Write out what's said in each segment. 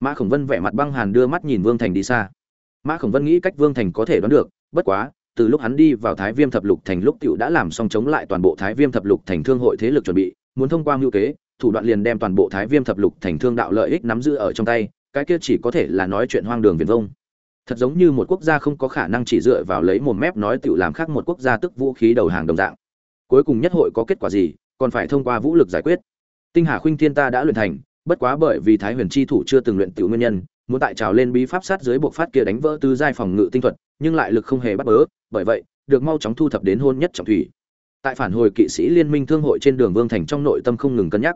mã khổng vân vẻ mặt băng hàn đưa mắt nhìn vương thành đi xa. Mã khổng vân nghĩ cách vương thành có thể đoán được, bất quá, từ lúc hắn đi vào thái viêm thập lục thành lúc t đã làm xong chống lại toàn bộ thái viêm thập lục thành thương hội thế lực chuẩn bị, muốn thông qua mưu kế, thủ đoạn liền đem toàn bộ thái viêm thập lục thành thương đạo lợi ích nắm giữ ở trong tay, cái kia chỉ có thể là nói chuyện hoang đường viền vông. Thật giống như một quốc gia không có khả năng chỉ dựa vào lấy một mép nói tự làm khác một quốc gia tức vũ khí đầu hàng đồng dạng. Cuối cùng nhất hội có kết quả gì, còn phải thông qua vũ lực giải quyết. Tinh hà khuynh thiên ta đã luyện thành bất quá bởi vì thái huyền chi thủ chưa từng luyện tiểu nguyên nhân, muốn tại trào lên bí pháp sát dưới buộc phát kia đánh vỡ tứ giai phòng ngự tinh thuật, nhưng lại lực không hề bắt bớ, bởi vậy, được mau chóng thu thập đến hôn nhất trọng thủy. Tại phản hồi kỵ sĩ liên minh thương hội trên đường vương thành trong nội tâm không ngừng cân nhắc.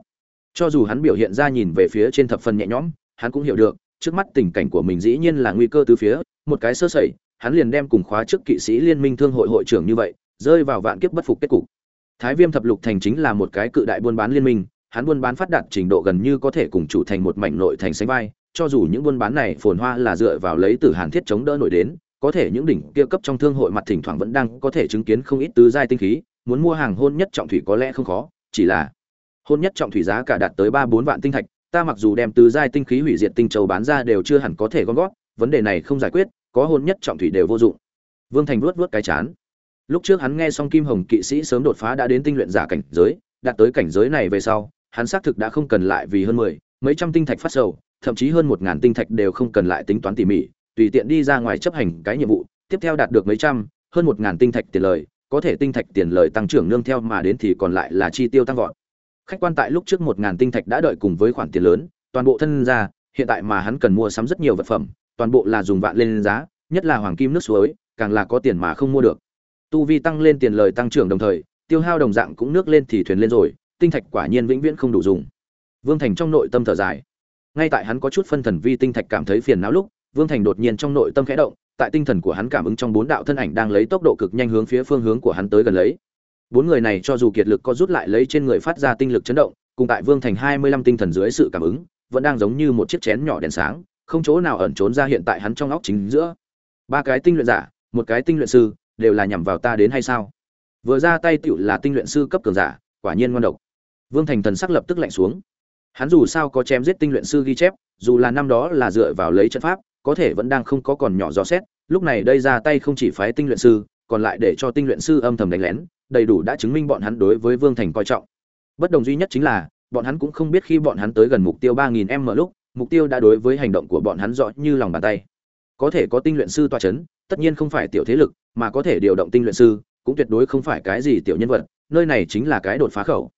Cho dù hắn biểu hiện ra nhìn về phía trên thập phần nhẹ nhõm, hắn cũng hiểu được, trước mắt tình cảnh của mình dĩ nhiên là nguy cơ từ phía, một cái sơ sẩy, hắn liền đem cùng khóa trước kỵ sĩ liên minh thương hội hội trưởng như vậy, rơi vào vạn kiếp bất phục kết cục. Thái viêm thập lục thành chính là một cái cự đại buôn bán liên minh hắn buôn bán phát đạt trình độ gần như có thể cùng chủ thành một mảnh nội thành sánh vai, cho dù những buôn bán này phồn hoa là dựa vào lấy từ hàn thiết chống đỡ nổi đến, có thể những đỉnh kia cấp trong thương hội mặt thỉnh thoảng vẫn đang có thể chứng kiến không ít tứ giai tinh khí, muốn mua hàng hôn nhất trọng thủy có lẽ không khó, chỉ là hôn nhất trọng thủy giá cả đạt tới ba bốn vạn tinh thạch, ta mặc dù đem tứ giai tinh khí hủy diệt tinh châu bán ra đều chưa hẳn có thể gom góp, vấn đề này không giải quyết, có hôn nhất trọng thủy đều vô dụng. Vương thành vuốt vuốt cái chán. Lúc trước hắn nghe xong kim hồng kỵ sĩ sớm đột phá đã đến tinh luyện giả cảnh giới, đạt tới cảnh giới này về sau hắn xác thực đã không cần lại vì hơn mười, mấy trăm tinh thạch phát sầu, thậm chí hơn một ngàn tinh thạch đều không cần lại tính toán tỉ mỉ, tùy tiện đi ra ngoài chấp hành cái nhiệm vụ, tiếp theo đạt được mấy trăm, hơn một ngàn tinh thạch tiền lời, có thể tinh thạch tiền lời tăng trưởng nương theo mà đến thì còn lại là chi tiêu tăng vọt. Khách quan tại lúc trước một ngàn tinh thạch đã đợi cùng với khoản tiền lớn, toàn bộ thân ra, hiện tại mà hắn cần mua sắm rất nhiều vật phẩm, toàn bộ là dùng vạn lên giá, nhất là hoàng kim nước suối, càng là có tiền mà không mua được. Tu vi tăng lên tiền lời tăng trưởng đồng thời, tiêu hao đồng dạng cũng nước lên thì thuyền lên rồi tinh thạch quả nhiên vĩnh viễn không đủ dùng. Vương thành trong nội tâm thở dài. Ngay tại hắn có chút phân thần vi tinh thạch cảm thấy phiền não lúc, vương thành đột nhiên trong nội tâm khẽ động, tại tinh thần của hắn cảm ứng trong bốn đạo thân ảnh đang lấy tốc độ cực nhanh hướng phía phương hướng của hắn tới gần lấy. Bốn người này cho dù kiệt lực có rút lại lấy trên người phát ra tinh lực chấn động, cùng tại vương thành hai mươi lăm tinh thần dưới sự cảm ứng, vẫn đang giống như một chiếc chén nhỏ đèn sáng, không chỗ nào ẩn trốn ra hiện tại hắn trong óc chính giữa. Ba cái tinh luyện giả, một cái tinh luyện sư, đều là nhằm vào ta đến hay sao? Vừa ra tay tựu là tinh luyện sư cấp cường giả, quả nhiên ngon độc vương thành thần sắc lập tức lạnh xuống. Hắn dù sao có chém giết tinh luyện sư ghi chép dù là năm đó là dựa vào lấy trận pháp có thể vẫn đang không có còn nhỏ rõ xét lúc này đây ra tay không chỉ phái tinh luyện sư còn lại để cho tinh luyện sư âm thầm đánh lén đầy đủ đã chứng minh bọn hắn đối với vương thành coi trọng. Bất đồng duy nhất chính là bọn hắn cũng không biết khi bọn hắn tới gần mục tiêu ba nghìn m lúc mục tiêu đã đối với hành động của bọn hắn rõ như lòng bàn tay. Có thể có tinh luyện sư toa chấn, tất nhiên không phải tiểu thế lực mà có thể điều động tinh luyện sư cũng tuyệt đối không phải cái gì tiểu nhân vật nơi này chính là cái đột phá khẩu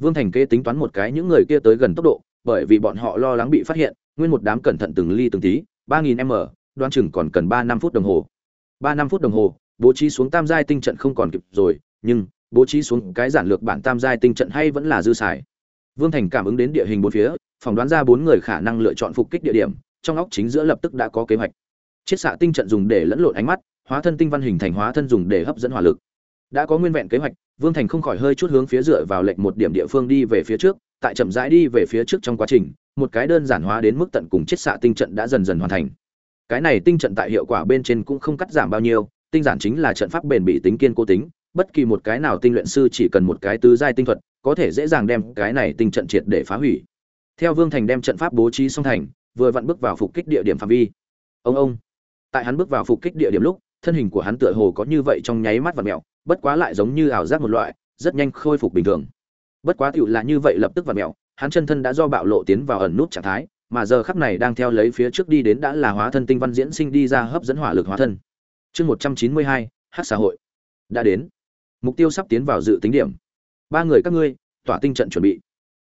vương thành kê tính toán một cái những người kia tới gần tốc độ bởi vì bọn họ lo lắng bị phát hiện nguyên một đám cẩn thận từng ly từng tí 3000 m, đoan chừng còn cần ba năm phút đồng hồ. ba năm phút đồng hồ bố trí xuống tam giai tinh trận không còn kịp rồi nhưng bố trí xuống cái giản lược bản tam giai tinh trận hay vẫn là dư xài. Vương thành cảm ứng đến địa hình bốn phía phỏng đoán ra bốn người khả năng lựa chọn phục kích địa điểm trong óc chính giữa lập tức đã có kế hoạch. Chiết xạ tinh trận dùng để lẫn lộn ánh mắt hóa thân tinh văn hình thành hóa thân dùng để hấp dẫn hỏa lực đã có nguyên vẹn kế hoạch, vương thành không khỏi hơi chút hướng phía dựa vào lệch một điểm địa phương đi về phía trước, tại chậm rãi đi về phía trước trong quá trình, một cái đơn giản hóa đến mức tận cùng chiết xạ tinh trận đã dần dần hoàn thành. Cái này tinh trận tại hiệu quả bên trên cũng không cắt giảm bao nhiêu, tinh giản chính là trận pháp bền bỉ tính kiên cố tính, bất kỳ một cái nào tinh luyện sư chỉ cần một cái tứ giai tinh thuật, có thể dễ dàng đem cái này tinh trận triệt để phá hủy. Theo vương thành đem trận pháp bố trí xong thành, vừa vặn bước vào phục kích địa điểm phạm vi. Ông ông. Tại hắn bước vào phục kích địa điểm lúc, thân hình của hắn tựa hồ có như vậy trong nháy mắt và mẹo bất quá lại giống như ảo giác một loại rất nhanh khôi phục bình thường. Bất quá tiểu là như vậy lập tức vặn mèo, hắn chân thân đã do bạo lộ tiến vào ẩn nút trạng thái mà giờ khắc này đang theo lấy phía trước đi đến đã là hóa thân tinh văn diễn sinh đi ra hấp dẫn hỏa lực hóa thân. Chương một trăm chín mươi hai hát xã hội. Đã đến. Mục tiêu sắp tiến vào dự tính điểm. Ba người các ngươi tỏa tinh trận chuẩn bị.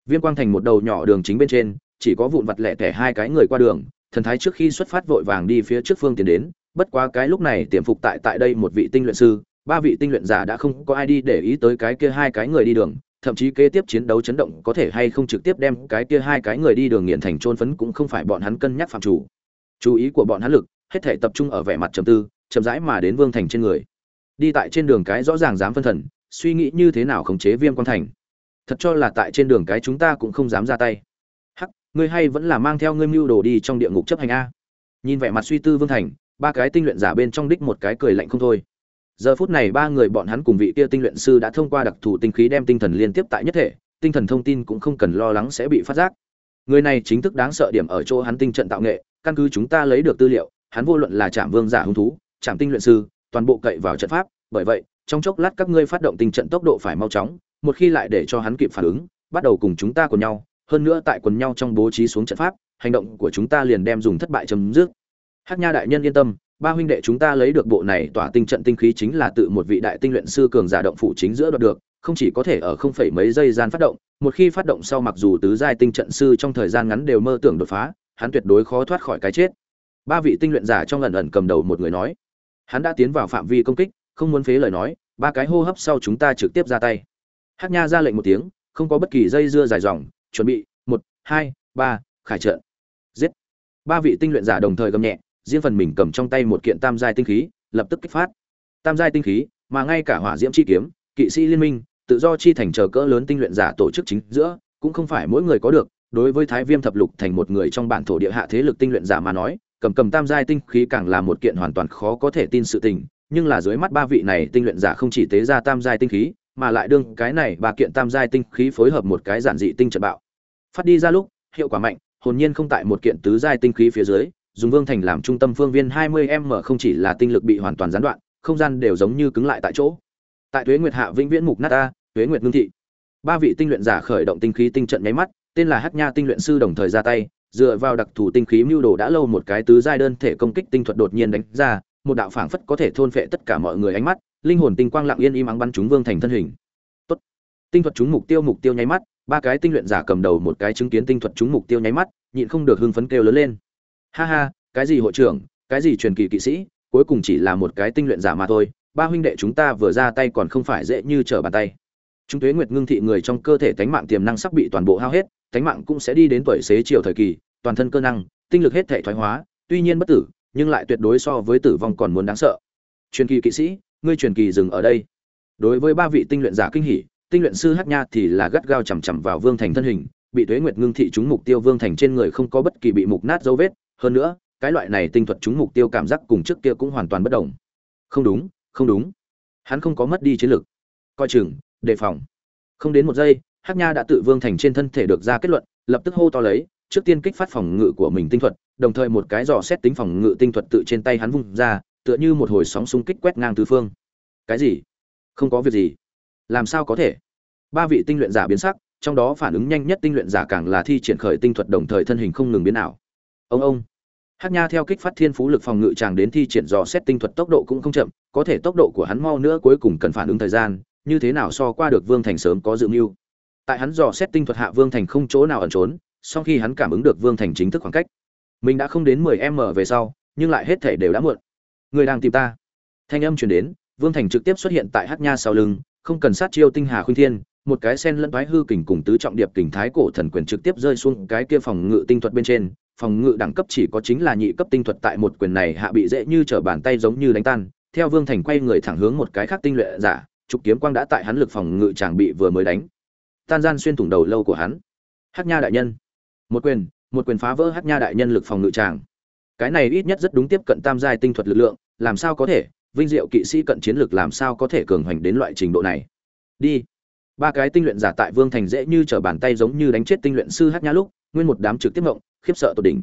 Viêm quang thành một đầu nhỏ đường chính bên trên chỉ có vụn vặt lẻ tẻ hai cái người qua đường thần thái trước khi xuất phát vội vàng đi phía trước phương tiến đến bất quá cái lúc này tiềm phục tại tại đây một vị tinh luyện sư ba vị tinh luyện giả đã không có ai đi để ý tới cái kia hai cái người đi đường, thậm chí kế tiếp chiến đấu chấn động có thể hay không trực tiếp đem cái kia hai cái người đi đường nghiền thành trôn phấn cũng không phải bọn hắn cân nhắc phạm chủ. Chú ý của bọn hắn lực, hết thể tập trung ở vẻ mặt trầm tư, chậm rãi mà đến vương thành trên người. Đi tại trên đường cái rõ ràng dám phân thần, suy nghĩ như thế nào khống chế viêm quan thành. Thật cho là tại trên đường cái chúng ta cũng không dám ra tay. Hắc, ngươi hay vẫn là mang theo ngươi mưu đồ đi trong địa ngục chấp hành a. Nhìn vẻ mặt suy tư vương thành, ba cái tinh luyện giả bên trong đích một cái cười lạnh không thôi giờ phút này ba người bọn hắn cùng vị kia tinh luyện sư đã thông qua đặc thù tinh khí đem tinh thần liên tiếp tại nhất thể, tinh thần thông tin cũng không cần lo lắng sẽ bị phát giác. Người này chính thức đáng sợ điểm ở chỗ hắn tinh trận tạo nghệ, căn cứ chúng ta lấy được tư liệu, hắn vô luận là trạm vương giả hung thú trạm tinh luyện sư, toàn bộ cậy vào trận pháp, bởi vậy, trong chốc lát các ngươi phát động tinh trận tốc độ phải mau chóng, một khi lại để cho hắn kịp phản ứng, bắt đầu cùng chúng ta cùng nhau, hơn nữa tại quần nhau trong bố trí xuống trận pháp, hành động của chúng ta liền đem dùng thất bại chấm dứt. Hắc nha đại nhân yên tâm ba huynh đệ chúng ta lấy được bộ này tỏa tinh trận tinh khí chính là tự một vị đại tinh luyện sư cường giả động phủ chính giữa đoạt được không chỉ có thể ở không phải mấy giây gian phát động một khi phát động sau mặc dù tứ giai tinh trận sư trong thời gian ngắn đều mơ tưởng đột phá hắn tuyệt đối khó thoát khỏi cái chết. Ba vị tinh luyện giả trong lần ẩn cầm đầu một người nói hắn đã tiến vào phạm vi công kích không muốn phế lời nói ba cái hô hấp sau chúng ta trực tiếp ra tay. Hát nha ra lệnh một tiếng không có bất kỳ dây dưa dài dòng chuẩn bị một hai ba khải trợ, giết. Ba vị tinh luyện giả đồng thời gầm nhẹ riêng phần mình cầm trong tay một kiện tam giai tinh khí, lập tức kích phát. Tam giai tinh khí, mà ngay cả hỏa diễm chi kiếm, kỵ sĩ liên minh, tự do chi thành chờ cỡ lớn tinh luyện giả tổ chức chính giữa, cũng không phải mỗi người có được. Đối với thái viêm thập lục thành một người trong bản thổ địa hạ thế lực tinh luyện giả mà nói, cầm cầm tam giai tinh khí càng là một kiện hoàn toàn khó có thể tin sự tình. Nhưng là dưới mắt ba vị này tinh luyện giả không chỉ tế ra tam giai tinh khí, mà lại đương cái này ba kiện tam giai tinh khí phối hợp một cái giản dị tinh trận bạo. Phát đi ra lúc, hiệu quả mạnh, hồn nhiên không tại một kiện tứ giai tinh khí phía dưới dùng vương thành làm trung tâm phương viên 20 m không chỉ là tinh lực bị hoàn toàn gián đoạn, không gian đều giống như cứng lại tại chỗ. Tại tuế nguyệt hạ vĩnh viễn mục nát ta, tuế nguyệt ngưng thị. Ba vị tinh luyện giả khởi động tinh khí tinh trận nháy mắt, tên là hắc nha tinh luyện sư đồng thời ra tay, dựa vào đặc thù tinh khí mưu đồ đã lâu một cái tứ giai đơn thể công kích tinh thuật đột nhiên đánh ra, một đạo phảng phất có thể thôn phệ tất cả mọi người ánh mắt, linh hồn tinh quang lặng yên im ắng bắn chúng vương thành thân hình. Tốt. Tinh thuật chúng mục tiêu mục tiêu nháy mắt, ba cái tinh luyện giả cầm đầu một cái chứng kiến tinh thuật chúng mục tiêu nháy mắt, nhịn không được hưng phấn kêu lớn lên ha ha, cái gì hội trưởng, cái gì truyền kỳ kỵ sĩ, cuối cùng chỉ là một cái tinh luyện giả mà thôi, ba huynh đệ chúng ta vừa ra tay còn không phải dễ như trở bàn tay. Chúng tuế nguyệt ngưng thị người trong cơ thể tánh mạng tiềm năng sắp bị toàn bộ hao hết, tánh mạng cũng sẽ đi đến tuổi xế chiều thời kỳ, toàn thân cơ năng, tinh lực hết thể thoái hóa, tuy nhiên bất tử, nhưng lại tuyệt đối so với tử vong còn muốn đáng sợ. Truyền kỳ kỵ sĩ, ngươi truyền kỳ dừng ở đây. Đối với ba vị tinh luyện giả kinh hỉ, tinh luyện sư hát nha thì là gắt gao chằm chằm vào vương thành thân hình, bị tuế nguyệt ngưng thị chúng mục tiêu vương thành trên người không có bất kỳ bị mục nát dấu vết hơn nữa, cái loại này tinh thuật chúng mục tiêu cảm giác cùng trước kia cũng hoàn toàn bất đồng. Không đúng không đúng. Hắn không có mất đi chiến lực. Coi chừng, đề phòng. Không đến một giây, hắc nha đã tự vương thành trên thân thể được ra kết luận, lập tức hô to lấy, trước tiên kích phát phòng ngự của mình tinh thuật, đồng thời một cái dò xét tính phòng ngự tinh thuật tự trên tay hắn vung ra, tựa như một hồi sóng xung kích quét ngang tứ phương. Cái gì? Không có việc gì. Làm sao có thể? Ba vị tinh luyện giả biến sắc, trong đó phản ứng nhanh nhất tinh luyện giả càng là thi triển khởi tinh thuật đồng thời thân hình không ngừng biến ảo ông ông Hắc Nha theo kích phát thiên phú lực phòng ngự chàng đến thi triển dò xét tinh thuật tốc độ cũng không chậm, có thể tốc độ của hắn mau nữa cuối cùng cần phản ứng thời gian, như thế nào so qua được Vương Thành sớm có dự mưu. Tại hắn dò xét tinh thuật hạ Vương Thành không chỗ nào ẩn trốn, sau khi hắn cảm ứng được Vương Thành chính thức khoảng cách, mình đã không đến 10m về sau, nhưng lại hết thể đều đã muộn. Người đang tìm ta. Thanh âm chuyển đến, Vương Thành trực tiếp xuất hiện tại Hắc Nha sau lưng, không cần sát chiêu tinh hà khuyên thiên, một cái sen lẫn thoái hư kình cùng tứ trọng điệp kình thái cổ thần quyền trực tiếp rơi xuống cái kia phòng ngự tinh thuật bên trên, phòng ngự đẳng cấp chỉ có chính là nhị cấp tinh thuật tại một quyền này hạ bị dễ như trở bàn tay giống như đánh tan. Theo vương thành quay người thẳng hướng một cái khác tinh luyện giả, trục kiếm quang đã tại hắn lực phòng ngự chàng bị vừa mới đánh. Tan gian xuyên thủng đầu lâu của hắn. Hát nha đại nhân. Một quyền một quyền phá vỡ hát nha đại nhân lực phòng ngự chàng. Cái này ít nhất rất đúng tiếp cận tam giai tinh thuật lực lượng, làm sao có thể? Vinh diệu kỵ sĩ cận chiến lực làm sao có thể cường hoành đến loại trình độ này? Đi ba cái tinh luyện giả tại vương thành dễ như trở bàn tay giống như đánh chết tinh luyện sư hát nhã lúc, nguyên một đám trực tiếp ngộng, khiếp sợ tột đỉnh.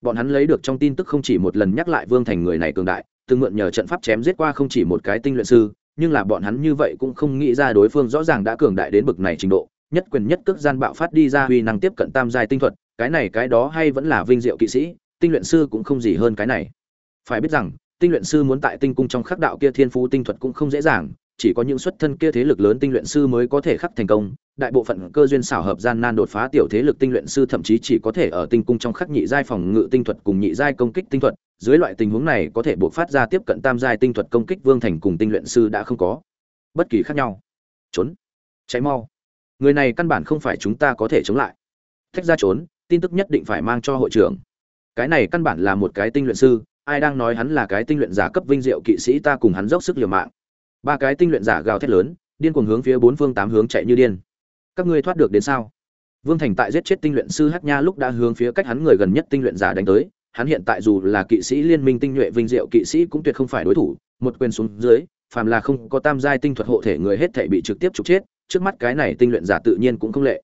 Bọn hắn lấy được trong tin tức không chỉ một lần nhắc lại vương thành người này cường đại, từng mượn nhờ trận pháp chém giết qua không chỉ một cái tinh luyện sư, nhưng là bọn hắn như vậy cũng không nghĩ ra đối phương rõ ràng đã cường đại đến bực này trình độ, nhất quyền nhất cước gian bạo phát đi ra huy năng tiếp cận tam giai tinh thuật, cái này cái đó hay vẫn là vinh diệu kỵ sĩ, tinh luyện sư cũng không gì hơn cái này. Phải biết rằng, tinh luyện sư muốn tại tinh cung trong khắc đạo kia thiên phú tinh thuật cũng không dễ dàng chỉ có những xuất thân kia thế lực lớn tinh luyện sư mới có thể khắc thành công, đại bộ phận cơ duyên xảo hợp gian nan đột phá tiểu thế lực tinh luyện sư thậm chí chỉ có thể ở tinh cung trong khắc nhị giai phòng ngự tinh thuật cùng nhị giai công kích tinh thuật, dưới loại tình huống này có thể buộc phát ra tiếp cận tam giai tinh thuật công kích vương thành cùng tinh luyện sư đã không có. Bất kỳ khác nhau. Trốn. Cháy mau. Người này căn bản không phải chúng ta có thể chống lại. Thách ra trốn, tin tức nhất định phải mang cho hội trưởng. Cái này căn bản là một cái tinh luyện sư, ai đang nói hắn là cái tinh luyện giả cấp vinh diệu kỵ sĩ ta cùng hắn dốc sức liều mạng ba cái tinh luyện giả gào thét lớn, điên cuồng hướng phía bốn phương tám hướng chạy như điên. Các ngươi thoát được đến sao? Vương thành tại giết chết tinh luyện sư hát nha lúc đã hướng phía cách hắn người gần nhất tinh luyện giả đánh tới. Hắn hiện tại dù là kỵ sĩ liên minh tinh nhuệ vinh diệu, kỵ sĩ cũng tuyệt không phải đối thủ. Một quyền xuống dưới, phàm là không có tam giai tinh thuật hộ thể người hết thể bị trực tiếp trục chết. Trước mắt cái này tinh luyện giả tự nhiên cũng không lệ.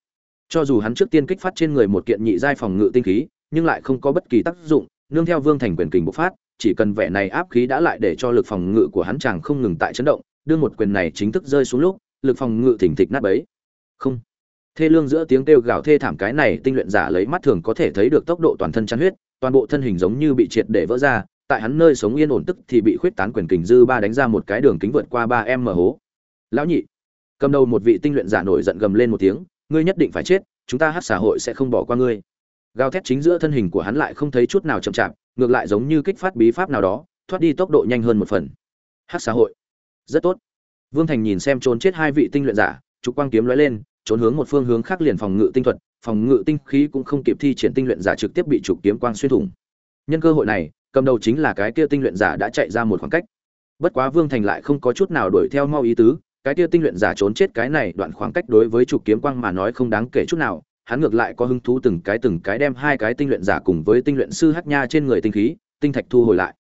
Cho dù hắn trước tiên kích phát trên người một kiện nhị giai phòng ngự tinh khí, nhưng lại không có bất kỳ tác dụng, nương theo vương thành quyền kình bộc phát, chỉ cần vẻ này áp khí đã lại để cho lực phòng ngự của hắn chàng không ngừng tại chấn động đưa một quyền này chính thức rơi xuống lúc, lực phòng ngự thỉnh thịch nát bấy. Không. Thê lương giữa tiếng kêu gào thê thảm cái này tinh luyện giả lấy mắt thường có thể thấy được tốc độ toàn thân chăn huyết, toàn bộ thân hình giống như bị triệt để vỡ ra, tại hắn nơi sống yên ổn tức thì bị khuyết tán quyền kình dư ba đánh ra một cái đường kính vượt qua ba em mở hố. Lão nhị. Cầm đầu một vị tinh luyện giả nổi giận gầm lên một tiếng, ngươi nhất định phải chết, chúng ta hát xã hội sẽ không bỏ qua ngươi. Gào thét chính giữa thân hình của hắn lại không thấy chút nào chậm chạp, ngược lại giống như kích phát bí pháp nào đó, thoát đi tốc độ nhanh hơn một phần. Hát xã hội rất tốt. Vương thành nhìn xem trốn chết hai vị tinh luyện giả, trục quang kiếm lóe lên, trốn hướng một phương hướng khác liền phòng ngự tinh thuật, phòng ngự tinh khí cũng không kịp thi triển tinh luyện giả trực tiếp bị trục kiếm quang xuyên thủng. Nhân cơ hội này, cầm đầu chính là cái kia tinh luyện giả đã chạy ra một khoảng cách. Bất quá vương thành lại không có chút nào đuổi theo mau ý tứ, cái kia tinh luyện giả trốn chết cái này đoạn khoảng cách đối với trục kiếm quang mà nói không đáng kể chút nào, hắn ngược lại có hứng thú từng cái từng cái đem hai cái tinh luyện giả cùng với tinh luyện sư hắc nha trên người tinh khí, tinh thạch thu hồi lại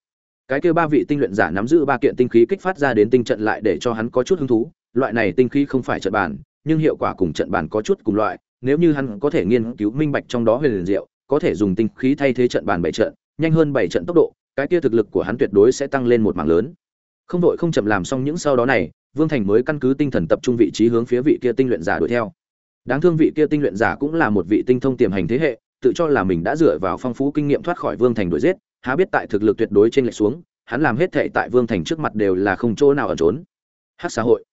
cái kia ba vị tinh luyện giả nắm giữ ba kiện tinh khí kích phát ra đến tinh trận lại để cho hắn có chút hứng thú. Loại này tinh khí không phải trận bàn, nhưng hiệu quả cùng trận bàn có chút cùng loại. Nếu như hắn có thể nghiên cứu minh bạch trong đó huyền liền diệu, có thể dùng tinh khí thay thế trận bàn bảy trận, nhanh hơn bảy trận tốc độ, cái kia thực lực của hắn tuyệt đối sẽ tăng lên một mảng lớn. Không đội không chậm làm xong những sau đó này, vương thành mới căn cứ tinh thần tập trung vị trí hướng phía vị kia tinh luyện giả đuổi theo. Đáng thương vị kia tinh luyện giả cũng là một vị tinh thông tiềm hành thế hệ, tự cho là mình đã dựa vào phong phú kinh nghiệm thoát khỏi vương thành đuổi giết há biết tại thực lực tuyệt đối trên lệch xuống hắn làm hết thệ tại vương thành trước mặt đều là không chỗ nào ở trốn. Hắc xã hội.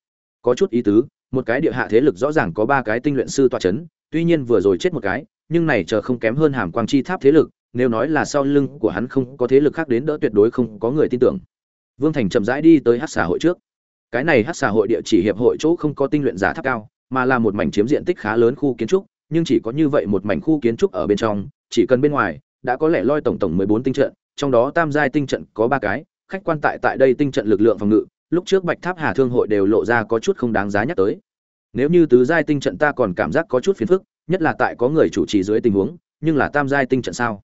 Có chút ý tứ một cái địa hạ thế lực rõ ràng có ba cái tinh luyện sư tọa chấn, tuy nhiên vừa rồi chết một cái nhưng này chờ không kém hơn hàm quang chi tháp thế lực nếu nói là sau lưng của hắn không có thế lực khác đến đỡ tuyệt đối không có người tin tưởng. Vương thành chậm rãi đi tới Hắc xã hội trước. Cái này Hắc xã hội địa chỉ hiệp hội chỗ không có tinh luyện giả tháp cao mà là một mảnh chiếm diện tích khá lớn khu kiến trúc nhưng chỉ có như vậy một mảnh khu kiến trúc ở bên trong chỉ cần bên ngoài đã có lẽ loi tổng tổng mười bốn tinh trận, trong đó tam giai tinh trận có ba cái, khách quan tại tại đây tinh trận lực lượng phòng ngự, lúc trước bạch tháp hà thương hội đều lộ ra có chút không đáng giá nhắc tới. Nếu như tứ giai tinh trận ta còn cảm giác có chút phiền phức, nhất là tại có người chủ trì dưới tình huống, nhưng là tam giai tinh trận sao?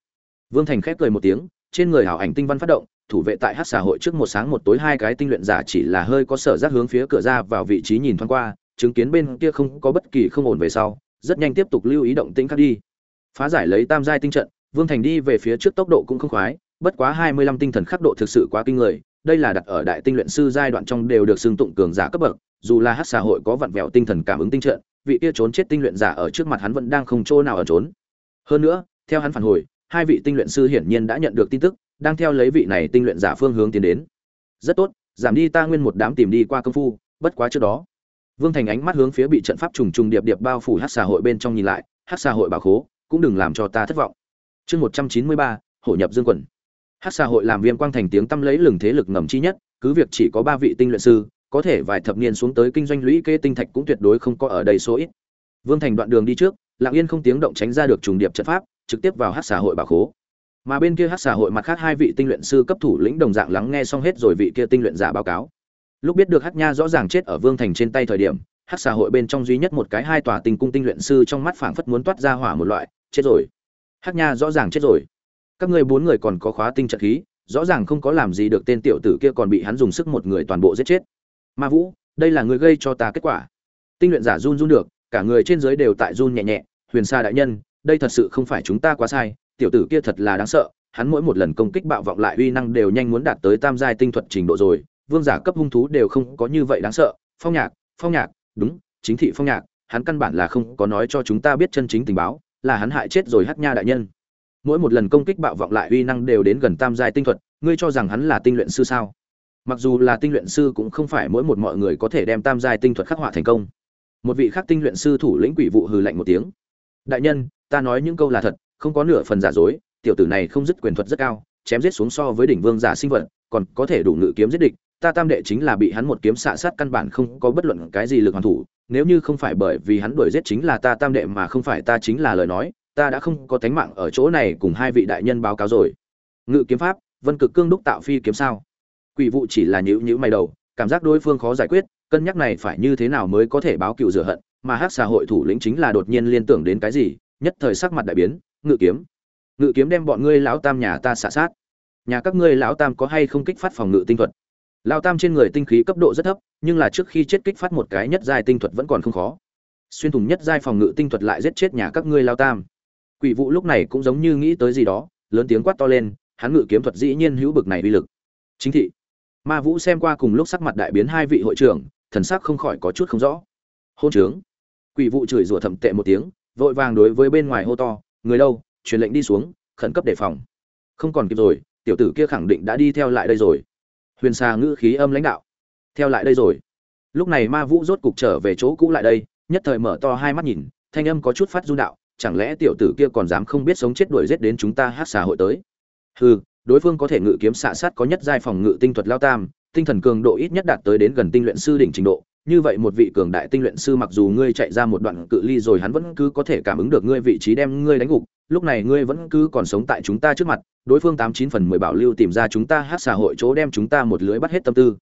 Vương thành khép cười một tiếng, trên người hảo ảnh tinh văn phát động, thủ vệ tại Hắc xã hội trước một sáng một tối hai cái tinh luyện giả chỉ là hơi có sở giác hướng phía cửa ra vào vị trí nhìn thoáng qua, chứng kiến bên kia không có bất kỳ không ổn về sau, rất nhanh tiếp tục lưu ý động tĩnh khác đi. Phá giải lấy tam giai tinh trận vương thành đi về phía trước tốc độ cũng không khoái, bất quá hai mươi lăm tinh thần khắc độ thực sự quá kinh người, đây là đặt ở đại tinh luyện sư giai đoạn trong đều được xưng tụng cường giả cấp bậc, dù là hát xã hội có vặn vẹo tinh thần cảm ứng tinh trận, vị kia trốn chết tinh luyện giả ở trước mặt hắn vẫn đang không chỗ nào ở trốn. Hơn nữa, theo hắn phản hồi, hai vị tinh luyện sư hiển nhiên đã nhận được tin tức, đang theo lấy vị này tinh luyện giả phương hướng tiến đến. Rất tốt, giảm đi ta nguyên một đám tìm đi qua công phu, bất quá trước đó. Vương thành ánh mắt hướng phía bị trận pháp trùng trùng điệp điệp bao phủ Hắc xã hội bên trong nhìn lại, Hắc xã hội bảo khố, cũng đừng làm cho ta thất vọng chương một trăm chín mươi ba hổ nhập dương quần. Hát xã hội làm viêm quang thành tiếng tăm lấy lừng thế lực ngầm chi nhất, cứ việc chỉ có ba vị tinh luyện sư, có thể vài thập niên xuống tới kinh doanh lũy kê tinh thạch cũng tuyệt đối không có ở đây số ít. Vương thành đoạn đường đi trước, lặng yên không tiếng động tránh ra được trùng điệp trận pháp, trực tiếp vào hát xã hội bảo khố. Mà bên kia hát xã hội mặt khác hai vị tinh luyện sư cấp thủ lĩnh đồng dạng lắng nghe xong hết rồi vị kia tinh luyện giả báo cáo. Lúc biết được hát nha rõ ràng chết ở vương thành trên tay thời điểm, hát xã hội bên trong duy nhất một cái hai tòa tinh cung tinh luyện sư trong mắt phảng phất muốn toát ra hỏa một loại, chết rồi hát nha rõ ràng chết rồi. Các ngươi bốn người còn có khóa tinh trận khí, rõ ràng không có làm gì được tên tiểu tử kia còn bị hắn dùng sức một người toàn bộ giết chết. Ma vũ, đây là người gây cho ta kết quả. Tinh luyện giả run run được, cả người trên dưới đều tại run nhẹ nhẹ, huyền sa đại nhân, đây thật sự không phải chúng ta quá sai, tiểu tử kia thật là đáng sợ, hắn mỗi một lần công kích bạo vọng lại uy năng đều nhanh muốn đạt tới tam giai tinh thuật trình độ rồi, vương giả cấp hung thú đều không có như vậy đáng sợ, phong nhạc phong nhạc, đúng, chính thị phong nhạc, hắn căn bản là không có nói cho chúng ta biết chân chính tình báo là hắn hại chết rồi Hắc nha đại nhân. Mỗi một lần công kích bạo vọng lại uy năng đều đến gần tam giai tinh thuật, ngươi cho rằng hắn là tinh luyện sư sao? Mặc dù là tinh luyện sư cũng không phải mỗi một mọi người có thể đem tam giai tinh thuật khắc họa thành công. Một vị khác tinh luyện sư thủ lĩnh quỷ vụ hừ lạnh một tiếng. Đại nhân, ta nói những câu là thật, không có nửa phần giả dối, tiểu tử này không dứt quyền thuật rất cao, chém giết xuống so với đỉnh vương giả sinh vật, còn có thể đủ ngự kiếm giết địch, ta tam đệ chính là bị hắn một kiếm xạ sát căn bản không có bất luận cái gì lực hoàn thủ nếu như không phải bởi vì hắn đuổi giết chính là ta tam đệ mà không phải ta chính là lời nói, ta đã không có tánh mạng ở chỗ này cùng hai vị đại nhân báo cáo rồi. Ngự kiếm pháp, vân cực cương đúc tạo phi kiếm sao? Quỷ vụ chỉ là nhữ nhữ mày đầu, cảm giác đối phương khó giải quyết, cân nhắc này phải như thế nào mới có thể báo cựu rửa hận, mà hát xã hội thủ lĩnh chính là đột nhiên liên tưởng đến cái gì, nhất thời sắc mặt đại biến, ngự kiếm. Ngự kiếm đem bọn ngươi lão tam nhà ta xả sát. Nhà các ngươi lão tam có hay không kích phát phòng ngự tinh thuật? Lao tam trên người tinh khí cấp độ rất thấp, nhưng là trước khi chết kích phát một cái nhất giai tinh thuật vẫn còn không khó. Xuyên thủng nhất giai phòng ngự tinh thuật lại giết chết nhà các ngươi lao tam. Quỷ vụ lúc này cũng giống như nghĩ tới gì đó, lớn tiếng quát to lên, hắn ngự kiếm thuật dĩ nhiên hữu bực này uy lực. Chính thị. Ma vũ xem qua cùng lúc sắc mặt đại biến hai vị hội trưởng, thần sắc không khỏi có chút không rõ. Hôn trướng. Quỷ vụ chửi rủa thầm tệ một tiếng, vội vàng đối với bên ngoài hô to, người đâu? Truyền lệnh đi xuống, khẩn cấp đề phòng. Không còn kịp rồi, tiểu tử kia khẳng định đã đi theo lại đây rồi huyền xà ngữ khí âm lãnh đạo. Theo lại đây rồi. Lúc này ma vũ rốt cục trở về chỗ cũ lại đây, nhất thời mở to hai mắt nhìn, thanh âm có chút phát run đạo, chẳng lẽ tiểu tử kia còn dám không biết sống chết đuổi giết đến chúng ta hát xà hội tới? Hừ, đối phương có thể ngự kiếm xạ sát có nhất giai phòng ngự tinh thuật lao tam, tinh thần cường độ ít nhất đạt tới đến gần tinh luyện sư đỉnh trình độ. Như vậy một vị cường đại tinh luyện sư mặc dù ngươi chạy ra một đoạn cự ly rồi hắn vẫn cứ có thể cảm ứng được ngươi vị trí đem ngươi đánh gục lúc này ngươi vẫn cứ còn sống tại chúng ta trước mặt, đối phương tám chín phần mười bảo lưu tìm ra chúng ta hát xà hội chỗ đem chúng ta một lưới bắt hết tâm tư.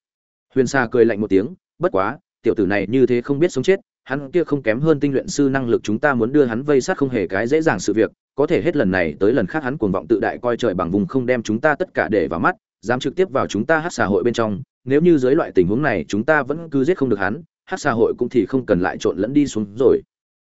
Huyền sa cười lạnh một tiếng, bất quá, tiểu tử này như thế không biết sống chết, hắn kia không kém hơn tinh luyện sư năng lực chúng ta muốn đưa hắn vây sát không hề cái dễ dàng sự việc, có thể hết lần này tới lần khác hắn cuồng vọng tự đại coi trời bằng vùng không đem chúng ta tất cả để vào mắt, dám trực tiếp vào chúng ta hát xã hội bên trong, nếu như dưới loại tình huống này chúng ta vẫn cứ giết không được hắn, hát xã hội cũng thì không cần lại trộn lẫn đi xuống rồi.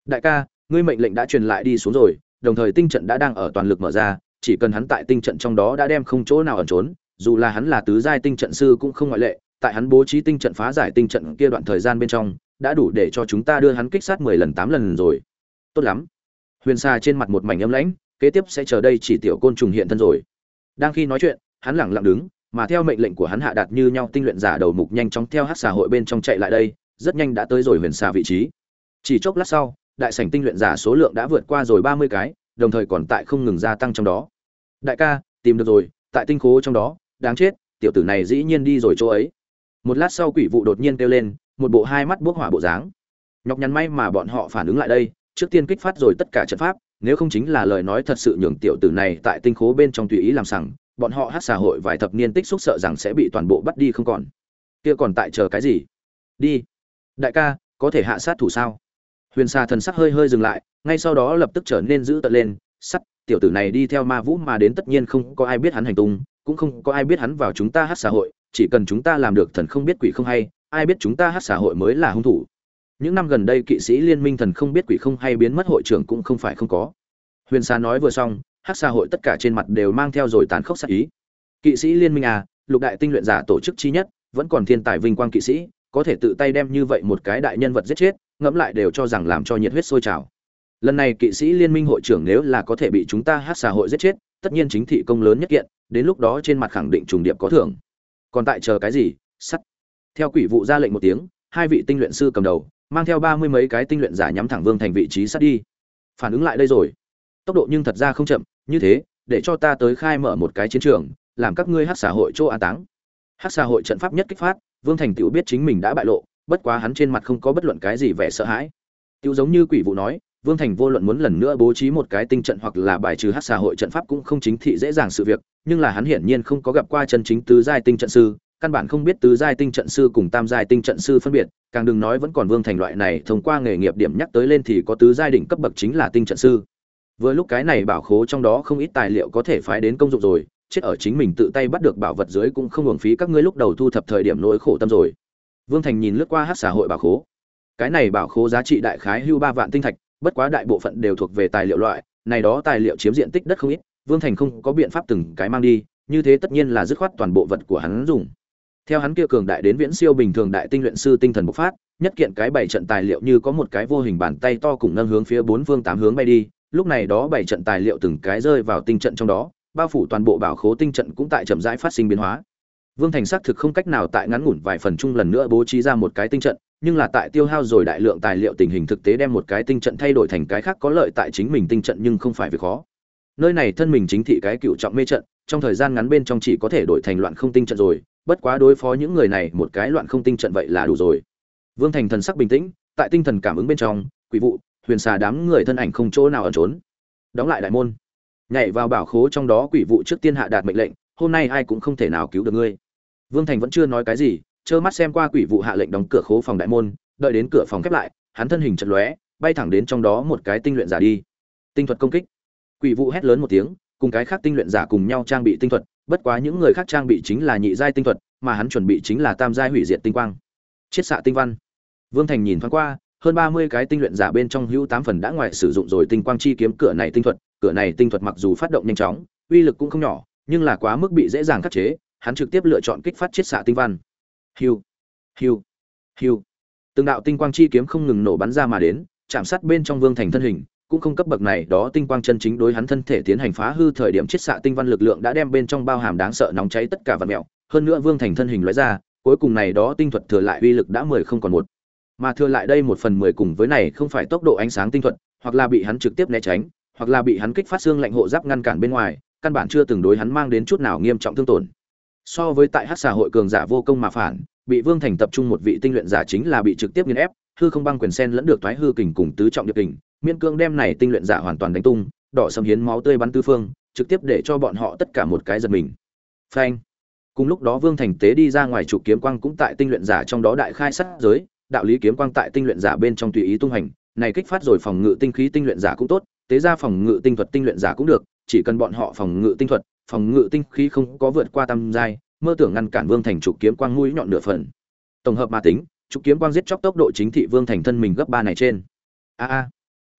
Đại ca, ngươi mệnh lệnh đã truyền lại đi xuống rồi đồng thời tinh trận đã đang ở toàn lực mở ra, chỉ cần hắn tại tinh trận trong đó đã đem không chỗ nào ẩn trốn, dù là hắn là tứ giai tinh trận sư cũng không ngoại lệ, tại hắn bố trí tinh trận phá giải tinh trận kia đoạn thời gian bên trong, đã đủ để cho chúng ta đưa hắn kích sát mười lần, tám lần rồi. Tốt lắm. Huyền xa trên mặt một mảnh âm lãnh, kế tiếp sẽ chờ đây chỉ tiểu côn trùng hiện thân rồi. Đang khi nói chuyện, hắn lặng lặng đứng, mà theo mệnh lệnh của hắn hạ đạt như nhau tinh luyện giả đầu mục nhanh chóng theo hắc xà hội bên trong chạy lại đây, rất nhanh đã tới rồi huyền Sa vị trí. Chỉ chốc lát sau đại sảnh tinh luyện giả số lượng đã vượt qua rồi ba mươi cái, đồng thời còn tại không ngừng gia tăng trong đó. Đại ca, tìm được rồi, tại tinh khố trong đó, đáng chết, tiểu tử này dĩ nhiên đi rồi chỗ ấy. Một lát sau quỷ vụ đột nhiên kêu lên, một bộ hai mắt bốc hỏa bộ dáng. Nhọc nhằn may mà bọn họ phản ứng lại đây, trước tiên kích phát rồi tất cả trận pháp, nếu không chính là lời nói thật sự nhường tiểu tử này tại tinh khố bên trong tùy ý làm sằng, bọn họ hát xã hội vài thập niên tích xúc sợ rằng sẽ bị toàn bộ bắt đi không còn. Kia còn tại chờ cái gì? Đi. Đại ca, có thể hạ sát thủ sao? Huyền Sa thần sắc hơi hơi dừng lại, ngay sau đó lập tức trở nên dữ tợn lên, sắt, tiểu tử này đi theo ma vũ mà đến tất nhiên không có ai biết hắn hành tung, cũng không có ai biết hắn vào chúng ta hát xã hội, chỉ cần chúng ta làm được thần không biết quỷ không hay, ai biết chúng ta hát xã hội mới là hung thủ. Những năm gần đây kỵ sĩ liên minh thần không biết quỷ không hay biến mất hội trưởng cũng không phải không có. Huyền sa nói vừa xong, hát xã hội tất cả trên mặt đều mang theo rồi tàn khốc sát ý. Kỵ sĩ liên minh à lục đại tinh luyện giả tổ chức chi nhất, vẫn còn thiên tài vinh quang kỵ sĩ, có thể tự tay đem như vậy một cái đại nhân vật giết chết ngẫm lại đều cho rằng làm cho nhiệt huyết sôi trào. Lần này kỵ sĩ liên minh hội trưởng nếu là có thể bị chúng ta hát xã hội giết chết, tất nhiên chính thị công lớn nhất kiện, đến lúc đó trên mặt khẳng định trùng điệp có thưởng. Còn tại chờ cái gì? Sắt. Theo quỷ vụ ra lệnh một tiếng, hai vị tinh luyện sư cầm đầu, mang theo ba mươi mấy cái tinh luyện giả nhắm thẳng vương thành vị trí sắt đi. Phản ứng lại đây rồi. Tốc độ nhưng thật ra không chậm, như thế, để cho ta tới khai mở một cái chiến trường, làm các ngươi hát xã hội chỗ an táng. Hát xã hội trận pháp nhất kích phát, vương thành tựu biết chính mình đã bại lộ bất quá hắn trên mặt không có bất luận cái gì vẻ sợ hãi tiêu giống như quỷ vụ nói vương thành vô luận muốn lần nữa bố trí một cái tinh trận hoặc là bài trừ hát xã hội trận pháp cũng không chính thị dễ dàng sự việc nhưng là hắn hiển nhiên không có gặp qua chân chính tứ giai tinh trận sư căn bản không biết tứ giai tinh trận sư cùng tam giai tinh trận sư phân biệt, càng đừng nói vẫn còn Vương Thành loại này thông qua nghề nghiệp điểm nhắc tới lên thì có tứ giai đỉnh cấp bậc chính là tinh trận sư. Vừa lúc cái này bảo khố trong đó không ít tài liệu có thể phái đến công dụng rồi, chết ở chính mình tự tay bắt được bảo vật dưới cũng không hưởng phí các ngươi lúc đầu thu thập thời điểm nỗi khổ tâm rồi. Vương Thành nhìn lướt qua hắc xã hội bảo khố. Cái này bảo khố giá trị đại khái hưu ba vạn tinh thạch, bất quá đại bộ phận đều thuộc về tài liệu loại, này đó tài liệu chiếm diện tích đất không ít, Vương Thành không có biện pháp từng cái mang đi, như thế tất nhiên là dứt khoát toàn bộ vật của hắn dùng theo hắn kia cường đại đến viễn siêu bình thường đại tinh luyện sư tinh thần bộc phát nhất kiện cái bảy trận tài liệu như có một cái vô hình bàn tay to cùng nâng hướng phía bốn phương tám hướng bay đi lúc này đó bảy trận tài liệu từng cái rơi vào tinh trận trong đó bao phủ toàn bộ bảo khố tinh trận cũng tại chậm rãi phát sinh biến hóa vương thành xác thực không cách nào tại ngắn ngủn vài phần chung lần nữa bố trí ra một cái tinh trận, nhưng là tại tiêu hao rồi đại lượng tài liệu tình hình thực tế đem một cái tinh trận thay đổi thành cái khác có lợi tại chính mình tinh trận nhưng không phải việc khó. Nơi này thân mình chính thị cái cựu trọng mê trận, trong thời gian ngắn bên trong chỉ có thể đổi thành loạn không tinh trận rồi, bất quá đối phó những người này một cái loạn không tinh trận vậy là đủ rồi. Vương thành thần sắc bình tĩnh, tại tinh thần cảm ứng bên trong, quỷ vụ, huyền xà đám người thân ảnh không chỗ nào ẩn trốn. Đóng lại đại môn. Nhảy vào bảo khố trong đó quỷ vụ trước tiên hạ đạt mệnh lệnh hôm nay ai cũng không thể nào cứu được ngươi. Vương thành vẫn chưa nói cái gì trơ mắt xem qua quỷ vụ hạ lệnh đóng cửa khố phòng đại môn đợi đến cửa phòng khép lại hắn thân hình chật lóe bay thẳng đến trong đó một cái tinh luyện giả đi. Tinh thuật công kích. Quỷ vụ hét lớn một tiếng cùng cái khác tinh luyện giả cùng nhau trang bị tinh thuật bất quá những người khác trang bị chính là nhị giai tinh thuật mà hắn chuẩn bị chính là tam giai hủy diệt tinh quang. Chiết xạ tinh văn. Vương thành nhìn thoáng qua hơn ba mươi cái tinh luyện giả bên trong hữu tám phần đã ngoài sử dụng rồi tinh quang chi kiếm cửa này tinh thuật, cửa này tinh thuật mặc dù phát động nhanh chóng, uy lực cũng không nhỏ, nhưng là quá mức bị dễ dàng khắc chế, hắn trực tiếp lựa chọn kích phát chiết xạ tinh văn. Hưu, hưu, hưu. Từng đạo tinh quang chi kiếm không ngừng nổ bắn ra mà đến, chạm sát bên trong Vương Thành thân hình, cũng không cấp bậc này, đó tinh quang chân chính đối hắn thân thể tiến hành phá hư thời điểm chiết xạ tinh văn lực lượng đã đem bên trong bao hàm đáng sợ nóng cháy tất cả vật mèo, hơn nữa Vương Thành thân hình lóe ra, cuối cùng này đó tinh thuật thừa lại uy lực đã mười không còn một mà thừa lại đây một phần mười cùng với này không phải tốc độ ánh sáng tinh thuật hoặc là bị hắn trực tiếp né tránh hoặc là bị hắn kích phát xương lạnh hộ giáp ngăn cản bên ngoài căn bản chưa từng đối hắn mang đến chút nào nghiêm trọng thương tổn. So với tại hát xã hội cường giả vô công mà phản, bị vương thành tập trung một vị tinh luyện giả chính là bị trực tiếp nghiền ép, hư không băng quyền sen lẫn được thoái hư kình cùng tứ trọng điệp kình miên cương đem này tinh luyện giả hoàn toàn đánh tung, đỏ sầm hiến máu tươi bắn tư phương, trực tiếp để cho bọn họ tất cả một cái giật mình. Phanh! Cùng lúc đó vương thành tế đi ra ngoài trụ kiếm quang cũng tại tinh luyện giả trong đó đại khai sát giới, đạo lý kiếm quang tại tinh luyện giả bên trong tùy ý tung hành, này kích phát rồi phòng ngự tinh khí tinh luyện giả cũng tốt tế ra phòng ngự tinh thuật tinh luyện giả cũng được, chỉ cần bọn họ phòng ngự tinh thuật, phòng ngự tinh khí không có vượt qua tam giai, mơ tưởng ngăn cản vương thành trụ kiếm quang mũi nhọn nửa phần. Tổng hợp mà tính trụ kiếm quang giết chóc tốc độ chính thị vương thành thân mình gấp ba này trên. A a.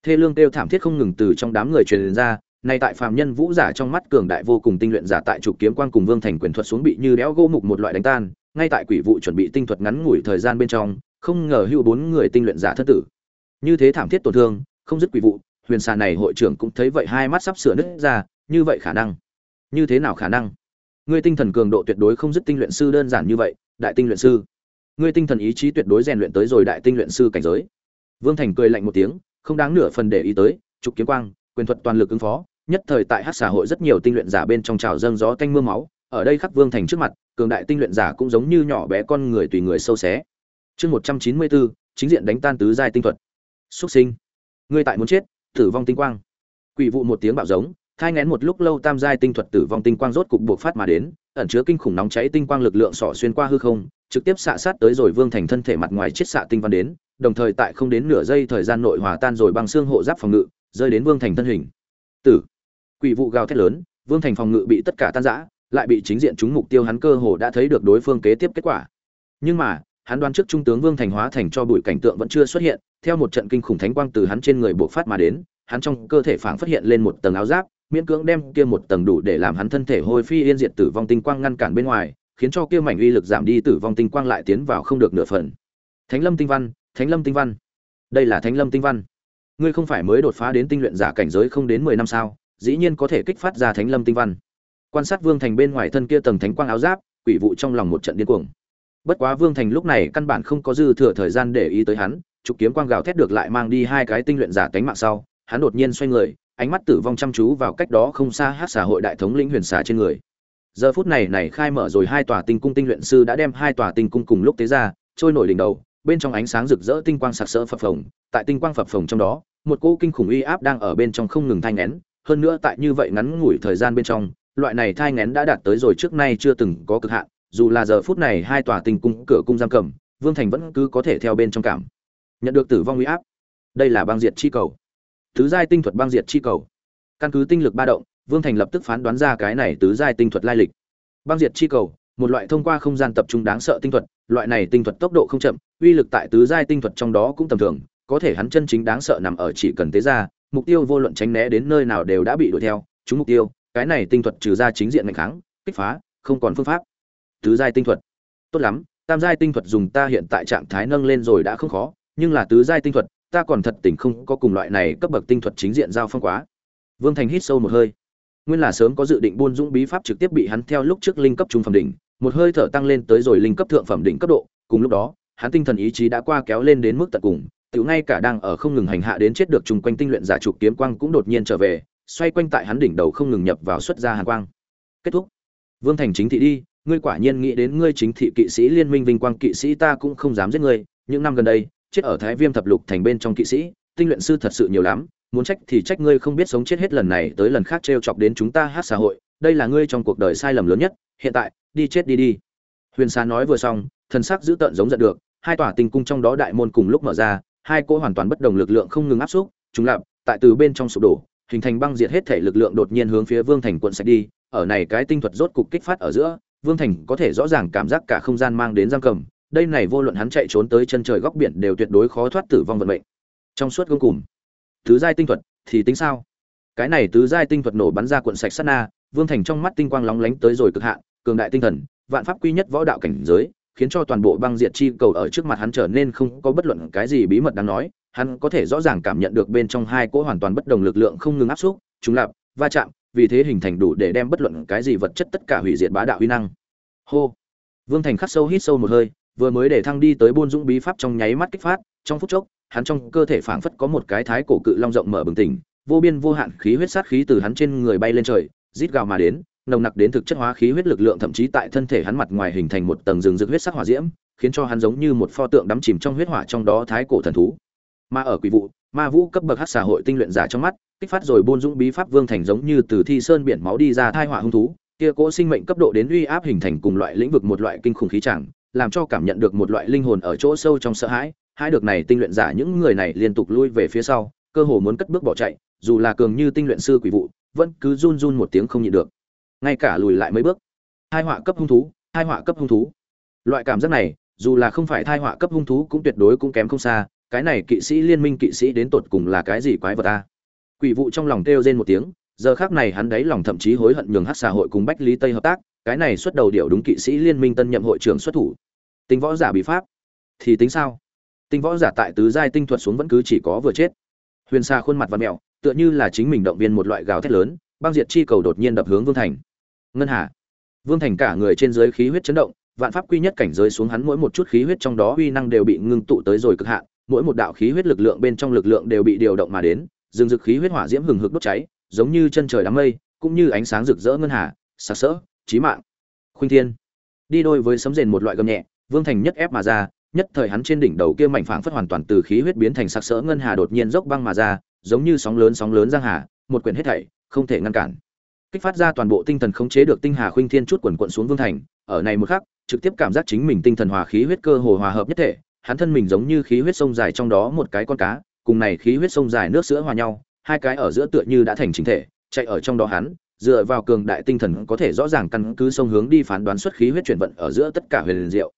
Thê lương kêu thảm thiết không ngừng từ trong đám người truyền ra, nay tại phàm nhân vũ giả trong mắt cường đại vô cùng tinh luyện giả tại trục kiếm quang cùng vương thành quyền thuật xuống bị như đẽo gỗ mục một loại đánh tan, ngay tại quỷ vụ chuẩn bị tinh thuật ngắn ngủi thời gian bên trong, không ngờ hưu bốn người tinh luyện giả thất tử. Như thế thảm thiết tổn thương, không dứt quỷ vụ huyền xà này hội trưởng cũng thấy vậy hai mắt sắp sửa nứt ra, như vậy khả năng. Như thế nào khả năng? Ngươi tinh thần cường độ tuyệt đối không dứt tinh luyện sư đơn giản như vậy, đại tinh luyện sư. Ngươi tinh thần ý chí tuyệt đối rèn luyện tới rồi đại tinh luyện sư cảnh giới. Vương thành cười lạnh một tiếng, không đáng nửa phần để ý tới, trục kiếm quang, quyền thuật toàn lực ứng phó, nhất thời tại hát xã hội rất nhiều tinh luyện giả bên trong trào dâng gió tanh mưa máu, ở đây khắc vương thành trước mặt, cường đại tinh luyện giả cũng giống như nhỏ bé con người tùy người sâu xé. Chương một trăm chín mươi bốn, chính diện đánh tan tứ giai tinh thuật. Xuất sinh. Ngươi tại muốn chết tử vong tinh quang. Quỷ vụ một tiếng bạo giống, thai ngén một lúc lâu tam giai tinh thuật tử vong tinh quang rốt cục buộc phát mà đến, ẩn chứa kinh khủng nóng cháy tinh quang lực lượng sỏ xuyên qua hư không, trực tiếp xạ sát tới rồi vương thành thân thể mặt ngoài chiết xạ tinh văn đến, đồng thời tại không đến nửa giây thời gian nội hòa tan rồi băng xương hộ giáp phòng ngự, rơi đến vương thành thân hình. Tử. Quỷ vụ gào thét lớn, vương thành phòng ngự bị tất cả tan rã, lại bị chính diện trúng mục tiêu hắn cơ hồ đã thấy được đối phương kế tiếp kết quả. Nhưng mà, hắn đoán trước trung tướng vương thành hóa thành cho bụi cảnh tượng vẫn chưa xuất hiện theo một trận kinh khủng thánh quang từ hắn trên người bộc phát mà đến, hắn trong cơ thể phảng phát hiện lên một tầng áo giáp, miễn cưỡng đem kia một tầng đủ để làm hắn thân thể hôi phi yên diệt tử vong tinh quang ngăn cản bên ngoài, khiến cho kia mảnh uy lực giảm đi tử vong tinh quang lại tiến vào không được nửa phần. Thánh lâm tinh văn, thánh lâm tinh văn. Đây là thánh lâm tinh văn. Ngươi không phải mới đột phá đến tinh luyện giả cảnh giới không đến mười năm sao? Dĩ nhiên có thể kích phát ra thánh lâm tinh văn. Quan sát vương thành bên ngoài thân kia tầng thánh quang áo giáp, quỷ vụ trong lòng một trận điên cuồng. Bất quá vương thành lúc này căn bản không có dư thừa thời gian để ý tới hắn trục kiếm quang gào thét được lại mang đi hai cái tinh luyện giả cánh mạng sau, hắn đột nhiên xoay người, ánh mắt tử vong chăm chú vào cách đó không xa hát xã hội đại thống lĩnh huyền xà trên người. Giờ phút này này khai mở rồi hai tòa tinh cung tinh luyện sư đã đem hai tòa tinh cung cùng lúc tế ra, trôi nổi đỉnh đầu, bên trong ánh sáng rực rỡ tinh quang sặc sỡ phập phồng, tại tinh quang phập phồng trong đó, một cỗ kinh khủng uy áp đang ở bên trong không ngừng thanh nén hơn nữa tại như vậy ngắn ngủi thời gian bên trong, loại này thai ngén đã đạt tới rồi trước nay chưa từng có cực hạn, dù là giờ phút này hai tòa tinh cung cửa cung giam cầm, vương thành vẫn cứ có thể theo bên trong cảm nhận được tử vong uy áp. Đây là băng diệt chi cầu. Tứ giai tinh thuật băng diệt chi cầu. Căn cứ tinh lực ba động, vương thành lập tức phán đoán ra cái này tứ giai tinh thuật lai lịch. Băng diệt chi cầu, một loại thông qua không gian tập trung đáng sợ tinh thuật, loại này tinh thuật tốc độ không chậm, uy lực tại tứ giai tinh thuật trong đó cũng tầm thường, có thể hắn chân chính đáng sợ nằm ở chỉ cần tế ra, mục tiêu vô luận tránh né đến nơi nào đều đã bị đuổi theo chúng mục tiêu, cái này tinh thuật trừ ra chính diện mạnh kháng, kích phá, không còn phương pháp. Tứ giai tinh thuật. Tốt lắm, tam giai tinh thuật dùng ta hiện tại trạng thái nâng lên rồi đã không khó nhưng là tứ giai tinh thuật, ta còn thật tình không có cùng loại này cấp bậc tinh thuật chính diện giao phong quá. Vương thành hít sâu một hơi. Nguyên là sớm có dự định buôn dũng bí pháp trực tiếp bị hắn theo lúc trước linh cấp trung phẩm đỉnh, một hơi thở tăng lên tới rồi linh cấp thượng phẩm đỉnh cấp độ, cùng lúc đó, hắn tinh thần ý chí đã qua kéo lên đến mức tận cùng, tiểu ngay cả đang ở không ngừng hành hạ đến chết được trùng quanh tinh luyện giả trục kiếm quang cũng đột nhiên trở về, xoay quanh tại hắn đỉnh đầu không ngừng nhập vào xuất ra hàn quang. Kết thúc. Vương thành chính thị đi, ngươi quả nhiên nghĩ đến ngươi chính thị kỵ sĩ liên minh vinh quang kỵ sĩ ta cũng không dám giết ngươi, những năm gần đây chết ở thái viêm thập lục thành bên trong kỵ sĩ, tinh luyện sư thật sự nhiều lắm, muốn trách thì trách ngươi không biết sống chết hết lần này tới lần khác t chọc đến chúng ta hát xã hội, đây là ngươi trong cuộc đời sai lầm lớn nhất, hiện tại, đi chết đi đi. Huyền xá nói vừa xong, thần sắc dữ tợn giống giận được, hai tòa tinh cung trong đó đại môn cùng lúc mở ra, hai cỗ hoàn toàn bất đồng lực lượng không ngừng áp xúc chúng lặp, tại từ bên trong sụp đổ, hình thành băng diệt hết thể lực lượng đột nhiên hướng phía vương thành quận sạch đi, ở này cái tinh thuật rốt cục kích phát ở giữa, vương thành có thể rõ ràng cảm giác cả không gian mang đến giam cầm đây này vô luận hắn chạy trốn tới chân trời góc biển đều tuyệt đối khó thoát tử vong vận mệnh. Trong suốt gông cùng tứ giai tinh thuật thì tính sao? Cái này tứ giai tinh thuật nổ bắn ra cuộn sạch sát na, vương thành trong mắt tinh quang lóng lánh tới rồi cực hạn, cường đại tinh thần, vạn pháp quy nhất võ đạo cảnh giới, khiến cho toàn bộ băng diệt chi cầu ở trước mặt hắn trở nên không có bất luận cái gì bí mật đáng nói. Hắn có thể rõ ràng cảm nhận được bên trong hai cỗ hoàn toàn bất đồng lực lượng không ngừng áp xúc chúng lạp va chạm, vì thế hình thành đủ để đem bất luận cái gì vật chất tất cả hủy diệt bá đạo uy năng. Hô! Vương thành khắc sâu hít sâu một hơi vừa mới để thăng đi tới buôn dũng bí pháp trong nháy mắt kích phát, trong phút chốc, hắn trong cơ thể phảng phất có một cái thái cổ cự long rộng mở bừng tỉnh, vô biên vô hạn khí huyết sát khí từ hắn trên người bay lên trời, rít gào mà đến, nồng nặc đến thực chất hóa khí huyết lực lượng thậm chí tại thân thể hắn mặt ngoài hình thành một tầng rừng rực huyết sắc hỏa diễm, khiến cho hắn giống như một pho tượng đắm chìm trong huyết hỏa trong đó thái cổ thần thú. Mà ở quỷ vụ, ma vũ cấp bậc hắc xã hội tinh luyện giả trong mắt, kích phát rồi buôn dũng bí pháp vương thành giống như từ thi sơn biển máu đi ra thai hỏa hung thú, kia cỗ sinh mệnh cấp độ đến uy áp hình thành cùng loại lĩnh vực một loại kinh khủng khí chẳng làm cho cảm nhận được một loại linh hồn ở chỗ sâu trong sợ hãi, hai được này tinh luyện giả những người này liên tục lui về phía sau, cơ hồ muốn cất bước bỏ chạy, dù là cường như tinh luyện sư quỷ vụ, vẫn cứ run run một tiếng không nhịn được. Ngay cả lùi lại mấy bước hai họa cấp hung thú hai họa cấp hung thú. Loại cảm giác này, dù là không phải thai họa cấp hung thú cũng tuyệt đối cũng kém không xa, cái này kỵ sĩ liên minh kỵ sĩ đến tột cùng là cái gì quái vật ta quỷ vụ trong lòng kêu rên một tiếng giờ khác này hắn đáy lòng thậm chí hối hận nhường hát xã hội cùng bách lý tây hợp tác, cái này xuất đầu điệu đúng kỵ sĩ liên minh tân nhậm hội trưởng xuất thủ. Tính võ giả bị pháp, thì tính sao? Tinh võ giả tại tứ giai tinh thuật xuống vẫn cứ chỉ có vừa chết. Huyền xa khuôn mặt và mẹo, tựa như là chính mình động viên một loại gào thét lớn, băng diệt chi cầu đột nhiên đập hướng vương thành. Ngân hà. Vương thành cả người trên dưới khí huyết chấn động, vạn pháp quy nhất cảnh giới xuống hắn mỗi một chút khí huyết trong đó uy năng đều bị ngưng tụ tới rồi cực hạn, mỗi một đạo khí huyết lực lượng bên trong lực lượng đều bị điều động mà đến rừng rực khí huyết hỏa diễm hừng hực đốt cháy giống như chân trời đám mây, cũng như ánh sáng rực rỡ ngân hà, sặc sỡ, chí mạng. Khuynh thiên. Đi đôi với sấm rền một loại gầm nhẹ, vương thành nhất ép mà ra, nhất thời hắn trên đỉnh đầu kia mảnh phảng phất hoàn toàn từ khí huyết biến thành sặc sỡ ngân hà đột nhiên dốc băng mà ra, giống như sóng lớn sóng lớn giang hà, một quyển hết thảy, không thể ngăn cản. Kích phát ra toàn bộ tinh thần khống chế được tinh hà khuynh thiên chút quần quận xuống vương thành, ở này một khắc, trực tiếp cảm giác chính mình tinh thần hòa khí huyết cơ hồ hòa hợp nhất thể, hắn thân mình giống như khí huyết sông dài trong đó một cái con cá, cùng này khí huyết sông dài nước sữa hòa nhau hai cái ở giữa tựa như đã thành chính thể, chạy ở trong đó hắn, dựa vào cường đại tinh thần có thể rõ ràng căn cứ sông hướng đi phán đoán xuất khí huyết chuyển vận ở giữa tất cả huyền diệu.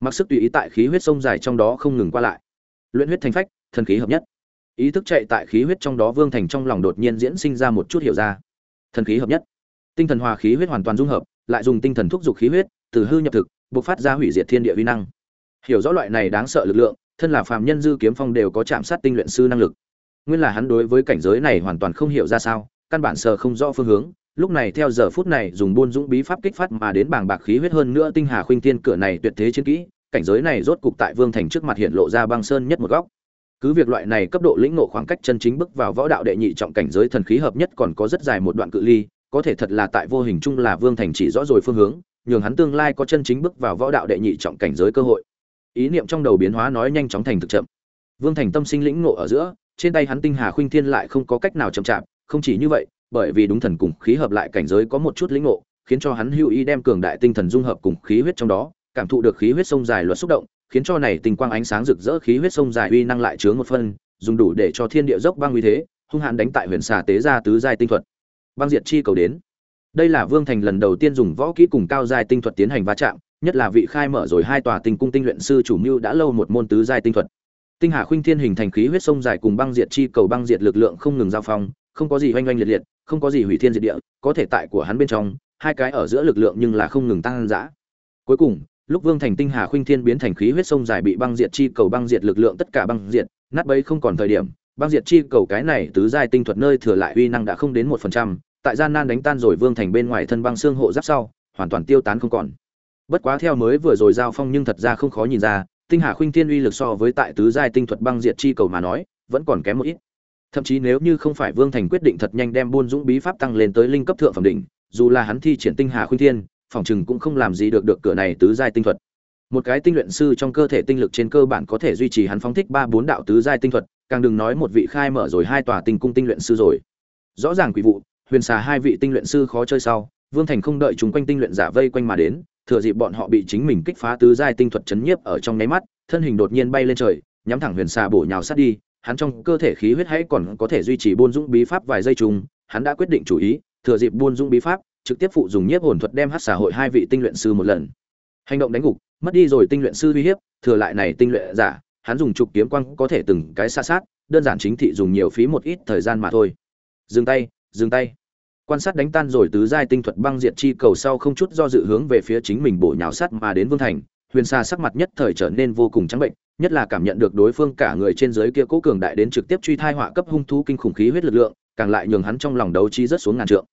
Mặc sức tùy ý tại khí huyết sông dài trong đó không ngừng qua lại. Luyện huyết thành phách, thần khí hợp nhất. Ý thức chạy tại khí huyết trong đó vương thành trong lòng đột nhiên diễn sinh ra một chút hiểu ra. Thần khí hợp nhất. Tinh thần hòa khí huyết hoàn toàn dung hợp, lại dùng tinh thần thúc dục khí huyết, từ hư nhập thực, bộc phát ra hủy diệt thiên địa vi năng. Hiểu rõ loại này đáng sợ lực lượng, thân là phàm nhân dư kiếm phong đều có chạm sát tinh luyện sư năng lực nguyên là hắn đối với cảnh giới này hoàn toàn không hiểu ra sao, căn bản sờ không rõ phương hướng. Lúc này theo giờ phút này dùng buôn dũng bí pháp kích phát mà đến bảng bạc khí huyết hơn nữa tinh hà khuynh thiên cửa này tuyệt thế chiến kỹ, cảnh giới này rốt cục tại vương thành trước mặt hiện lộ ra băng sơn nhất một góc. Cứ việc loại này cấp độ lĩnh ngộ khoảng cách chân chính bước vào võ đạo đệ nhị trọng cảnh giới thần khí hợp nhất còn có rất dài một đoạn cự ly, có thể thật là tại vô hình chung là vương thành chỉ rõ rồi phương hướng, nhường hắn tương lai có chân chính bước vào võ đạo đệ nhị trọng cảnh giới cơ hội. Ý niệm trong đầu biến hóa nói nhanh chóng thành thực chậm. Vương thành tâm sinh lĩnh ngộ ở giữa trên tay hắn tinh hà khuynh thiên lại không có cách nào chậm chạp, không chỉ như vậy, bởi vì đúng thần cùng khí hợp lại cảnh giới có một chút lĩnh ngộ, khiến cho hắn hữu ý đem cường đại tinh thần dung hợp cùng khí huyết trong đó, cảm thụ được khí huyết sông dài luật xúc động, khiến cho này tinh quang ánh sáng rực rỡ khí huyết sông dài uy năng lại chứa một phân, dùng đủ để cho thiên địa dốc băng uy thế, hung hãn đánh tại huyền xà tế gia tứ giai tinh thuật. Băng diệt chi cầu đến. Đây là vương thành lần đầu tiên dùng võ kỹ cùng cao giai tinh thuật tiến hành va chạm, nhất là vị khai mở rồi hai tòa tinh cung tinh luyện sư chủ mưu đã lâu một môn tứ giai tinh thuật tinh hà khuynh thiên hình thành khí huyết sông dài cùng băng diệt chi cầu băng diệt lực lượng không ngừng giao phong, không có gì oanh oanh liệt liệt, không có gì hủy thiên diệt địa, có thể tại của hắn bên trong, hai cái ở giữa lực lượng nhưng là không ngừng tăng dã. Cuối cùng, lúc vương thành tinh hà khuynh thiên biến thành khí huyết sông dài bị băng diệt chi cầu băng diệt lực lượng tất cả băng diệt, nát bấy không còn thời điểm, băng diệt chi cầu cái này tứ giai tinh thuật nơi thừa lại uy năng đã không đến một phần trăm, tại gian nan đánh tan rồi vương thành bên ngoài thân băng xương hộ giáp sau, hoàn toàn tiêu tán không còn. Bất quá theo mới vừa rồi giao phong nhưng thật ra không khó nhìn ra tinh hà khuynh thiên uy lực so với tại tứ giai tinh thuật băng diệt chi cầu mà nói, vẫn còn kém một ít. Thậm chí nếu như không phải vương thành quyết định thật nhanh đem buôn dũng bí pháp tăng lên tới linh cấp thượng phẩm đỉnh, dù là hắn thi triển tinh hà khuynh thiên, phòng chừng cũng không làm gì được được cửa này tứ giai tinh thuật. Một cái tinh luyện sư trong cơ thể tinh lực trên cơ bản có thể duy trì hắn phóng thích ba bốn đạo tứ giai tinh thuật, càng đừng nói một vị khai mở rồi hai tòa tinh cung tinh luyện sư rồi. Rõ ràng quỷ vụ, huyền xà hai vị tinh luyện sư khó chơi sau, vương thành không đợi chúng quanh tinh luyện giả vây quanh mà đến thừa dịp bọn họ bị chính mình kích phá tứ giai tinh thuật chấn nhiếp ở trong nháy mắt, thân hình đột nhiên bay lên trời, nhắm thẳng huyền xà bổ nhào sát đi, hắn trong cơ thể khí huyết hãy còn có thể duy trì buôn dũng bí pháp vài giây chung, hắn đã quyết định chủ ý, thừa dịp buôn dũng bí pháp, trực tiếp phụ dùng nhiếp hồn thuật đem hắc xà hội hai vị tinh luyện sư một lần. Hành động đánh gục, mất đi rồi tinh luyện sư uy hiếp, thừa lại này tinh luyện giả, hắn dùng trục kiếm quang có thể từng cái xa sát, đơn giản chính thị dùng nhiều phí một ít thời gian mà thôi. Dừng tay dừng tay quan sát đánh tan rồi tứ giai tinh thuật băng diệt chi cầu sau không chút do dự hướng về phía chính mình bổ nhào sát mà đến vương thành. Huyền xa sắc mặt nhất thời trở nên vô cùng trắng bệnh, nhất là cảm nhận được đối phương cả người trên dưới kia cố cường đại đến trực tiếp truy thai họa cấp hung thú kinh khủng khí huyết lực lượng, càng lại nhường hắn trong lòng đấu trí rất xuống ngàn trượng.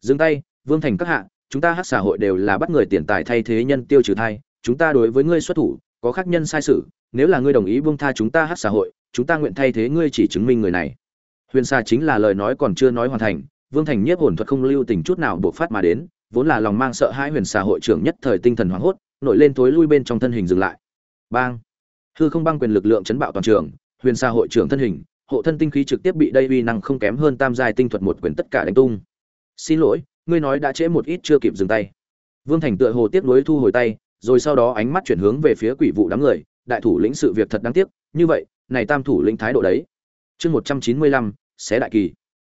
Dừng tay, vương thành các hạ, chúng ta hát xã hội đều là bắt người tiền tài thay thế nhân tiêu trừ thai, chúng ta đối với ngươi xuất thủ, có khác nhân sai sự, nếu là ngươi đồng ý buông tha chúng ta hát xã hội, chúng ta nguyện thay thế ngươi chỉ chứng minh người này. Huyền xa chính là lời nói còn chưa nói hoàn thành vương thành nhiếp hồn thuật không lưu tình chút nào buộc phát mà đến, vốn là lòng mang sợ hãi huyền xà hội trưởng nhất thời tinh thần hoảng hốt, nổi lên tối lui bên trong thân hình dừng lại. Bang! Hư không băng quyền lực lượng chấn bạo toàn trường, huyền xà hội trưởng thân hình, hộ thân tinh khí trực tiếp bị đây uy năng không kém hơn tam giai tinh thuật một quyền tất cả đánh tung. Xin lỗi, ngươi nói đã trễ một ít chưa kịp dừng tay. Vương thành tựa hồ tiếp nối thu hồi tay, rồi sau đó ánh mắt chuyển hướng về phía quỷ vụ đám người, đại thủ lĩnh sự việc thật đáng tiếc, như vậy, này tam thủ lĩnh thái độ đấy. Chương một trăm chín mươi lăm, xé đại kỳ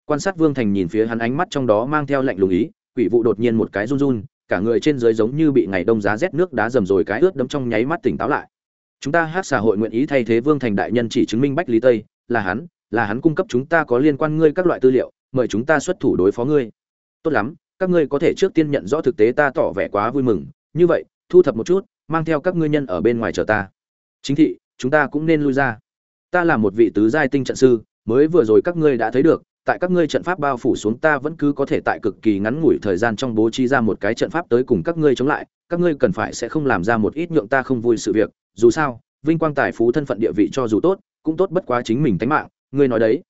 quan sát vương thành nhìn phía hắn ánh mắt trong đó mang theo lạnh lùng ý, quỷ vụ đột nhiên một cái run run, cả người trên dưới giống như bị ngày đông giá rét nước đá dầm rồi cái ướt đấm trong nháy mắt tỉnh táo lại. Chúng ta hát xã hội nguyện ý thay thế vương thành đại nhân chỉ chứng minh bách lý tây, là hắn là hắn cung cấp chúng ta có liên quan ngươi các loại tư liệu, mời chúng ta xuất thủ đối phó ngươi. Tốt lắm, các ngươi có thể trước tiên nhận rõ thực tế ta tỏ vẻ quá vui mừng. Như vậy, thu thập một chút, mang theo các ngươi nhân ở bên ngoài chờ ta. Chính thị, chúng ta cũng nên lui ra. Ta là một vị tứ giai tinh trận sư, mới vừa rồi các ngươi đã thấy được tại các ngươi trận pháp bao phủ xuống ta vẫn cứ có thể tại cực kỳ ngắn ngủi thời gian trong bố trí ra một cái trận pháp tới cùng các ngươi chống lại, các ngươi cần phải sẽ không làm ra một ít nhượng ta không vui sự việc. Dù sao, vinh quang tài phú thân phận địa vị cho dù tốt, cũng tốt bất quá chính mình tánh mạng, ngươi nói đấy.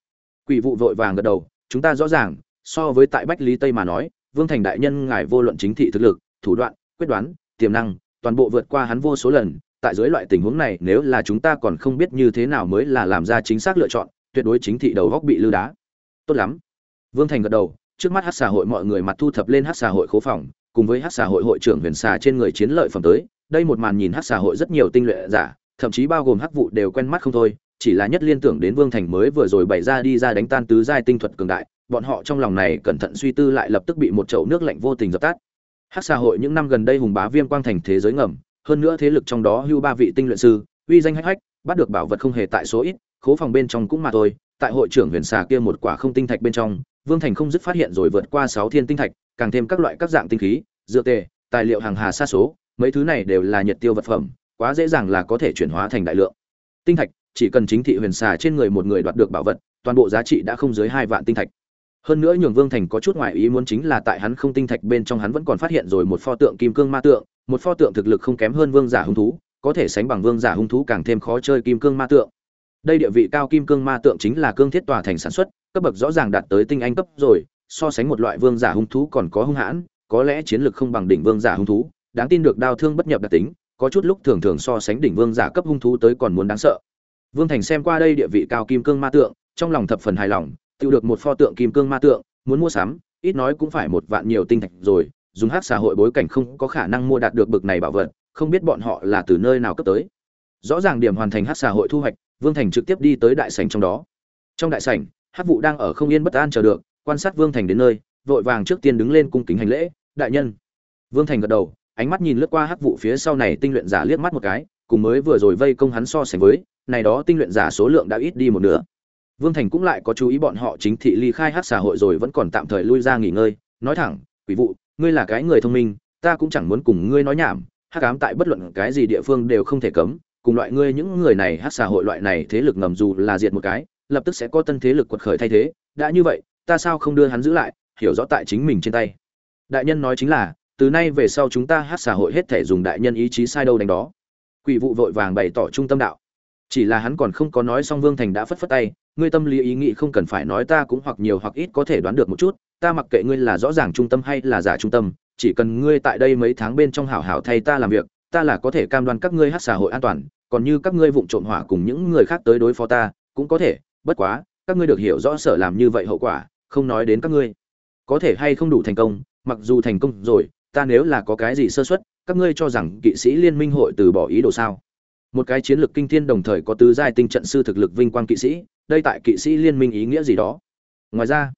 Quỷ vụ vội vàng gật đầu, chúng ta rõ ràng, so với tại bách lý tây mà nói, vương thành đại nhân ngài vô luận chính thị thực lực, thủ đoạn, quyết đoán, tiềm năng, toàn bộ vượt qua hắn vô số lần, tại dưới loại tình huống này, nếu là chúng ta còn không biết như thế nào mới là làm ra chính xác lựa chọn, tuyệt đối chính thị đầu góc bị lư đá tốt lắm. Vương thành gật đầu, trước mắt hát xã hội mọi người mặt thu thập lên hát xã hội khố phòng, cùng với hát xã hội hội trưởng huyền xà trên người chiến lợi phẩm tới, đây một màn nhìn hát xã hội rất nhiều tinh luyện giả, thậm chí bao gồm hắc vụ đều quen mắt không thôi, chỉ là nhất liên tưởng đến vương thành mới vừa rồi bày ra đi ra đánh tan tứ giai tinh thuật cường đại, bọn họ trong lòng này cẩn thận suy tư lại lập tức bị một chậu nước lạnh vô tình dập tắt. Hát xã hội những năm gần đây hùng bá viêm quang thành thế giới ngầm, hơn nữa thế lực trong đó hưu ba vị tinh luyện sư, uy danh hách hách, bắt được bảo vật không hề tại số ít khố phòng bên trong cũng mà thôi, tại hội trưởng huyền xà kia một quả không tinh thạch bên trong, vương thành không dứt phát hiện rồi vượt qua sáu thiên tinh thạch, càng thêm các loại các dạng tinh khí dựa tề, tài liệu hàng hà xa số, mấy thứ này đều là nhiệt tiêu vật phẩm, quá dễ dàng là có thể chuyển hóa thành đại lượng. Tinh thạch, chỉ cần chính thị huyền xà trên người một người đoạt được bảo vật, toàn bộ giá trị đã không dưới hai vạn tinh thạch. Hơn nữa nhường vương thành có chút ngoại ý muốn chính là tại hắn không tinh thạch bên trong hắn vẫn còn phát hiện rồi một pho tượng kim cương ma tượng, một pho tượng thực lực không kém hơn vương giả hung thú, có thể sánh bằng vương giả hung thú càng thêm khó chơi kim cương ma tượng đây địa vị cao kim cương ma tượng chính là cương thiết tòa thành sản xuất, cấp bậc rõ ràng đạt tới tinh anh cấp rồi, so sánh một loại vương giả hung thú còn có hung hãn, có lẽ chiến lược không bằng đỉnh vương giả hung thú, đáng tin được đau thương bất nhập đặc tính, có chút lúc thường thường so sánh đỉnh vương giả cấp hung thú tới còn muốn đáng sợ. Vương thành xem qua đây địa vị cao kim cương ma tượng, trong lòng thập phần hài lòng, tiêu được một pho tượng kim cương ma tượng, muốn mua sắm, ít nói cũng phải một vạn nhiều tinh thạch rồi, dùng hát xã hội bối cảnh không có khả năng mua đạt được bực này bảo vật, không biết bọn họ là từ nơi nào cấp tới. Rõ ràng điểm hoàn thành hát xã hội thu hoạch vương thành trực tiếp đi tới đại sảnh trong đó. Trong đại sảnh, Hắc Vũ đang ở không yên bất an chờ được, quan sát vương thành đến nơi, vội vàng trước tiên đứng lên cung kính hành lễ, đại nhân. Vương thành gật đầu, ánh mắt nhìn lướt qua Hắc Vũ phía sau này tinh luyện giả liếc mắt một cái, cùng mới vừa rồi vây công hắn so sánh với, này đó tinh luyện giả số lượng đã ít đi một nửa. Vương thành cũng lại có chú ý bọn họ chính thị ly khai hắc xã hội rồi vẫn còn tạm thời lui ra nghỉ ngơi, nói thẳng, quỷ vụ ngươi là cái người thông minh, ta cũng chẳng muốn cùng ngươi nói nhảm, Hắc cám tại bất luận cái gì địa phương đều không thể cấm cùng loại ngươi những người này hát xã hội loại này thế lực ngầm dù là diệt một cái, lập tức sẽ có tân thế lực quật khởi thay thế. Đã như vậy, ta sao không đưa hắn giữ lại, hiểu rõ tại chính mình trên tay. Đại nhân nói chính là, từ nay về sau chúng ta hát xã hội hết thể dùng đại nhân ý chí sai đâu đánh đó. Quỷ vụ vội vàng bày tỏ trung tâm đạo. Chỉ là hắn còn không có nói xong vương thành đã phất phất tay, ngươi tâm lý ý nghĩ không cần phải nói ta cũng hoặc nhiều hoặc ít có thể đoán được một chút, ta mặc kệ ngươi là rõ ràng trung tâm hay là giả trung tâm, chỉ cần ngươi tại đây mấy tháng bên trong hảo hảo thay ta làm việc ta là có thể cam đoan các ngươi hát xã hội an toàn, còn như các ngươi vụng trộm hỏa cùng những người khác tới đối phó ta, cũng có thể, bất quá, các ngươi được hiểu rõ sở làm như vậy hậu quả, không nói đến các ngươi. Có thể hay không đủ thành công, mặc dù thành công rồi, ta nếu là có cái gì sơ xuất các ngươi cho rằng kỵ sĩ liên minh hội từ bỏ ý đồ sao? Một cái chiến lược kinh thiên đồng thời có tứ giai tinh trận sư thực lực vinh quang kỵ sĩ, đây tại kỵ sĩ liên minh ý nghĩa gì đó? Ngoài ra,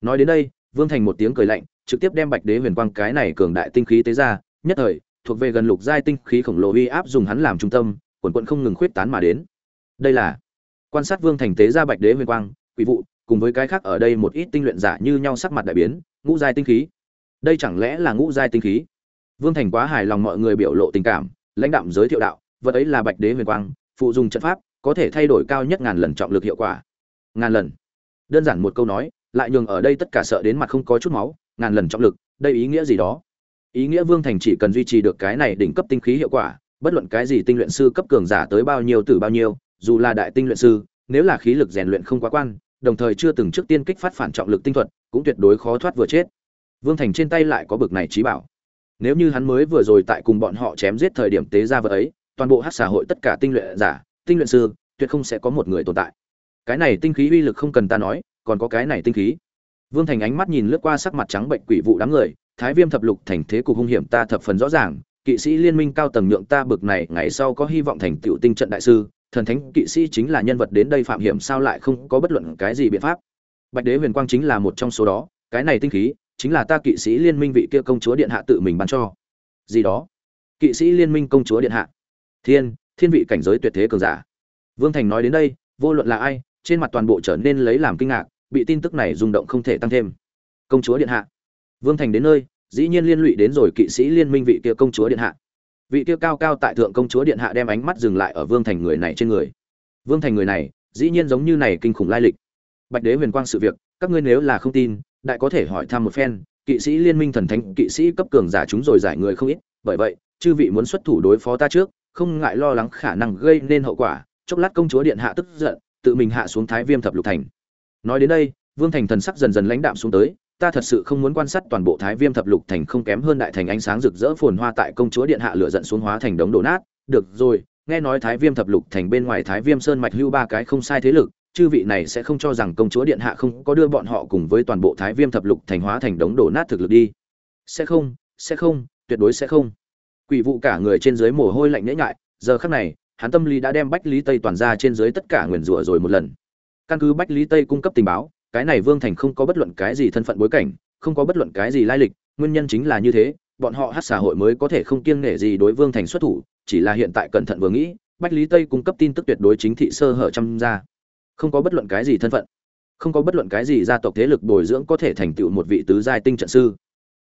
nói đến đây, vương thành một tiếng cười lạnh, trực tiếp đem bạch đế huyền quang cái này cường đại tinh khí tế ra, nhất thời thuộc về gần lục giai tinh khí khổng lồ uy áp dùng hắn làm trung tâm, quần quần không ngừng khuyết tán mà đến. Đây là quan sát vương thành tế ra bạch đế huyền quang, quỷ vụ, cùng với cái khác ở đây một ít tinh luyện giả như nhau sắc mặt đại biến, ngũ giai tinh khí. Đây chẳng lẽ là ngũ giai tinh khí? Vương thành quá hài lòng mọi người biểu lộ tình cảm, lãnh đạm giới thiệu đạo, vật ấy là bạch đế huyền quang, phụ dùng trận pháp, có thể thay đổi cao nhất ngàn lần trọng lực hiệu quả. Ngàn lần. Đơn giản một câu nói, lại nhường ở đây tất cả sợ đến mặt không có chút máu, ngàn lần trọng lực, đây ý nghĩa gì đó? Ý nghĩa vương thành chỉ cần duy trì được cái này đỉnh cấp tinh khí hiệu quả, bất luận cái gì tinh luyện sư cấp cường giả tới bao nhiêu từ bao nhiêu, dù là đại tinh luyện sư, nếu là khí lực rèn luyện không quá quan, đồng thời chưa từng trước tiên kích phát phản trọng lực tinh thuật, cũng tuyệt đối khó thoát vừa chết. Vương thành trên tay lại có bực này trí bảo. Nếu như hắn mới vừa rồi tại cùng bọn họ chém giết thời điểm tế ra vật ấy, toàn bộ hát xã hội tất cả tinh luyện giả, tinh luyện sư, tuyệt không sẽ có một người tồn tại. Cái này tinh khí uy lực không cần ta nói, còn có cái này tinh khí. Vương thành ánh mắt nhìn lướt qua sắc mặt trắng bệnh quỷ vụ đám người thái viêm thập lục thành thế cục hung hiểm ta thập phần rõ ràng, kỵ sĩ liên minh cao tầng nhượng ta bực này, ngày sau có hy vọng thành tựu tinh trận đại sư, thần thánh kỵ sĩ chính là nhân vật đến đây phạm hiểm sao lại không có bất luận cái gì biện pháp. Bạch đế huyền quang chính là một trong số đó, cái này tinh khí, chính là ta kỵ sĩ liên minh vị kia công chúa điện hạ tự mình ban cho. Gì đó? Kỵ sĩ liên minh công chúa điện hạ. Thiên thiên vị cảnh giới tuyệt thế cường giả. Vương thành nói đến đây, vô luận là ai, trên mặt toàn bộ trở nên lấy làm kinh ngạc, bị tin tức này rung động không thể tăng thêm. Công chúa điện hạ vương thành đến nơi, dĩ nhiên liên lụy đến rồi kỵ sĩ liên minh vị kia công chúa điện hạ. Vị kia cao cao tại thượng công chúa điện hạ đem ánh mắt dừng lại ở vương thành người này trên người. Vương thành người này, dĩ nhiên giống như này kinh khủng lai lịch. Bạch đế huyền quang sự việc, các ngươi nếu là không tin, đại có thể hỏi thăm một phen, kỵ sĩ liên minh thần thánh, kỵ sĩ cấp cường giả chúng rồi giải người không ít, bởi vậy, chư vị muốn xuất thủ đối phó ta trước, không ngại lo lắng khả năng gây nên hậu quả, chốc lát công chúa điện hạ tức giận, tự mình hạ xuống thái viêm thập lục thành. Nói đến đây, vương thành thần sắc dần dần lãnh đạm xuống tới ta thật sự không muốn quan sát toàn bộ thái viêm thập lục thành không kém hơn đại thành ánh sáng rực rỡ phồn hoa tại công chúa điện hạ lửa giận xuống hóa thành đống đổ nát. Được rồi, nghe nói thái viêm thập lục thành bên ngoài thái viêm sơn mạch hưu ba cái không sai thế lực, chư vị này sẽ không cho rằng công chúa điện hạ không có đưa bọn họ cùng với toàn bộ thái viêm thập lục thành hóa thành đống đổ nát thực lực đi. Sẽ không sẽ không, tuyệt đối sẽ không. Quỷ vụ cả người trên dưới mồ hôi lạnh nhễ ngại giờ khắc này, hắn tâm lý đã đem bách lý tây toàn ra trên dưới tất cả nguyền rủa rồi một lần. Căn cứ bách lý tây cung cấp tình báo cái này vương thành không có bất luận cái gì thân phận bối cảnh, không có bất luận cái gì lai lịch, nguyên nhân chính là như thế, bọn họ hát xã hội mới có thể không kiêng nể gì đối vương thành xuất thủ, chỉ là hiện tại cẩn thận vừa nghĩ, bách lý tây cung cấp tin tức tuyệt đối chính thị sơ hở trăm ra không có bất luận cái gì thân phận, không có bất luận cái gì gia tộc thế lực bồi dưỡng có thể thành tựu một vị tứ giai tinh trận sư.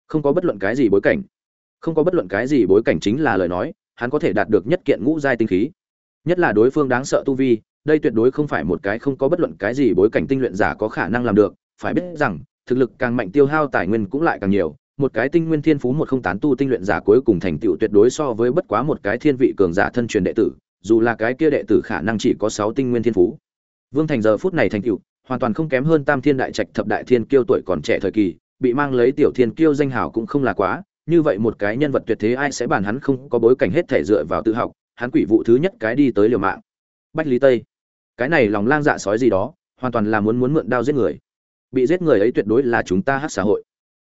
Không có bất luận cái gì bối cảnh, không có bất luận cái gì bối cảnh chính là lời nói, hắn có thể đạt được nhất kiện ngũ giai tinh khí. Nhất là đối phương đáng sợ tu vi đây tuyệt đối không phải một cái không có bất luận cái gì bối cảnh tinh luyện giả có khả năng làm được. Phải biết rằng, thực lực càng mạnh tiêu hao tài nguyên cũng lại càng nhiều. Một cái tinh nguyên thiên phú một không tán tu tinh luyện giả cuối cùng thành tựu tuyệt đối so với bất quá một cái thiên vị cường giả thân truyền đệ tử, dù là cái kia đệ tử khả năng chỉ có sáu tinh nguyên thiên phú. Vương thành giờ phút này thành tựu, hoàn toàn không kém hơn tam thiên đại trạch thập đại thiên kiêu tuổi còn trẻ thời kỳ, bị mang lấy tiểu thiên kiêu danh hào cũng không là quá. Như vậy một cái nhân vật tuyệt thế ai sẽ bàn hắn không có bối cảnh hết thể dựa vào tự học, hắn quỷ vụ thứ nhất cái đi tới liều mạng. Bách lý tây cái này lòng lang dạ sói gì đó, hoàn toàn là muốn muốn mượn đao giết người. Bị giết người ấy tuyệt đối là chúng ta hát xã hội.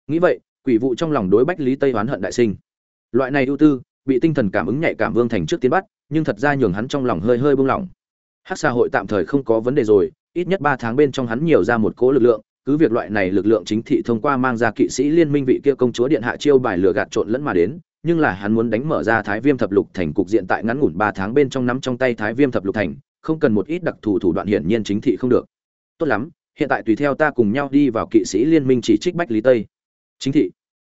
Nghĩ vậy, quỷ vụ trong lòng đối bách lý tây oán hận đại sinh. Loại này ưu tư, bị tinh thần cảm ứng nhạy cảm vương thành trước tiến bắt, nhưng thật ra nhường hắn trong lòng hơi hơi buông lỏng. Hát xã hội tạm thời không có vấn đề rồi, ít nhất ba tháng bên trong hắn nhiều ra một cỗ lực lượng, cứ việc loại này lực lượng chính thị thông qua mang ra kỵ sĩ liên minh vị kia công chúa điện hạ chiêu bài lừa gạt trộn lẫn mà đến, nhưng là hắn muốn đánh mở ra thái viêm thập lục thành cục diện tại ngắn ngủn ba tháng bên trong nắm trong tay thái viêm thập lục thành không cần một ít đặc thù thủ đoạn hiển nhiên chính thị không được. Tốt lắm, hiện tại tùy theo ta cùng nhau đi vào kỵ sĩ liên minh chỉ trích bách lý tây. Chính thị.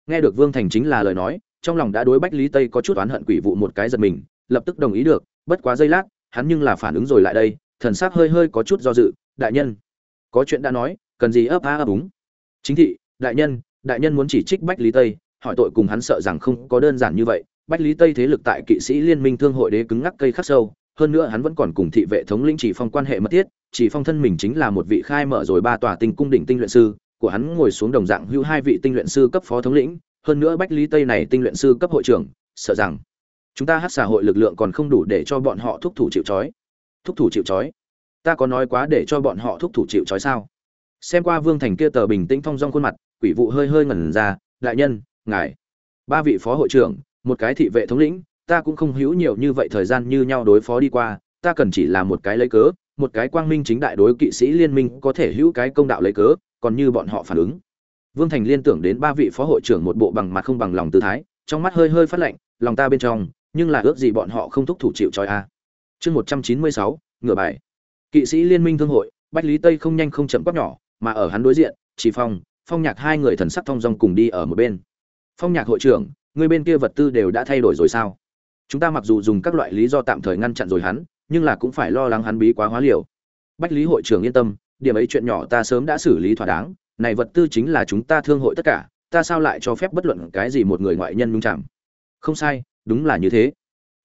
Nghe được vương thành chính là lời nói, trong lòng đã đối bách lý tây có chút oán hận quỷ vụ một cái giật mình, lập tức đồng ý được, bất quá giây lát, hắn nhưng là phản ứng rồi lại đây, thần sắc hơi hơi có chút do dự, đại nhân, có chuyện đã nói, cần gì ấp a ấp úng? Chính thị, đại nhân đại nhân muốn chỉ trích bách lý tây, hỏi tội cùng hắn sợ rằng không có đơn giản như vậy. Bách lý tây thế lực tại kỵ sĩ liên minh thương hội đế cứng ngắc cây khắc sâu hơn nữa hắn vẫn còn cùng thị vệ thống lĩnh chỉ phong quan hệ mật thiết, chỉ phong thân mình chính là một vị khai mở rồi ba tòa tinh cung đỉnh tinh luyện sư, của hắn ngồi xuống đồng dạng hữu hai vị tinh luyện sư cấp phó thống lĩnh, hơn nữa bách lý tây này tinh luyện sư cấp hội trưởng, sợ rằng chúng ta hát xã hội lực lượng còn không đủ để cho bọn họ thúc thủ chịu trói. Thúc thủ chịu trói? Ta có nói quá để cho bọn họ thúc thủ chịu trói sao? Xem qua vương thành kia tờ bình tĩnh thong dong khuôn mặt, quỷ vụ hơi hơi ngẩn ra, đại nhân, ngài. Ba vị phó hội trưởng, một cái thị vệ thống lĩnh ta cũng không hữu nhiều như vậy thời gian như nhau đối phó đi qua, ta cần chỉ là một cái lấy cớ, một cái quang minh chính đại đối kỵ sĩ liên minh có thể hữu cái công đạo lấy cớ, còn như bọn họ phản ứng. Vương thành liên tưởng đến ba vị phó hội trưởng một bộ bằng mặt không bằng lòng tư thái, trong mắt hơi hơi phát lạnh, lòng ta bên trong, nhưng là ước gì bọn họ không thúc thủ chịu trói a. Chương một trăm chín mươi sáu, ngựa bài. Kỵ sĩ liên minh thương hội, bách lý tây không nhanh không chậm quát nhỏ, mà ở hắn đối diện, chỉ phong phong nhạc hai người thần sắc thong dong cùng đi ở một bên. Phong nhạc hội trưởng, người bên kia vật tư đều đã thay đổi rồi sao? Chúng ta mặc dù dùng các loại lý do tạm thời ngăn chặn rồi hắn nhưng là cũng phải lo lắng hắn bí quá hóa liều. Bách lý hội trưởng yên tâm điểm ấy chuyện nhỏ ta sớm đã xử lý thỏa đáng này vật tư chính là chúng ta thương hội tất cả ta sao lại cho phép bất luận cái gì một người ngoại nhân nhung chạm không sai đúng là như thế.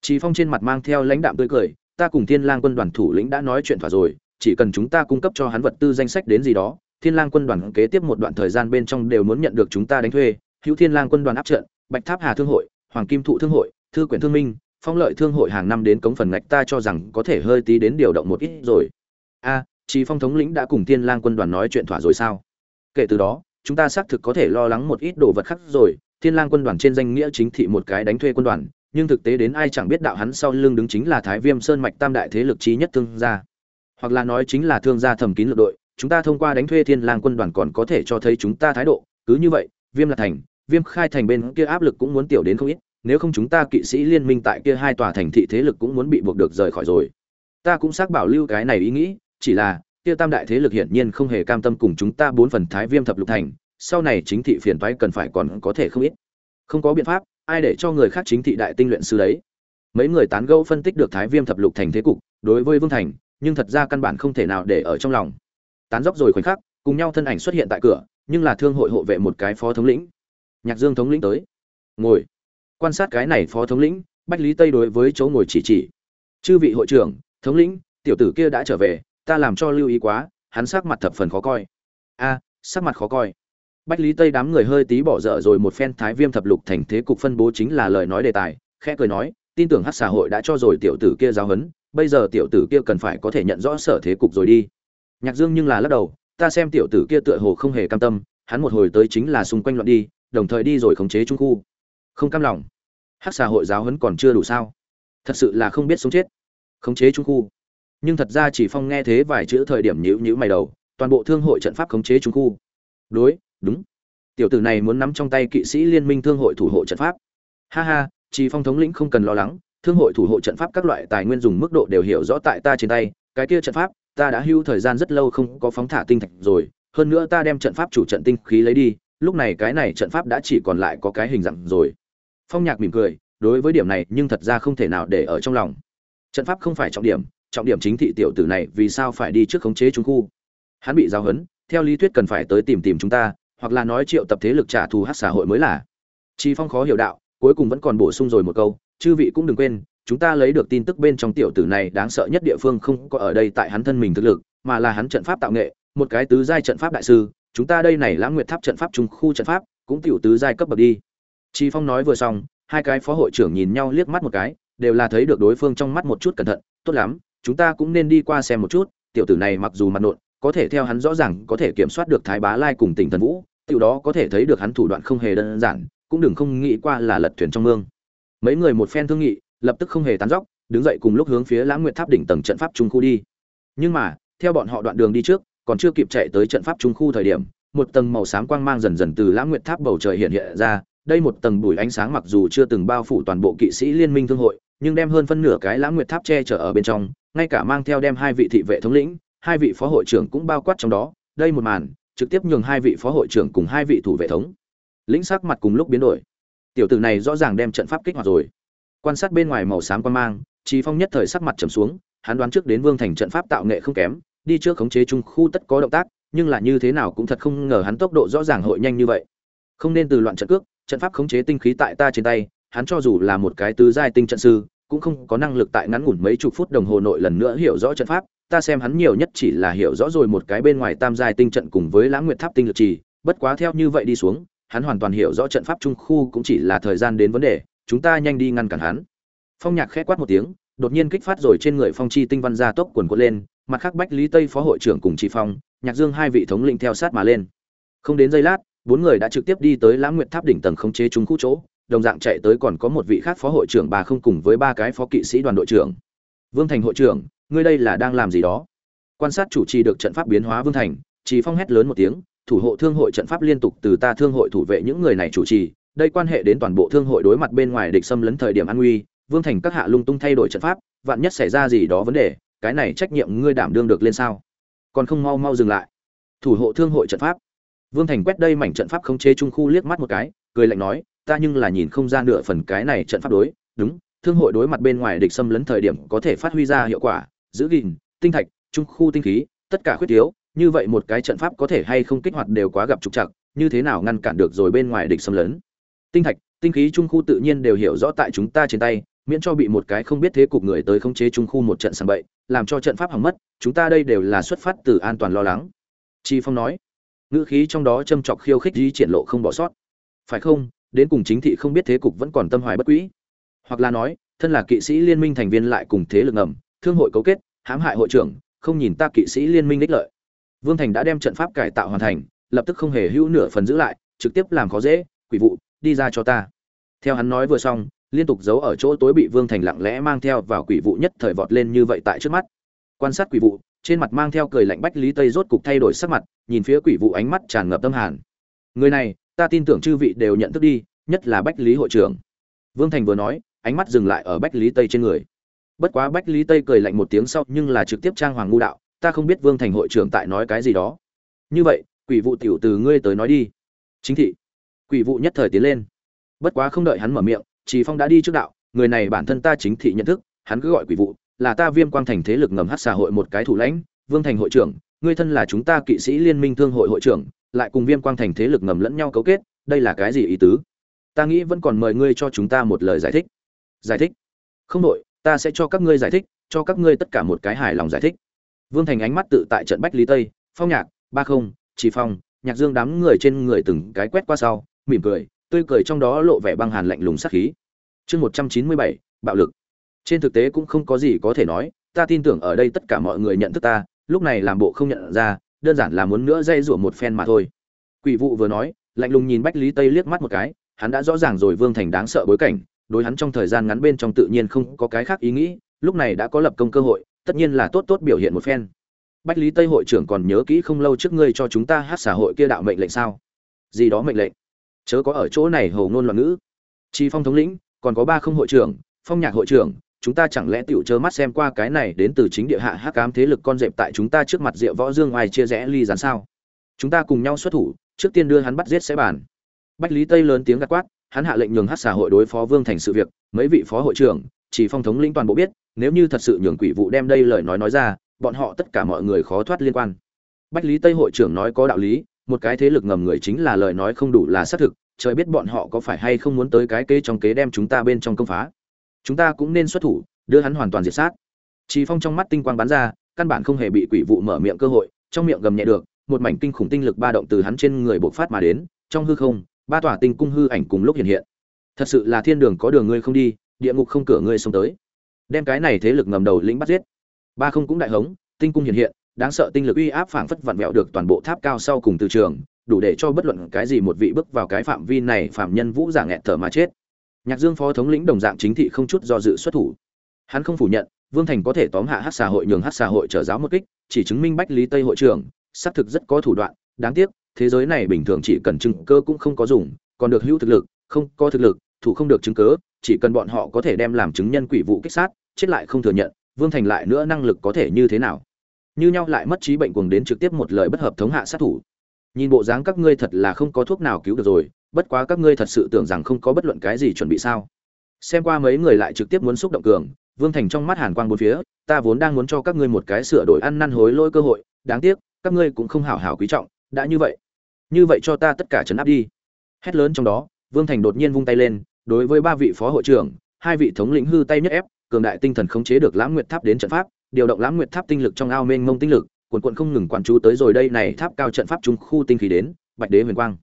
Chỉ Phong trên mặt mang theo lãnh đạm tươi cười, ta cùng Thiên Lang quân đoàn thủ lĩnh đã nói chuyện thỏa rồi, chỉ cần chúng ta cung cấp cho hắn vật tư danh sách đến gì đó, Thiên Lang quân đoàn kế tiếp một đoạn thời gian bên trong đều muốn nhận được chúng ta đánh thuê, Hữu Thiên Lang quân đoàn áp trận, Bạch Tháp Hà thương hội, Hoàng Kim Thụ thương hội, Thư quyển thương minh, Phong Lợi thương hội hàng năm đến cống phần ngạch ta cho rằng có thể hơi tí đến điều động một ít rồi. A, Chỉ Phong thống lĩnh đã cùng Thiên Lang quân đoàn nói chuyện thỏa rồi sao? Kể từ đó, chúng ta xác thực có thể lo lắng một ít đồ vật khác rồi, Thiên Lang quân đoàn trên danh nghĩa chính thị một cái đánh thuê quân đoàn, nhưng thực tế đến ai chẳng biết đạo hắn sau lưng đứng chính là Thái Viêm Sơn mạch tam đại thế lực trí nhất thương gia. Hoặc là nói chính là thương gia thẩm kín lực đội, chúng ta thông qua đánh thuê Thiên Lang quân đoàn còn có thể cho thấy chúng ta thái độ, cứ như vậy, Viêm là thành, Viêm Khai thành bên kia áp lực cũng muốn tiểu đến không ít, nếu không chúng ta kỵ sĩ liên minh tại kia hai tòa thành thị thế lực cũng muốn bị buộc được rời khỏi rồi. Ta cũng xác bảo lưu cái này ý nghĩ, chỉ là kia tam đại thế lực hiển nhiên không hề cam tâm cùng chúng ta bốn phần Thái Viêm thập lục thành, sau này chính thị phiền toái cần phải còn có thể không ít. Không có biện pháp, ai để cho người khác chính thị đại tinh luyện sư đấy? Mấy người tán gẫu phân tích được thái viêm thập lục thành thế cục đối với vương thành nhưng thật ra căn bản không thể nào để ở trong lòng. Tán dốc rồi khoảnh khắc cùng nhau thân ảnh xuất hiện tại cửa nhưng là thương hội hộ vệ một cái phó thống lĩnh. Nhạc dương thống lĩnh tới. Ngồi quan sát cái này phó thống lĩnh bách lý tây đối với chỗ ngồi chỉ chỉ chư vị hội trưởng thống lĩnh tiểu tử kia đã trở về ta làm cho lưu ý quá hắn sắc mặt thập phần khó coi a sắc mặt khó coi Bách Lý Tây đám người hơi tí bỏ dở rồi một phen Thái Viêm thập lục thành thế cục phân bố chính là lời nói đề tài, khẽ cười nói, tin tưởng Hắc xã hội đã cho rồi tiểu tử kia giáo huấn, bây giờ tiểu tử kia cần phải có thể nhận rõ sở thế cục rồi đi. Nhạc Dương nhưng là lắc đầu, ta xem tiểu tử kia tựa hồ không hề cam tâm, hắn một hồi tới chính là xung quanh loạn đi, đồng thời đi rồi khống chế trung khu. Không cam lòng. Hắc xã hội giáo huấn còn chưa đủ sao? Thật sự là không biết sống chết. Khống chế trung khu. Nhưng thật ra chỉ phong nghe thế vài chữ thời điểm nhữ nhữ mày đầu, toàn bộ thương hội trận pháp khống chế trung khu. Đối, đúng tiểu tử này muốn nắm trong tay kỵ sĩ liên minh thương hội thủ hộ trận pháp ha ha chỉ phong thống lĩnh không cần lo lắng thương hội thủ hộ trận pháp các loại tài nguyên dùng mức độ đều hiểu rõ tại ta trên tay cái kia trận pháp ta đã hưu thời gian rất lâu không có phóng thả tinh thạch rồi hơn nữa ta đem trận pháp chủ trận tinh khí lấy đi lúc này cái này trận pháp đã chỉ còn lại có cái hình dạng rồi phong nhạc mỉm cười, đối với điểm này nhưng thật ra không thể nào để ở trong lòng. Trận pháp không phải trọng điểm trọng điểm chính thị tiểu tử này vì sao phải đi trước khống chế trung khu. Hắn bị giao hấn theo lý thuyết cần phải tới tìm tìm chúng ta, hoặc là nói triệu tập thế lực trả thù hát xã hội mới là. Chi phong khó hiểu đạo, cuối cùng vẫn còn bổ sung rồi một câu, chư vị cũng đừng quên, chúng ta lấy được tin tức bên trong tiểu tử này đáng sợ nhất địa phương không có ở đây tại hắn thân mình thực lực, mà là hắn trận pháp tạo nghệ, một cái tứ giai trận pháp đại sư, chúng ta đây này lãng nguyệt tháp trận pháp trung khu trận pháp, cũng tiểu tứ giai cấp bậc đi chi phong nói vừa xong, hai cái phó hội trưởng nhìn nhau liếc mắt một cái, đều là thấy được đối phương trong mắt một chút cẩn thận, tốt lắm, chúng ta cũng nên đi qua xem một chút, tiểu tử này mặc dù mặt nộn, có thể theo hắn rõ ràng có thể kiểm soát được thái bá lai cùng tỉnh thần vũ, tiểu đó có thể thấy được hắn thủ đoạn không hề đơn giản, cũng đừng không nghĩ qua là lật thuyền trong mương. Mấy người một phen thương nghị, lập tức không hề tán dóc, đứng dậy cùng lúc hướng phía lãng nguyệt tháp đỉnh tầng trận pháp trung khu đi. Nhưng mà, theo bọn họ đoạn đường đi trước, còn chưa kịp chạy tới trận pháp trung khu thời điểm, một tầng màu xám quang mang dần dần từ lãng nguyệt tháp bầu trời hiện hiện ra đây một tầng bụi ánh sáng mặc dù chưa từng bao phủ toàn bộ kỵ sĩ liên minh thương hội, nhưng đem hơn phân nửa cái lãng nguyệt tháp che chở ở bên trong, ngay cả mang theo đem hai vị thị vệ thống lĩnh, hai vị phó hội trưởng cũng bao quát trong đó. Đây một màn, trực tiếp nhường hai vị phó hội trưởng cùng hai vị thủ vệ thống. Lĩnh sắc mặt cùng lúc biến đổi. Tiểu tử này rõ ràng đem trận pháp kích hoạt rồi. Quan sát bên ngoài màu xám quan mang trí phong nhất thời sắc mặt trầm xuống, hắn đoán trước đến vương thành trận pháp tạo nghệ không kém, đi trước khống chế trung khu tất có động tác, nhưng là như thế nào cũng thật không ngờ hắn tốc độ rõ ràng hội nhanh như vậy. Không nên từ loạn trận cước trận pháp khống chế tinh khí tại ta trên tay, hắn cho dù là một cái tứ giai tinh trận sư, cũng không có năng lực tại ngắn ngủn mấy chục phút đồng hồ nội lần nữa hiểu rõ trận pháp. Ta xem hắn nhiều nhất chỉ là hiểu rõ rồi một cái bên ngoài tam giai tinh trận cùng với lãng nguyệt tháp tinh lực trì, bất quá theo như vậy đi xuống, hắn hoàn toàn hiểu rõ trận pháp trung khu cũng chỉ là thời gian đến vấn đề, chúng ta nhanh đi ngăn cản hắn. Phong nhạc khẽ quát một tiếng, đột nhiên kích phát rồi trên người phong chi tinh văn gia tốc quần quật lên, mặt khác bách lý tây phó hội trưởng cùng chị phong, nhạc dương hai vị thống lĩnh theo sát mà lên. Không đến giây lát bốn người đã trực tiếp đi tới lãng nguyệt tháp đỉnh tầng khống chế chúng khu chỗ, đồng dạng chạy tới còn có một vị khác phó hội trưởng bà không cùng với ba cái phó kỵ sĩ đoàn đội trưởng. Vương thành hội trưởng, ngươi đây là đang làm gì đó? Quan sát chủ trì được trận pháp biến hóa vương thành chỉ phong hét lớn một tiếng, thủ hộ thương hội trận pháp liên tục từ ta thương hội thủ vệ những người này chủ trì, đây quan hệ đến toàn bộ thương hội đối mặt bên ngoài địch xâm lấn thời điểm an nguy, vương thành các hạ lung tung thay đổi trận pháp, vạn nhất xảy ra gì đó vấn đề, cái này trách nhiệm ngươi đảm đương được lên sao? Còn không mau mau dừng lại. Thủ hộ thương hội trận pháp vương thành quét đây mảnh trận pháp không chế trung khu liếc mắt một cái, cười lạnh nói, ta nhưng là nhìn không ra nửa phần cái này trận pháp đối. Đúng, thương hội đối mặt bên ngoài địch xâm lấn thời điểm có thể phát huy ra hiệu quả, giữ gìn, tinh thạch, trung khu tinh khí, tất cả khuyết thiếu như vậy một cái trận pháp có thể hay không kích hoạt đều quá gặp trục trặc, như thế nào ngăn cản được rồi bên ngoài địch xâm lấn? Tinh thạch, tinh khí trung khu tự nhiên đều hiểu rõ tại chúng ta trên tay, miễn cho bị một cái không biết thế cục người tới khống chế trung khu một trận sảng bậy, làm cho trận pháp hỏng mất, chúng ta đây đều là xuất phát từ an toàn lo lắng. Chi phong nói ngữ khí trong đó châm chọc khiêu khích di triển lộ không bỏ sót. Phải không? Đến cùng chính thị không biết thế cục vẫn còn tâm hoài bất quỹ hoặc là nói, thân là kỵ sĩ liên minh thành viên lại cùng thế lực ngầm, thương hội cấu kết, hãm hại hội trưởng, không nhìn ta kỵ sĩ liên minh đích lợi. Vương thành đã đem trận pháp cải tạo hoàn thành, lập tức không hề hữu nửa phần giữ lại, trực tiếp làm khó dễ, quỷ vụ, đi ra cho ta. Theo hắn nói vừa xong, liên tục giấu ở chỗ tối bị vương thành lặng lẽ mang theo vào quỷ vụ nhất thời vọt lên như vậy tại trước mắt. Quan sát quỷ vụ trên mặt mang theo cười lạnh bách lý tây rốt cục thay đổi sắc mặt, nhìn phía quỷ vụ ánh mắt tràn ngập tâm hàn. Người này, ta tin tưởng chư vị đều nhận thức đi, nhất là bách lý hội trưởng. Vương thành vừa nói, ánh mắt dừng lại ở bách lý tây trên người. Bất quá bách lý tây cười lạnh một tiếng sau, nhưng là trực tiếp trang hoàng ngu đạo, ta không biết vương thành hội trưởng tại nói cái gì đó. Như vậy, quỷ vụ tiểu từ ngươi tới nói đi. Chính thị. Quỷ vụ nhất thời tiến lên. Bất quá không đợi hắn mở miệng chỉ phong đã đi trước đạo, người này bản thân ta chính thị nhận thức, hắn cứ gọi quỷ vụ là ta viêm quang thành thế lực ngầm hát xã hội một cái thủ lãnh, vương thành hội trưởng, ngươi thân là chúng ta kỵ sĩ liên minh thương hội hội trưởng, lại cùng viêm quang thành thế lực ngầm lẫn nhau cấu kết, đây là cái gì ý tứ? Ta nghĩ vẫn còn mời ngươi cho chúng ta một lời giải thích. Giải thích? Không đội, ta sẽ cho các ngươi giải thích, cho các ngươi tất cả một cái hài lòng giải thích. Vương thành ánh mắt tự tại trận bách lý tây, phong nhạc, ba không, chỉ phong, nhạc dương đám người trên người từng cái quét qua sau, mỉm cười, tươi cười trong đó lộ vẻ băng hàn lạnh lùng sắc khí. Chương một trăm chín mươi bảy, bạo lực trên thực tế cũng không có gì có thể nói, ta tin tưởng ở đây tất cả mọi người nhận thức ta, lúc này làm bộ không nhận ra, đơn giản là muốn nữa dây rủa một phen mà thôi. Quỷ vụ vừa nói, lạnh lùng nhìn bách lý tây liếc mắt một cái, hắn đã rõ ràng rồi vương thành đáng sợ bối cảnh, đối hắn trong thời gian ngắn bên trong tự nhiên không có cái khác ý nghĩ, lúc này đã có lập công cơ hội, tất nhiên là tốt tốt biểu hiện một phen. Bách lý tây hội trưởng còn nhớ kỹ không lâu trước ngươi cho chúng ta hát xã hội kia đạo mệnh lệnh sao? Gì đó mệnh lệnh? Chớ có ở chỗ này hầu ngôn loạn ngữ. Chi phong thống lĩnh, còn có ba không hội trưởng, phong nhạc hội trưởng chúng ta chẳng lẽ tiểu trơ mắt xem qua cái này đến từ chính địa hạ hắc ám thế lực con dẹp tại chúng ta trước mặt Diệu Võ Dương ngoài chia rẽ ly gián sao? Chúng ta cùng nhau xuất thủ, trước tiên đưa hắn bắt giết sẽ bàn. Bách Lý Tây lớn tiếng gắt quát, hắn hạ lệnh nhường Hắc xã hội đối phó Vương Thành sự việc, mấy vị phó hội trưởng, chỉ phong thống lĩnh toàn bộ biết, nếu như thật sự nhường quỷ vụ đem đây lời nói nói ra, bọn họ tất cả mọi người khó thoát liên quan. Bách Lý Tây hội trưởng nói có đạo lý, một cái thế lực ngầm người chính là lời nói không đủ là xác thực, trời biết bọn họ có phải hay không muốn tới cái kế trong kế đem chúng ta bên trong công phá. Chúng ta cũng nên xuất thủ, đưa hắn hoàn toàn diệt sát. Chỉ Phong trong mắt tinh quang bắn ra, căn bản không hề bị quỷ vụ mở miệng cơ hội, trong miệng gầm nhẹ được, một mảnh kinh khủng tinh lực ba động từ hắn trên người bộc phát mà đến, trong hư không, ba tòa tinh cung hư ảnh cùng lúc hiện hiện. Thật sự là thiên đường có đường ngươi không đi, địa ngục không cửa ngươi xông tới. Đem cái này thế lực ngầm đầu lĩnh bắt giết. Ba không cũng đại hống, tinh cung hiện hiện, đáng sợ tinh lực uy áp phảng phất vặn vẹo được toàn bộ tháp cao sau cùng từ trường, đủ để cho bất luận cái gì một vị bước vào cái phạm vi này phạm nhân vũ giả nghẹt thở mà chết. Nhạc Dương phó thống lĩnh đồng dạng chính thị không chút do dự xuất thủ. Hắn không phủ nhận, Vương Thành có thể tóm hạ Hắc xã hội nhường Hắc xã hội trở giáo một kích, chỉ chứng minh Bách Lý Tây hội trưởng, xác thực rất có thủ đoạn, đáng tiếc, thế giới này bình thường chỉ cần chứng cơ cũng không có dùng, còn được hữu thực lực, không có thực lực, thủ không được chứng cớ, chỉ cần bọn họ có thể đem làm chứng nhân quỷ vụ kích sát, chết lại không thừa nhận, Vương Thành lại nữa năng lực có thể như thế nào? Như nhau lại mất trí bệnh cuồng đến trực tiếp một lời bất hợp thống hạ sát thủ. Nhìn bộ dáng các ngươi thật là không có thuốc nào cứu được rồi, bất quá các ngươi thật sự tưởng rằng không có bất luận cái gì chuẩn bị sao? Xem qua mấy người lại trực tiếp muốn xúc động cường, Vương Thành trong mắt hàn quang bốn phía, ta vốn đang muốn cho các ngươi một cái sửa đổi ăn năn hối lỗi cơ hội, đáng tiếc, các ngươi cũng không hảo hảo quý trọng, đã như vậy, như vậy cho ta tất cả trấn áp đi. Hét lớn trong đó, Vương Thành đột nhiên vung tay lên, đối với ba vị phó hội trưởng, hai vị thống lĩnh hư tay nhất ép, cường đại tinh thần khống chế được Lãng Nguyệt Tháp đến trận pháp, điều động Lãng Nguyệt Tháp tinh lực trong ao mênh mông tinh lực, cuồn cuộn không ngừng quản chú tới rồi đây này tháp cao trận pháp trung khu tinh khí đến, Bạch Đế Huyền Quang.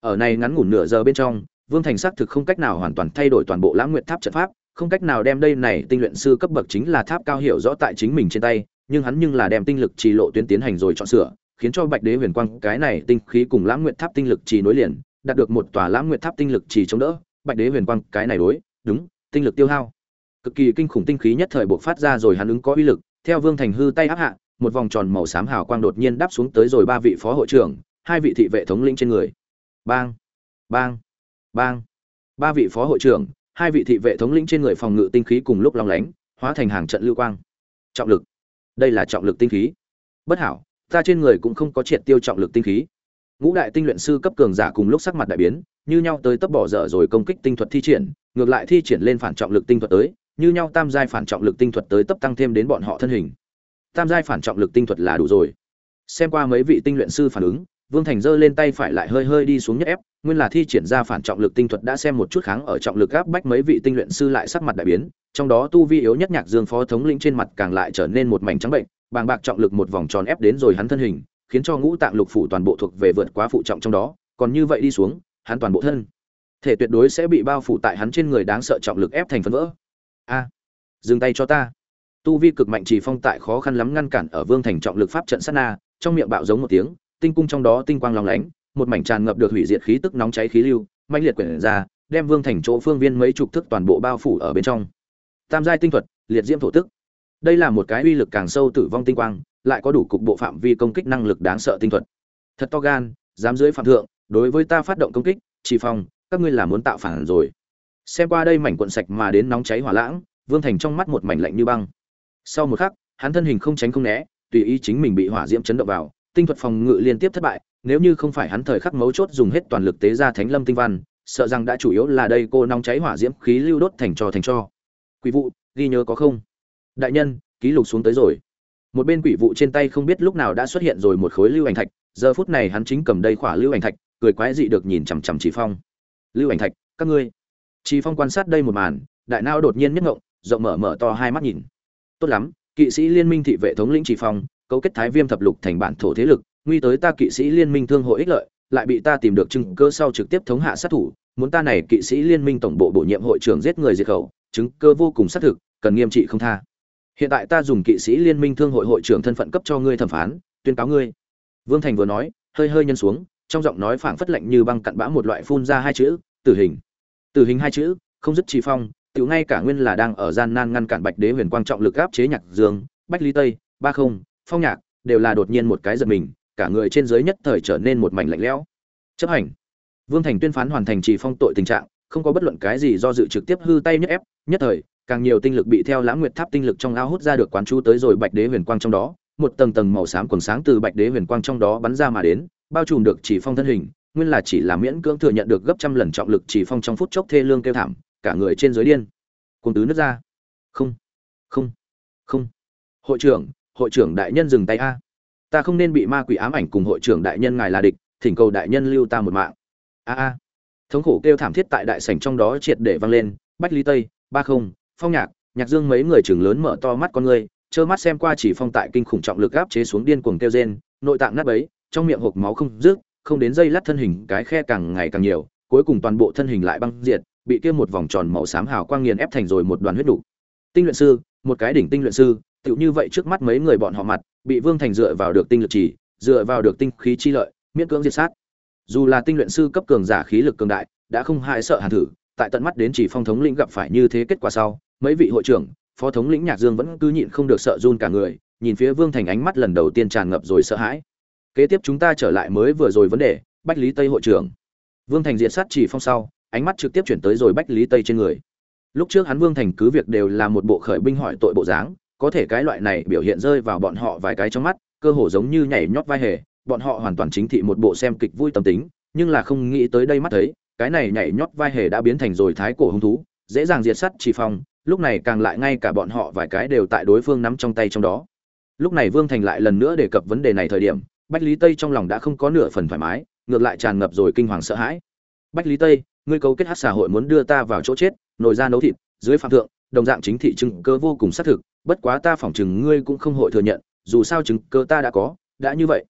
Ở này ngắn ngủn nửa giờ bên trong, Vương Thành xác thực không cách nào hoàn toàn thay đổi toàn bộ Lãng nguyện Tháp trận pháp, không cách nào đem đây này tinh luyện sư cấp bậc chính là tháp cao hiểu rõ tại chính mình trên tay, nhưng hắn nhưng là đem tinh lực trì lộ tuyến tiến hành rồi chọn sửa, khiến cho Bạch Đế Huyền Quang cái này tinh khí cùng Lãng nguyện Tháp tinh lực trì nối liền, đạt được một tòa Lãng nguyện Tháp tinh lực trì chống đỡ, Bạch Đế Huyền Quang cái này đối, đúng, tinh lực tiêu hao. Cực kỳ kinh khủng tinh khí nhất thời buộc phát ra rồi hắn ứng có uy lực, theo Vương Thành hư tay áp hạ, một vòng tròn màu xám hào quang đột nhiên đáp xuống tới rồi ba vị phó hội trưởng, hai vị thị vệ thống lĩnh trên người. Bang, bang, bang. ba vị phó hội trưởng hai vị thị vệ thống lĩnh trên người phòng ngự tinh khí cùng lúc long lánh hóa thành hàng trận lưu quang. Trọng lực. Đây là trọng lực tinh khí. Bất hảo ta trên người cũng không có triệt tiêu trọng lực tinh khí. Ngũ đại tinh luyện sư cấp cường giả cùng lúc sắc mặt đại biến như nhau tới tấp bỏ dở rồi công kích tinh thuật thi triển ngược lại thi triển lên phản trọng lực tinh thuật tới như nhau tam giai phản trọng lực tinh thuật tới tấp tăng thêm đến bọn họ thân hình. Tam giai phản trọng lực tinh thuật là đủ rồi. Xem qua mấy vị tinh luyện sư phản ứng vương thành giơ lên tay phải lại hơi hơi đi xuống nhất ép, nguyên là thi triển ra phản trọng lực tinh thuật đã xem một chút kháng ở trọng lực áp bách mấy vị tinh luyện sư lại sắc mặt đại biến, trong đó tu vi yếu nhất nhạc dương phó thống lĩnh trên mặt càng lại trở nên một mảnh trắng bệnh, bàng bạc trọng lực một vòng tròn ép đến rồi hắn thân hình, khiến cho ngũ tạng lục phủ toàn bộ thuộc về vượt quá phụ trọng trong đó, còn như vậy đi xuống, hắn toàn bộ thân thể tuyệt đối sẽ bị bao phủ tại hắn trên người đáng sợ trọng lực ép thành phân vỡ. A, dừng tay cho ta. Tu vi cực mạnh chỉ phong tại khó khăn lắm ngăn cản ở vương thành trọng lực pháp trận sát na, trong miệng bạo giống một tiếng tinh cung trong đó tinh quang long lánh, một mảnh tràn ngập được hủy diệt khí tức nóng cháy khí lưu, mãnh liệt quyển ra, đem vương thành chỗ phương viên mấy chục thức toàn bộ bao phủ ở bên trong. Tam giai tinh thuật, liệt diễm thổ tức. Đây là một cái uy lực càng sâu tử vong tinh quang, lại có đủ cục bộ phạm vi công kích năng lực đáng sợ tinh thuật. Thật to gan, dám dưới phạm thượng, đối với ta phát động công kích, chỉ phong các ngươi là muốn tạo phản rồi. Xem qua đây mảnh cuộn sạch mà đến nóng cháy hỏa lãng, vương thành trong mắt một mảnh lạnh như băng. Sau một khắc, hắn thân hình không tránh không né, tùy ý chính mình bị hỏa diễm chấn động vào tinh thuật phòng ngự liên tiếp thất bại, nếu như không phải hắn thời khắc mấu chốt dùng hết toàn lực tế ra thánh lâm tinh văn, sợ rằng đã chủ yếu là đây cô nóng cháy hỏa diễm khí lưu đốt thành trò thành cho. Quỷ vụ, ghi nhớ có không? Đại nhân, ký lục xuống tới rồi. Một bên quỷ vụ trên tay không biết lúc nào đã xuất hiện rồi một khối lưu ảnh thạch, giờ phút này hắn chính cầm đây khỏa lưu ảnh thạch, cười quái dị được nhìn chằm chằm chỉ phong. Lưu ảnh thạch, các ngươi. Chỉ phong quan sát đây một màn, đại não đột nhiên nhất ngộng, rộng mở mở to hai mắt nhìn. Tốt lắm, kỵ sĩ liên minh thị vệ thống lĩnh chỉ phong cấu kết thái viêm thập lục thành bản thổ thế lực, nguy tới ta kỵ sĩ liên minh thương hội ích lợi, lại bị ta tìm được chứng cơ sau trực tiếp thống hạ sát thủ, muốn ta này kỵ sĩ liên minh tổng bộ bổ nhiệm hội trưởng giết người diệt khẩu, chứng cơ vô cùng xác thực, cần nghiêm trị không tha. Hiện tại ta dùng kỵ sĩ liên minh thương hội hội trưởng thân phận cấp cho ngươi thẩm phán, tuyên cáo ngươi. Vương thành vừa nói, hơi hơi nhân xuống, trong giọng nói phảng phất lạnh như băng cặn bã một loại phun ra hai chữ, tử hình. Tử hình hai chữ, không dứt trì phong, tiểu ngay cả nguyên là đang ở gian nan ngăn cản bạch đế huyền quang trọng lực áp chế nhạc dương, bách ly tây, ba không phong nhạc đều là đột nhiên một cái giật mình, cả người trên dưới nhất thời trở nên một mảnh lạnh lẽo. Chấp hành. Vương thành tuyên phán hoàn thành trì phong tội tình trạng, không có bất luận cái gì do dự trực tiếp hư tay nhất ép, nhất thời, càng nhiều tinh lực bị theo lãng nguyệt tháp tinh lực trong ao hút ra được quán chú tới rồi bạch đế huyền quang trong đó, một tầng tầng màu xám quần sáng từ bạch đế huyền quang trong đó bắn ra mà đến, bao trùm được chỉ phong thân hình, nguyên là chỉ là miễn cưỡng thừa nhận được gấp trăm lần trọng lực chỉ phong trong phút chốc thê lương kêu thảm, cả người trên dưới điên. Cùng tứ nước ra. Không. Không. Không. Hội trưởng hội trưởng đại nhân dừng tay a. Ta không nên bị ma quỷ ám ảnh cùng hội trưởng đại nhân ngài là địch, thỉnh cầu đại nhân lưu ta một mạng. A a. Thống khổ kêu thảm thiết tại đại sảnh trong đó triệt để vang lên. Bách lý tây, ba không, phong nhạc nhạc dương mấy người trưởng lớn mở to mắt con người trơ mắt xem qua chỉ phong tại kinh khủng trọng lực áp chế xuống điên cuồng kêu rên, nội tạng nát bấy, trong miệng hộp máu không rước không đến dây lát thân hình cái khe càng ngày càng nhiều, cuối cùng toàn bộ thân hình lại băng diệt, bị kia một vòng tròn màu xám hào quang nghiền ép thành rồi một đoàn huyết đủ. Tinh luyện sư, một cái đỉnh tinh luyện sư tựu như vậy trước mắt mấy người bọn họ mặt, bị vương thành dựa vào được tinh lực chỉ dựa vào được tinh khí chi lợi, miễn cưỡng diệt sát. Dù là tinh luyện sư cấp cường giả khí lực cường đại, đã không hại sợ hàn thử, tại tận mắt đến chỉ phong thống lĩnh gặp phải như thế kết quả sau, mấy vị hội trưởng, phó thống lĩnh nhạc dương vẫn cứ nhịn không được sợ run cả người, nhìn phía vương thành ánh mắt lần đầu tiên tràn ngập rồi sợ hãi. Kế tiếp chúng ta trở lại mới vừa rồi vấn đề, bách lý tây hội trưởng. Vương thành diện sát chỉ phong sau, ánh mắt trực tiếp chuyển tới rồi bách lý tây trên người. Lúc trước hắn vương thành cứ việc đều là một bộ khởi binh hỏi tội bộ dáng có thể cái loại này biểu hiện rơi vào bọn họ vài cái trong mắt, cơ hồ giống như nhảy nhót vai hề, bọn họ hoàn toàn chính thị một bộ xem kịch vui tâm tính, nhưng là không nghĩ tới đây mắt thấy, cái này nhảy nhót vai hề đã biến thành rồi thái cổ hung thú, dễ dàng diệt sắt chỉ phong, lúc này càng lại ngay cả bọn họ vài cái đều tại đối phương nắm trong tay trong đó. Lúc này vương thành lại lần nữa đề cập vấn đề này thời điểm, bách lý tây trong lòng đã không có nửa phần thoải mái, ngược lại tràn ngập rồi kinh hoàng sợ hãi. Bách lý tây, ngươi cấu kết hát xã hội muốn đưa ta vào chỗ chết, nồi ra nấu thịt, dưới phạm thượng đồng dạng chính thị chứng cơ vô cùng xác thực, bất quá ta phỏng chừng ngươi cũng không hội thừa nhận, dù sao chứng cơ ta đã có, đã như vậy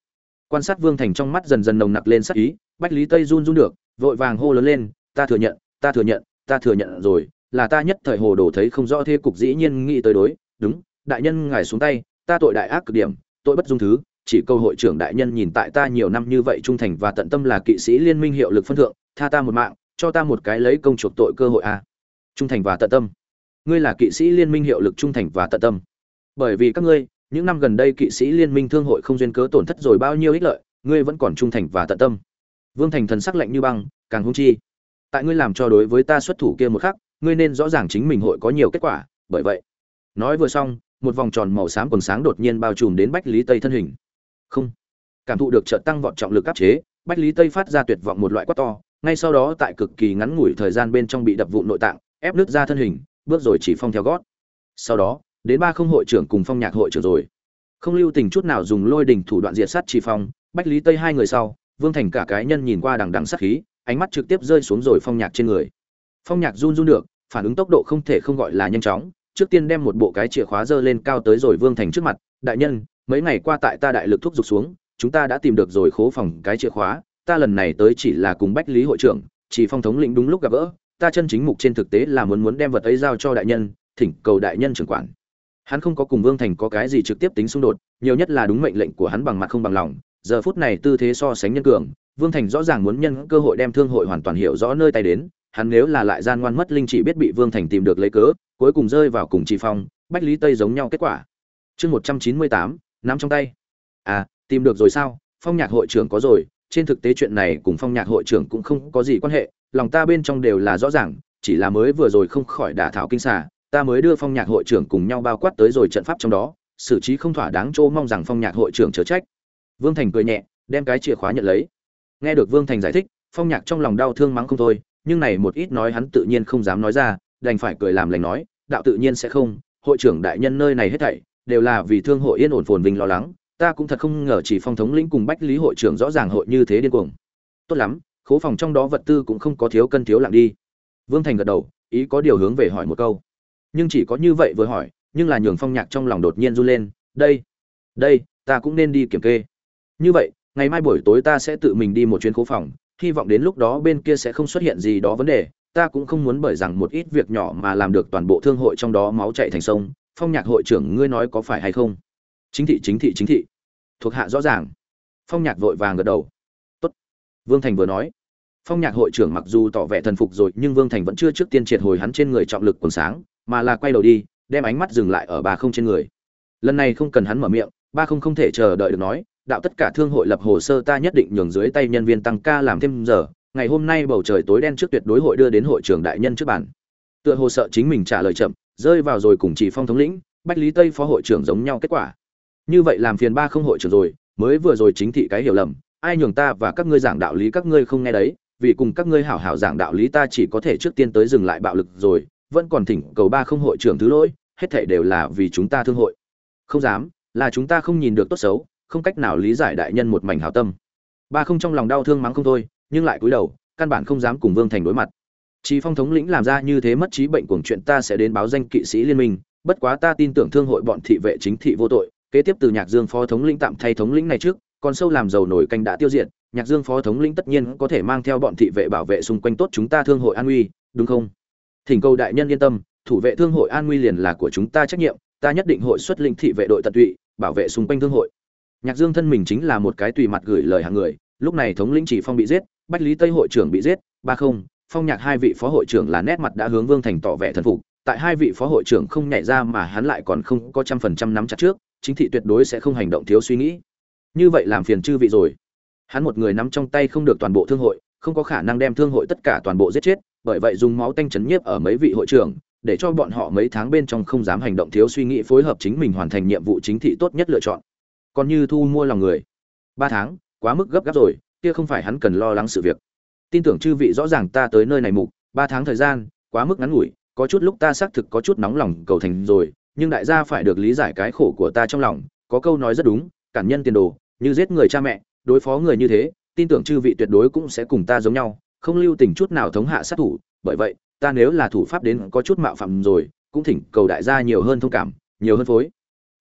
quan sát vương thành trong mắt dần dần nồng nặc lên sắc ý, bách lý tây run run được, vội vàng hô lớn lên, ta thừa nhận, ta thừa nhận, ta thừa nhận rồi, là ta nhất thời hồ đồ thấy không rõ thế cục dĩ nhiên nghĩ tới đối, đúng, đại nhân ngài xuống tay, ta tội đại ác cực điểm, tội bất dung thứ, chỉ câu hội trưởng đại nhân nhìn tại ta nhiều năm như vậy trung thành và tận tâm là kỵ sĩ liên minh hiệu lực phân thượng, tha ta một mạng, cho ta một cái lấy công chuộc tội cơ hội a à. trung thành và tận tâm ngươi là kỵ sĩ liên minh hiệu lực trung thành và tận tâm. Bởi vì các ngươi, những năm gần đây kỵ sĩ liên minh thương hội không duyên cớ tổn thất rồi bao nhiêu ích lợi, ngươi vẫn còn trung thành và tận tâm. Vương thành thần sắc lạnh như băng, càng hung chi. Tại ngươi làm cho đối với ta xuất thủ kia một khắc, ngươi nên rõ ràng chính mình hội có nhiều kết quả, bởi vậy. Nói vừa xong, một vòng tròn màu xám quần sáng đột nhiên bao trùm đến bách lý tây thân hình. Không. Cảm thụ được trợ tăng vọt trọng lực áp chế, bách lý tây phát ra tuyệt vọng một loại quát to, ngay sau đó tại cực kỳ ngắn ngủi thời gian bên trong bị đập vụ nội tạng, ép nứt ra thân hình bước rồi chỉ phong theo gót. Sau đó, đến ba không hội trưởng cùng phong nhạc hội trưởng rồi. Không lưu tình chút nào dùng lôi đình thủ đoạn diệt sát chỉ phong, bách lý tây hai người sau, vương thành cả cái nhân nhìn qua đằng đằng sát khí, ánh mắt trực tiếp rơi xuống rồi phong nhạc trên người. Phong nhạc run run được, phản ứng tốc độ không thể không gọi là nhanh chóng, trước tiên đem một bộ cái chìa khóa dơ lên cao tới rồi vương thành trước mặt, đại nhân, mấy ngày qua tại ta đại lực thúc giục xuống, chúng ta đã tìm được rồi khố phòng cái chìa khóa, ta lần này tới chỉ là cùng bách lý hội trưởng chỉ phong thống lĩnh đúng lúc gặp gỡ ta chân chính mục trên thực tế là muốn muốn đem vật ấy giao cho đại nhân, thỉnh cầu đại nhân trưởng quản. Hắn không có cùng vương thành có cái gì trực tiếp tính xung đột, nhiều nhất là đúng mệnh lệnh của hắn bằng mặt không bằng lòng. Giờ phút này tư thế so sánh nhân cường, vương thành rõ ràng muốn nhân cơ hội đem thương hội hoàn toàn hiểu rõ nơi tay đến, hắn nếu là lại gian ngoan mất linh chỉ biết bị vương thành tìm được lấy cớ, cuối cùng rơi vào cùng chỉ phong, bách lý tây giống nhau kết quả. Chương một trăm chín mươi tám, nắm trong tay. À tìm được rồi sao? Phong nhạc hội trưởng có rồi, trên thực tế chuyện này cùng phong nhạc hội trưởng cũng không có gì quan hệ lòng ta bên trong đều là rõ ràng, chỉ là mới vừa rồi không khỏi đả thảo kinh xà, ta mới đưa phong nhạc hội trưởng cùng nhau bao quát tới rồi trận pháp trong đó, xử trí không thỏa đáng chỗ mong rằng phong nhạc hội trưởng chớ trách. Vương thành cười nhẹ, đem cái chìa khóa nhận lấy. Nghe được vương thành giải thích, phong nhạc trong lòng đau thương mắng không thôi, nhưng này một ít nói hắn tự nhiên không dám nói ra, đành phải cười làm lành nói, đạo tự nhiên sẽ không, hội trưởng đại nhân nơi này hết thảy, đều là vì thương hội yên ổn phồn vinh lo lắng, ta cũng thật không ngờ chỉ phong thống lĩnh cùng bách lý hội trưởng rõ ràng hội như thế điên cuồng. Tốt lắm khố phòng trong đó vật tư cũng không có thiếu cân thiếu lặng đi. Vương thành gật đầu, ý có điều hướng về hỏi một câu. Nhưng chỉ có như vậy vừa hỏi, nhưng là nhường phong nhạc trong lòng đột nhiên run lên, đây đây, ta cũng nên đi kiểm kê. Như vậy, ngày mai buổi tối ta sẽ tự mình đi một chuyến khố phòng, hy vọng đến lúc đó bên kia sẽ không xuất hiện gì đó vấn đề. Ta cũng không muốn bởi rằng một ít việc nhỏ mà làm được toàn bộ thương hội trong đó máu chạy thành sông. Phong nhạc hội trưởng ngươi nói có phải hay không? Chính thị chính thị chính thị. Thuộc hạ rõ ràng. Phong nhạc vội vàng gật đầu. Tốt. vương thành vừa nói phong nhạc hội trưởng mặc dù tỏ vẻ thần phục rồi, nhưng vương thành vẫn chưa trước tiên triệt hồi hắn trên người trọng lực quần sáng, mà là quay đầu đi, đem ánh mắt dừng lại ở ba không trên người. Lần này không cần hắn mở miệng, ba không không thể chờ đợi được nói, đạo tất cả thương hội lập hồ sơ ta nhất định nhường dưới tay nhân viên tăng ca làm thêm giờ, ngày hôm nay bầu trời tối đen trước tuyệt đối hội đưa đến hội trưởng đại nhân trước bản tựa hồ sợ chính mình trả lời chậm, rơi vào rồi cùng chỉ phong thống lĩnh, bách lý tây phó hội trưởng giống nhau kết quả. Như vậy làm phiền ba không hội trưởng rồi, mới vừa rồi chính thị cái hiểu lầm, ai nhường ta và các ngươi giảng đạo lý các ngươi không nghe đấy vì cùng các ngươi hảo hảo giảng đạo lý ta chỉ có thể trước tiên tới dừng lại bạo lực rồi, vẫn còn thỉnh cầu ba không hội trưởng thứ lỗi, hết thảy đều là vì chúng ta thương hội. Không dám, là chúng ta không nhìn được tốt xấu, không cách nào lý giải đại nhân một mảnh hảo tâm. Ba không trong lòng đau thương mắng không thôi, nhưng lại cúi đầu, căn bản không dám cùng vương thành đối mặt. Chỉ phong thống lĩnh làm ra như thế mất trí bệnh cuồng chuyện ta sẽ đến báo danh kỵ sĩ liên minh, bất quá ta tin tưởng thương hội bọn thị vệ chính thị vô tội, kế tiếp từ nhạc dương phó thống lĩnh tạm thay thống lĩnh này trước, còn sâu làm dầu nổi canh đã tiêu diệt nhạc dương phó thống lĩnh tất nhiên có thể mang theo bọn thị vệ bảo vệ xung quanh tốt chúng ta thương hội an nguy, đúng không? Thỉnh cầu đại nhân yên tâm, thủ vệ thương hội an nguy liền là của chúng ta trách nhiệm, ta nhất định hội xuất lĩnh thị vệ đội tận tụy, bảo vệ xung quanh thương hội. Nhạc dương thân mình chính là một cái tùy mặt gửi lời hàng người, lúc này thống lĩnh chỉ phong bị giết, bách lý tây hội trưởng bị giết, ba không, phong nhạc hai vị phó hội trưởng là nét mặt đã hướng vương thành tỏ vẻ thần phục, tại hai vị phó hội trưởng không nhảy ra mà hắn lại còn không có trăm phần trăm nắm chặt trước, chính thị tuyệt đối sẽ không hành động thiếu suy nghĩ. Như vậy làm phiền chư vị rồi hắn một người nắm trong tay không được toàn bộ thương hội, không có khả năng đem thương hội tất cả toàn bộ giết chết, bởi vậy dùng máu tanh chấn nhiếp ở mấy vị hội trưởng, để cho bọn họ mấy tháng bên trong không dám hành động thiếu suy nghĩ phối hợp chính mình hoàn thành nhiệm vụ chính thị tốt nhất lựa chọn. Còn như thu mua lòng người. Ba tháng, quá mức gấp gáp rồi, kia không phải hắn cần lo lắng sự việc. Tin tưởng chư vị rõ ràng ta tới nơi này mục, ba tháng thời gian, quá mức ngắn ngủi, có chút lúc ta xác thực có chút nóng lòng cầu thành rồi, nhưng đại gia phải được lý giải cái khổ của ta trong lòng, có câu nói rất đúng, cản nhân tiền đồ, như giết người cha mẹ đối phó người như thế, tin tưởng chư vị tuyệt đối cũng sẽ cùng ta giống nhau, không lưu tình chút nào thống hạ sát thủ. Bởi vậy, ta nếu là thủ pháp đến có chút mạo phạm rồi, cũng thỉnh cầu đại gia nhiều hơn thông cảm, nhiều hơn phối.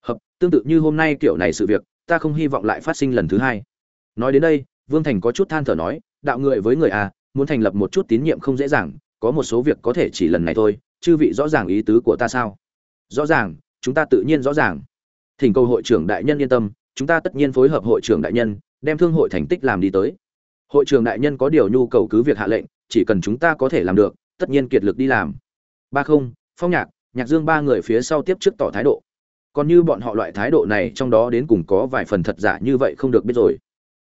Hợp, tương tự như hôm nay kiểu này sự việc, ta không hy vọng lại phát sinh lần thứ hai. Nói đến đây, vương thành có chút than thở nói, đạo người với người à muốn thành lập một chút tín nhiệm không dễ dàng, có một số việc có thể chỉ lần này thôi, chư vị rõ ràng ý tứ của ta sao? Rõ ràng, chúng ta tự nhiên rõ ràng. Thỉnh cầu hội trưởng đại nhân yên tâm, chúng ta tất nhiên phối hợp hội trưởng đại nhân đem thương hội thành tích làm đi tới. Hội trưởng đại nhân có điều nhu cầu cứ việc hạ lệnh, chỉ cần chúng ta có thể làm được, tất nhiên kiệt lực đi làm. Ba không, phong nhạc nhạc dương ba người phía sau tiếp trước tỏ thái độ. Còn như bọn họ loại thái độ này trong đó đến cùng có vài phần thật giả như vậy không được biết rồi.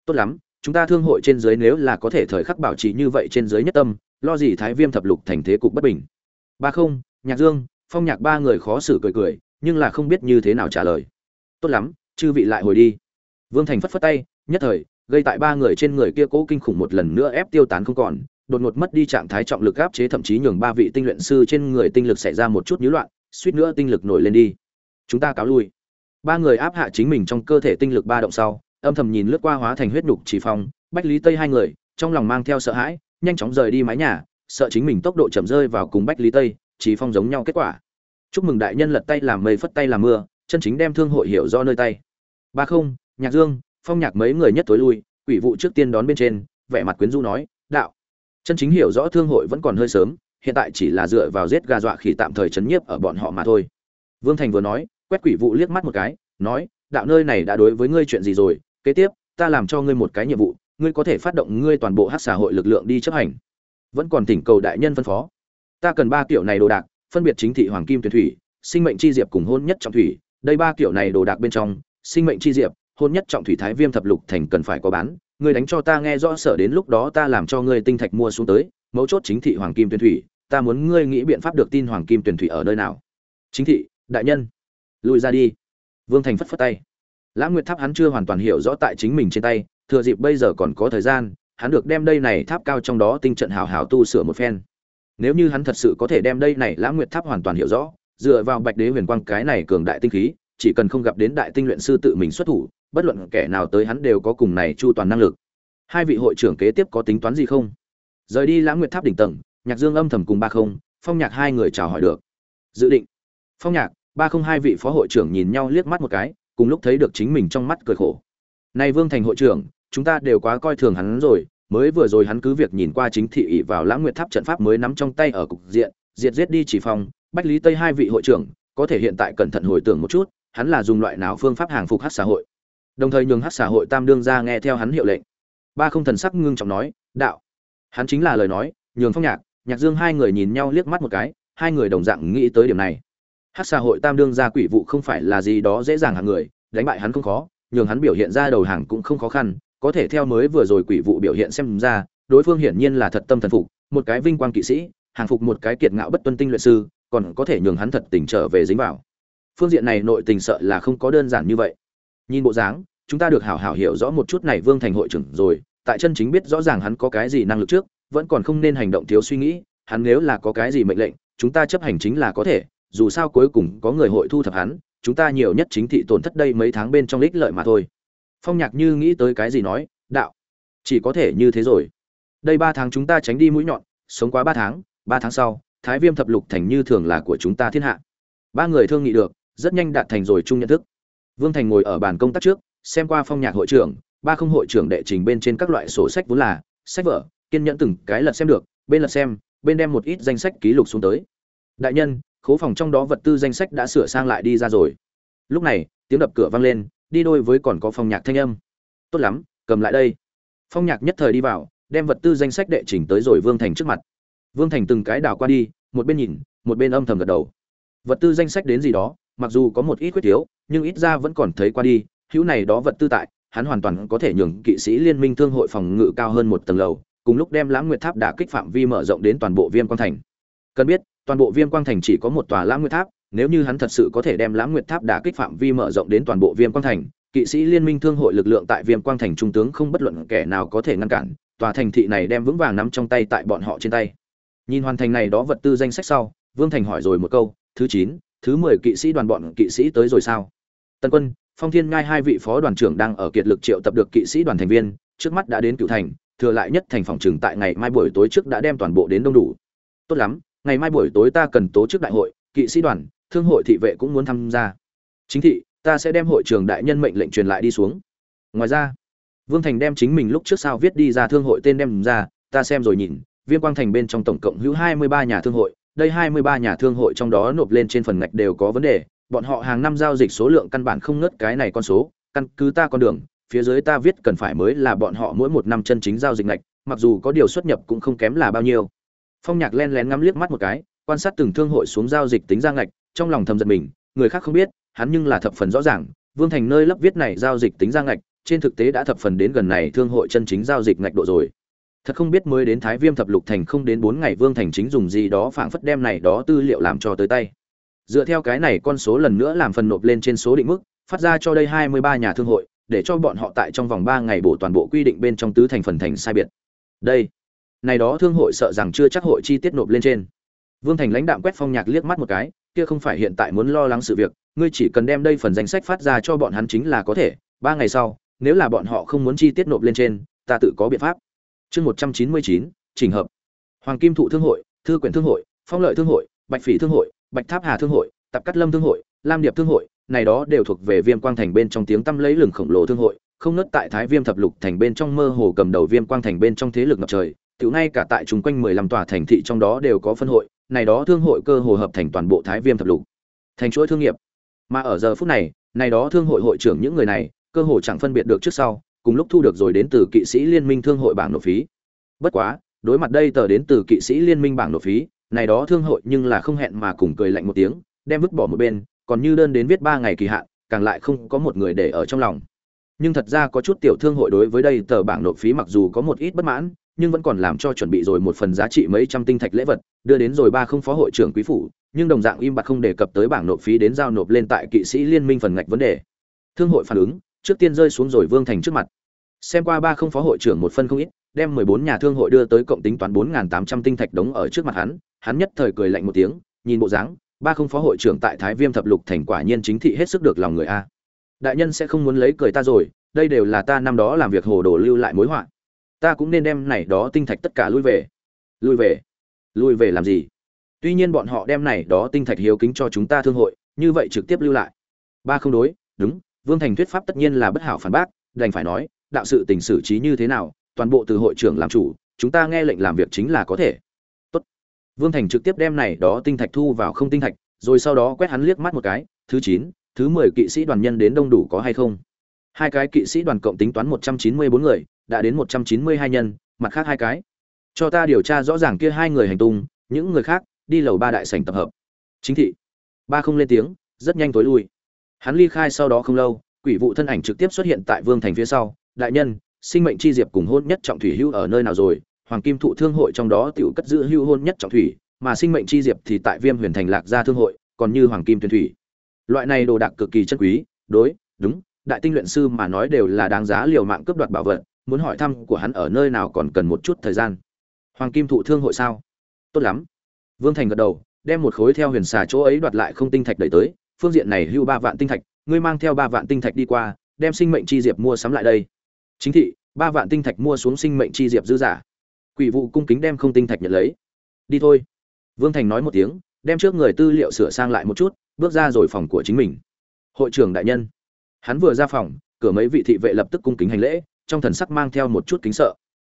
Tốt lắm, chúng ta thương hội trên dưới nếu là có thể thời khắc bảo trì như vậy trên dưới nhất tâm, lo gì thái viêm thập lục thành thế cục bất bình. Ba không, nhạc dương, phong nhạc ba người khó xử cười cười, nhưng là không biết như thế nào trả lời. Tốt lắm, chư vị lại hồi đi. Vương thành phất phất tay nhất thời, gây tại ba người trên người kia cố kinh khủng một lần nữa ép tiêu tán không còn, đột ngột mất đi trạng thái trọng lực áp chế, thậm chí nhường ba vị tinh luyện sư trên người tinh lực xảy ra một chút nhíu loạn, suýt nữa tinh lực nổi lên đi. Chúng ta cáo lui. Ba người áp hạ chính mình trong cơ thể tinh lực ba động sau, âm thầm nhìn lướt qua hóa thành huyết nhục chỉ phong, bách lý tây hai người, trong lòng mang theo sợ hãi, nhanh chóng rời đi mái nhà, sợ chính mình tốc độ chậm rơi vào cùng bách lý tây, chỉ phong giống nhau kết quả. Chúc mừng đại nhân lật tay làm mây phất tay làm mưa, chân chính đem thương hội hiểu do nơi tay. Ba không, nhạc dương phong nhạc mấy người nhất tối lui, quỷ vụ trước tiên đón bên trên, vẻ mặt quyến rũ nói, đạo, chân chính hiểu rõ thương hội vẫn còn hơi sớm, hiện tại chỉ là dựa vào giết gà dọa khỉ tạm thời chấn nhiếp ở bọn họ mà thôi. Vương thành vừa nói, quét quỷ vụ liếc mắt một cái, nói, đạo nơi này đã đối với ngươi chuyện gì rồi? Kế tiếp, ta làm cho ngươi một cái nhiệm vụ, ngươi có thể phát động ngươi toàn bộ hát xã hội lực lượng đi chấp hành. Vẫn còn tỉnh cầu đại nhân phân phó. Ta cần ba kiểu này đồ đạc, phân biệt chính thị hoàng kim tuyển thủy, sinh mệnh chi diệp cùng hôn nhất trọng thủy. Đây ba kiểu này đồ đạc bên trong, sinh mệnh chi diệp hôn nhất trọng thủy thái viêm thập lục thành cần phải có bán, ngươi đánh cho ta nghe rõ sở đến lúc đó ta làm cho ngươi tinh thạch mua xuống tới, mấu chốt chính thị hoàng kim tuyển thủy, ta muốn ngươi nghĩ biện pháp được tin hoàng kim tuyển thủy ở nơi nào. Chính thị, đại nhân. Lùi ra đi. Vương thành phất phất tay. Lãng nguyệt tháp hắn chưa hoàn toàn hiểu rõ tại chính mình trên tay, thừa dịp bây giờ còn có thời gian, hắn được đem đây này tháp cao trong đó tinh trận hào hào tu sửa một phen. Nếu như hắn thật sự có thể đem đây này lãng nguyệt tháp hoàn toàn hiểu rõ, dựa vào bạch đế huyền quang cái này cường đại tinh khí chỉ cần không gặp đến đại tinh luyện sư tự mình xuất thủ, bất luận kẻ nào tới hắn đều có cùng này chu toàn năng lực. Hai vị hội trưởng kế tiếp có tính toán gì không? Rời đi lãng nguyệt tháp đỉnh tầng, nhạc dương âm thầm cùng ba không, phong nhạc hai người chào hỏi được. Dự định. Phong nhạc, ba không hai vị phó hội trưởng nhìn nhau liếc mắt một cái, cùng lúc thấy được chính mình trong mắt cười khổ. Này vương thành hội trưởng, chúng ta đều quá coi thường hắn rồi, mới vừa rồi hắn cứ việc nhìn qua chính thị ỷ vào lãng nguyệt tháp trận pháp mới nắm trong tay ở cục diện, diệt giết đi chỉ phong bách lý tây hai vị hội trưởng, có thể hiện tại cẩn thận hồi tưởng một chút hắn là dùng loại nào phương pháp hàng phục hát xã hội? Đồng thời nhường hát xã hội tam đương ra nghe theo hắn hiệu lệnh. Ba không thần sắc ngưng trọng nói, đạo. Hắn chính là lời nói, nhường phong nhạc nhạc dương hai người nhìn nhau liếc mắt một cái, hai người đồng dạng nghĩ tới điểm này. Hát xã hội tam đương ra quỷ vụ không phải là gì đó dễ dàng hàng người, đánh bại hắn không khó, nhường hắn biểu hiện ra đầu hàng cũng không khó khăn, có thể theo mới vừa rồi quỷ vụ biểu hiện xem ra, đối phương hiển nhiên là thật tâm thần phục, một cái vinh quang kỵ sĩ, hàng phục một cái kiệt ngạo bất tuân tinh luyện sư, còn có thể nhường hắn thật tình trở về dính vào phương diện này nội tình sợ là không có đơn giản như vậy. Nhìn bộ dáng, chúng ta được hảo hảo hiểu rõ một chút này vương thành hội trưởng rồi, tại chân chính biết rõ ràng hắn có cái gì năng lực trước, vẫn còn không nên hành động thiếu suy nghĩ, hắn nếu là có cái gì mệnh lệnh, chúng ta chấp hành chính là có thể, dù sao cuối cùng có người hội thu thập hắn, chúng ta nhiều nhất chính thị tổn thất đây mấy tháng bên trong lích lợi mà thôi. Phong nhạc như nghĩ tới cái gì nói, đạo, chỉ có thể như thế rồi. Đây ba tháng chúng ta tránh đi mũi nhọn, sống quá ba tháng ba tháng sau, thái viêm thập lục thành như thường là của chúng ta thiên hạ. Ba người thương nghị được rất nhanh đạt thành rồi chung nhận thức. Vương thành ngồi ở bàn công tác trước, xem qua phong nhạc hội trưởng, ba không hội trưởng đệ trình bên trên các loại sổ sách vốn là sách vở, kiên nhẫn từng cái lật xem được, bên lật xem, bên đem một ít danh sách ký lục xuống tới. Đại nhân, khố phòng trong đó vật tư danh sách đã sửa sang lại đi ra rồi. Lúc này, tiếng đập cửa vang lên, đi đôi với còn có phong nhạc thanh âm. Tốt lắm, cầm lại đây. Phong nhạc nhất thời đi vào, đem vật tư danh sách đệ trình tới rồi vương thành trước mặt. Vương thành từng cái đảo qua đi, một bên nhìn, một bên âm thầm gật đầu. Vật tư danh sách đến gì đó mặc dù có một ít khuyết thiếu, nhưng ít ra vẫn còn thấy qua đi, hữu này đó vật tư tại, hắn hoàn toàn có thể nhường kỵ sĩ liên minh thương hội phòng ngự cao hơn một tầng lầu, cùng lúc đem lãng nguyệt tháp đả kích phạm vi mở rộng đến toàn bộ viêm quang thành. Cần biết, toàn bộ viêm quang thành chỉ có một tòa lãng nguyệt tháp, nếu như hắn thật sự có thể đem lãng nguyệt tháp đả kích phạm vi mở rộng đến toàn bộ viêm quang thành, kỵ sĩ liên minh thương hội lực lượng tại viêm quang thành trung tướng không bất luận kẻ nào có thể ngăn cản, tòa thành thị này đem vững vàng nắm trong tay tại bọn họ trên tay. Nhìn hoàn thành này đó vật tư danh sách sau, vương thành hỏi rồi một câu, thứ chín thứ mười kỵ sĩ đoàn bọn kỵ sĩ tới rồi sao? Tần quân, phong thiên ngai hai vị phó đoàn trưởng đang ở kiệt lực triệu tập được kỵ sĩ đoàn thành viên, trước mắt đã đến cựu thành, thừa lại nhất thành phòng trường tại ngày mai buổi tối trước đã đem toàn bộ đến đông đủ. Tốt lắm, ngày mai buổi tối ta cần tổ chức đại hội, kỵ sĩ đoàn, thương hội thị vệ cũng muốn tham gia. Chính thị, ta sẽ đem hội trường đại nhân mệnh lệnh truyền lại đi xuống. Ngoài ra, vương thành đem chính mình lúc trước sao viết đi ra thương hội tên đem ra, ta xem rồi nhìn viên quang thành bên trong tổng cộng hữu hai mươi ba nhà thương hội đây hai mươi ba nhà thương hội trong đó nộp lên trên phần ngạch đều có vấn đề. Bọn họ hàng năm giao dịch số lượng căn bản không ngớt cái này con số. Căn cứ ta con đường, phía dưới ta viết cần phải mới là bọn họ mỗi một năm chân chính giao dịch ngạch, mặc dù có điều xuất nhập cũng không kém là bao nhiêu. Phong nhạc len lén ngắm liếc mắt một cái, quan sát từng thương hội xuống giao dịch tính ra ngạch, trong lòng thầm giận mình, người khác không biết, hắn nhưng là thập phần rõ ràng, vương thành nơi lấp viết này giao dịch tính ra ngạch, trên thực tế đã thập phần đến gần này thương hội chân chính giao dịch ngạch độ rồi thật không biết mới đến thái viêm thập lục thành không đến bốn ngày vương thành chính dùng gì đó phảng phất đem này đó tư liệu làm cho tới tay. Dựa theo cái này con số lần nữa làm phần nộp lên trên số định mức, phát ra cho đây hai mươi ba nhà thương hội, để cho bọn họ tại trong vòng ba ngày bổ toàn bộ quy định bên trong tứ thành phần thành sai biệt. Đây. Này đó thương hội sợ rằng chưa chắc hội chi tiết nộp lên trên. Vương thành lãnh đạm quét phong nhạc liếc mắt một cái, kia không phải hiện tại muốn lo lắng sự việc, ngươi chỉ cần đem đây phần danh sách phát ra cho bọn hắn chính là có thể, ba ngày sau, nếu là bọn họ không muốn chi tiết nộp lên trên, ta tự có biện pháp chương một trăm chín mươi chín trình hợp. Hoàng kim thụ thương hội, thư quyển thương hội, phong lợi thương hội, bạch phỉ thương hội, bạch tháp hà thương hội tập cắt lâm thương hội, lam điệp thương hội, này đó đều thuộc về viêm quang thành bên trong tiếng tăm lấy lừng khổng lồ thương hội, không nớt tại thái viêm thập lục thành bên trong mơ hồ cầm đầu viêm quang thành bên trong thế lực ngập trời. Tiểu ngay cả tại chúng quanh mười lăm tòa thành thị trong đó đều có phân hội, này đó thương hội cơ hồ hợp thành toàn bộ thái viêm thập lục thành chuỗi thương nghiệp. Mà ở giờ phút này này đó thương hội hội trưởng những người này, cơ hồ chẳng phân biệt được trước sau cùng lúc thu được rồi đến từ kỵ sĩ liên minh thương hội bảng nộp phí. Bất quá, đối mặt đây tờ đến từ kỵ sĩ liên minh bảng nộp phí, này đó thương hội nhưng là không hẹn mà cùng cười lạnh một tiếng, đem vứt bỏ một bên, còn như đơn đến viết ba ngày kỳ hạn, càng lại không có một người để ở trong lòng. Nhưng thật ra có chút tiểu thương hội đối với đây tờ bảng nộp phí mặc dù có một ít bất mãn, nhưng vẫn còn làm cho chuẩn bị rồi một phần giá trị mấy trăm tinh thạch lễ vật, đưa đến rồi ba không phó hội trưởng quý phủ, nhưng đồng dạng im bặt không đề cập tới bảng nộp phí đến giao nộp lên tại kỵ sĩ liên minh phần ngạch vấn đề. Thương hội phản ứng trước tiên rơi xuống rồi vương thành trước mặt. Xem qua ba không phó hội trưởng một phân không ít, đem mười bốn nhà thương hội đưa tới cộng tính toán bốn tám trăm tinh thạch đống ở trước mặt hắn hắn nhất thời cười lạnh một tiếng, nhìn bộ dáng, ba không phó hội trưởng tại thái viêm thập lục thành quả nhiên chính thị hết sức được lòng người a. Đại nhân sẽ không muốn lấy cười ta rồi, đây đều là ta năm đó làm việc hồ đồ lưu lại mối họa. Ta cũng nên đem này đó tinh thạch tất cả lui về. Lui về? Lui về làm gì? Tuy nhiên bọn họ đem này đó tinh thạch hiếu kính cho chúng ta thương hội, như vậy trực tiếp lưu lại. Ba không đối, đúng vương thành thuyết pháp tất nhiên là bất hảo phản bác, đành phải nói, đạo sự tình xử trí như thế nào, toàn bộ từ hội trưởng làm chủ, chúng ta nghe lệnh làm việc chính là có thể. Tốt. vương thành trực tiếp đem này đó tinh thạch thu vào không tinh thạch, rồi sau đó quét hắn liếc mắt một cái, thứ chín, thứ mười kỵ sĩ đoàn nhân đến đông đủ có hay không? Hai cái kỵ sĩ đoàn cộng tính toán một trăm chín mươi bốn người, đã đến một trăm chín mươi hai nhân, mặt khác hai cái. Cho ta điều tra rõ ràng kia hai người hành tung, những người khác, đi lầu ba đại sảnh tập hợp. Chính thị. Ba không lên tiếng, rất nhanh tối lui hắn ly khai sau đó không lâu, quỷ vụ thân ảnh trực tiếp xuất hiện tại vương thành phía sau. Đại nhân, sinh mệnh chi diệp cùng hôn nhất trọng thủy hưu ở nơi nào rồi? Hoàng kim thụ thương hội trong đó tiểu cất giữ hưu hôn nhất trọng thủy, mà sinh mệnh chi diệp thì tại viêm huyền thành lạc gia thương hội, còn như hoàng kim tuyển thủy. Loại này đồ đạc cực kỳ chân quý, đối, đúng, đại tinh luyện sư mà nói đều là đáng giá liều mạng cướp đoạt bảo vật, muốn hỏi thăm của hắn ở nơi nào còn cần một chút thời gian. Hoàng kim thụ thương hội sao? Tốt lắm. Vương thành gật đầu, đem một khối theo huyền xà chỗ ấy đoạt lại không tinh thạch đẩy tới phương diện này hưu ba vạn tinh thạch, ngươi mang theo ba vạn tinh thạch đi qua, đem sinh mệnh chi diệp mua sắm lại đây. Chính thị, ba vạn tinh thạch mua xuống sinh mệnh chi diệp dư giả. Quỷ vụ cung kính đem không tinh thạch nhận lấy. Đi thôi. Vương thành nói một tiếng, đem trước người tư liệu sửa sang lại một chút, bước ra rồi phòng của chính mình. Hội trưởng đại nhân. Hắn vừa ra phòng, cửa mấy vị thị vệ lập tức cung kính hành lễ, trong thần sắc mang theo một chút kính sợ.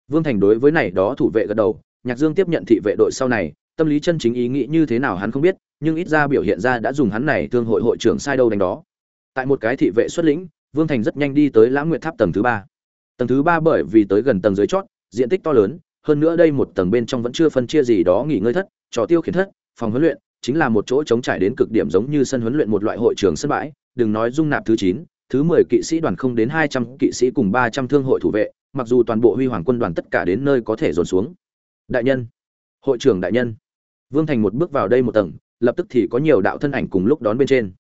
Vương thành đối với này đó thủ vệ gật đầu, nhạc dương tiếp nhận thị vệ đội sau này tâm lý chân chính ý nghĩ như thế nào hắn không biết, nhưng ít ra biểu hiện ra đã dùng hắn này thương hội hội trưởng sai đâu đánh đó. Tại một cái thị vệ xuất lĩnh, vương thành rất nhanh đi tới lãng nguyệt tháp tầng thứ ba. Tầng thứ ba bởi vì tới gần tầng dưới chót, diện tích to lớn, hơn nữa đây một tầng bên trong vẫn chưa phân chia gì đó nghỉ ngơi thất, trò tiêu khiển thất, phòng huấn luyện, chính là một chỗ chống trải đến cực điểm giống như sân huấn luyện một loại hội trường sân bãi, đừng nói dung nạp thứ chín, thứ mười kỵ sĩ đoàn không đến hai trăm kỵ sĩ cùng ba trăm thương hội thủ vệ, mặc dù toàn bộ huy hoàng quân đoàn tất cả đến nơi có thể dồn xuống. Đại nhân hội trưởng đại nhân. Vương thành một bước vào đây một tầng, lập tức thì có nhiều đạo thân ảnh cùng lúc đón bên trên.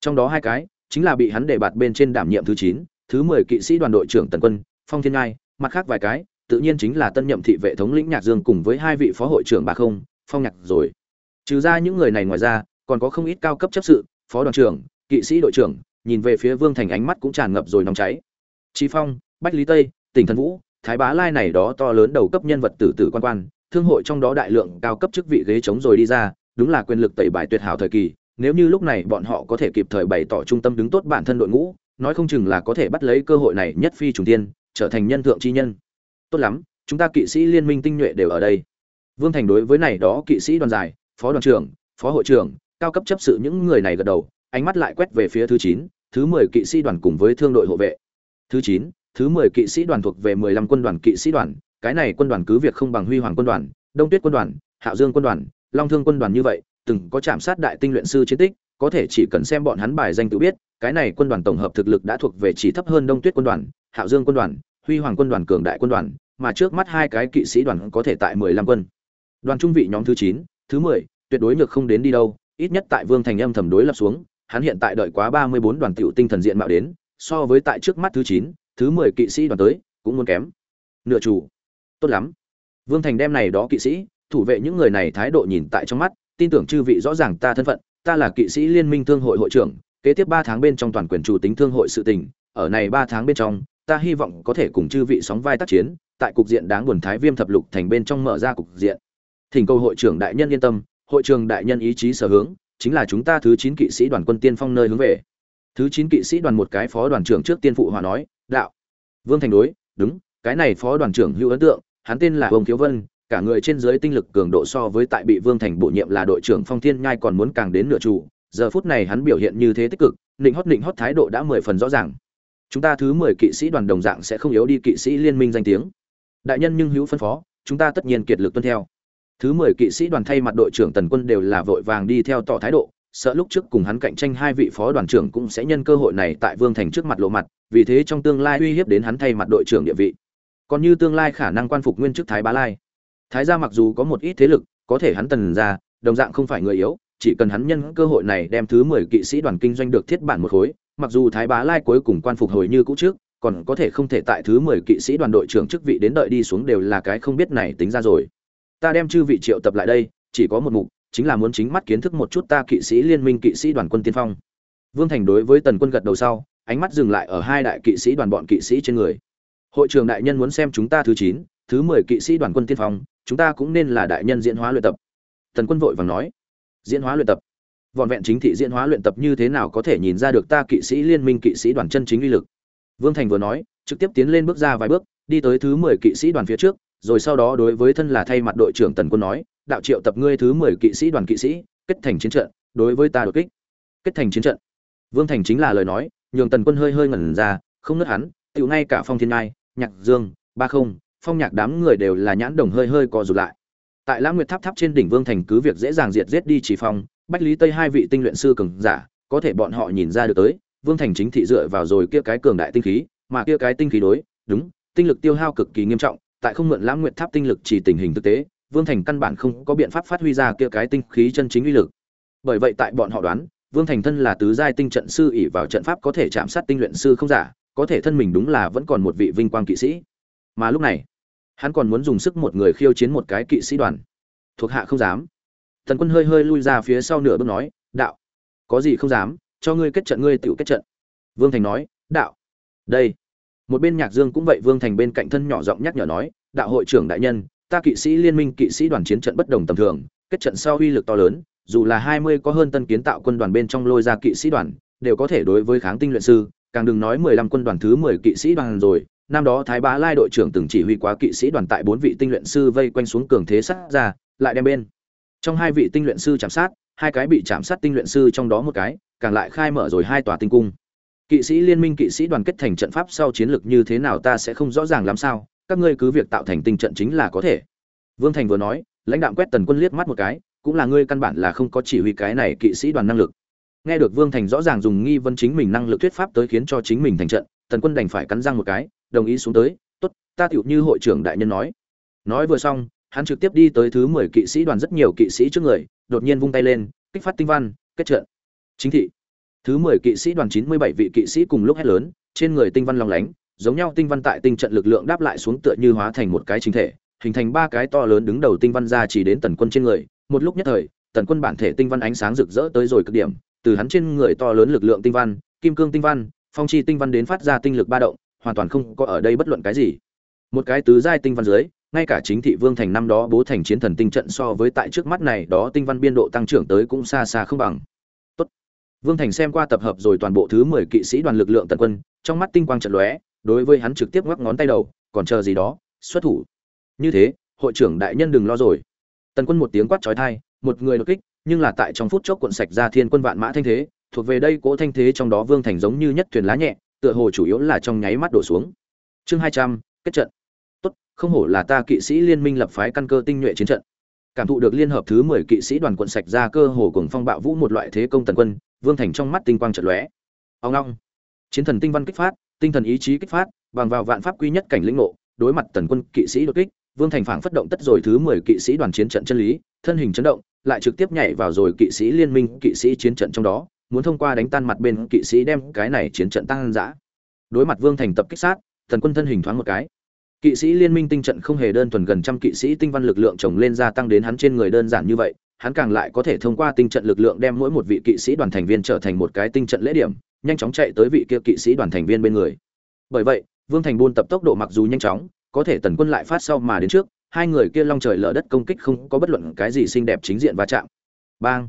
Trong đó hai cái, chính là bị hắn để bạt bên trên đảm nhiệm thứ chín, thứ mười kỵ sĩ đoàn đội trưởng tần quân, phong thiên ngai, mặt khác vài cái, tự nhiên chính là tân nhậm thị vệ thống lĩnh nhạc dương cùng với hai vị phó hội trưởng bà không, phong nhạc rồi. Trừ ra những người này ngoài ra, còn có không ít cao cấp chấp sự, phó đoàn trưởng, kỵ sĩ đội trưởng, nhìn về phía vương thành ánh mắt cũng tràn ngập rồi nóng cháy. Trí phong, bách lý tây, tỉnh thần vũ, thái bá lai này đó to lớn đầu cấp nhân vật tử tử quan quan thương hội trong đó đại lượng cao cấp chức vị ghế chống rồi đi ra, đúng là quyền lực tẩy bài tuyệt hảo thời kỳ, nếu như lúc này bọn họ có thể kịp thời bày tỏ trung tâm đứng tốt bản thân đội ngũ, nói không chừng là có thể bắt lấy cơ hội này nhất phi trùng tiên, trở thành nhân thượng chi nhân. Tốt lắm, chúng ta kỵ sĩ liên minh tinh nhuệ đều ở đây. Vương thành đối với này đó kỵ sĩ đoàn dài phó đoàn trưởng, phó hội trưởng, cao cấp chấp sự những người này gật đầu, ánh mắt lại quét về phía thứ chín, thứ mười kỵ sĩ đoàn cùng với thương đội hộ vệ. Thứ chín, thứ mười kỵ sĩ đoàn thuộc về mười lăm quân đoàn kỵ sĩ đoàn cái này quân đoàn cứ việc không bằng huy hoàng quân đoàn, đông tuyết quân đoàn, hạo dương quân đoàn, long thương quân đoàn như vậy, từng có chạm sát đại tinh luyện sư chiến tích, có thể chỉ cần xem bọn hắn bài danh tự biết, cái này quân đoàn tổng hợp thực lực đã thuộc về chỉ thấp hơn đông tuyết quân đoàn, hạo dương quân đoàn, huy hoàng quân đoàn, cường đại quân đoàn, mà trước mắt hai cái kỵ sĩ đoàn có thể tại mười lăm quân. Đoàn trung vị nhóm thứ chín, thứ mười, tuyệt đối ngược không đến đi đâu, ít nhất tại vương thành âm thầm đối lập xuống, hắn hiện tại đợi quá ba mươi bốn đoàn tiểu tinh thần diện mạo đến, so với tại trước mắt thứ chín, thứ mười kỵ sĩ đoàn tới, cũng muốn kém. Nửa chủ tốt lắm. Vương thành đem này đó kỵ sĩ, thủ vệ những người này thái độ nhìn tại trong mắt, tin tưởng chư vị rõ ràng ta thân phận, ta là kỵ sĩ liên minh thương hội hội trưởng, kế tiếp ba tháng bên trong toàn quyền chủ tính thương hội sự tình, ở này ba tháng bên trong, ta hy vọng có thể cùng chư vị sóng vai tác chiến, tại cục diện đáng buồn thái viêm thập lục thành bên trong mở ra cục diện. Thỉnh cầu hội trưởng đại nhân yên tâm, hội trưởng đại nhân ý chí sở hướng, chính là chúng ta thứ chín kỵ sĩ đoàn quân tiên phong nơi hướng về. Thứ chín kỵ sĩ đoàn một cái phó đoàn trưởng trước tiên phụ hòa nói, đạo. Vương thành đối, đúng, cái này phó đoàn trưởng hữu ấn tượng hắn tên là Vương Thiếu Vân, cả người trên dưới tinh lực cường độ so với tại bị Vương Thành bổ nhiệm là đội trưởng Phong Thiên Nhai còn muốn càng đến nửa chủ, giờ phút này hắn biểu hiện như thế tích cực, định hót định hót thái độ đã mười phần rõ ràng. Chúng ta thứ mười kỵ sĩ đoàn đồng dạng sẽ không yếu đi kỵ sĩ liên minh danh tiếng. Đại nhân nhưng hữu phân phó, chúng ta tất nhiên kiệt lực tuân theo. Thứ mười kỵ sĩ đoàn thay mặt đội trưởng Tần Quân đều là vội vàng đi theo tỏ thái độ, sợ lúc trước cùng hắn cạnh tranh hai vị phó đoàn trưởng cũng sẽ nhân cơ hội này tại Vương Thành trước mặt lộ mặt, vì thế trong tương lai uy hiếp đến hắn thay mặt đội trưởng địa vị còn như tương lai khả năng quan phục nguyên chức thái bá lai. Thái gia mặc dù có một ít thế lực, có thể hắn tần ra, đồng dạng không phải người yếu, chỉ cần hắn nhân cơ hội này đem thứ mười kỵ sĩ đoàn kinh doanh được thiết bản một khối, mặc dù thái bá lai cuối cùng quan phục hồi như cũ trước, còn có thể không thể tại thứ mười kỵ sĩ đoàn đội trưởng chức vị đến đợi đi xuống đều là cái không biết này tính ra rồi. Ta đem chư vị triệu tập lại đây, chỉ có một mục, chính là muốn chính mắt kiến thức một chút ta kỵ sĩ liên minh kỵ sĩ đoàn quân tiên phong. Vương thành đối với tần quân gật đầu sau, ánh mắt dừng lại ở hai đại kỵ sĩ đoàn bọn kỵ sĩ trên người hội trường đại nhân muốn xem chúng ta thứ chín, thứ mười kỵ sĩ đoàn quân tiên phong, chúng ta cũng nên là đại nhân diễn hóa luyện tập. Tần quân vội vàng nói. Diễn hóa luyện tập. Vọn vẹn chính thị diễn hóa luyện tập như thế nào có thể nhìn ra được ta kỵ sĩ liên minh kỵ sĩ đoàn chân chính uy lực? Vương thành vừa nói, trực tiếp tiến lên bước ra vài bước, đi tới thứ mười kỵ sĩ đoàn phía trước, rồi sau đó đối với thân là thay mặt đội trưởng tần quân nói, đạo triệu tập ngươi thứ mười kỵ sĩ đoàn kỵ sĩ, kết thành chiến trận, đối với ta đột kích. Kết thành chiến trận. Vương thành chính là lời nói, nhường tần quân hơi hơi ngẩn ra, không nứt hắn tựu ngay cả phong thiên ngai nhạc dương, ba không, phong nhạc đám người đều là nhãn đồng hơi hơi co rụt lại. Tại lãng nguyệt tháp tháp trên đỉnh vương thành cứ việc dễ dàng diệt giết đi chỉ phong, bách lý tây hai vị tinh luyện sư cường giả, có thể bọn họ nhìn ra được tới, vương thành chính thị dựa vào rồi kia cái cường đại tinh khí, mà kia cái tinh khí đối, đúng, tinh lực tiêu hao cực kỳ nghiêm trọng, tại không mượn lãng nguyệt tháp tinh lực chỉ tình hình thực tế, vương thành căn bản không có biện pháp phát huy ra kia cái tinh khí chân chính uy lực. Bởi vậy tại bọn họ đoán, vương thành thân là tứ giai tinh trận sư ỷ vào trận pháp có thể chạm sát tinh luyện sư không giả có thể thân mình đúng là vẫn còn một vị vinh quang kỵ sĩ. Mà lúc này, hắn còn muốn dùng sức một người khiêu chiến một cái kỵ sĩ đoàn. Thuộc hạ không dám. Thần quân hơi hơi lui ra phía sau nửa bước nói, đạo, có gì không dám, cho ngươi kết trận, ngươi tự kết trận. Vương thành nói, đạo, đây. Một bên nhạc dương cũng vậy, vương thành bên cạnh thân nhỏ giọng nhắc nhở nói, đạo hội trưởng đại nhân, ta kỵ sĩ liên minh kỵ sĩ đoàn chiến trận bất đồng tầm thường, kết trận sau uy lực to lớn, dù là hai mươi có hơn tân kiến tạo quân đoàn bên trong lôi ra kỵ sĩ đoàn, đều có thể đối với kháng tinh luyện sư càng đừng nói mười lăm quân đoàn thứ mười kỵ sĩ đoàn rồi, năm đó Thái Bá Lai đội trưởng từng chỉ huy quá kỵ sĩ đoàn tại bốn vị tinh luyện sư vây quanh xuống cường thế sát ra, lại đem bên. Trong hai vị tinh luyện sư chạm sát, hai cái bị chạm sát tinh luyện sư trong đó một cái, càng lại khai mở rồi hai tòa tinh cung. Kỵ sĩ liên minh kỵ sĩ đoàn kết thành trận pháp sau chiến lược như thế nào ta sẽ không rõ ràng làm sao, các ngươi cứ việc tạo thành tinh trận chính là có thể. Vương Thành vừa nói, lãnh đạm quét tần quân liếc mắt một cái, cũng là ngươi căn bản là không có chỉ huy cái này kỵ sĩ đoàn năng lực nghe được vương thành rõ ràng dùng nghi vấn chính mình năng lực thuyết pháp tới khiến cho chính mình thành trận, tần quân đành phải cắn răng một cái, đồng ý xuống tới, tốt, ta tựu như hội trưởng đại nhân nói. Nói vừa xong, hắn trực tiếp đi tới thứ mười kỵ sĩ đoàn rất nhiều kỵ sĩ trước người, đột nhiên vung tay lên, kích phát tinh văn, kết trận. Chính thị. Thứ mười kỵ sĩ đoàn chín mươi bảy vị kỵ sĩ cùng lúc hét lớn, trên người tinh văn lòng lánh, giống nhau tinh văn tại tinh trận lực lượng đáp lại xuống tựa như hóa thành một cái chính thể, hình thành ba cái to lớn đứng đầu tinh văn ra chỉ đến tần quân trên người. Một lúc nhất thời, tần quân bản thể tinh văn ánh sáng rực rỡ tới rồi cực điểm từ hắn trên người to lớn lực lượng tinh văn, kim cương tinh văn, phong chi tinh văn đến phát ra tinh lực ba động, hoàn toàn không có ở đây bất luận cái gì. Một cái tứ giai tinh văn dưới, ngay cả chính thị vương thành năm đó bố thành chiến thần tinh trận so với tại trước mắt này đó tinh văn biên độ tăng trưởng tới cũng xa xa không bằng. Tốt. Vương Thành xem qua tập hợp rồi toàn bộ thứ 10 kỵ sĩ đoàn lực lượng tần quân, trong mắt tinh quang chợt lóe, đối với hắn trực tiếp ngoắc ngón tay đầu, còn chờ gì đó, xuất thủ. Như thế, hội trưởng đại nhân đừng lo rồi. Tần quân một tiếng quát chói tai, một người đột kích, nhưng là tại trong phút chốc cuộn sạch ra thiên quân vạn mã thanh thế, thuộc về đây cỗ thanh thế trong đó Vương Thành giống như nhất thuyền lá nhẹ, tựa hồ chủ yếu là trong nháy mắt đổ xuống. Chương hai trăm kết trận. Tốt, không hổ là ta kỵ sĩ liên minh lập phái căn cơ tinh nhuệ chiến trận. Cảm thụ được liên hợp thứ mười kỵ sĩ đoàn cuộn sạch ra cơ hồ cùng phong bạo vũ một loại thế công tần quân, Vương Thành trong mắt tinh quang chợt lóe. Ông long. Chiến thần tinh văn kích phát, tinh thần ý chí kích phát, bằng vào vạn pháp quy nhất cảnh lĩnh ngộ đối mặt tần quân kỵ sĩ đột kích vương thành phảng phất động tất rồi thứ mười kỵ sĩ đoàn chiến trận chân lý thân hình chấn động lại trực tiếp nhảy vào rồi kỵ sĩ liên minh, kỵ sĩ chiến trận trong đó, muốn thông qua đánh tan mặt bên kỵ sĩ đem cái này chiến trận tăng dã. Đối mặt vương thành tập kích sát, thần quân thân hình thoáng một cái. Kỵ sĩ liên minh tinh trận không hề đơn thuần gần trăm kỵ sĩ tinh văn lực lượng chồng lên gia tăng đến hắn trên người đơn giản như vậy, hắn càng lại có thể thông qua tinh trận lực lượng đem mỗi một vị kỵ sĩ đoàn thành viên trở thành một cái tinh trận lễ điểm, nhanh chóng chạy tới vị kia kỵ sĩ đoàn thành viên bên người. Bởi vậy, vương thành buôn tập tốc độ mặc dù nhanh chóng, có thể tần quân lại phát sau mà đến trước hai người kia long trời lở đất công kích không có bất luận cái gì xinh đẹp chính diện va chạm. Bang!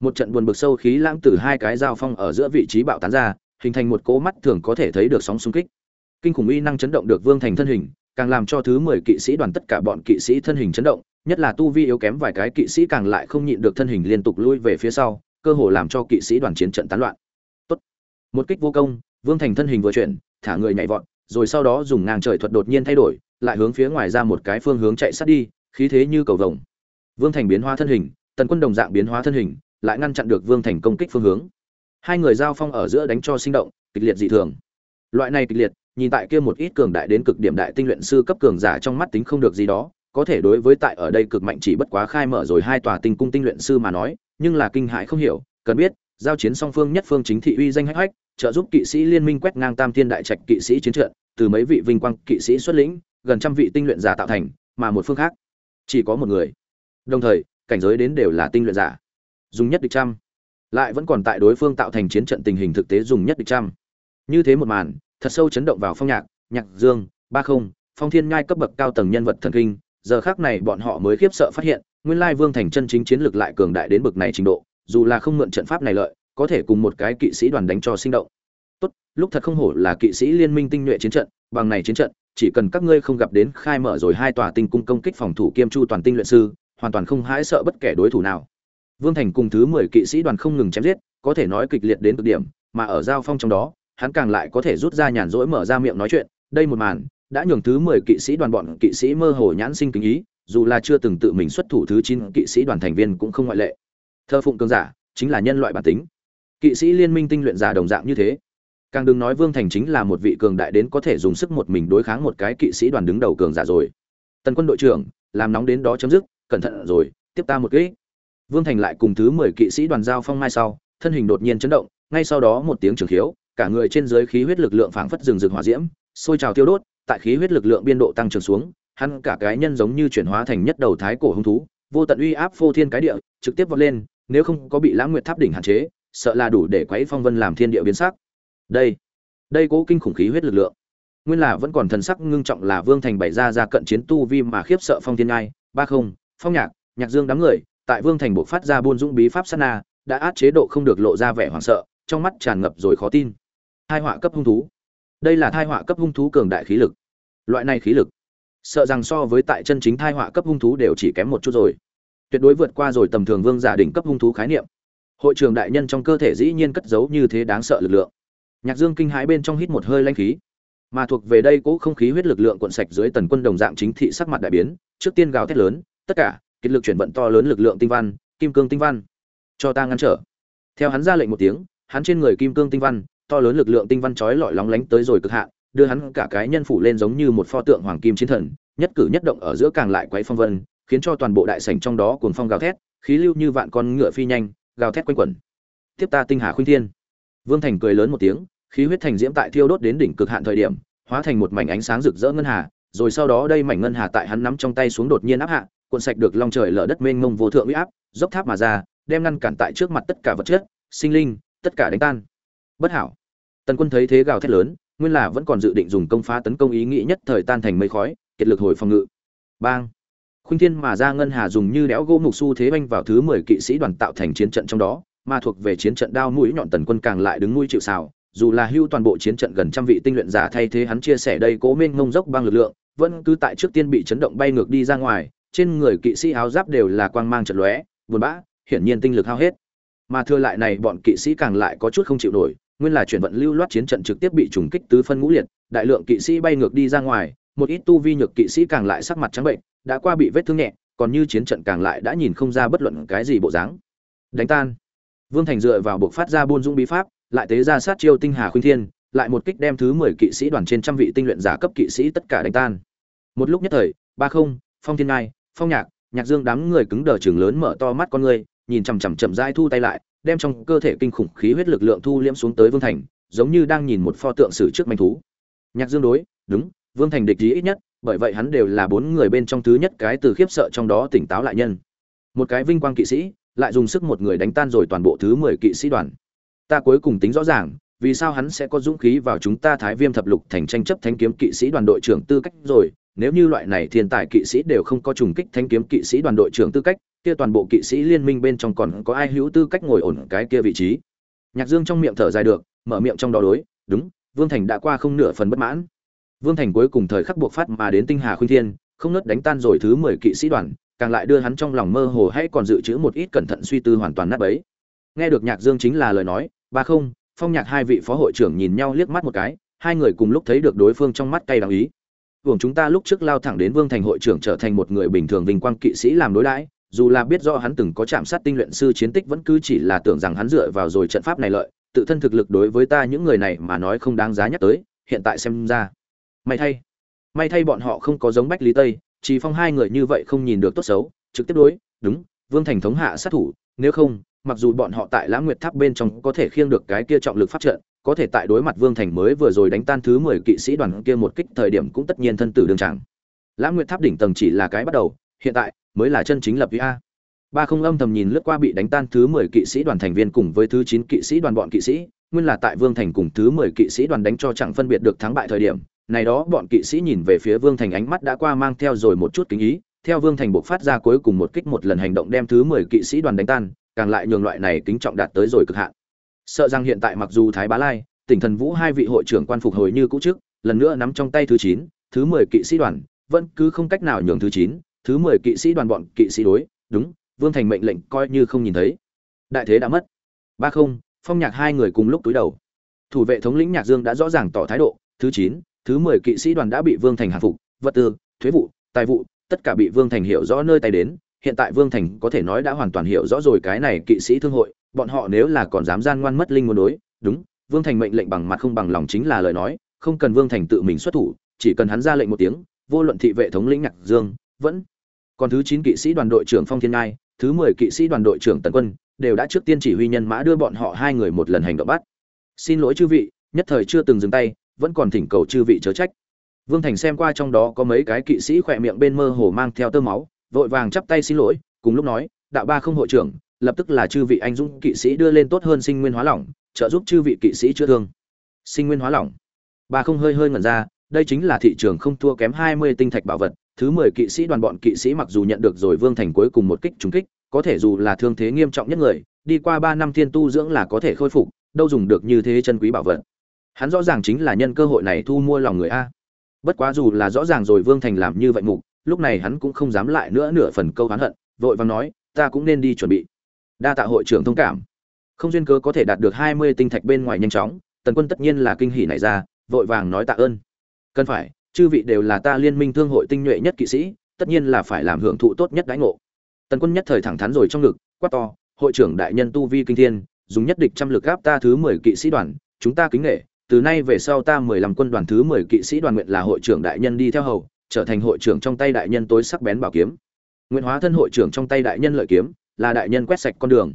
Một trận buồn bực sâu khí lãng từ hai cái giao phong ở giữa vị trí bạo tán ra, hình thành một cỗ mắt thường có thể thấy được sóng xung kích. Kinh khủng uy năng chấn động được vương thành thân hình, càng làm cho thứ mười kỵ sĩ đoàn tất cả bọn kỵ sĩ thân hình chấn động, nhất là tu vi yếu kém vài cái kỵ sĩ càng lại không nhịn được thân hình liên tục lui về phía sau, cơ hồ làm cho kỵ sĩ đoàn chiến trận tán loạn. Tốt. một kích vô công, vương thành thân hình vừa chuyển, thả người nhảy vọt, rồi sau đó dùng ngang trời thuật đột nhiên thay đổi lại hướng phía ngoài ra một cái phương hướng chạy sát đi, khí thế như cầu vồng. Vương thành biến hóa thân hình, tần quân đồng dạng biến hóa thân hình, lại ngăn chặn được vương thành công kích phương hướng. Hai người giao phong ở giữa đánh cho sinh động, kịch liệt dị thường. Loại này kịch liệt, nhìn tại kia một ít cường đại đến cực điểm đại tinh luyện sư cấp cường giả trong mắt tính không được gì đó, có thể đối với tại ở đây cực mạnh chỉ bất quá khai mở rồi hai tòa tinh cung tinh luyện sư mà nói, nhưng là kinh hại không hiểu, cần biết, giao chiến song phương nhất phương chính thị uy danh hách hách, trợ giúp kỵ sĩ liên minh quét ngang tam thiên đại trạch kỵ sĩ chiến trận, từ mấy vị vinh quang kỵ sĩ xuất lĩnh gần trăm vị tinh luyện giả tạo thành, mà một phương khác, chỉ có một người. Đồng thời, cảnh giới đến đều là tinh luyện giả. Dùng nhất địch trăm. Lại vẫn còn tại đối phương tạo thành chiến trận tình hình thực tế dùng nhất địch trăm. Như thế một màn, thật sâu chấn động vào phong nhạc nhạc dương, ba không, phong thiên nhai cấp bậc cao tầng nhân vật thần kinh. Giờ khác này bọn họ mới khiếp sợ phát hiện, nguyên lai vương thành chân chính chiến lược lại cường đại đến bậc này trình độ, dù là không mượn trận pháp này lợi, có thể cùng một cái kỵ sĩ đoàn đánh cho sinh động. Tốt, lúc thật không hổ là kỵ sĩ liên minh tinh nhuệ chiến trận, bằng này chiến trận chỉ cần các ngươi không gặp đến khai mở rồi hai tòa tinh cung công kích phòng thủ kiêm chu toàn tinh luyện sư, hoàn toàn không hãi sợ bất kể đối thủ nào. Vương thành cùng thứ mười kỵ sĩ đoàn không ngừng chém giết, có thể nói kịch liệt đến cực điểm, mà ở giao phong trong đó, hắn càng lại có thể rút ra nhàn rỗi mở ra miệng nói chuyện. Đây một màn, đã nhường thứ mười kỵ sĩ đoàn bọn kỵ sĩ mơ hồ nhãn sinh kính ý, dù là chưa từng tự mình xuất thủ thứ chín kỵ sĩ đoàn thành viên cũng không ngoại lệ. Thơ phụng cường giả chính là nhân loại bản tính. Kỵ sĩ liên minh tinh luyện giả đồng dạng như thế càng đừng nói vương thành chính là một vị cường đại đến có thể dùng sức một mình đối kháng một cái kỵ sĩ đoàn đứng đầu cường giả rồi. Tần quân đội trưởng, làm nóng đến đó chấm dứt, cẩn thận rồi, tiếp ta một kỹ vương thành lại cùng thứ mười kỵ sĩ đoàn giao phong mai sau, thân hình đột nhiên chấn động, ngay sau đó một tiếng trường khiếu, cả người trên dưới khí huyết lực lượng phảng phất rừng rực hỏa diễm, sôi trào tiêu đốt, tại khí huyết lực lượng biên độ tăng trưởng xuống, hắn cả cái nhân giống như chuyển hóa thành nhất đầu thái cổ hung thú, vô tận uy áp phô thiên cái địa, trực tiếp vọt lên, nếu không có bị lãng nguyệt tháp đỉnh hạn chế, sợ là đủ để quấy phong vân làm thiên địa biến sắc đây. Đây cố kinh khủng khí huyết lực lượng. Nguyên là vẫn còn thần sắc ngưng trọng là vương thành bày ra ra cận chiến tu vi mà khiếp sợ phong thiên ngai, ba không, phong nhạc nhạc dương đám người, tại vương thành buộc phát ra buôn dũng bí pháp sát na, đã át chế độ không được lộ ra vẻ hoảng sợ, trong mắt tràn ngập rồi khó tin. Thai họa cấp hung thú. Đây là thai họa cấp hung thú cường đại khí lực. Loại này khí lực, sợ rằng so với tại chân chính thai họa cấp hung thú đều chỉ kém một chút rồi. Tuyệt đối vượt qua rồi tầm thường vương giả đỉnh cấp hung thú khái niệm. Hội trường đại nhân trong cơ thể dĩ nhiên cất giấu như thế đáng sợ lực lượng nhạc dương kinh hãi bên trong hít một hơi lãnh khí. Mà thuộc về đây cố không khí huyết lực lượng cuộn sạch dưới tần quân đồng dạng chính thị sắc mặt đại biến, trước tiên gào thét lớn, tất cả kết lực chuyển vận to lớn lực lượng tinh văn, kim cương tinh văn, cho ta ngăn trở. Theo hắn ra lệnh một tiếng, hắn trên người kim cương tinh văn, to lớn lực lượng tinh văn chói lọi lóng lánh tới rồi cực hạn, đưa hắn cả cái nhân phủ lên giống như một pho tượng hoàng kim chiến thần, nhất cử nhất động ở giữa càng lại quấy phong vân, khiến cho toàn bộ đại sảnh trong đó cuồng phong gào thét, khí lưu như vạn con ngựa phi nhanh, gào thét quanh quẩn. Tiếp ta tinh hà khuynh thiên vương thành cười lớn một tiếng, khí huyết thành diễm tại thiêu đốt đến đỉnh cực hạn thời điểm, hóa thành một mảnh ánh sáng rực rỡ ngân hà, rồi sau đó đây mảnh ngân hà tại hắn nắm trong tay xuống đột nhiên áp hạ, cuộn sạch được long trời lở đất mênh mông vô thượng uy áp, dốc tháp mà ra, đem ngăn cản tại trước mặt tất cả vật chất, sinh linh, tất cả đánh tan. Bất hảo. Tần quân thấy thế gào thét lớn, nguyên là vẫn còn dự định dùng công phá tấn công ý nghĩ nhất thời tan thành mây khói, kiệt lực hồi phòng ngự. Bang. Khuynh thiên mà ra ngân hà dùng như đẽo gỗ mục su thế banh vào thứ mười kỵ sĩ đoàn tạo thành chiến trận trong đó mà thuộc về chiến trận đao mũi nhọn tần quân càng lại đứng nuôi chịu xào dù là hưu toàn bộ chiến trận gần trăm vị tinh luyện giả thay thế hắn chia sẻ đây cố mênh ngông dốc băng lực lượng, vẫn cứ tại trước tiên bị chấn động bay ngược đi ra ngoài, trên người kỵ sĩ áo giáp đều là quang mang trận lóe, buồn bã, hiển nhiên tinh lực hao hết. Mà thừa lại này, bọn kỵ sĩ càng lại có chút không chịu nổi, nguyên là chuyển vận lưu loát chiến trận trực tiếp bị trùng kích tứ phân ngũ liệt, đại lượng kỵ sĩ bay ngược đi ra ngoài, một ít tu vi nhược kỵ sĩ càng lại sắc mặt trắng bệnh, đã qua bị vết thương nhẹ, còn như chiến trận càng lại đã nhìn không ra bất luận cái gì bộ dáng. Đánh tan vương thành dựa vào buộc phát ra buôn dung bí pháp, lại tế ra sát chiêu tinh hà khuynh thiên, lại một kích đem thứ mười kỵ sĩ đoàn trên trăm vị tinh luyện giả cấp kỵ sĩ tất cả đánh tan. Một lúc nhất thời, ba không, phong thiên ngai, phong nhạc nhạc dương đám người cứng đờ trường lớn mở to mắt con người, nhìn chằm chằm chậm rãi thu tay lại, đem trong cơ thể kinh khủng khí huyết lực lượng thu liễm xuống tới vương thành, giống như đang nhìn một pho tượng sử trước manh thú. Nhạc dương đối, đúng, vương thành địch ý ít nhất, bởi vậy hắn đều là bốn người bên trong thứ nhất cái từ khiếp sợ trong đó tỉnh táo lại nhân. Một cái vinh quang kỵ sĩ lại dùng sức một người đánh tan rồi toàn bộ thứ mười kỵ sĩ đoàn. Ta cuối cùng tính rõ ràng, vì sao hắn sẽ có dũng khí vào chúng ta thái viêm thập lục thành tranh chấp thanh kiếm kỵ sĩ đoàn đội trưởng tư cách rồi? Nếu như loại này thiên tài kỵ sĩ đều không có trùng kích thanh kiếm kỵ sĩ đoàn đội trưởng tư cách, kia toàn bộ kỵ sĩ liên minh bên trong còn có ai hữu tư cách ngồi ổn cái kia vị trí? Nhạc dương trong miệng thở dài được, mở miệng trong đó đối, đúng, vương thành đã qua không nửa phần bất mãn. Vương thành cuối cùng thời khắc buộc phát mà đến tinh hà khuyên thiên, không nớt đánh tan rồi thứ mười kỵ sĩ đoàn càng lại đưa hắn trong lòng mơ hồ hãy còn dự trữ một ít cẩn thận suy tư hoàn toàn nát bấy. Nghe được nhạc dương chính là lời nói ba không phong nhạc hai vị phó hội trưởng nhìn nhau liếc mắt một cái hai người cùng lúc thấy được đối phương trong mắt cay đáng ý. Hưởng chúng ta lúc trước lao thẳng đến Vương Thành hội trưởng trở thành một người bình thường vinh quang kỵ sĩ làm đối đãi, dù là biết rõ hắn từng có chạm sát tinh luyện sư chiến tích vẫn cứ chỉ là tưởng rằng hắn dựa vào rồi trận pháp này lợi, tự thân thực lực đối với ta những người này mà nói không đáng giá nhắc tới, hiện tại xem ra. May thay, may thay bọn họ không có giống Bách Lý Tây, chỉ phong hai người như vậy không nhìn được tốt xấu, trực tiếp đối, đúng, Vương Thành thống hạ sát thủ, nếu không, mặc dù bọn họ tại Lãng Nguyệt Tháp bên trong có thể khiêng được cái kia trọng lực pháp trận, có thể tại đối mặt Vương Thành mới vừa rồi đánh tan thứ mười kỵ sĩ đoàn kia một kích thời điểm cũng tất nhiên thân tử đường chẳng. Lãng Nguyệt Tháp đỉnh tầng chỉ là cái bắt đầu, hiện tại mới là chân chính lập vị a. Ba không âm thầm nhìn lướt qua bị đánh tan thứ mười kỵ sĩ đoàn thành viên cùng với thứ chín kỵ sĩ đoàn bọn kỵ sĩ, nguyên là tại Vương Thành cùng thứ mười kỵ sĩ đoàn đánh cho chẳng phân biệt được thắng bại thời điểm, này đó bọn kỵ sĩ nhìn về phía Vương Thành ánh mắt đã qua mang theo rồi một chút kính ý, theo Vương Thành buộc phát ra cuối cùng một kích một lần hành động đem thứ mười kỵ sĩ đoàn đánh tan, càng lại nhường loại này kính trọng đạt tới rồi cực hạn. Sợ rằng hiện tại mặc dù thái bá lai tỉnh thần vũ hai vị hội trưởng quan phục hồi như cũ trước lần nữa nắm trong tay thứ chín thứ mười kỵ sĩ đoàn vẫn cứ không cách nào nhường thứ chín thứ mười kỵ sĩ đoàn bọn kỵ sĩ đối đúng vương thành mệnh lệnh coi như không nhìn thấy. Đại thế đã mất. Ba không phong nhạc hai người cùng lúc túi đầu. Thủ vệ thống lĩnh nhạc dương đã rõ ràng tỏ thái độ thứ chín thứ mười kỵ sĩ đoàn đã bị vương thành hạ phục, vật tư, thuế vụ, tài vụ, tất cả bị vương thành hiểu rõ nơi tay đến. Hiện tại vương thành có thể nói đã hoàn toàn hiểu rõ rồi cái này kỵ sĩ thương hội. Bọn họ nếu là còn dám gian ngoan mất linh muốn đối, đúng, vương thành mệnh lệnh bằng mặt không bằng lòng chính là lời nói, không cần vương thành tự mình xuất thủ, chỉ cần hắn ra lệnh một tiếng, vô luận thị vệ thống lĩnh nhạc dương, vẫn. Còn thứ chín kỵ sĩ đoàn đội trưởng phong thiên ngai, thứ mười kỵ sĩ đoàn đội trưởng tần quân, đều đã trước tiên chỉ huy nhân mã đưa bọn họ hai người một lần hành động bắt. Xin lỗi chư vị, nhất thời chưa từng dừng tay vẫn còn thỉnh cầu chư vị chớ trách. Vương thành xem qua trong đó có mấy cái kỵ sĩ khỏe miệng bên mơ hồ mang theo tơ máu, vội vàng chắp tay xin lỗi, cùng lúc nói, đạo ba không hội trưởng, lập tức là chư vị anh dũng kỵ sĩ đưa lên tốt hơn sinh nguyên hóa lỏng, trợ giúp chư vị kỵ sĩ chữa thương. Sinh nguyên hóa lỏng. Ba không hơi hơi ngẩn ra, đây chính là thị trường không thua kém hai mươi tinh thạch bảo vật, thứ mười kỵ sĩ đoàn bọn kỵ sĩ mặc dù nhận được rồi vương thành cuối cùng một kích trúng kích, có thể dù là thương thế nghiêm trọng nhất người, đi qua ba năm thiên tu dưỡng là có thể khôi phục, đâu dùng được như thế chân quý bảo vật hắn rõ ràng chính là nhân cơ hội này thu mua lòng người a. Bất quá dù là rõ ràng rồi vương thành làm như vậy mục, lúc này hắn cũng không dám lại nữa nửa phần câu hắn hận, vội vàng nói, ta cũng nên đi chuẩn bị. Đa tạ hội trưởng thông cảm. Không duyên cớ có thể đạt được hai mươi tinh thạch bên ngoài nhanh chóng, tần quân tất nhiên là kinh hỉ này ra, vội vàng nói tạ ơn. Cần phải, chư vị đều là ta liên minh thương hội tinh nhuệ nhất kỵ sĩ, tất nhiên là phải làm hưởng thụ tốt nhất đãi ngộ. Tần quân nhất thời thẳng thắn rồi trong ngực, quát to, hội trưởng đại nhân tu vi kinh thiên, dùng nhất địch trăm lực gáp ta thứ mười kỵ sĩ đoàn, chúng ta kính nghệ từ nay về sau ta mười lăm quân đoàn thứ mười kỵ sĩ đoàn nguyện là hội trưởng đại nhân đi theo hầu, trở thành hội trưởng trong tay đại nhân tối sắc bén bảo kiếm. Nguyện hóa thân hội trưởng trong tay đại nhân lợi kiếm, là đại nhân quét sạch con đường.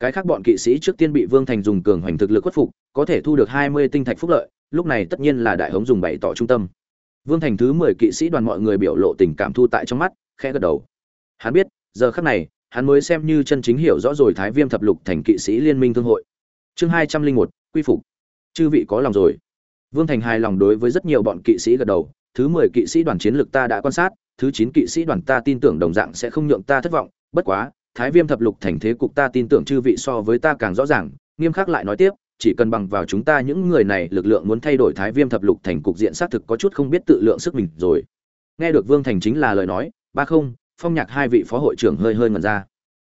Cái khác bọn kỵ sĩ trước tiên bị vương thành dùng cường hoành thực lực khuất phục, có thể thu được hai mươi tinh thạch phúc lợi, lúc này tất nhiên là đại hống dùng bày tỏ trung tâm. Vương thành thứ mười kỵ sĩ đoàn mọi người biểu lộ tình cảm thu tại trong mắt, khẽ gật đầu. Hắn biết, giờ khắc này, hắn mới xem như chân chính hiểu rõ rồi thái viêm thập lục thành kỵ sĩ liên minh thương hội. Chương hai trăm linh một, quy phục chư vị có lòng rồi. Vương thành hài lòng đối với rất nhiều bọn kỵ sĩ gật đầu, thứ mười kỵ sĩ đoàn chiến lược ta đã quan sát, thứ chín kỵ sĩ đoàn ta tin tưởng đồng dạng sẽ không nhượng ta thất vọng, bất quá, thái viêm thập lục thành thế cục ta tin tưởng chư vị so với ta càng rõ ràng, nghiêm khắc lại nói tiếp, chỉ cần bằng vào chúng ta những người này lực lượng muốn thay đổi thái viêm thập lục thành cục diện xác thực có chút không biết tự lượng sức mình rồi. Nghe được vương thành chính là lời nói, ba không, phong nhạc hai vị phó hội trưởng hơi hơi ngẩn ra.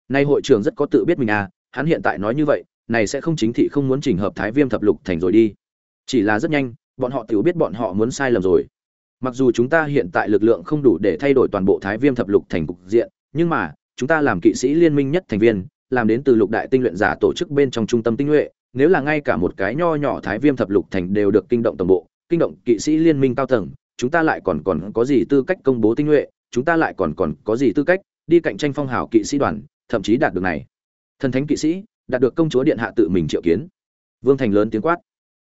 Nay hội trưởng rất có tự biết mình à hắn hiện tại nói như vậy này sẽ không chính thị không muốn chỉnh hợp thái viêm thập lục thành rồi đi. Chỉ là rất nhanh, bọn họ tiểu biết bọn họ muốn sai lầm rồi. Mặc dù chúng ta hiện tại lực lượng không đủ để thay đổi toàn bộ thái viêm thập lục thành cục diện, nhưng mà, chúng ta làm kỵ sĩ liên minh nhất thành viên, làm đến từ lục đại tinh luyện giả tổ chức bên trong trung tâm tinh nhuệ, nếu là ngay cả một cái nho nhỏ thái viêm thập lục thành đều được kinh động tổng bộ, kinh động kỵ sĩ liên minh cao tầng, chúng ta lại còn còn có gì tư cách công bố tinh nhuệ, chúng ta lại còn còn có gì tư cách đi cạnh tranh phong hào kỵ sĩ đoàn, thậm chí đạt được này. Thần thánh kỵ sĩ đạt được công chúa điện hạ tự mình triệu kiến. Vương thành lớn tiếng quát.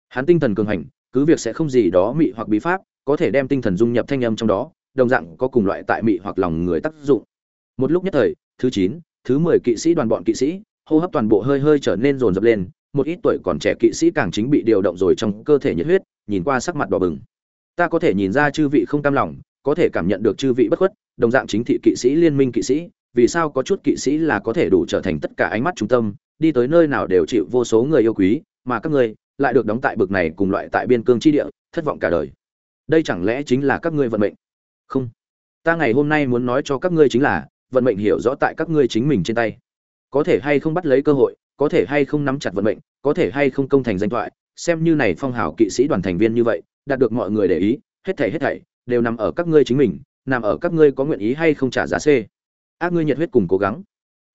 Hắn tinh thần cường hành, cứ việc sẽ không gì đó mị hoặc bí pháp, có thể đem tinh thần dung nhập thanh âm trong đó, đồng dạng có cùng loại tại mị hoặc lòng người tác dụng. Một lúc nhất thời, thứ chín, thứ mười kỵ sĩ đoàn bọn kỵ sĩ, hô hấp toàn bộ hơi hơi trở nên rồn rập lên, một ít tuổi còn trẻ kỵ sĩ càng chính bị điều động rồi trong cơ thể nhiệt huyết, nhìn qua sắc mặt đỏ bừng. Ta có thể nhìn ra chư vị không cam lòng, có thể cảm nhận được chư vị bất khuất, đồng dạng chính thị kỵ sĩ, liên minh kỵ sĩ, vì sao có chút kỵ sĩ là có thể đủ trở thành tất cả ánh mắt trung tâm đi tới nơi nào đều chịu vô số người yêu quý, mà các ngươi lại được đóng tại bực này cùng loại tại biên cương chi địa, thất vọng cả đời. Đây chẳng lẽ chính là các ngươi vận mệnh? Không. Ta ngày hôm nay muốn nói cho các ngươi chính là, vận mệnh hiểu rõ tại các ngươi chính mình trên tay. Có thể hay không bắt lấy cơ hội, có thể hay không nắm chặt vận mệnh, có thể hay không công thành danh thoại, xem như này phong hào kỵ sĩ đoàn thành viên như vậy, đạt được mọi người để ý, hết thảy hết thảy đều nằm ở các ngươi chính mình, nằm ở các ngươi có nguyện ý hay không trả giá c. Ác ngươi nhiệt huyết cùng cố gắng.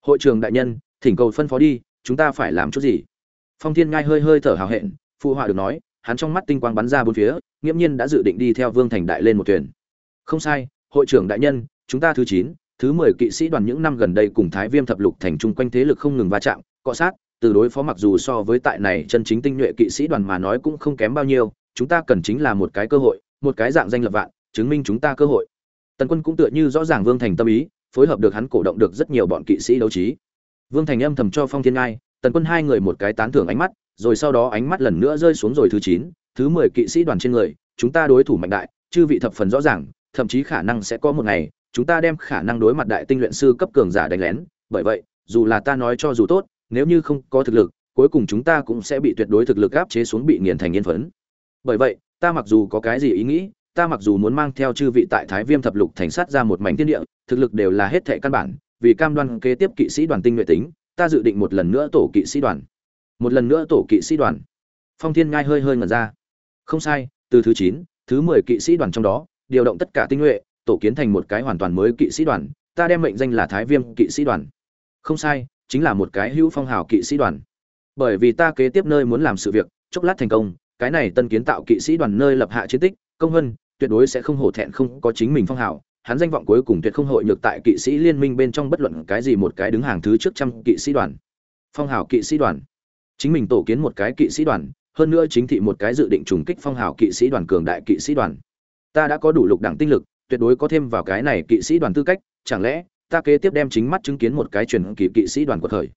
Hội trường đại nhân, thỉnh cầu phân phó đi chúng ta phải làm chút gì? Phong thiên ngai hơi hơi thở hào hẹn, phụ họa được nói, hắn trong mắt tinh quang bắn ra bốn phía, nghiễm nhiên đã dự định đi theo vương thành đại lên một thuyền. Không sai, hội trưởng đại nhân, chúng ta thứ chín, thứ mười kỵ sĩ đoàn những năm gần đây cùng thái viêm thập lục thành chung quanh thế lực không ngừng va chạm, cọ sát, từ đối phó mặc dù so với tại này chân chính tinh nhuệ kỵ sĩ đoàn mà nói cũng không kém bao nhiêu, chúng ta cần chính là một cái cơ hội, một cái dạng danh lập vạn, chứng minh chúng ta cơ hội. Tần quân cũng tựa như rõ ràng vương thành tâm ý, phối hợp được hắn cổ động được rất nhiều bọn kỵ sĩ đấu trí vương thành âm thầm cho phong thiên ngai, tần quân hai người một cái tán thưởng ánh mắt, rồi sau đó ánh mắt lần nữa rơi xuống rồi thứ chín, thứ mười kỵ sĩ đoàn trên người, chúng ta đối thủ mạnh đại, chư vị thập phần rõ ràng, thậm chí khả năng sẽ có một ngày, chúng ta đem khả năng đối mặt đại tinh luyện sư cấp cường giả đánh lén. Bởi vậy, dù là ta nói cho dù tốt, nếu như không có thực lực, cuối cùng chúng ta cũng sẽ bị tuyệt đối thực lực áp chế xuống bị nghiền thành yên phấn. Bởi vậy, ta mặc dù có cái gì ý nghĩ, ta mặc dù muốn mang theo chư vị tại thái viêm thập lục thành sát ra một mảnh thiên địa, thực lực đều là hết thệ căn bản vì cam đoan kế tiếp kỵ sĩ đoàn tinh nhuệ tính, ta dự định một lần nữa tổ kỵ sĩ đoàn. Một lần nữa tổ kỵ sĩ đoàn. Phong thiên ngai hơi hơi ngẩn ra. Không sai, từ thứ chín, thứ mười kỵ sĩ đoàn trong đó, điều động tất cả tinh nhuệ, tổ kiến thành một cái hoàn toàn mới kỵ sĩ đoàn, ta đem mệnh danh là thái viêm kỵ sĩ đoàn. Không sai, chính là một cái hữu phong hào kỵ sĩ đoàn. Bởi vì ta kế tiếp nơi muốn làm sự việc, chốc lát thành công, cái này tân kiến tạo kỵ sĩ đoàn nơi lập hạ chiến tích, công hơn, tuyệt đối sẽ không hổ thẹn không có chính mình phong hào hắn danh vọng cuối cùng tuyệt không hội nhược tại kỵ sĩ liên minh bên trong bất luận cái gì một cái đứng hàng thứ trước trăm kỵ sĩ đoàn. Phong hào kỵ sĩ đoàn. Chính mình tổ kiến một cái kỵ sĩ đoàn, hơn nữa chính thị một cái dự định trùng kích phong hào kỵ sĩ đoàn cường đại kỵ sĩ đoàn. Ta đã có đủ lục đẳng tinh lực, tuyệt đối có thêm vào cái này kỵ sĩ đoàn tư cách, chẳng lẽ ta kế tiếp đem chính mắt chứng kiến một cái truyền kỳ kỵ sĩ đoàn của thời?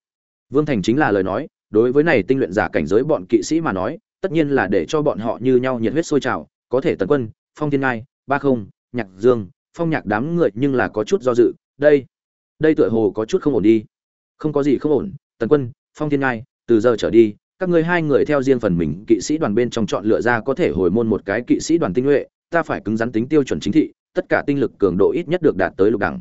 Vương thành chính là lời nói, đối với này tinh luyện giả cảnh giới bọn kỵ sĩ mà nói, tất nhiên là để cho bọn họ như nhau nhiệt huyết sôi trào, có thể tấn quân, phong thiên ngai, ba không, nhạc dương phong nhạc đám người nhưng là có chút do dự, đây đây tựa hồ có chút không ổn đi. Không có gì không ổn, tần quân, phong thiên ngai, từ giờ trở đi, các ngươi hai người theo riêng phần mình kỵ sĩ đoàn bên trong chọn lựa ra có thể hồi môn một cái kỵ sĩ đoàn tinh nhuệ, ta phải cứng rắn tính tiêu chuẩn chính thị, tất cả tinh lực cường độ ít nhất được đạt tới lục đẳng.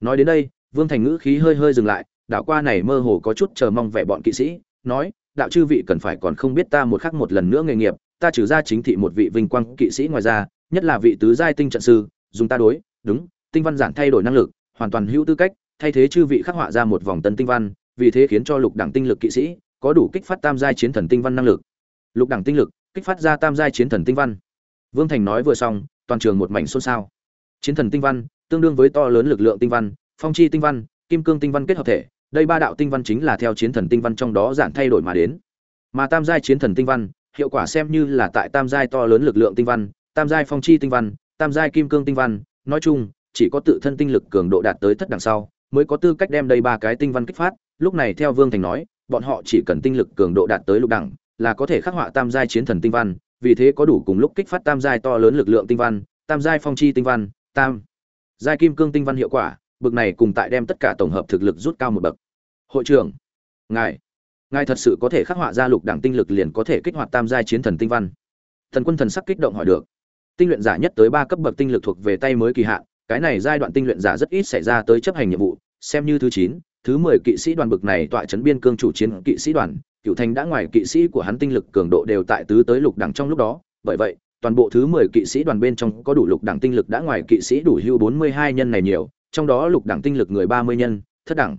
Nói đến đây, vương thành ngữ khí hơi hơi dừng lại, đạo qua này mơ hồ có chút chờ mong vẻ bọn kỵ sĩ, nói, đạo chư vị cần phải còn không biết ta một khắc một lần nữa nghề nghiệp, ta trừ ra chính thị một vị vinh quang kỵ sĩ ngoài ra, nhất là vị tứ giai tinh trận sư dùng ta đối, đúng, tinh văn giản thay đổi năng lực, hoàn toàn hữu tư cách, thay thế chư vị khắc họa ra một vòng tân tinh văn, vì thế khiến cho lục đẳng tinh lực kỵ sĩ có đủ kích phát tam giai chiến thần tinh văn năng lực. Lục đẳng tinh lực kích phát ra tam giai chiến thần tinh văn. Vương thành nói vừa xong, toàn trường một mảnh xôn xao. Chiến thần tinh văn tương đương với to lớn lực lượng tinh văn, phong chi tinh văn, kim cương tinh văn kết hợp thể, đây ba đạo tinh văn chính là theo chiến thần tinh văn trong đó giản thay đổi mà đến. Mà tam giai chiến thần tinh văn, hiệu quả xem như là tại tam giai to lớn lực lượng tinh văn, tam giai phong chi tinh văn tam giai kim cương tinh văn, nói chung, chỉ có tự thân tinh lực cường độ đạt tới thất đằng sau, mới có tư cách đem đây ba cái tinh văn kích phát. Lúc này theo vương thành nói, bọn họ chỉ cần tinh lực cường độ đạt tới lục đẳng, là có thể khắc họa tam giai chiến thần tinh văn. Vì thế có đủ cùng lúc kích phát tam giai to lớn lực lượng tinh văn, tam giai phong chi tinh văn, tam giai kim cương tinh văn hiệu quả, bực này cùng tại đem tất cả tổng hợp thực lực rút cao một bậc. Hội trưởng, ngài ngài thật sự có thể khắc họa ra lục đẳng tinh lực liền có thể kích hoạt tam giai chiến thần tinh văn. Thần quân thần sắc kích động hỏi được tinh luyện giả nhất tới ba cấp bậc tinh lực thuộc về tay mới kỳ hạn, cái này giai đoạn tinh luyện giả rất ít xảy ra tới chấp hành nhiệm vụ, xem như thứ chín, thứ mười kỵ sĩ đoàn bậc này tọa chấn biên cương chủ chiến kỵ sĩ đoàn, cựu thành đã ngoài kỵ sĩ của hắn tinh lực cường độ đều tại tứ tới lục đẳng trong lúc đó, bởi vậy, toàn bộ thứ mười kỵ sĩ đoàn bên trong có đủ lục đẳng tinh lực đã ngoài kỵ sĩ đủ hưu bốn mươi hai nhân này nhiều, trong đó lục đẳng tinh lực người ba mươi nhân, thất đẳng.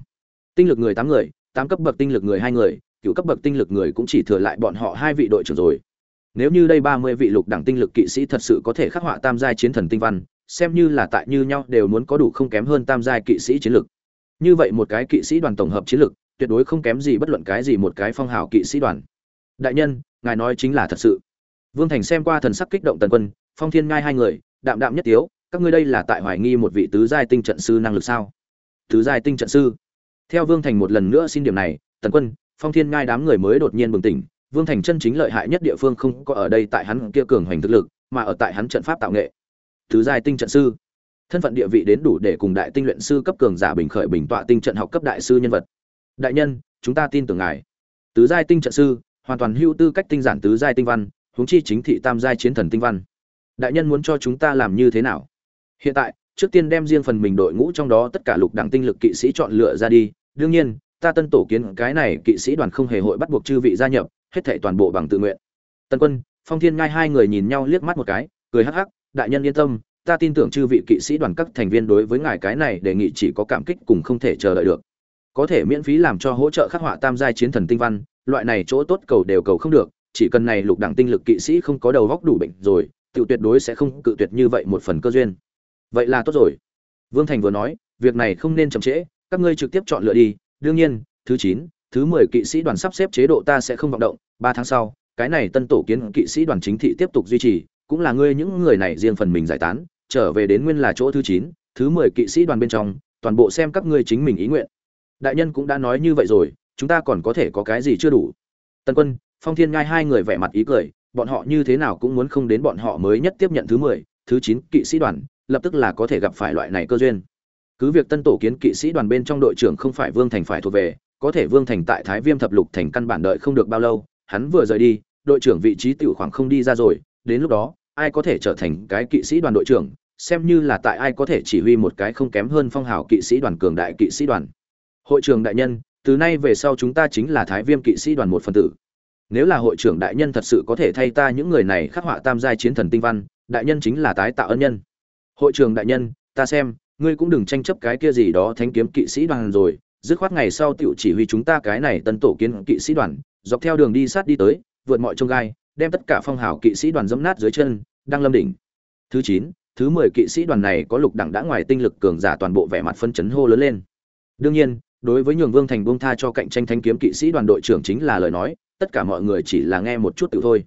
Tinh lực người tám người, tám cấp bậc tinh lực người hai người, cựu cấp bậc tinh lực người cũng chỉ thừa lại bọn họ hai vị đội trưởng rồi nếu như đây ba mươi vị lục đẳng tinh lực kỵ sĩ thật sự có thể khắc họa tam giai chiến thần tinh văn, xem như là tại như nhau đều muốn có đủ không kém hơn tam giai kỵ sĩ chiến lực. Như vậy một cái kỵ sĩ đoàn tổng hợp chiến lực, tuyệt đối không kém gì bất luận cái gì một cái phong hào kỵ sĩ đoàn. Đại nhân, ngài nói chính là thật sự. Vương thành xem qua thần sắc kích động tần quân, phong thiên ngai hai người, đạm đạm nhất tiếu, các ngươi đây là tại hoài nghi một vị tứ giai tinh trận sư năng lực sao? Tứ giai tinh trận sư. Theo vương thành một lần nữa xin điểm này, tần quân, phong thiên ngai đám người mới đột nhiên bừng tỉnh vương thành chân chính lợi hại nhất địa phương không có ở đây tại hắn kia cường hoành thực lực, mà ở tại hắn trận pháp tạo nghệ. Tứ giai tinh trận sư. Thân phận địa vị đến đủ để cùng đại tinh luyện sư cấp cường giả bình khởi bình tọa tinh trận học cấp đại sư nhân vật. Đại nhân, chúng ta tin tưởng ngài. Tứ giai tinh trận sư, hoàn toàn hữu tư cách tinh giản tứ giai tinh văn, huống chi chính thị tam giai chiến thần tinh văn. Đại nhân muốn cho chúng ta làm như thế nào? Hiện tại, trước tiên đem riêng phần mình đội ngũ trong đó tất cả lục đẳng tinh lực kỵ sĩ chọn lựa ra đi. Đương nhiên ta tân tổ kiến cái này kỵ sĩ đoàn không hề hội bắt buộc chư vị gia nhập, hết thảy toàn bộ bằng tự nguyện. Tân quân, phong thiên ngai hai người nhìn nhau liếc mắt một cái, cười hắc hắc, đại nhân yên tâm, ta tin tưởng chư vị kỵ sĩ đoàn các thành viên đối với ngài cái này đề nghị chỉ có cảm kích cùng không thể chờ đợi được. Có thể miễn phí làm cho hỗ trợ khắc họa tam giai chiến thần tinh văn, loại này chỗ tốt cầu đều cầu không được, chỉ cần này lục đẳng tinh lực kỵ sĩ không có đầu góc đủ bệnh rồi tự tuyệt đối sẽ không cự tuyệt như vậy một phần cơ duyên. Vậy là tốt rồi. Vương thành vừa nói, việc này không nên chậm trễ, các ngươi trực tiếp chọn lựa đi đương nhiên, thứ chín, thứ mười kỵ sĩ đoàn sắp xếp chế độ ta sẽ không vọng động, ba tháng sau, cái này tân tổ kiến kỵ sĩ đoàn chính thị tiếp tục duy trì, cũng là ngươi những người này riêng phần mình giải tán, trở về đến nguyên là chỗ thứ chín, thứ mười kỵ sĩ đoàn bên trong, toàn bộ xem các ngươi chính mình ý nguyện. Đại nhân cũng đã nói như vậy rồi, chúng ta còn có thể có cái gì chưa đủ? Tân quân, phong thiên ngai hai người vẻ mặt ý cười, bọn họ như thế nào cũng muốn không đến bọn họ mới nhất tiếp nhận thứ mười, thứ chín kỵ sĩ đoàn, lập tức là có thể gặp phải loại này cơ duyên cứ việc tân tổ kiến kỵ sĩ đoàn bên trong đội trưởng không phải vương thành phải thuộc về, có thể vương thành tại thái viêm thập lục thành căn bản đợi không được bao lâu, hắn vừa rời đi, đội trưởng vị trí tiểu khoảng không đi ra rồi, đến lúc đó, ai có thể trở thành cái kỵ sĩ đoàn đội trưởng, xem như là tại ai có thể chỉ huy một cái không kém hơn phong hào kỵ sĩ đoàn cường đại kỵ sĩ đoàn. Hội trưởng đại nhân, từ nay về sau chúng ta chính là thái viêm kỵ sĩ đoàn một phần tử. Nếu là hội trưởng đại nhân thật sự có thể thay ta những người này khắc họa tam giai chiến thần tinh văn, đại nhân chính là tái tạo ân nhân. Hội trưởng đại nhân, ta xem ngươi cũng đừng tranh chấp cái kia gì đó thánh kiếm kỵ sĩ đoàn rồi, dứt khoát ngày sau tiểu chỉ huy chúng ta cái này tân tổ kiến kỵ sĩ đoàn, dọc theo đường đi sát đi tới, vượt mọi trông gai, đem tất cả phong hào kỵ sĩ đoàn dẫm nát dưới chân, đang lâm đỉnh. Thứ chín, thứ mười kỵ sĩ đoàn này có lục đẳng đã ngoài tinh lực cường giả toàn bộ vẻ mặt phân chấn hô lớn lên. Đương nhiên, đối với nhường vương thành buông tha cho cạnh tranh thanh kiếm kỵ sĩ đoàn đội trưởng chính là lời nói, tất cả mọi người chỉ là nghe một chút tự thôi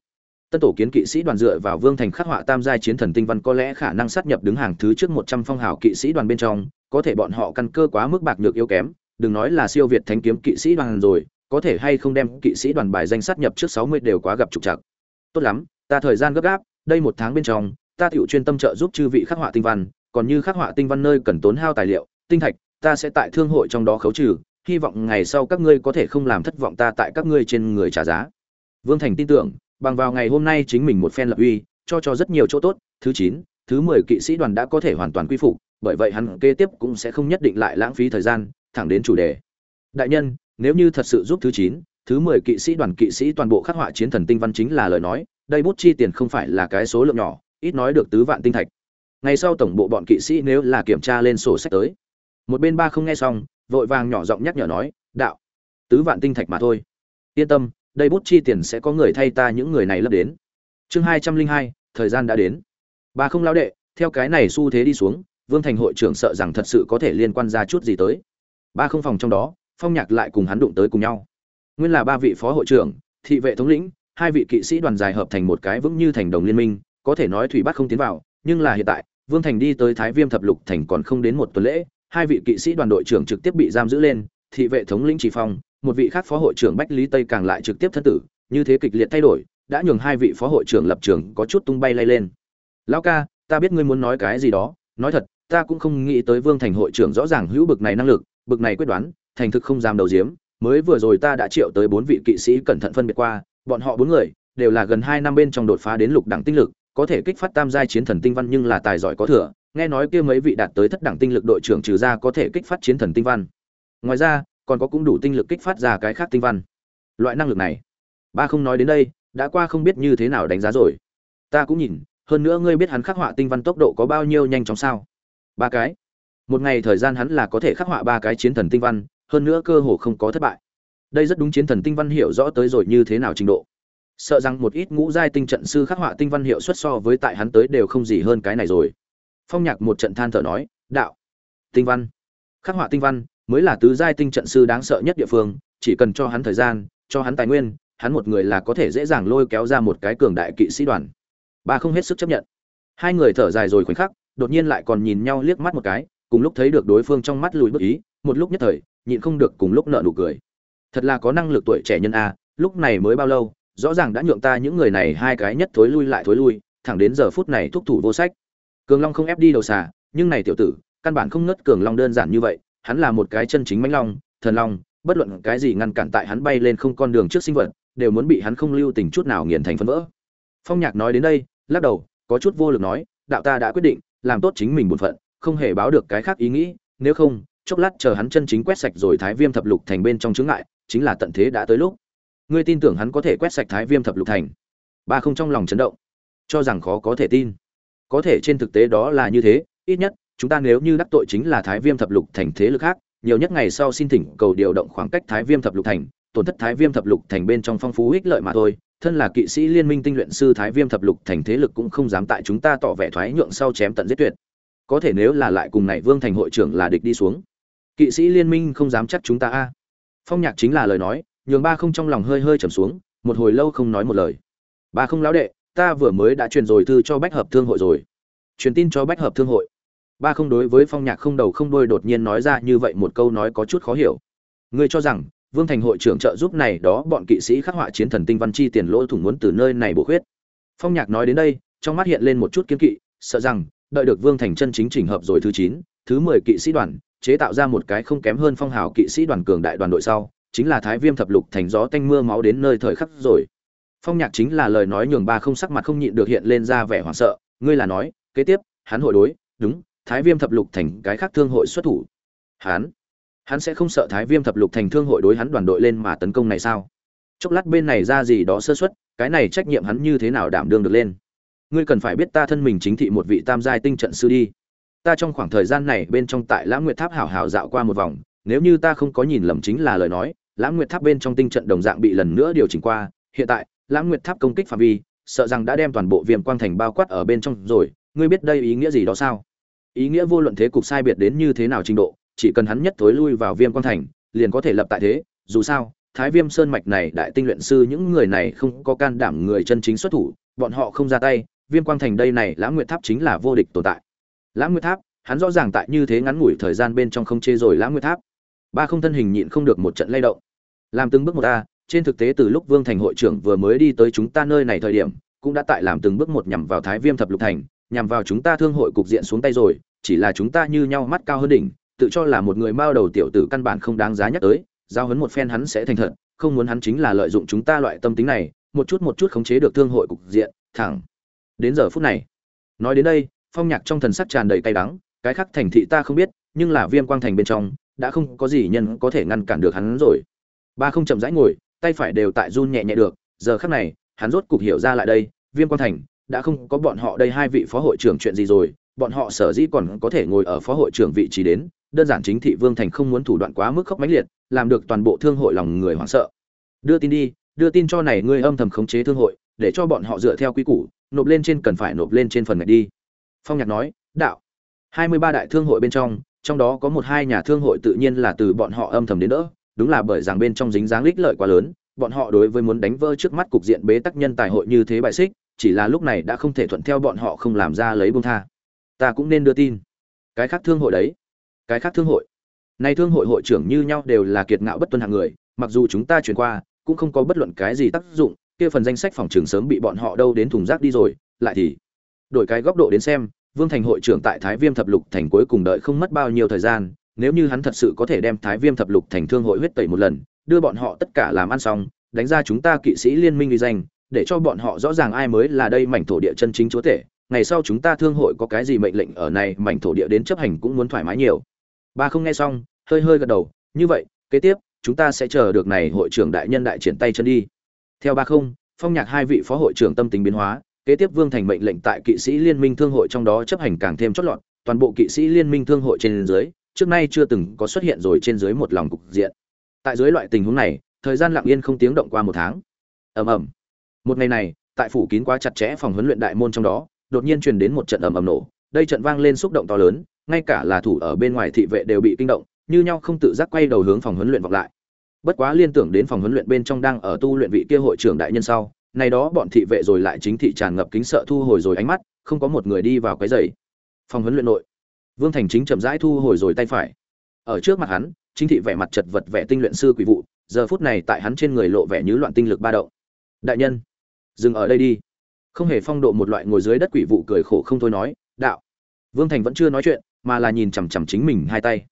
tân tổ kiến kỵ sĩ đoàn dựa vào vương thành khắc họa tam giai chiến thần tinh văn có lẽ khả năng sát nhập đứng hàng thứ trước một trăm phong hào kỵ sĩ đoàn bên trong, có thể bọn họ căn cơ quá mức bạc nhược yếu kém, đừng nói là siêu việt thánh kiếm kỵ sĩ đoàn rồi, có thể hay không đem kỵ sĩ đoàn bài danh sát nhập trước sáu mươi đều quá gặp trục trặc. Tốt lắm, ta thời gian gấp gáp, đây một tháng bên trong, ta tiểu chuyên tâm trợ giúp chư vị khắc họa tinh văn, còn như khắc họa tinh văn nơi cần tốn hao tài liệu, tinh thạch, ta sẽ tại thương hội trong đó khấu trừ, hy vọng ngày sau các ngươi có thể không làm thất vọng ta tại các ngươi trên người trả giá. Vương thành tin tưởng bằng vào ngày hôm nay chính mình một phen lập uy, cho cho rất nhiều chỗ tốt, thứ chín, thứ mười kỵ sĩ đoàn đã có thể hoàn toàn quy phục, bởi vậy hắn kế tiếp cũng sẽ không nhất định lại lãng phí thời gian, thẳng đến chủ đề. Đại nhân, nếu như thật sự giúp thứ chín, thứ mười kỵ sĩ đoàn kỵ sĩ toàn bộ khắc họa chiến thần tinh văn chính là lời nói, đây bút chi tiền không phải là cái số lượng nhỏ, ít nói được tứ vạn tinh thạch. Ngày sau tổng bộ bọn kỵ sĩ nếu là kiểm tra lên sổ sách tới. Một bên ba không nghe xong, vội vàng nhỏ giọng nhắc nhở nói, đạo, tứ vạn tinh thạch mà thôi. Yên tâm đây bút chi tiền sẽ có người thay ta những người này lấp đến. Chương hai trăm linh hai, thời gian đã đến. Ba không lao đệ, theo cái này xu thế đi xuống, vương thành hội trưởng sợ rằng thật sự có thể liên quan ra chút gì tới. Ba không phòng trong đó, phong nhạc lại cùng hắn đụng tới cùng nhau. Nguyên là ba vị phó hội trưởng, thị vệ thống lĩnh, hai vị kỵ sĩ đoàn dài hợp thành một cái vững như thành đồng liên minh, có thể nói thủy bắt không tiến vào, nhưng là hiện tại, vương thành đi tới thái viêm thập lục thành còn không đến một tuần lễ, hai vị kỵ sĩ đoàn đội trưởng trực tiếp bị giam giữ lên, thị vệ thống lĩnh chỉ phong một vị khác phó hội trưởng bách lý tây càng lại trực tiếp thân tử, như thế kịch liệt thay đổi, đã nhường hai vị phó hội trưởng lập trường có chút tung bay lay lên. Lão ca, ta biết ngươi muốn nói cái gì đó, nói thật, ta cũng không nghĩ tới vương thành hội trưởng rõ ràng hữu bực này năng lực, bực này quyết đoán, thành thực không dám đầu diếm mới vừa rồi ta đã triệu tới bốn vị kỵ sĩ cẩn thận phân biệt qua, bọn họ bốn người đều là gần hai năm bên trong đột phá đến lục đẳng tinh lực, có thể kích phát tam giai chiến thần tinh văn nhưng là tài giỏi có thừa, nghe nói kia mấy vị đạt tới thất đẳng tinh lực đội trưởng trừ ra có thể kích phát chiến thần tinh văn. Ngoài ra còn có cũng đủ tinh lực kích phát ra cái khác tinh văn. Loại năng lực này, ba không nói đến đây, đã qua không biết như thế nào đánh giá rồi. Ta cũng nhìn, hơn nữa ngươi biết hắn khắc họa tinh văn tốc độ có bao nhiêu nhanh chóng sao? Ba cái. Một ngày thời gian hắn là có thể khắc họa ba cái chiến thần tinh văn, hơn nữa cơ hồ không có thất bại. Đây rất đúng chiến thần tinh văn hiểu rõ tới rồi như thế nào trình độ. Sợ rằng một ít ngũ giai tinh trận sư khắc họa tinh văn hiệu suất so với tại hắn tới đều không gì hơn cái này rồi. Phong nhạc một trận than thở nói, đạo, tinh văn, khắc họa tinh văn mới là tứ giai tinh trận sư đáng sợ nhất địa phương, chỉ cần cho hắn thời gian, cho hắn tài nguyên, hắn một người là có thể dễ dàng lôi kéo ra một cái cường đại kỵ sĩ đoàn. Ba không hết sức chấp nhận. Hai người thở dài rồi khoảnh khắc, đột nhiên lại còn nhìn nhau liếc mắt một cái, cùng lúc thấy được đối phương trong mắt lùi bước ý, một lúc nhất thời, nhịn không được cùng lúc nợ nụ cười. Thật là có năng lực tuổi trẻ nhân a, lúc này mới bao lâu, rõ ràng đã nhượng ta những người này hai cái nhất thối lui lại thối lui, thẳng đến giờ phút này thúc thủ vô sách. Cường long không ép đi đầu xà, nhưng này tiểu tử, căn bản không ngất cường long đơn giản như vậy hắn là một cái chân chính mãnh long, thần long, bất luận cái gì ngăn cản tại hắn bay lên không con đường trước sinh vật, đều muốn bị hắn không lưu tình chút nào nghiền thành phân vỡ. Phong nhạc nói đến đây, lắc đầu, có chút vô lực nói, đạo ta đã quyết định, làm tốt chính mình bổn phận, không hề báo được cái khác ý nghĩ, nếu không, chốc lát chờ hắn chân chính quét sạch rồi thái viêm thập lục thành bên trong chướng ngại, chính là tận thế đã tới lúc. Ngươi tin tưởng hắn có thể quét sạch thái viêm thập lục thành? Ba không trong lòng chấn động. Cho rằng khó có thể tin. Có thể trên thực tế đó là như thế, ít nhất chúng ta nếu như đắc tội chính là thái viêm thập lục thành thế lực khác, nhiều nhất ngày sau xin thỉnh cầu điều động khoảng cách thái viêm thập lục thành, tổn thất thái viêm thập lục thành bên trong phong phú ích lợi mà thôi. Thân là kỵ sĩ liên minh tinh luyện sư thái viêm thập lục thành thế lực cũng không dám tại chúng ta tỏ vẻ thoái nhượng sau chém tận giết tuyệt. Có thể nếu là lại cùng này vương thành hội trưởng là địch đi xuống. Kỵ sĩ liên minh không dám chắc chúng ta a. Phong nhạc chính là lời nói, nhường ba không trong lòng hơi hơi trầm xuống, một hồi lâu không nói một lời. Ba không lão đệ, ta vừa mới đã truyền rồi thư cho bách hợp thương hội rồi. Truyền tin cho bách hợp thương hội ba không đối với phong nhạc không đầu không đôi đột nhiên nói ra như vậy một câu nói có chút khó hiểu. Ngươi cho rằng, vương thành hội trưởng trợ giúp này đó bọn kỵ sĩ khắc họa chiến thần tinh văn chi tiền lỗ thủng muốn từ nơi này bổ khuyết. Phong nhạc nói đến đây, trong mắt hiện lên một chút kiến kỵ, sợ rằng, đợi được vương thành chân chính chỉnh hợp rồi thứ chín, thứ mười kỵ sĩ đoàn, chế tạo ra một cái không kém hơn phong hào kỵ sĩ đoàn cường đại đoàn đội sau, chính là thái viêm thập lục thành gió tanh mưa máu đến nơi thời khắc rồi. Phong nhạc chính là lời nói nhường ba không sắc mặt không nhịn được hiện lên ra vẻ hoảng sợ, ngươi là nói, kế tiếp, hắn hội đối, đúng thái viêm thập lục thành cái khác thương hội xuất thủ. Hắn hắn sẽ không sợ thái viêm thập lục thành thương hội đối hắn đoàn đội lên mà tấn công này sao? Chốc lát bên này ra gì đó sơ xuất cái này trách nhiệm hắn như thế nào đảm đương được lên? Ngươi cần phải biết ta thân mình chính thị một vị tam giai tinh trận sư đi. Ta trong khoảng thời gian này bên trong tại lãng nguyệt tháp hảo hảo dạo qua một vòng, nếu như ta không có nhìn lầm chính là lời nói, lãng nguyệt tháp bên trong tinh trận đồng dạng bị lần nữa điều chỉnh qua. Hiện tại, lãng nguyệt tháp công kích phạm vi, sợ rằng đã đem toàn bộ viêm quang thành bao quát ở bên trong rồi. Ngươi biết đây ý nghĩa gì đó sao? Ý nghĩa vô luận thế cục sai biệt đến như thế nào trình độ, chỉ cần hắn nhất tối lui vào viêm quan thành, liền có thể lập tại thế. Dù sao, thái viêm sơn mạch này, đại tinh luyện sư những người này không có can đảm người chân chính xuất thủ, bọn họ không ra tay, viêm quang thành đây này lãng nguyệt tháp chính là vô địch tồn tại. Lãng nguyệt tháp, hắn rõ ràng tại như thế ngắn ngủi thời gian bên trong không chê rồi lãng nguyệt tháp. Ba không thân hình nhịn không được một trận lay động. Làm từng bước một a, trên thực tế từ lúc vương thành hội trưởng vừa mới đi tới chúng ta nơi này thời điểm, cũng đã tại làm từng bước một nhằm vào thái viêm thập lục thành, nhằm vào chúng ta thương hội cục diện xuống tay rồi chỉ là chúng ta như nhau mắt cao hơn đỉnh, tự cho là một người mao đầu tiểu tử căn bản không đáng giá nhắc tới, giao hấn một phen hắn sẽ thành thật, không muốn hắn chính là lợi dụng chúng ta loại tâm tính này, một chút một chút khống chế được thương hội cục diện, thẳng. Đến giờ phút này, nói đến đây, phong nhạc trong thần sắc tràn đầy cay đắng, cái khác thành thị ta không biết, nhưng là viêm quang thành bên trong, đã không có gì nhân có thể ngăn cản được hắn rồi. Ba không chậm rãi ngồi, tay phải đều tại run nhẹ nhẹ được, giờ khắc này, hắn rốt cục hiểu ra lại đây, viêm quang thành, đã không có bọn họ đây hai vị phó hội trưởng chuyện gì rồi bọn họ sở dĩ còn có thể ngồi ở phó hội trưởng vị trí đến, đơn giản chính thị vương thành không muốn thủ đoạn quá mức khốc mãnh liệt, làm được toàn bộ thương hội lòng người hoảng sợ. Đưa tin đi, đưa tin cho này ngươi âm thầm khống chế thương hội, để cho bọn họ dựa theo quy củ, nộp lên trên cần phải nộp lên trên phần ngạch đi. Phong nhạc nói, đạo. Hai mươi ba đại thương hội bên trong trong đó có một hai nhà thương hội tự nhiên là từ bọn họ âm thầm đến đỡ, đúng là bởi rằng bên trong dính dáng lích lợi quá lớn, bọn họ đối với muốn đánh vỡ trước mắt cục diện bế tắc nhân tài hội như thế bại xích, chỉ là lúc này đã không thể thuận theo bọn họ không làm ra lấy bông tha ta cũng nên đưa tin. Cái khác thương hội đấy. Cái khác thương hội. Nay thương hội hội trưởng như nhau đều là kiệt ngạo bất tuân hạng người, mặc dù chúng ta chuyển qua, cũng không có bất luận cái gì tác dụng, kia phần danh sách phòng trường sớm bị bọn họ đâu đến thùng rác đi rồi, lại thì đổi cái góc độ đến xem, vương thành hội trưởng tại thái viêm thập lục thành cuối cùng đợi không mất bao nhiêu thời gian, nếu như hắn thật sự có thể đem thái viêm thập lục thành thương hội huyết tẩy một lần, đưa bọn họ tất cả làm ăn xong, đánh ra chúng ta kỵ sĩ liên minh uy danh, để cho bọn họ rõ ràng ai mới là đây mảnh thổ địa chân chính chúa tể ngày sau chúng ta thương hội có cái gì mệnh lệnh ở này, mảnh thổ địa đến chấp hành cũng muốn thoải mái nhiều. Ba không nghe xong, hơi hơi gật đầu, như vậy, kế tiếp, chúng ta sẽ chờ được này hội trưởng đại nhân đại triển tay chân đi. Theo ba không, phong nhạc hai vị phó hội trưởng tâm tính biến hóa, kế tiếp vương thành mệnh lệnh tại kỵ sĩ liên minh thương hội trong đó chấp hành càng thêm chót lọt, toàn bộ kỵ sĩ liên minh thương hội trên dưới, trước nay chưa từng có xuất hiện rồi trên dưới một lòng cục diện. Tại dưới loại tình huống này, thời gian lặng yên không tiếng động qua một tháng. Ầm ầm. Một ngày này, tại phủ kín quá chặt chẽ phòng huấn luyện đại môn trong đó đột nhiên truyền đến một trận ầm ầm nổ. Đây trận vang lên xúc động to lớn, ngay cả là thủ ở bên ngoài thị vệ đều bị kinh động, như nhau không tự giác quay đầu hướng phòng huấn luyện vọng lại. Bất quá liên tưởng đến phòng huấn luyện bên trong đang ở tu luyện vị kia hội trưởng đại nhân sau, này đó bọn thị vệ rồi lại chính thị tràn ngập kính sợ thu hồi rồi ánh mắt, không có một người đi vào cái dậy. phòng huấn luyện nội, vương thành chính chậm rãi thu hồi rồi tay phải. Ở trước mặt hắn, chính thị vẻ mặt chật vật vẻ tinh luyện sư quỷ vụ, giờ phút này tại hắn trên người lộ vẻ như loạn tinh lực ba động. Đại nhân, dừng ở đây đi không hề phong độ một loại ngồi dưới đất quỷ vụ cười khổ không thôi nói, đạo. Vương thành vẫn chưa nói chuyện, mà là nhìn chằm chằm chính mình hai tay.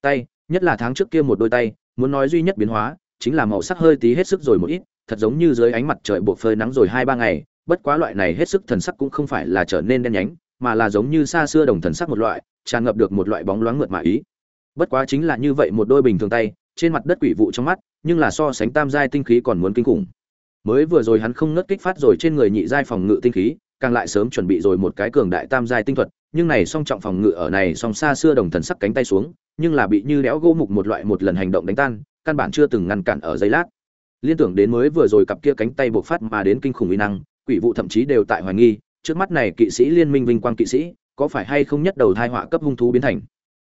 Tay, nhất là tháng trước kia một đôi tay, muốn nói duy nhất biến hóa, chính là màu sắc hơi tí hết sức rồi một ít, thật giống như dưới ánh mặt trời buộc phơi nắng rồi hai ba ngày, bất quá loại này hết sức thần sắc cũng không phải là trở nên đen nhánh, mà là giống như xa xưa đồng thần sắc một loại, tràn ngập được một loại bóng loáng mượt mà ý. Bất quá chính là như vậy một đôi bình thường tay, trên mặt đất quỷ vụ trong mắt, nhưng là so sánh tam giai tinh khí còn muốn kinh khủng mới vừa rồi hắn không ngớt kích phát rồi trên người nhị giai phòng ngự tinh khí, càng lại sớm chuẩn bị rồi một cái cường đại tam giai tinh thuật, nhưng này song trọng phòng ngự ở này song xa xưa đồng thần sắc cánh tay xuống, nhưng là bị như đẽo gỗ mục một loại một lần hành động đánh tan, căn bản chưa từng ngăn cản ở giây lát. Liên tưởng đến mới vừa rồi cặp kia cánh tay bộc phát mà đến kinh khủng uy năng, quỷ vụ thậm chí đều tại hoài nghi, trước mắt này kỵ sĩ liên minh vinh quang kỵ sĩ, có phải hay không nhất đầu thai họa cấp hung thú biến thành?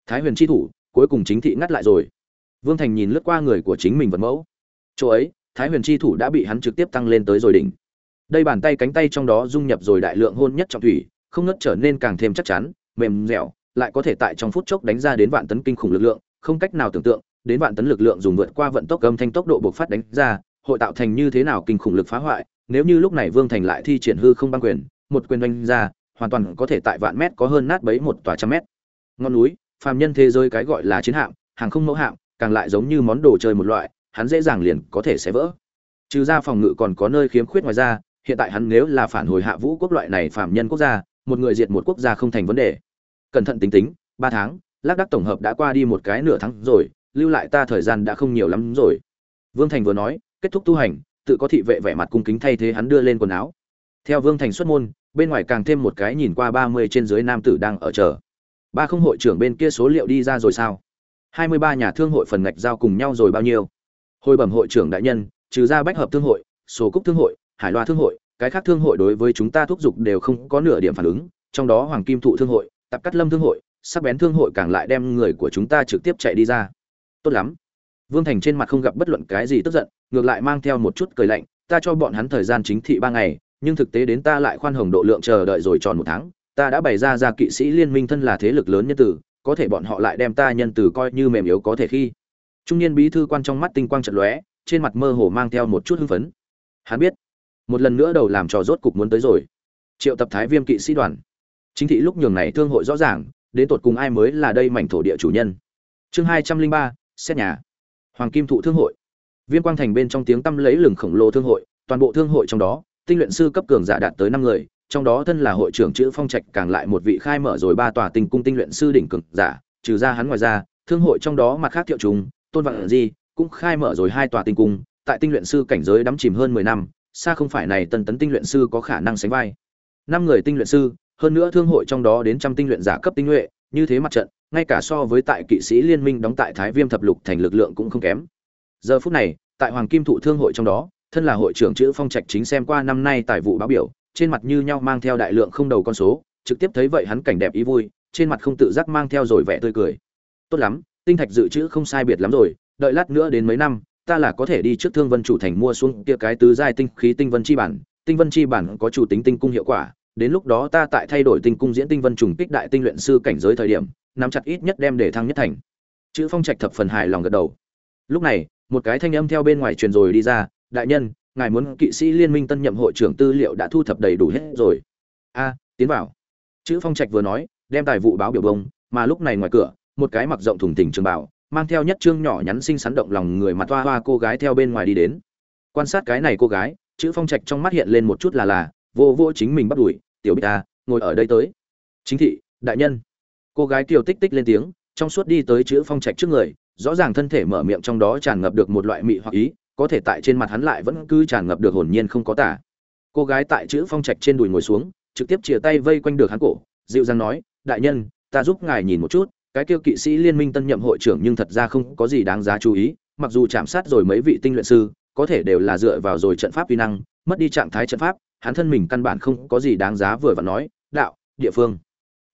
Thái huyền chi thủ, cuối cùng chính thị ngắt lại rồi. Vương thành nhìn lướt qua người của chính mình vật mẫu. Chỗ ấy thái huyền chi thủ đã bị hắn trực tiếp tăng lên tới rồi đỉnh. Đây bàn tay cánh tay trong đó dung nhập rồi đại lượng hôn nhất trọng thủy, không ngất trở nên càng thêm chắc chắn, mềm dẻo, lại có thể tại trong phút chốc đánh ra đến vạn tấn kinh khủng lực lượng, không cách nào tưởng tượng, đến vạn tấn lực lượng dùng vượt qua vận tốc âm thanh tốc độ bộc phát đánh ra, hội tạo thành như thế nào kinh khủng lực phá hoại, nếu như lúc này vương thành lại thi triển hư không băng quyền, một quyền đánh ra, hoàn toàn có thể tại vạn mét có hơn nát bấy một tòa trăm mét. Ngọn núi, phàm nhân thế giới cái gọi là chiến hạm, hàng không mẫu hạm, càng lại giống như món đồ chơi một loại hắn dễ dàng liền có thể sẽ vỡ. Trừ ra phòng ngự còn có nơi khiếm khuyết ngoài ra, hiện tại hắn nếu là phản hồi hạ vũ quốc loại này phàm nhân quốc gia, một người diệt một quốc gia không thành vấn đề. Cẩn thận tính tính, ba tháng, lác đắc tổng hợp đã qua đi một cái nửa tháng rồi, lưu lại ta thời gian đã không nhiều lắm rồi. Vương thành vừa nói, kết thúc tu hành, tự có thị vệ vẻ mặt cung kính thay thế hắn đưa lên quần áo. Theo vương thành xuất môn, bên ngoài càng thêm một cái nhìn qua ba mươi trên dưới nam tử đang ở chờ. Ba không hội trưởng bên kia số liệu đi ra rồi sao? Hai mươi ba nhà thương hội phần ngạch giao cùng nhau rồi bao nhiêu? Hồi bẩm hội trưởng đại nhân, trừ ra bách hợp thương hội, sổ cúc thương hội, hải loa thương hội, cái khác thương hội đối với chúng ta thúc giục đều không có nửa điểm phản ứng, trong đó hoàng kim thụ thương hội, tạp cắt lâm thương hội, sắc bén thương hội càng lại đem người của chúng ta trực tiếp chạy đi ra. Tốt lắm. Vương thành trên mặt không gặp bất luận cái gì tức giận, ngược lại mang theo một chút cười lạnh, ta cho bọn hắn thời gian chính thị ba ngày, nhưng thực tế đến ta lại khoan hồng độ lượng chờ đợi rồi tròn một tháng, ta đã bày ra ra kỵ sĩ liên minh thân là thế lực lớn nhân tử, có thể bọn họ lại đem ta nhân tử coi như mềm yếu có thể khi trung niên bí thư quan trong mắt tinh quang trận lóe, trên mặt mơ hồ mang theo một chút hưng phấn. Hắn biết, một lần nữa đầu làm trò rốt cục muốn tới rồi. Triệu tập thái viêm kỵ sĩ đoàn. Chính thị lúc nhường này thương hội rõ ràng, đến tột cùng ai mới là đây mảnh thổ địa chủ nhân. Chương hai trăm linh ba, xét nhà. Hoàng kim thụ thương hội. Viên quang thành bên trong tiếng tăm lấy lừng khổng lồ thương hội, toàn bộ thương hội trong đó, tinh luyện sư cấp cường giả đạt tới năm người, trong đó thân là hội trưởng chữ phong trạch càng lại một vị khai mở rồi ba tòa tinh cung tinh luyện sư đỉnh cường giả, trừ ra hắn ngoài ra, thương hội trong đó mặt khác thiệu chúng tôn vạn di cũng khai mở rồi hai tòa tinh cung, tại tinh luyện sư cảnh giới đắm chìm hơn mười năm, xa không phải này tân tấn tinh luyện sư có khả năng sánh vai. Năm người tinh luyện sư, hơn nữa thương hội trong đó đến trăm tinh luyện giả cấp tinh nhuệ, như thế mặt trận, ngay cả so với tại kỵ sĩ liên minh đóng tại thái viêm thập lục thành lực lượng cũng không kém. Giờ phút này, tại hoàng kim thụ thương hội trong đó, thân là hội trưởng chữ phong trạch chính xem qua năm nay tài vụ báo biểu, trên mặt như nhau mang theo đại lượng không đầu con số, trực tiếp thấy vậy hắn cảnh đẹp ý vui, trên mặt không tự giác mang theo rồi vẻ tươi cười. Tốt lắm tinh thạch dự trữ không sai biệt lắm rồi, đợi lát nữa đến mấy năm, ta là có thể đi trước thương vân chủ thành mua xuống kia cái tứ giai tinh khí tinh vân chi bản. Tinh vân chi bản có chủ tính tinh cung hiệu quả, đến lúc đó ta tại thay đổi tinh cung diễn tinh vân trùng kích đại tinh luyện sư cảnh giới thời điểm, nắm chặt ít nhất đem để thăng nhất thành. Chữ phong trạch thập phần hài lòng gật đầu. Lúc này, một cái thanh âm theo bên ngoài truyền rồi đi ra, đại nhân, ngài muốn kỵ sĩ liên minh tân nhậm hội trưởng tư liệu đã thu thập đầy đủ hết rồi. A, tiến vào. Chữ phong trạch vừa nói, đem tài vụ báo biểu bông, mà lúc này ngoài cửa một cái mặc rộng thùng thình trường bảo, mang theo nhất trương nhỏ nhắn xinh xắn động lòng người mặt hoa hoa cô gái theo bên ngoài đi đến. Quan sát cái này cô gái, chữ phong trạch trong mắt hiện lên một chút là là, vô vô chính mình bắt đuổi, tiểu bích ta ngồi ở đây tới. Chính thị, đại nhân. Cô gái kiều tích tích lên tiếng, trong suốt đi tới chữ phong trạch trước người, rõ ràng thân thể mở miệng trong đó tràn ngập được một loại mị hoặc ý, có thể tại trên mặt hắn lại vẫn cứ tràn ngập được hồn nhiên không có tả. Cô gái tại chữ phong trạch trên đùi ngồi xuống, trực tiếp chia tay vây quanh được hắn cổ, dịu dàng nói, đại nhân, ta giúp ngài nhìn một chút cái kêu kỵ sĩ liên minh tân nhậm hội trưởng nhưng thật ra không có gì đáng giá chú ý, mặc dù chạm sát rồi mấy vị tinh luyện sư, có thể đều là dựa vào rồi trận pháp uy năng, mất đi trạng thái trận pháp, hắn thân mình căn bản không có gì đáng giá vừa và nói, đạo, địa phương.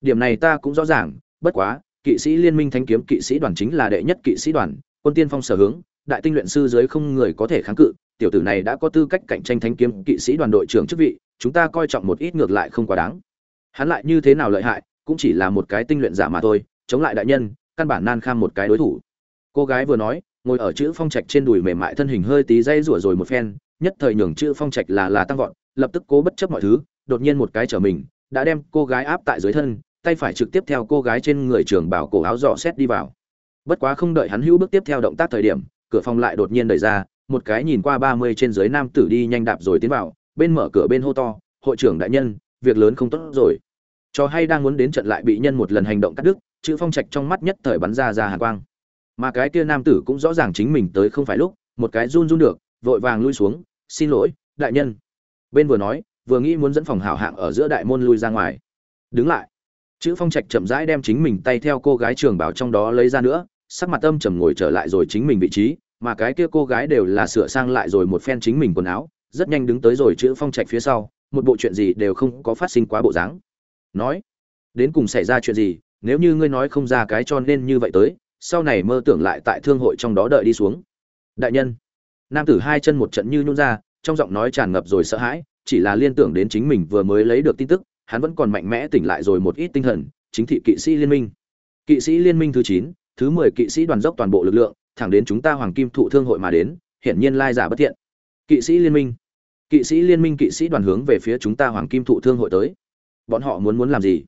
Điểm này ta cũng rõ ràng, bất quá, kỵ sĩ liên minh thanh kiếm kỵ sĩ đoàn chính là đệ nhất kỵ sĩ đoàn, quân tiên phong sở hướng, đại tinh luyện sư dưới không người có thể kháng cự, tiểu tử này đã có tư cách cạnh tranh thanh kiếm kỵ sĩ đoàn đội trưởng chức vị, chúng ta coi trọng một ít ngược lại không quá đáng. Hắn lại như thế nào lợi hại, cũng chỉ là một cái tinh luyện giả mà thôi chống lại đại nhân, căn bản nan kham một cái đối thủ. Cô gái vừa nói, ngồi ở chữ phong trạch trên đùi mềm mại thân hình hơi tí dây rủa rồi một phen, nhất thời nhường chữ phong trạch là là tăng vọt, lập tức cố bất chấp mọi thứ, đột nhiên một cái trở mình, đã đem cô gái áp tại dưới thân, tay phải trực tiếp theo cô gái trên người trường bảo cổ áo dò xét đi vào. Bất quá không đợi hắn hữu bước tiếp theo động tác thời điểm, cửa phòng lại đột nhiên đẩy ra, một cái nhìn qua ba mươi trên dưới nam tử đi nhanh đạp rồi tiến vào, bên mở cửa bên hô to, hội trưởng đại nhân, việc lớn không tốt rồi. Cho hay đang muốn đến trận lại bị nhân một lần hành động cắt đứt chữ phong trạch trong mắt nhất thời bắn ra ra hàn quang. Mà cái kia nam tử cũng rõ ràng chính mình tới không phải lúc, một cái run run được, vội vàng lui xuống, xin lỗi, đại nhân. Bên vừa nói, vừa nghĩ muốn dẫn phòng hảo hạng ở giữa đại môn lui ra ngoài. Đứng lại. Chữ phong trạch chậm rãi đem chính mình tay theo cô gái trường bảo trong đó lấy ra nữa, sắc mặt âm trầm ngồi trở lại rồi chính mình vị trí, mà cái kia cô gái đều là sửa sang lại rồi một phen chính mình quần áo, rất nhanh đứng tới rồi chữ phong trạch phía sau, một bộ chuyện gì đều không có phát sinh quá bộ dáng. Nói, đến cùng xảy ra chuyện gì nếu như ngươi nói không ra cái cho nên như vậy tới, sau này mơ tưởng lại tại thương hội trong đó đợi đi xuống. Đại nhân, nam tử hai chân một trận như nhún ra, trong giọng nói tràn ngập rồi sợ hãi, chỉ là liên tưởng đến chính mình vừa mới lấy được tin tức, hắn vẫn còn mạnh mẽ tỉnh lại rồi một ít tinh thần, chính thị kỵ sĩ liên minh. Kỵ sĩ liên minh thứ chín, thứ mười kỵ sĩ đoàn dốc toàn bộ lực lượng, thẳng đến chúng ta hoàng kim thụ thương hội mà đến, hiển nhiên lai giả bất thiện. Kỵ sĩ liên minh. Kỵ sĩ liên minh kỵ sĩ đoàn hướng về phía chúng ta hoàng kim thụ thương hội tới. Bọn họ muốn muốn làm gì?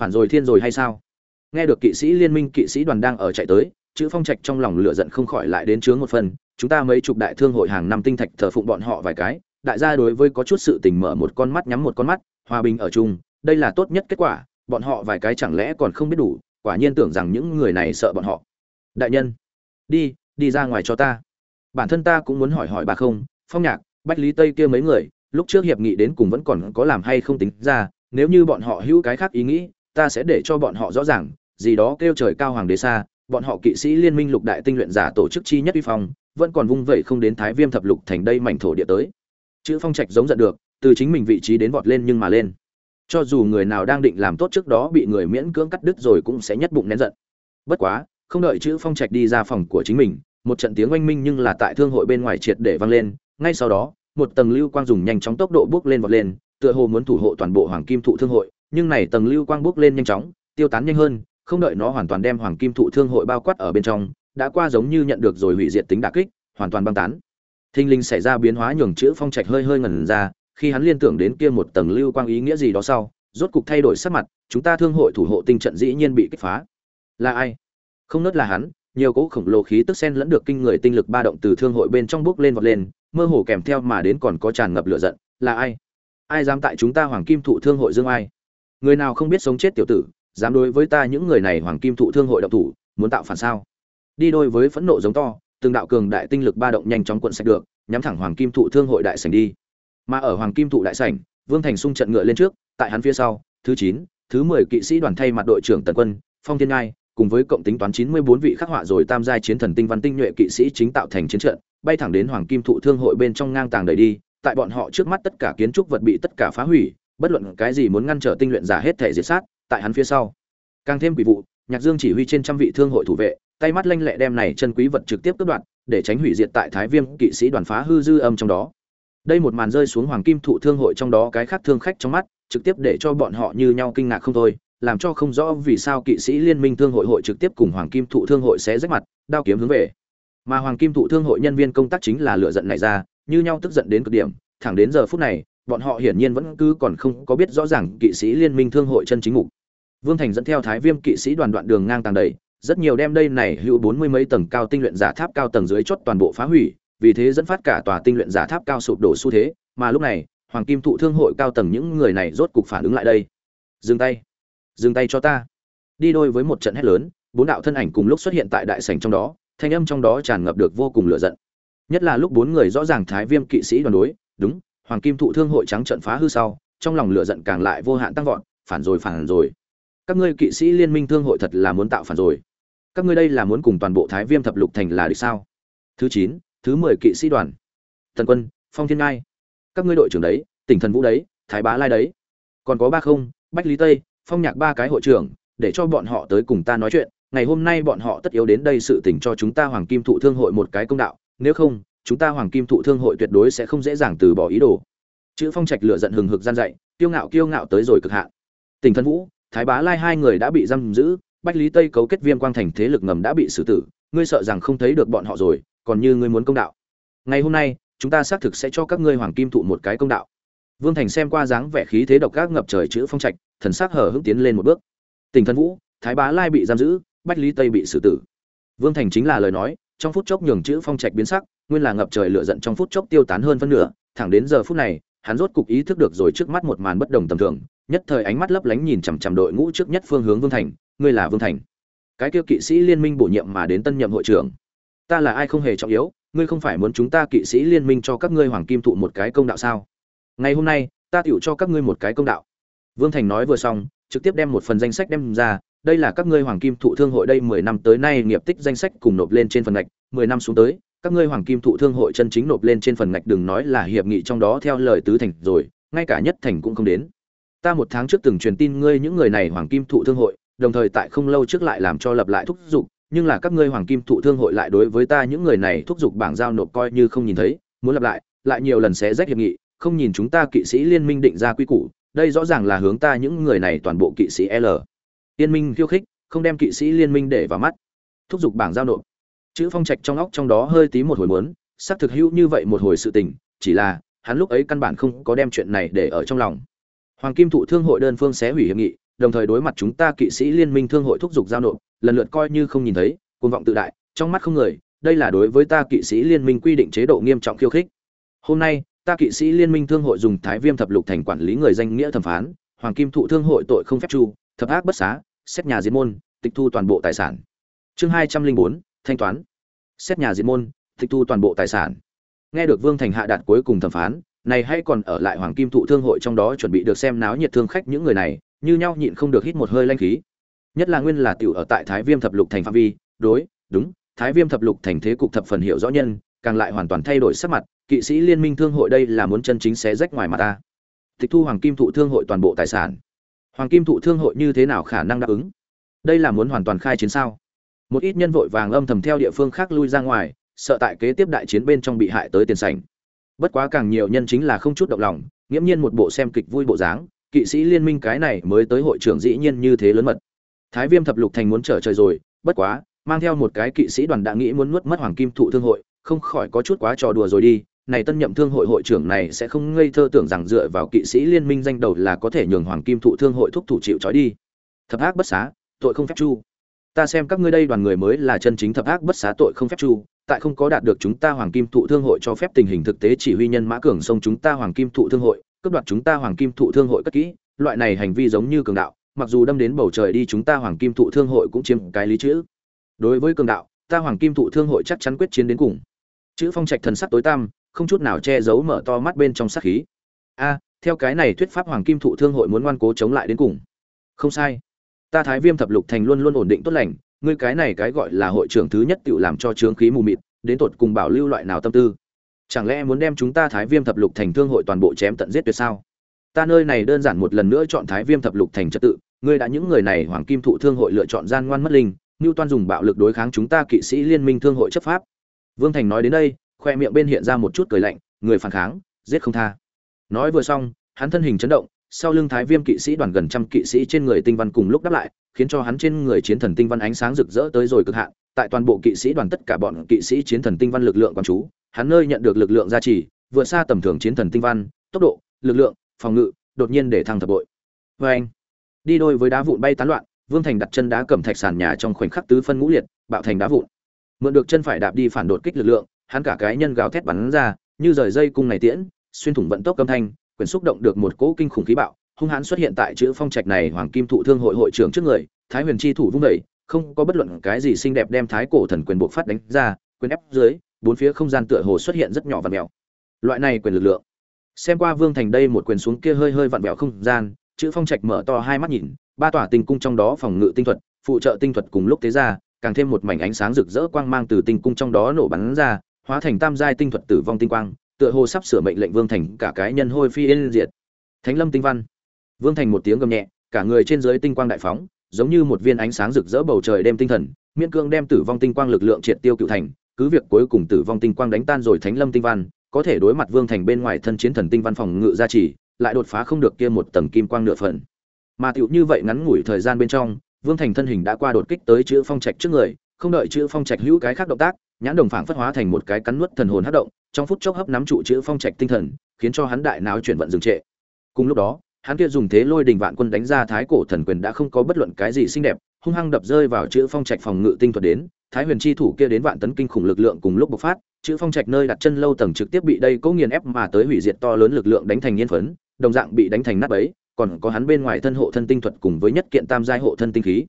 Phản rồi thiên rồi hay sao? Nghe được kỵ sĩ liên minh kỵ sĩ đoàn đang ở chạy tới, chữ phong trạch trong lòng lửa giận không khỏi lại đến chướng một phần, chúng ta mấy chục đại thương hội hàng năm tinh thạch thờ phụng bọn họ vài cái, đại gia đối với có chút sự tình mở một con mắt nhắm một con mắt, hòa bình ở chung, đây là tốt nhất kết quả, bọn họ vài cái chẳng lẽ còn không biết đủ, quả nhiên tưởng rằng những người này sợ bọn họ. Đại nhân, đi đi ra ngoài cho ta. Bản thân ta cũng muốn hỏi hỏi bà không, phong nhạc, bách lý tây kia mấy người, lúc trước hiệp nghị đến cùng vẫn còn có làm hay không tính ra, nếu như bọn họ hữu cái khác ý nghĩ ta sẽ để cho bọn họ rõ ràng, gì đó kêu trời cao hoàng đế xa, bọn họ kỵ sĩ liên minh lục đại tinh luyện giả tổ chức chi nhất uy phong, vẫn còn vung vẩy không đến thái viêm thập lục thành đây mảnh thổ địa tới. Chữ phong trạch giống giận được, từ chính mình vị trí đến vọt lên nhưng mà lên. Cho dù người nào đang định làm tốt trước đó bị người miễn cưỡng cắt đứt rồi cũng sẽ nhất bụng nén giận. Bất quá, không đợi chữ phong trạch đi ra phòng của chính mình, một trận tiếng oanh minh nhưng là tại thương hội bên ngoài triệt để vang lên. Ngay sau đó, một tầng lưu quang dùng nhanh chóng tốc độ bước lên vọt lên, tựa hồ muốn thủ hộ toàn bộ hoàng kim thụ thương hội nhưng này tầng lưu quang bốc lên nhanh chóng, tiêu tán nhanh hơn, không đợi nó hoàn toàn đem hoàng kim thụ thương hội bao quát ở bên trong, đã qua giống như nhận được rồi hủy diệt tính đả kích, hoàn toàn băng tán. Thinh linh xảy ra biến hóa nhường chữ phong trạch hơi hơi ngẩn ra, khi hắn liên tưởng đến kia một tầng lưu quang ý nghĩa gì đó sau, rốt cục thay đổi sắc mặt, chúng ta thương hội thủ hộ tinh trận dĩ nhiên bị kích phá. Là ai? Không nớt là hắn, nhiều cỗ khổng lồ khí tức xen lẫn được kinh người tinh lực ba động từ thương hội bên trong bước lên vọt lên, mơ hồ kèm theo mà đến còn có tràn ngập lửa giận. Là ai? Ai dám tại chúng ta hoàng kim thụ thương hội dương ai? Người nào không biết sống chết tiểu tử, dám đối với ta những người này hoàng kim thụ thương hội động thủ, muốn tạo phản sao? Đi đôi với phẫn nộ giống to, từng đạo cường đại tinh lực ba động nhanh chóng cuộn sạch được, nhắm thẳng hoàng kim thụ thương hội đại sảnh đi. Mà ở hoàng kim thụ đại sảnh, vương thành sung trận ngựa lên trước, tại hắn phía sau, thứ chín, thứ mười kỵ sĩ đoàn thay mặt đội trưởng tần quân, phong thiên ngai, cùng với cộng tính toán chín mươi bốn vị khắc họa rồi tam giai chiến thần tinh văn tinh nhuệ kỵ sĩ chính tạo thành chiến trận, bay thẳng đến hoàng kim thụ thương hội bên trong ngang tàng đầy đi, tại bọn họ trước mắt tất cả kiến trúc vật bị tất cả phá hủy bất luận cái gì muốn ngăn trở tinh luyện giả hết thể diệt sát, tại hắn phía sau. Càng thêm quỷ vụ, nhạc dương chỉ huy trên trăm vị thương hội thủ vệ, tay mắt lanh lẹ đem này chân quý vật trực tiếp cướp đoạt, để tránh hủy diệt tại thái viêm kỵ sĩ đoàn phá hư dư âm trong đó. Đây một màn rơi xuống hoàng kim thụ thương hội trong đó cái khác thương khách trong mắt, trực tiếp để cho bọn họ như nhau kinh ngạc không thôi, làm cho không rõ vì sao kỵ sĩ liên minh thương hội hội trực tiếp cùng hoàng kim thụ thương hội sẽ rách mặt, đao kiếm hướng về. Mà hoàng kim thụ thương hội nhân viên công tác chính là lựa giận này ra, như nhau tức giận đến cực điểm, thẳng đến giờ phút này bọn họ hiển nhiên vẫn cứ còn không có biết rõ ràng kỵ sĩ liên minh thương hội chân chính mục. Vương thành dẫn theo thái viêm kỵ sĩ đoàn đoạn đường ngang tàng đầy, rất nhiều đem đây này hữu bốn mươi mấy tầng cao tinh luyện giả tháp cao tầng dưới chốt toàn bộ phá hủy, vì thế dẫn phát cả tòa tinh luyện giả tháp cao sụp đổ xu thế, mà lúc này, hoàng kim thụ thương hội cao tầng những người này rốt cục phản ứng lại đây. Dừng tay. Dừng tay cho ta. Đi đôi với một trận hét lớn, bốn đạo thân ảnh cùng lúc xuất hiện tại đại sảnh trong đó, thanh âm trong đó tràn ngập được vô cùng lửa giận. Nhất là lúc bốn người rõ ràng thái viêm kỵ sĩ đoàn đối, đúng hoàng kim thụ thương hội trắng trận phá hư sau, trong lòng lửa giận càng lại vô hạn tăng vọt, phản rồi phản rồi. Các ngươi kỵ sĩ liên minh thương hội thật là muốn tạo phản rồi. Các ngươi đây là muốn cùng toàn bộ thái viêm thập lục thành là được sao? Thứ chín, thứ mười kỵ sĩ đoàn. Tần quân, phong thiên ngai. Các ngươi đội trưởng đấy, tỉnh thần vũ đấy, thái bá lai đấy. Còn có ba không, bách lý tây, phong nhạc ba cái hội trưởng, để cho bọn họ tới cùng ta nói chuyện. Ngày hôm nay bọn họ tất yếu đến đây sự tình cho chúng ta hoàng kim thụ thương hội một cái công đạo, nếu không chúng ta hoàng kim thụ thương hội tuyệt đối sẽ không dễ dàng từ bỏ ý đồ. Chữ phong trạch lửa giận hừng hực gian dậy, kiêu ngạo kiêu ngạo tới rồi cực hạn. Tỉnh thân vũ, thái bá lai hai người đã bị giam giữ, bách lý tây cấu kết viêm quang thành thế lực ngầm đã bị xử tử, ngươi sợ rằng không thấy được bọn họ rồi, còn như ngươi muốn công đạo. Ngày hôm nay, chúng ta xác thực sẽ cho các ngươi hoàng kim thụ một cái công đạo. Vương thành xem qua dáng vẻ khí thế độc ác ngập trời chữ phong trạch, thần sắc hở hững tiến lên một bước. Tỉnh thân vũ, thái bá lai bị giam giữ, bách lý tây bị xử tử. Vương thành chính là lời nói, trong phút chốc nhường chữ phong trạch biến sắc nguyên là ngập trời lửa giận trong phút chốc tiêu tán hơn phân nửa, thẳng đến giờ phút này, hắn rốt cục ý thức được rồi trước mắt một màn bất đồng tầm thường, nhất thời ánh mắt lấp lánh nhìn chằm chằm đội ngũ trước nhất phương hướng vương thành, ngươi là vương thành. Cái kia kỵ sĩ liên minh bổ nhiệm mà đến tân nhậm hội trưởng. Ta là ai không hề trọng yếu, ngươi không phải muốn chúng ta kỵ sĩ liên minh cho các ngươi hoàng kim thụ một cái công đạo sao? Ngày hôm nay, ta tiểu cho các ngươi một cái công đạo. Vương thành nói vừa xong, trực tiếp đem một phần danh sách đem ra, đây là các ngươi hoàng kim thụ thương hội đây mười năm tới nay nghiệp tích danh sách cùng nộp lên trên phần ngạch, mười năm xuống tới các ngươi hoàng kim thụ thương hội chân chính nộp lên trên phần ngạch đừng nói là hiệp nghị trong đó theo lời tứ thành rồi, ngay cả nhất thành cũng không đến. Ta một tháng trước từng truyền tin ngươi những người này hoàng kim thụ thương hội, đồng thời tại không lâu trước lại làm cho lập lại thúc giục, nhưng là các ngươi hoàng kim thụ thương hội lại đối với ta những người này thúc giục bảng giao nộp coi như không nhìn thấy, muốn lập lại lại nhiều lần sẽ rách hiệp nghị, không nhìn chúng ta kỵ sĩ liên minh định ra quy củ, đây rõ ràng là hướng ta những người này toàn bộ kỵ sĩ l. Liên minh khiêu khích, không đem kỵ sĩ liên minh để vào mắt. Thúc giục bảng giao nộp chữ phong trạch trong óc trong đó hơi tí một hồi muốn, xác thực hữu như vậy một hồi sự tình, chỉ là, hắn lúc ấy căn bản không có đem chuyện này để ở trong lòng. Hoàng kim thụ thương hội đơn phương xé hủy hiệp nghị, đồng thời đối mặt chúng ta kỵ sĩ liên minh thương hội thúc giục giao nộp, lần lượt coi như không nhìn thấy côn vọng tự đại, trong mắt không người, đây là đối với ta kỵ sĩ liên minh quy định chế độ nghiêm trọng khiêu khích. Hôm nay, ta kỵ sĩ liên minh thương hội dùng thái viêm thập lục thành quản lý người danh nghĩa thẩm phán, hoàng kim thụ thương hội tội không phép chu thập ác bất xá, xét nhà diệt môn, tịch thu toàn bộ tài sản. Chương hai trăm linh bốn thanh toán, xét nhà diệt môn, tịch thu toàn bộ tài sản. Nghe được vương thành hạ đạt cuối cùng thẩm phán, này hay còn ở lại hoàng kim thụ thương hội trong đó chuẩn bị được xem náo nhiệt thương khách những người này, như nhau nhịn không được hít một hơi lanh khí. Nhất là nguyên là tiểu ở tại thái viêm thập lục thành phạm vi, đối, đúng, thái viêm thập lục thành thế cục thập phần hiệu rõ nhân, càng lại hoàn toàn thay đổi sắc mặt, kỵ sĩ liên minh thương hội đây là muốn chân chính xé rách ngoài mặt ta. Tịch thu hoàng kim thụ thương hội toàn bộ tài sản. Hoàng kim thụ thương hội như thế nào khả năng đáp ứng? Đây là muốn hoàn toàn khai chiến sao? Một ít nhân vội vàng âm thầm theo địa phương khác lui ra ngoài, sợ tại kế tiếp đại chiến bên trong bị hại tới tiền sảnh. Bất quá càng nhiều nhân chính là không chút động lòng, nghiễm nhiên một bộ xem kịch vui bộ dáng, kỵ sĩ liên minh cái này mới tới hội trưởng dĩ nhiên như thế lớn mật. Thái viêm thập lục thành muốn trở trời rồi, bất quá, mang theo một cái kỵ sĩ đoàn đã nghĩ muốn nuốt mất hoàng kim thụ thương hội, không khỏi có chút quá trò đùa rồi đi. Này tân nhậm thương hội hội trưởng này sẽ không ngây thơ tưởng rằng dựa vào kỵ sĩ liên minh danh đầu là có thể nhường hoàng kim thụ thương hội thúc thủ chịu trói đi. Thập ác bất xá, tội không phép chu ta xem các ngươi đây đoàn người mới là chân chính thập ác bất xá tội không phép chu, tại không có đạt được chúng ta hoàng kim thụ thương hội cho phép tình hình thực tế chỉ huy nhân mã cường sông chúng ta hoàng kim thụ thương hội, cướp đoạt chúng ta hoàng kim thụ thương hội cất kỹ, loại này hành vi giống như cường đạo, mặc dù đâm đến bầu trời đi chúng ta hoàng kim thụ thương hội cũng chiếm cái lý chữ. Đối với cường đạo, ta hoàng kim thụ thương hội chắc chắn quyết chiến đến cùng. Chữ phong trạch thần sắc tối tăm, không chút nào che giấu mở to mắt bên trong sát khí. A, theo cái này thuyết pháp hoàng kim thụ thương hội muốn ngoan cố chống lại đến cùng. Không sai ta thái viêm thập lục thành luôn luôn ổn định tốt lành, ngươi cái này cái gọi là hội trưởng thứ nhất tự làm cho trướng khí mù mịt, đến tột cùng bảo lưu loại nào tâm tư? Chẳng lẽ muốn đem chúng ta thái viêm thập lục thành thương hội toàn bộ chém tận giết tuyệt sao? Ta nơi này đơn giản một lần nữa chọn thái viêm thập lục thành trật tự, ngươi đã những người này hoàng kim thụ thương hội lựa chọn gian ngoan mất linh như toan dùng bạo lực đối kháng chúng ta kỵ sĩ liên minh thương hội chấp pháp. Vương thành nói đến đây, khoe miệng bên hiện ra một chút cười lạnh, người phản kháng, giết không tha. Nói vừa xong, hắn thân hình chấn động sau lưng thái viêm kỵ sĩ đoàn gần trăm kỵ sĩ trên người tinh văn cùng lúc đáp lại, khiến cho hắn trên người chiến thần tinh văn ánh sáng rực rỡ tới rồi cực hạn. Tại toàn bộ kỵ sĩ đoàn tất cả bọn kỵ sĩ chiến thần tinh văn lực lượng quán chú, hắn nơi nhận được lực lượng gia trì, vượt xa tầm thường chiến thần tinh văn, tốc độ, lực lượng, phòng ngự, đột nhiên để thăng thập bội. Vê anh, đi đôi với đá vụn bay tán loạn, vương thành đặt chân đá cầm thạch sàn nhà trong khoảnh khắc tứ phân ngũ liệt, bạo thành đá vụn. Mượn được chân phải đạp đi phản đột kích lực lượng, hắn cả cái nhân gào thét bắn ra, như rời dây cung này tiễn, xuyên thủng vận tốc âm thanh quyền xúc động được một cỗ kinh khủng khí bạo, hung hãn xuất hiện tại chữ phong trạch này hoàng kim thụ thương hội hội trưởng trước người, thái huyền chi thủ vung đẩy không có bất luận cái gì xinh đẹp đem thái cổ thần quyền buộc phát đánh ra, quyền ép dưới, bốn phía không gian tựa hồ xuất hiện rất nhỏ và mèo loại này quyền lực lượng, xem qua vương thành đây một quyền xuống kia hơi hơi vặn vẹo không gian, chữ phong trạch mở to hai mắt nhìn, ba tòa tinh cung trong đó phòng ngự tinh thuật, phụ trợ tinh thuật cùng lúc tế ra, càng thêm một mảnh ánh sáng rực rỡ quang mang từ tinh cung trong đó nổ bắn ra, hóa thành tam giai tinh thuật tử vong tinh quang tựa hồ sắp sửa mệnh lệnh vương thành cả cái nhân hôi phi yên diệt. Thánh lâm tinh văn. Vương thành một tiếng gầm nhẹ, cả người trên dưới tinh quang đại phóng, giống như một viên ánh sáng rực rỡ bầu trời đêm tinh thần, miễn cương đem tử vong tinh quang lực lượng triệt tiêu cựu thành, cứ việc cuối cùng tử vong tinh quang đánh tan rồi thánh lâm tinh văn, có thể đối mặt vương thành bên ngoài thân chiến thần tinh văn phòng ngự gia trì, lại đột phá không được kia một tầng kim quang nửa phần. Mà tiểu như vậy ngắn ngủi thời gian bên trong, vương thành thân hình đã qua đột kích tới chữ phong trạch trước người, không đợi chữ phong trạch hữu cái khác động tác, nhãn đồng phảng phất hóa thành một cái cắn nuốt thần hồn hất động trong phút chốc hấp nắm trụ chữ phong trạch tinh thần, khiến cho hắn đại não chuyển vận dừng trệ. Cùng lúc đó, hắn kia dùng thế lôi đình vạn quân đánh ra thái cổ thần quyền đã không có bất luận cái gì xinh đẹp, hung hăng đập rơi vào chữ phong trạch phòng ngự tinh thuật đến, thái huyền chi thủ kia đến vạn tấn kinh khủng lực lượng cùng lúc bộc phát, chữ phong trạch nơi đặt chân lâu tầng trực tiếp bị đây cố nghiền ép mà tới hủy diệt to lớn lực lượng đánh thành nhiên phấn, đồng dạng bị đánh thành nát bấy, còn có hắn bên ngoài thân hộ thân tinh thuật cùng với nhất kiện tam giai hộ thân tinh khí.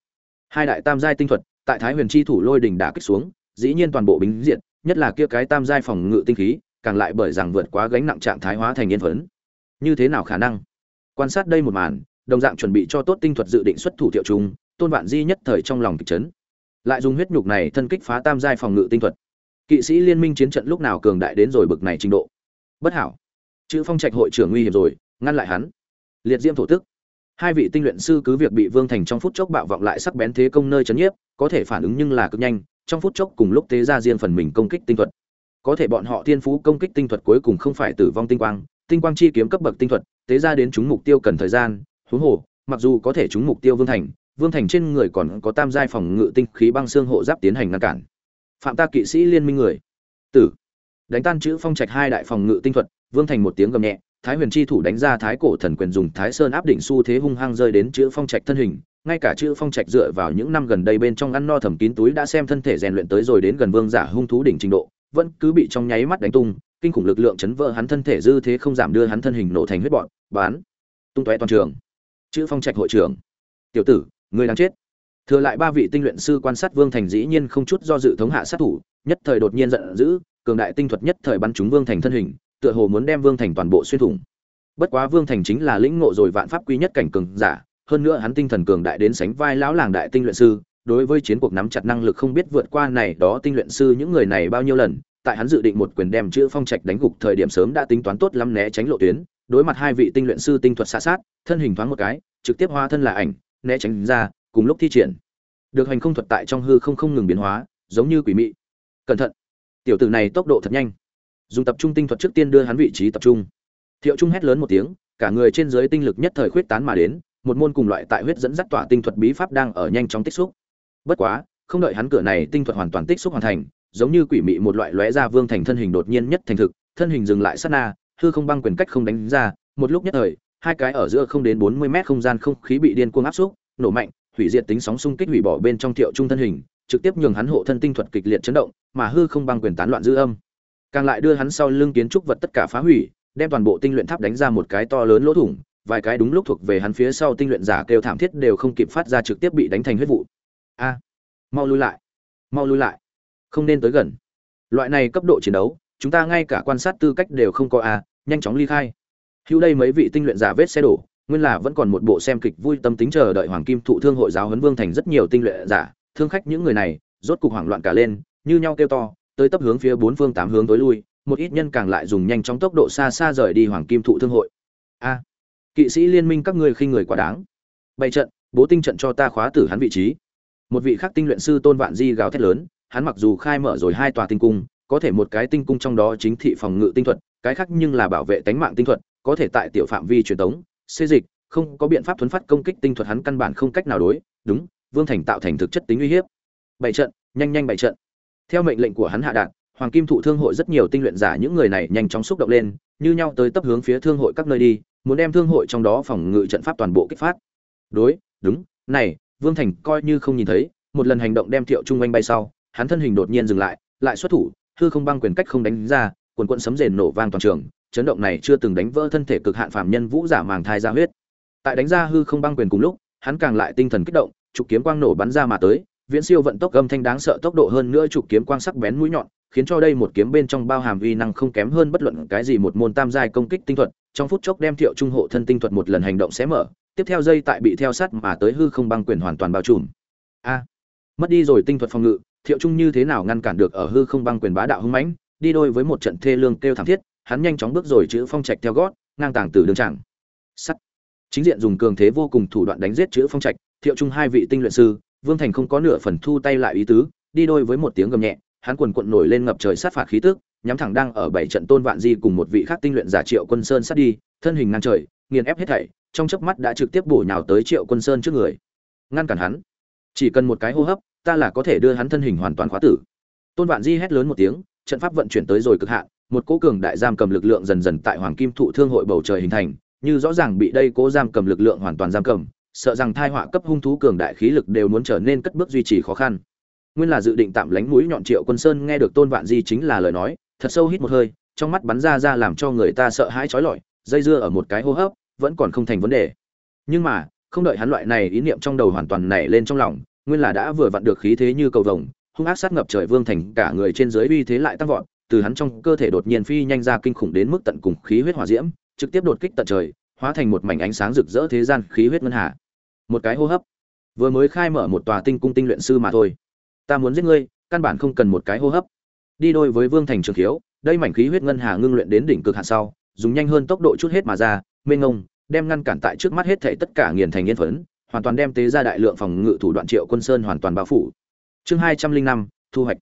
Hai đại tam giai tinh thuật tại thái huyền chi thủ lôi đình đã kích xuống, dĩ nhiên toàn bộ bính diện nhất là kia cái tam giai phòng ngự tinh khí, càng lại bởi rằng vượt quá gánh nặng trạng thái hóa thành yên phấn. Như thế nào khả năng? Quan sát đây một màn, đồng dạng chuẩn bị cho tốt tinh thuật dự định xuất thủ tiểu trùng, tôn vạn di nhất thời trong lòng kịch chấn. Lại dùng huyết nhục này thân kích phá tam giai phòng ngự tinh thuật. Kỵ sĩ liên minh chiến trận lúc nào cường đại đến rồi bực này trình độ? Bất hảo. Chữ phong trạch hội trưởng nguy hiểm rồi, ngăn lại hắn. Liệt diễm thổ tức. Hai vị tinh luyện sư cứ việc bị vương thành trong phút chốc bạo vọng lại sắc bén thế công nơi chấn nhiếp, có thể phản ứng nhưng là cực nhanh trong phút chốc cùng lúc tế ra riêng phần mình công kích tinh thuật. Có thể bọn họ thiên phú công kích tinh thuật cuối cùng không phải tử vong tinh quang tinh quang chi kiếm cấp bậc tinh thuật, tế ra đến chúng mục tiêu cần thời gian, huống hồ, mặc dù có thể chúng mục tiêu vương thành vương thành trên người còn có tam giai phòng ngự tinh khí băng xương hộ giáp tiến hành ngăn cản. Phạm ta kỵ sĩ liên minh người. Tử. Đánh tan chữ phong trạch hai đại phòng ngự tinh thuật, vương thành một tiếng gầm nhẹ, thái huyền chi thủ đánh ra thái cổ thần quyền dùng thái sơn áp định xu thế hung hăng rơi đến chữ phong trạch thân hình ngay cả chữ phong trạch dựa vào những năm gần đây bên trong ăn no thầm kín túi đã xem thân thể rèn luyện tới rồi đến gần vương giả hung thú đỉnh trình độ, vẫn cứ bị trong nháy mắt đánh tung, kinh khủng lực lượng chấn vỡ hắn thân thể dư thế không giảm đưa hắn thân hình nổ thành huyết bọn bán tung tóe toàn trường. Chữ phong trạch hội trưởng. Tiểu tử, người đang chết. Thừa lại ba vị tinh luyện sư quan sát vương thành dĩ nhiên không chút do dự thống hạ sát thủ, nhất thời đột nhiên giận dữ, cường đại tinh thuật nhất thời bắn trúng vương thành thân hình, tựa hồ muốn đem vương thành toàn bộ xuyên thủng. Bất quá vương thành chính là lĩnh ngộ rồi vạn pháp quy nhất cảnh cường giả hơn nữa hắn tinh thần cường đại đến sánh vai lão làng đại tinh luyện sư, đối với chiến cuộc nắm chặt năng lực không biết vượt qua này đó tinh luyện sư những người này bao nhiêu lần, tại hắn dự định một quyền đem chữ phong trạch đánh gục thời điểm sớm đã tính toán tốt lắm né tránh lộ tuyến, đối mặt hai vị tinh luyện sư tinh thuật xa sát, thân hình thoáng một cái, trực tiếp hóa thân là ảnh, né tránh ra, cùng lúc thi triển. Được hành không thuật tại trong hư không không ngừng biến hóa, giống như quỷ mị. Cẩn thận. Tiểu tử này tốc độ thật nhanh. Dùng tập trung tinh thuật trước tiên đưa hắn vị trí tập trung. Thiệu trung hét lớn một tiếng, cả người trên dưới tinh lực nhất thời khuyết tán mà đến một môn cùng loại tại huyết dẫn dắt tỏa tinh thuật bí pháp đang ở nhanh chóng tích xúc. Bất quá, không đợi hắn cửa này tinh thuật hoàn toàn tích xúc hoàn thành, giống như quỷ mị một loại lóe ra vương thành thân hình đột nhiên nhất thành thực, thân hình dừng lại sát na, hư không băng quyền cách không đánh ra, một lúc nhất thời, hai cái ở giữa không đến bốn mươi mét không gian không khí bị điên cuồng áp xúc, nổ mạnh, hủy diệt tính sóng xung kích hủy bỏ bên trong thiệu trung thân hình, trực tiếp nhường hắn hộ thân tinh thuật kịch liệt chấn động, mà hư không băng quyền tán loạn dư âm. Càng lại đưa hắn sau lưng kiến trúc vật tất cả phá hủy, đem toàn bộ tinh luyện tháp đánh ra một cái to lớn lỗ thủng vài cái đúng lúc thuộc về hắn phía sau tinh luyện giả kêu thảm thiết đều không kịp phát ra trực tiếp bị đánh thành huyết vụ. A, mau lui lại, mau lui lại, không nên tới gần. Loại này cấp độ chiến đấu, chúng ta ngay cả quan sát tư cách đều không có a, nhanh chóng ly khai. Hữu đây mấy vị tinh luyện giả vết xe đổ, nguyên là vẫn còn một bộ xem kịch vui tâm tính chờ đợi hoàng kim thụ thương hội giáo huấn vương thành rất nhiều tinh luyện giả, thương khách những người này, rốt cục hoảng loạn cả lên, như nhau kêu to, tới tấp hướng phía bốn phương tám hướng tối lui, một ít nhân càng lại dùng nhanh chóng tốc độ xa xa rời đi hoàng kim thụ thương hội. A kỵ sĩ liên minh các ngươi khi người quá đáng. Bày trận, bố tinh trận cho ta khóa tử hắn vị trí. Một vị khác tinh luyện sư tôn vạn di gào thét lớn, hắn mặc dù khai mở rồi hai tòa tinh cung, có thể một cái tinh cung trong đó chính thị phòng ngự tinh thuật, cái khác nhưng là bảo vệ tánh mạng tinh thuật, có thể tại tiểu phạm vi truyền tống, xê dịch, không có biện pháp thuấn phát công kích tinh thuật hắn căn bản không cách nào đối, đúng, vương thành tạo thành thực chất tính uy hiếp. Bảy trận, nhanh nhanh bảy trận. Theo mệnh lệnh của hắn hạ đạn hoàng kim thụ thương hội rất nhiều tinh luyện giả những người này nhanh chóng xúc động lên, như nhau tới tấp hướng phía thương hội các nơi đi, muốn đem thương hội trong đó phòng ngự trận pháp toàn bộ kích phát. Đối, đúng, này, vương thành coi như không nhìn thấy, một lần hành động đem thiệu trung oanh bay sau, hắn thân hình đột nhiên dừng lại lại xuất thủ, hư không băng quyền cách không đánh ra quần quận sấm rền nổ vang toàn trường, chấn động này chưa từng đánh vỡ thân thể cực hạn phàm nhân vũ giả màng thai ra huyết. Tại đánh ra hư không băng quyền cùng lúc, hắn càng lại tinh thần kích động, trục kiếm quang nổ bắn ra mà tới, viễn siêu vận tốc âm thanh đáng sợ tốc độ hơn nữa trục kiếm quang sắc bén mũi nhọn khiến cho đây một kiếm bên trong bao hàm uy năng không kém hơn bất luận cái gì một môn tam giai công kích tinh thuật, trong phút chốc đem thiệu trung hộ thân tinh thuật một lần hành động xé mở, tiếp theo dây tại bị theo sát mà tới hư không băng quyền hoàn toàn bao trùm. A, mất đi rồi tinh thuật phòng ngự, thiệu trung như thế nào ngăn cản được ở hư không băng quyền bá đạo hung mãnh, đi đôi với một trận thê lương kêu thảm thiết, hắn nhanh chóng bước rồi chữ phong trạch theo gót, ngang tàng tử đường chẳng sắt. Chính diện dùng cường thế vô cùng thủ đoạn đánh giết chữ phong trạch, thiệu trung hai vị tinh luyện sư, vương thành không có nửa phần thu tay lại ý tứ, đi đôi với một tiếng gầm nhẹ hắn quần quận nổi lên ngập trời sát phạt khí tức, nhắm thẳng đang ở bảy trận tôn vạn di cùng một vị khác tinh luyện giả triệu quân sơn sát đi, thân hình ngang trời, nghiền ép hết thảy, trong chớp mắt đã trực tiếp bổ nhào tới triệu quân sơn trước người. Ngăn cản hắn. Chỉ cần một cái hô hấp, ta là có thể đưa hắn thân hình hoàn toàn khóa tử. Tôn vạn di hét lớn một tiếng, trận pháp vận chuyển tới rồi cực hạn, một cố cường đại giam cầm lực lượng dần dần tại hoàng kim thụ thương hội bầu trời hình thành, như rõ ràng bị đây cố giam cầm lực lượng hoàn toàn giam cầm, sợ rằng thai họa cấp hung thú cường đại khí lực đều muốn trở nên cất bước duy trì khó khăn nguyên là dự định tạm lánh mũi nhọn triệu quân sơn nghe được tôn vạn di chính là lời nói, thật sâu hít một hơi, trong mắt bắn ra ra làm cho người ta sợ hãi trói lọi, dây dưa ở một cái hô hấp, vẫn còn không thành vấn đề. Nhưng mà, không đợi hắn loại này ý niệm trong đầu hoàn toàn nảy lên trong lòng, nguyên là đã vừa vặn được khí thế như cầu vồng, hung ác sát ngập trời vương thành, cả người trên dưới uy thế lại tăng vọt, từ hắn trong cơ thể đột nhiên phi nhanh ra kinh khủng đến mức tận cùng khí huyết hỏa diễm, trực tiếp đột kích tận trời, hóa thành một mảnh ánh sáng rực rỡ thế gian khí huyết ngân hà. Một cái hô hấp. Vừa mới khai mở một tòa tinh cung tinh luyện sư mà thôi ta muốn giết ngươi, căn bản không cần một cái hô hấp. Đi đôi với vương thành trường khiếu, đây mảnh khí huyết ngân hà ngưng luyện đến đỉnh cực hạn sau, dùng nhanh hơn tốc độ chút hết mà ra, mênh ngông, đem ngăn cản tại trước mắt hết thảy tất cả nghiền thành yên phấn, hoàn toàn đem tế ra đại lượng phòng ngự thủ đoạn triệu quân sơn hoàn toàn bao phủ. Chương hai trăm linh năm, thu hoạch.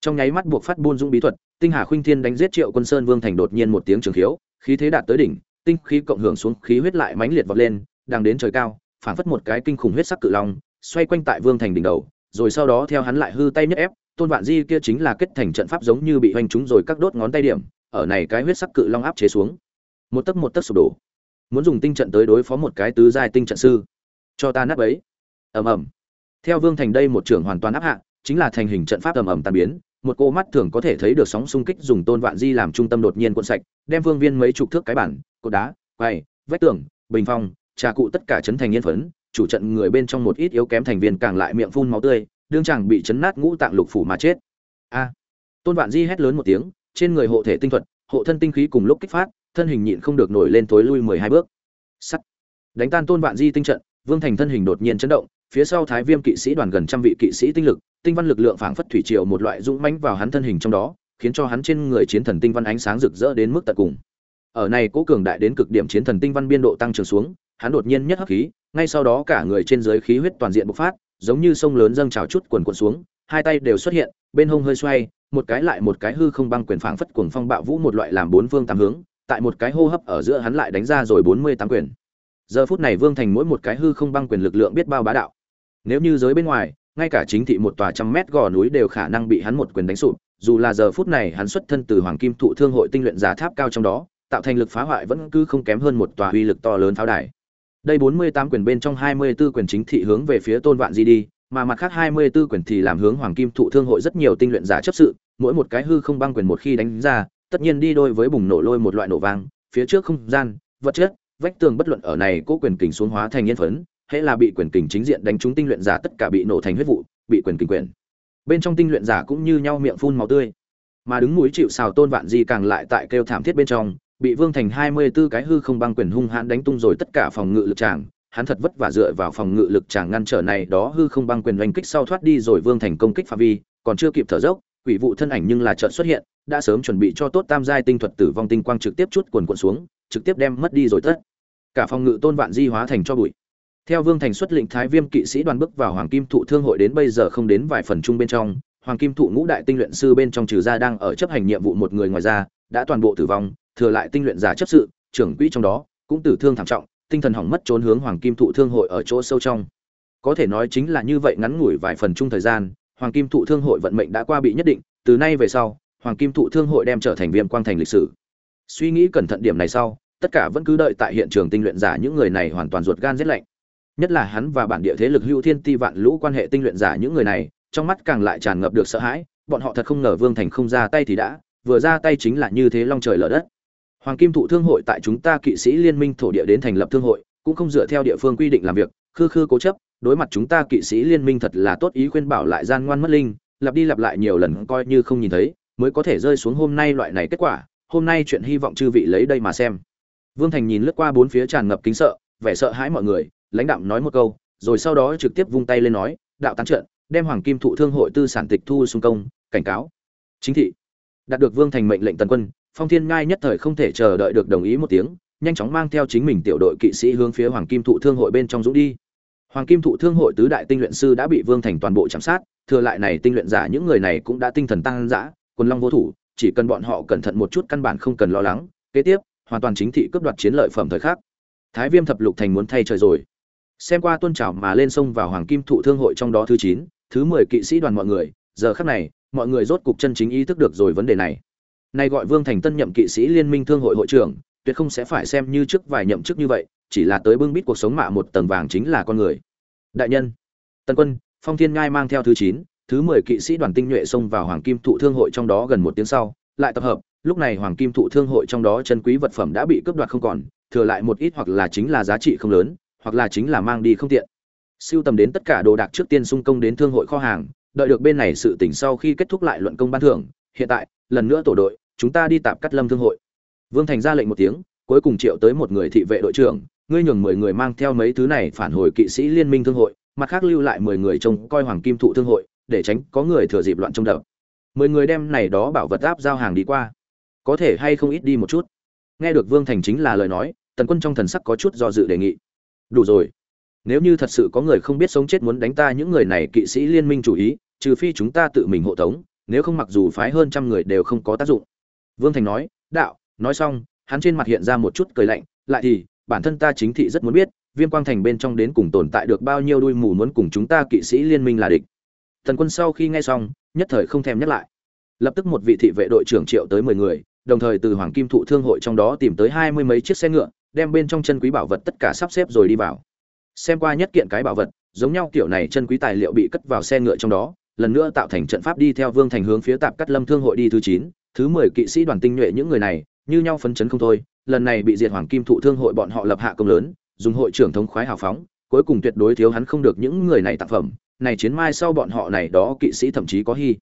Trong nháy mắt buộc phát buôn dũng bí thuật, tinh hà khuynh thiên đánh giết triệu quân sơn vương thành đột nhiên một tiếng trường khiếu, khí thế đạt tới đỉnh, tinh khí cộng hưởng xuống, khí huyết lại mãnh liệt vọt lên, đang đến trời cao phảng phất một cái kinh khủng huyết sắc cự long, xoay quanh tại vương thành đỉnh đầu rồi sau đó theo hắn lại hư tay nhất ép, tôn vạn di kia chính là kết thành trận pháp giống như bị hoành trúng rồi các đốt ngón tay điểm, ở này cái huyết sắc cự long áp chế xuống. Một tấc một tấc sụp đổ. Muốn dùng tinh trận tới đối phó một cái tứ giai tinh trận sư. Cho ta nắp ấy ầm ầm. Theo vương thành đây một trưởng hoàn toàn áp hạ, chính là thành hình trận pháp ầm ầm tan biến, một cô mắt thường có thể thấy được sóng xung kích dùng tôn vạn di làm trung tâm đột nhiên cuộn sạch, đem vương viên mấy chục thước cái bản, cột đá, quay, vách tường, bình phong, trà cụ tất cả chấn thành yên phấn chủ trận người bên trong một ít yếu kém thành viên càng lại miệng phun máu tươi, đương chẳng bị chấn nát ngũ tạng lục phủ mà chết. A. Tôn vạn di hét lớn một tiếng, trên người hộ thể tinh thuật, hộ thân tinh khí cùng lúc kích phát, thân hình nhịn không được nổi lên tối lui mười hai bước. Sắt. Đánh tan tôn vạn di tinh trận, vương thành thân hình đột nhiên chấn động, phía sau thái viêm kỵ sĩ đoàn gần trăm vị kỵ sĩ tinh lực, tinh văn lực lượng phảng phất thủy triều một loại dũng mãnh vào hắn thân hình trong đó, khiến cho hắn trên người chiến thần tinh văn ánh sáng rực rỡ đến mức tận cùng. Ở này cố cường đại đến cực điểm chiến thần tinh văn biên độ tăng trưởng xuống, hắn đột nhiên nhất hấp khí ngay sau đó cả người trên dưới khí huyết toàn diện bộc phát, giống như sông lớn dâng trào chút quần quần xuống, hai tay đều xuất hiện, bên hông hơi xoay, một cái lại một cái hư không băng quyền phảng phất cuồng phong bạo vũ một loại làm bốn phương tám hướng, tại một cái hô hấp ở giữa hắn lại đánh ra rồi bốn mươi tám quyền. Giờ phút này vương thành mỗi một cái hư không băng quyền lực lượng biết bao bá đạo. Nếu như giới bên ngoài, ngay cả chính thị một tòa trăm mét gò núi đều khả năng bị hắn một quyền đánh sụp, dù là giờ phút này hắn xuất thân từ hoàng kim thụ thương hội tinh luyện giả tháp cao trong đó, tạo thành lực phá hoại vẫn cứ không kém hơn một tòa uy lực to lớn pháo đài đây bốn mươi tám quyền bên trong hai mươi 24 quyền chính thị hướng về phía tôn vạn di đi, mà mặt khác hai mươi 24 quyền thì làm hướng hoàng kim thụ thương hội rất nhiều tinh luyện giả chấp sự, mỗi một cái hư không băng quyền một khi đánh ra, tất nhiên đi đôi với bùng nổ lôi một loại nổ vang, phía trước không gian, vật chất, vách tường bất luận ở này cố quyền kình xuống hóa thành nhân phấn, hễ là bị quyền kình chính diện đánh trúng tinh luyện giả tất cả bị nổ thành huyết vụ, bị quyền kình quyền. Bên trong tinh luyện giả cũng như nhau miệng phun máu tươi. Mà đứng mũi chịu sào tôn vạn di càng lại tại kêu thảm thiết bên trong bị vương thành hai mươi 24 cái hư không băng quyền hung hãn đánh tung rồi tất cả phòng ngự lực tràng. Hắn thật vất vả dựa vào phòng ngự lực tràng ngăn trở này đó hư không băng quyền oanh kích sau thoát đi rồi vương thành công kích phạm vi, còn chưa kịp thở dốc, quỷ vụ thân ảnh nhưng là chợt xuất hiện, đã sớm chuẩn bị cho tốt tam giai tinh thuật tử vong tinh quang trực tiếp chút quần quần xuống, trực tiếp đem mất đi rồi tất. Cả phòng ngự tôn vạn di hóa thành cho bụi. Theo vương thành xuất lệnh thái viêm kỵ sĩ đoàn bước vào hoàng kim thụ thương hội đến bây giờ không đến vài phần chung bên trong, hoàng kim thụ ngũ đại tinh luyện sư bên trong trừ ra đang ở chấp hành nhiệm vụ một người ngoài ra, đã toàn bộ tử vong thừa lại tinh luyện giả chấp sự, trưởng quỹ trong đó, cũng tử thương thảm trọng, tinh thần hỏng mất trốn hướng hoàng kim thụ thương hội ở chỗ sâu trong. Có thể nói chính là như vậy ngắn ngủi vài phần chung thời gian, hoàng kim thụ thương hội vận mệnh đã qua bị nhất định, từ nay về sau, hoàng kim thụ thương hội đem trở thành viêm quang thành lịch sử. Suy nghĩ cẩn thận điểm này sau, tất cả vẫn cứ đợi tại hiện trường tinh luyện giả những người này hoàn toàn ruột gan giết lạnh. Nhất là hắn và bản địa thế lực hưu thiên ti vạn lũ quan hệ tinh luyện giả những người này, trong mắt càng lại tràn ngập được sợ hãi, bọn họ thật không ngờ vương thành không ra tay thì đã, vừa ra tay chính là như thế long trời lở đất hoàng kim thụ thương hội tại chúng ta kỵ sĩ liên minh thổ địa đến thành lập thương hội, cũng không dựa theo địa phương quy định làm việc, khư khư cố chấp, đối mặt chúng ta kỵ sĩ liên minh thật là tốt ý khuyên bảo lại gian ngoan mất linh, lặp đi lặp lại nhiều lần coi như không nhìn thấy, mới có thể rơi xuống hôm nay loại này kết quả, hôm nay chuyện hy vọng chư vị lấy đây mà xem. Vương thành nhìn lướt qua bốn phía tràn ngập kính sợ, vẻ sợ hãi mọi người, lãnh đạm nói một câu, rồi sau đó trực tiếp vung tay lên nói, đạo tán trận, đem hoàng kim thụ thương hội tư sản tịch thu xung công, cảnh cáo. Chính thị, đạt được vương thành mệnh lệnh tần quân phong thiên ngai nhất thời không thể chờ đợi được đồng ý một tiếng, nhanh chóng mang theo chính mình tiểu đội kỵ sĩ hướng phía hoàng kim thụ thương hội bên trong dũng đi. Hoàng kim thụ thương hội tứ đại tinh luyện sư đã bị vương thành toàn bộ chạm sát, thừa lại này tinh luyện giả những người này cũng đã tinh thần tăng dã quần long vô thủ, chỉ cần bọn họ cẩn thận một chút căn bản không cần lo lắng. Kế tiếp, hoàn toàn chính thị cướp đoạt chiến lợi phẩm thời khắc. Thái viêm thập lục thành muốn thay trời rồi. Xem qua tôn trào mà lên sông vào hoàng kim thụ thương hội trong đó thứ chín, thứ mười kỵ sĩ đoàn mọi người, giờ khắc này, mọi người rốt cục chân chính ý thức được rồi vấn đề này nay gọi vương thành tân nhậm kỵ sĩ liên minh thương hội hội trưởng, tuyệt không sẽ phải xem như trước vài nhậm chức như vậy, chỉ là tới bưng bít cuộc sống mạ một tầng vàng chính là con người. Đại nhân, tân quân, phong thiên ngai mang theo thứ chín, thứ mười kỵ sĩ đoàn tinh nhuệ xông vào hoàng kim thụ thương hội trong đó gần một tiếng sau, lại tập hợp. Lúc này hoàng kim thụ thương hội trong đó chân quý vật phẩm đã bị cướp đoạt không còn, thừa lại một ít hoặc là chính là giá trị không lớn, hoặc là chính là mang đi không tiện. Siêu tầm đến tất cả đồ đạc trước tiên xung công đến thương hội kho hàng, đợi được bên này sự tỉnh sau khi kết thúc lại luận công ban thưởng, hiện tại, lần nữa tổ đội chúng ta đi tạm cắt lâm thương hội. Vương thành ra lệnh một tiếng, cuối cùng triệu tới một người thị vệ đội trưởng, ngươi nhường mười người mang theo mấy thứ này phản hồi kỵ sĩ liên minh thương hội, mặt khác lưu lại mười người trông coi hoàng kim thụ thương hội, để tránh có người thừa dịp loạn trông đập. Mười người đem này đó bảo vật áp giao hàng đi qua. Có thể hay không ít đi một chút? Nghe được vương thành chính là lời nói, tần quân trong thần sắc có chút do dự đề nghị. Đủ rồi. Nếu như thật sự có người không biết sống chết muốn đánh ta những người này, kỵ sĩ liên minh chủ ý, trừ phi chúng ta tự mình hộ tống, nếu không mặc dù phái hơn trăm người đều không có tác dụng vương thành nói, đạo, nói xong, hắn trên mặt hiện ra một chút cười lạnh, lại thì, bản thân ta chính thị rất muốn biết, viêm quang thành bên trong đến cùng tồn tại được bao nhiêu đuôi mù muốn cùng chúng ta kỵ sĩ liên minh là địch. Thần quân sau khi nghe xong, nhất thời không thèm nhắc lại. Lập tức một vị thị vệ đội trưởng triệu tới mười người, đồng thời từ hoàng kim thụ thương hội trong đó tìm tới hai mươi mấy chiếc xe ngựa, đem bên trong chân quý bảo vật tất cả sắp xếp rồi đi vào. Xem qua nhất kiện cái bảo vật, giống nhau kiểu này chân quý tài liệu bị cất vào xe ngựa trong đó, lần nữa tạo thành trận pháp đi theo vương thành hướng phía tạp cắt lâm thương hội đi thứ chín thứ mười kỵ sĩ đoàn tinh nhuệ những người này, như nhau phấn chấn không thôi, lần này bị diệt hoàng kim thụ thương hội bọn họ lập hạ công lớn, dùng hội trưởng thống khoái hào phóng, cuối cùng tuyệt đối thiếu hắn không được những người này tặng phẩm, này chiến mai sau bọn họ này đó kỵ sĩ thậm chí có hy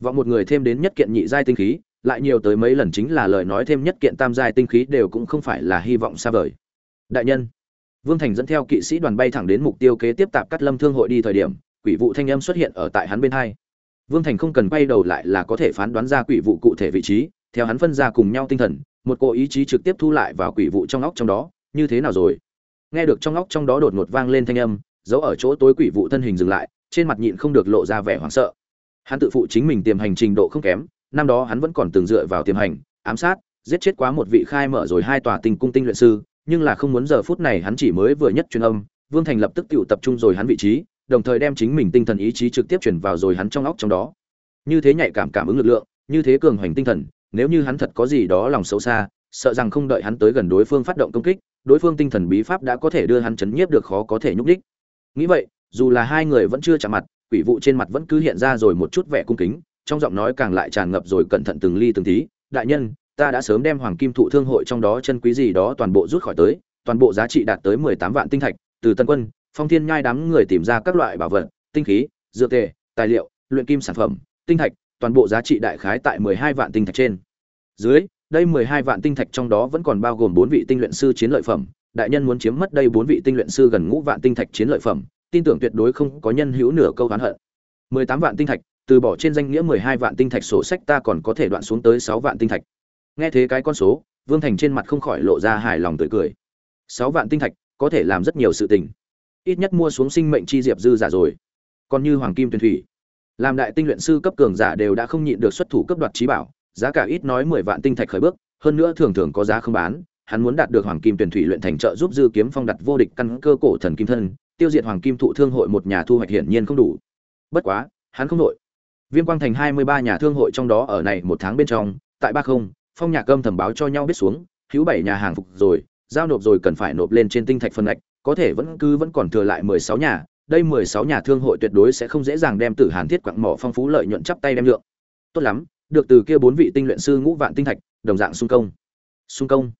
vọng một người thêm đến nhất kiện nhị giai tinh khí, lại nhiều tới mấy lần chính là lời nói thêm nhất kiện tam giai tinh khí đều cũng không phải là hy vọng xa vời. Đại nhân, vương thành dẫn theo kỵ sĩ đoàn bay thẳng đến mục tiêu kế tiếp tạp cắt lâm thương hội đi thời điểm, quỷ vụ thanh âm xuất hiện ở tại hắn bên hai vương thành không cần quay đầu lại là có thể phán đoán ra quỷ vụ cụ thể vị trí, theo hắn phân ra cùng nhau tinh thần, một cô ý chí trực tiếp thu lại vào quỷ vụ trong óc trong đó, như thế nào rồi? Nghe được trong óc trong đó đột ngột vang lên thanh âm, giấu ở chỗ tối quỷ vụ thân hình dừng lại, trên mặt nhịn không được lộ ra vẻ hoảng sợ. Hắn tự phụ chính mình tiềm hành trình độ không kém, năm đó hắn vẫn còn từng dựa vào tiềm hành, ám sát, giết chết quá một vị khai mở rồi hai tòa tinh cung tinh luyện sư, nhưng là không muốn giờ phút này hắn chỉ mới vừa nhất truyền âm, vương thành lập tức tụ tập trung rồi hắn vị trí đồng thời đem chính mình tinh thần ý chí trực tiếp chuyển vào rồi hắn trong óc trong đó. Như thế nhạy cảm cảm ứng lực lượng, như thế cường hoành tinh thần, nếu như hắn thật có gì đó lòng xấu xa, sợ rằng không đợi hắn tới gần đối phương phát động công kích, đối phương tinh thần bí pháp đã có thể đưa hắn chấn nhiếp được khó có thể nhúc đích nghĩ vậy, dù là hai người vẫn chưa chạm mặt, quỷ vụ trên mặt vẫn cứ hiện ra rồi một chút vẻ cung kính, trong giọng nói càng lại tràn ngập rồi cẩn thận từng ly từng tí, đại nhân, ta đã sớm đem hoàng kim thụ thương hội trong đó chân quý gì đó toàn bộ rút khỏi tới, toàn bộ giá trị đạt tới mười tám vạn tinh thạch, từ tân quân phong thiên nhai đám người tìm ra các loại bảo vật, tinh khí, dược tề, tài liệu, luyện kim sản phẩm, tinh thạch, toàn bộ giá trị đại khái tại mười hai vạn tinh thạch trên. Dưới, đây mười hai vạn tinh thạch trong đó vẫn còn bao gồm bốn vị tinh luyện sư chiến lợi phẩm. Đại nhân muốn chiếm mất đây bốn vị tinh luyện sư gần ngũ vạn tinh thạch chiến lợi phẩm, tin tưởng tuyệt đối không có nhân hữu nửa câu oán hận. mười tám vạn tinh thạch, từ bỏ trên danh nghĩa mười hai vạn tinh thạch sổ sách ta còn có thể đoạn xuống tới sáu vạn tinh thạch. Nghe thế cái con số, vương thành trên mặt không khỏi lộ ra hài lòng tươi cười. sáu vạn tinh thạch có thể làm rất nhiều sự tình ít nhất mua xuống sinh mệnh chi diệp dư giả rồi. Còn như hoàng kim tuyền thủy, làm đại tinh luyện sư cấp cường giả đều đã không nhịn được xuất thủ cấp đoạt trí bảo, giá cả ít nói mười vạn tinh thạch khởi bước, hơn nữa thường thường có giá không bán, hắn muốn đạt được hoàng kim tuyển thủy luyện thành trợ giúp dư kiếm phong đặt vô địch căn cơ cổ thần kim thân, tiêu diệt hoàng kim thụ thương hội một nhà thu hoạch hiển nhiên không đủ. Bất quá, hắn không nội viêm quang thành hai mươi ba nhà thương hội trong đó ở này một tháng bên trong, tại ba không, phong nhạc âm thẩm báo cho nhau biết xuống, hữu bảy nhà hàng phục rồi, giao nộp rồi cần phải nộp lên trên tinh thạch phân ngạch có thể vẫn cứ vẫn còn thừa lại mười sáu nhà, đây mười sáu nhà thương hội tuyệt đối sẽ không dễ dàng đem tử hàn thiết quặng mỏ phong phú lợi nhuận chắp tay đem lượng. Tốt lắm, được từ kia bốn vị tinh luyện sư ngũ vạn tinh thạch, đồng dạng xung công. Xung công.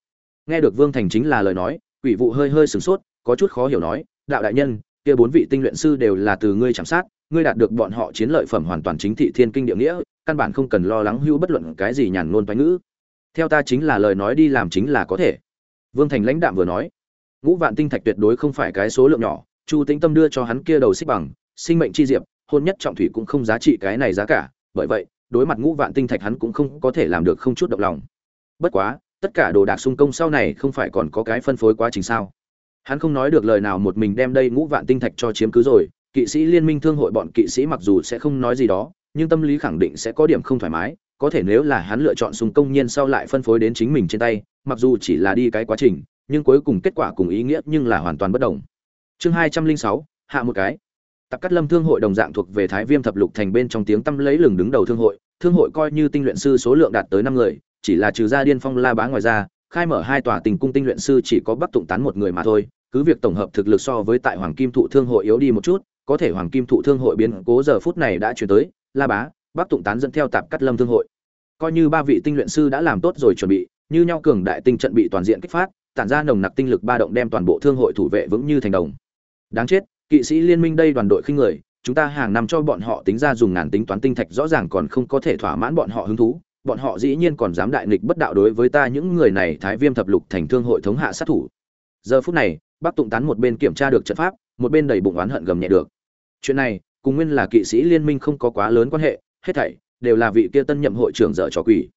Nghe được vương thành chính là lời nói, quỷ vụ hơi hơi sửng sốt, có chút khó hiểu nói, đạo đại nhân, kia bốn vị tinh luyện sư đều là từ ngươi chạm sát, ngươi đạt được bọn họ chiến lợi phẩm hoàn toàn chính thị thiên kinh địa nghĩa, căn bản không cần lo lắng hữu bất luận cái gì nhàn luôn toán ngữ. Theo ta chính là lời nói đi làm chính là có thể. Vương thành lãnh đạm vừa nói ngũ vạn tinh thạch tuyệt đối không phải cái số lượng nhỏ, chu tĩnh tâm đưa cho hắn kia đầu xích bằng, sinh mệnh chi diệp, hôn nhất trọng thủy cũng không giá trị cái này giá cả, bởi vậy, đối mặt ngũ vạn tinh thạch hắn cũng không có thể làm được không chút động lòng. Bất quá, tất cả đồ đạc sung công sau này không phải còn có cái phân phối quá trình sao? Hắn không nói được lời nào một mình đem đây ngũ vạn tinh thạch cho chiếm cứ rồi, kỵ sĩ liên minh thương hội bọn kỵ sĩ mặc dù sẽ không nói gì đó, nhưng tâm lý khẳng định sẽ có điểm không thoải mái, có thể nếu là hắn lựa chọn sung công nhiên sau lại phân phối đến chính mình trên tay, mặc dù chỉ là đi cái quá trình nhưng cuối cùng kết quả cùng ý nghĩa nhưng là hoàn toàn bất đồng chương hai trăm linh sáu hạ một cái tập Cát Lâm Thương hội đồng dạng thuộc về Thái Viêm thập lục thành bên trong tiếng tăm lấy lừng đứng đầu thương hội, thương hội coi như tinh luyện sư số lượng đạt tới năm người, chỉ là trừ ra Điên Phong La Bá ngoài ra, khai mở hai tòa tình cung tinh luyện sư chỉ có Bắc Tụng Tán một người mà thôi, cứ việc tổng hợp thực lực so với tại Hoàng Kim Thụ Thương hội yếu đi một chút, có thể Hoàng Kim Thụ Thương hội biến cố giờ phút này đã chuyển tới, La Bá, Bắc Tụng Tán dẫn theo Tạp Cát Lâm Thương hội. Coi như ba vị tinh luyện sư đã làm tốt rồi chuẩn bị, như nhau cường đại tinh trận bị toàn diện kích phát, tản ra nồng nặc tinh lực ba động đem toàn bộ thương hội thủ vệ vững như thành đồng. Đáng chết, kỵ sĩ liên minh đây đoàn đội khinh người, chúng ta hàng năm cho bọn họ tính ra dùng ngàn tính toán tinh thạch rõ ràng còn không có thể thỏa mãn bọn họ hứng thú. Bọn họ dĩ nhiên còn dám đại nghịch bất đạo đối với ta những người này thái viêm thập lục thành thương hội thống hạ sát thủ. Giờ phút này bác tụng tán một bên kiểm tra được trận pháp một bên đầy bụng oán hận gầm nhẹ được. Chuyện này cùng nguyên là kỵ sĩ liên minh không có quá lớn quan hệ hết thảy đều là vị kia tân nhậm hội trưởng dở trò quỷ.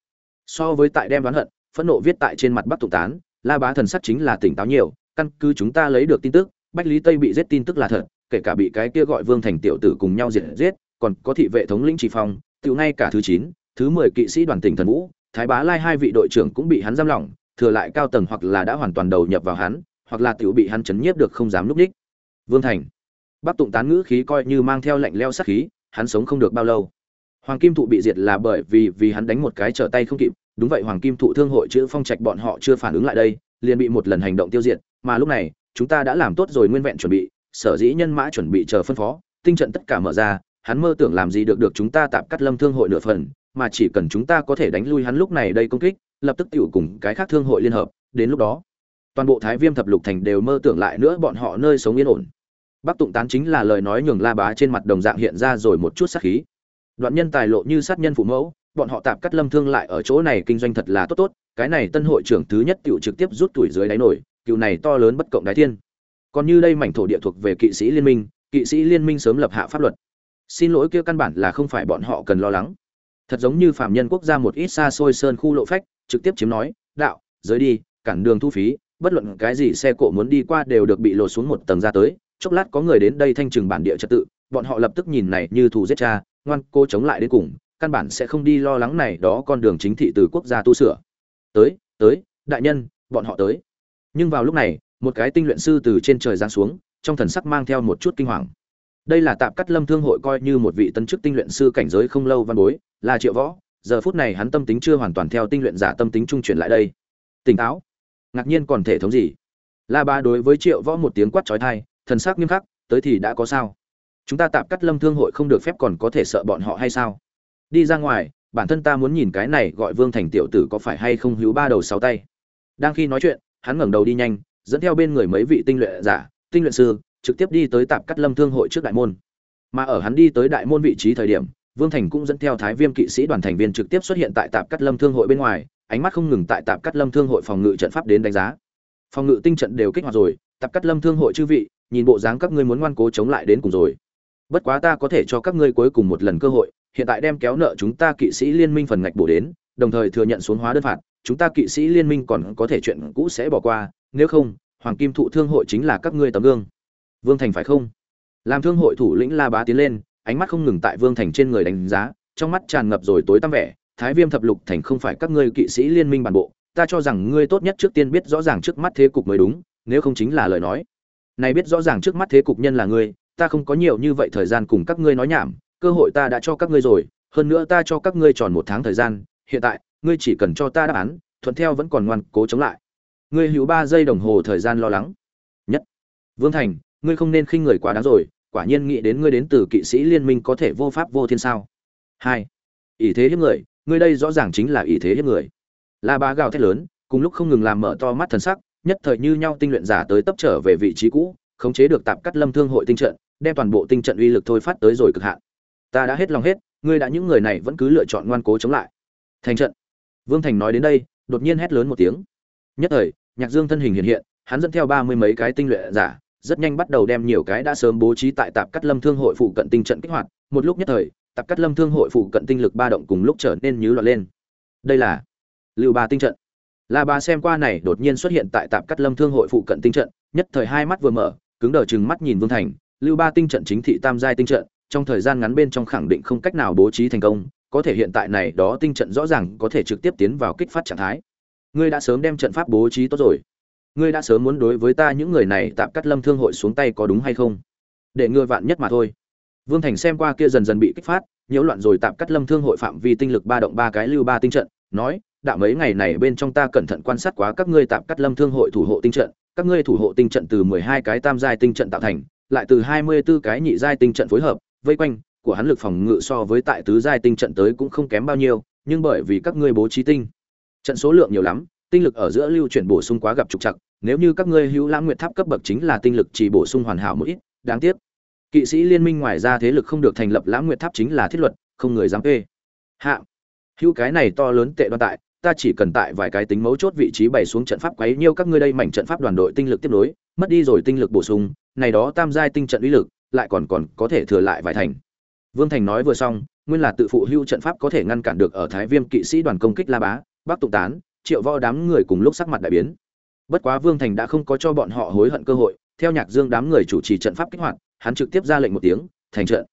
So với tại đem oán hận phẫn nộ viết tại trên mặt bác tụng tán la bá thần sắc chính là tỉnh táo nhiều căn cứ chúng ta lấy được tin tức bách lý tây bị giết tin tức là thật kể cả bị cái kia gọi Vương Thành tiểu tử cùng nhau diệt giết, còn có thị vệ thống lĩnh Chỉ Phong, tiểu ngay cả thứ chín, thứ 10 kỵ sĩ đoàn tỉnh thần vũ, Thái Bá Lai hai vị đội trưởng cũng bị hắn giam lỏng, thừa lại cao tầng hoặc là đã hoàn toàn đầu nhập vào hắn, hoặc là tiểu bị hắn chấn nhiếp được không dám lúc ních. Vương Thành. Bắc Tụng tán ngữ khí coi như mang theo lạnh leo sát khí, hắn sống không được bao lâu. Hoàng Kim Thụ bị diệt là bởi vì vì hắn đánh một cái trở tay không kịp, đúng vậy Hoàng Kim Thụ thương hội chữ phong trạch bọn họ chưa phản ứng lại đây, liền bị một lần hành động tiêu diệt, mà lúc này, chúng ta đã làm tốt rồi nguyên vẹn chuẩn bị, sở dĩ nhân mã chuẩn bị chờ phân phó tinh trận tất cả mở ra hắn mơ tưởng làm gì được được chúng ta tạm cắt lâm thương hội nửa phần mà chỉ cần chúng ta có thể đánh lui hắn lúc này đây công kích lập tức tiểu cùng cái khác thương hội liên hợp đến lúc đó toàn bộ thái viêm thập lục thành đều mơ tưởng lại nữa bọn họ nơi sống yên ổn. Bắc tụng tán chính là lời nói nhường la bá trên mặt đồng dạng hiện ra rồi một chút sát khí. Đoạn nhân tài lộ như sát nhân phụ mẫu bọn họ tạm cắt lâm thương lại ở chỗ này kinh doanh thật là tốt tốt, cái này tân hội trưởng thứ nhất tiểu trực tiếp rút tuổi dưới đáy nổi cựu này to lớn bất cộng đái thiên. Còn như đây mảnh thổ địa thuộc về kỵ sĩ liên minh, kỵ sĩ liên minh sớm lập hạ pháp luật. Xin lỗi kia căn bản là không phải bọn họ cần lo lắng. Thật giống như phạm nhân quốc gia một ít xa xôi sơn khu lộ phách, trực tiếp chiếm nói, đạo giới đi, cản đường thu phí, bất luận cái gì xe cộ muốn đi qua đều được bị lột xuống một tầng ra tới. Chốc lát có người đến đây thanh trừng bản địa trật tự, bọn họ lập tức nhìn này như thù giết cha, ngoan cô chống lại đến cùng căn bản sẽ không đi lo lắng này, đó con đường chính thị từ quốc gia tu sửa. Tới tới, đại nhân, bọn họ tới. Nhưng vào lúc này, một cái tinh luyện sư từ trên trời giáng xuống, trong thần sắc mang theo một chút kinh hoàng. Đây là tạm cắt lâm thương hội coi như một vị tân chức tinh luyện sư cảnh giới không lâu văn bối, là triệu võ. Giờ phút này hắn tâm tính chưa hoàn toàn theo tinh luyện giả tâm tính trung chuyển lại đây. Tỉnh táo. Ngạc nhiên còn thể thống gì? La ba đối với triệu võ một tiếng quát trói thai, thần sắc nghiêm khắc, tới thì đã có sao? Chúng ta tạm cắt lâm thương hội không được phép còn có thể sợ bọn họ hay sao? Đi ra ngoài bản thân ta muốn nhìn cái này gọi vương thành tiểu tử có phải hay không hữu ba đầu sáu tay đang khi nói chuyện hắn ngẩng đầu đi nhanh dẫn theo bên người mấy vị tinh luyện giả, tinh luyện sư, trực tiếp đi tới Tạp Cắt Lâm Thương hội trước đại môn. Mà ở hắn đi tới đại môn vị trí thời điểm, Vương Thành cũng dẫn theo Thái Viêm kỵ sĩ đoàn thành viên trực tiếp xuất hiện tại Tạp Cắt Lâm Thương hội bên ngoài, ánh mắt không ngừng tại Tạp Cắt Lâm Thương hội phòng ngự trận pháp đến đánh giá. Phòng ngự tinh trận đều kích hoạt rồi, Tạp Cắt Lâm Thương hội chư vị, nhìn bộ dáng các ngươi muốn ngoan cố chống lại đến cùng rồi. Bất quá ta có thể cho các ngươi cuối cùng một lần cơ hội, hiện tại đem kéo nợ chúng ta kỵ sĩ liên minh phần ngạch bổ đến, đồng thời thừa nhận xuống hóa đơn phạt, chúng ta kỵ sĩ liên minh còn có thể chuyện cũ sẽ bỏ qua, nếu không, hoàng kim thụ thương hội chính là các ngươi tấm gương. Vương thành phải không? Làm thương hội thủ lĩnh la bá tiến lên ánh mắt không ngừng tại vương thành trên người đánh giá trong mắt tràn ngập rồi tối tăm vẻ thái viêm thập lục thành không phải các ngươi kỵ sĩ liên minh bản bộ ta cho rằng ngươi tốt nhất trước tiên biết rõ ràng trước mắt thế cục mới đúng nếu không chính là lời nói. Này biết rõ ràng trước mắt thế cục nhân là ngươi ta không có nhiều như vậy thời gian cùng các ngươi nói nhảm cơ hội ta đã cho các ngươi rồi, hơn nữa ta cho các ngươi tròn một tháng thời gian, hiện tại, ngươi chỉ cần cho ta đáp án, thuận theo vẫn còn ngoan, cố chống lại. Ngươi hữu ba giây đồng hồ thời gian lo lắng. Nhất. Vương thành, ngươi không nên khinh người quá đáng rồi, quả nhiên nghĩ đến ngươi đến từ kỵ sĩ liên minh có thể vô pháp vô thiên sao. Hai. Ỷ thế hiếp người, ngươi đây rõ ràng chính là ỷ thế hiếp người. La ba gào thét lớn, cùng lúc không ngừng làm mở to mắt thần sắc, nhất thời như nhau tinh luyện giả tới tấp trở về vị trí cũ, khống chế được tạp cắt lâm thương hội tinh trận, đem toàn bộ tinh trận uy lực thôi phát tới rồi cực hạn ta đã hết lòng hết, ngươi đã những người này vẫn cứ lựa chọn ngoan cố chống lại. Thành trận. Vương thành nói đến đây, đột nhiên hét lớn một tiếng. Nhất thời, nhạc dương thân hình hiện hiện, hắn dẫn theo ba mươi mấy cái tinh luyện giả, rất nhanh bắt đầu đem nhiều cái đã sớm bố trí tại tạp cắt lâm thương hội phụ cận tinh trận kích hoạt. Một lúc nhất thời, tạp cắt lâm thương hội phụ cận tinh lực ba động cùng lúc trở nên nhứ loạn lên. Đây là lưu ba tinh trận. La ba xem qua này, đột nhiên xuất hiện tại tạp cắt lâm thương hội phụ cận tinh trận, nhất thời hai mắt vừa mở, cứng đờ chừng mắt nhìn vương thành. Lưu ba tinh trận chính thị tam giai tinh trận trong thời gian ngắn bên trong khẳng định không cách nào bố trí thành công, có thể hiện tại này đó tinh trận rõ ràng có thể trực tiếp tiến vào kích phát trạng thái. Ngươi đã sớm đem trận pháp bố trí tốt rồi. Ngươi đã sớm muốn đối với ta những người này tạm cắt lâm thương hội xuống tay có đúng hay không? Để ngươi vạn nhất mà thôi. Vương thành xem qua kia dần dần bị kích phát, nhiễu loạn rồi tạm cắt lâm thương hội phạm vi tinh lực ba động ba cái lưu ba tinh trận, nói, đạo mấy ngày này bên trong ta cẩn thận quan sát quá các ngươi tạm cắt lâm thương hội thủ hộ tinh trận, các ngươi thủ hộ tinh trận từ mười hai cái tam giai tinh trận tạo thành, lại từ hai mươi 24 cái nhị giai tinh trận phối hợp vây quanh, của hắn lực phòng ngự so với tại tứ giai tinh trận tới cũng không kém bao nhiêu, nhưng bởi vì các ngươi bố trí tinh trận số lượng nhiều lắm, tinh lực ở giữa lưu chuyển bổ sung quá gặp trục trặc, nếu như các ngươi hữu lãng nguyệt tháp cấp bậc chính là tinh lực chỉ bổ sung hoàn hảo một ít, đáng tiếc. Kỵ sĩ liên minh ngoài ra thế lực không được thành lập lãng nguyệt tháp chính là thiết luật, không người dám ê hạ. Hữu cái này to lớn tệ đoan tại, ta chỉ cần tại vài cái tính mấu chốt vị trí bày xuống trận pháp quấy nhiêu các ngươi đây mảnh trận pháp đoàn đội tinh lực tiếp nối, mất đi rồi tinh lực bổ sung, này đó tam giai tinh trận uy lực lại còn còn có thể thừa lại vài thành. Vương thành nói vừa xong, nguyên là tự phụ hưu trận pháp có thể ngăn cản được ở thái viêm kỵ sĩ đoàn công kích la bá, bắc tụng tán, triệu võ đám người cùng lúc sắc mặt đại biến. Bất quá vương thành đã không có cho bọn họ hối hận cơ hội, theo nhạc dương đám người chủ trì trận pháp kích hoạt, hắn trực tiếp ra lệnh một tiếng, thành trận.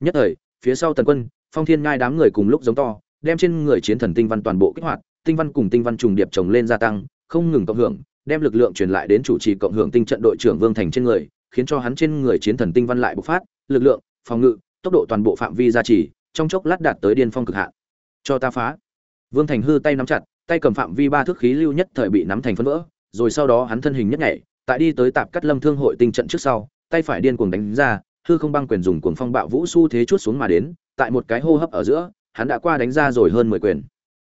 Nhất thời, phía sau tần quân, phong thiên ngai đám người cùng lúc giống to, đem trên người chiến thần tinh văn toàn bộ kích hoạt, tinh văn cùng tinh văn trùng điệp chồng lên gia tăng, không ngừng cộng hưởng, đem lực lượng truyền lại đến chủ trì cộng hưởng tinh trận đội trưởng vương thành trên người khiến cho hắn trên người chiến thần tinh văn lại bộc phát, lực lượng, phòng ngự, tốc độ toàn bộ phạm vi gia trì, trong chốc lát đạt tới điên phong cực hạn. Cho ta phá. Vương thành hư tay nắm chặt, tay cầm phạm vi ba thước khí lưu nhất thời bị nắm thành phân vỡ, rồi sau đó hắn thân hình nhất nhảy, tại đi tới tạp cắt lâm thương hội tinh trận trước sau, tay phải điên cuồng đánh ra, hư không băng quyền dùng cuồng phong bạo vũ su thế chuốt xuống mà đến, tại một cái hô hấp ở giữa, hắn đã qua đánh ra rồi hơn mười quyền.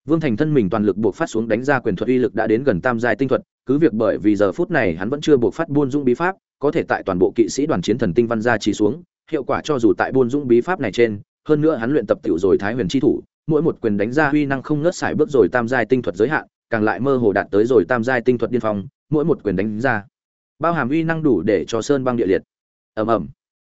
Vương thành thân mình toàn lực buộc phát xuống đánh ra quyền thuật uy lực đã đến gần tam giai tinh thuật, cứ việc bởi vì giờ phút này hắn vẫn chưa buộc phát buôn dung bí pháp có thể tại toàn bộ kỵ sĩ đoàn chiến thần tinh văn gia trì xuống, hiệu quả cho dù tại buôn dũng bí pháp này trên, hơn nữa hắn luyện tập tiểu rồi thái huyền chi thủ, mỗi một quyền đánh ra huy năng không ngớt xài bước rồi tam giai tinh thuật giới hạn, càng lại mơ hồ đạt tới rồi tam giai tinh thuật điên phong, mỗi một quyền đánh ra, bao hàm uy năng đủ để cho sơn băng địa liệt. Ầm ầm.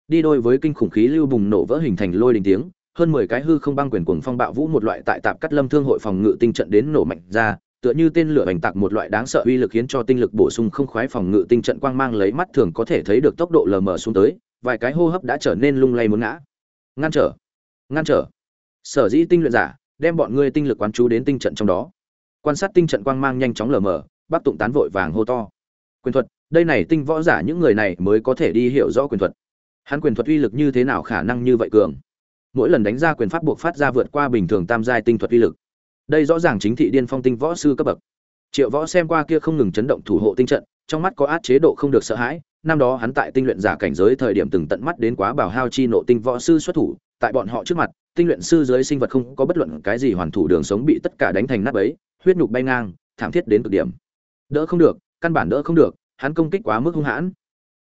Đi đôi với kinh khủng khí lưu bùng nổ vỡ hình thành lôi đình tiếng, hơn mười cái hư không băng quyền cuồng phong bạo vũ một loại tại tạp cắt lâm thương hội phòng ngự tinh trận đến nổ mạnh ra tựa như tên lửa hành tạc một loại đáng sợ uy lực khiến cho tinh lực bổ sung không khoái phòng ngự tinh trận quang mang lấy mắt thường có thể thấy được tốc độ lờ mờ xuống tới, vài cái hô hấp đã trở nên lung lay muốn ngã. Ngăn trở. Ngăn trở. Sở dĩ tinh luyện giả đem bọn ngươi tinh lực quán chú đến tinh trận trong đó. Quan sát tinh trận quang mang nhanh chóng lờ mờ, bác tụng tán vội vàng hô to. Quyền thuật, đây này tinh võ giả những người này mới có thể đi hiểu rõ quyền thuật. Hắn quyền thuật uy lực như thế nào khả năng như vậy cường? Mỗi lần đánh ra quyền pháp buộc phát ra vượt qua bình thường tam giai tinh thuật uy lực đây rõ ràng chính thị điên phong tinh võ sư cấp bậc. Triệu võ xem qua kia không ngừng chấn động thủ hộ tinh trận, trong mắt có át chế độ không được sợ hãi, năm đó hắn tại tinh luyện giả cảnh giới thời điểm từng tận mắt đến quá bảo hao chi nộ tinh võ sư xuất thủ, tại bọn họ trước mặt, tinh luyện sư dưới sinh vật không có bất luận cái gì hoàn thủ đường sống bị tất cả đánh thành nát bấy, huyết nhục bay ngang, thảm thiết đến cực điểm. Đỡ không được, căn bản đỡ không được, hắn công kích quá mức hung hãn.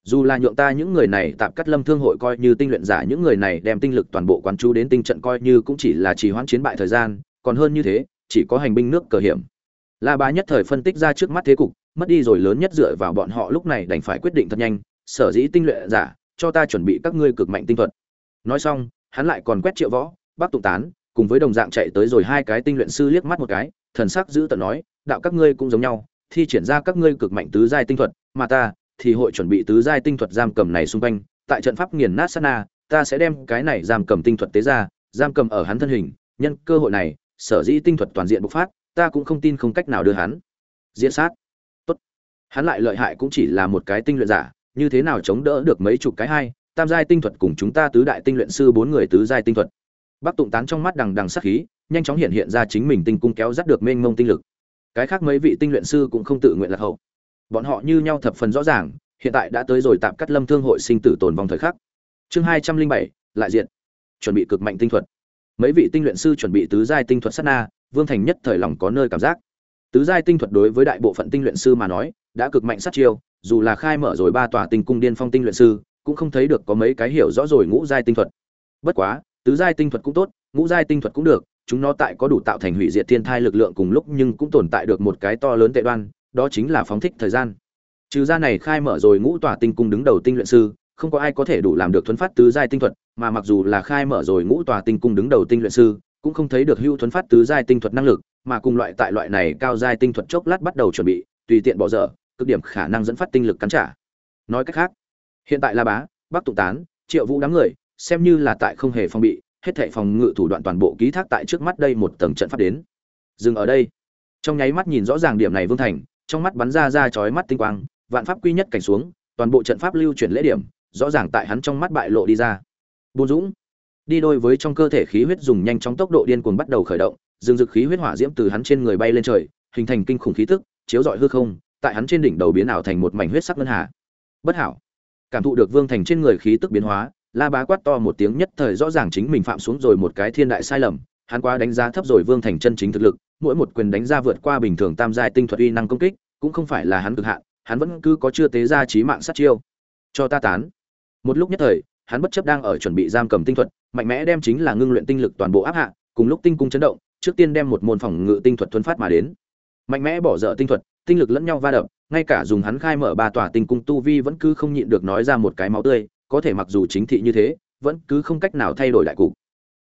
Dù là nhượng ta những người này tạm cắt lâm thương hội coi như tinh luyện giả, những người này đem tinh lực toàn bộ quán chú đến tinh trận coi như cũng chỉ là trì hoãn chiến bại thời gian, còn hơn như thế chỉ có hành binh nước cờ hiểm. La bá nhất thời phân tích ra trước mắt thế cục, mất đi rồi lớn nhất dựa vào bọn họ lúc này đành phải quyết định thật nhanh, sở dĩ tinh luyện giả, cho ta chuẩn bị các ngươi cực mạnh tinh thuật. Nói xong, hắn lại còn quét triệu võ, bác tụng tán, cùng với đồng dạng chạy tới rồi hai cái tinh luyện sư liếc mắt một cái, thần sắc giữ tận nói, đạo các ngươi cũng giống nhau, thi triển ra các ngươi cực mạnh tứ giai tinh thuật, mà ta thì hội chuẩn bị tứ giai tinh thuật giam cầm này xung quanh, tại trận pháp nghiền nát sát na, ta sẽ đem cái này giam cầm tinh thuật tế ra, giam cầm ở hắn thân hình, nhân cơ hội này sở dĩ tinh thuật toàn diện bộc phát ta cũng không tin không cách nào đưa hắn diễn sát tốt hắn lại lợi hại cũng chỉ là một cái tinh luyện giả như thế nào chống đỡ được mấy chục cái hai tam giai tinh thuật cùng chúng ta tứ đại tinh luyện sư bốn người tứ giai tinh thuật Bắc Tụng Tán trong mắt đằng đằng sát khí, nhanh chóng hiện hiện ra chính mình tinh cung kéo dắt được mênh mông tinh lực. Cái khác mấy vị tinh luyện sư cũng không tự nguyện lạc hậu. Bọn họ như nhau thập phần rõ ràng, hiện tại đã tới rồi tạm cắt lâm thương hội sinh tử tồn vong thời khắc. Chương hai trăm linh bảy lại diện. Chuẩn bị cực mạnh tinh thuật. Mấy vị tinh luyện sư chuẩn bị tứ giai tinh thuật sát na, Vương Thành nhất thời lòng có nơi cảm giác. Tứ giai tinh thuật đối với đại bộ phận tinh luyện sư mà nói, đã cực mạnh sát chiêu, dù là khai mở rồi ba tòa tinh cung điên phong tinh luyện sư, cũng không thấy được có mấy cái hiểu rõ rồi ngũ giai tinh thuật. Bất quá, tứ giai tinh thuật cũng tốt ngũ giai tinh thuật cũng được chúng nó tại có đủ tạo thành hủy diệt thiên thai lực lượng cùng lúc nhưng cũng tồn tại được một cái to lớn tệ đoan đó chính là phóng thích thời gian trừ ra này khai mở rồi ngũ tòa tinh cung đứng đầu tinh luyện sư không có ai có thể đủ làm được thuấn phát tứ giai tinh thuật, mà mặc dù là khai mở rồi ngũ tòa tinh cung đứng đầu tinh luyện sư, cũng không thấy được hưu thuấn phát tứ giai tinh thuật năng lực, mà cùng loại tại loại này cao giai tinh thuật chốc lát bắt đầu chuẩn bị, tùy tiện bỏ dở, cực điểm khả năng dẫn phát tinh lực cắn trả. Nói cách khác, hiện tại la bá, bắc tụ tán, triệu vũ đám người, xem như là tại không hề phòng bị, hết thảy phòng ngự thủ đoạn toàn bộ ký thác tại trước mắt đây một tầng trận pháp đến. Dừng ở đây. Trong nháy mắt nhìn rõ ràng điểm này vương thành, trong mắt bắn ra ra chói mắt tinh quang, vạn pháp quy nhất cảnh xuống, toàn bộ trận pháp lưu chuyển lễ điểm rõ ràng tại hắn trong mắt bại lộ đi ra. Bùn dũng, đi đôi với trong cơ thể khí huyết dùng nhanh chóng tốc độ điên cuồng bắt đầu khởi động, dương dực khí huyết hỏa diễm từ hắn trên người bay lên trời, hình thành kinh khủng khí tức, chiếu rọi hư không, tại hắn trên đỉnh đầu biến ảo thành một mảnh huyết sắc ngân hà. Bất hảo. Cảm thụ được vương thành trên người khí tức biến hóa, la bá quát to một tiếng nhất thời rõ ràng chính mình phạm xuống rồi một cái thiên đại sai lầm, hắn quá đánh giá thấp rồi vương thành chân chính thực lực, mỗi một quyền đánh ra vượt qua bình thường tam giai tinh thuật uy năng công kích, cũng không phải là hắn cực hạn, hắn vẫn cứ có chưa tế ra trí mạng sát chiêu. Cho ta tán một lúc nhất thời, hắn bất chấp đang ở chuẩn bị giam cầm tinh thuật, mạnh mẽ đem chính là ngưng luyện tinh lực toàn bộ áp hạ, cùng lúc tinh cung chấn động, trước tiên đem một môn phòng ngự tinh thuật thuấn phát mà đến. Mạnh mẽ bỏ dở tinh thuật, tinh lực lẫn nhau va đập, ngay cả dùng hắn khai mở ba tòa tinh cung tu vi vẫn cứ không nhịn được nói ra một cái máu tươi, có thể mặc dù chính thị như thế, vẫn cứ không cách nào thay đổi đại cục.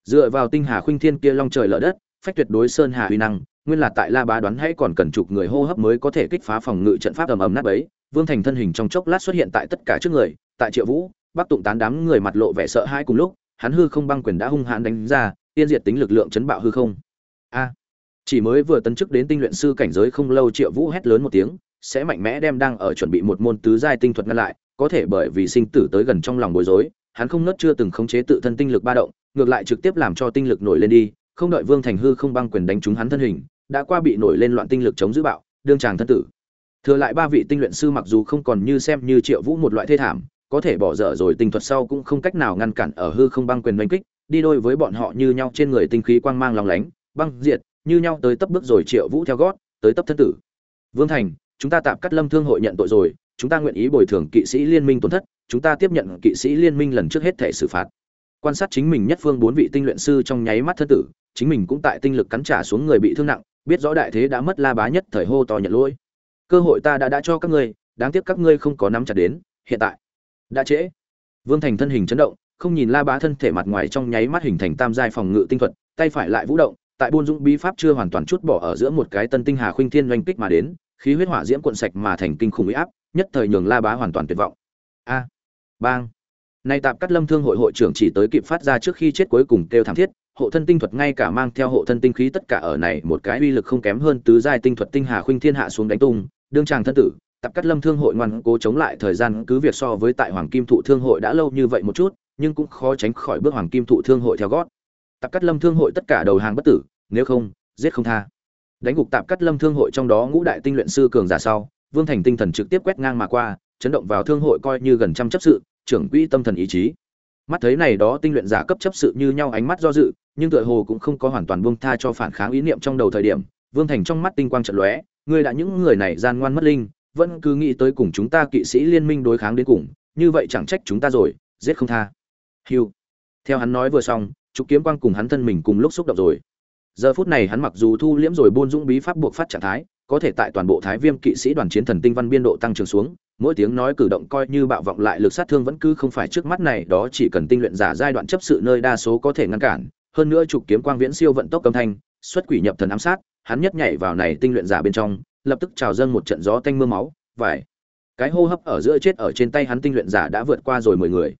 Dựa vào tinh hà khuynh thiên kia long trời lở đất, phách tuyệt đối sơn hà huy năng, nguyên là tại la bá đoán hãy còn cần chục người hô hấp mới có thể kích phá phòng ngự trận pháp ầm ầm nát ấy vương thành thân hình trong chốc lát xuất hiện tại tất cả trước người, tại triệu vũ bắc tụng tán đám người mặt lộ vẻ sợ hãi cùng lúc, hắn hư không băng quyền đã hung hãn đánh ra, tiên diệt tính lực lượng chấn bạo hư không. A! Chỉ mới vừa tấn chức đến tinh luyện sư cảnh giới không lâu triệu vũ hét lớn một tiếng, sẽ mạnh mẽ đem đang ở chuẩn bị một môn tứ giai tinh thuật ngăn lại, có thể bởi vì sinh tử tới gần trong lòng bối rối, hắn không nớt chưa từng khống chế tự thân tinh lực ba động, ngược lại trực tiếp làm cho tinh lực nổi lên đi, không đợi vương thành hư không băng quyền đánh trúng hắn thân hình, đã qua bị nổi lên loạn tinh lực chống giữ bạo, đương tràng thân tử. Thừa lại ba vị tinh luyện sư mặc dù không còn như xem như triệu vũ một loại thê thảm có thể bỏ dở rồi, tinh thuật sau cũng không cách nào ngăn cản ở hư không băng quyền đánh kích, đi đôi với bọn họ như nhau trên người tinh khí quang mang long lánh, băng diệt, như nhau tới tấp bước rồi triệu vũ theo gót, tới tấp thân tử. Vương thành, chúng ta tạm cắt lâm thương hội nhận tội rồi, chúng ta nguyện ý bồi thường kỵ sĩ liên minh tổn thất, chúng ta tiếp nhận kỵ sĩ liên minh lần trước hết thể xử phạt. Quan sát chính mình nhất phương bốn vị tinh luyện sư trong nháy mắt thân tử, chính mình cũng tại tinh lực cắn trả xuống người bị thương nặng, biết rõ đại thế đã mất la bá nhất thời hô to nhận lỗi. Cơ hội ta đã đã cho các ngươi, đáng tiếc các ngươi không có nắm chặt đến, hiện tại đã trễ. Vương thành thân hình chấn động, không nhìn la bá thân thể mặt ngoài trong nháy mắt hình thành tam giai phòng ngự tinh thuật, tay phải lại vũ động, tại buôn dũng bí pháp chưa hoàn toàn chút bỏ ở giữa một cái tân tinh hà khuynh thiên doanh kích mà đến, khí huyết hỏa diễm cuộn sạch mà thành kinh khủng uy áp, nhất thời nhường la bá hoàn toàn tuyệt vọng. A à, bang. Nay tạp cắt lâm thương hội hội trưởng chỉ tới kịp phát ra trước khi chết cuối cùng kêu thảm thiết, hộ thân tinh thuật ngay cả mang theo hộ thân tinh khí tất cả ở này một cái uy lực không kém hơn tứ giai tinh thuật tinh hà khuynh thiên hạ xuống đánh tung, đương tràng thân tử tập cắt lâm thương hội ngoan cố chống lại thời gian, cứ việc so với tại hoàng kim thụ thương hội đã lâu như vậy một chút, nhưng cũng khó tránh khỏi bước hoàng kim thụ thương hội theo gót. Tập cắt lâm thương hội tất cả đầu hàng bất tử, nếu không, giết không tha. Đánh gục tạp cắt lâm thương hội trong đó ngũ đại tinh luyện sư cường giả sau, vương thành tinh thần trực tiếp quét ngang mà qua, chấn động vào thương hội coi như gần trăm chấp sự, trưởng quỹ tâm thần ý chí. Mắt thấy này đó tinh luyện giả cấp chấp sự như nhau ánh mắt do dự, nhưng tựa hồ cũng không có hoàn toàn buông tha cho phản kháng ý niệm trong đầu thời điểm, vương thành trong mắt tinh quang trận lóe người đã những người này gian ngoan mất linh vẫn cứ nghĩ tới cùng chúng ta kỵ sĩ liên minh đối kháng đến cùng, như vậy chẳng trách chúng ta rồi, giết không tha. Hưu. theo hắn nói vừa xong, trục kiếm quang cùng hắn thân mình cùng lúc xúc động rồi. Giờ phút này hắn mặc dù thu liễm rồi buôn dũng bí pháp buộc phát trạng thái, có thể tại toàn bộ thái viêm kỵ sĩ đoàn chiến thần tinh văn biên độ tăng trưởng xuống, mỗi tiếng nói cử động coi như bạo vọng lại lực sát thương vẫn cứ không phải trước mắt này, đó chỉ cần tinh luyện giả giai đoạn chấp sự nơi đa số có thể ngăn cản. Hơn nữa trục kiếm quang viễn siêu vận tốc âm thanh, xuất quỷ nhập thần ám sát, hắn nhất nhảy vào này tinh luyện giả bên trong lập tức trào dâng một trận gió tanh mưa máu, vải. Cái hô hấp ở giữa chết ở trên tay hắn tinh luyện giả đã vượt qua rồi mười người.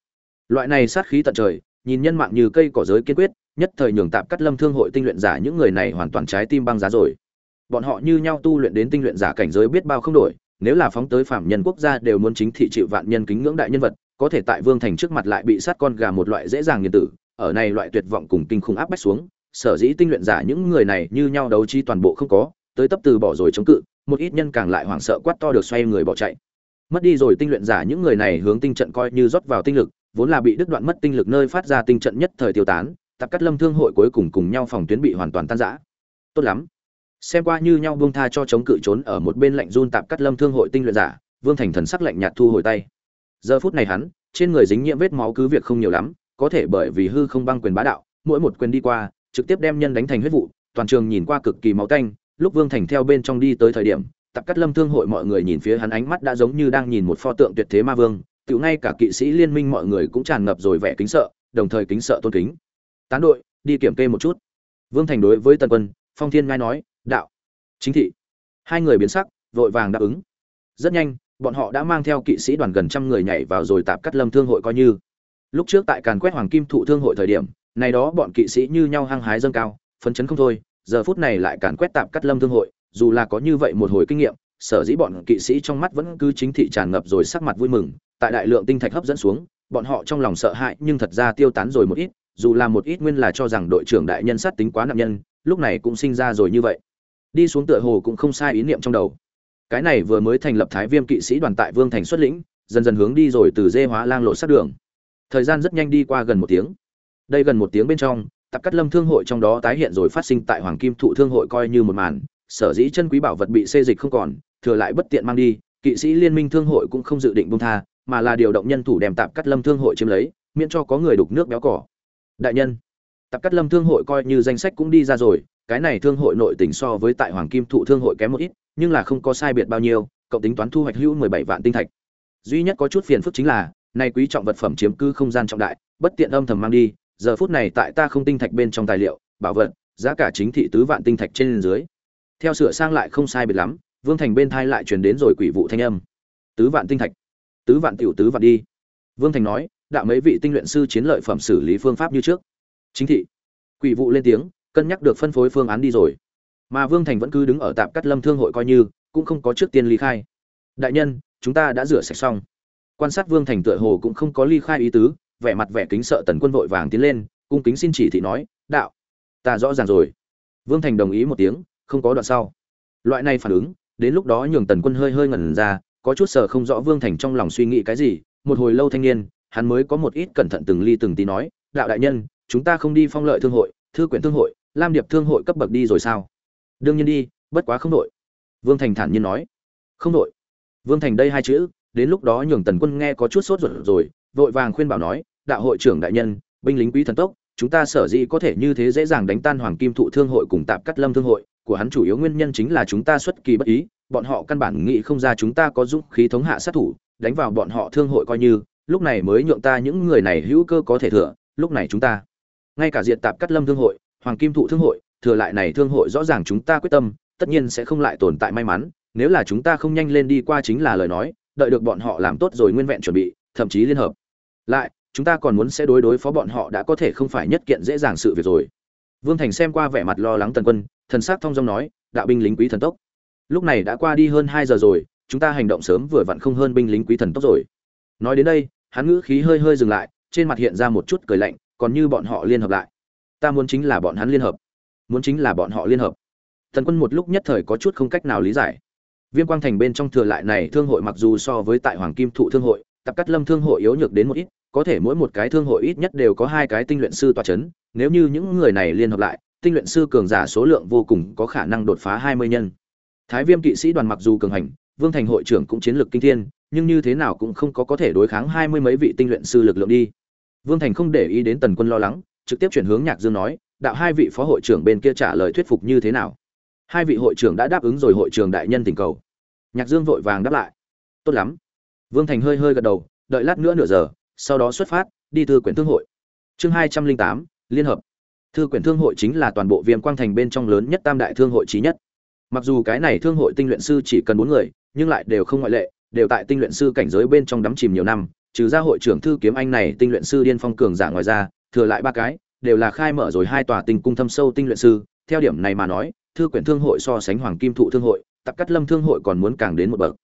Loại này sát khí tận trời, nhìn nhân mạng như cây cỏ giới kiên quyết, nhất thời nhường tạm cắt lâm thương hội tinh luyện giả những người này hoàn toàn trái tim băng giá rồi. Bọn họ như nhau tu luyện đến tinh luyện giả cảnh giới biết bao không đổi, nếu là phóng tới phạm nhân quốc gia đều muốn chính thị chịu vạn nhân kính ngưỡng đại nhân vật, có thể tại vương thành trước mặt lại bị sát con gà một loại dễ dàng nghiền tử, ở này loại tuyệt vọng cùng kinh khủng áp bách xuống, sở dĩ tinh luyện giả những người này như nhau đấu trí toàn bộ không có tới tấp từ bỏ rồi chống cự, một ít nhân càng lại hoảng sợ quát to được xoay người bỏ chạy. Mất đi rồi tinh luyện giả, những người này hướng tinh trận coi như rót vào tinh lực, vốn là bị đứt đoạn mất tinh lực nơi phát ra tinh trận nhất thời tiêu tán, tập cắt lâm thương hội cuối cùng cùng nhau phòng tuyến bị hoàn toàn tan rã. Tốt lắm. Xem qua như nhau buông tha cho chống cự trốn ở một bên lạnh run tạp cắt lâm thương hội tinh luyện giả, vương thành thần sắc lạnh nhạt thu hồi tay. Giờ phút này hắn, trên người dính nhiễm vết máu cứ việc không nhiều lắm, có thể bởi vì hư không băng quyền bá đạo, mỗi một quyền đi qua, trực tiếp đem nhân đánh thành huyết vụ, toàn trường nhìn qua cực kỳ máu tanh lúc vương thành theo bên trong đi tới thời điểm Tạp Cắt Lâm Thương hội mọi người nhìn phía hắn ánh mắt đã giống như đang nhìn một pho tượng tuyệt thế ma vương, tiểu ngay cả kỵ sĩ liên minh mọi người cũng tràn ngập rồi vẻ kính sợ, đồng thời kính sợ tôn kính. Tán đội, đi kiểm kê một chút. Vương Thành đối với Tần Quân, Phong Thiên ngay nói, "Đạo, chính thị." Hai người biến sắc, vội vàng đáp ứng. Rất nhanh, bọn họ đã mang theo kỵ sĩ đoàn gần trăm người nhảy vào rồi tạp cắt lâm thương hội coi như. Lúc trước tại càn quét hoàng kim thụ thương hội thời điểm, này đó bọn kỵ sĩ như nhau hăng hái dâng cao, phấn chấn không thôi, giờ phút này lại càn quét tạm cắt lâm thương hội, dù là có như vậy một hồi kinh nghiệm, sở dĩ bọn kỵ sĩ trong mắt vẫn cứ chính thị tràn ngập rồi sắc mặt vui mừng, tại đại lượng tinh thạch hấp dẫn xuống, bọn họ trong lòng sợ hãi nhưng thật ra tiêu tán rồi một ít, dù là một ít nguyên là cho rằng đội trưởng đại nhân sát tính quá nặng nhân, lúc này cũng sinh ra rồi như vậy. Đi xuống tựa hồ cũng không sai ý niệm trong đầu. Cái này vừa mới thành lập Thái Viêm kỵ sĩ đoàn tại Vương thành xuất lĩnh, dần dần hướng đi rồi từ dê hóa lang lộ sát đường. Thời gian rất nhanh đi qua gần một tiếng. Đây gần một tiếng bên trong, tập cắt lâm thương hội trong đó tái hiện rồi phát sinh tại Hoàng Kim thụ thương hội coi như một màn, sở dĩ chân quý bảo vật bị xê dịch không còn, thừa lại bất tiện mang đi, kỵ sĩ liên minh thương hội cũng không dự định buông tha, mà là điều động nhân thủ đem tạp cắt lâm thương hội chiếm lấy, miễn cho có người đục nước béo cỏ. Đại nhân, tạp cắt lâm thương hội coi như danh sách cũng đi ra rồi, cái này thương hội nội tình so với tại Hoàng Kim thụ thương hội kém một ít, nhưng là không có sai biệt bao nhiêu, cộng tính toán thu hoạch hữu 17 vạn tinh thạch. Duy nhất có chút phiền phức chính là, này quý trọng vật phẩm chiếm cư không gian trọng đại, bất tiện âm thầm mang đi, giờ phút này tại ta không tinh thạch bên trong tài liệu, bảo vật, giá cả chính thị tứ vạn tinh thạch trên dưới. Theo sửa sang lại không sai biệt lắm, Vương Thành bên thai lại truyền đến rồi quỷ vụ thanh âm. Tứ vạn tinh thạch, tứ vạn tiểu tứ vạn đi. Vương Thành nói, đạo mấy vị tinh luyện sư chiến lợi phẩm xử lý phương pháp như trước. Chính thị. Quỷ vụ lên tiếng, cân nhắc được phân phối phương án đi rồi. Mà Vương Thành vẫn cứ đứng ở tạm cắt Lâm Thương hội coi như, cũng không có trước tiên ly khai. Đại nhân, chúng ta đã rửa sạch xong. Quan sát Vương Thành tựa hồ cũng không có ly khai ý tứ, vẻ mặt vẻ kính sợ tần quân vội vàng tiến lên, cung kính xin chỉ thị nói, đạo, ta rõ ràng rồi. Vương Thành đồng ý một tiếng, không có đoạn sau. Loại này phản ứng, đến lúc đó nhường tần quân hơi hơi ngẩn ra có chút sợ không rõ vương thành trong lòng suy nghĩ cái gì một hồi lâu thanh niên hắn mới có một ít cẩn thận từng ly từng tí nói đạo đại nhân chúng ta không đi phong lợi thương hội thư quyển thương hội lam điệp thương hội cấp bậc đi rồi sao đương nhiên đi bất quá không đội vương thành thản nhiên nói không đội vương thành đây hai chữ đến lúc đó nhường tần quân nghe có chút sốt ruột rồi vội vàng khuyên bảo nói đạo hội trưởng đại nhân binh lính quý thần tốc chúng ta sở dĩ có thể như thế dễ dàng đánh tan hoàng kim thụ thương hội cùng tạp cắt lâm thương hội của hắn chủ yếu nguyên nhân chính là chúng ta xuất kỳ bất ý, bọn họ căn bản nghĩ không ra chúng ta có dũng khí thống hạ sát thủ, đánh vào bọn họ thương hội coi như, lúc này mới nhượng ta những người này hữu cơ có thể thừa, lúc này chúng ta, ngay cả diệt tạp cắt lâm thương hội, hoàng kim thụ thương hội, thừa lại này thương hội rõ ràng chúng ta quyết tâm, tất nhiên sẽ không lại tồn tại may mắn, nếu là chúng ta không nhanh lên đi qua chính là lời nói, đợi được bọn họ làm tốt rồi nguyên vẹn chuẩn bị, thậm chí liên hợp. Lại, chúng ta còn muốn sẽ đối đối phó bọn họ đã có thể không phải nhất kiện dễ dàng sự việc rồi. Vương Thành xem qua vẻ mặt lo lắng Tần Quân, thần sắc thông dong nói, đạo binh lính quý thần tốc. Lúc này đã qua đi hơn hai giờ rồi, chúng ta hành động sớm vừa vặn không hơn binh lính quý thần tốc rồi. Nói đến đây, hắn ngữ khí hơi hơi dừng lại, trên mặt hiện ra một chút cười lạnh, còn như bọn họ liên hợp lại. Ta muốn chính là bọn hắn liên hợp, muốn chính là bọn họ liên hợp. thần Quân một lúc nhất thời có chút không cách nào lý giải. Viêm Quang Thành bên trong thừa lại này thương hội mặc dù so với tại Hoàng Kim Thụ thương hội, Tập Cắt Lâm thương hội yếu nhược đến một ít, có thể mỗi một cái thương hội ít nhất đều có hai cái tinh luyện sư tọa chấn, nếu như những người này liên hợp lại, tinh luyện sư cường giả số lượng vô cùng có khả năng đột phá 20 nhân. Thái Viêm kỵ sĩ đoàn mặc dù cường hành, Vương Thành hội trưởng cũng chiến lược kinh thiên, nhưng như thế nào cũng không có có thể đối kháng hai mươi mấy vị tinh luyện sư lực lượng đi. Vương Thành không để ý đến Tần Quân lo lắng, trực tiếp chuyển hướng Nhạc Dương nói, đạo hai vị phó hội trưởng bên kia trả lời thuyết phục như thế nào? Hai vị hội trưởng đã đáp ứng rồi hội trưởng đại nhân tình cầu. Nhạc Dương vội vàng đáp lại. Tốt lắm. Vương Thành hơi hơi gật đầu, đợi lát nữa nửa giờ, sau đó xuất phát, đi thư quyển thương hội. Chương hai trăm linh tám liên hợp. Thư quyển thương hội chính là toàn bộ viêm quang thành bên trong lớn nhất tam đại thương hội chí nhất. Mặc dù cái này thương hội tinh luyện sư chỉ cần bốn người nhưng lại đều không ngoại lệ đều tại tinh luyện sư cảnh giới bên trong đắm chìm nhiều năm trừ ra hội trưởng thư kiếm anh này tinh luyện sư điên phong cường giả ngoài ra thừa lại ba cái đều là khai mở rồi hai tòa tinh cung thâm sâu tinh luyện sư. Theo điểm này mà nói thư quyển thương hội so sánh hoàng kim thụ thương hội tập cắt lâm thương hội còn muốn càng đến một bậc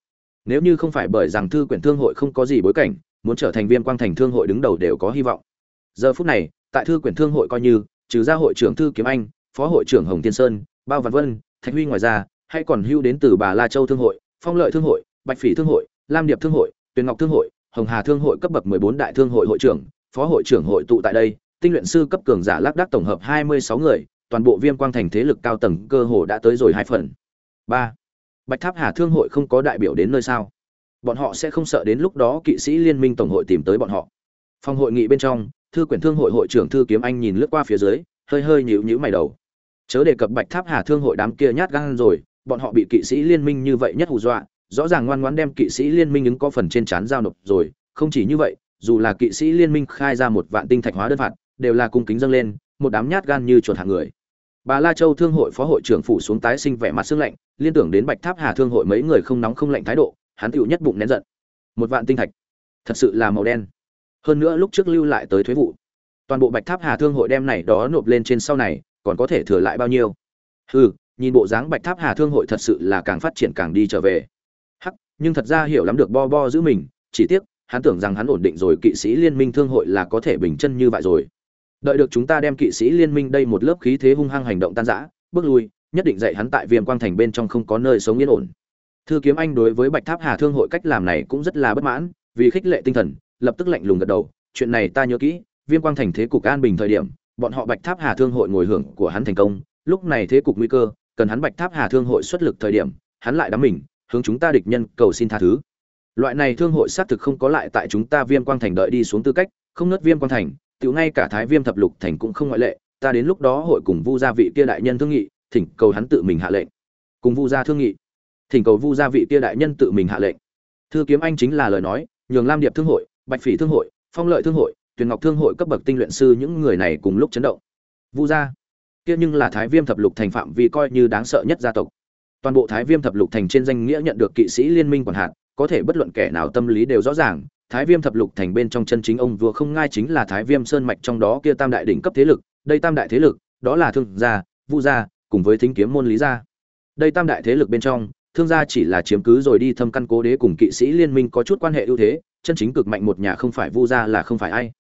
nếu như không phải bởi rằng thư quyển thương hội không có gì bối cảnh, muốn trở thành viên quang thành thương hội đứng đầu đều có hy vọng. Giờ phút này, tại thư quyển thương hội coi như, trừ ra hội trưởng thư kiếm anh, phó hội trưởng hồng tiên sơn, bao văn vân, thạch huy ngoài ra, hay còn hưu đến từ bà la châu thương hội, phong lợi thương hội, bạch phỉ thương hội, lam điệp thương hội, tuyền ngọc thương hội, hồng hà thương hội cấp bậc mười bốn đại thương hội hội trưởng, phó hội trưởng hội tụ tại đây, tinh luyện sư cấp cường giả lác đác tổng hợp hai mươi sáu người, toàn bộ viêm quang thành thế lực cao tầng cơ hồ đã tới rồi hai phần. Ba bạch tháp hà thương hội không có đại biểu đến nơi sao? Bọn họ sẽ không sợ đến lúc đó kỵ sĩ liên minh tổng hội tìm tới bọn họ. Phòng hội nghị bên trong, thư quyển thương hội hội trưởng thư kiếm anh nhìn lướt qua phía dưới, hơi hơi nhịu nhữ mày đầu. Chớ đề cập bạch tháp hà thương hội đám kia nhát gan rồi, bọn họ bị kỵ sĩ liên minh như vậy nhất hù dọa, rõ ràng ngoan ngoãn đem kỵ sĩ liên minh ứng có phần trên chán giao nộp rồi, không chỉ như vậy, dù là kỵ sĩ liên minh khai ra một vạn tinh thạch hóa đơn phạt, đều là cung kính dâng lên, một đám nhát gan như chuột hạng người bà la châu thương hội phó hội trưởng phủ xuống tái sinh vẻ mặt sương lạnh, liên tưởng đến bạch tháp hà thương hội mấy người không nóng không lạnh thái độ, hắn tựu nhất bụng nén giận. Một vạn tinh thạch. Thật sự là màu đen. Hơn nữa lúc trước lưu lại tới thuế vụ, toàn bộ bạch tháp hà thương hội đem này đó nộp lên trên sau này, còn có thể thừa lại bao nhiêu? Hừ, nhìn bộ dáng bạch tháp hà thương hội thật sự là càng phát triển càng đi trở về. Hắc, nhưng thật ra hiểu lắm được bo bo giữ mình, chỉ tiếc, hắn tưởng rằng hắn ổn định rồi, kỵ sĩ liên minh thương hội là có thể bình chân như vậy rồi đợi được chúng ta đem kỵ sĩ liên minh đây một lớp khí thế hung hăng hành động tan rã, bước lui, nhất định dạy hắn tại viêm quang thành bên trong không có nơi sống yên ổn. Thư kiếm anh đối với bạch tháp hà thương hội cách làm này cũng rất là bất mãn, vì khích lệ tinh thần, lập tức lạnh lùng gật đầu, chuyện này ta nhớ kỹ, viêm quang thành thế cục an bình thời điểm, bọn họ bạch tháp hà thương hội ngồi hưởng của hắn thành công, lúc này thế cục nguy cơ, cần hắn bạch tháp hà thương hội xuất lực thời điểm, hắn lại đắm mình, hướng chúng ta địch nhân cầu xin tha thứ. Loại này thương hội xác thực không có lại tại chúng ta viêm quang thành đợi đi xuống tư cách, không nớt viêm quang thành tiểu ngay cả thái viêm thập lục thành cũng không ngoại lệ, ta đến lúc đó hội cùng vu gia vị kia đại nhân thương nghị, thỉnh cầu hắn tự mình hạ lệnh. Cùng vu gia thương nghị, thỉnh cầu vu gia vị kia đại nhân tự mình hạ lệnh. Thư kiếm anh chính là lời nói, nhường lam điệp thương hội, bạch phỉ thương hội, phong lợi thương hội, tuyền ngọc thương hội cấp bậc tinh luyện sư những người này cùng lúc chấn động. Vu gia, kia nhưng là thái viêm thập lục thành phạm vi coi như đáng sợ nhất gia tộc. Toàn bộ thái viêm thập lục thành trên danh nghĩa nhận được kỵ sĩ liên minh quản hạt, có thể bất luận kẻ nào tâm lý đều rõ ràng thái viêm thập lục thành bên trong chân chính ông vua không ngai chính là thái viêm sơn mạch trong đó kia tam đại đỉnh cấp thế lực, đây tam đại thế lực, đó là thương gia, vu gia, cùng với thính kiếm môn lý gia. Đây tam đại thế lực bên trong, thương gia chỉ là chiếm cứ rồi đi thâm căn cố đế cùng kỵ sĩ liên minh có chút quan hệ ưu thế, chân chính cực mạnh một nhà không phải vu gia là không phải ai.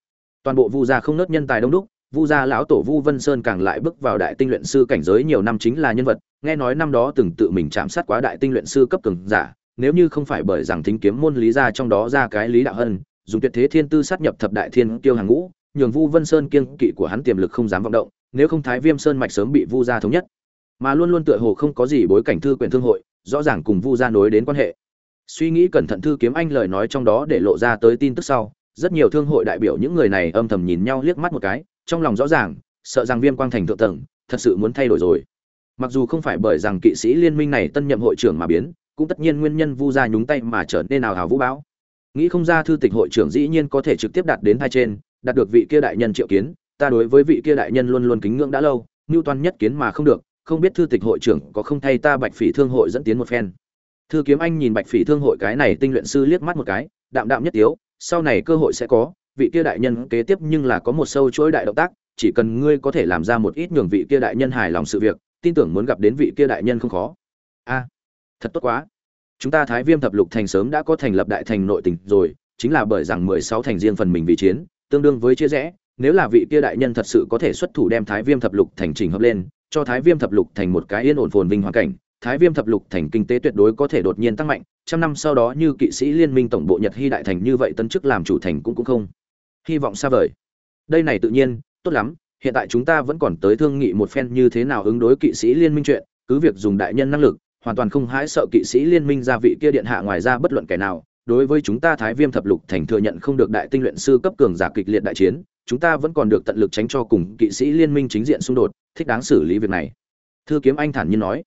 Toàn bộ vu gia không nớt nhân tài đông đúc, vu gia lão tổ vu vân sơn càng lại bước vào đại tinh luyện sư cảnh giới nhiều năm chính là nhân vật, nghe nói năm đó từng tự mình chạm sát quá đại tinh luyện sư cấp cường giả nếu như không phải bởi rằng thính kiếm môn lý gia trong đó ra cái lý đạo hân, dùng tuyệt thế thiên tư sát nhập thập đại thiên tiêu hàng ngũ, nhường vu vân sơn kiêng kỵ của hắn tiềm lực không dám vọng động, nếu không thái viêm sơn mạch sớm bị vu gia thống nhất. Mà luôn luôn tựa hồ không có gì bối cảnh thư quyển thương hội, rõ ràng cùng vu gia nối đến quan hệ. Suy nghĩ cẩn thận thư kiếm anh lời nói trong đó để lộ ra tới tin tức sau, rất nhiều thương hội đại biểu những người này âm thầm nhìn nhau liếc mắt một cái, trong lòng rõ ràng, sợ rằng viêm quang thành thượng tầng, thật sự muốn thay đổi rồi. Mặc dù không phải bởi rằng kỵ sĩ liên minh này tân nhậm hội trưởng mà biến cũng tất nhiên nguyên nhân vu gia nhúng tay mà trở nên nào hào vũ bão. Nghĩ không ra thư tịch hội trưởng dĩ nhiên có thể trực tiếp đạt đến hai trên, đạt được vị kia đại nhân triệu kiến, ta đối với vị kia đại nhân luôn luôn kính ngưỡng đã lâu ngưu toan nhất kiến mà không được, không biết thư tịch hội trưởng có không thay ta bạch phỉ thương hội dẫn tiến một phen. Thư kiếm anh nhìn bạch phỉ thương hội cái này tinh luyện sư liếc mắt một cái, đạm đạm nhất tiếu, sau này cơ hội sẽ có, vị kia đại nhân kế tiếp nhưng là có một sâu chuỗi đại động tác, chỉ cần ngươi có thể làm ra một ít nhường vị kia đại nhân hài lòng sự việc, tin tưởng muốn gặp đến vị kia đại nhân không khó. A thật tốt quá. Chúng ta thái viêm thập lục thành sớm đã có thành lập đại thành nội tình rồi, chính là bởi rằng mười sáu thành riêng phần mình vì chiến, tương đương với chia rẽ, nếu là vị kia đại nhân thật sự có thể xuất thủ đem thái viêm thập lục thành trình hợp lên, cho thái viêm thập lục thành một cái yên ổn phồn vinh hoàn cảnh, thái viêm thập lục thành kinh tế tuyệt đối có thể đột nhiên tăng mạnh, trăm năm sau đó như kỵ sĩ liên minh tổng bộ nhật hy đại thành như vậy tân chức làm chủ thành cũng cũng không. Hy vọng xa vời. Đây này tự nhiên, tốt lắm, hiện tại chúng ta vẫn còn tới thương nghị một phen như thế nào ứng đối kỵ sĩ liên minh chuyện, cứ việc dùng đại nhân năng lực hoàn toàn không hãi sợ kỵ sĩ liên minh gia vị kia điện hạ ngoài ra bất luận kẻ nào. Đối với chúng ta thái viêm thập lục thành thừa nhận không được đại tinh luyện sư cấp cường giả kịch liệt đại chiến, chúng ta vẫn còn được tận lực tránh cho cùng kỵ sĩ liên minh chính diện xung đột, thích đáng xử lý việc này. Thư kiếm anh thản nhiên nói.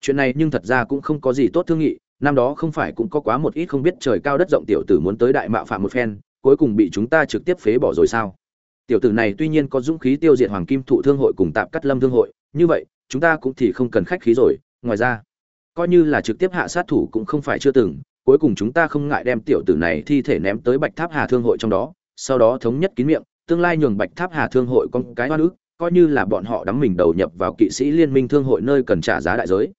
Chuyện này nhưng thật ra cũng không có gì tốt thương nghị, năm đó không phải cũng có quá một ít không biết trời cao đất rộng tiểu tử muốn tới đại mạo phạm một phen, cuối cùng bị chúng ta trực tiếp phế bỏ rồi sao? Tiểu tử này tuy nhiên có dũng khí tiêu diệt hoàng kim thụ thương hội cùng tạm cắt lâm thương hội, như vậy, chúng ta cũng thì không cần khách khí rồi, ngoài ra coi như là trực tiếp hạ sát thủ cũng không phải chưa từng, cuối cùng chúng ta không ngại đem tiểu tử này thi thể ném tới bạch tháp hà thương hội trong đó, sau đó thống nhất kín miệng, tương lai nhường bạch tháp hà thương hội con cái hoa ước coi như là bọn họ đắm mình đầu nhập vào kỵ sĩ liên minh thương hội nơi cần trả giá đại giới.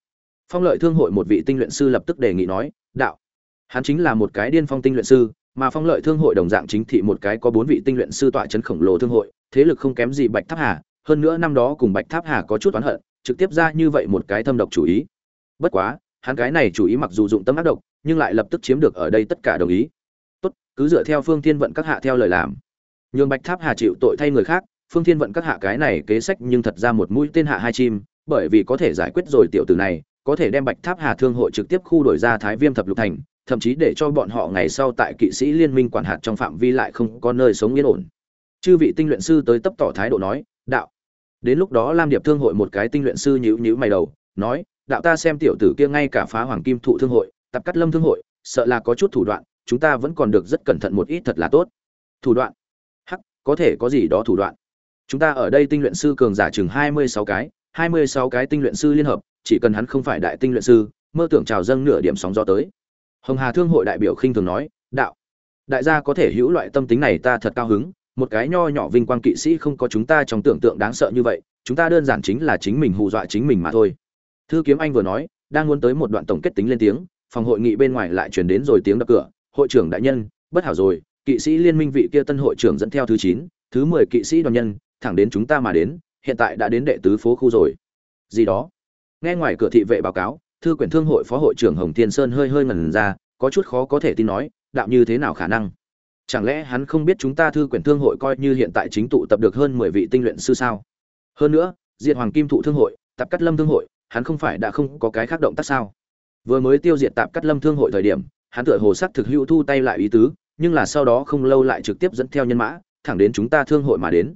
Phong lợi thương hội một vị tinh luyện sư lập tức đề nghị nói, đạo, hắn chính là một cái điên phong tinh luyện sư, mà phong lợi thương hội đồng dạng chính thị một cái có bốn vị tinh luyện sư tọa chấn khổng lồ thương hội, thế lực không kém gì bạch tháp hà, hơn nữa năm đó cùng bạch tháp hà có chút oán hận, trực tiếp ra như vậy một cái thâm độc chủ ý bất quá, hắn cái này chủ ý mặc dù dụng tâm ác độc, nhưng lại lập tức chiếm được ở đây tất cả đồng ý. Tốt, cứ dựa theo phương thiên vận các hạ theo lời làm. Nhường bạch tháp hà chịu tội thay người khác, phương thiên vận các hạ cái này kế sách nhưng thật ra một mũi tên hạ hai chim, bởi vì có thể giải quyết rồi tiểu tử này, có thể đem bạch tháp hà thương hội trực tiếp khu đổi ra thái viêm thập lục thành, thậm chí để cho bọn họ ngày sau tại kỵ sĩ liên minh quản hạt trong phạm vi lại không có nơi sống yên ổn. Chư vị tinh luyện sư tới tấp tỏ thái độ nói, đạo. Đến lúc đó lam điệp thương hội một cái tinh luyện sư nhữ nhữ mày đầu nói, đạo ta xem tiểu tử kia ngay cả phá hoàng kim thụ thương hội, tập cắt lâm thương hội, sợ là có chút thủ đoạn, chúng ta vẫn còn được rất cẩn thận một ít thật là tốt. Thủ đoạn? Hắc, có thể có gì đó thủ đoạn. Chúng ta ở đây tinh luyện sư cường giả chừng hai mươi sáu cái, hai mươi sáu cái tinh luyện sư liên hợp, chỉ cần hắn không phải đại tinh luyện sư, mơ tưởng trào dâng nửa điểm sóng gió tới. Hồng hà thương hội đại biểu khinh thường nói, đạo, đại gia có thể hữu loại tâm tính này ta thật cao hứng, một cái nho nhỏ vinh quang kỵ sĩ không có chúng ta trong tưởng tượng đáng sợ như vậy, chúng ta đơn giản chính là chính mình hù dọa chính mình mà thôi thư kiếm anh vừa nói, đang muốn tới một đoạn tổng kết tính lên tiếng, phòng hội nghị bên ngoài lại chuyển đến rồi tiếng đập cửa. Hội trưởng đại nhân, bất hảo rồi, kỵ sĩ liên minh vị kia tân hội trưởng dẫn theo thứ chín, thứ mười kỵ sĩ đoàn nhân, thẳng đến chúng ta mà đến, hiện tại đã đến đệ tứ phố khu rồi. Gì đó? Nghe ngoài cửa thị vệ báo cáo, thư quyển thương hội phó hội trưởng hồng thiên sơn hơi hơi ngần ra, có chút khó có thể tin nói, đạo như thế nào khả năng? Chẳng lẽ hắn không biết chúng ta thư quyển thương hội coi như hiện tại chính tụ tập được hơn mười vị tinh luyện sư sao? Hơn nữa, diệt hoàng kim thụ thương hội tập cắt lâm thương hội hắn không phải đã không có cái khác động tác sao? Vừa mới tiêu diệt tạp cắt lâm thương hội thời điểm, hắn tựa hồ sắc thực hữu thu tay lại ý tứ, nhưng là sau đó không lâu lại trực tiếp dẫn theo nhân mã, thẳng đến chúng ta thương hội mà đến.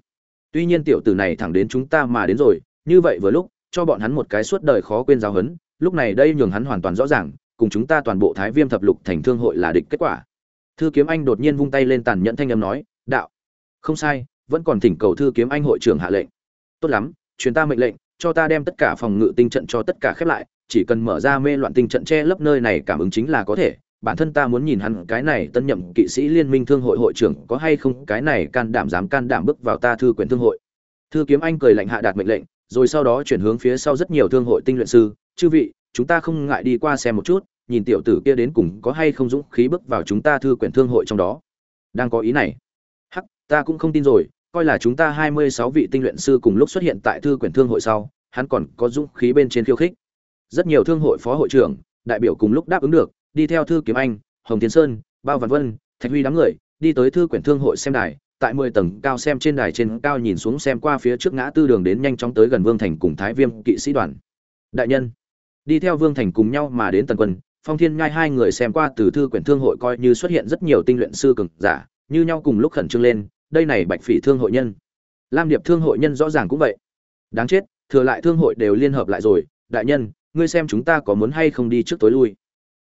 Tuy nhiên tiểu tử này thẳng đến chúng ta mà đến rồi, như vậy vừa lúc, cho bọn hắn một cái suốt đời khó quên giáo hấn lúc này đây nhường hắn hoàn toàn rõ ràng, cùng chúng ta toàn bộ thái viêm thập lục thành thương hội là địch kết quả. Thư kiếm anh đột nhiên vung tay lên tàn nhẫn thanh âm nói, đạo, không sai, vẫn còn thỉnh cầu thư kiếm anh hội trưởng hạ lệnh. Tốt lắm, truyền ta mệnh lệnh cho ta đem tất cả phòng ngự tinh trận cho tất cả khép lại, chỉ cần mở ra mê loạn tinh trận che lấp nơi này cảm ứng chính là có thể. Bản thân ta muốn nhìn hắn, cái này tân nhậm kỵ sĩ liên minh thương hội hội trưởng có hay không, cái này can đảm dám can đảm bước vào ta thư quyền thương hội. Thư kiếm anh cười lạnh hạ đạt mệnh lệnh, rồi sau đó chuyển hướng phía sau rất nhiều thương hội tinh luyện sư. Chư vị, chúng ta không ngại đi qua xem một chút, nhìn tiểu tử kia đến cùng có hay không dũng khí bước vào chúng ta thư quyền thương hội trong đó. Đang có ý này. Hắc, ta cũng không tin rồi coi là chúng ta hai mươi sáu vị tinh luyện sư cùng lúc xuất hiện tại thư quyển thương hội sau, hắn còn có dũng khí bên trên khiêu khích. Rất nhiều thương hội phó hội trưởng, đại biểu cùng lúc đáp ứng được, đi theo thư kiếm anh, hồng tiến sơn, bao văn vân, thạch huy đám người, đi tới thư quyển thương hội xem đài, tại mười tầng cao xem trên đài trên cao nhìn xuống xem qua phía trước ngã tư đường đến nhanh chóng tới gần vương thành cùng thái viêm kỵ sĩ đoàn. Đại nhân, đi theo vương thành cùng nhau mà đến tần quân, phong thiên ngai hai người xem qua từ thư quyển thương hội coi như xuất hiện rất nhiều tinh luyện sư cường giả, như nhau cùng lúc khẩn trương lên đây này bạch phỉ thương hội nhân. Lam điệp thương hội nhân rõ ràng cũng vậy. Đáng chết, thừa lại thương hội đều liên hợp lại rồi. Đại nhân, ngươi xem chúng ta có muốn hay không đi trước tối lui.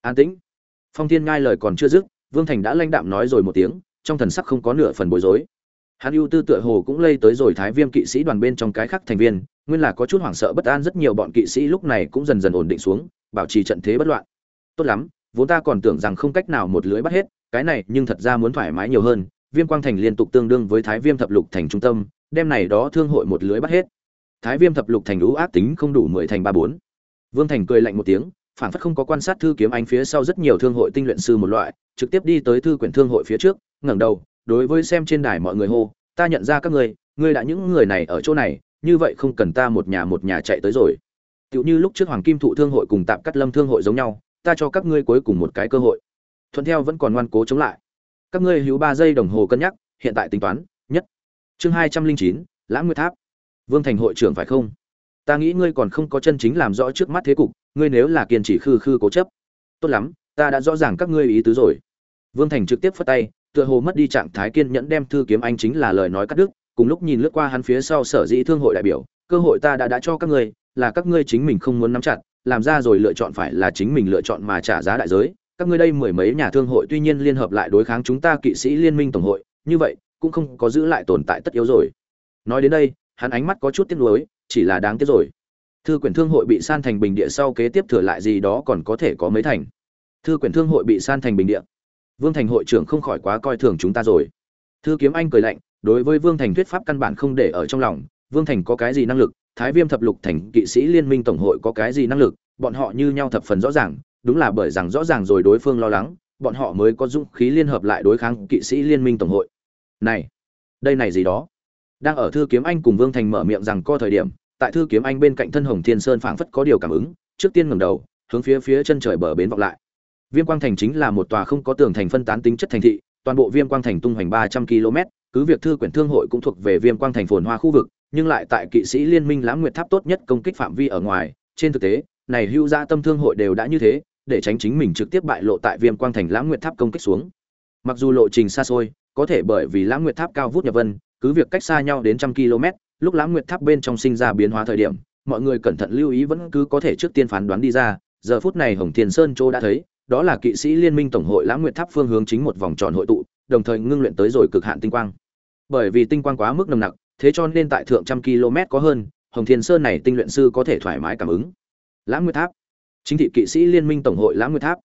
An tĩnh. Phong thiên ngai lời còn chưa dứt, vương thành đã lãnh đạm nói rồi một tiếng, trong thần sắc không có nửa phần bối rối. Hắn ưu tư tựa hồ cũng lây tới rồi thái viêm kỵ sĩ đoàn bên trong cái khác thành viên, nguyên là có chút hoảng sợ bất an rất nhiều bọn kỵ sĩ lúc này cũng dần dần ổn định xuống, bảo trì trận thế bất loạn. Tốt lắm, vốn ta còn tưởng rằng không cách nào một lưới bắt hết, cái này nhưng thật ra muốn thoải mái nhiều hơn viêm quang thành liên tục tương đương với thái viêm thập lục thành trung tâm đem này đó thương hội một lưới bắt hết. Thái viêm thập lục thành lũ ác tính không đủ mười thành ba bốn. Vương thành cười lạnh một tiếng, phản phất không có quan sát thư kiếm anh phía sau rất nhiều thương hội tinh luyện sư một loại, trực tiếp đi tới thư quyển thương hội phía trước, ngẩng đầu, đối với xem trên đài mọi người hô, ta nhận ra các ngươi ngươi đã những người này ở chỗ này, như vậy không cần ta một nhà một nhà chạy tới rồi. Tựu như lúc trước hoàng kim thụ thương hội cùng tạm cắt lâm thương hội giống nhau, ta cho các ngươi cuối cùng một cái cơ hội. Thuận theo vẫn còn ngoan cố chống lại các ngươi hữu ba giây đồng hồ cân nhắc, hiện tại tính toán, nhất. Chương hai trăm linh chín, lãng nguyệt tháp. Vương thành hội trưởng phải không? Ta nghĩ ngươi còn không có chân chính làm rõ trước mắt thế cục, ngươi nếu là kiên trì khư khư cố chấp. Tốt lắm, ta đã rõ ràng các ngươi ý tứ rồi. Vương thành trực tiếp phất tay, tựa hồ mất đi trạng thái kiên nhẫn đem thư kiếm anh chính là lời nói cắt đứt, cùng lúc nhìn lướt qua hắn phía sau sở dĩ thương hội đại biểu, cơ hội ta đã đã cho các ngươi, là các ngươi chính mình không muốn nắm chặt, làm ra rồi lựa chọn phải là chính mình lựa chọn mà trả giá đại giới các ngươi đây mười mấy nhà thương hội tuy nhiên liên hợp lại đối kháng chúng ta kỵ sĩ liên minh tổng hội, như vậy, cũng không có giữ lại tồn tại tất yếu rồi. Nói đến đây, hắn ánh mắt có chút tiếc nuối, chỉ là đáng tiếc rồi. Thư quyển thương hội bị san thành bình địa sau kế tiếp thừa lại gì đó còn có thể có mấy thành? Thư quyển thương hội bị san thành bình địa. Vương thành hội trưởng không khỏi quá coi thường chúng ta rồi. Thư kiếm anh cười lạnh, đối với vương thành thuyết pháp căn bản không để ở trong lòng, vương thành có cái gì năng lực? Thái viêm thập lục thành kỵ sĩ liên minh tổng hội có cái gì năng lực? Bọn họ như nhau thập phần rõ ràng đúng là bởi rằng rõ ràng rồi đối phương lo lắng, bọn họ mới có dũng khí liên hợp lại đối kháng kỵ sĩ liên minh tổng hội. Này, đây này gì đó? Đang ở thư kiếm anh cùng vương thành mở miệng rằng co thời điểm, tại thư kiếm anh bên cạnh thân hồng thiên sơn phảng phất có điều cảm ứng, trước tiên ngẩng đầu, hướng phía phía chân trời bờ bến vọng lại. Viêm quang thành chính là một tòa không có tường thành phân tán tính chất thành thị, toàn bộ viêm quang thành tung hoành ba trăm km, cứ việc thư quyển thương hội cũng thuộc về viêm quang thành phồn hoa khu vực, nhưng lại tại kỵ sĩ liên minh lãng nguyệt tháp tốt nhất công kích phạm vi ở ngoài. Trên thực tế này hưu gia tâm thương hội đều đã như thế, để tránh chính mình trực tiếp bại lộ tại viêm quang thành lãng nguyệt tháp công kích xuống. Mặc dù lộ trình xa xôi, có thể bởi vì lãng nguyệt tháp cao vút nhập vân, cứ việc cách xa nhau đến trăm km, lúc lãng nguyệt tháp bên trong sinh ra biến hóa thời điểm, mọi người cẩn thận lưu ý vẫn cứ có thể trước tiên phán đoán đi ra, giờ phút này hồng thiên sơn châu đã thấy, đó là kỵ sĩ liên minh tổng hội lãng nguyệt tháp phương hướng chính một vòng tròn hội tụ, đồng thời ngưng luyện tới rồi cực hạn tinh quang. Bởi vì tinh quang quá mức nồng nặc, thế cho nên tại thượng trăm km có hơn, hồng thiên sơn này tinh luyện sư có thể thoải mái cảm ứng lãng nguyệt tháp. Chính thị kỵ sĩ liên minh tổng hội lãng nguyệt tháp.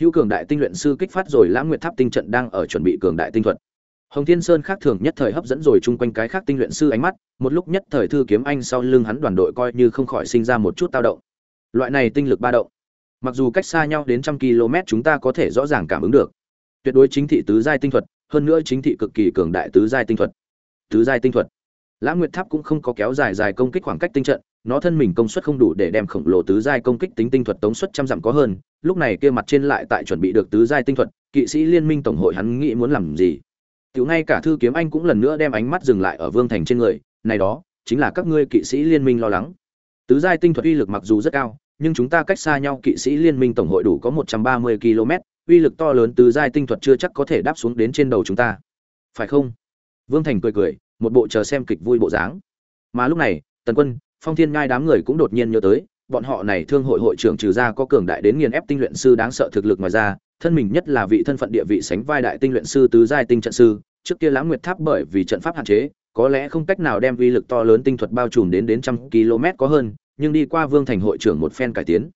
Hữu cường đại tinh luyện sư kích phát rồi lãng nguyệt tháp tinh trận đang ở chuẩn bị cường đại tinh thuật. Hồng thiên sơn khác thường nhất thời hấp dẫn rồi chung quanh cái khác tinh luyện sư ánh mắt, một lúc nhất thời thư kiếm anh sau lưng hắn đoàn đội coi như không khỏi sinh ra một chút tao động. Loại này tinh lực ba động, mặc dù cách xa nhau đến trăm km chúng ta có thể rõ ràng cảm ứng được. Tuyệt đối chính thị tứ giai tinh thuật, hơn nữa chính thị cực kỳ cường đại tứ giai tinh thuật. Tứ giai tinh thuật. Lãng nguyệt tháp cũng không có kéo dài dài công kích khoảng cách tinh trận nó thân mình công suất không đủ để đem khổng lồ tứ giai công kích tính tinh thuật tống suất trăm dặm có hơn, lúc này kia mặt trên lại tại chuẩn bị được tứ giai tinh thuật, kỵ sĩ liên minh tổng hội hắn nghĩ muốn làm gì? Tiểu ngay cả thư kiếm anh cũng lần nữa đem ánh mắt dừng lại ở vương thành trên người, này đó, chính là các ngươi kỵ sĩ liên minh lo lắng. Tứ giai tinh thuật uy lực mặc dù rất cao, nhưng chúng ta cách xa nhau kỵ sĩ liên minh tổng hội đủ có một trăm ba mươi km uy lực to lớn tứ giai tinh thuật chưa chắc có thể đáp xuống đến trên đầu chúng ta. Phải không? Vương thành cười cười, một bộ chờ xem kịch vui bộ dáng. Mà lúc này, tần quân phong thiên ngai đám người cũng đột nhiên nhớ tới, bọn họ này thương hội hội trưởng trừ ra có cường đại đến nghiền ép tinh luyện sư đáng sợ thực lực ngoài ra, thân mình nhất là vị thân phận địa vị sánh vai đại tinh luyện sư tứ giai tinh trận sư, trước kia lãng nguyệt tháp bởi vì trận pháp hạn chế, có lẽ không cách nào đem uy lực to lớn tinh thuật bao trùm đến đến trăm km có hơn, nhưng đi qua vương thành hội trưởng một phen cải tiến.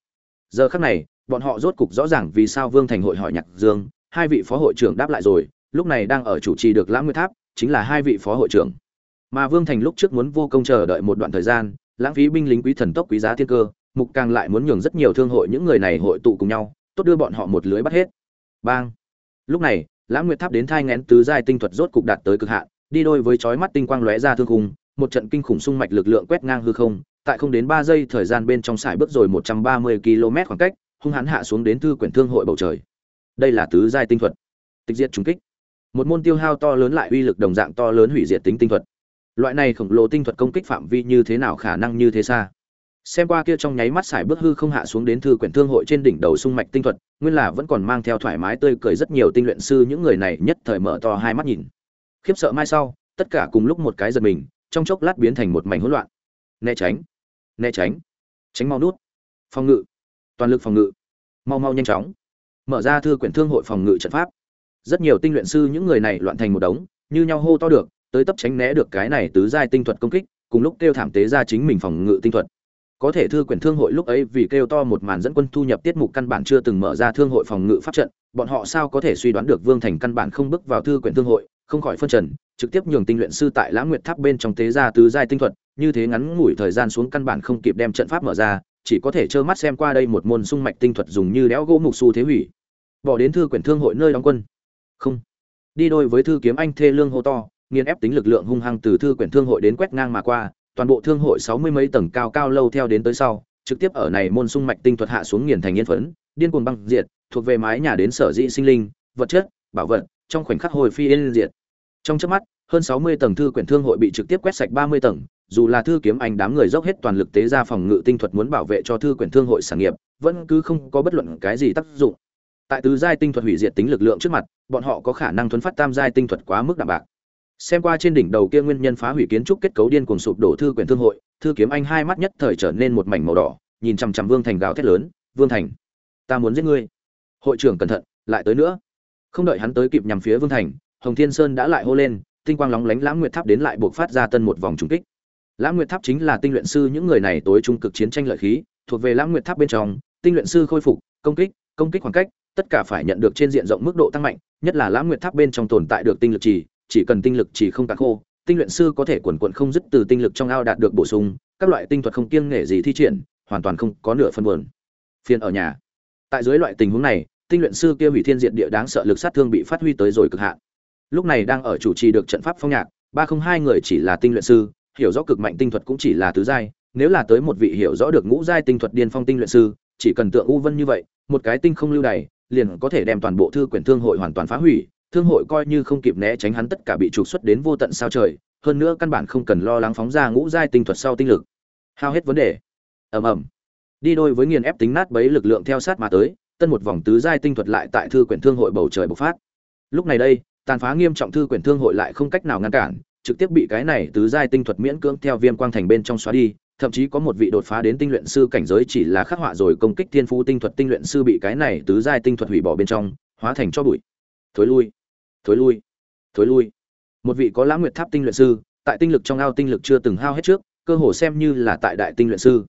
Giờ khắc này, bọn họ rốt cục rõ ràng vì sao vương thành hội hỏi nhạc dương, hai vị phó hội trưởng đáp lại rồi, lúc này đang ở chủ trì được lãng nguyệt tháp, chính là hai vị phó hội trưởng. Mà vương thành lúc trước muốn vô công chờ đợi một đoạn thời gian lãng phí binh lính quý thần tốc quý giá thiên cơ, mục càng lại muốn nhường rất nhiều thương hội những người này hội tụ cùng nhau, tốt đưa bọn họ một lưới bắt hết. Bang! Lúc này, lãng nguyệt tháp đến thai ngén tứ giai tinh thuật rốt cục đạt tới cực hạn, đi đôi với chói mắt tinh quang lóe ra thương khung, một trận kinh khủng sung mạch lực lượng quét ngang hư không, tại không đến ba giây thời gian bên trong sải bước rồi một trăm ba mươi km khoảng cách, hung hãn hạ xuống đến thư quyển thương hội bầu trời. Đây là tứ giai tinh thuật. Tịch diệt trùng kích. Một môn tiêu hao to lớn lại uy lực đồng dạng to lớn hủy diệt tính tinh thuật loại này khổng lồ tinh thuật công kích phạm vi như thế nào khả năng như thế xa? Xem qua kia trong nháy mắt xài bước hư không hạ xuống đến thư quyển thương hội trên đỉnh đầu sung mạch tinh thuật, nguyên là vẫn còn mang theo thoải mái tươi cười rất nhiều tinh luyện sư những người này nhất thời mở to hai mắt nhìn. Khiếp sợ mai sau, tất cả cùng lúc một cái giật mình, trong chốc lát biến thành một mảnh hỗn loạn. Né tránh né tránh tránh mau nút. Phòng ngự, toàn lực phòng ngự. Mau mau nhanh chóng. Mở ra thư quyển thương hội phòng ngự trận pháp. Rất nhiều tinh luyện sư những người này loạn thành một đống, như nhau hô to được tới tấp tránh né được cái này tứ giai tinh thuật công kích, cùng lúc kêu thảm tế ra chính mình phòng ngự tinh thuật. Có thể thư quyển thương hội lúc ấy vì kêu to một màn dẫn quân thu nhập tiết mục căn bản chưa từng mở ra thương hội phòng ngự pháp trận, bọn họ sao có thể suy đoán được vương thành căn bản không bước vào thư quyển thương hội, không khỏi phân trần, trực tiếp nhường tinh luyện sư tại lãng nguyệt tháp bên trong tế ra tứ giai tinh thuật, như thế ngắn ngủi thời gian xuống căn bản không kịp đem trận pháp mở ra, chỉ có thể trơ mắt xem qua đây một môn sung mạch tinh thuật dùng như đẽo gỗ mục xu thế hủy. Bỏ đến thư quyển thương hội nơi đóng quân. Không. Đi đôi với thư kiếm anh thê lương hô to nghiền ép tính lực lượng hung hăng từ thư quyển thương hội đến quét ngang mà qua, toàn bộ thương hội sáu mươi mấy tầng cao cao lâu theo đến tới sau, trực tiếp ở này môn sung mạch tinh thuật hạ xuống nghiền thành yên phấn, điên cuồng băng diệt, thuộc về mái nhà đến sở dị sinh linh, vật chất, bảo vật, trong khoảnh khắc hồi phi yên diệt. Trong chớp mắt, hơn sáu mươi tầng thư quyển thương hội bị trực tiếp quét sạch ba mươi tầng, dù là thư kiếm anh đám người dốc hết toàn lực tế ra phòng ngự tinh thuật muốn bảo vệ cho thư quyển thương hội sản nghiệp, vẫn cứ không có bất luận cái gì tác dụng. Tại tứ giai tinh thuật hủy diệt tính lực lượng trước mặt, bọn họ có khả năng thuấn phát tam giai tinh thuật quá mức đạm bạc xem qua trên đỉnh đầu kia nguyên nhân phá hủy kiến trúc kết cấu điên cuồng sụp đổ thư quyển thương hội, thư kiếm anh hai mắt nhất thời trở nên một mảnh màu đỏ, nhìn chằm chằm vương thành gào thét lớn, vương thành, ta muốn giết ngươi. Hội trưởng cẩn thận, lại tới nữa. Không đợi hắn tới kịp nhằm phía vương thành, hồng thiên sơn đã lại hô lên, tinh quang lóng lánh lãng nguyệt tháp đến lại buộc phát ra tân một vòng trùng kích. Lãng nguyệt tháp chính là tinh luyện sư những người này tối trung cực chiến tranh lợi khí, thuộc về lãng nguyệt tháp bên trong, tinh luyện sư khôi phục, công kích công kích khoảng cách, tất cả phải nhận được trên diện rộng mức độ tăng mạnh, nhất là lãng nguyệt tháp bên trong tồn tại được tinh lực trì chỉ cần tinh lực chỉ không tạc khô, tinh luyện sư có thể quần quận không dứt từ tinh lực trong ao đạt được bổ sung, các loại tinh thuật không kiêng nể gì thi triển, hoàn toàn không có nửa phân buồn. Phiền ở nhà. Tại dưới loại tình huống này, tinh luyện sư kia hủy thiên diện địa đáng sợ lực sát thương bị phát huy tới rồi cực hạn. Lúc này đang ở chủ trì được trận pháp phong nhạc, ba không hai người chỉ là tinh luyện sư, hiểu rõ cực mạnh tinh thuật cũng chỉ là tứ giai, nếu là tới một vị hiểu rõ được ngũ giai tinh thuật điên phong tinh luyện sư, chỉ cần tượng u vân như vậy, một cái tinh không lưu đày, liền có thể đem toàn bộ thư quyển thương hội hoàn toàn phá hủy thương hội coi như không kịp né tránh hắn tất cả bị trục xuất đến vô tận sao trời, hơn nữa căn bản không cần lo lắng phóng ra ngũ giai tinh thuật sau tinh lực. Hao hết vấn đề. Ầm ầm. Đi đôi với nghiền ép tính nát bấy lực lượng theo sát mà tới, tân một vòng tứ giai tinh thuật lại tại thư quyển thương hội bầu trời bộc phát. Lúc này đây, tàn phá nghiêm trọng thư quyển thương hội lại không cách nào ngăn cản, trực tiếp bị cái này tứ giai tinh thuật miễn cưỡng theo viêm quang thành bên trong xóa đi, thậm chí có một vị đột phá đến tinh luyện sư cảnh giới chỉ là khắc họa rồi công kích thiên phú tinh thuật tinh luyện sư bị cái này tứ giai tinh thuật hủy bỏ bên trong, hóa thành cho bụi thối lui thối lui thối lui. Một vị có lãng nguyệt tháp tinh luyện sư, tại tinh lực trong ao tinh lực chưa từng hao hết trước, cơ hồ xem như là tại đại tinh luyện sư.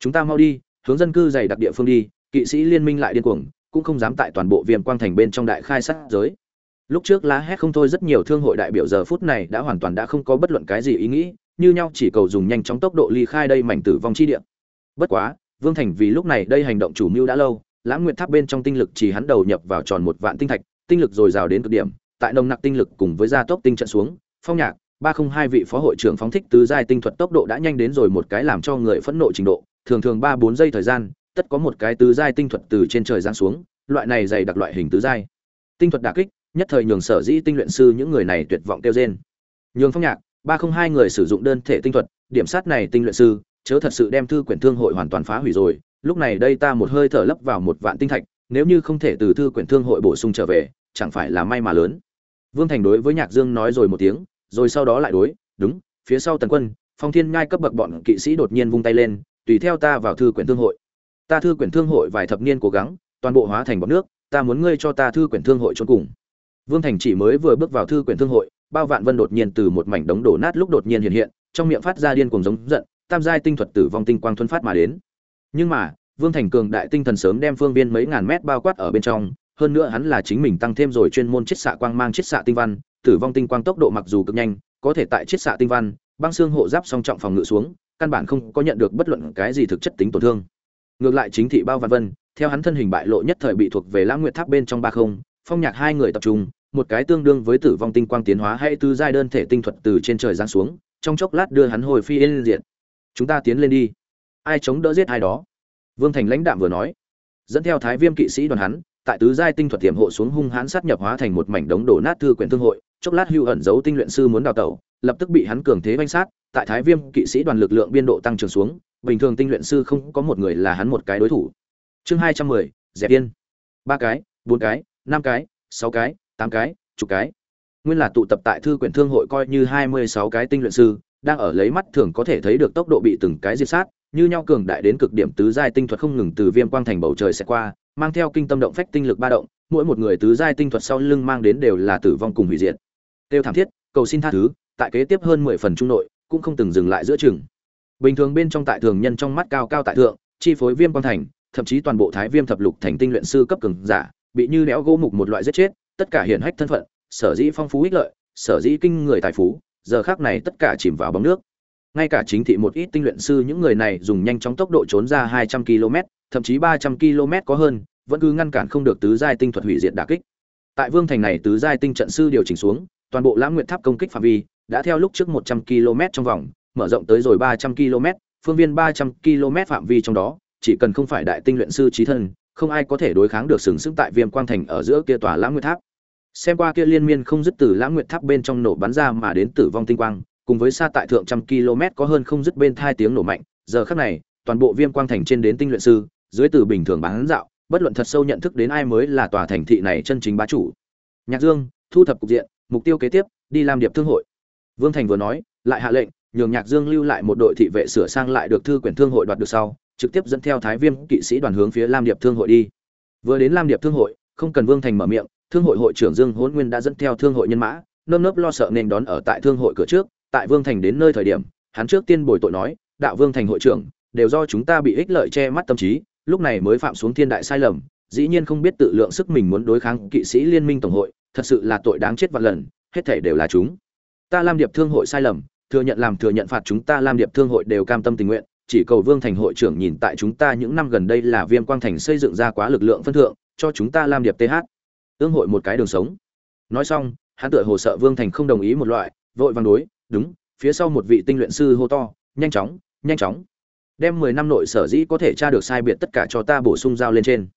Chúng ta mau đi, hướng dân cư dày đặc địa phương đi, kỵ sĩ liên minh lại điên cuồng, cũng không dám tại toàn bộ viêm quang thành bên trong đại khai sát giới. Lúc trước lá hét không thôi rất nhiều thương hội đại biểu giờ phút này đã hoàn toàn đã không có bất luận cái gì ý nghĩ, như nhau chỉ cầu dùng nhanh chóng tốc độ ly khai đây mảnh tử vong chi địa. Bất quá, vương thành vì lúc này đây hành động chủ mưu đã lâu lãng nguyệt tháp bên trong tinh lực chỉ hắn đầu nhập vào tròn một vạn tinh thạch tinh lực dồi dào đến cực điểm, tại nồng nặc tinh lực cùng với gia tốc tinh trận xuống, phong nhạc, ba không hai vị phó hội trưởng phóng thích tứ giai tinh thuật tốc độ đã nhanh đến rồi một cái làm cho người phẫn nộ trình độ, thường thường ba bốn giây thời gian, tất có một cái tứ giai tinh thuật từ trên trời giáng xuống, loại này dày đặc loại hình tứ giai tinh thuật đả kích, nhất thời nhường sở dĩ tinh luyện sư những người này tuyệt vọng kêu rên. nhường phong nhạc, ba không hai người sử dụng đơn thể tinh thuật, điểm sát này tinh luyện sư, chớ thật sự đem thư quyển thương hội hoàn toàn phá hủy rồi, lúc này đây ta một hơi thở lấp vào một vạn tinh thạch nếu như không thể từ thư quyển thương hội bổ sung trở về, chẳng phải là may mà lớn. Vương thành đối với nhạc dương nói rồi một tiếng, rồi sau đó lại đối, đúng, phía sau tần quân, phong thiên ngay cấp bậc bọn kỵ sĩ đột nhiên vung tay lên, tùy theo ta vào thư quyển thương hội. Ta thư quyển thương hội vài thập niên cố gắng, toàn bộ hóa thành bọn nước, ta muốn ngươi cho ta thư quyển thương hội trốn cùng. Vương thành chỉ mới vừa bước vào thư quyển thương hội, bao vạn vân đột nhiên từ một mảnh đống đổ nát lúc đột nhiên hiện hiện, trong miệng phát ra điên cuồng giống giận, tam giai tinh thuật tử vong tinh quang thuần phát mà đến. Nhưng mà vương thành cường đại tinh thần sớm đem phương viên mấy ngàn mét bao quát ở bên trong, hơn nữa hắn là chính mình tăng thêm rồi chuyên môn chiết xạ quang mang chiết xạ tinh văn, tử vong tinh quang tốc độ mặc dù cực nhanh, có thể tại chiết xạ tinh văn, băng xương hộ giáp song trọng phòng ngự xuống, căn bản không có nhận được bất luận cái gì thực chất tính tổn thương. Ngược lại chính thị bao văn vân, theo hắn thân hình bại lộ nhất thời bị thuộc về lãng nguyệt tháp bên trong ba không, phong nhạc hai người tập trung, một cái tương đương với tử vong tinh quang tiến hóa hay tứ giai đơn thể tinh thuật từ trên trời giáng xuống, trong chốc lát đưa hắn hồi phi yên diện chúng ta tiến lên đi. Ai chống đỡ giết ai đó? Vương thành lãnh đạm vừa nói, dẫn theo thái viêm kỵ sĩ đoàn hắn, tại tứ giai tinh thuật tiềm hộ xuống hung hãn sát nhập hóa thành một mảnh đống đổ nát thư quyển thương hội, chốc lát hưu ẩn giấu tinh luyện sư muốn đào tẩu, lập tức bị hắn cường thế vây sát, tại thái viêm kỵ sĩ đoàn lực lượng biên độ tăng trưởng xuống, bình thường tinh luyện sư không có một người là hắn một cái đối thủ. Chương hai trăm mười, dẹp yên. Ba cái, bốn cái, năm cái, sáu cái, tám cái, chục cái. Nguyên là tụ tập tại thư quyển thương hội coi như hai mươi sáu cái tinh luyện sư, đang ở lấy mắt thường có thể thấy được tốc độ bị từng cái diệt sát như nhau cường đại đến cực điểm tứ giai tinh thuật không ngừng từ viêm quang thành bầu trời sẽ qua, mang theo kinh tâm động phách tinh lực ba động, mỗi một người tứ giai tinh thuật sau lưng mang đến đều là tử vong cùng hủy diệt. Tiêu thảm thiết, cầu xin tha thứ, tại kế tiếp hơn mười phần trung nội, cũng không từng dừng lại giữa chừng. Bình thường bên trong tại thường nhân trong mắt cao cao tại thượng, chi phối viêm quang thành, thậm chí toàn bộ thái viêm thập lục thành tinh luyện sư cấp cường giả, bị như đẽo gỗ mục một loại giết chết, tất cả hiển hách thân phận, sở dĩ phong phú ích lợi, sở dĩ kinh người tài phú, giờ khắc này tất cả chìm vào bóng nước ngay cả chính thị một ít tinh luyện sư, những người này dùng nhanh chóng tốc độ trốn ra hai trăm km, thậm chí ba trăm km có hơn, vẫn cứ ngăn cản không được tứ giai tinh thuật hủy diệt đả kích. Tại vương thành này tứ giai tinh trận sư điều chỉnh xuống, toàn bộ lãng nguyệt tháp công kích phạm vi đã theo lúc trước một trăm km trong vòng, mở rộng tới rồi ba trăm km, phương viên ba trăm km phạm vi trong đó, chỉ cần không phải đại tinh luyện sư trí thân, không ai có thể đối kháng được sừng sững tại viêm quang thành ở giữa kia tòa lãng nguyệt tháp. Xem qua kia liên miên không dứt từ lãng nguyệt tháp bên trong nổ bắn ra mà đến tử vong tinh quang cùng với xa tại thượng trăm km có hơn không dứt bên thai tiếng nổ mạnh, giờ khắc này, toàn bộ viêm quang thành trên đến tinh luyện sư, dưới từ bình thường bán dạo, bất luận thật sâu nhận thức đến ai mới là tòa thành thị này chân chính bá chủ. Nhạc dương, thu thập cục diện, mục tiêu kế tiếp, đi làm điệp thương hội. Vương thành vừa nói, lại hạ lệnh, nhường nhạc dương lưu lại một đội thị vệ sửa sang lại được thư quyển thương hội đoạt được sau, trực tiếp dẫn theo thái viêm kỵ sĩ đoàn hướng phía lam điệp thương hội đi. Vừa đến lam điệp thương hội, không cần vương thành mở miệng, thương hội hội trưởng dương hôn nguyên đã dẫn theo thương hội nhân mã, nơm nớp lo sợ nên đón ở tại thương hội cửa trước tại vương thành đến nơi thời điểm, hắn trước tiên bồi tội nói, đạo vương thành hội trưởng, đều do chúng ta bị ích lợi che mắt tâm trí, lúc này mới phạm xuống thiên đại sai lầm, dĩ nhiên không biết tự lượng sức mình muốn đối kháng kỵ sĩ liên minh tổng hội, thật sự là tội đáng chết vạn lần, hết thể đều là chúng. Ta lam điệp thương hội sai lầm, thừa nhận làm thừa nhận phạt chúng ta lam điệp thương hội đều cam tâm tình nguyện, chỉ cầu vương thành hội trưởng nhìn tại chúng ta những năm gần đây là viêm quang thành xây dựng ra quá lực lượng phân thượng, cho chúng ta lam điệp th ương hội một cái đường sống. Nói xong, hắn tựa hồ sợ vương thành không đồng ý một loại, vội vàng đối đúng phía sau một vị tinh luyện sư hô to nhanh chóng nhanh chóng. Đem mười năm nội sở dĩ có thể tra được sai biệt tất cả cho ta bổ sung giao lên trên.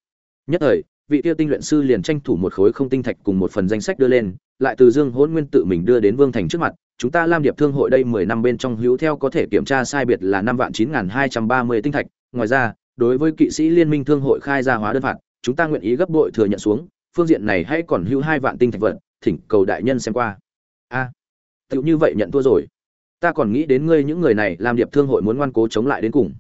Nhất thời vị tiêu tinh luyện sư liền tranh thủ một khối không tinh thạch cùng một phần danh sách đưa lên lại từ dương hôn nguyên tự mình đưa đến vương thành trước mặt chúng ta lam điệp thương hội đây mười năm bên trong hữu theo có thể kiểm tra sai biệt là năm vạn chín nghìn hai trăm ba mươi tinh thạch. Ngoài ra đối với kỵ sĩ liên minh thương hội khai ra hóa đơn phạt chúng ta nguyện ý gấp bội thừa nhận xuống. Phương diện này hay còn hữu hai vạn tinh thạch vật thỉnh cầu đại nhân xem qua. A. à, tựu như vậy nhận thua rồi. Ta còn nghĩ đến ngươi những người này, làm điệp thương hội muốn ngoan cố chống lại đến cùng.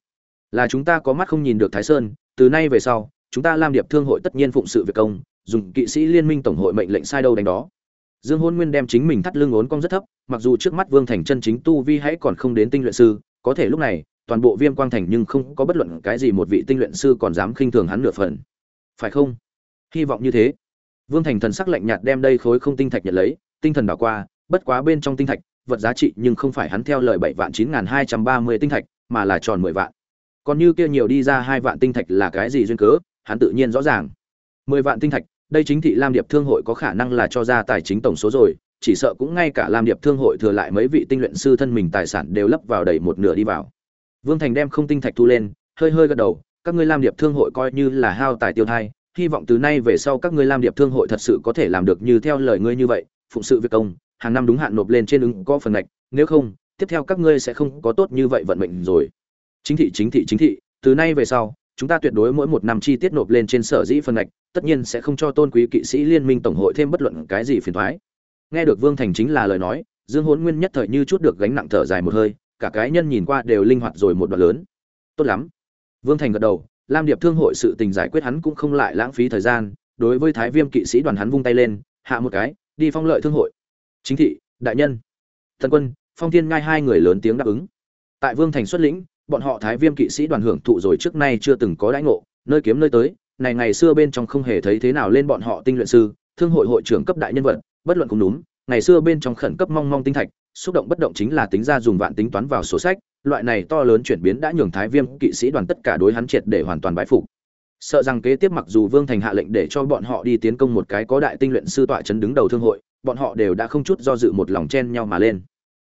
Là chúng ta có mắt không nhìn được thái sơn, từ nay về sau, chúng ta làm điệp thương hội tất nhiên phụng sự việc công, dùng kỵ sĩ liên minh tổng hội mệnh lệnh sai đâu đánh đó. Dương hôn nguyên đem chính mình thắt lưng ốn cong rất thấp, mặc dù trước mắt vương thành chân chính tu vi hãy còn không đến tinh luyện sư, có thể lúc này, toàn bộ viêm quang thành nhưng không có bất luận cái gì một vị tinh luyện sư còn dám khinh thường hắn nửa phần. Phải không? Hy vọng như thế. Vương thành thần sắc lạnh nhạt đem đây khối không tinh thạch nhận lấy, tinh thần đảo qua bất quá bên trong tinh thạch, vật giá trị nhưng không phải hắn theo lời bảy vạn chín n hai trăm ba mươi tinh thạch, mà là tròn mười vạn. Còn như kia nhiều đi ra hai vạn tinh thạch là cái gì duyên cớ, hắn tự nhiên rõ ràng. Mười vạn tinh thạch, đây chính thị lam điệp thương hội có khả năng là cho ra tài chính tổng số rồi, chỉ sợ cũng ngay cả lam điệp thương hội thừa lại mấy vị tinh luyện sư thân mình tài sản đều lấp vào đầy một nửa đi vào. Vương thành đem không tinh thạch thu lên, hơi hơi gật đầu, các ngươi lam điệp thương hội coi như là hao tài tiêu thai, hy vọng từ nay về sau các ngươi lam điệp thương hội thật sự có thể làm được như theo lời ngươi như vậy, phụng sự việc công hàng năm đúng hạn nộp lên trên ứng có phần ngạch, nếu không, tiếp theo các ngươi sẽ không có tốt như vậy vận mệnh rồi. Chính thị chính thị chính thị, từ nay về sau, chúng ta tuyệt đối mỗi một năm chi tiết nộp lên trên sở dĩ phần ngạch, tất nhiên sẽ không cho tôn quý kỵ sĩ liên minh tổng hội thêm bất luận cái gì phiền thoái. Nghe được vương thành chính là lời nói, dương hốn nguyên nhất thời như chút được gánh nặng thở dài một hơi, cả cái nhân nhìn qua đều linh hoạt rồi một đoạn lớn. Tốt lắm. Vương thành gật đầu, lam điệp thương hội sự tình giải quyết hắn cũng không lại lãng phí thời gian, đối với thái viêm kỵ sĩ đoàn hắn vung tay lên, hạ một cái, đi phong lợi thương hội chính thị, đại nhân. Thần quân, phong thiên ngai hai người lớn tiếng đáp ứng. Tại vương thành xuất lĩnh, bọn họ thái viêm kỵ sĩ đoàn hưởng thụ rồi trước nay chưa từng có đãi ngộ, nơi kiếm nơi tới, này ngày xưa bên trong không hề thấy thế nào lên bọn họ tinh luyện sư, thương hội hội trưởng cấp đại nhân vật, bất luận cũng đúng, ngày xưa bên trong khẩn cấp mong mong tinh thạch, xúc động bất động chính là tính ra dùng vạn tính toán vào sổ sách, loại này to lớn chuyển biến đã nhường thái viêm kỵ sĩ đoàn tất cả đối hắn triệt để hoàn toàn bái phục sợ rằng kế tiếp mặc dù vương thành hạ lệnh để cho bọn họ đi tiến công một cái có đại tinh luyện sư tọa chấn đứng đầu thương hội, bọn họ đều đã không chút do dự một lòng chen nhau mà lên.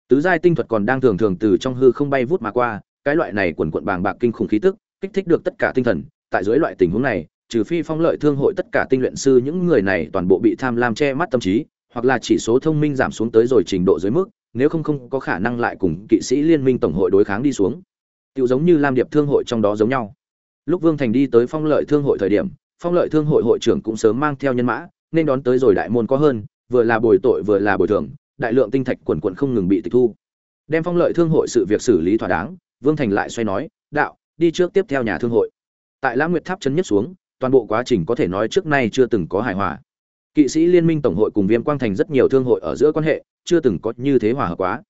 Tứ giai tinh thuật còn đang thường thường từ trong hư không bay vút mà qua, cái loại này quần quận bàng bạc kinh khủng khí tức, kích thích được tất cả tinh thần. Tại dưới loại tình huống này, trừ phi phong lợi thương hội tất cả tinh luyện sư những người này toàn bộ bị tham lam che mắt tâm trí, hoặc là chỉ số thông minh giảm xuống tới rồi trình độ dưới mức, nếu không không có khả năng lại cùng kỵ sĩ liên minh tổng hội đối kháng đi xuống. Tựu giống như lam điệp thương hội trong đó giống nhau lúc vương thành đi tới phong lợi thương hội thời điểm, phong lợi thương hội hội trưởng cũng sớm mang theo nhân mã, nên đón tới rồi đại môn có hơn, vừa là bồi tội vừa là bồi thường, đại lượng tinh thạch quần quận không ngừng bị tịch thu. Đem phong lợi thương hội sự việc xử lý thỏa đáng, vương thành lại xoay nói, đạo, đi trước tiếp theo nhà thương hội. Tại lãng nguyệt tháp chân nhất xuống, toàn bộ quá trình có thể nói trước nay chưa từng có hài hòa. Kỵ sĩ liên minh tổng hội cùng viêm quang thành rất nhiều thương hội ở giữa quan hệ, chưa từng có như thế hòa hợp quá.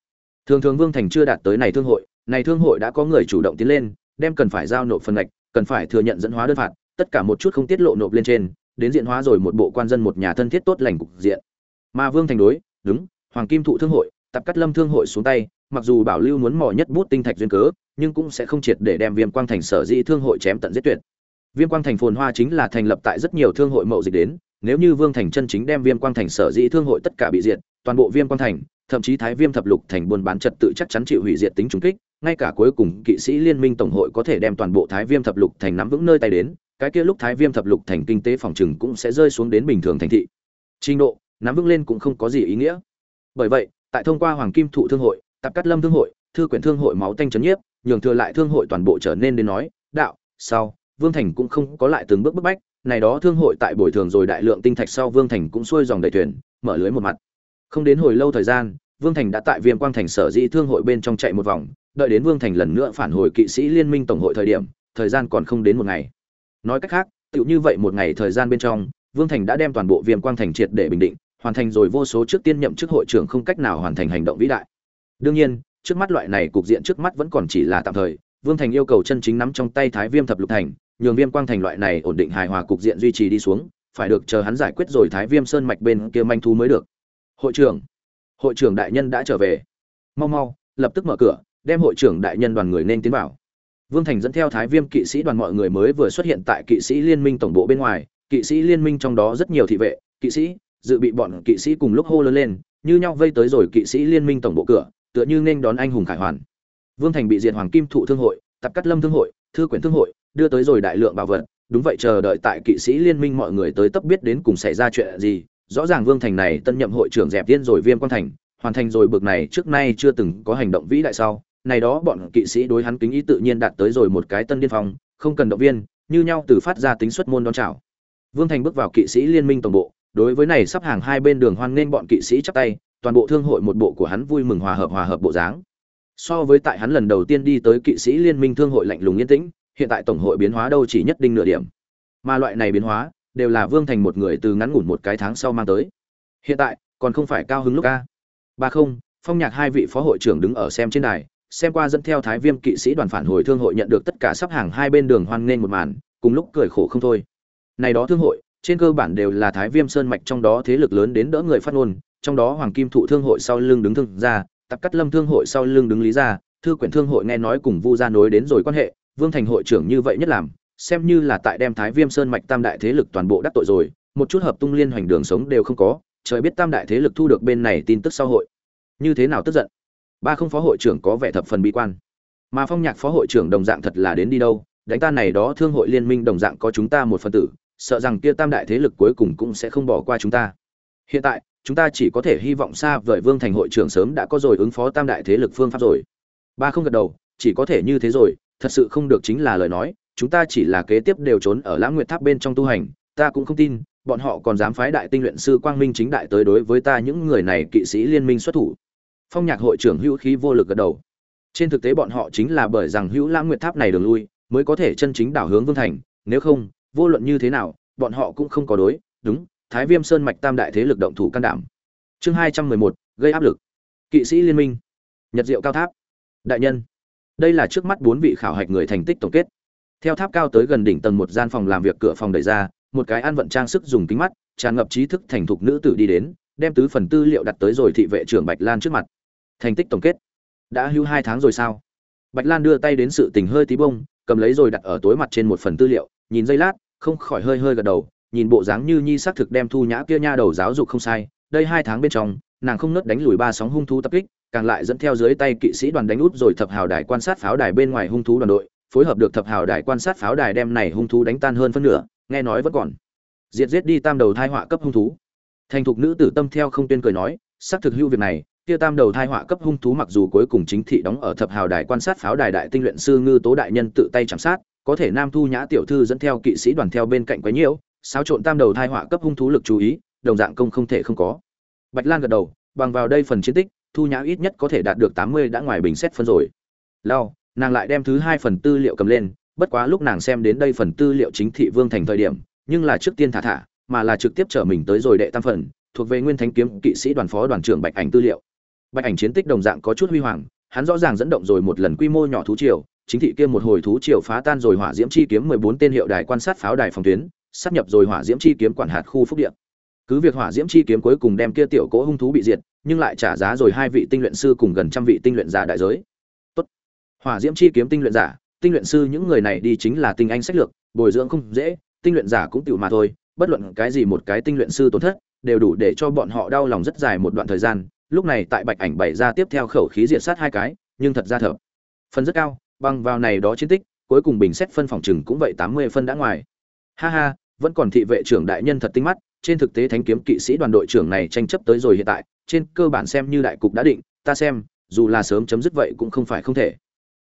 Thường thường vương thành chưa đạt tới này thương hội, này thương hội đã có người chủ động tiến lên, đem cần phải giao nộp phần ngạch cần phải thừa nhận dẫn hóa đơn phạt, tất cả một chút không tiết lộ nộp lên trên, đến diện hóa rồi một bộ quan dân một nhà thân thiết tốt lành cục diện. Mà vương thành đối, đúng, hoàng kim thụ thương hội tập cắt lâm thương hội xuống tay, mặc dù bảo lưu muốn mò nhất bút tinh thạch duyên cớ, nhưng cũng sẽ không triệt để đem viêm quang thành sở dĩ thương hội chém tận giết tuyệt. Viêm quang thành phồn hoa chính là thành lập tại rất nhiều thương hội mậu dịch đến, nếu như vương thành chân chính đem viêm quang thành sở dĩ thương hội tất cả bị diệt, toàn bộ viêm quang thành thậm chí thái viêm thập lục thành buôn bán trật tự chắc chắn chịu hủy diệt tính trùng kích, ngay cả cuối cùng kỵ sĩ liên minh tổng hội có thể đem toàn bộ thái viêm thập lục thành nắm vững nơi tay đến, cái kia lúc thái viêm thập lục thành kinh tế phòng trừng cũng sẽ rơi xuống đến bình thường thành thị. Trình độ, nắm vững lên cũng không có gì ý nghĩa. Bởi vậy, tại thông qua hoàng kim thụ thương hội, tạp cắt lâm thương hội, thư quyển thương hội máu tanh trấn nhiếp, nhường thừa lại thương hội toàn bộ trở nên đến nói, đạo, sau, vương thành cũng không có lại từng bước bức bách, này đó thương hội tại bồi thường rồi đại lượng tinh thạch sau vương thành cũng xuôi dòng đầy thuyền, mở lưới một mặt không đến hồi lâu thời gian, vương thành đã tại viêm quang thành sở dĩ thương hội bên trong chạy một vòng, đợi đến vương thành lần nữa phản hồi kỵ sĩ liên minh tổng hội thời điểm, thời gian còn không đến một ngày. Nói cách khác, tựu như vậy một ngày thời gian bên trong, vương thành đã đem toàn bộ viêm quang thành triệt để bình định, hoàn thành rồi vô số trước tiên nhậm chức hội trưởng không cách nào hoàn thành hành động vĩ đại. Đương nhiên, trước mắt loại này cục diện trước mắt vẫn còn chỉ là tạm thời, vương thành yêu cầu chân chính nắm trong tay thái viêm thập lục thành, nhường viêm quang thành loại này ổn định hài hòa cục diện duy trì đi xuống, phải được chờ hắn giải quyết rồi thái viêm sơn mạch bên kia manh thú mới được hội trưởng hội trưởng đại nhân đã trở về. Mau mau, lập tức mở cửa, đem hội trưởng đại nhân đoàn người nên tiến vào. Vương thành dẫn theo thái viêm kỵ sĩ đoàn mọi người mới vừa xuất hiện tại kỵ sĩ liên minh tổng bộ bên ngoài. Kỵ sĩ liên minh trong đó rất nhiều thị vệ, kỵ sĩ, dự bị bọn kỵ sĩ cùng lúc hô lớn lên, như nhau vây tới rồi kỵ sĩ liên minh tổng bộ cửa, tựa như nên đón anh hùng khải hoàn. Vương thành bị diệt hoàng kim thụ thương hội tập cắt lâm thương hội, thư quyển thương hội, đưa tới rồi đại lượng bảo vật. Đúng vậy, chờ đợi tại kỵ sĩ liên minh mọi người tới tấp biết đến cùng xảy ra chuyện gì rõ ràng vương thành này tân nhậm hội trưởng dẹp tiên rồi viêm quan thành, hoàn thành rồi bực này trước nay chưa từng có hành động vĩ đại sau, này đó bọn kỵ sĩ đối hắn kính ý tự nhiên đạt tới rồi một cái tân điên phong, không cần động viên, như nhau từ phát ra tính xuất môn đón chào. Vương thành bước vào kỵ sĩ liên minh tổng bộ, đối với này sắp hàng hai bên đường hoan nghênh bọn kỵ sĩ chắp tay, toàn bộ thương hội một bộ của hắn vui mừng hòa hợp hòa hợp bộ dáng. So với tại hắn lần đầu tiên đi tới kỵ sĩ liên minh thương hội lạnh lùng yên tĩnh, hiện tại tổng hội biến hóa đâu chỉ nhất định nửa điểm. Mà loại này biến hóa đều là vương thành một người từ ngắn ngủn một cái tháng sau mang tới. Hiện tại, còn không phải cao hứng lúc ca. Ba không, phong nhạc hai vị phó hội trưởng đứng ở xem trên đài, xem qua dẫn theo thái viêm kỵ sĩ đoàn phản hồi thương hội nhận được tất cả sắp hàng hai bên đường hoan nghênh một màn, cùng lúc cười khổ không thôi. Này đó thương hội, trên cơ bản đều là thái viêm sơn mạch trong đó thế lực lớn đến đỡ người phát ngôn, trong đó hoàng kim thụ thương hội sau lưng đứng thương gia tập cắt lâm thương hội sau lưng đứng lý gia, thư quyển thương hội nghe nói cùng vu gia nối đến rồi quan hệ, vương thành hội trưởng như vậy nhất làm xem như là tại đem thái viêm sơn mạch tam đại thế lực toàn bộ đắc tội rồi, một chút hợp tung liên hoành đường sống đều không có, trời biết tam đại thế lực thu được bên này tin tức xã hội. Như thế nào tức giận? Ba không phó hội trưởng có vẻ thập phần bi quan. Mà phong nhạc phó hội trưởng đồng dạng thật là đến đi đâu, đánh ta này đó thương hội liên minh đồng dạng có chúng ta một phần tử, sợ rằng kia tam đại thế lực cuối cùng cũng sẽ không bỏ qua chúng ta. Hiện tại, chúng ta chỉ có thể hy vọng xa vời vương thành hội trưởng sớm đã có rồi ứng phó tam đại thế lực phương pháp rồi. Ba không gật đầu, chỉ có thể như thế rồi, thật sự không được chính là lời nói chúng ta chỉ là kế tiếp đều trốn ở lãng nguyệt tháp bên trong tu hành, ta cũng không tin, bọn họ còn dám phái đại tinh luyện sư quang minh chính đại tới đối với ta những người này kỵ sĩ liên minh xuất thủ. Phong nhạc hội trưởng hữu khí vô lực gật đầu. Trên thực tế bọn họ chính là bởi rằng hữu lãng nguyệt tháp này đường lui, mới có thể chân chính đảo hướng vương thành, nếu không, vô luận như thế nào, bọn họ cũng không có đối, đúng, thái viêm sơn mạch tam đại thế lực động thủ can đảm. Chương hai trăm mười một, gây áp lực. Kỵ sĩ liên minh. Nhật diệu cao tháp. Đại nhân. Đây là trước mắt bốn vị khảo hạch người thành tích tổng kết theo tháp cao tới gần đỉnh tầng một gian phòng làm việc cửa phòng đẩy ra, một cái ăn vận trang sức dùng kính mắt, tràn ngập trí thức thành thục nữ tử đi đến, đem tứ phần tư liệu đặt tới rồi thị vệ trưởng bạch lan trước mặt. Thành tích tổng kết. Đã hưu hai tháng rồi sao? Bạch lan đưa tay đến sự tình hơi tí bông, cầm lấy rồi đặt ở tối mặt trên một phần tư liệu, nhìn giây lát, không khỏi hơi hơi gật đầu, nhìn bộ dáng như nhi xác thực đem thu nhã kia nha đầu giáo dục không sai, đây hai tháng bên trong, nàng không nớt đánh lùi ba sóng hung thú tập kích, càng lại dẫn theo dưới tay kỵ sĩ đoàn đánh út rồi thập hào đài quan sát pháo đài bên ngoài hung thú đoàn đội phối hợp được thập hào đài quan sát pháo đài đem này hung thú đánh tan hơn phân nửa, nghe nói vẫn còn. Diệt giết đi tam đầu thai họa cấp hung thú. Thành thục nữ tử tâm theo không tuyên cười nói, xác thực hưu việc này, kia tam đầu thai họa cấp hung thú mặc dù cuối cùng chính thị đóng ở thập hào đài quan sát pháo đài đại tinh luyện sư ngư tố đại nhân tự tay chạm sát, có thể nam thu nhã tiểu thư dẫn theo kỵ sĩ đoàn theo bên cạnh quấy nhiễu, xáo trộn tam đầu thai họa cấp hung thú lực chú ý, đồng dạng công không thể không có. Bạch lan gật đầu, bằng vào đây phần chiến tích, thu nhã ít nhất có thể đạt được tám mươi đã ngoài bình xét phân rồi. Lao nàng lại đem thứ hai phần tư liệu cầm lên, bất quá lúc nàng xem đến đây phần tư liệu chính thị vương thành thời điểm, nhưng là trước tiên thả thả, mà là trực tiếp trở mình tới rồi đệ tam phần, thuộc về nguyên thánh kiếm kỵ sĩ đoàn phó đoàn trưởng bạch ảnh tư liệu. Bạch ảnh chiến tích đồng dạng có chút huy hoàng, hắn rõ ràng dẫn động rồi một lần quy mô nhỏ thú triều, chính thị kia một hồi thú triều phá tan rồi hỏa diễm chi kiếm mười bốn tên hiệu đài quan sát pháo đài phòng tuyến sắp nhập rồi hỏa diễm chi kiếm quản hạt khu phúc điện cứ việc hỏa diễm chi kiếm cuối cùng đem kia tiểu cỗ hung thú bị diệt, nhưng lại trả giá rồi hai vị tinh luyện sư cùng gần trăm vị tinh luyện giả đại giới hỏa diễm chi kiếm tinh luyện giả, tinh luyện sư những người này đi chính là tinh anh sách lược, bồi dưỡng không dễ, tinh luyện giả cũng tiểu mà thôi, bất luận cái gì một cái tinh luyện sư tổn thất, đều đủ để cho bọn họ đau lòng rất dài một đoạn thời gian. Lúc này tại bạch ảnh bày ra tiếp theo khẩu khí diệt sát hai cái, nhưng thật ra thở. Phần rất cao bằng vào này đó chiến tích, cuối cùng bình xét phân phòng chừng cũng vậy tám mươi phân đã ngoài. Ha ha, vẫn còn thị vệ trưởng đại nhân thật tinh mắt, trên thực tế thánh kiếm kỵ sĩ đoàn đội trưởng này tranh chấp tới rồi hiện tại, trên cơ bản xem như đại cục đã định, ta xem, dù là sớm chấm dứt vậy cũng không phải không thể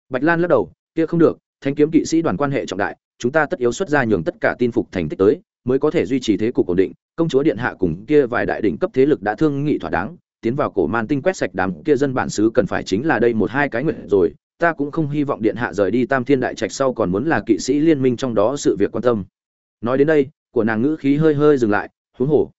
bạch lan lắc đầu, kia không được, thánh kiếm kỵ sĩ đoàn quan hệ trọng đại, chúng ta tất yếu xuất ra nhường tất cả tin phục thành tích tới, mới có thể duy trì thế cục ổn định, công chúa điện hạ cùng kia vài đại đỉnh cấp thế lực đã thương nghị thỏa đáng, tiến vào cổ man tinh quét sạch đám kia dân bản xứ cần phải chính là đây một hai cái nguyện rồi, ta cũng không hy vọng điện hạ rời đi tam thiên đại trạch sau còn muốn là kỵ sĩ liên minh trong đó sự việc quan tâm. Nói đến đây, của nàng ngữ khí hơi hơi dừng lại, huống hồ.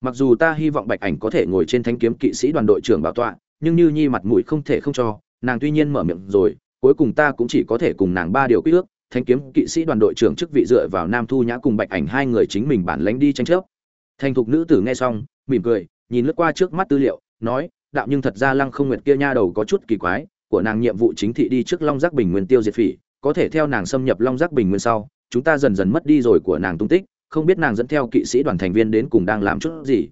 Mặc dù ta hy vọng bạch ảnh có thể ngồi trên Thánh kiếm kỵ sĩ đoàn đội trưởng bảo tọa, nhưng như nhi mặt mũi không thể không cho, nàng tuy nhiên mở miệng rồi cuối cùng ta cũng chỉ có thể cùng nàng ba điều quy ước, thanh kiếm kỵ sĩ đoàn đội trưởng chức vị dựa vào nam thu nhã cùng bạch ảnh hai người chính mình bản lánh đi tranh chấp. Thành thục nữ tử nghe xong, mỉm cười, nhìn lướt qua trước mắt tư liệu, nói, đạo nhưng thật ra lăng không nguyệt kia nha đầu có chút kỳ quái, của nàng nhiệm vụ chính thị đi trước long giác bình nguyên tiêu diệt phỉ, có thể theo nàng xâm nhập long giác bình nguyên sau, chúng ta dần dần mất đi rồi của nàng tung tích, không biết nàng dẫn theo kỵ sĩ đoàn thành viên đến cùng đang làm chút gì.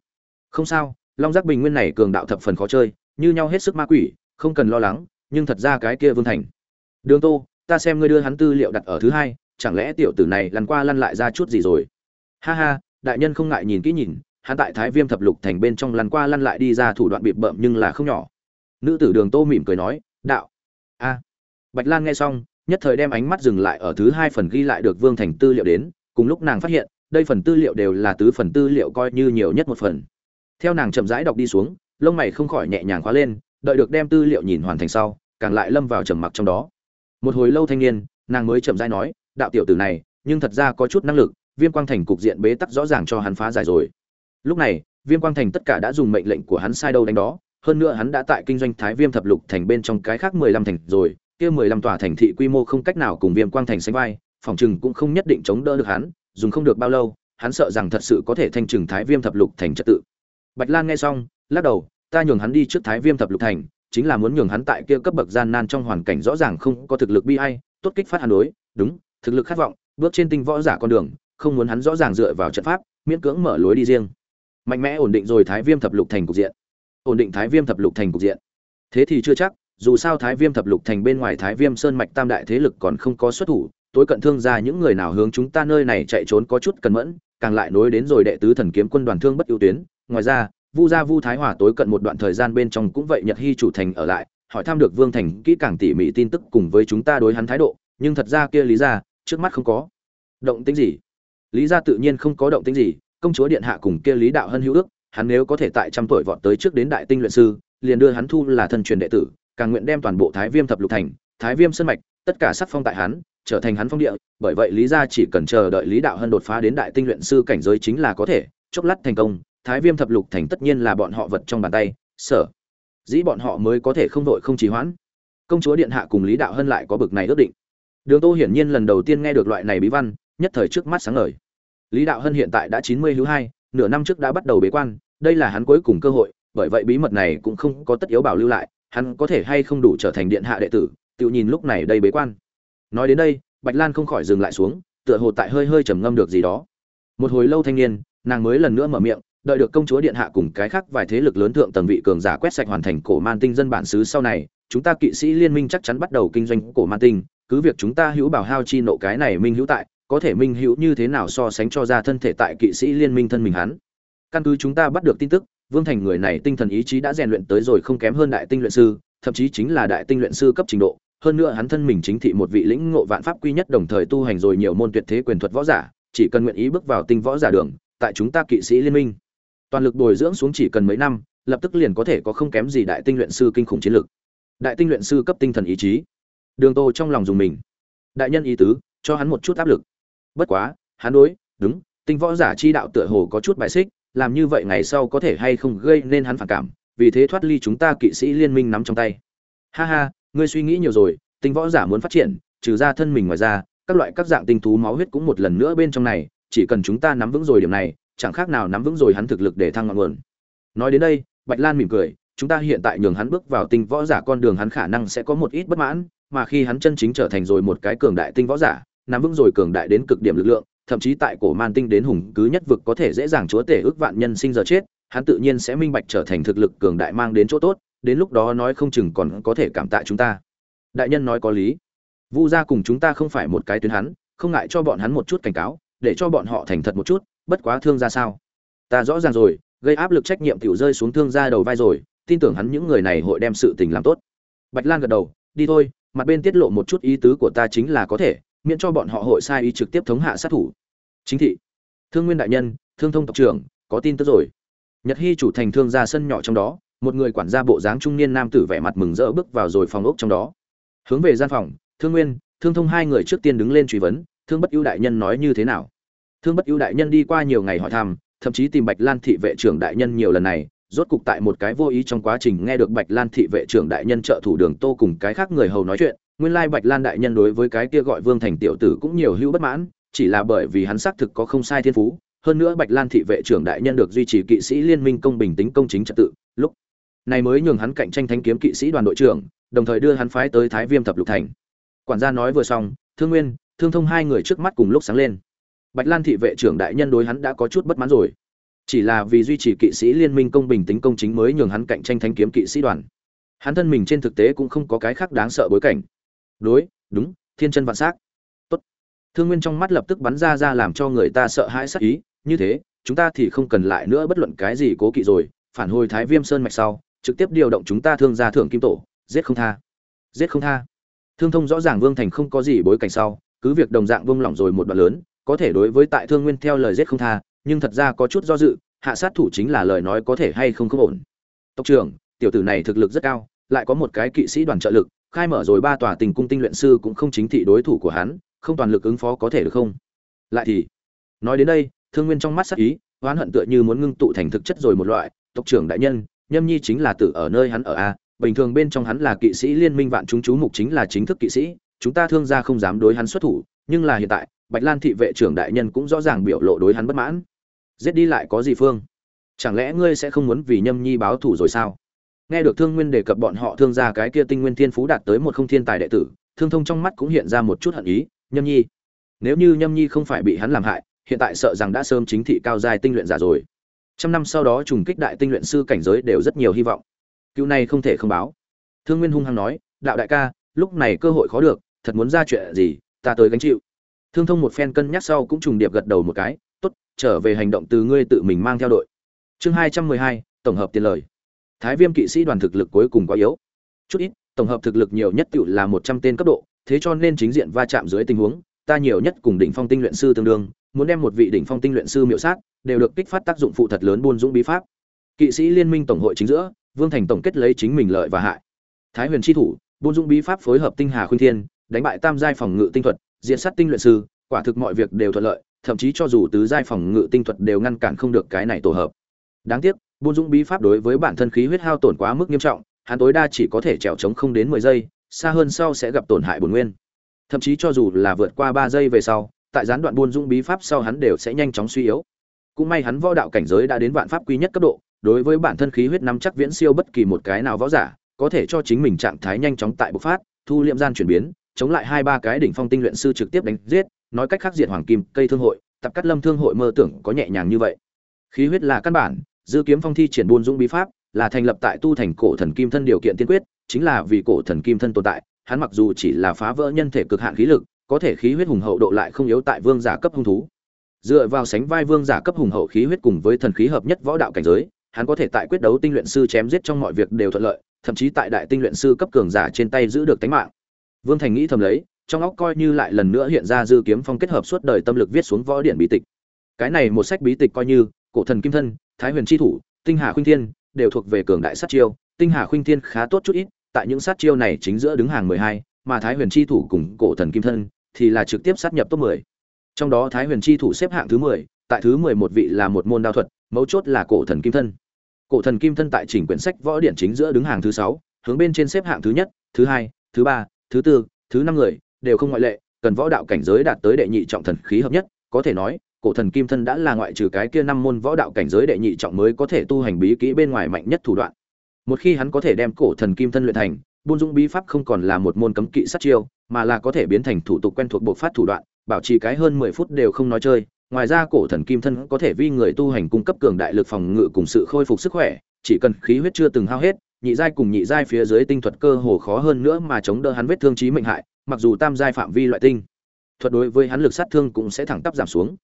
Không sao, long giác bình nguyên này cường đạo thập phần khó chơi, như nhau hết sức ma quỷ, không cần lo lắng, nhưng thật ra cái kia vương thành đường tô, ta xem ngươi đưa hắn tư liệu đặt ở thứ hai, chẳng lẽ tiểu tử này lăn qua lăn lại ra chút gì rồi? Ha ha, đại nhân không ngại nhìn kỹ nhìn, hắn tại thái viêm thập lục thành bên trong lăn qua lăn lại đi ra thủ đoạn bịp bợm nhưng là không nhỏ. Nữ tử đường tô mỉm cười nói, đạo, a. Bạch lan nghe xong, nhất thời đem ánh mắt dừng lại ở thứ hai phần ghi lại được vương thành tư liệu đến, cùng lúc nàng phát hiện, đây phần tư liệu đều là tứ phần tư liệu coi như nhiều nhất một phần. Theo nàng chậm rãi đọc đi xuống, lông mày không khỏi nhẹ nhàng khóa lên, đợi được đem tư liệu nhìn hoàn thành sau, càng lại lâm vào trầm mặc trong đó một hồi lâu thanh niên, nàng mới chậm rãi nói, đạo tiểu tử này, nhưng thật ra có chút năng lực, viêm quang thành cục diện bế tắc rõ ràng cho hắn phá giải rồi. Lúc này, viêm quang thành tất cả đã dùng mệnh lệnh của hắn sai đâu đánh đó, hơn nữa hắn đã tại kinh doanh thái viêm thập lục thành bên trong cái khác mười lăm thành rồi, kia mười lăm tòa thành thị quy mô không cách nào cùng viêm quang thành sánh vai, phòng chừng cũng không nhất định chống đỡ được hắn, dùng không được bao lâu, hắn sợ rằng thật sự có thể thanh trừng thái viêm thập lục thành trật tự. Bạch lan nghe xong, lắc đầu, ta nhường hắn đi trước thái viêm thập lục thành chính là muốn nhường hắn tại kia cấp bậc gian nan trong hoàn cảnh rõ ràng không có thực lực bi ai, tốt kích phát hắn đối, đúng, thực lực khát vọng, bước trên tinh võ giả con đường, không muốn hắn rõ ràng dựa vào trận pháp, miễn cưỡng mở lối đi riêng. Mạnh mẽ ổn định rồi thái viêm thập lục thành cục diện. Ổn định thái viêm thập lục thành cục diện. Thế thì chưa chắc, dù sao thái viêm thập lục thành bên ngoài thái viêm sơn mạch tam đại thế lực còn không có xuất thủ, tối cận thương ra những người nào hướng chúng ta nơi này chạy trốn có chút cần mẫn, càng lại nối đến rồi đệ tứ thần kiếm quân đoàn thương bất ưu tuyến. Ngoài ra vu gia vu thái hòa tối cận một đoạn thời gian bên trong cũng vậy nhật hy chủ thành ở lại, hỏi thăm được vương thành kỹ càng tỉ mỉ tin tức cùng với chúng ta đối hắn thái độ, nhưng thật ra kia lý ra trước mắt không có. Động tính gì? Lý ra tự nhiên không có động tính gì, công chúa điện hạ cùng kia lý đạo hân hữu ước, hắn nếu có thể tại trăm tuổi vọt tới trước đến đại tinh luyện sư, liền đưa hắn thu là thân truyền đệ tử, càng nguyện đem toàn bộ thái viêm thập lục thành, thái viêm sân mạch, tất cả sắc phong tại hắn, trở thành hắn phong địa, bởi vậy lý ra chỉ cần chờ đợi lý đạo hân đột phá đến đại tinh luyện sư cảnh giới chính là có thể, chốc lát thành công thái viêm thập lục thành tất nhiên là bọn họ vật trong bàn tay, sở. Dĩ bọn họ mới có thể không đội không trì hoãn. Công chúa điện hạ cùng lý đạo hân lại có bực này ước định. Đường tô hiển nhiên lần đầu tiên nghe được loại này bí văn, nhất thời trước mắt sáng ngời. Lý đạo hân hiện tại đã chín mươi hữu hai, nửa năm trước đã bắt đầu bế quan, đây là hắn cuối cùng cơ hội, bởi vậy bí mật này cũng không có tất yếu bảo lưu lại, hắn có thể hay không đủ trở thành điện hạ đệ tử, tự nhìn lúc này đây bế quan. Nói đến đây, bạch lan không khỏi dừng lại xuống, tựa hồ tại hơi hơi trầm ngâm được gì đó. Một hồi lâu thanh niên, nàng mới lần nữa mở miệng đợi được công chúa điện hạ cùng cái khác vài thế lực lớn thượng tầng vị cường giả quét sạch hoàn thành cổ man tinh dân bản xứ sau này, chúng ta kỵ sĩ liên minh chắc chắn bắt đầu kinh doanh cổ man tinh, cứ việc chúng ta hữu bảo hao chi nộ cái này minh hữu tại, có thể minh hữu như thế nào so sánh cho ra thân thể tại kỵ sĩ liên minh thân mình hắn. Căn cứ chúng ta bắt được tin tức, vương thành người này tinh thần ý chí đã rèn luyện tới rồi không kém hơn đại tinh luyện sư, thậm chí chính là đại tinh luyện sư cấp trình độ. Hơn nữa hắn thân mình chính thị một vị lĩnh ngộ vạn pháp quy nhất đồng thời tu hành rồi nhiều môn tuyệt thế quyền thuật võ giả, chỉ cần nguyện ý bước vào tinh võ giả đường, tại chúng ta kỵ sĩ liên minh toàn lực bồi dưỡng xuống chỉ cần mấy năm, lập tức liền có thể có không kém gì đại tinh luyện sư kinh khủng chiến lực. Đại tinh luyện sư cấp tinh thần ý chí. Đường tô trong lòng dùng mình. Đại nhân ý tứ, cho hắn một chút áp lực. Bất quá, hắn đối, đúng, tinh võ giả chi đạo tựa hồ có chút bài xích, làm như vậy ngày sau có thể hay không gây nên hắn phản cảm, vì thế thoát ly chúng ta kỵ sĩ liên minh nắm trong tay. Ha ha, ngươi suy nghĩ nhiều rồi, tinh võ giả muốn phát triển, trừ ra thân mình ngoài ra, các loại các dạng tinh thú máu huyết cũng một lần nữa bên trong này, chỉ cần chúng ta nắm vững rồi điểm này chẳng khác nào nắm vững rồi hắn thực lực để thăng ngọn nguồn. Nói đến đây, bạch lan mỉm cười, chúng ta hiện tại nhường hắn bước vào tinh võ giả con đường hắn khả năng sẽ có một ít bất mãn, mà khi hắn chân chính trở thành rồi một cái cường đại tinh võ giả, nắm vững rồi cường đại đến cực điểm lực lượng, thậm chí tại cổ man tinh đến hùng cứ nhất vực có thể dễ dàng chúa tể ước vạn nhân sinh giờ chết, hắn tự nhiên sẽ minh bạch trở thành thực lực cường đại mang đến chỗ tốt, đến lúc đó nói không chừng còn có thể cảm tạ chúng ta. Đại nhân nói có lý. Vu gia cùng chúng ta không phải một cái tuyến hắn, không ngại cho bọn hắn một chút cảnh cáo, để cho bọn họ thành thật một chút bất quá thương gia sao? Ta rõ ràng rồi, gây áp lực trách nhiệm tiểu rơi xuống thương gia đầu vai rồi, tin tưởng hắn những người này hội đem sự tình làm tốt. Bạch lan gật đầu, đi thôi, mặt bên tiết lộ một chút ý tứ của ta chính là có thể, miễn cho bọn họ hội sai ý trực tiếp thống hạ sát thủ. Chính thị, thương nguyên đại nhân, thương thông tộc trưởng, có tin tức rồi. Nhật hy chủ thành thương gia sân nhỏ trong đó, một người quản gia bộ dáng trung niên nam tử vẻ mặt mừng rỡ bước vào rồi phòng ốc trong đó. Hướng về gian phòng, thương nguyên, thương thông hai người trước tiên đứng lên truy vấn, thương bất ưu đại nhân nói như thế nào? Thương bất ưu đại nhân đi qua nhiều ngày hỏi thăm, thậm chí tìm bạch lan thị vệ trưởng đại nhân nhiều lần này, rốt cục tại một cái vô ý trong quá trình nghe được bạch lan thị vệ trưởng đại nhân trợ thủ đường tô cùng cái khác người hầu nói chuyện, nguyên lai bạch lan đại nhân đối với cái kia gọi vương thành tiểu tử cũng nhiều hữu bất mãn, chỉ là bởi vì hắn xác thực có không sai thiên phú, hơn nữa bạch lan thị vệ trưởng đại nhân được duy trì kỵ sĩ liên minh công bình tính công chính trật tự, lúc này mới nhường hắn cạnh tranh thanh kiếm kỵ sĩ đoàn đội trưởng, đồng thời đưa hắn phái tới thái viêm thập lục thành. Quản gia nói vừa xong, thương nguyên, thương thông hai người trước mắt cùng lúc sáng lên bạch lan thị vệ trưởng đại nhân đối hắn đã có chút bất mãn rồi. Chỉ là vì duy trì kỵ sĩ liên minh công bình tính công chính mới nhường hắn cạnh tranh thanh kiếm kỵ sĩ đoàn. Hắn thân mình trên thực tế cũng không có cái khác đáng sợ bối cảnh. Đối, đúng, thiên chân vạn s á c tốt. Thương nguyên trong mắt lập tức bắn ra ra làm cho người ta sợ hãi sắc ý, như thế, chúng ta thì không cần lại nữa bất luận cái gì cố kỵ rồi, phản hồi thái viêm sơn mạch sau, trực tiếp điều động chúng ta thương ra thưởng kim tổ, giết không tha. Giết không tha. Thương thông rõ ràng vương thành không có gì bối cảnh sau, cứ việc đồng dạng vung lỏng rồi một đoạn lớn có thể đối với tại thương nguyên theo lời giết không tha, nhưng thật ra có chút do dự, hạ sát thủ chính là lời nói có thể hay không không ổn. Tộc trưởng, tiểu tử này thực lực rất cao, lại có một cái kỵ sĩ đoàn trợ lực, khai mở rồi ba tòa tình cung tinh luyện sư cũng không chính thị đối thủ của hắn, không toàn lực ứng phó có thể được không? Lại thì, nói đến đây, thương nguyên trong mắt sắc ý, oán hận tựa như muốn ngưng tụ thành thực chất rồi một loại. Tộc trưởng đại nhân, nhâm nhi chính là tử ở nơi hắn ở a, bình thường bên trong hắn là kỵ sĩ liên minh vạn chúng chú mục chính là chính thức kỵ sĩ, chúng ta thương gia không dám đối hắn xuất thủ nhưng là hiện tại, bạch lan thị vệ trưởng đại nhân cũng rõ ràng biểu lộ đối hắn bất mãn. Giết đi lại có gì phương? Chẳng lẽ ngươi sẽ không muốn vì nhâm nhi báo thù rồi sao? Nghe được thương nguyên đề cập bọn họ thương gia cái kia tinh nguyên thiên phú đạt tới một không thiên tài đệ tử, thương thông trong mắt cũng hiện ra một chút hận ý, nhâm nhi, nếu như nhâm nhi không phải bị hắn làm hại, hiện tại sợ rằng đã sớm chính thị cao dài tinh luyện giả rồi. Trăm năm sau đó trùng kích đại tinh luyện sư cảnh giới đều rất nhiều hy vọng. Cựu này không thể không báo. Thương nguyên hung hăng nói, đạo đại ca, lúc này cơ hội khó được, thật muốn ra chuyện gì ta tới gánh chịu. Thương thông một phen cân nhắc sau cũng trùng điệp gật đầu một cái, tốt, trở về hành động từ ngươi tự mình mang theo đội. Chương hai trăm mười hai, tổng hợp tiền lời. Thái viêm kỵ sĩ đoàn thực lực cuối cùng quá yếu. Chút ít, tổng hợp thực lực nhiều nhất tự là một trăm tên cấp độ, thế cho nên chính diện va chạm dưới tình huống, ta nhiều nhất cùng đỉnh phong tinh luyện sư tương đương, muốn đem một vị đỉnh phong tinh luyện sư miệu sát, đều được kích phát tác dụng phụ thật lớn buôn dũng bí pháp. Kỵ sĩ liên minh tổng hội chính giữa, vương thành tổng kết lấy chính mình lợi và hại. Thái huyền tri thủ, buôn dũng bí pháp phối hợp tinh hà khuyên thiên đánh bại tam giai phòng ngự tinh thuật diện sát tinh luyện sư, quả thực mọi việc đều thuận lợi, thậm chí cho dù tứ giai phòng ngự tinh thuật đều ngăn cản không được cái này tổ hợp. Đáng tiếc, buôn dũng bí pháp đối với bản thân khí huyết hao tổn quá mức nghiêm trọng, hắn tối đa chỉ có thể trèo chống không đến mười giây, xa hơn sau sẽ gặp tổn hại bổn nguyên. Thậm chí cho dù là vượt qua ba giây về sau, tại gián đoạn buôn dũng bí pháp sau hắn đều sẽ nhanh chóng suy yếu. Cũng may hắn võ đạo cảnh giới đã đến vạn pháp quý nhất cấp độ, đối với bản thân khí huyết năm chắc viễn siêu bất kỳ một cái nào võ giả, có thể cho chính mình trạng thái nhanh chóng tại bộc phát, thu liệm gian chuyển biến chống lại hai ba cái đỉnh phong tinh luyện sư trực tiếp đánh giết, nói cách khác diệt hoàng kim, cây thương hội, tập cắt lâm thương hội mơ tưởng có nhẹ nhàng như vậy. Khí huyết là căn bản, dư kiếm phong thi triển buôn dũng bí pháp, là thành lập tại tu thành cổ thần kim thân điều kiện tiên quyết, chính là vì cổ thần kim thân tồn tại, hắn mặc dù chỉ là phá vỡ nhân thể cực hạn khí lực, có thể khí huyết hùng hậu độ lại không yếu tại vương giả cấp hung thú. Dựa vào sánh vai vương giả cấp hùng hậu khí huyết cùng với thần khí hợp nhất võ đạo cảnh giới, hắn có thể tại quyết đấu tinh luyện sư chém giết trong mọi việc đều thuận lợi, thậm chí tại đại tinh luyện sư cấp cường giả trên tay giữ được tính mạng vương thành nghĩ thầm lấy, trong óc coi như lại lần nữa hiện ra dư kiếm phong kết hợp suốt đời tâm lực viết xuống võ điển bí tịch. Cái này một sách bí tịch coi như, cổ thần kim thân, thái huyền chi thủ, tinh hà khuynh thiên, đều thuộc về cường đại sát chiêu. Tinh hà khuynh thiên khá tốt chút ít, tại những sát chiêu này chính giữa đứng hàng mười hai, mà thái huyền chi thủ cùng cổ thần kim thân thì là trực tiếp sát nhập top mười. Trong đó thái huyền chi thủ xếp hạng thứ mười, tại thứ mười một vị là một môn đao thuật, mấu chốt là cổ thần kim thân. Cổ thần kim thân tại chỉnh quyển sách võ điển chính giữa đứng hàng thứ sáu, hướng bên trên xếp hạng thứ nhất, thứ hai, thứ ba thứ tư, thứ năm người đều không ngoại lệ, cần võ đạo cảnh giới đạt tới đệ nhị trọng thần khí hợp nhất, có thể nói, cổ thần kim thân đã là ngoại trừ cái kia năm môn võ đạo cảnh giới đệ nhị trọng mới có thể tu hành bí kỹ bên ngoài mạnh nhất thủ đoạn. Một khi hắn có thể đem cổ thần kim thân luyện thành, buôn dũng bí pháp không còn là một môn cấm kỵ sát chiêu, mà là có thể biến thành thủ tục quen thuộc bộ phát thủ đoạn, bảo trì cái hơn mười phút đều không nói chơi, ngoài ra cổ thần kim thân có thể vi người tu hành cung cấp cường đại lực phòng ngự cùng sự khôi phục sức khỏe, chỉ cần khí huyết chưa từng hao hết nhị giai cùng nhị giai phía dưới tinh thuật cơ hồ khó hơn nữa mà chống đỡ hắn vết thương chí mệnh hại, mặc dù tam giai phạm vi loại tinh thuật đối với hắn lực sát thương cũng sẽ thẳng tắp giảm xuống.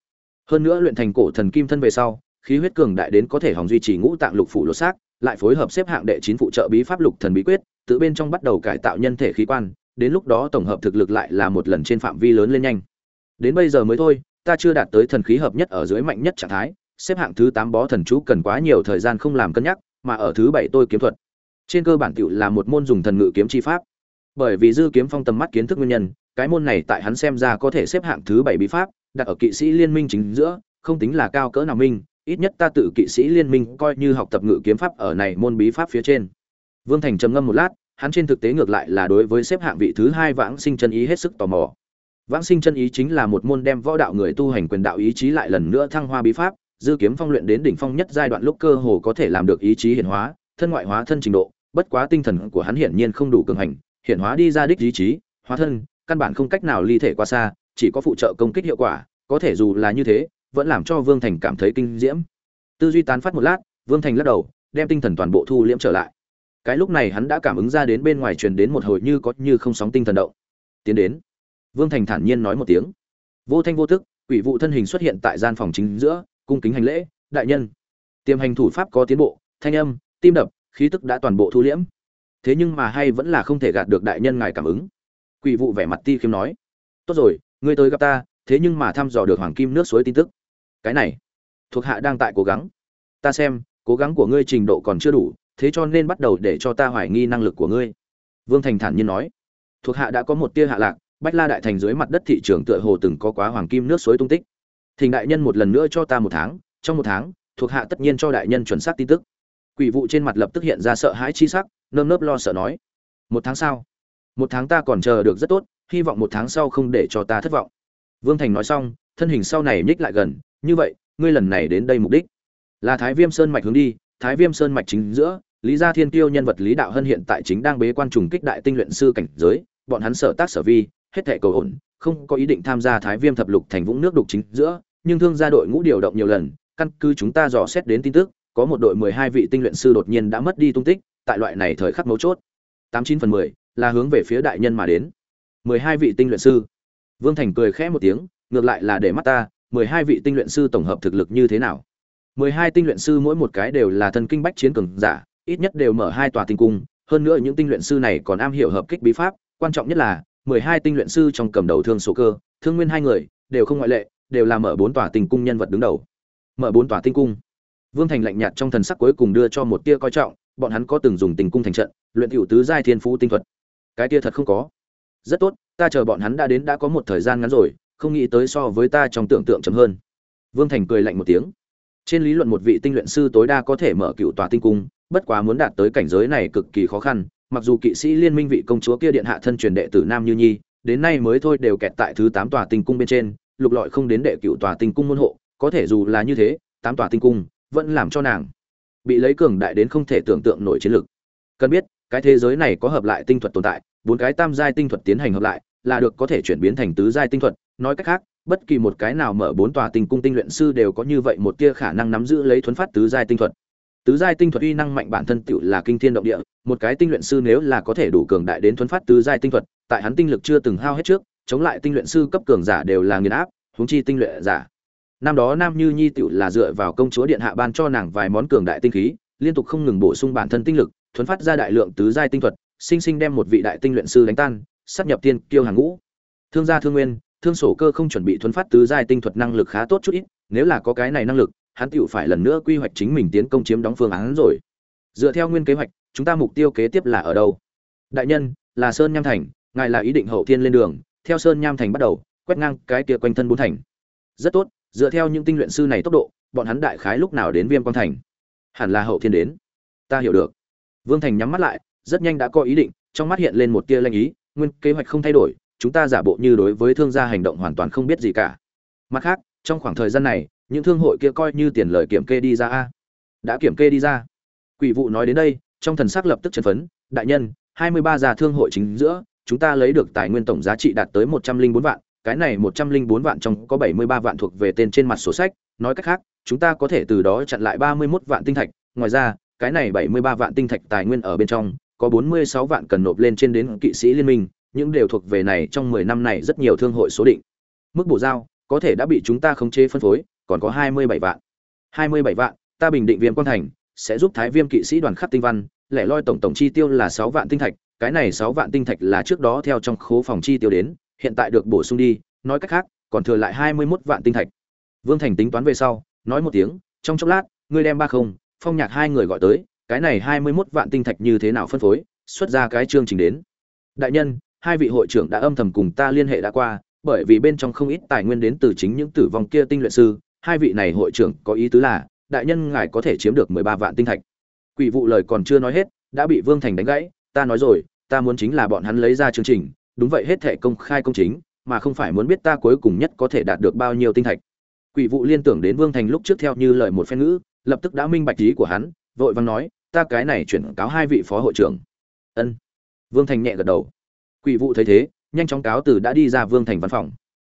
Hơn nữa luyện thành cổ thần kim thân về sau, khí huyết cường đại đến có thể hòng duy trì ngũ tạng lục phủ lỗ xác, lại phối hợp xếp hạng đệ chín phụ trợ bí pháp lục thần bí quyết, tự bên trong bắt đầu cải tạo nhân thể khí quan, đến lúc đó tổng hợp thực lực lại là một lần trên phạm vi lớn lên nhanh. Đến bây giờ mới thôi, ta chưa đạt tới thần khí hợp nhất ở dưới mạnh nhất trạng thái, xếp hạng thứ tám bó thần chú cần quá nhiều thời gian không làm cân nhắc, mà ở thứ bảy tôi kiếm thuật trên cơ bản tiểu là một môn dùng thần ngự kiếm chi pháp. Bởi vì dư kiếm phong tầm mắt kiến thức nguyên nhân, cái môn này tại hắn xem ra có thể xếp hạng thứ bảy bí pháp, đặt ở kỵ sĩ liên minh chính giữa, không tính là cao cỡ nào minh, ít nhất ta tự kỵ sĩ liên minh coi như học tập ngự kiếm pháp ở này môn bí pháp phía trên. Vương thành trầm ngâm một lát, hắn trên thực tế ngược lại là đối với xếp hạng vị thứ hai vãng sinh chân ý hết sức tò mò. Vãng sinh chân ý chính là một môn đem võ đạo người tu hành quyền đạo ý chí lại lần nữa thăng hoa bí pháp, dư kiếm phong luyện đến đỉnh phong nhất giai đoạn lúc cơ hồ có thể làm được ý chí hiển hóa, thân ngoại hóa thân trình độ bất quá tinh thần của hắn hiển nhiên không đủ cường hành hiển hóa đi ra đích ý chí, hóa thân, căn bản không cách nào ly thể qua xa, chỉ có phụ trợ công kích hiệu quả, có thể dù là như thế, vẫn làm cho vương thành cảm thấy kinh diễm. Tư duy tán phát một lát, vương thành lắc đầu, đem tinh thần toàn bộ thu liễm trở lại. Cái lúc này hắn đã cảm ứng ra đến bên ngoài truyền đến một hồi như có như không sóng tinh thần động. Tiến đến. Vương thành thản nhiên nói một tiếng. Vô thanh vô tức, quỷ vụ thân hình xuất hiện tại gian phòng chính giữa, cung kính hành lễ, đại nhân. Tiềm hành thủ pháp có tiến bộ, thanh âm, tim đập khí tức đã toàn bộ thu liễm. Thế nhưng mà hay vẫn là không thể gạt được đại nhân ngài cảm ứng. Quỷ vụ vẻ mặt ti khiêm nói. Tốt rồi, ngươi tới gặp ta, thế nhưng mà thăm dò được hoàng kim nước suối tin tức. Cái này, thuộc hạ đang tại cố gắng. Ta xem, cố gắng của ngươi trình độ còn chưa đủ, thế cho nên bắt đầu để cho ta hoài nghi năng lực của ngươi. Vương thành thản nhiên nói. Thuộc hạ đã có một tia hạ lạc, bách la đại thành dưới mặt đất thị trường tựa hồ từng có quá hoàng kim nước suối tung tích. Thỉnh đại nhân một lần nữa cho ta một tháng, trong một tháng, thuộc hạ tất nhiên cho đại nhân chuẩn xác tin tức quỷ vụ trên mặt lập tức hiện ra sợ hãi chi sắc, nơm nớp lo sợ nói, một tháng sau, một tháng ta còn chờ được rất tốt, hy vọng một tháng sau không để cho ta thất vọng. Vương thành nói xong, thân hình sau này nhích lại gần, như vậy, ngươi lần này đến đây mục đích là thái viêm sơn mạch hướng đi, thái viêm sơn mạch chính giữa, lý gia thiên tiêu nhân vật lý đạo hân hiện tại chính đang bế quan trùng kích đại tinh luyện sư cảnh giới, bọn hắn sở tác sở vi, hết thệ cầu ổn, không có ý định tham gia thái viêm thập lục thành vũng nước đục chính giữa, nhưng thương gia đội ngũ điều động nhiều lần, căn cứ chúng ta dò xét đến tin tức có một đội mười hai vị tinh luyện sư đột nhiên đã mất đi tung tích, tại loại này thời khắc mấu chốt. Tám chín phần mười là hướng về phía đại nhân mà đến. Mười hai vị tinh luyện sư. Vương thành cười khẽ một tiếng, ngược lại là để mắt ta, mười hai vị tinh luyện sư tổng hợp thực lực như thế nào? Mười hai tinh luyện sư mỗi một cái đều là thân kinh bách chiến cường giả, ít nhất đều mở hai tòa tinh cung, hơn nữa những tinh luyện sư này còn am hiểu hợp kích bí pháp, quan trọng nhất là, mười hai tinh luyện sư trong cầm đầu thương số cơ, thương nguyên hai người, đều không ngoại lệ, đều là mở bốn tòa tinh cung nhân vật đứng đầu. Mở bốn tòa tinh cung vương thành lạnh nhạt trong thần sắc cuối cùng đưa cho một tia coi trọng, bọn hắn có từng dùng tình cung thành trận, luyện hữu tứ giai thiên phú tinh thuật. Cái tia thật không có. Rất tốt, ta chờ bọn hắn đã đến đã có một thời gian ngắn rồi, không nghĩ tới so với ta trong tưởng tượng chậm hơn. Vương thành cười lạnh một tiếng. Trên lý luận một vị tinh luyện sư tối đa có thể mở cựu tòa tinh cung, bất quá muốn đạt tới cảnh giới này cực kỳ khó khăn, mặc dù kỵ sĩ liên minh vị công chúa kia điện hạ thân truyền đệ tử nam như nhi, đến nay mới thôi đều kẹt tại thứ tám tòa tinh cung bên trên, lục lọi không đến đệ cựu tòa tinh cung môn hộ, có thể dù là như thế, tám tòa tinh cung vẫn làm cho nàng bị lấy cường đại đến không thể tưởng tượng nổi chiến lực. Cần biết, cái thế giới này có hợp lại tinh thuật tồn tại, bốn cái tam giai tinh thuật tiến hành hợp lại, là được có thể chuyển biến thành tứ giai tinh thuật. Nói cách khác, bất kỳ một cái nào mở bốn tòa tinh cung tinh luyện sư đều có như vậy một tia khả năng nắm giữ lấy thuấn phát tứ giai tinh thuật. Tứ giai tinh thuật uy năng mạnh bản thân tựu là kinh thiên động địa, một cái tinh luyện sư nếu là có thể đủ cường đại đến thuấn phát tứ giai tinh thuật, tại hắn tinh lực chưa từng hao hết trước, chống lại tinh luyện sư cấp cường giả đều là nghiền áp, huống chi tinh luyện giả năm đó nam như nhi tựu là dựa vào công chúa điện hạ ban cho nàng vài món cường đại tinh khí, liên tục không ngừng bổ sung bản thân tinh lực, thuấn phát ra đại lượng tứ giai tinh thuật, sinh sinh đem một vị đại tinh luyện sư đánh tan, sắp nhập tiên kiêu hàng ngũ. Thương gia thương nguyên, thương sổ cơ không chuẩn bị thuấn phát tứ giai tinh thuật năng lực khá tốt chút ít, nếu là có cái này năng lực, hắn tựu phải lần nữa quy hoạch chính mình tiến công chiếm đóng phương án rồi. Dựa theo nguyên kế hoạch, chúng ta mục tiêu kế tiếp là ở đâu? Đại nhân, là sơn nham thành, ngài là ý định hậu thiên lên đường, theo sơn nham thành bắt đầu, quét ngang cái kia quanh thân bốn thành. Rất tốt dựa theo những tinh luyện sư này tốc độ, bọn hắn đại khái lúc nào đến viêm quang thành? Hẳn là hậu thiên đến. Ta hiểu được. Vương thành nhắm mắt lại, rất nhanh đã có ý định, trong mắt hiện lên một tia lanh ý, nguyên kế hoạch không thay đổi, chúng ta giả bộ như đối với thương gia hành động hoàn toàn không biết gì cả. Mặt khác, trong khoảng thời gian này, những thương hội kia coi như tiền lời kiểm kê đi ra a. Đã kiểm kê đi ra. Quỷ vụ nói đến đây, trong thần sắc lập tức chấn phấn, đại nhân, hai mươi ba gia thương hội chính giữa, chúng ta lấy được tài nguyên tổng giá trị đạt tới một trăm linh bốn vạn cái này một trăm linh bốn vạn trong có bảy mươi ba vạn thuộc về tên trên mặt sổ sách, nói cách khác, chúng ta có thể từ đó chặn lại ba mươi 31 vạn tinh thạch. Ngoài ra, cái này bảy mươi ba vạn tinh thạch tài nguyên ở bên trong, có bốn mươi sáu vạn cần nộp lên trên đến kỵ sĩ liên minh, những đều thuộc về này trong mười năm này rất nhiều thương hội số định. Mức bổ giao, có thể đã bị chúng ta khống chế phân phối, còn có hai mươi bảy vạn. hai mươi bảy vạn, ta bình định viêm quan thành, sẽ giúp thái viêm kỵ sĩ đoàn khắc tinh văn, lẻ loi tổng tổng chi tiêu là sáu vạn tinh thạch, cái này sáu vạn tinh thạch là trước đó theo trong khố phòng chi tiêu đến hiện tại được bổ sung đi, nói cách khác, còn thừa lại hai mươi 21 vạn tinh thạch. Vương thành tính toán về sau, nói một tiếng, trong chốc lát, ngươi đem ba không, phong nhạc hai người gọi tới, cái này hai mươi 21 vạn tinh thạch như thế nào phân phối, xuất ra cái chương trình đến. Đại nhân, hai vị hội trưởng đã âm thầm cùng ta liên hệ đã qua, bởi vì bên trong không ít tài nguyên đến từ chính những tử vong kia tinh luyện sư, hai vị này hội trưởng có ý tứ là, đại nhân ngài có thể chiếm được mười ba vạn tinh thạch. Quỷ vụ lời còn chưa nói hết, đã bị vương thành đánh gãy, ta nói rồi, ta muốn chính là bọn hắn lấy ra chương trình đúng vậy hết thể công khai công chính, mà không phải muốn biết ta cuối cùng nhất có thể đạt được bao nhiêu tinh thạch. Quỷ vụ liên tưởng đến vương thành lúc trước theo như lời một phen ngữ, lập tức đã minh bạch ý của hắn, vội vàng nói, ta cái này chuyển cáo hai vị phó hội trưởng. Ân. Vương thành nhẹ gật đầu. Quỷ vụ thấy thế, nhanh chóng cáo từ đã đi ra vương thành văn phòng.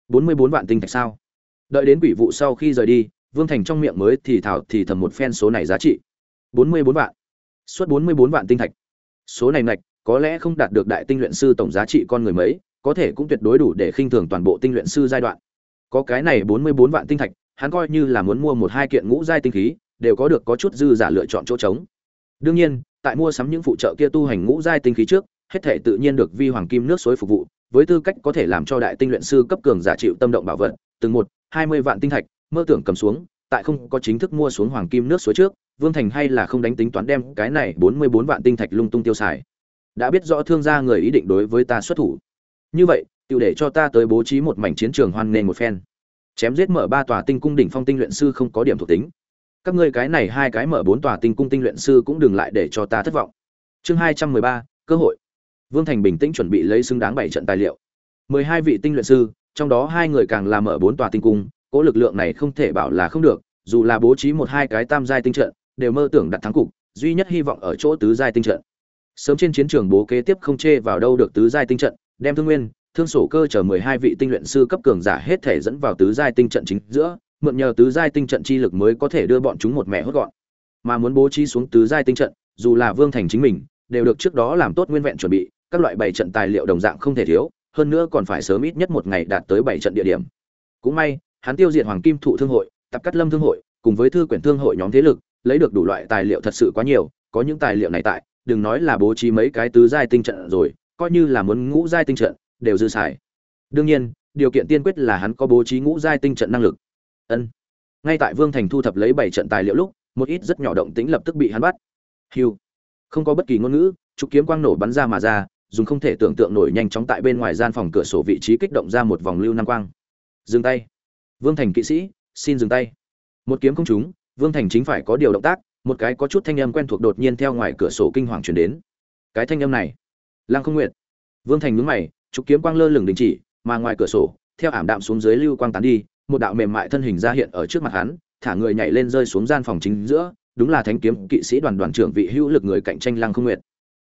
Bốn mươi bốn vạn tinh thạch sao? Đợi đến quỷ vụ sau khi rời đi, vương thành trong miệng mới thì thảo thì thầm một phen số này giá trị. Bốn mươi bốn vạn. Suốt bốn mươi bốn vạn tinh thạch. Số này ngạch có lẽ không đạt được đại tinh luyện sư tổng giá trị con người mấy, có thể cũng tuyệt đối đủ để khinh thường toàn bộ tinh luyện sư giai đoạn. Có cái này bốn mươi bốn vạn tinh thạch, hắn coi như là muốn mua một hai kiện ngũ giai tinh khí, đều có được có chút dư giả lựa chọn chỗ trống. Đương nhiên, tại mua sắm những phụ trợ kia tu hành ngũ giai tinh khí trước, hết thể tự nhiên được vi hoàng kim nước suối phục vụ, với tư cách có thể làm cho đại tinh luyện sư cấp cường giả chịu tâm động bảo vật, từng một, hai mươi vạn tinh thạch, mơ tưởng cầm xuống, tại không có chính thức mua xuống hoàng kim nước suối trước, vương thành hay là không đánh tính toán đem cái này bốn mươi bốn vạn tinh thạch lung tung tiêu xài đã biết rõ thương gia người ý định đối với ta xuất thủ. Như vậy tự để cho ta tới bố trí một mảnh chiến trường hoan nghênh một phen. Chém giết mở ba tòa tinh cung đỉnh phong tinh luyện sư không có điểm thuộc tính. Các ngươi cái này hai cái mở bốn tòa tinh cung tinh luyện sư cũng đừng lại để cho ta thất vọng. Chương hai trăm mười ba, cơ hội. Vương thành bình tĩnh chuẩn bị lấy xứng đáng bảy trận tài liệu. Mười hai vị tinh luyện sư, trong đó hai người càng làm mở bốn tòa tinh cung, cỗ lực lượng này không thể bảo là không được, dù là bố trí một hai cái tam giai tinh trận, đều mơ tưởng đặt thắng cục, duy nhất hy vọng ở chỗ tứ giai tinh trận sớm trên chiến trường bố kế tiếp không chê vào đâu được tứ giai tinh trận, đem thương nguyên, thương sổ cơ chở mười hai vị tinh luyện sư cấp cường giả hết thể dẫn vào tứ giai tinh trận chính giữa, mượn nhờ tứ giai tinh trận chi lực mới có thể đưa bọn chúng một mẹ hốt gọn. Mà muốn bố trí xuống tứ giai tinh trận, dù là vương thành chính mình, đều được trước đó làm tốt nguyên vẹn chuẩn bị, các loại bảy trận tài liệu đồng dạng không thể thiếu, hơn nữa còn phải sớm ít nhất một ngày đạt tới bảy trận địa điểm. Cũng may, hắn tiêu diệt hoàng kim thụ thương hội tập cắt lâm thương hội, cùng với thư quyển thương hội nhóm thế lực, lấy được đủ loại tài liệu thật sự quá nhiều, có những tài liệu này tại đừng nói là bố trí mấy cái tứ giai tinh trận rồi, coi như là muốn ngũ giai tinh trận, đều dư xài. Đương nhiên, điều kiện tiên quyết là hắn có bố trí ngũ giai tinh trận năng lực. Ân. Ngay tại vương thành thu thập lấy bảy trận tài liệu lúc, một ít rất nhỏ động tĩnh lập tức bị hắn bắt. Hiu không có bất kỳ ngôn ngữ, trục kiếm quang nổ bắn ra mà ra, dùng không thể tưởng tượng nổi nhanh chóng tại bên ngoài gian phòng cửa sổ vị trí kích động ra một vòng lưu năng quang. Dừng tay. Vương thành kỵ sĩ, xin dừng tay. Một kiếm không trúng, vương thành chính phải có điều động tác một cái có chút thanh âm quen thuộc đột nhiên theo ngoài cửa sổ kinh hoàng truyền đến. Cái thanh âm này, lăng không Nguyệt. Vương thành nhướng mày trục kiếm quang lơ lửng đình chỉ, mà ngoài cửa sổ, theo ảm đạm xuống dưới lưu quang tán đi, một đạo mềm mại thân hình ra hiện ở trước mặt hắn, thả người nhảy lên rơi xuống gian phòng chính giữa, đúng là thánh kiếm kỵ sĩ đoàn đoàn trưởng vị hữu lực người cạnh tranh lăng không nguyệt.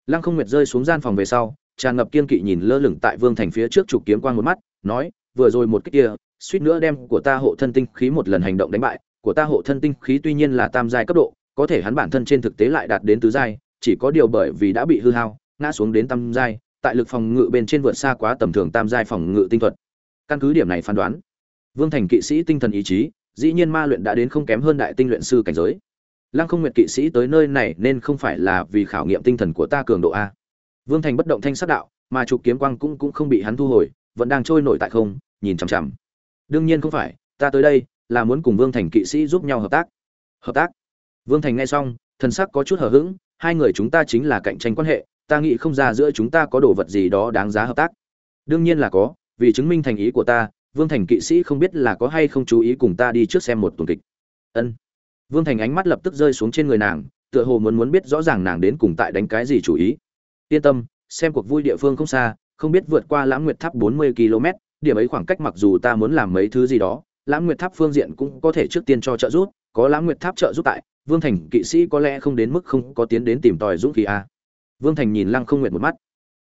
Lăng không nguyệt rơi xuống gian phòng về sau, tràn ngập kiên kỵ nhìn lơ lửng tại vương thành phía trước trục kiếm quang một mắt, nói, vừa rồi một cái kia, suýt nữa đem của ta hộ thân tinh khí một lần hành động đánh bại, của ta hộ thân tinh khí tuy nhiên là tam giai cấp độ có thể hắn bản thân trên thực tế lại đạt đến tứ giai, chỉ có điều bởi vì đã bị hư hao, ngã xuống đến tam giai, tại lực phòng ngự bên trên vượt xa quá tầm thường tam giai phòng ngự tinh thuật. Căn cứ điểm này phán đoán, vương thành kỵ sĩ tinh thần ý chí, dĩ nhiên ma luyện đã đến không kém hơn đại tinh luyện sư cảnh giới. Lăng không nguyệt kỵ sĩ tới nơi này nên không phải là vì khảo nghiệm tinh thần của ta cường độ a. Vương thành bất động thanh sắc đạo, mà trục kiếm quang cũng cũng không bị hắn thu hồi, vẫn đang trôi nổi tại không, nhìn chằm chằm. Đương nhiên không phải, ta tới đây là muốn cùng vương thành kỵ sĩ giúp nhau hợp tác. Hợp tác? Vương thành nghe xong, thần sắc có chút hờ hững, hai người chúng ta chính là cạnh tranh quan hệ, ta nghĩ không ra giữa chúng ta có đồ vật gì đó đáng giá hợp tác. Đương nhiên là có, vì chứng minh thành ý của ta, vương thành kỵ sĩ không biết là có hay không chú ý cùng ta đi trước xem một tuần kịch. Ân. Vương thành ánh mắt lập tức rơi xuống trên người nàng, tựa hồ muốn muốn biết rõ ràng nàng đến cùng tại đánh cái gì chủ ý. Yên tâm, xem cuộc vui địa phương không xa, không biết vượt qua lãng nguyệt tháp bốn mươi km, điểm ấy khoảng cách mặc dù ta muốn làm mấy thứ gì đó, lãng nguyệt tháp phương diện cũng có thể trước tiên cho trợ giúp, có lãng nguyệt tháp trợ giúp tại vương thành kỵ sĩ có lẽ không đến mức không có tiến đến tìm tòi dũng khí a vương thành nhìn lăng không nguyệt một mắt.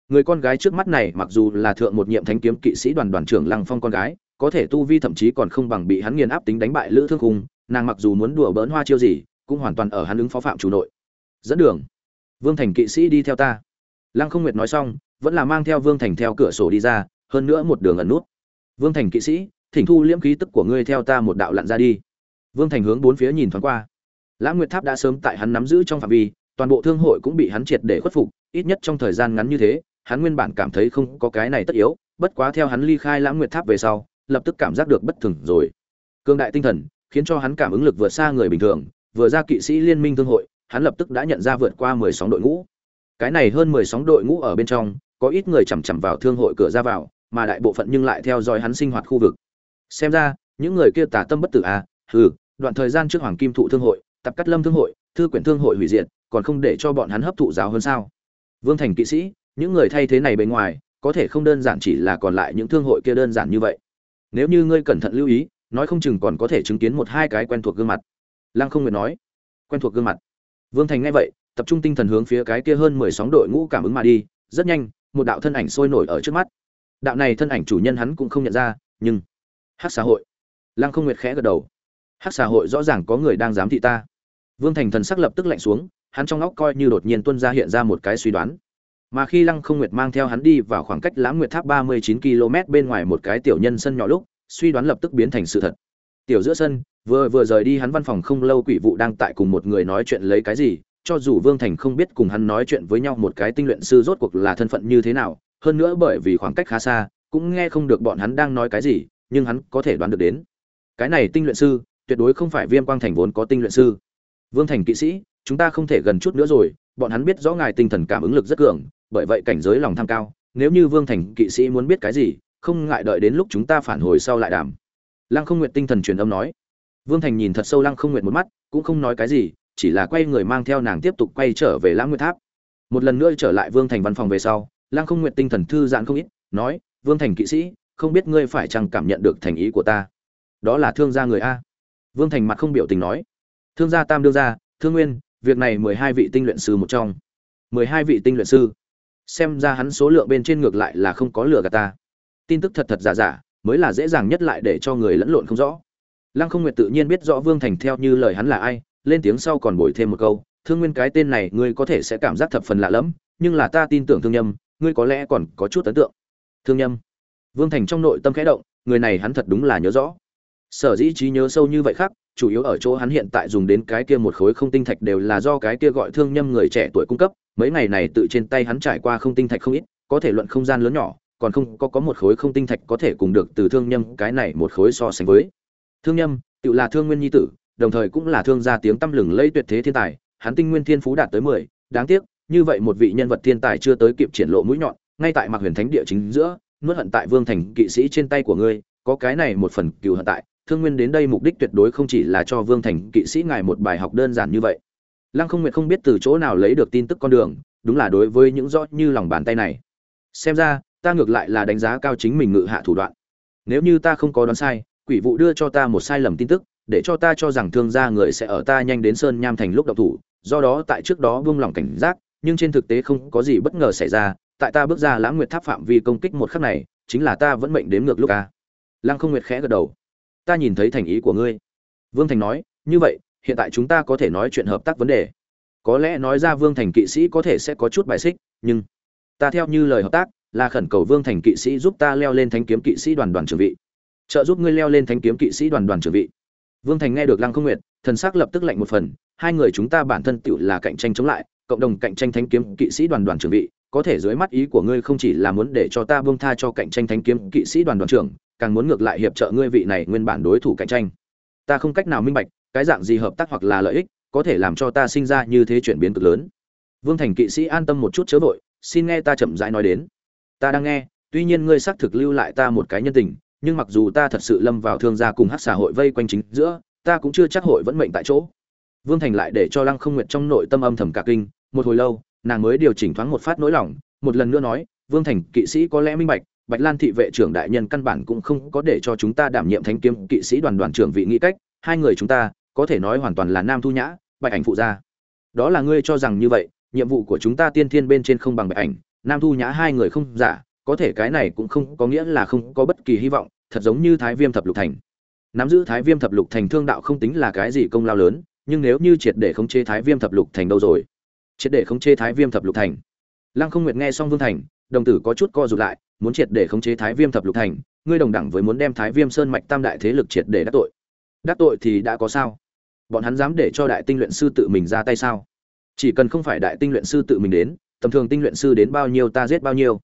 Người con gái trước mắt này mặc dù là thượng một nhiệm thánh kiếm kỵ sĩ đoàn đoàn trưởng lăng phong con gái, có thể tu vi thậm chí còn không bằng bị hắn nghiền áp tính đánh bại lữ thương khung, nàng mặc dù muốn đùa bỡn hoa chiêu gì, cũng hoàn toàn ở hắn ứng phó phạm chủ nội. Dẫn đường. Vương thành kỵ sĩ đi theo ta. Lăng không nguyệt nói xong, vẫn là mang theo vương thành theo cửa sổ đi ra, hơn nữa một đường ẩn nút. Vương thành kỵ sĩ, thỉnh thu liễm khí tức của ngươi theo ta một đạo lặn ra đi. Vương thành hướng bốn phía nhìn thoáng qua lãng nguyệt tháp đã sớm tại hắn nắm giữ trong phạm vi, toàn bộ thương hội cũng bị hắn triệt để khuất phục, ít nhất trong thời gian ngắn như thế, hắn nguyên bản cảm thấy không có cái này tất yếu, bất quá theo hắn ly khai lãng nguyệt tháp về sau, lập tức cảm giác được bất thường rồi. Cương đại tinh thần, khiến cho hắn cảm ứng lực vượt xa người bình thường, vừa ra kỵ sĩ liên minh thương hội, hắn lập tức đã nhận ra vượt qua mười sóng đội ngũ. Cái này hơn mười sóng đội ngũ ở bên trong, có ít người chằm chằm vào thương hội cửa ra vào, mà đại bộ phận nhưng lại theo dõi hắn sinh hoạt khu vực. Xem ra, những người kia tà tâm bất tử à hừ, đoạn thời gian trước hoàng kim thụ thương hội tập cắt lâm thương hội, thư quyển thương hội hủy diệt, còn không để cho bọn hắn hấp thụ giáo hơn sao? Vương thành kỵ sĩ, những người thay thế này bên ngoài, có thể không đơn giản chỉ là còn lại những thương hội kia đơn giản như vậy. Nếu như ngươi cẩn thận lưu ý, nói không chừng còn có thể chứng kiến một hai cái quen thuộc gương mặt. Lăng không nguyện nói, quen thuộc gương mặt. Vương thành nghe vậy, tập trung tinh thần hướng phía cái kia hơn mười sóng đội ngũ cảm ứng mà đi, rất nhanh, một đạo thân ảnh sôi nổi ở trước mắt. Đạo này thân ảnh chủ nhân hắn cũng không nhận ra, nhưng hát xã hội. Lăng không nguyệt khẽ gật đầu. Hát xã hội rõ ràng có người đang giám thị ta vương thành thần sắc lập tức lạnh xuống, hắn trong óc coi như đột nhiên tuân ra hiện ra một cái suy đoán. Mà khi lăng không nguyệt mang theo hắn đi vào khoảng cách lãng nguyệt tháp ba mươi chín km bên ngoài một cái tiểu nhân sân nhỏ lúc, suy đoán lập tức biến thành sự thật. Tiểu giữa sân, vừa vừa rời đi hắn văn phòng không lâu quỷ vụ đang tại cùng một người nói chuyện lấy cái gì, cho dù vương thành không biết cùng hắn nói chuyện với nhau một cái tinh luyện sư rốt cuộc là thân phận như thế nào, hơn nữa bởi vì khoảng cách khá xa, cũng nghe không được bọn hắn đang nói cái gì, nhưng hắn có thể đoán được đến. Cái này tinh luyện sư, tuyệt đối không phải viêm quang thành vốn có tinh luyện sư vương thành kỵ sĩ, chúng ta không thể gần chút nữa rồi, bọn hắn biết rõ ngài tinh thần cảm ứng lực rất cường, bởi vậy cảnh giới lòng tham cao, nếu như vương thành kỵ sĩ muốn biết cái gì, không ngại đợi đến lúc chúng ta phản hồi sau lại đàm. Lăng không nguyện tinh thần truyền âm nói. Vương thành nhìn thật sâu lăng không nguyện một mắt, cũng không nói cái gì, chỉ là quay người mang theo nàng tiếp tục quay trở về lãng nguyệt tháp. Một lần nữa trở lại vương thành văn phòng về sau, lăng không nguyện tinh thần thư giãn không ít, nói, vương thành kỵ sĩ, không biết ngươi phải chăng cảm nhận được thành ý của ta? Đó là thương gia người a. Vương thành mặt không biểu tình nói thương gia tam đương gia, thương nguyên, việc này mười hai vị tinh luyện sư một trong. Mười hai vị tinh luyện sư. Xem ra hắn số lượng bên trên ngược lại là không có lừa gạt ta. Tin tức thật thật giả giả, mới là dễ dàng nhất lại để cho người lẫn lộn không rõ. Lăng không nguyệt tự nhiên biết rõ vương thành theo như lời hắn là ai, lên tiếng sau còn bồi thêm một câu, thương nguyên cái tên này ngươi có thể sẽ cảm giác thập phần lạ lẫm, nhưng là ta tin tưởng thương nhâm, ngươi có lẽ còn có chút ấn tượng. Thương nhâm. Vương thành trong nội tâm khẽ động, người này hắn thật đúng là nhớ rõ. Sở dĩ trí nhớ sâu như vậy khác chủ yếu ở chỗ hắn hiện tại dùng đến cái kia một khối không tinh thạch đều là do cái kia gọi thương nhâm người trẻ tuổi cung cấp, mấy ngày này tự trên tay hắn trải qua không tinh thạch không ít, có thể luận không gian lớn nhỏ, còn không có có một khối không tinh thạch có thể cùng được từ thương nhâm cái này một khối so sánh với. Thương nhâm, tự là thương nguyên nhi tử, đồng thời cũng là thương gia tiếng tăm lừng lẫy tuyệt thế thiên tài, hắn tinh nguyên thiên phú đạt tới mười, đáng tiếc, như vậy một vị nhân vật thiên tài chưa tới kịp triển lộ mũi nhọn, ngay tại mạc huyền thánh địa chính giữa, nuốt hận tại vương thành kỵ sĩ trên tay của ngươi, có cái này một phần cừu hận tại thương nguyên đến đây mục đích tuyệt đối không chỉ là cho vương thành kỵ sĩ ngài một bài học đơn giản như vậy. Lăng không nguyệt không biết từ chỗ nào lấy được tin tức con đường, đúng là đối với những rõ như lòng bàn tay này. Xem ra, ta ngược lại là đánh giá cao chính mình ngự hạ thủ đoạn. Nếu như ta không có đoán sai, quỷ vụ đưa cho ta một sai lầm tin tức, để cho ta cho rằng thương gia người sẽ ở ta nhanh đến sơn nham thành lúc độc thủ, do đó tại trước đó buông Lòng cảnh giác, nhưng trên thực tế không có gì bất ngờ xảy ra, tại ta bước ra lãng nguyệt tháp phạm vi công kích một khắc này, chính là ta vẫn mệnh đến ngược lúc a. lăng không nguyệt khẽ gật đầu ta nhìn thấy thành ý của ngươi. Vương thành nói, như vậy, hiện tại chúng ta có thể nói chuyện hợp tác vấn đề. Có lẽ nói ra vương thành kỵ sĩ có thể sẽ có chút bài xích, nhưng ta theo như lời hợp tác, là khẩn cầu vương thành kỵ sĩ giúp ta leo lên thánh kiếm kỵ sĩ đoàn đoàn trưởng vị. Trợ giúp ngươi leo lên thánh kiếm kỵ sĩ đoàn đoàn trưởng vị. Vương thành nghe được lăng không nguyệt, thần sắc lập tức lạnh một phần, hai người chúng ta bản thân tựu là cạnh tranh chống lại, cộng đồng cạnh tranh thánh kiếm kỵ sĩ đoàn đoàn trưởng vị, có thể dưới mắt ý của ngươi không chỉ là muốn để cho ta buông tha cho cạnh tranh thánh kiếm kỵ sĩ đoàn đoàn trưởng càng muốn ngược lại hiệp trợ ngươi vị này nguyên bản đối thủ cạnh tranh. Ta không cách nào minh bạch, cái dạng gì hợp tác hoặc là lợi ích, có thể làm cho ta sinh ra như thế chuyển biến cực lớn. Vương thành kỵ sĩ an tâm một chút chớ vội, xin nghe ta chậm rãi nói đến. Ta đang nghe, tuy nhiên ngươi xác thực lưu lại ta một cái nhân tình, nhưng mặc dù ta thật sự lâm vào thương gia cùng hát xã hội vây quanh chính giữa, ta cũng chưa chắc hội vẫn mệnh tại chỗ. Vương thành lại để cho lăng không nguyệt trong nội tâm âm thầm cả kinh, một hồi lâu, nàng mới điều chỉnh thoáng một phát nỗi lòng, một lần nữa nói, vương thành kỵ sĩ có lẽ minh bạch bạch lan thị vệ trưởng đại nhân căn bản cũng không có để cho chúng ta đảm nhiệm thánh kiếm kỵ sĩ đoàn đoàn trưởng vị nghĩ cách, hai người chúng ta, có thể nói hoàn toàn là nam thu nhã, bạch ảnh phụ gia. Đó là ngươi cho rằng như vậy, nhiệm vụ của chúng ta tiên thiên bên trên không bằng bạch ảnh, nam thu nhã hai người không giả, có thể cái này cũng không có nghĩa là không có bất kỳ hy vọng, thật giống như thái viêm thập lục thành. Nắm giữ thái viêm thập lục thành thương đạo không tính là cái gì công lao lớn, nhưng nếu như triệt để khống chế thái viêm thập lục thành đâu rồi? Triệt để khống chế thái viêm thập lục thành. Lăng không nguyệt nghe xong vương thành, đồng tử có chút co rụt lại muốn triệt để khống chế thái viêm thập lục thành, ngươi đồng đẳng với muốn đem thái viêm sơn mạch tam đại thế lực triệt để đắc tội. Đắc tội thì đã có sao? Bọn hắn dám để cho đại tinh luyện sư tự mình ra tay sao? Chỉ cần không phải đại tinh luyện sư tự mình đến, tầm thường tinh luyện sư đến bao nhiêu ta giết bao nhiêu.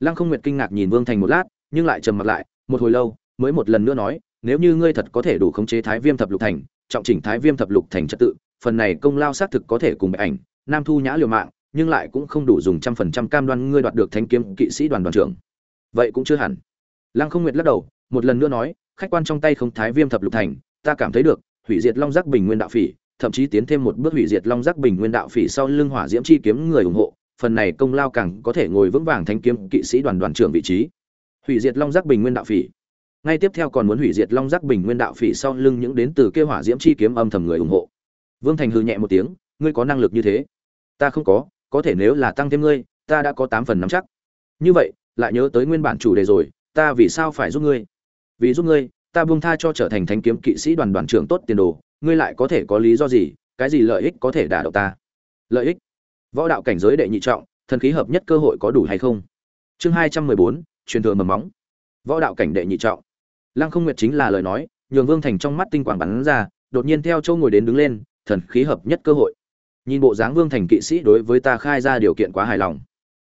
Lăng không nguyệt kinh ngạc nhìn vương thành một lát, nhưng lại trầm mặt lại, một hồi lâu, mới một lần nữa nói, nếu như ngươi thật có thể đủ khống chế thái viêm thập lục thành, trọng chỉnh thái viêm thập lục thành trật tự, phần này công lao xác thực có thể cùng ảnh, nam thu nhã liều mạng, nhưng lại cũng không đủ dùng trăm phần trăm cam đoan ngươi đoạt được thanh kiếm kỵ sĩ đoàn đoàn trưởng vậy cũng chưa hẳn. Lăng không nguyệt lắc đầu, một lần nữa nói, khách quan trong tay không thái viêm thập lục thành, ta cảm thấy được, hủy diệt long giác bình nguyên đạo phỉ, thậm chí tiến thêm một bước hủy diệt long giác bình nguyên đạo phỉ sau lưng hỏa diễm chi kiếm người ủng hộ, phần này công lao càng có thể ngồi vững vàng thanh kiếm kỵ sĩ đoàn đoàn trưởng vị trí. Hủy diệt long giác bình nguyên đạo phỉ. Ngay tiếp theo còn muốn hủy diệt long giác bình nguyên đạo phỉ sau lưng những đến từ kêu hỏa diễm chi kiếm âm thầm người ủng hộ. Vương thành hư nhẹ một tiếng, ngươi có năng lực như thế? Ta không có có thể nếu là tăng thêm ngươi, ta đã có tám phần nắm chắc. Như vậy lại nhớ tới nguyên bản chủ đề rồi, ta vì sao phải giúp ngươi? Vì giúp ngươi, ta buông tha cho trở thành thánh kiếm kỵ sĩ đoàn đoàn trưởng tốt tiền đồ, ngươi lại có thể có lý do gì, cái gì lợi ích có thể đả động ta? Lợi ích? Võ đạo cảnh giới đệ nhị trọng, thần khí hợp nhất cơ hội có đủ hay không? Chương hai trăm mười bốn, truyền thừa mầm móng. Võ đạo cảnh đệ nhị trọng. Lăng không nguyệt chính là lời nói, nhường vương thành trong mắt tinh quang bắn ra, đột nhiên theo châu ngồi đến đứng lên, thần khí hợp nhất cơ hội. Nhìn bộ dáng vương thành kỵ sĩ đối với ta khai ra điều kiện quá hài lòng.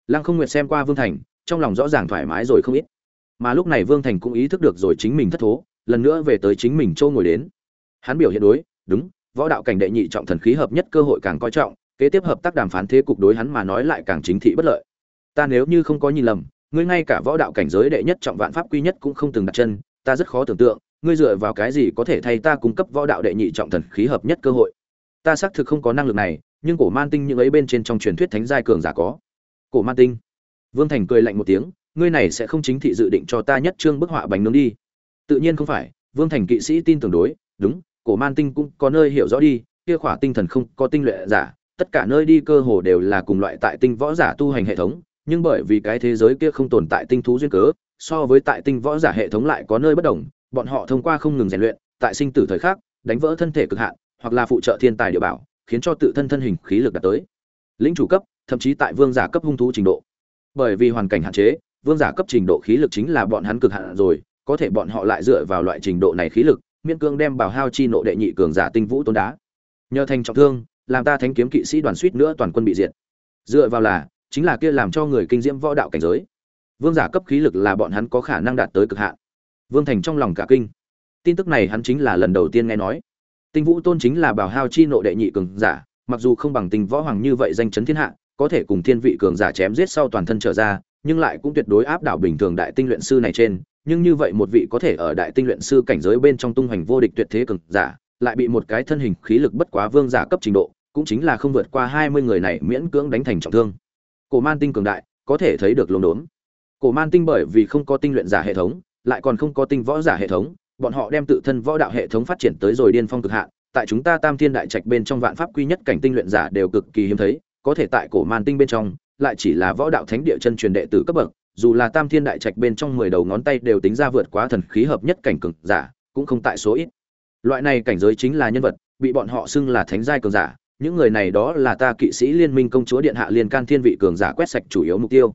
Lăng không nguyệt xem qua vương thành trong lòng rõ ràng thoải mái rồi không ít. Mà lúc này vương thành cũng ý thức được rồi chính mình thất thố, lần nữa về tới chính mình châu ngồi đến. Hắn biểu hiện đối, đúng, võ đạo cảnh đệ nhị trọng thần khí hợp nhất cơ hội càng coi trọng, kế tiếp hợp tác đàm phán thế cục đối hắn mà nói lại càng chính thị bất lợi. Ta nếu như không có nhìn lầm, ngươi ngay cả võ đạo cảnh giới đệ nhất trọng vạn pháp quy nhất cũng không từng đặt chân, ta rất khó tưởng tượng, ngươi dựa vào cái gì có thể thay ta cung cấp võ đạo đệ nhị trọng thần khí hợp nhất cơ hội. Ta xác thực không có năng lực này, nhưng cổ man tinh những ấy bên trên trong truyền thuyết thánh giai cường giả có. Cổ man tinh vương thành cười lạnh một tiếng, ngươi này sẽ không chính thị dự định cho ta nhất trương bức họa bánh nướng đi. Tự nhiên không phải, vương thành kỵ sĩ tin tưởng đối, đúng, cổ man tinh cũng có nơi hiểu rõ đi, kia khỏa tinh thần không có tinh luyện giả, tất cả nơi đi cơ hồ đều là cùng loại tại tinh võ giả tu hành hệ thống, nhưng bởi vì cái thế giới kia không tồn tại tinh thú duyên cớ, so với tại tinh võ giả hệ thống lại có nơi bất đồng, bọn họ thông qua không ngừng rèn luyện, tại sinh tử thời khắc, đánh vỡ thân thể cực hạn, hoặc là phụ trợ thiên tài địa bảo, khiến cho tự thân thân hình khí lực đạt tới. Lĩnh chủ cấp, thậm chí tại vương giả cấp hung thú trình độ bởi vì hoàn cảnh hạn chế, vương giả cấp trình độ khí lực chính là bọn hắn cực hạn rồi, có thể bọn họ lại dựa vào loại trình độ này khí lực, miễn cương đem bảo hao chi nộ đệ nhị cường giả tinh vũ tôn đá. Nhờ thành trọng thương, làm ta thánh kiếm kỵ sĩ đoàn suýt nữa toàn quân bị diệt. Dựa vào là, chính là kia làm cho người kinh diễm võ đạo cảnh giới. Vương giả cấp khí lực là bọn hắn có khả năng đạt tới cực hạn. Vương thành trong lòng cả kinh. Tin tức này hắn chính là lần đầu tiên nghe nói. Tinh vũ tôn chính là bảo hao chi nộ đệ nhị cường giả, mặc dù không bằng tình võ hoàng như vậy danh chấn thiên hạ có thể cùng thiên vị cường giả chém giết sau toàn thân trở ra, nhưng lại cũng tuyệt đối áp đảo bình thường đại tinh luyện sư này trên, nhưng như vậy một vị có thể ở đại tinh luyện sư cảnh giới bên trong tung hoành vô địch tuyệt thế cường giả, lại bị một cái thân hình khí lực bất quá vương giả cấp trình độ, cũng chính là không vượt qua hai mươi người này miễn cưỡng đánh thành trọng thương. Cổ man tinh cường đại, có thể thấy được luống đốn. Cổ man tinh bởi vì không có tinh luyện giả hệ thống, lại còn không có tinh võ giả hệ thống, bọn họ đem tự thân võ đạo hệ thống phát triển tới rồi điên phong cực hạn, tại chúng ta tam thiên đại trạch bên trong vạn pháp quy nhất cảnh tinh luyện giả đều cực kỳ hiếm thấy có thể tại cổ man tinh bên trong, lại chỉ là võ đạo thánh địa chân truyền đệ tử cấp bậc, dù là tam thiên đại trạch bên trong mười đầu ngón tay đều tính ra vượt quá thần khí hợp nhất cảnh cường giả, cũng không tại số ít. Loại này cảnh giới chính là nhân vật, bị bọn họ xưng là thánh giai cường giả, những người này đó là ta kỵ sĩ liên minh công chúa điện hạ liên can thiên vị cường giả quét sạch chủ yếu mục tiêu.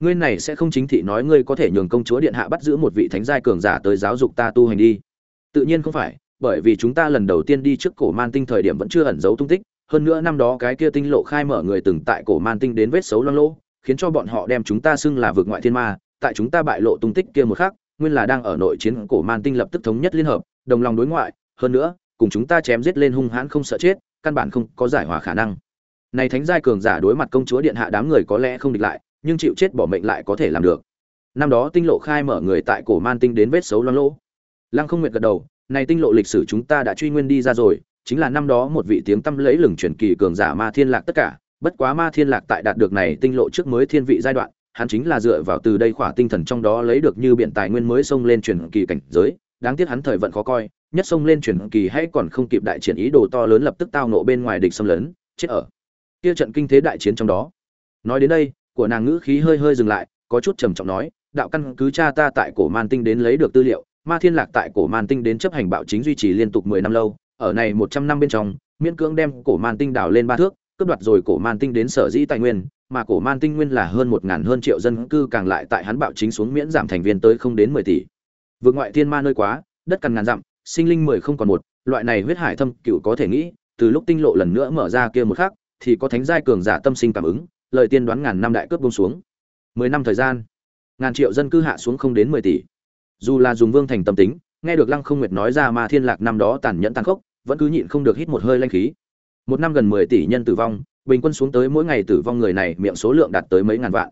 Ngươi này sẽ không chính thị nói ngươi có thể nhường công chúa điện hạ bắt giữ một vị thánh giai cường giả tới giáo dục ta tu hành đi. Tự nhiên không phải, bởi vì chúng ta lần đầu tiên đi trước cổ man tinh thời điểm vẫn chưa ẩn giấu tung tích hơn nữa năm đó cái kia tinh lộ khai mở người từng tại cổ man tinh đến vết xấu loang lỗ, khiến cho bọn họ đem chúng ta xưng là vượt ngoại thiên ma, tại chúng ta bại lộ tung tích kia một khác nguyên là đang ở nội chiến cổ man tinh lập tức thống nhất liên hợp, đồng lòng đối ngoại, hơn nữa, cùng chúng ta chém giết lên hung hãn không sợ chết, căn bản không có giải hòa khả năng. Này thánh giai cường giả đối mặt công chúa điện hạ đám người có lẽ không địch lại, nhưng chịu chết bỏ mệnh lại có thể làm được. Năm đó tinh lộ khai mở người tại cổ man tinh đến vết xấu loang lỗ. Lăng không nguyệt gật đầu, này tinh lộ lịch sử chúng ta đã truy nguyên đi ra rồi chính là năm đó một vị tiếng tăm lẫy lừng truyền kỳ cường giả ma thiên lạc tất cả, bất quá ma thiên lạc tại đạt được này tinh lộ trước mới thiên vị giai đoạn, hắn chính là dựa vào từ đây khỏa tinh thần trong đó lấy được như biện tài nguyên mới xông lên truyền kỳ cảnh giới, đáng tiếc hắn thời vận khó coi, nhất xông lên truyền kỳ hay còn không kịp đại triển ý đồ to lớn lập tức tao nộ bên ngoài địch xâm lấn, chết ở. Kia trận kinh thế đại chiến trong đó. Nói đến đây, của nàng ngữ khí hơi hơi dừng lại, có chút trầm trọng nói, đạo căn cứ cha ta tại cổ man tinh đến lấy được tư liệu, ma thiên lạc tại cổ man tinh đến chấp hành bạo chính duy trì liên tục mười năm lâu ở này một trăm năm bên trong, miễn cưỡng đem cổ man tinh đào lên ba thước, cướp đoạt rồi cổ man tinh đến sở dĩ tài nguyên, mà cổ man tinh nguyên là hơn một ngàn hơn triệu dân cư càng lại tại hắn bạo chính xuống miễn giảm thành viên tới không đến mười tỷ. Vượt ngoại thiên ma nơi quá, đất cằn ngàn dặm, sinh linh mười không còn một, loại này huyết hải thâm cựu có thể nghĩ, từ lúc tinh lộ lần nữa mở ra kia một khắc, thì có thánh giai cường giả tâm sinh cảm ứng, lời tiên đoán ngàn năm đại cướp buông xuống. Mười năm thời gian, ngàn triệu dân cư hạ xuống không đến mười tỷ. Dù là dùng vương thành tâm tính nghe được lăng không nguyệt nói ra ma thiên lạc năm đó tàn nhẫn tàn khốc, vẫn cứ nhịn không được hít một hơi lanh khí. Một năm gần mười tỷ nhân tử vong, bình quân xuống tới mỗi ngày tử vong người này miệng số lượng đạt tới mấy ngàn vạn.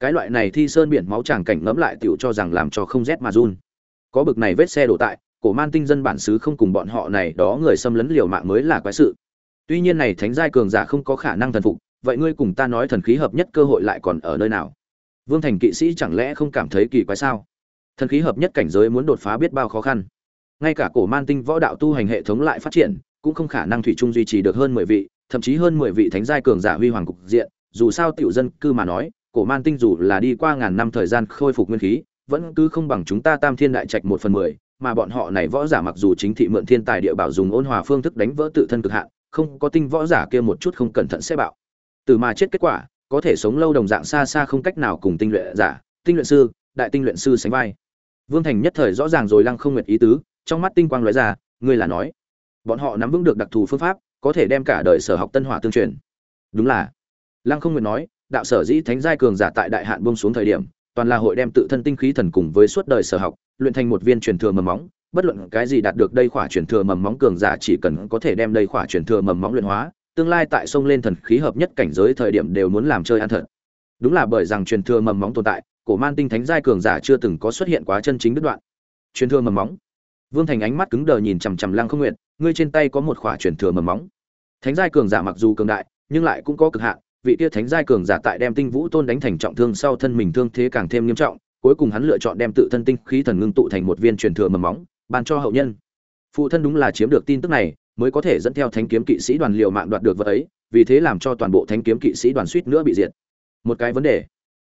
Cái loại này thi sơn biển máu tràng cảnh ngẫm lại tựu cho rằng làm cho không rét mà run. Có bực này vết xe đổ tại, cổ man tinh dân bản xứ không cùng bọn họ này đó người xâm lấn liều mạng mới là quái sự. Tuy nhiên này thánh giai cường giả không có khả năng thần phục, vậy ngươi cùng ta nói thần khí hợp nhất cơ hội lại còn ở nơi nào? Vương thành kỵ sĩ chẳng lẽ không cảm thấy kỳ quái sao? Thần khí hợp nhất cảnh giới muốn đột phá biết bao khó khăn. Ngay cả cổ man tinh võ đạo tu hành hệ thống lại phát triển, cũng không khả năng thủy chung duy trì được hơn mười vị, thậm chí hơn mười vị thánh giai cường giả huy hoàng cục diện. Dù sao tiểu dân cư mà nói, cổ man tinh dù là đi qua ngàn năm thời gian khôi phục nguyên khí, vẫn cứ không bằng chúng ta tam thiên đại trạch một phần mười, mà bọn họ này võ giả mặc dù chính thị mượn thiên tài địa bảo dùng ôn hòa phương thức đánh vỡ tự thân cực hạn, không có tinh võ giả kia một chút không cẩn thận sẽ bạo. Từ mà chết kết quả, có thể sống lâu đồng dạng xa xa không cách nào cùng tinh luyện giả, tinh luyện sư, đại tinh luyện sư sánh vai vương thành nhất thời rõ ràng rồi lăng không nguyệt ý tứ, trong mắt tinh quang lóe ra, ngươi là nói, bọn họ nắm vững được đặc thù phương pháp, có thể đem cả đời sở học tân hỏa tương truyền. Đúng là. Lăng không nguyệt nói, đạo sở dĩ thánh giai cường giả tại đại hạn buông xuống thời điểm, toàn là hội đem tự thân tinh khí thần cùng với suốt đời sở học, luyện thành một viên truyền thừa mầm móng, bất luận cái gì đạt được đây khỏa truyền thừa mầm móng cường giả chỉ cần có thể đem đây khỏa truyền thừa mầm móng luyện hóa, tương lai tại sông lên thần khí hợp nhất cảnh giới thời điểm đều muốn làm chơi ăn thật. Đúng là bởi rằng truyền thừa mầm móng tồn tại cổ man tinh thánh giai cường giả chưa từng có xuất hiện quá chân chính đứt đoạn. Truyền thừa mầm móng. Vương thành ánh mắt cứng đờ nhìn chằm chằm lăng không nguyện ngươi trên tay có một khỏa truyền thừa mầm móng. Thánh giai cường giả mặc dù cường đại, nhưng lại cũng có cực hạn, vị tia thánh giai cường giả tại đem tinh vũ tôn đánh thành trọng thương sau thân mình thương thế càng thêm nghiêm trọng, cuối cùng hắn lựa chọn đem tự thân tinh khí thần ngưng tụ thành một viên truyền thừa mầm móng, ban cho hậu nhân. Phụ thân đúng là chiếm được tin tức này, mới có thể dẫn theo thánh kiếm kỵ sĩ đoàn liều mạng đoạt được vật ấy, vì thế làm cho toàn bộ thánh kiếm kỵ sĩ đoàn suýt nữa bị diệt. Một cái vấn đề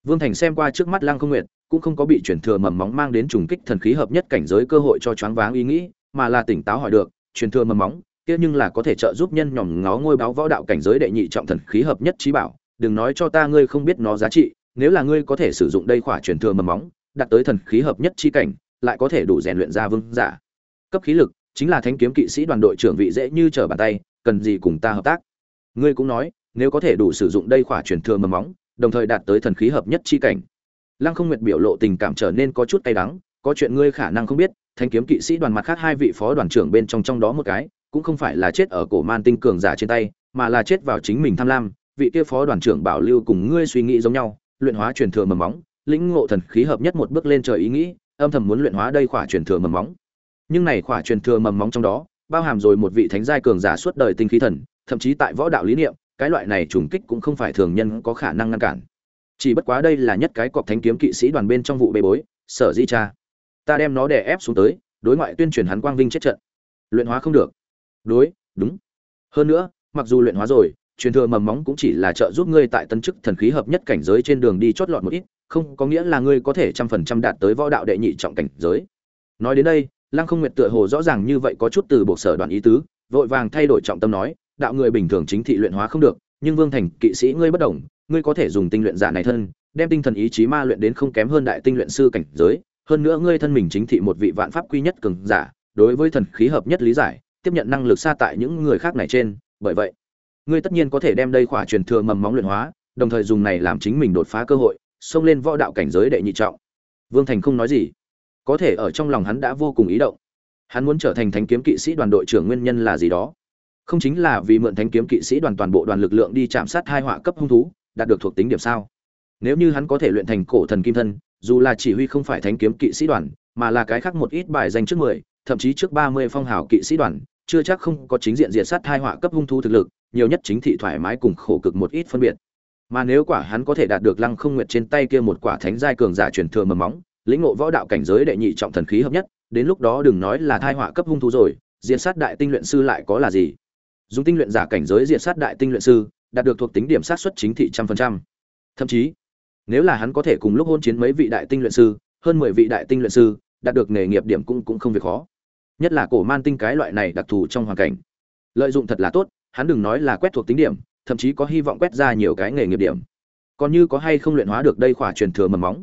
vương thành xem qua trước mắt lăng không nguyệt, cũng không có bị chuyển thừa mầm móng mang đến trùng kích thần khí hợp nhất cảnh giới cơ hội cho choáng váng ý nghĩ, mà là tỉnh táo hỏi được truyền thừa mầm móng, kia nhưng là có thể trợ giúp nhân nhòm ngó ngôi báo võ đạo cảnh giới đệ nhị trọng thần khí hợp nhất trí bảo, đừng nói cho ta ngươi không biết nó giá trị, nếu là ngươi có thể sử dụng đây khỏa truyền thừa mầm móng, đạt tới thần khí hợp nhất chi cảnh, lại có thể đủ rèn luyện ra vương giả. Cấp khí lực, chính là Thánh kiếm kỵ sĩ đoàn đội trưởng vị dễ như trở bàn tay, cần gì cùng ta hợp tác? Ngươi cũng nói, nếu có thể đủ sử dụng đây khỏa truyền thừa mầm móng đồng thời đạt tới thần khí hợp nhất chi cảnh. Lăng không nguyệt biểu lộ tình cảm trở nên có chút cay đắng, có chuyện ngươi khả năng không biết thanh kiếm kỵ sĩ đoàn mặt khác hai vị phó đoàn trưởng bên trong trong đó một cái, cũng không phải là chết ở cổ man tinh cường giả trên tay, mà là chết vào chính mình tham lam, vị kia phó đoàn trưởng bảo lưu cùng ngươi suy nghĩ giống nhau, luyện hóa truyền thừa mầm móng, lĩnh ngộ thần khí hợp nhất một bước lên trời ý nghĩ, âm thầm muốn luyện hóa đây khỏa truyền thừa mầm móng. Nhưng này khỏa truyền thừa mầm móng trong đó, bao hàm rồi một vị thánh giai cường giả suốt đời tinh khí thần, thậm chí tại võ đạo lý niệm cái loại này trùng kích cũng không phải thường nhân có khả năng ngăn cản. Chỉ bất quá đây là nhất cái cọp thánh kiếm kỵ sĩ đoàn bên trong vụ bê bối, sở di cha ta đem nó đè ép xuống tới, đối ngoại tuyên truyền hắn quang vinh chết trận. Luyện hóa không được. Đối, đúng. Hơn nữa, mặc dù luyện hóa rồi, truyền thừa mầm móng cũng chỉ là trợ giúp ngươi tại tân chức thần khí hợp nhất cảnh giới trên đường đi chót lọt một ít, không có nghĩa là ngươi có thể trăm phần trăm đạt tới võ đạo đệ nhị trọng cảnh giới. Nói đến đây, lăng không nguyệt tựa hồ rõ ràng như vậy có chút từ bộ sở đoàn ý tứ, vội vàng thay đổi trọng tâm nói đạo người bình thường chính thị luyện hóa không được, nhưng vương thành kỵ sĩ ngươi bất đồng, ngươi có thể dùng tinh luyện giả này thân, đem tinh thần ý chí ma luyện đến không kém hơn đại tinh luyện sư cảnh giới, hơn nữa ngươi thân mình chính thị một vị vạn pháp quy nhất cường giả, đối với thần khí hợp nhất lý giải, tiếp nhận năng lực xa tại những người khác này trên, bởi vậy, ngươi tất nhiên có thể đem đây khỏa truyền thừa mầm móng luyện hóa, đồng thời dùng này làm chính mình đột phá cơ hội, xông lên võ đạo cảnh giới đệ nhị trọng. Vương thành không nói gì, có thể ở trong lòng hắn đã vô cùng ý động. Hắn muốn trở thành thánh kiếm kỵ sĩ đoàn đội trưởng nguyên nhân là gì đó? Không chính là vì mượn thánh kiếm kỵ sĩ đoàn toàn bộ đoàn lực lượng đi chạm sát hai họa cấp hung thú, đạt được thuộc tính điểm sao? Nếu như hắn có thể luyện thành cổ thần kim thân, dù là chỉ huy không phải thánh kiếm kỵ sĩ đoàn, mà là cái khác một ít bài danh trước mười, thậm chí trước ba mươi phong hào kỵ sĩ đoàn, chưa chắc không có chính diện diệt sát hai họa cấp hung thú thực lực, nhiều nhất chính thị thoải mái cùng khổ cực một ít phân biệt. Mà nếu quả hắn có thể đạt được lăng không nguyệt trên tay kia một quả thánh giai cường giả truyền thừa mầm móng, lĩnh ngộ võ đạo cảnh giới đệ nhị trọng thần khí hợp nhất, đến lúc đó đừng nói là thai họa cấp hung thú rồi, diệt sát đại tinh luyện sư lại có là gì? Dùng tinh luyện giả cảnh giới diện sát đại tinh luyện sư, đạt được thuộc tính điểm sát xuất chính thị trăm phần trăm. Thậm chí, nếu là hắn có thể cùng lúc hôn chiến mấy vị đại tinh luyện sư, hơn mười vị đại tinh luyện sư, đạt được nghề nghiệp điểm cũng cũng không việc khó. Nhất là cổ man tinh cái loại này đặc thù trong hoàn cảnh. Lợi dụng thật là tốt, hắn đừng nói là quét thuộc tính điểm, thậm chí có hy vọng quét ra nhiều cái nghề nghiệp điểm. Còn như có hay không luyện hóa được đây khỏa truyền thừa mầm móng.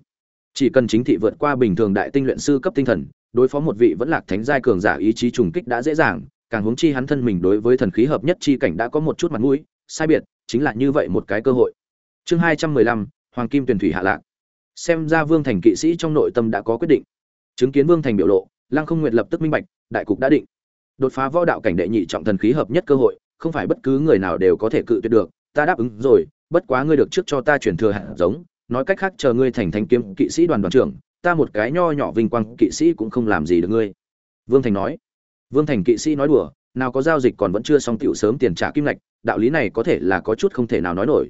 Chỉ cần chính thị vượt qua bình thường đại tinh luyện sư cấp tinh thần, đối phó một vị vẫn lạc thánh giai cường giả ý chí trùng kích đã dễ dàng càng huống chi hắn thân mình đối với thần khí hợp nhất chi cảnh đã có một chút mặt mũi, sai biệt, chính là như vậy một cái cơ hội. Chương hai trăm mười lăm, hoàng kim tuyển thủy hạ lạc. Xem ra vương thành kỵ sĩ trong nội tâm đã có quyết định. Chứng kiến vương thành biểu lộ, lăng không nguyệt lập tức minh bạch, đại cục đã định. Đột phá võ đạo cảnh đệ nhị trọng thần khí hợp nhất cơ hội, không phải bất cứ người nào đều có thể cự tuyệt được, ta đáp ứng rồi, bất quá ngươi được trước cho ta chuyển thừa hạt giống, nói cách khác chờ ngươi thành thanh kiếm kỵ sĩ đoàn đoàn trưởng, ta một cái nho nhỏ vinh quang kỵ sĩ cũng không làm gì được ngươi. Vương thành nói vương thành kỵ sĩ nói đùa, nào có giao dịch còn vẫn chưa xong tiểu sớm tiền trả kim lạch đạo lý này có thể là có chút không thể nào nói nổi.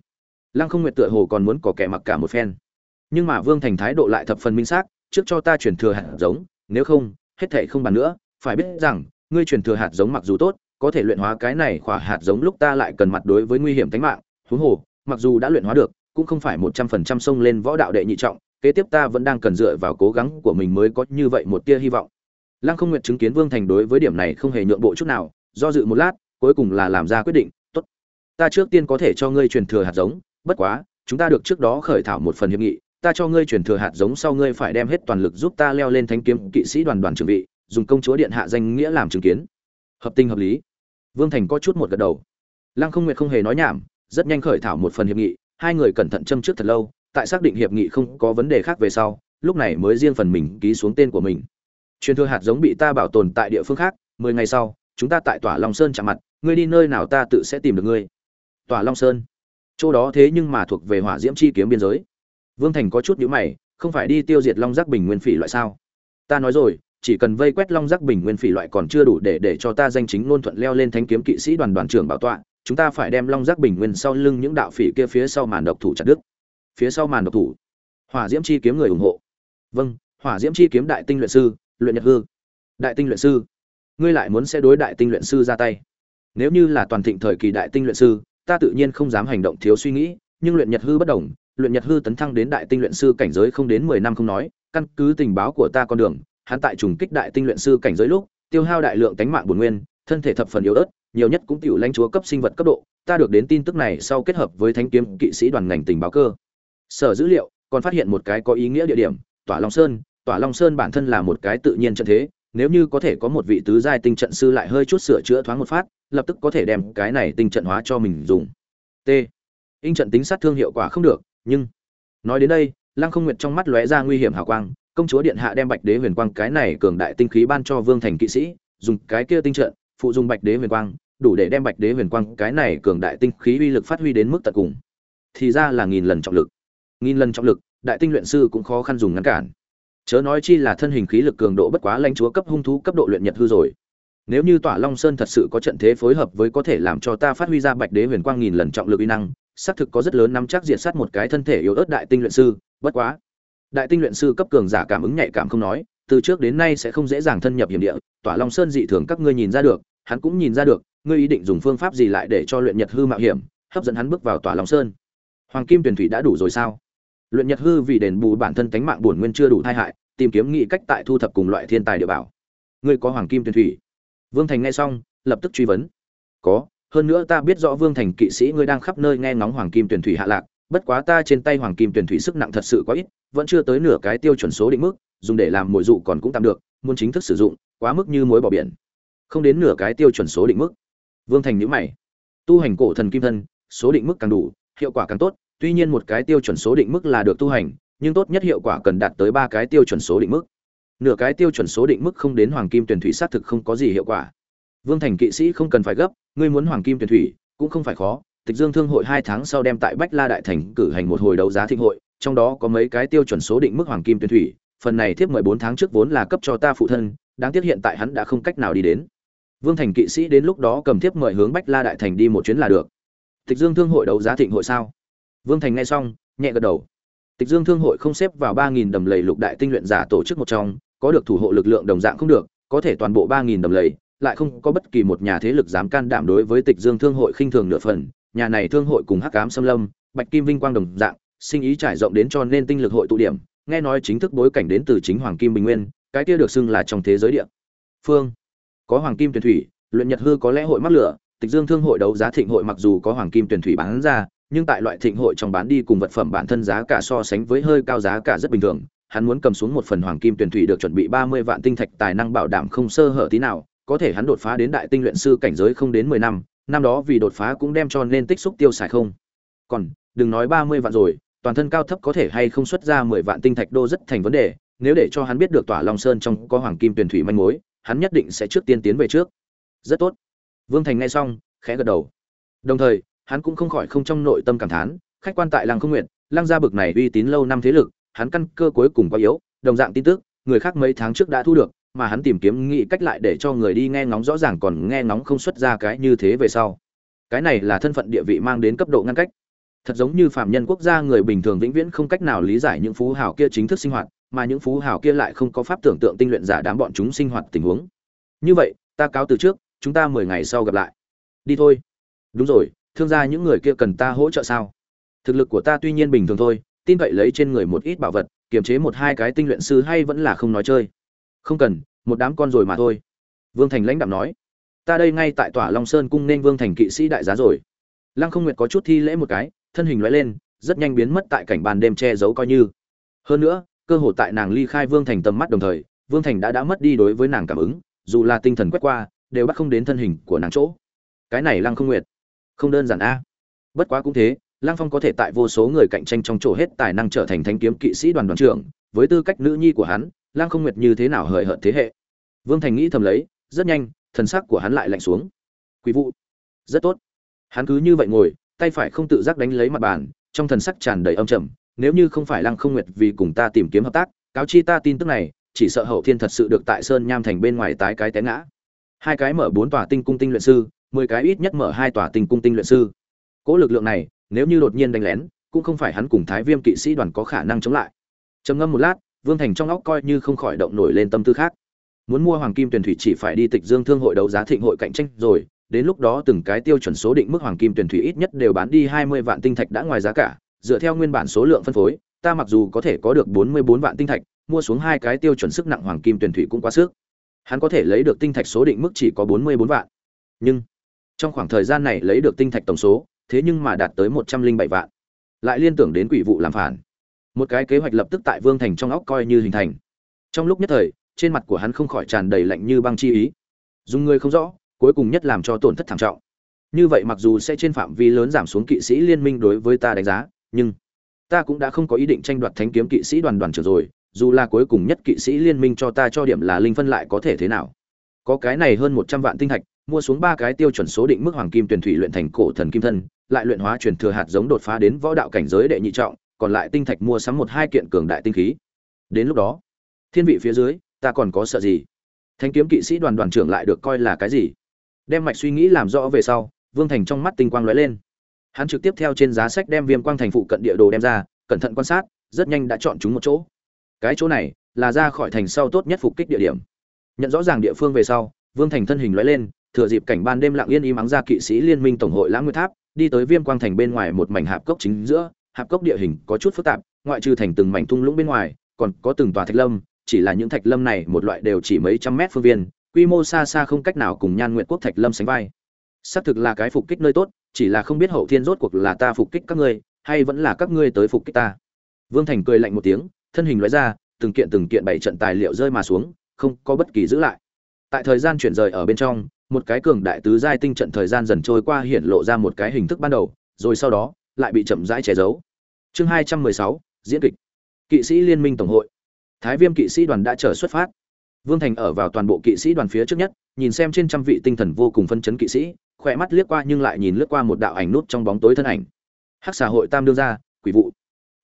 Lăng không nguyệt tựa hồ còn muốn có kẻ mặc cả một phen. Nhưng mà vương thành thái độ lại thập phần minh xác, trước cho ta chuyển thừa hạt giống, nếu không, hết thảy không bàn nữa, phải biết rằng, ngươi chuyển thừa hạt giống mặc dù tốt, có thể luyện hóa cái này khỏa hạt giống lúc ta lại cần mặt đối với nguy hiểm tính mạng, huống hồ, mặc dù đã luyện hóa được, cũng không phải một trăm phần trăm xông lên võ đạo đệ nhị trọng, kế tiếp ta vẫn đang cần dựa vào cố gắng của mình mới có như vậy một tia hy vọng lăng không nguyện chứng kiến vương thành đối với điểm này không hề nhượng bộ chút nào, do dự một lát, cuối cùng là làm ra quyết định, tốt, ta trước tiên có thể cho ngươi truyền thừa hạt giống, bất quá, chúng ta được trước đó khởi thảo một phần hiệp nghị, ta cho ngươi truyền thừa hạt giống sau ngươi phải đem hết toàn lực giúp ta leo lên thanh kiếm kỵ sĩ đoàn đoàn trưởng vị, dùng công chúa điện hạ danh nghĩa làm chứng kiến. Hợp tình hợp lý. Vương thành có chút một gật đầu. Lăng không nguyệt không hề nói nhảm, rất nhanh khởi thảo một phần hiệp nghị, hai người cẩn thận châm trước thật lâu, tại xác định hiệp nghị không có vấn đề khác về sau, lúc này mới riêng phần mình ký xuống tên của mình truyền thừa hạt giống bị ta bảo tồn tại địa phương khác, mười ngày sau, chúng ta tại tỏa long sơn chạm mặt, ngươi đi nơi nào ta tự sẽ tìm được ngươi. Tỏa long sơn. Chỗ đó thế nhưng mà thuộc về hỏa diễm chi kiếm biên giới. Vương thành có chút nhữ mày, không phải đi tiêu diệt long giác bình nguyên phỉ loại sao? Ta nói rồi, chỉ cần vây quét long giác bình nguyên phỉ loại còn chưa đủ để để cho ta danh chính ngôn thuận leo lên thánh kiếm kỵ sĩ đoàn đoàn trưởng bảo tọa, chúng ta phải đem long giác bình nguyên sau lưng những đạo phỉ kia phía sau màn độc thủ chặt đứt. Phía sau màn độc thủ. Hỏa diễm chi kiếm người ủng hộ. Vâng hỏa diễm chi kiếm đại tinh luyện sư luyện nhật hư. Đại tinh luyện sư. Ngươi lại muốn sẽ đối đại tinh luyện sư ra tay. Nếu như là toàn thịnh thời kỳ đại tinh luyện sư, ta tự nhiên không dám hành động thiếu suy nghĩ, nhưng luyện nhật hư bất đồng, luyện nhật hư tấn thăng đến đại tinh luyện sư cảnh giới không đến mười năm không nói, căn cứ tình báo của ta con đường, hắn tại trùng kích đại tinh luyện sư cảnh giới lúc, tiêu hao đại lượng tánh mạng bổn nguyên, thân thể thập phần yếu ớt, nhiều nhất cũng tiểu lãnh chúa cấp sinh vật cấp độ, ta được đến tin tức này sau kết hợp với thánh kiếm kỵ sĩ đoàn ngành tình báo cơ. Sở dữ liệu, còn phát hiện một cái có ý nghĩa địa điểm, tỏa long sơn tỏa long sơn bản thân là một cái tự nhiên trận thế, nếu như có thể có một vị tứ giai tinh trận sư lại hơi chút sửa chữa thoáng một phát, lập tức có thể đem cái này tinh trận hóa cho mình dùng. T. In trận tính sát thương hiệu quả không được, nhưng, nói đến đây, lăng không nguyệt trong mắt lóe ra nguy hiểm hào quang, công chúa điện hạ đem bạch đế huyền quang cái này cường đại tinh khí ban cho vương thành kỵ sĩ, dùng cái kia tinh trận, phụ dùng bạch đế huyền quang, đủ để đem bạch đế huyền quang cái này cường đại tinh khí uy lực phát huy đến mức tận cùng. Thì ra là nghìn lần trọng lực. Nghìn lần trọng lực, đại tinh luyện sư cũng khó khăn dùng ngăn cản chớ nói chi là thân hình khí lực cường độ bất quá lãnh chúa cấp hung thú cấp độ luyện nhật hư rồi. Nếu như tỏa long sơn thật sự có trận thế phối hợp với có thể làm cho ta phát huy ra bạch đế huyền quang nghìn lần trọng lực uy năng, xác thực có rất lớn nắm chắc diện sát một cái thân thể yếu ớt đại tinh luyện sư, bất quá. Đại tinh luyện sư cấp cường giả cảm ứng nhạy cảm không nói, từ trước đến nay sẽ không dễ dàng thân nhập hiểm địa, tỏa long sơn dị thường các ngươi nhìn ra được, hắn cũng nhìn ra được, ngươi ý định dùng phương pháp gì lại để cho luyện nhật hư mạo hiểm, hấp dẫn hắn bước vào tỏa long sơn. Hoàng kim tuyển thủy đã đủ rồi sao? Luyện nhật hư vì đền bù bản thân tánh mạng bổn nguyên chưa đủ tai hại, tìm kiếm nghị cách tại thu thập cùng loại thiên tài địa bảo. Ngươi có hoàng kim tuyển thủy. Vương thành nghe xong, lập tức truy vấn. Có, hơn nữa ta biết rõ vương thành kỵ sĩ ngươi đang khắp nơi nghe ngóng hoàng kim tuyển thủy hạ lạc, bất quá ta trên tay hoàng kim tuyển thủy sức nặng thật sự quá ít, vẫn chưa tới nửa cái tiêu chuẩn số định mức, dùng để làm mồi dụ còn cũng tạm được, muốn chính thức sử dụng, quá mức như muối bỏ biển. Không đến nửa cái tiêu chuẩn số định mức. Vương thành nhữ mày. Tu hành cổ thần kim thân, số định mức càng đủ, hiệu quả càng tốt tuy nhiên một cái tiêu chuẩn số định mức là được tu hành, nhưng tốt nhất hiệu quả cần đạt tới ba cái tiêu chuẩn số định mức. Nửa cái tiêu chuẩn số định mức không đến hoàng kim tuyển thủy xác thực không có gì hiệu quả. Vương thành kỵ sĩ không cần phải gấp, ngươi muốn hoàng kim tuyển thủy cũng không phải khó. Tịch dương thương hội hai tháng sau đem tại bách la đại thành cử hành một hồi đấu giá thịnh hội, trong đó có mấy cái tiêu chuẩn số định mức hoàng kim tuyển thủy, phần này thiếp mười bốn tháng trước vốn là cấp cho ta phụ thân, đáng tiếc hiện tại hắn đã không cách nào đi đến. Vương thành kỵ sĩ đến lúc đó cầm thiếp mời hướng bách la đại thành đi một chuyến là được. Tịch dương thương hội đấu giá thịnh hội sao? Vương thành nghe xong, nhẹ gật đầu. Tịch dương thương hội không xếp vào ba nghìn đầm lầy lục đại tinh luyện giả tổ chức một trong, có được thủ hộ lực lượng đồng dạng không được, có thể toàn bộ ba nghìn đầm lầy, lại không có bất kỳ một nhà thế lực dám can đảm đối với tịch dương thương hội khinh thường nửa phần. Nhà này thương hội cùng hắc Ám Sâm lâm, bạch kim vinh quang đồng dạng, sinh ý trải rộng đến cho nên tinh lực hội tụ điểm, nghe nói chính thức bối cảnh đến từ chính hoàng kim bình nguyên, cái kia được xưng là trong thế giới địa phương. Có hoàng kim tuyển thủy, luyện nhật hư có lẽ hội mắc lửa, tịch dương thương hội đấu giá thịnh hội mặc dù có hoàng kim tuyển thủy bán ra nhưng tại loại thịnh hội trong bán đi cùng vật phẩm bản thân giá cả so sánh với hơi cao giá cả rất bình thường, hắn muốn cầm xuống một phần hoàng kim tuyển thủy được chuẩn bị ba mươi vạn tinh thạch tài năng bảo đảm không sơ hở tí nào, có thể hắn đột phá đến đại tinh luyện sư cảnh giới không đến mười năm năm đó vì đột phá cũng đem cho nên tích xúc tiêu xài không. Còn, đừng nói ba mươi vạn rồi, toàn thân cao thấp có thể hay không xuất ra mười vạn tinh thạch đô rất thành vấn đề, nếu để cho hắn biết được tỏa long sơn trong có hoàng kim tuyển thủy manh mối, hắn nhất định sẽ trước tiên tiến về trước. Rất tốt. Vương thành nghe xong, khẽ gật đầu. Đồng thời hắn cũng không khỏi không trong nội tâm cảm thán, khách quan tại Lăng không nguyện lăng gia bực này uy tín lâu năm thế lực, hắn căn cơ cuối cùng quá yếu, đồng dạng tin tức, người khác mấy tháng trước đã thu được, mà hắn tìm kiếm nghĩ cách lại để cho người đi nghe ngóng rõ ràng còn nghe ngóng không xuất ra cái như thế về sau. Cái này là thân phận địa vị mang đến cấp độ ngăn cách. Thật giống như phạm nhân quốc gia người bình thường vĩnh viễn không cách nào lý giải những phú hào kia chính thức sinh hoạt, mà những phú hào kia lại không có pháp tưởng tượng tinh luyện giả đám bọn chúng sinh hoạt tình huống. Như vậy, ta cáo từ trước, chúng ta mười ngày sau gặp lại. Đi thôi. Đúng rồi thương gia những người kia cần ta hỗ trợ sao? Thực lực của ta tuy nhiên bình thường thôi, tin vậy lấy trên người một ít bảo vật, kiềm chế một hai cái tinh luyện sư hay vẫn là không nói chơi? Không cần, một đám con rồi mà thôi. Vương thành lãnh đạm nói. Ta đây ngay tại tòa long sơn cung nên vương thành kỵ sĩ đại giá rồi. Lăng không nguyệt có chút thi lễ một cái, thân hình loại lên, rất nhanh biến mất tại cảnh bàn đêm che giấu coi như. Hơn nữa, cơ hội tại nàng ly khai vương thành tầm mắt đồng thời, vương thành đã đã mất đi đối với nàng cảm ứng, dù là tinh thần quét qua, đều bắt không đến thân hình của nàng chỗ. Cái này lăng không nguyệt không đơn giản a. Bất quá cũng thế, lăng phong có thể tại vô số người cạnh tranh trong chỗ hết tài năng trở thành thanh kiếm kỵ sĩ đoàn đoàn trưởng, với tư cách nữ nhi của hắn, lăng không nguyệt như thế nào hời hợt thế hệ? Vương thành nghĩ thầm lấy, rất nhanh, thần sắc của hắn lại lạnh xuống. Quý vụ. Rất tốt. Hắn cứ như vậy ngồi, tay phải không tự giác đánh lấy mặt bàn, trong thần sắc tràn đầy âm trầm, nếu như không phải lăng không nguyệt vì cùng ta tìm kiếm hợp tác, cáo chi ta tin tức này, chỉ sợ hậu thiên thật sự được tại sơn nham thành bên ngoài tái cái té ngã. Hai cái mở bốn tòa tinh cung tinh luyện sư mười cái ít nhất mở hai tòa tinh cung tinh luyện sư. Cỗ lực lượng này, nếu như đột nhiên đánh lén, cũng không phải hắn cùng thái viêm kỵ sĩ đoàn có khả năng chống lại. Trầm ngâm một lát, vương thành trong óc coi như không khỏi động nổi lên tâm tư khác. Muốn mua hoàng kim tuyển thủy chỉ phải đi tịch dương thương hội đấu giá thịnh hội cạnh tranh rồi, đến lúc đó từng cái tiêu chuẩn số định mức hoàng kim tuyển thủy ít nhất đều bán đi hai mươi vạn tinh thạch đã ngoài giá cả, dựa theo nguyên bản số lượng phân phối, ta mặc dù có thể có được bốn mươi bốn vạn tinh thạch, mua xuống hai cái tiêu chuẩn sức nặng hoàng kim tuyển thủy cũng quá sức. Hắn có thể lấy được tinh thạch số định mức chỉ có bốn mươi bốn vạn. Nhưng trong khoảng thời gian này lấy được tinh thạch tổng số, thế nhưng mà đạt tới một trăm linh bảy vạn. Lại liên tưởng đến quỷ vụ làm phản. Một cái kế hoạch lập tức tại vương thành trong óc coi như hình thành. Trong lúc nhất thời, trên mặt của hắn không khỏi tràn đầy lạnh như băng chi ý. Dùng người không rõ, cuối cùng nhất làm cho tổn thất thảm trọng. Như vậy mặc dù sẽ trên phạm vi lớn giảm xuống kỵ sĩ liên minh đối với ta đánh giá, nhưng ta cũng đã không có ý định tranh đoạt thánh kiếm kỵ sĩ đoàn đoàn trưởng rồi, dù là cuối cùng nhất kỵ sĩ liên minh cho ta cho điểm là linh phân lại có thể thế nào. Có cái này hơn một trăm vạn tinh thạch mua xuống ba cái tiêu chuẩn số định mức hoàng kim tuyển thủy luyện thành cổ thần kim thân, lại luyện hóa truyền thừa hạt giống đột phá đến võ đạo cảnh giới đệ nhị trọng, còn lại tinh thạch mua sắm một hai kiện cường đại tinh khí. Đến lúc đó, thiên vị phía dưới, ta còn có sợ gì? Thanh kiếm kỵ sĩ đoàn đoàn trưởng lại được coi là cái gì? Đem mạch suy nghĩ làm rõ về sau, vương thành trong mắt tinh quang lóe lên. Hắn trực tiếp theo trên giá sách đem viêm quang thành phụ cận địa đồ đem ra, cẩn thận quan sát, rất nhanh đã chọn chúng một chỗ. Cái chỗ này là ra khỏi thành sau tốt nhất phục kích địa điểm. Nhận rõ ràng địa phương về sau, vương thành thân hình lóe lên thừa dịp cảnh ban đêm lặng yên y mắng ra kỵ sĩ liên minh tổng hội lãng nguyệt tháp, đi tới viêm quang thành bên ngoài một mảnh hạp cốc chính giữa. Hạp cốc địa hình có chút phức tạp, ngoại trừ thành từng mảnh thung lũng bên ngoài, còn có từng tòa thạch lâm, chỉ là những thạch lâm này một loại đều chỉ mấy trăm mét phương viên, quy mô xa xa không cách nào cùng nhan nguyện quốc thạch lâm sánh vai. Xác thực là cái phục kích nơi tốt, chỉ là không biết hậu thiên rốt cuộc là ta phục kích các ngươi, hay vẫn là các ngươi tới phục kích ta. Vương thành cười lạnh một tiếng, thân hình lóe ra, từng kiện từng kiện bảy trận tài liệu rơi mà xuống, không có bất kỳ giữ lại tại thời gian chuyển rời ở bên trong, một cái cường đại tứ giai tinh trận thời gian dần trôi qua hiện lộ ra một cái hình thức ban đầu, rồi sau đó, lại bị chậm rãi che giấu. Chương hai trăm mười sáu, diễn kịch. Kỵ sĩ liên minh tổng hội. Thái viêm kỵ sĩ đoàn đã chờ xuất phát. Vương thành ở vào toàn bộ kỵ sĩ đoàn phía trước nhất, nhìn xem trên trăm vị tinh thần vô cùng phân chấn kỵ sĩ, khỏe mắt liếc qua nhưng lại nhìn lướt qua một đạo ảnh nút trong bóng tối thân ảnh. Hắc xã hội tam đương ra quỷ vụ.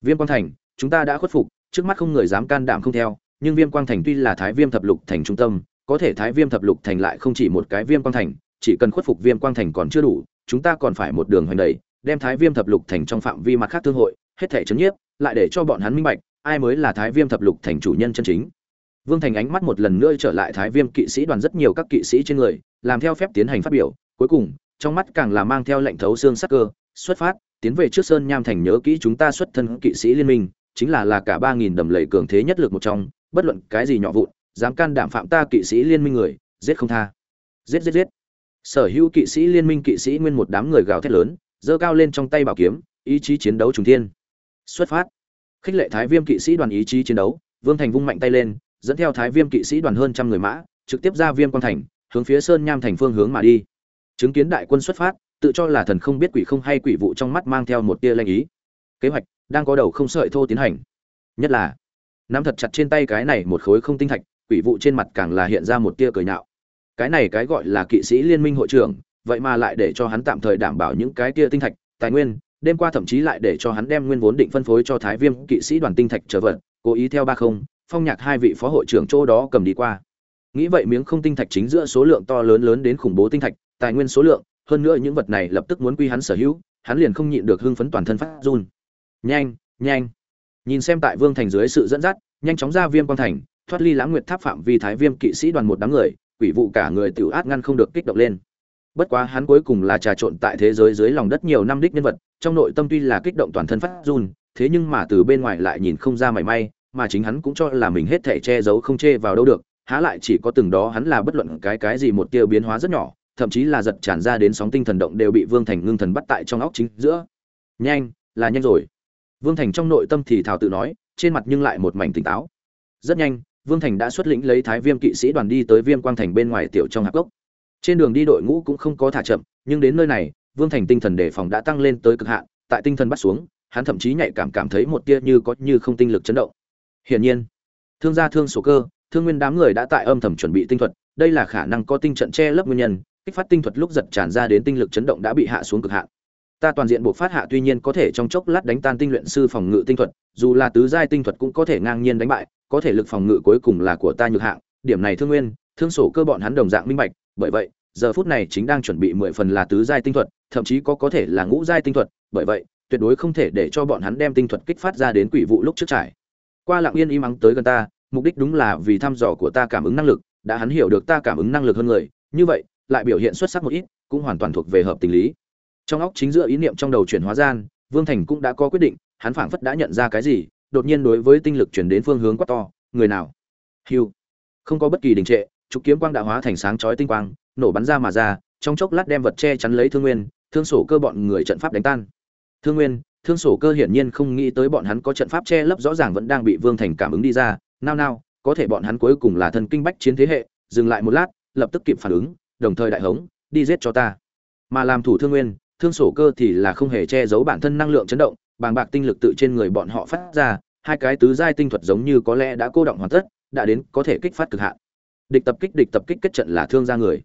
Viêm quang thành, chúng ta đã khuất phục, trước mắt không người dám can đảm không theo, nhưng viêm quang thành tuy là thái viêm thập lục thành trung tâm có thể thái viêm thập lục thành lại không chỉ một cái viêm quang thành, chỉ cần khuất phục viêm quang thành còn chưa đủ, chúng ta còn phải một đường hoành đầy đem thái viêm thập lục thành trong phạm vi mặt khác thương hội, hết thể chấn nhiếp, lại để cho bọn hắn minh bạch, ai mới là thái viêm thập lục thành chủ nhân chân chính. Vương thành ánh mắt một lần nữa trở lại thái viêm kỵ sĩ đoàn rất nhiều các kỵ sĩ trên người, làm theo phép tiến hành phát biểu, cuối cùng, trong mắt càng là mang theo lệnh thấu xương sắc cơ, xuất phát, tiến về trước sơn nham thành nhớ kỹ chúng ta xuất thân kỵ sĩ liên minh, chính là là cả ba nghìn đầm lầy cường thế nhất lực một trong, bất luận cái gì nhỏ vụn dám can đảm phạm ta kỵ sĩ liên minh người, giết không tha. Giết giết giết. Sở hữu kỵ sĩ liên minh kỵ sĩ nguyên một đám người gào thét lớn, giơ cao lên trong tay bảo kiếm, ý chí chiến đấu trùng thiên. Xuất phát. Khích lệ thái viêm kỵ sĩ đoàn ý chí chiến đấu, vương thành vung mạnh tay lên, dẫn theo thái viêm kỵ sĩ đoàn hơn trăm người mã, trực tiếp ra viêm quang thành, hướng phía sơn nham thành phương hướng mà đi. Chứng kiến đại quân xuất phát, tự cho là thần không biết quỷ không hay quỷ vụ trong mắt mang theo một tia lanh ý. Kế hoạch đang có đầu không sợi thô tiến hành. Nhất là, nắm thật chặt trên tay cái này một khối không tinh thạch quỷ vụ trên mặt càng là hiện ra một tia cười nhạo. Cái này cái gọi là kỵ sĩ liên minh hội trưởng, vậy mà lại để cho hắn tạm thời đảm bảo những cái tia tinh thạch, tài nguyên, đêm qua thậm chí lại để cho hắn đem nguyên vốn định phân phối cho thái viêm kỵ sĩ đoàn tinh thạch trở vật cố ý theo ba không, phong nhạc hai vị phó hội trưởng chỗ đó cầm đi qua. Nghĩ vậy miếng không tinh thạch chính giữa số lượng to lớn lớn đến khủng bố tinh thạch, tài nguyên số lượng, hơn nữa những vật này lập tức muốn quy hắn sở hữu, hắn liền không nhịn được hưng phấn toàn thân phát run. Nhanh nhanh. Nhìn xem tại vương thành dưới sự dẫn dắt, nhanh chóng ra viêm quang thành thoát ly lãng nguyệt tháp phạm vi thái viêm kỵ sĩ đoàn một đám người, quỷ vụ cả người tiểu át ngăn không được kích động lên. Bất quá hắn cuối cùng là trà trộn tại thế giới dưới lòng đất nhiều năm đích nhân vật, trong nội tâm tuy là kích động toàn thân phát run, thế nhưng mà từ bên ngoài lại nhìn không ra mảy may, mà chính hắn cũng cho là mình hết thể che giấu không chê vào đâu được, há lại chỉ có từng đó hắn là bất luận cái cái gì một tia biến hóa rất nhỏ, thậm chí là giật tràn ra đến sóng tinh thần động đều bị vương thành ngưng thần bắt tại trong óc chính giữa. Nhanh, là nhanh rồi. Vương thành trong nội tâm thì thào tự nói, trên mặt nhưng lại một mảnh tỉnh táo. Rất nhanh vương thành đã xuất lĩnh lấy thái viêm kỵ sĩ đoàn đi tới viêm quang thành bên ngoài tiểu trong hạp cốc. trên đường đi đội ngũ cũng không có thả chậm, nhưng đến nơi này, vương thành tinh thần đề phòng đã tăng lên tới cực hạn, tại tinh thần bắt xuống, hắn thậm chí nhạy cảm cảm thấy một tia như có như không tinh lực chấn động hiển nhiên, thương gia thương số cơ, thương nguyên đám người đã tại âm thầm chuẩn bị tinh thuật, đây là khả năng có tinh trận che lấp nguyên nhân, kích phát tinh thuật lúc giật tràn ra đến tinh lực chấn động đã bị hạ xuống cực hạn ta toàn diện bộ phát hạ tuy nhiên có thể trong chốc lát đánh tan tinh luyện sư phòng ngự tinh thuật, dù là tứ giai tinh thuật cũng có thể ngang nhiên đánh bại có thể lực phòng ngự cuối cùng là của ta nhược hạng, điểm này thương nguyên, thương sổ cơ bọn hắn đồng dạng minh bạch, bởi vậy, giờ phút này chính đang chuẩn bị mười phần là tứ giai tinh thuật, thậm chí có có thể là ngũ giai tinh thuật, bởi vậy, tuyệt đối không thể để cho bọn hắn đem tinh thuật kích phát ra đến quỷ vụ lúc trước trải. Qua lặng yên im ắng tới gần ta, mục đích đúng là vì thăm dò của ta cảm ứng năng lực, đã hắn hiểu được ta cảm ứng năng lực hơn người, như vậy, lại biểu hiện xuất sắc một ít, cũng hoàn toàn thuộc về hợp tình lý. Trong óc chính giữa ý niệm trong đầu chuyển hóa gian, vương thành cũng đã có quyết định, hắn phảng phất đã nhận ra cái gì đột nhiên đối với tinh lực chuyển đến phương hướng quát to, người nào? Hiu không có bất kỳ đình trệ, trục kiếm quang đã hóa thành sáng chói tinh quang, nổ bắn ra mà ra, trong chốc lát đem vật che chắn lấy thương nguyên, thương sổ cơ bọn người trận pháp đánh tan. Thương nguyên, thương sổ cơ hiển nhiên không nghĩ tới bọn hắn có trận pháp che lấp rõ ràng vẫn đang bị vương thành cảm ứng đi ra, nao nao, có thể bọn hắn cuối cùng là thần kinh bách chiến thế hệ, dừng lại một lát, lập tức kịp phản ứng, đồng thời đại hống, đi giết cho ta. Mà làm thủ thương nguyên, thương sổ cơ thì là không hề che giấu bản thân năng lượng chấn động bàng bạc tinh lực tự trên người bọn họ phát ra, hai cái tứ giai tinh thuật giống như có lẽ đã cô động hoàn tất, đã đến có thể kích phát cực hạn. Địch tập kích, địch tập kích kết trận là thương ra người.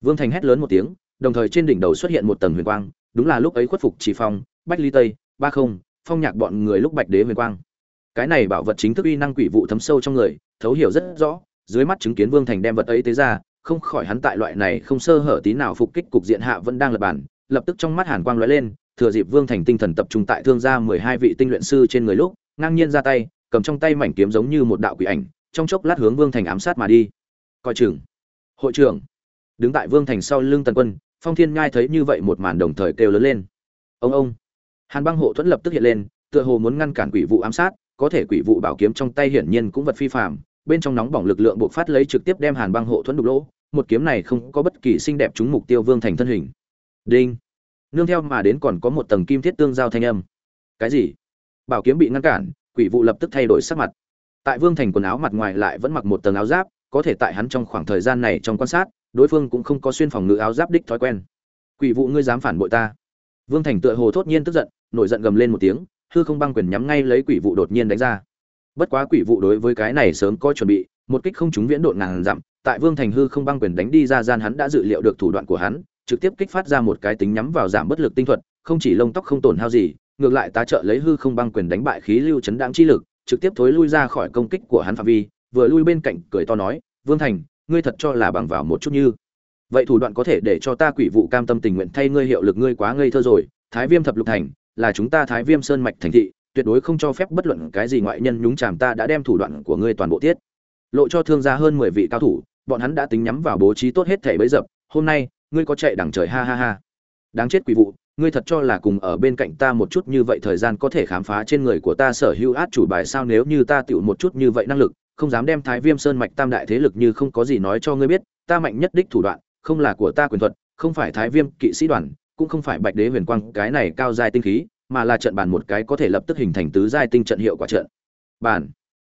Vương thành hét lớn một tiếng, đồng thời trên đỉnh đầu xuất hiện một tầng huyền quang, đúng là lúc ấy khuất phục chỉ phong, bách ly tây, ba không, phong nhạc bọn người lúc bạch đế huyền quang. Cái này bảo vật chính thức uy năng quỷ vụ thấm sâu trong người, thấu hiểu rất rõ, dưới mắt chứng kiến vương thành đem vật ấy tế ra, không khỏi hắn tại loại này không sơ hở tí nào phục kích cục diện hạ vẫn đang lập bản lập tức trong mắt hàn quang lóe lên, thừa dịp vương thành tinh thần tập trung tại thương gia mười hai vị tinh luyện sư trên người lúc, ngang nhiên ra tay, cầm trong tay mảnh kiếm giống như một đạo quỷ ảnh, trong chốc lát hướng vương thành ám sát mà đi. Coi chừng. Hội trưởng. Đứng tại vương thành sau lưng tần quân, phong thiên ngai thấy như vậy một màn đồng thời kêu lớn lên. Ông ông. Hàn băng hộ thuẫn lập tức hiện lên, tựa hồ muốn ngăn cản quỷ vụ ám sát, có thể quỷ vụ bảo kiếm trong tay hiển nhiên cũng vật phi phạm bên trong nóng bỏng lực lượng bộc phát lấy trực tiếp đem hàn băng hộ thuẫn đục lỗ, một kiếm này không có bất kỳ xinh đẹp trúng mục tiêu vương thành thân hình đinh. Nương theo mà đến còn có một tầng kim thiết tương giao thanh âm. Cái gì? Bảo kiếm bị ngăn cản, quỷ vụ lập tức thay đổi sắc mặt. Tại vương thành quần áo mặt ngoài lại vẫn mặc một tầng áo giáp, có thể tại hắn trong khoảng thời gian này trong quan sát, đối phương cũng không có xuyên phòng ngự áo giáp đích thói quen. Quỷ vụ ngươi dám phản bội ta? Vương thành tựa hồ thốt nhiên tức giận, nổi giận gầm lên một tiếng, hư không băng quyền nhắm ngay lấy quỷ vụ đột nhiên đánh ra. Bất quá quỷ vụ đối với cái này sớm có chuẩn bị, một kích không trúng viễn độn ngàn dặm, tại vương thành hư không băng quyền đánh đi ra gian hắn đã dự liệu được thủ đoạn của hắn trực tiếp kích phát ra một cái tính nhắm vào giảm bất lực tinh thuật, không chỉ lông tóc không tổn hao gì, ngược lại tá trợ lấy hư không băng quyền đánh bại khí lưu chấn đáng chi lực, trực tiếp thối lui ra khỏi công kích của hắn phạm vi, vừa lui bên cạnh cười to nói, vương thành, ngươi thật cho là bằng vào một chút như. Vậy thủ đoạn có thể để cho ta quỷ vụ cam tâm tình nguyện thay ngươi hiệu lực ngươi quá ngây thơ rồi, thái viêm thập lục thành là chúng ta thái viêm sơn mạch thành thị, tuyệt đối không cho phép bất luận cái gì ngoại nhân nhúng chàm ta đã đem thủ đoạn của ngươi toàn bộ tiết. Lộ cho thương gia hơn mười vị cao thủ, bọn hắn đã tính nhắm vào bố trí tốt hết thảy bấy dập, hôm nay ngươi có chạy đằng trời ha ha ha. Đáng chết quỷ vụ, ngươi thật cho là cùng ở bên cạnh ta một chút như vậy thời gian có thể khám phá trên người của ta sở hữu át chủ bài sao nếu như ta tựu một chút như vậy năng lực, không dám đem thái viêm sơn mạch tam đại thế lực như không có gì nói cho ngươi biết, ta mạnh nhất đích thủ đoạn, không là của ta quyền thuật, không phải thái viêm kỵ sĩ đoàn, cũng không phải bạch đế huyền quang, cái này cao giai tinh khí, mà là trận bàn một cái có thể lập tức hình thành tứ giai tinh trận hiệu quả trận. Bàn.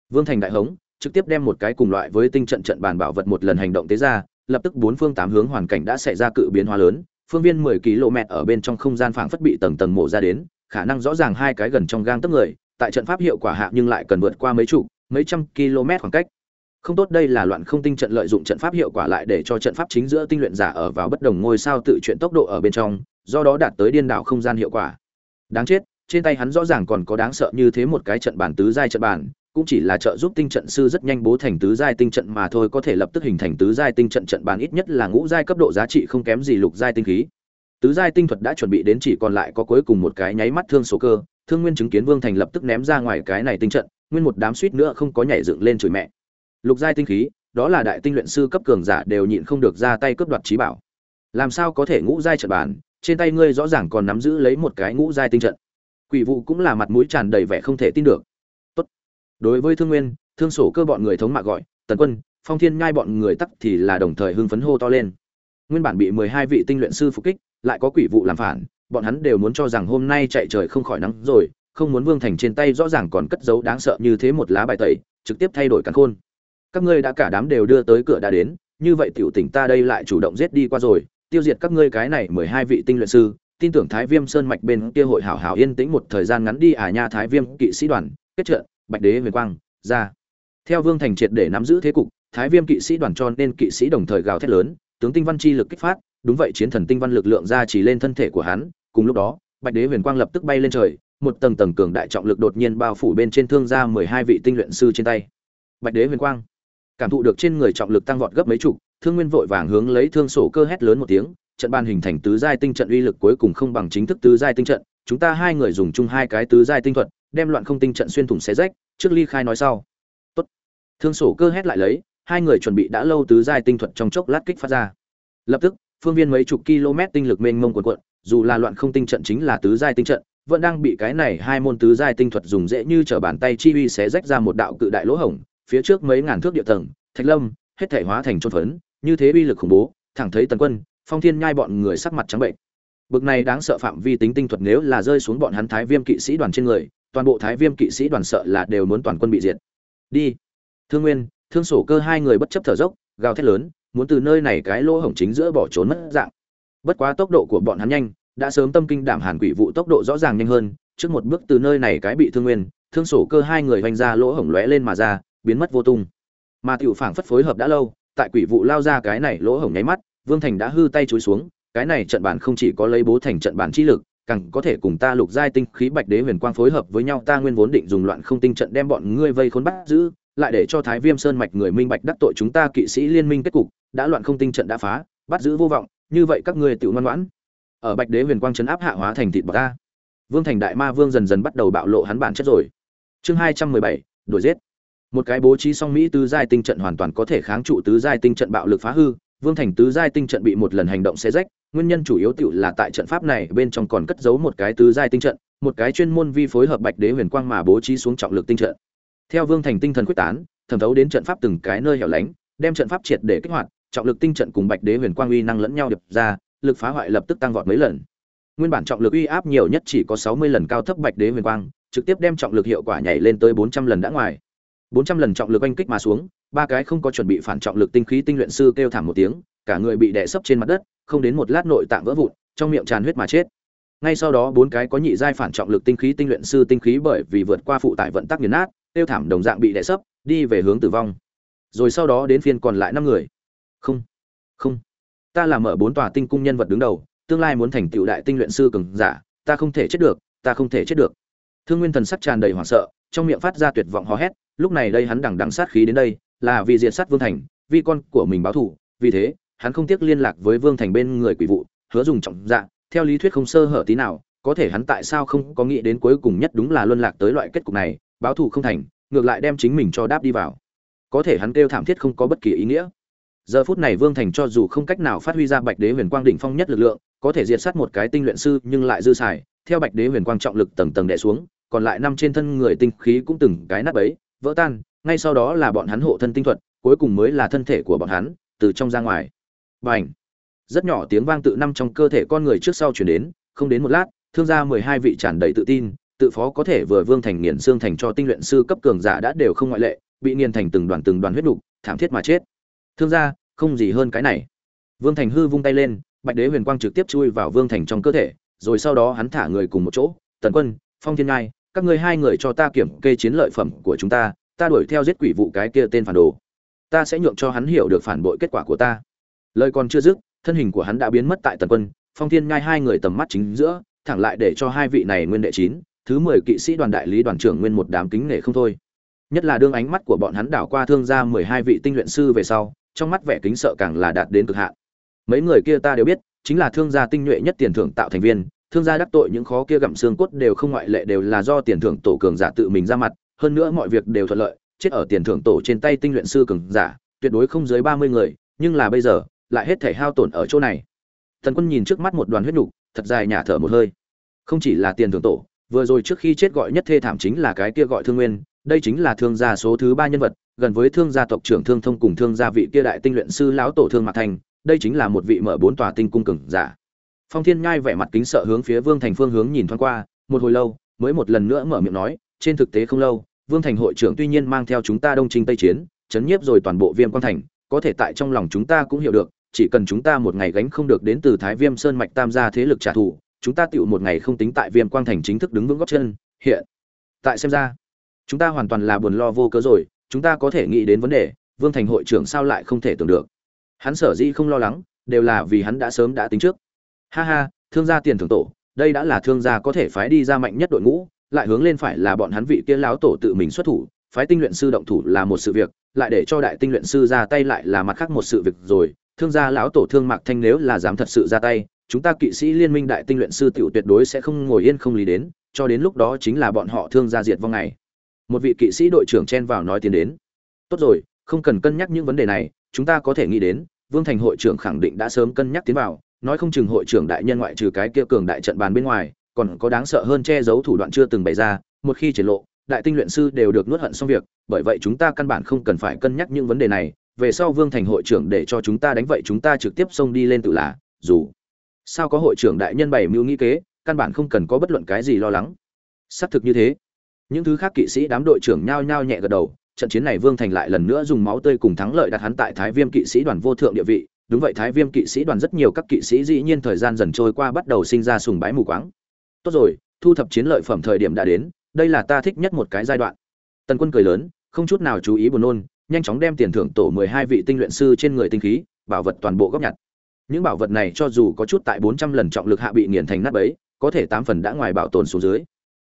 Vương thành đại hống trực tiếp đem một cái cùng loại với tinh trận trận bàn bảo vật một lần hành động tế ra lập tức bốn phương tám hướng hoàn cảnh đã xảy ra cự biến hóa lớn, phương viên 10 km ở bên trong không gian phảng phất bị tầng tầng mổ ra đến, khả năng rõ ràng hai cái gần trong gang tấc người, tại trận pháp hiệu quả hạ nhưng lại cần vượt qua mấy chục, mấy trăm km khoảng cách. Không tốt đây là loạn không tinh trận lợi dụng trận pháp hiệu quả lại để cho trận pháp chính giữa tinh luyện giả ở vào bất đồng ngôi sao tự chuyển tốc độ ở bên trong, do đó đạt tới điên đảo không gian hiệu quả. Đáng chết, trên tay hắn rõ ràng còn có đáng sợ như thế một cái trận bản tứ giai trận bản cũng chỉ là trợ giúp tinh trận sư rất nhanh bố thành tứ giai tinh trận mà thôi, có thể lập tức hình thành tứ giai tinh trận trận bàn ít nhất là ngũ giai cấp độ giá trị không kém gì lục giai tinh khí. Tứ giai tinh thuật đã chuẩn bị đến chỉ còn lại có cuối cùng một cái nháy mắt thương số cơ, thương nguyên chứng kiến vương thành lập tức ném ra ngoài cái này tinh trận, nguyên một đám suýt nữa không có nhảy dựng lên chửi mẹ. Lục giai tinh khí, đó là đại tinh luyện sư cấp cường giả đều nhịn không được ra tay cướp đoạt trí bảo. Làm sao có thể ngũ giai trận bàn, trên tay ngươi rõ ràng còn nắm giữ lấy một cái ngũ giai tinh trận. Quỷ vụ cũng là mặt mũi tràn đầy vẻ không thể tin được đối với thương nguyên, thương sổ cơ bọn người thống mạ gọi, tần quân, phong thiên nhai bọn người tắc thì là đồng thời hưng phấn hô to lên. Nguyên bản bị mười hai vị tinh luyện sư phục kích, lại có quỷ vụ làm phản, bọn hắn đều muốn cho rằng hôm nay chạy trời không khỏi nắng rồi, không muốn vương thành trên tay rõ ràng còn cất giấu đáng sợ như thế một lá bài tẩy, trực tiếp thay đổi cắn khôn. Các ngươi đã cả đám đều đưa tới cửa đã đến, như vậy tiểu tỉnh ta đây lại chủ động giết đi qua rồi, tiêu diệt các ngươi cái này mười hai vị tinh luyện sư, tin tưởng thái viêm sơn mạch bên kia hội hảo hảo yên tĩnh một thời gian ngắn đi à nha thái viêm kỵ sĩ đoàn, kết trận bạch đế huyền quang, ra. Theo vương thành triệt để nắm giữ thế cục, thái viêm kỵ sĩ đoàn cho nên kỵ sĩ đồng thời gào thét lớn, tướng tinh văn chi lực kích phát, đúng vậy chiến thần tinh văn lực lượng ra chỉ lên thân thể của hắn. Cùng lúc đó, bạch đế huyền quang lập tức bay lên trời, một tầng tầng cường đại trọng lực đột nhiên bao phủ bên trên thương gia mười hai vị tinh luyện sư trên tay. Bạch đế huyền quang cảm thụ được trên người trọng lực tăng vọt gấp mấy chục, thương nguyên vội vàng hướng lấy thương sổ cơ hét lớn một tiếng, trận ban hình thành tứ giai tinh trận uy lực cuối cùng không bằng chính thức tứ giai tinh trận, chúng ta hai người dùng chung hai cái tứ giai tinh thuật đem loạn không tinh trận xuyên thủng xé rách, trước ly khai nói sau. Tốt. Thương sổ cơ hét lại lấy, hai người chuẩn bị đã lâu tứ giai tinh thuật trong chốc lát kích phát ra. Lập tức, phương viên mấy chục km tinh lực mênh mông cuộn cuộn, dù là loạn không tinh trận chính là tứ giai tinh trận, vẫn đang bị cái này hai môn tứ giai tinh thuật dùng dễ như trở bàn tay chi uy xé rách ra một đạo cự đại lỗ hổng, phía trước mấy ngàn thước địa tầng, thạch lâm, hết thể hóa thành trôn phấn, như thế uy lực khủng bố, thẳng thấy tần quân, phong thiên nhai bọn người sắc mặt trắng bệnh. Bực này đáng sợ phạm vi tính tinh thuật nếu là rơi xuống bọn hắn thái viêm kỵ sĩ đoàn trên người toàn bộ thái viêm kỵ sĩ đoàn sợ là đều muốn toàn quân bị diệt. Đi. Thương nguyên, thương sổ cơ hai người bất chấp thở dốc, gào thét lớn, muốn từ nơi này cái lỗ hổng chính giữa bỏ trốn mất dạng. Bất quá tốc độ của bọn hắn nhanh, đã sớm tâm kinh đảm hàn quỷ vụ tốc độ rõ ràng nhanh hơn, trước một bước từ nơi này cái bị thương nguyên, thương sổ cơ hai người hoành ra lỗ hổng lóe lên mà ra, biến mất vô tung. Mà tiểu phảng phất phối hợp đã lâu, tại quỷ vụ lao ra cái này lỗ hổng nháy mắt, vương thành đã hư tay chối xuống, cái này trận bản không chỉ có lấy bố thành trận bản chi lực càng có thể cùng ta lục giai tinh khí bạch đế huyền quang phối hợp với nhau, ta nguyên vốn định dùng loạn không tinh trận đem bọn ngươi vây khốn bắt giữ, lại để cho thái viêm sơn mạch người minh bạch đắc tội chúng ta kỵ sĩ liên minh kết cục, đã loạn không tinh trận đã phá, bắt giữ vô vọng, như vậy các ngươi tự ngoan ngoãn. Ở bạch đế huyền quang chấn áp hạ hóa thành thịt bọc ta. Vương thành đại ma vương dần dần bắt đầu bạo lộ hắn bản chất rồi. Chương hai trăm mười bảy, đuổi giết. Một cái bố trí song mỹ tứ giai tinh trận hoàn toàn có thể kháng trụ tứ giai tinh trận bạo lực phá hư, vương thành tứ giai tinh trận bị một lần hành động xé rách nguyên nhân chủ yếu tựu là tại trận pháp này bên trong còn cất giấu một cái tứ giai tinh trận, một cái chuyên môn vi phối hợp bạch đế huyền quang mà bố trí xuống trọng lực tinh trận. Theo vương thành tinh thần quyết tán, thẩm thấu đến trận pháp từng cái nơi hẻo lánh, đem trận pháp triệt để kích hoạt, trọng lực tinh trận cùng bạch đế huyền quang uy năng lẫn nhau đập ra, lực phá hoại lập tức tăng vọt mấy lần. Nguyên bản trọng lực uy áp nhiều nhất chỉ có sáu mươi lần cao thấp bạch đế huyền quang, trực tiếp đem trọng lực hiệu quả nhảy lên tới bốn trăm lần đã ngoài. bốn trăm lần trọng lực oanh kích mà xuống, ba cái không có chuẩn bị phản trọng lực tinh khí tinh luyện sư kêu thảm một tiếng, cả người bị đè sấp trên mặt đất không đến một lát nội tạng vỡ vụn, trong miệng tràn huyết mà chết. Ngay sau đó bốn cái có nhị giai phản trọng lực tinh khí tinh luyện sư tinh khí bởi vì vượt qua phụ tải vận tắc nghiền nát, tiêu thảm đồng dạng bị đè sấp, đi về hướng tử vong. Rồi sau đó đến phiên còn lại năm người. Không không. Ta là mở bốn tòa tinh cung nhân vật đứng đầu, tương lai muốn thành tựu đại tinh luyện sư cường giả, ta không thể chết được, ta không thể chết được. Thương nguyên thần sắc tràn đầy hoảng sợ, trong miệng phát ra tuyệt vọng hò hét, lúc này đây hắn đằng đằng sát khí đến đây, là vì diện sát vương thành, vì con của mình báo thù, vì thế hắn không tiếc liên lạc với vương thành bên người quỷ vụ, hứa dùng trọng dạ theo lý thuyết không sơ hở tí nào, có thể hắn tại sao không có nghĩ đến cuối cùng nhất đúng là luân lạc tới loại kết cục này, báo thù không thành, ngược lại đem chính mình cho đáp đi vào. Có thể hắn kêu thảm thiết không có bất kỳ ý nghĩa. Giờ phút này vương thành cho dù không cách nào phát huy ra bạch đế huyền quang đỉnh phong nhất lực lượng, có thể diệt sát một cái tinh luyện sư nhưng lại dư xài, theo bạch đế huyền quang trọng lực tầng tầng đè xuống, còn lại năm trên thân người tinh khí cũng từng cái nát bấy, vỡ tan, ngay sau đó là bọn hắn hộ thân tinh thuật, cuối cùng mới là thân thể của bọn hắn, từ trong ra ngoài. Bành. Rất nhỏ tiếng vang tự năm trong cơ thể con người trước sau truyền đến, không đến một lát, thương gia mười hai vị tràn đầy tự tin, tự phó có thể vừa vương thành nghiền xương thành cho tinh luyện sư cấp cường giả đã đều không ngoại lệ, bị nghiền thành từng đoàn từng đoàn huyết nục, thảm thiết mà chết. Thương gia, không gì hơn cái này. Vương Thành hư vung tay lên, Bạch Đế huyền quang trực tiếp chui vào Vương Thành trong cơ thể, rồi sau đó hắn thả người cùng một chỗ, Tần Quân, Phong Thiên Ngai, các ngươi hai người cho ta kiểm kê chiến lợi phẩm của chúng ta, ta đuổi theo giết quỷ vụ cái kia tên phản đồ. Ta sẽ nhượng cho hắn hiểu được phản bội kết quả của ta lời còn chưa dứt, thân hình của hắn đã biến mất tại tần quân, phong thiên ngai hai người tầm mắt chính giữa, thẳng lại để cho hai vị này nguyên đệ chín, thứ mười kỵ sĩ đoàn đại lý đoàn trưởng nguyên một đám kính nể không thôi. Nhất là đương ánh mắt của bọn hắn đảo qua thương gia mười hai vị tinh luyện sư về sau, trong mắt vẻ kính sợ càng là đạt đến cực hạn. Mấy người kia ta đều biết, chính là thương gia tinh nhuệ nhất tiền thưởng tạo thành viên, thương gia đắc tội những khó kia gặm xương cốt đều không ngoại lệ đều là do tiền thưởng tổ cường giả tự mình ra mặt, hơn nữa mọi việc đều thuận lợi, chết ở tiền thưởng tổ trên tay tinh luyện sư cường giả, tuyệt đối không dưới ba mươi người, nhưng là bây giờ lại hết thể hao tổn ở chỗ này. Thần quân nhìn trước mắt một đoàn huyết nhục thật dài nhả thở một hơi. Không chỉ là tiền thưởng tổ, vừa rồi trước khi chết gọi nhất thê thảm chính là cái kia gọi thương nguyên, đây chính là thương gia số thứ ba nhân vật, gần với thương gia tộc trưởng thương thông cùng thương gia vị kia đại tinh luyện sư lão tổ thương mạc thành, đây chính là một vị mở bốn tòa tinh cung cường giả. Phong thiên nhai vẻ mặt kính sợ hướng phía vương thành phương hướng nhìn thoáng qua, một hồi lâu, mới một lần nữa mở miệng nói, trên thực tế không lâu, vương thành hội trưởng tuy nhiên mang theo chúng ta đông trinh tây chiến, chấn nhiếp rồi toàn bộ viêm quan thành, có thể tại trong lòng chúng ta cũng hiểu được chỉ cần chúng ta một ngày gánh không được đến từ Thái Viêm Sơn mạch tam gia thế lực trả thù, chúng ta tựu một ngày không tính tại Viêm Quang thành chính thức đứng vững gót chân, hiện tại xem ra, chúng ta hoàn toàn là buồn lo vô cớ rồi, chúng ta có thể nghĩ đến vấn đề, Vương thành hội trưởng sao lại không thể tưởng được. Hắn sở dĩ không lo lắng, đều là vì hắn đã sớm đã tính trước. Ha ha, thương gia tiền thưởng tổ, đây đã là thương gia có thể phái đi ra mạnh nhất đội ngũ lại hướng lên phải là bọn hắn vị kia lão tổ tự mình xuất thủ phái tinh luyện sư động thủ là một sự việc lại để cho đại tinh luyện sư ra tay lại là mặt khác một sự việc rồi thương gia lão tổ thương mạc thanh nếu là dám thật sự ra tay, chúng ta kỵ sĩ liên minh đại tinh luyện sư tiểu tuyệt đối sẽ không ngồi yên không lý đến, cho đến lúc đó chính là bọn họ thương gia diệt vong ngày. Một vị kỵ sĩ đội trưởng chen vào nói tiến đến. Tốt rồi, không cần cân nhắc những vấn đề này, chúng ta có thể nghĩ đến, vương thành hội trưởng khẳng định đã sớm cân nhắc tiến vào, nói không chừng hội trưởng đại nhân ngoại trừ cái kia cường đại trận bàn bên ngoài, còn có đáng sợ hơn che giấu thủ đoạn chưa từng bày ra, một khi triển lộ, đại tinh luyện sư đều được nuốt hận xong việc, bởi vậy chúng ta căn bản không cần phải cân nhắc những vấn đề này về sau vương thành hội trưởng để cho chúng ta đánh vậy chúng ta trực tiếp xông đi lên tự là, dù sao có hội trưởng đại nhân bày mưu nghĩ kế, căn bản không cần có bất luận cái gì lo lắng. Xác thực như thế. Những thứ khác kỵ sĩ đám đội trưởng nhao nhao nhẹ gật đầu, trận chiến này vương thành lại lần nữa dùng máu tươi cùng thắng lợi đặt hắn tại thái viêm kỵ sĩ đoàn vô thượng địa vị. Đúng vậy, thái viêm kỵ sĩ đoàn rất nhiều các kỵ sĩ dĩ nhiên thời gian dần trôi qua bắt đầu sinh ra sùng bái mù quáng. Tốt rồi, thu thập chiến lợi phẩm thời điểm đã đến, đây là ta thích nhất một cái giai đoạn. Tần quân cười lớn, không chút nào chú ý buồn nôn nhanh chóng đem tiền thưởng tổ mười hai vị tinh luyện sư trên người tinh khí, bảo vật toàn bộ góp nhặt. Những bảo vật này cho dù có chút tại bốn trăm lần trọng lực hạ bị nghiền thành nát bấy, có thể tám phần đã ngoài bảo tồn xuống dưới.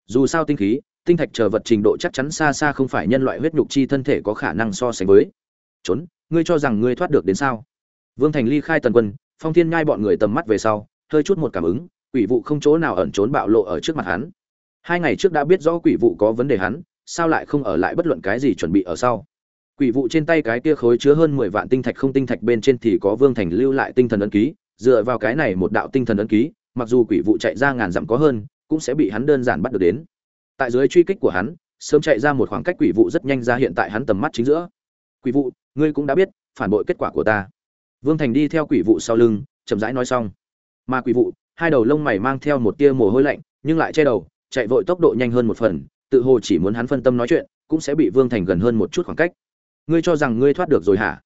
Dù sao tinh khí, tinh thạch chờ vật trình độ chắc chắn xa xa không phải nhân loại huyết nhục chi thân thể có khả năng so sánh với. Trốn, ngươi cho rằng ngươi thoát được đến sao? Vương thành ly khai tần quân, phong thiên nhai bọn người tầm mắt về sau, hơi chút một cảm ứng, quỷ vụ không chỗ nào ẩn trốn bạo lộ ở trước mặt hắn. Hai ngày trước đã biết rõ quỷ vụ có vấn đề hắn, sao lại không ở lại bất luận cái gì chuẩn bị ở sau? Quỷ vụ trên tay cái kia khối chứa hơn mười vạn tinh thạch không tinh thạch bên trên thì có vương thành lưu lại tinh thần ấn ký. Dựa vào cái này một đạo tinh thần ấn ký, mặc dù quỷ vụ chạy ra ngàn dặm có hơn, cũng sẽ bị hắn đơn giản bắt được đến. Tại dưới truy kích của hắn, sớm chạy ra một khoảng cách quỷ vụ rất nhanh ra hiện tại hắn tầm mắt chính giữa. Quỷ vụ, ngươi cũng đã biết, phản bội kết quả của ta. Vương thành đi theo quỷ vụ sau lưng, chậm rãi nói xong. Mà quỷ vụ, hai đầu lông mày mang theo một tia mồ hôi lạnh, nhưng lại che đầu, chạy vội tốc độ nhanh hơn một phần, tự hồ chỉ muốn hắn phân tâm nói chuyện, cũng sẽ bị vương thành gần hơn một chút khoảng cách ngươi cho rằng ngươi thoát được rồi hả?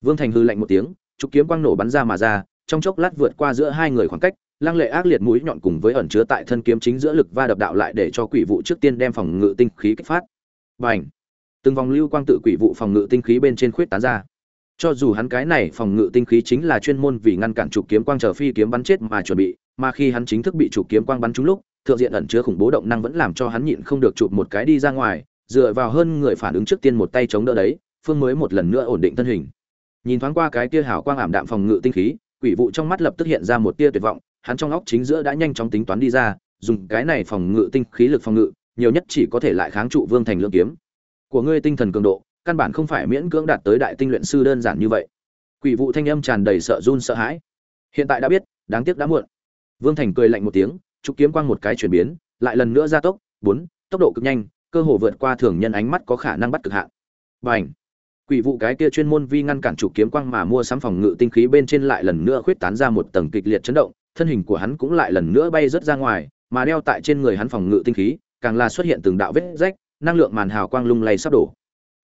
Vương thành hư lạnh một tiếng trục kiếm quang nổ bắn ra mà ra, trong chốc lát vượt qua giữa hai người khoảng cách, lăng lệ ác liệt mũi nhọn cùng với ẩn chứa tại thân kiếm chính giữa lực va đập đạo lại để cho quỷ vụ trước tiên đem phòng ngự tinh khí kích phát. Bành! Từng vòng lưu quang tự quỷ vụ phòng ngự tinh khí bên trên khuyết tán ra. Cho dù hắn cái này phòng ngự tinh khí chính là chuyên môn vì ngăn cản trục kiếm quang chờ phi kiếm bắn chết mà chuẩn bị, mà khi hắn chính thức bị trục kiếm quang bắn trúng lúc, thượng diện ẩn chứa khủng bố động năng vẫn làm cho hắn nhịn không được chụp một cái đi ra ngoài, dựa vào hơn người phản ứng trước tiên một tay chống đỡ đấy phương mới một lần nữa ổn định thân hình. Nhìn thoáng qua cái tia hào quang ảm đạm phòng ngự tinh khí, quỷ vụ trong mắt lập tức hiện ra một tia tuyệt vọng, hắn trong óc chính giữa đã nhanh chóng tính toán đi ra, dùng cái này phòng ngự tinh khí lực phòng ngự, nhiều nhất chỉ có thể lại kháng trụ vương thành lương kiếm. Của ngươi tinh thần cường độ, căn bản không phải miễn cưỡng đạt tới đại tinh luyện sư đơn giản như vậy. Quỷ vụ thanh âm tràn đầy sợ run sợ hãi. Hiện tại đã biết, đáng tiếc đã muộn. Vương thành cười lạnh một tiếng trục kiếm quang một cái chuyển biến, lại lần nữa gia tốc, bốn, tốc độ cực nhanh, cơ hồ vượt qua thường nhân ánh mắt có khả năng bắt cực hạn. Bành! Quỷ vụ cái kia chuyên môn vi ngăn cản chủ kiếm quang mà mua sắm phòng ngự tinh khí bên trên lại lần nữa khuyết tán ra một tầng kịch liệt chấn động, thân hình của hắn cũng lại lần nữa bay rớt ra ngoài, mà đeo tại trên người hắn phòng ngự tinh khí, càng là xuất hiện từng đạo vết rách, năng lượng màn hào quang lung lay sắp đổ.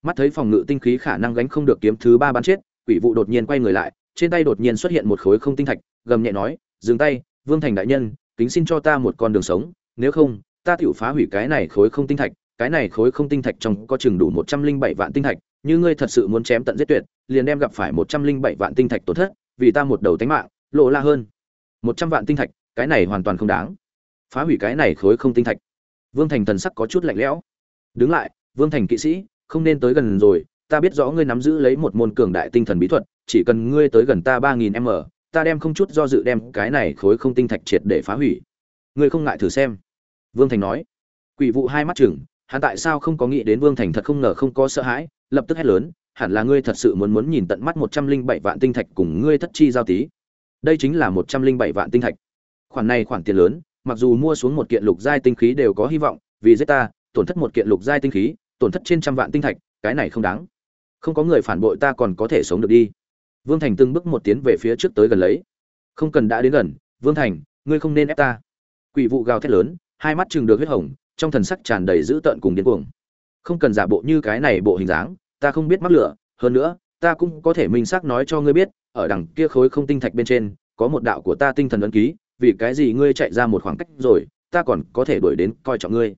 Mắt thấy phòng ngự tinh khí khả năng gánh không được kiếm thứ ba bắn chết, quỷ vụ đột nhiên quay người lại, trên tay đột nhiên xuất hiện một khối không tinh thạch, gầm nhẹ nói, dừng tay, vương thành đại nhân, kính xin cho ta một con đường sống, nếu không, ta tiểu phá hủy cái này khối không tinh thạch cái này khối không tinh thạch trong có chừng đủ một trăm linh bảy vạn tinh thạch, như ngươi thật sự muốn chém tận giết tuyệt, liền đem gặp phải một trăm linh bảy vạn tinh thạch tổn thất, vì ta một đầu tánh mạng, lộ la hơn. một trăm vạn tinh thạch, cái này hoàn toàn không đáng. Phá hủy cái này khối không tinh thạch. Vương thành thần sắc có chút lạnh lẽo. Đứng lại, vương thành kỵ sĩ, không nên tới gần rồi, ta biết rõ ngươi nắm giữ lấy một môn cường đại tinh thần bí thuật, chỉ cần ngươi tới gần ta ba nghìn m, ta đem không chút do dự đem cái này khối không tinh thạch triệt để phá hủy. Ngươi không ngại thử xem. Vương thành nói. Quỷ vụ hai mắt chừng hắn tại sao không có nghĩ đến vương thành thật không ngờ không có sợ hãi, lập tức hét lớn, hẳn là ngươi thật sự muốn muốn nhìn tận mắt một trăm linh bảy vạn tinh thạch cùng ngươi thất chi giao tí. Đây chính là một trăm linh bảy vạn tinh thạch. Khoản này khoản tiền lớn, mặc dù mua xuống một kiện lục giai tinh khí đều có hy vọng, vì giết ta, tổn thất một kiện lục giai tinh khí, tổn thất trên trăm vạn tinh thạch, cái này không đáng. Không có người phản bội ta còn có thể sống được đi. Vương thành từng bước một tiến về phía trước tới gần lấy. Không cần đã đến gần, vương thành, ngươi không nên ép ta. Quỷ vụ gào thét lớn, hai mắt trừng được huyết hồng trong thần sắc tràn đầy dữ tợn cùng điên cuồng. Không cần giả bộ như cái này bộ hình dáng, ta không biết mắc lửa, hơn nữa, ta cũng có thể minh xác nói cho ngươi biết, ở đằng kia khối không tinh thạch bên trên, có một đạo của ta tinh thần ấn ký, vì cái gì ngươi chạy ra một khoảng cách rồi, ta còn có thể đuổi đến coi trọng ngươi.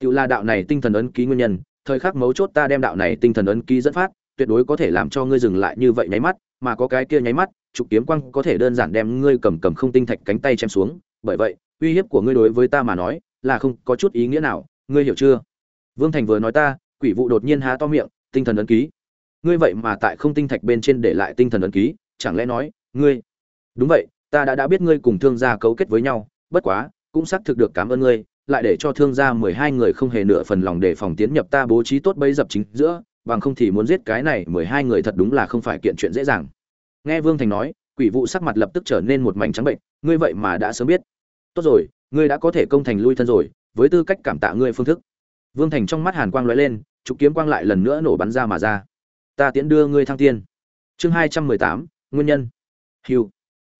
Tự là đạo này tinh thần ấn ký nguyên nhân, thời khắc mấu chốt ta đem đạo này tinh thần ấn ký dẫn phát, tuyệt đối có thể làm cho ngươi dừng lại như vậy nháy mắt, mà có cái kia nháy mắt, trục kiếm quang có thể đơn giản đem ngươi cầm cầm không tinh thạch cánh tay chém xuống. Bởi vậy, uy hiếp của ngươi đối với ta mà nói là không có chút ý nghĩa nào, ngươi hiểu chưa? Vương thành vừa nói ta, quỷ vụ đột nhiên há to miệng, tinh thần ấn ký. Ngươi vậy mà tại không tinh thạch bên trên để lại tinh thần ấn ký, chẳng lẽ nói, ngươi? Đúng vậy, ta đã đã biết ngươi cùng thương gia cấu kết với nhau, bất quá, cũng xác thực được cảm ơn ngươi, lại để cho thương gia mười hai người không hề nửa phần lòng để phòng tiến nhập ta bố trí tốt bấy dập chính giữa, bằng không thì muốn giết cái này mười hai người thật đúng là không phải kiện chuyện dễ dàng. Nghe vương thành nói, quỷ vụ sắc mặt lập tức trở nên một mảnh trắng bệnh, ngươi vậy mà đã sớm biết. Tốt rồi ngươi đã có thể công thành lui thân rồi, với tư cách cảm tạ ngươi phương thức. Vương thành trong mắt hàn quang lóe lên trục kiếm quang lại lần nữa nổ bắn ra mà ra. Ta tiễn đưa ngươi thăng tiên. Chương hai trăm mười tám, nguyên nhân. Hiu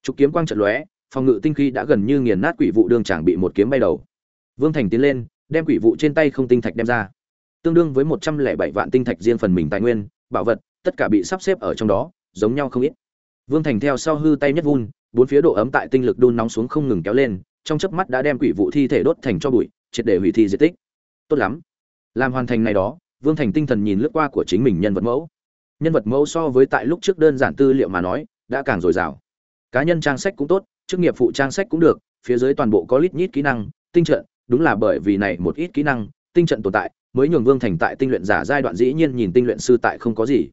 trục kiếm quang trận lóe, phòng ngự tinh khí đã gần như nghiền nát quỷ vụ đường chẳng bị một kiếm bay đầu. Vương thành tiến lên, đem quỷ vụ trên tay không tinh thạch đem ra. Tương đương với một trăm lẻ bảy vạn tinh thạch riêng phần mình tài nguyên, bảo vật, tất cả bị sắp xếp ở trong đó, giống nhau không ít. Vương thành theo sau hư tay nhất vun, bốn phía độ ấm tại tinh lực đun nóng xuống không ngừng kéo lên trong chớp mắt đã đem quỷ vụ thi thể đốt thành cho bụi, triệt để hủy thi di tích. Tốt lắm. Làm hoàn thành này đó, vương thành tinh thần nhìn lướt qua của chính mình nhân vật mẫu. Nhân vật mẫu so với tại lúc trước đơn giản tư liệu mà nói, đã càng dồi dào. Cá nhân trang sách cũng tốt, chức nghiệp phụ trang sách cũng được, phía dưới toàn bộ có lít nhít kỹ năng, tinh trận, đúng là bởi vì này một ít kỹ năng, tinh trận tồn tại, mới nhường vương thành tại tinh luyện giả giai đoạn dĩ nhiên nhìn tinh luyện sư tại không có gì.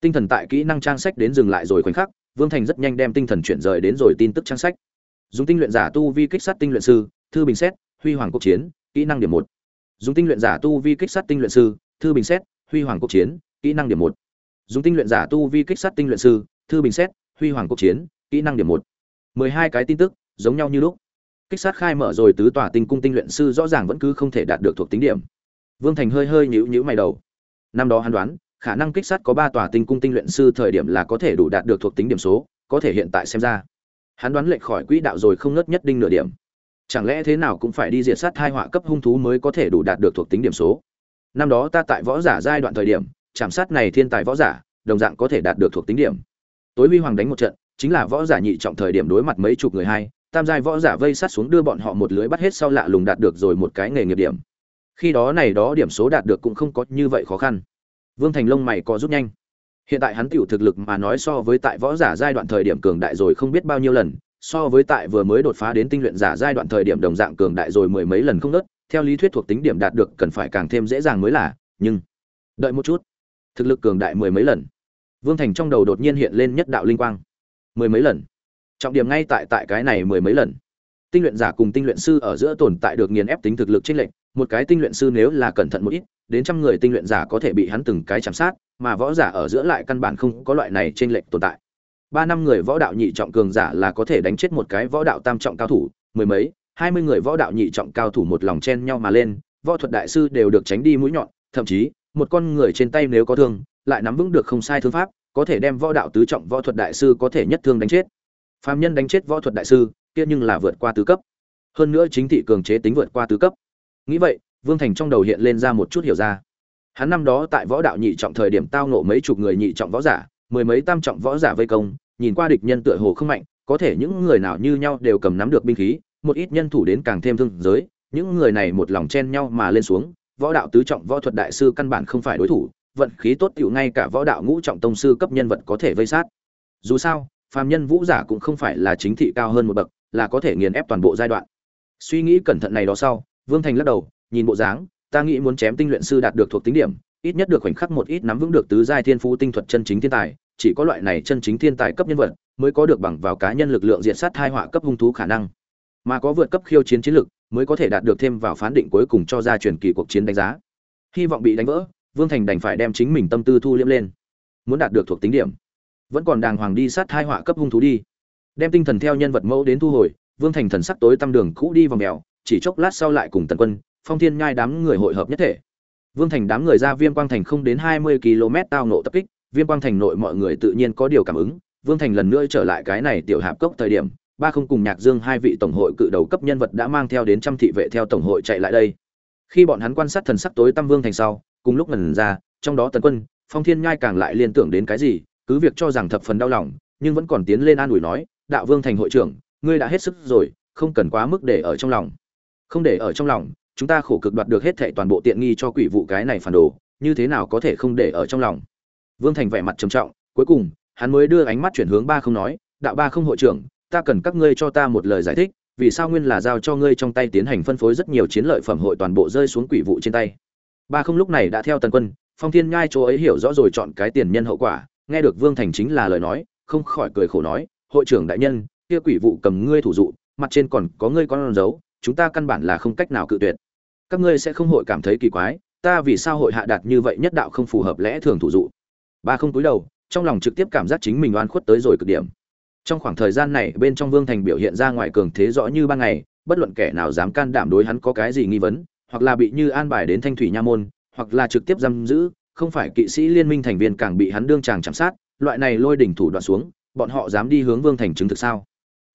Tinh thần tại kỹ năng trang sách đến dừng lại rồi khoảnh khắc, vương thành rất nhanh đem tinh thần chuyển rời đến rồi tin tức trang sách dùng tinh luyện giả tu vi kích sát tinh luyện sư, thư bình xét, huy hoàng quốc chiến, kỹ năng điểm một. Dùng tinh luyện giả tu vi kích sát tinh luyện sư, thư bình xét, huy hoàng quốc chiến, kỹ năng điểm một. Dùng tinh luyện giả tu vi kích sát tinh luyện sư, thư bình xét, huy hoàng quốc chiến, kỹ năng điểm một. Mười hai cái tin tức, giống nhau như lúc. Kích sát khai mở rồi tứ tòa tinh cung tinh luyện sư rõ ràng vẫn cứ không thể đạt được thuộc tính điểm. Vương thành hơi hơi nhũ nhũ mày đầu. Năm đó hắn đoán, khả năng kích sát có ba tòa tinh cung tinh luyện sư thời điểm là có thể đủ đạt được thuộc tính điểm số, có thể hiện tại xem ra hắn đoán lệch khỏi quỹ đạo rồi không nớt nhất đinh nửa điểm. Chẳng lẽ thế nào cũng phải đi diệt sát hai họa cấp hung thú mới có thể đủ đạt được thuộc tính điểm số? Năm đó ta tại võ giả giai đoạn thời điểm, chạm sát này thiên tài võ giả, đồng dạng có thể đạt được thuộc tính điểm. Tối huy hoàng đánh một trận, chính là võ giả nhị trọng thời điểm đối mặt mấy chục người hai, tam giai võ giả vây sát xuống đưa bọn họ một lưới bắt hết sau lạ lùng đạt được rồi một cái nghề nghiệp điểm. Khi đó này đó điểm số đạt được cũng không có như vậy khó khăn. Vương thành lông mày có rút nhanh hiện tại hắn tiểu thực lực mà nói so với tại võ giả giai đoạn thời điểm cường đại rồi không biết bao nhiêu lần, so với tại vừa mới đột phá đến tinh luyện giả giai đoạn thời điểm đồng dạng cường đại rồi mười mấy lần không nớt theo lý thuyết thuộc tính điểm đạt được cần phải càng thêm dễ dàng mới là, nhưng đợi một chút, thực lực cường đại mười mấy lần. Vương thành trong đầu đột nhiên hiện lên nhất đạo linh quang. Mười mấy lần. Trọng điểm ngay tại tại cái này mười mấy lần. Tinh luyện giả cùng tinh luyện sư ở giữa tồn tại được nghiền ép tính thực lực chênh lệch một cái tinh luyện sư nếu là cẩn thận một ít đến trăm người tinh luyện giả có thể bị hắn từng cái chạm sát mà võ giả ở giữa lại căn bản không có loại này trên lệch tồn tại ba năm người võ đạo nhị trọng cường giả là có thể đánh chết một cái võ đạo tam trọng cao thủ mười mấy hai mươi người võ đạo nhị trọng cao thủ một lòng chen nhau mà lên võ thuật đại sư đều được tránh đi mũi nhọn thậm chí một con người trên tay nếu có thương lại nắm vững được không sai thương pháp có thể đem võ đạo tứ trọng võ thuật đại sư có thể nhất thương đánh chết Phạm nhân đánh chết võ thuật đại sư, kia nhưng là vượt qua tứ cấp. Hơn nữa chính thị cường chế tính vượt qua tứ cấp. Nghĩ vậy, Vương Thành trong đầu hiện lên ra một chút hiểu ra. Hắn năm đó tại võ đạo nhị trọng thời điểm tao nộ mấy chục người nhị trọng võ giả, mười mấy tam trọng võ giả vây công, nhìn qua địch nhân tựa hồ không mạnh, có thể những người nào như nhau đều cầm nắm được binh khí, một ít nhân thủ đến càng thêm thương giới, những người này một lòng chen nhau mà lên xuống, võ đạo tứ trọng võ thuật đại sư căn bản không phải đối thủ, vận khí tốt tiểu ngay cả võ đạo ngũ trọng tông sư cấp nhân vật có thể vây sát. Dù sao, phàm nhân vũ giả cũng không phải là chính thị cao hơn một bậc, là có thể nghiền ép toàn bộ giai đoạn. Suy nghĩ cẩn thận này đó sau, Vương Thành lắc đầu, nhìn bộ dáng, ta nghĩ muốn chém tinh luyện sư đạt được thuộc tính điểm, ít nhất được khoảnh khắc một ít nắm vững được tứ giai thiên phú tinh thuật chân chính thiên tài, chỉ có loại này chân chính thiên tài cấp nhân vật mới có được bằng vào cá nhân lực lượng diện sát hai họa cấp hung thú khả năng, mà có vượt cấp khiêu chiến chiến lực mới có thể đạt được thêm vào phán định cuối cùng cho ra truyền kỳ cuộc chiến đánh giá. Hy vọng bị đánh vỡ, Vương Thành đành phải đem chính mình tâm tư thu liễm lên, muốn đạt được thuộc tính điểm vẫn còn đàng hoàng đi sát hai họa cấp hung thú đi. Đem tinh thần theo nhân vật mẫu đến thu hồi vương thành thần sắc tối tăm đường cũ đi vào mèo chỉ chốc lát sau lại cùng tần quân, phong thiên nhai đám người hội hợp nhất thể. Vương thành đám người ra viêm quang thành không đến hai mươi km tao nộ tập kích, viêm quang thành nội mọi người tự nhiên có điều cảm ứng, vương thành lần nữa trở lại cái này tiểu hạp cốc thời điểm, ba không cùng nhạc dương hai vị tổng hội cự đầu cấp nhân vật đã mang theo đến trăm thị vệ theo tổng hội chạy lại đây. Khi bọn hắn quan sát thần sắc tối tăm vương thành sau, cùng lúc lần ra, trong đó tần quân, phong thiên nhai càng lại liên tưởng đến cái gì, cứ việc cho rằng thập phần đau lòng, nhưng vẫn còn tiến lên an ủi nói, đạo vương thành hội trưởng, ngươi đã hết sức rồi, không cần quá mức để ở trong lòng không để ở trong lòng, chúng ta khổ cực đoạt được hết thệ toàn bộ tiện nghi cho quỷ vụ cái này phản đồ, như thế nào có thể không để ở trong lòng? Vương thành vẻ mặt trầm trọng, cuối cùng, hắn mới đưa ánh mắt chuyển hướng ba không nói, đạo ba không hội trưởng, ta cần các ngươi cho ta một lời giải thích, vì sao nguyên là giao cho ngươi trong tay tiến hành phân phối rất nhiều chiến lợi phẩm hội toàn bộ rơi xuống quỷ vụ trên tay? Ba không lúc này đã theo tần quân, phong thiên nhai chỗ ấy hiểu rõ rồi chọn cái tiền nhân hậu quả, nghe được vương thành chính là lời nói, không khỏi cười khổ nói, hội trưởng đại nhân, kia quỷ vụ cầm ngươi thủ dụ, mặt trên còn có ngươi con dấu chúng ta căn bản là không cách nào cự tuyệt. Các ngươi sẽ không hội cảm thấy kỳ quái, ta vì sao hội hạ đạt như vậy nhất đạo không phù hợp lẽ thường thủ dụ. Ba không túi đầu, trong lòng trực tiếp cảm giác chính mình oan khuất tới rồi cực điểm. Trong khoảng thời gian này, bên trong vương thành biểu hiện ra ngoài cường thế rõ như ban ngày, bất luận kẻ nào dám can đảm đối hắn có cái gì nghi vấn, hoặc là bị như an bài đến thanh thủy nha môn, hoặc là trực tiếp giam giữ, không phải kỵ sĩ liên minh thành viên càng bị hắn đương tràng chạm sát, loại này lôi đỉnh thủ đoạn xuống, bọn họ dám đi hướng vương thành chứng thực sao?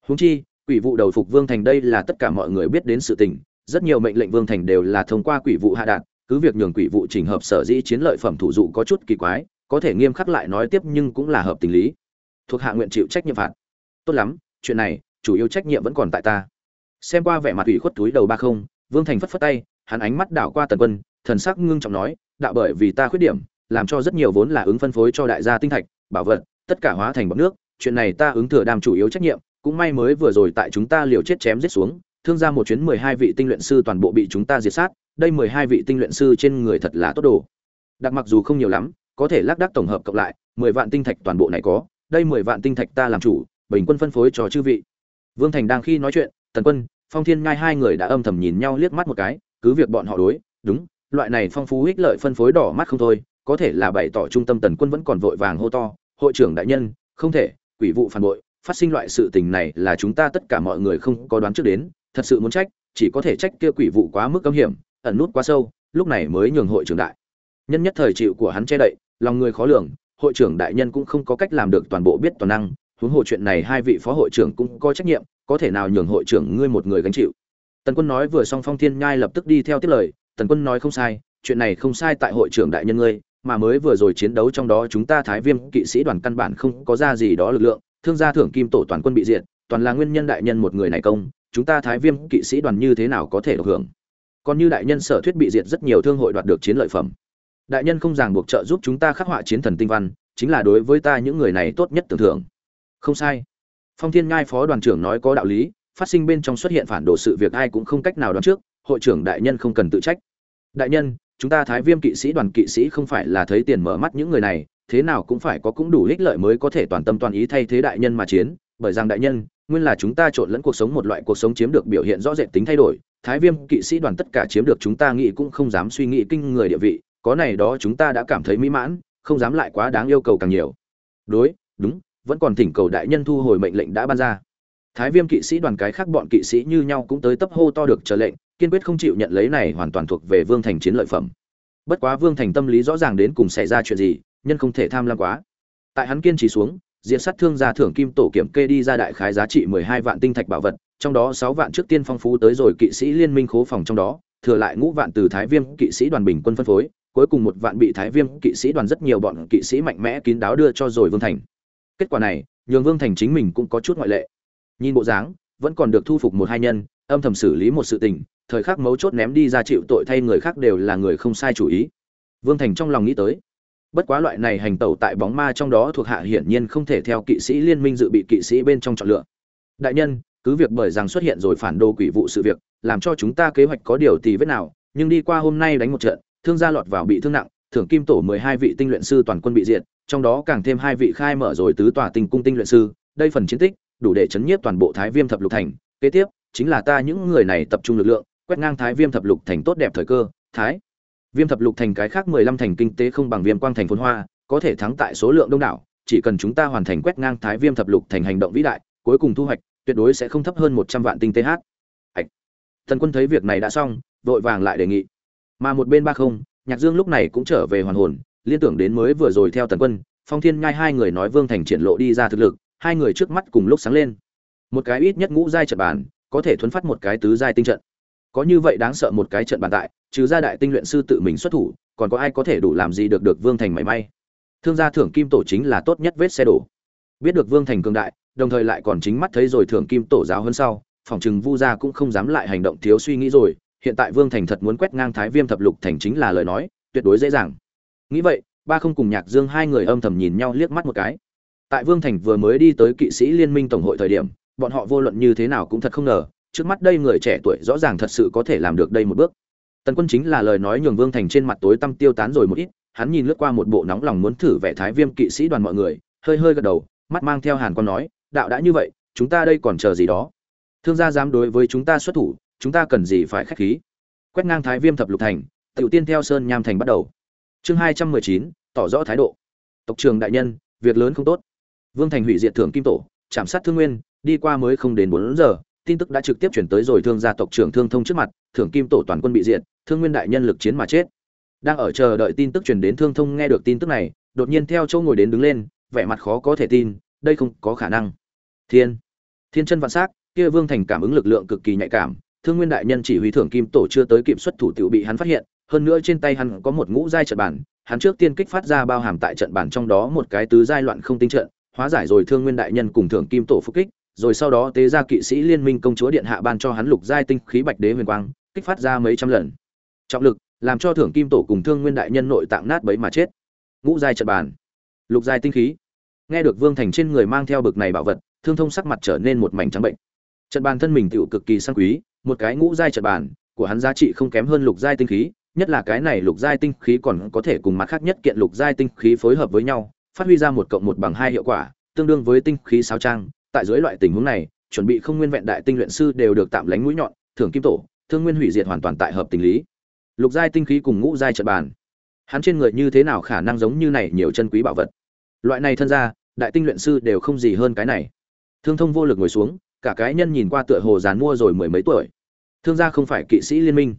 Huống chi quỷ vụ đầu phục vương thành đây là tất cả mọi người biết đến sự tình, rất nhiều mệnh lệnh vương thành đều là thông qua quỷ vụ hạ đạt, cứ việc nhường quỷ vụ chỉnh hợp sở dĩ chiến lợi phẩm thủ dụ có chút kỳ quái, có thể nghiêm khắc lại nói tiếp nhưng cũng là hợp tình lý. Thuộc hạ nguyện chịu trách nhiệm phạt. Tốt lắm, chuyện này, chủ yếu trách nhiệm vẫn còn tại ta. Xem qua vẻ mặt ủy khuất túi đầu ba không, vương thành phất phất tay, hắn ánh mắt đảo qua tần quân, thần sắc ngưng trọng nói, đạo bởi vì ta khuyết điểm, làm cho rất nhiều vốn là ứng phân phối cho đại gia tinh thạch, bảo vật, tất cả hóa thành bọc nước, chuyện này ta ứng thừa đam chủ yếu trách nhiệm cũng may mới vừa rồi tại chúng ta liều chết chém giết xuống, thương ra một chuyến mười hai vị tinh luyện sư toàn bộ bị chúng ta diệt sát, đây mười hai vị tinh luyện sư trên người thật là tốt đồ. Đặc mặc dù không nhiều lắm, có thể lác đác tổng hợp cộng lại, mười vạn tinh thạch toàn bộ này có, đây mười vạn tinh thạch ta làm chủ, bình quân phân phối cho chư vị. Vương thành đang khi nói chuyện, tần quân, phong thiên ngai hai người đã âm thầm nhìn nhau liếc mắt một cái, cứ việc bọn họ đối, đúng, loại này phong phú ích lợi phân phối đỏ mắt không thôi, có thể là bày tỏ trung tâm tần quân vẫn còn vội vàng hô to, hội trưởng đại nhân, không thể, quỷ vụ phản bội phát sinh loại sự tình này là chúng ta tất cả mọi người không có đoán trước đến, thật sự muốn trách, chỉ có thể trách kia quỷ vụ quá mức âm hiểm, ẩn nút quá sâu, lúc này mới nhường hội trưởng đại. Nhân nhất thời chịu của hắn che đậy, lòng người khó lường, hội trưởng đại nhân cũng không có cách làm được toàn bộ biết toàn năng, huống hồ chuyện này hai vị phó hội trưởng cũng có trách nhiệm, có thể nào nhường hội trưởng ngươi một người gánh chịu. Tần quân nói vừa xong phong thiên nhai lập tức đi theo tiếp lời, tần quân nói không sai, chuyện này không sai tại hội trưởng đại nhân ngươi, mà mới vừa rồi chiến đấu trong đó chúng ta thái viêm kỵ sĩ đoàn căn bản không có ra gì đó lực lượng thương gia thưởng kim tổ toàn quân bị diệt, toàn là nguyên nhân đại nhân một người này công, chúng ta thái viêm kỵ sĩ đoàn như thế nào có thể được hưởng? Còn như đại nhân sở thuyết bị diệt rất nhiều thương hội đoạt được chiến lợi phẩm. Đại nhân không ràng buộc trợ giúp chúng ta khắc họa chiến thần tinh văn, chính là đối với ta những người này tốt nhất tưởng thưởng. Không sai. Phong thiên ngai phó đoàn trưởng nói có đạo lý, phát sinh bên trong xuất hiện phản đồ sự việc ai cũng không cách nào đoán trước, hội trưởng đại nhân không cần tự trách. Đại nhân, chúng ta thái viêm kỵ sĩ đoàn kỵ sĩ không phải là thấy tiền mở mắt những người này thế nào cũng phải có cũng đủ ích lợi mới có thể toàn tâm toàn ý thay thế đại nhân mà chiến. Bởi rằng đại nhân, nguyên là chúng ta trộn lẫn cuộc sống một loại cuộc sống chiếm được biểu hiện rõ rệt tính thay đổi. Thái viêm kỵ sĩ đoàn tất cả chiếm được chúng ta nghĩ cũng không dám suy nghĩ kinh người địa vị. Có này đó chúng ta đã cảm thấy mỹ mãn, không dám lại quá đáng yêu cầu càng nhiều. Đối, đúng, vẫn còn thỉnh cầu đại nhân thu hồi mệnh lệnh đã ban ra. Thái viêm kỵ sĩ đoàn cái khác bọn kỵ sĩ như nhau cũng tới tấp hô to được trở lệnh, kiên quyết không chịu nhận lấy này hoàn toàn thuộc về vương thành chiến lợi phẩm. Bất quá vương thành tâm lý rõ ràng đến cùng xảy ra chuyện gì nhân không thể tham lam quá. Tại hắn kiên trì xuống diện sát thương gia thưởng kim tổ kiểm kê đi ra đại khái giá trị mười hai vạn tinh thạch bảo vật, trong đó sáu vạn trước tiên phong phú tới rồi kỵ sĩ liên minh khố phòng trong đó, thừa lại ngũ vạn từ thái viêm kỵ sĩ đoàn bình quân phân phối, cuối cùng một vạn bị thái viêm kỵ sĩ đoàn rất nhiều bọn kỵ sĩ mạnh mẽ kín đáo đưa cho rồi vương thành. Kết quả này, nhường vương thành chính mình cũng có chút ngoại lệ. Nhìn bộ dáng, vẫn còn được thu phục một hai nhân, âm thầm xử lý một sự tình, thời khắc mấu chốt ném đi ra chịu tội thay người khác đều là người không sai chủ ý. Vương thành trong lòng nghĩ tới bất quá loại này hành tẩu tại bóng ma trong đó thuộc hạ hiển nhiên không thể theo kỵ sĩ liên minh dự bị kỵ sĩ bên trong chọn lựa. Đại nhân, cứ việc bởi rằng xuất hiện rồi phản đồ quỷ vụ sự việc, làm cho chúng ta kế hoạch có điều thì vết nào, nhưng đi qua hôm nay đánh một trận, thương gia lọt vào bị thương nặng, thưởng kim tổ mười hai vị tinh luyện sư toàn quân bị diệt, trong đó càng thêm hai vị khai mở rồi tứ tòa tinh cung tinh luyện sư, đây phần chiến tích, đủ để chấn nhiếp toàn bộ thái viêm thập lục thành. Kế tiếp, chính là ta những người này tập trung lực lượng, quét ngang thái viêm thập lục thành tốt đẹp thời cơ, thái viêm thập lục thành cái khác mười lăm thành kinh tế không bằng viêm quang thành phồn hoa, có thể thắng tại số lượng đông đảo, chỉ cần chúng ta hoàn thành quét ngang thái viêm thập lục thành hành động vĩ đại, cuối cùng thu hoạch, tuyệt đối sẽ không thấp hơn một trăm vạn tinh tế hát. Thần quân thấy việc này đã xong, vội vàng lại đề nghị. Mà một bên ba không, nhạc dương lúc này cũng trở về hoàn hồn, liên tưởng đến mới vừa rồi theo tần quân, phong thiên nhai hai người nói vương thành triển lộ đi ra thực lực, hai người trước mắt cùng lúc sáng lên. Một cái ít nhất ngũ giai trận bàn, có thể thuấn phát một cái tứ giai tinh trận. Có như vậy đáng sợ một cái trận bàn tại trừ gia đại tinh luyện sư tự mình xuất thủ, còn có ai có thể đủ làm gì được được vương thành mảy may? Thương gia thưởng kim tổ chính là tốt nhất vết xe đổ. Biết được vương thành cường đại, đồng thời lại còn chính mắt thấy rồi thưởng kim tổ giáo hơn sau, phòng chừng vu gia cũng không dám lại hành động thiếu suy nghĩ rồi, hiện tại vương thành thật muốn quét ngang thái viêm thập lục thành chính là lời nói, tuyệt đối dễ dàng. Nghĩ vậy, ba không cùng nhạc dương hai người âm thầm nhìn nhau liếc mắt một cái. Tại vương thành vừa mới đi tới kỵ sĩ liên minh tổng hội thời điểm, bọn họ vô luận như thế nào cũng thật không ngờ, trước mắt đây người trẻ tuổi rõ ràng thật sự có thể làm được đây một bước tần quân chính là lời nói nhường vương thành trên mặt tối tăm tiêu tán rồi một ít, hắn nhìn lướt qua một bộ nóng lòng muốn thử vẻ thái viêm kỵ sĩ đoàn mọi người, hơi hơi gật đầu, mắt mang theo hàn quan nói, đạo đã như vậy, chúng ta đây còn chờ gì đó? Thương gia dám đối với chúng ta xuất thủ, chúng ta cần gì phải khách khí? Quét ngang thái viêm thập lục thành tự tiên theo sơn nham thành bắt đầu. Chương hai trăm mười chín, tỏ rõ thái độ. Tộc trường đại nhân, việc lớn không tốt. Vương thành hủy diệt thưởng kim tổ, chạm sát thương nguyên, đi qua mới không đến bốn giờ, tin tức đã trực tiếp chuyển tới rồi thương gia tộc trưởng thương thông trước mặt thưởng kim tổ toàn quân bị diệt thương nguyên đại nhân lực chiến mà chết. Đang ở chờ đợi tin tức truyền đến thương thông nghe được tin tức này, đột nhiên theo châu ngồi đến đứng lên, vẻ mặt khó có thể tin, đây không có khả năng. Thiên thiên chân vạn s á c kia vương thành cảm ứng lực lượng cực kỳ nhạy cảm, thương nguyên đại nhân chỉ huy thưởng kim tổ chưa tới kịp xuất thủ tiểu bị hắn phát hiện, hơn nữa trên tay hắn có một ngũ giai trận bản, hắn trước tiên kích phát ra bao hàm tại trận bản trong đó một cái tứ giai loạn không tinh trận, hóa giải rồi thương nguyên đại nhân cùng thưởng kim tổ phục kích, rồi sau đó tế ra kỵ sĩ liên minh công chúa điện hạ ban cho hắn lục giai tinh khí bạch đế huyền quang, kích phát ra mấy trăm lần trọng lực, làm cho thưởng kim tổ cùng thương nguyên đại nhân nội tạng nát bấy mà chết. Ngũ giai trận bàn, lục giai tinh khí. Nghe được vương thành trên người mang theo bực này bảo vật, thương thông sắc mặt trở nên một mảnh trắng bệnh. Trận bàn thân mình tựu cực kỳ sang quý, một cái ngũ giai trận bàn, của hắn giá trị không kém hơn lục giai tinh khí, nhất là cái này lục giai tinh khí còn có thể cùng mặt khác nhất kiện lục giai tinh khí phối hợp với nhau, phát huy ra một cộng một bằng hai hiệu quả, tương đương với tinh khí sao trang. Tại dưới loại tình huống này, chuẩn bị không nguyên vẹn đại tinh luyện sư đều được tạm lánh mũi nhọn, thưởng kim tổ, thương nguyên hủy diệt hoàn toàn tại hợp tình lý lục giai tinh khí cùng ngũ giai trận bàn. Hắn trên người như thế nào khả năng giống như này nhiều chân quý bảo vật? Loại này thân ra đại tinh luyện sư đều không gì hơn cái này. Thương thông vô lực ngồi xuống, cả cái nhân nhìn qua tựa hồ dàn mua rồi mười mấy tuổi. Thương gia không phải kỵ sĩ liên minh.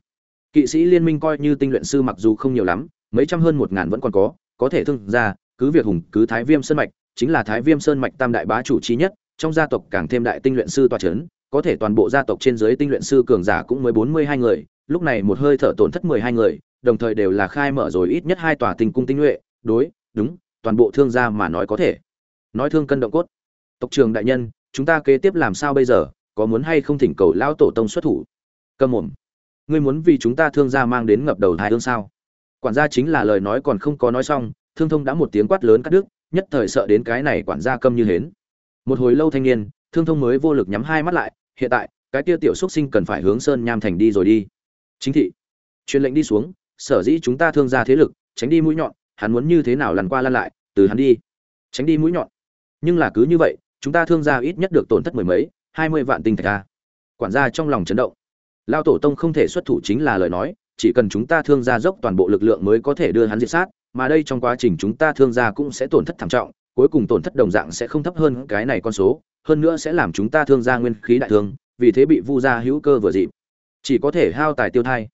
Kỵ sĩ liên minh coi như tinh luyện sư mặc dù không nhiều lắm, mấy trăm hơn một ngàn vẫn còn có có thể thương gia, cứ việc hùng, cứ thái viêm sơn mạch, chính là thái viêm sơn mạch tam đại bá chủ trí nhất, trong gia tộc càng thêm đại tinh luyện sư toa chấn, có thể toàn bộ gia tộc trên dưới tinh luyện sư cường giả cũng mới bốn mươi hai người lúc này một hơi thở tổn thất mười hai người, đồng thời đều là khai mở rồi ít nhất hai tòa tinh cung tinh nhuệ, đối, đúng, toàn bộ thương gia mà nói có thể. Nói thương cân động cốt. Tộc trường đại nhân, chúng ta kế tiếp làm sao bây giờ, có muốn hay không thỉnh cầu lão tổ tông xuất thủ? Cầm mồm. Ngươi muốn vì chúng ta thương gia mang đến ngập đầu thái hương sao? Quản gia chính là lời nói còn không có nói xong, thương thông đã một tiếng quát lớn cắt đứt, nhất thời sợ đến cái này quản gia câm như hến. Một hồi lâu thanh niên, thương thông mới vô lực nhắm hai mắt lại, hiện tại, cái kia tiểu xuất sinh cần phải hướng sơn nham thành đi rồi đi chính thị. Truyền lệnh đi xuống, sở dĩ chúng ta thương gia thế lực, tránh đi mũi nhọn, hắn muốn như thế nào lằn qua lăn lại, từ hắn đi. Tránh đi mũi nhọn. Nhưng là cứ như vậy, chúng ta thương gia ít nhất được tổn thất mười mấy, hai mươi vạn tinh thạch a. Quản gia trong lòng chấn động. Lao tổ tông không thể xuất thủ chính là lời nói, chỉ cần chúng ta thương gia dốc toàn bộ lực lượng mới có thể đưa hắn diệt sát, mà đây trong quá trình chúng ta thương gia cũng sẽ tổn thất thảm trọng, cuối cùng tổn thất đồng dạng sẽ không thấp hơn cái này con số, hơn nữa sẽ làm chúng ta thương gia nguyên khí đại thương, vì thế bị vu gia hữu cơ vừa dịp chỉ có thể hao tài tiêu thai.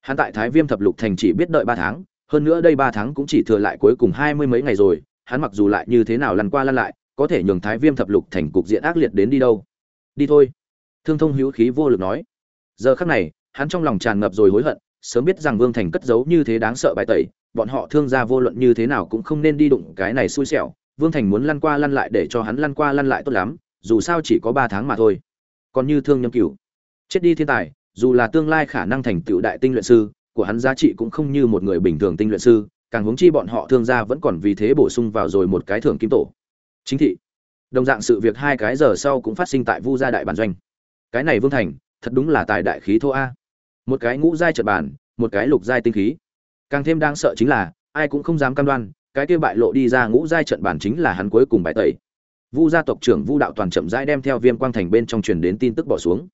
Hắn tại thái viêm thập lục thành chỉ biết đợi ba tháng, hơn nữa đây ba tháng cũng chỉ thừa lại cuối cùng hai mươi mấy ngày rồi, hắn mặc dù lại như thế nào lăn qua lăn lại, có thể nhường thái viêm thập lục thành cục diện ác liệt đến đi đâu. Đi thôi. Thương thông hữu khí vô lực nói. Giờ khắc này, hắn trong lòng tràn ngập rồi hối hận, sớm biết rằng vương thành cất giấu như thế đáng sợ bài tẩy, bọn họ thương gia vô luận như thế nào cũng không nên đi đụng cái này xui xẻo. Vương thành muốn lăn qua lăn lại để cho hắn lăn qua lăn lại tốt lắm, dù sao chỉ có ba tháng mà thôi. Còn như thương nhâm cửu. Chết đi thiên tài dù là tương lai khả năng thành tựu đại tinh luyện sư, của hắn giá trị cũng không như một người bình thường tinh luyện sư, càng huống chi bọn họ thương gia vẫn còn vì thế bổ sung vào rồi một cái thưởng kim tổ. Chính thị. Đồng dạng sự việc hai cái giờ sau cũng phát sinh tại vu gia đại bản doanh. Cái này vương thành, thật đúng là tài đại khí thô a. Một cái ngũ giai trật bản một cái lục giai tinh khí. Càng thêm đang sợ chính là, ai cũng không dám cam đoan, cái kia bại lộ đi ra ngũ giai trận bản chính là hắn cuối cùng bại tẩy. Vu gia tộc trưởng vu đạo toàn chậm rãi đem theo viêm quang thành bên trong truyền đến tin tức bỏ xuống.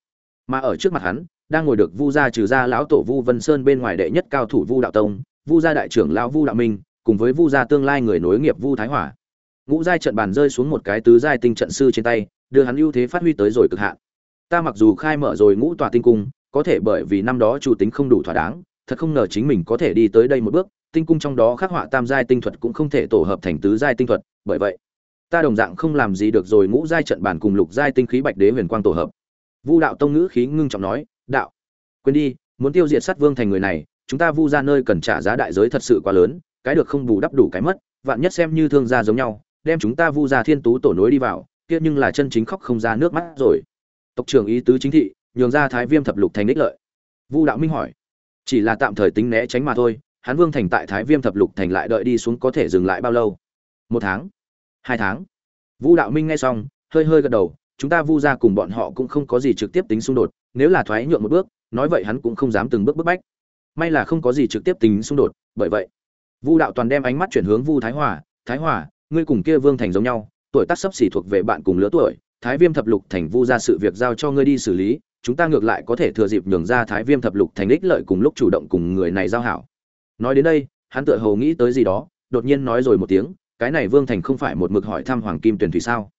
Mà ở trước mặt hắn đang ngồi được vu gia trừ gia lão tổ vu vân sơn bên ngoài đệ nhất cao thủ vu đạo tông, vu gia đại trưởng lão vu đạo minh, cùng với vu gia tương lai người nối nghiệp vu thái hỏa. Ngũ giai trận bàn rơi xuống một cái tứ giai tinh trận sư trên tay, đưa hắn ưu thế phát huy tới rồi cực hạn. Ta mặc dù khai mở rồi ngũ tòa tinh cung, có thể bởi vì năm đó chủ tính không đủ thỏa đáng, thật không ngờ chính mình có thể đi tới đây một bước, tinh cung trong đó khắc họa tam giai tinh thuật cũng không thể tổ hợp thành tứ giai tinh thuật, bởi vậy, ta đồng dạng không làm gì được rồi ngũ giai trận bàn cùng lục giai tinh khí bạch đế huyền quang tổ hợp. Vu đạo tông ngữ khí ngưng trọng nói đạo. Quên đi, muốn tiêu diệt sát vương thành người này, chúng ta vu ra nơi cần trả giá đại giới thật sự quá lớn, cái được không bù đắp đủ cái mất, vạn nhất xem như thương gia giống nhau, đem chúng ta vu ra thiên tú tổ nối đi vào, kia nhưng là chân chính khóc không ra nước mắt rồi. Tộc trưởng ý tứ chính thị, nhường ra thái viêm thập lục thành đích lợi. Vu đạo minh hỏi. Chỉ là tạm thời tính né tránh mà thôi, hán vương thành tại thái viêm thập lục thành lại đợi đi xuống có thể dừng lại bao lâu? Một tháng? Hai tháng? Vu đạo minh nghe xong, hơi hơi gật đầu chúng ta vu ra cùng bọn họ cũng không có gì trực tiếp tính xung đột, nếu là thoái nhượng một bước, nói vậy hắn cũng không dám từng bước bức bách. May là không có gì trực tiếp tính xung đột, bởi vậy, vu đạo toàn đem ánh mắt chuyển hướng vu thái hòa thái hòa, ngươi cùng kia vương thành giống nhau, tuổi tác sấp xỉ thuộc về bạn cùng lứa tuổi, thái viêm thập lục thành vu ra sự việc giao cho ngươi đi xử lý, chúng ta ngược lại có thể thừa dịp nhường ra thái viêm thập lục thành ích lợi cùng lúc chủ động cùng người này giao hảo. Nói đến đây, hắn tựa hồ nghĩ tới gì đó, đột nhiên nói rồi một tiếng, cái này vương thành không phải một mực hỏi thăm hoàng kim tuyển thủy sao?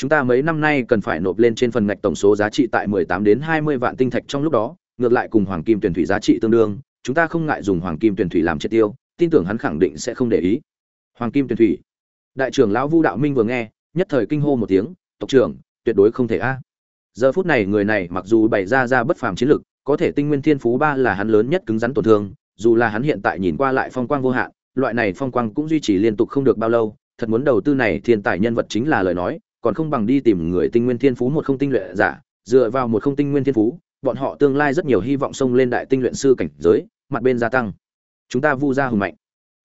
Chúng ta mấy năm nay cần phải nộp lên trên phần ngạch tổng số giá trị tại 18 đến 20 vạn tinh thạch trong lúc đó, ngược lại cùng hoàng kim tuyển thủy giá trị tương đương, chúng ta không ngại dùng hoàng kim tuyển thủy làm triệt tiêu, tin tưởng hắn khẳng định sẽ không để ý. Hoàng kim tuyển thủy. Đại trưởng lão vu đạo minh vừa nghe, nhất thời kinh hô một tiếng, tộc trưởng, tuyệt đối không thể a. Giờ phút này người này mặc dù bày ra ra bất phàm chiến lực, có thể tinh nguyên thiên phú ba là hắn lớn nhất cứng rắn tổn thương, dù là hắn hiện tại nhìn qua lại phong quang vô hạn, loại này phong quang cũng duy trì liên tục không được bao lâu, thật muốn đầu tư này thiên tài nhân vật chính là lời nói còn không bằng đi tìm người tinh nguyên thiên phú một không tinh luyện giả, dựa vào một không tinh nguyên thiên phú, bọn họ tương lai rất nhiều hy vọng xông lên đại tinh luyện sư cảnh giới, mặt bên gia tăng. Chúng ta vu ra hùng mạnh.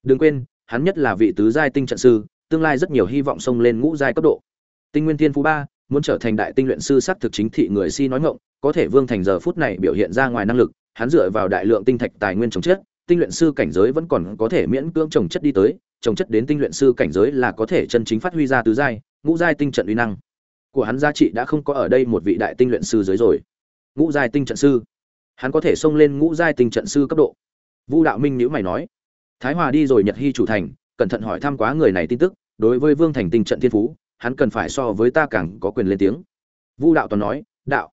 Đừng quên, hắn nhất là vị tứ giai tinh trận sư, tương lai rất nhiều hy vọng xông lên ngũ giai cấp độ. Tinh nguyên thiên phú ba, muốn trở thành đại tinh luyện sư sắc thực chính thị người si nói ngọng, có thể vương thành giờ phút này biểu hiện ra ngoài năng lực, hắn dựa vào đại lượng tinh thạch tài nguyên trồng chất, tinh luyện sư cảnh giới vẫn còn có thể miễn cưỡng trồng chất đi tới, trồng chất đến tinh luyện sư cảnh giới là có thể chân chính phát huy ra tứ giai ngũ giai tinh trận uy năng. Của hắn giá trị đã không có ở đây một vị đại tinh luyện sư dưới rồi. Ngũ giai tinh trận sư. Hắn có thể xông lên ngũ giai tinh trận sư cấp độ. Vu đạo minh nhữ mày nói. Thái hòa đi rồi nhật hy chủ thành, cẩn thận hỏi thăm quá người này tin tức. Đối với vương thành tinh trận thiên phú, hắn cần phải so với ta càng có quyền lên tiếng. Vu đạo toàn nói, đạo,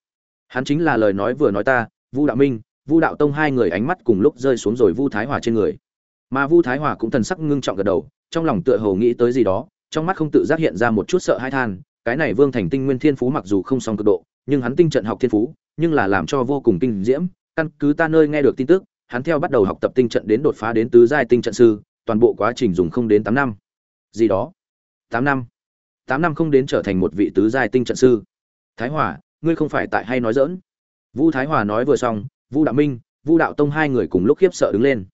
hắn chính là lời nói vừa nói ta, vu đạo minh. Vu đạo tông hai người ánh mắt cùng lúc rơi xuống rồi vu thái hòa trên người. Mà vu thái hòa cũng thần sắc ngưng trọng gật đầu, trong lòng tựa hồ nghĩ tới gì đó trong mắt không tự giác hiện ra một chút sợ hãi than, cái này vương thành tinh nguyên thiên phú mặc dù không song cực độ, nhưng hắn tinh trận học thiên phú, nhưng là làm cho vô cùng kinh diễm, căn cứ ta nơi nghe được tin tức, hắn theo bắt đầu học tập tinh trận đến đột phá đến tứ giai tinh trận sư, toàn bộ quá trình dùng không đến tám năm. Gì đó? Tám năm? Tám năm không đến trở thành một vị tứ giai tinh trận sư. Thái hòa, ngươi không phải tại hay nói dỡn vu thái hòa nói vừa xong, vu đạo minh, vu đạo tông hai người cùng lúc khiếp sợ đứng lên.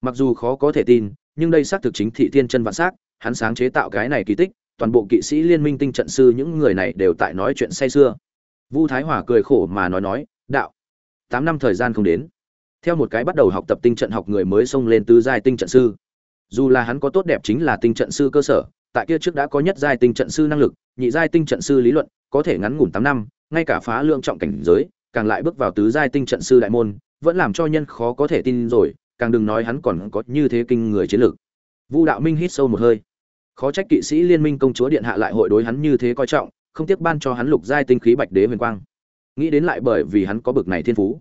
Mặc dù khó có thể tin, nhưng đây xác thực chính thị thiên chân vạn sắc hắn sáng chế tạo cái này kỳ tích, toàn bộ kỵ sĩ liên minh tinh trận sư những người này đều tại nói chuyện say sưa. Vu thái hòa cười khổ mà nói nói, đạo, tám năm thời gian không đến. Theo một cái bắt đầu học tập tinh trận học người mới xông lên tứ giai tinh trận sư. Dù là hắn có tốt đẹp chính là tinh trận sư cơ sở, tại kia trước đã có nhất giai tinh trận sư năng lực, nhị giai tinh trận sư lý luận, có thể ngắn ngủn tám năm, ngay cả phá lượng trọng cảnh giới, càng lại bước vào tứ giai tinh trận sư đại môn, vẫn làm cho nhân khó có thể tin rồi, càng đừng nói hắn còn có như thế kinh người chiến lược. Vu đạo minh hít sâu một hơi khó trách kỵ sĩ liên minh công chúa điện hạ lại hội đối hắn như thế coi trọng, không tiếc ban cho hắn lục giai tinh khí bạch đế huyền quang. Nghĩ đến lại bởi vì hắn có bực này thiên phú.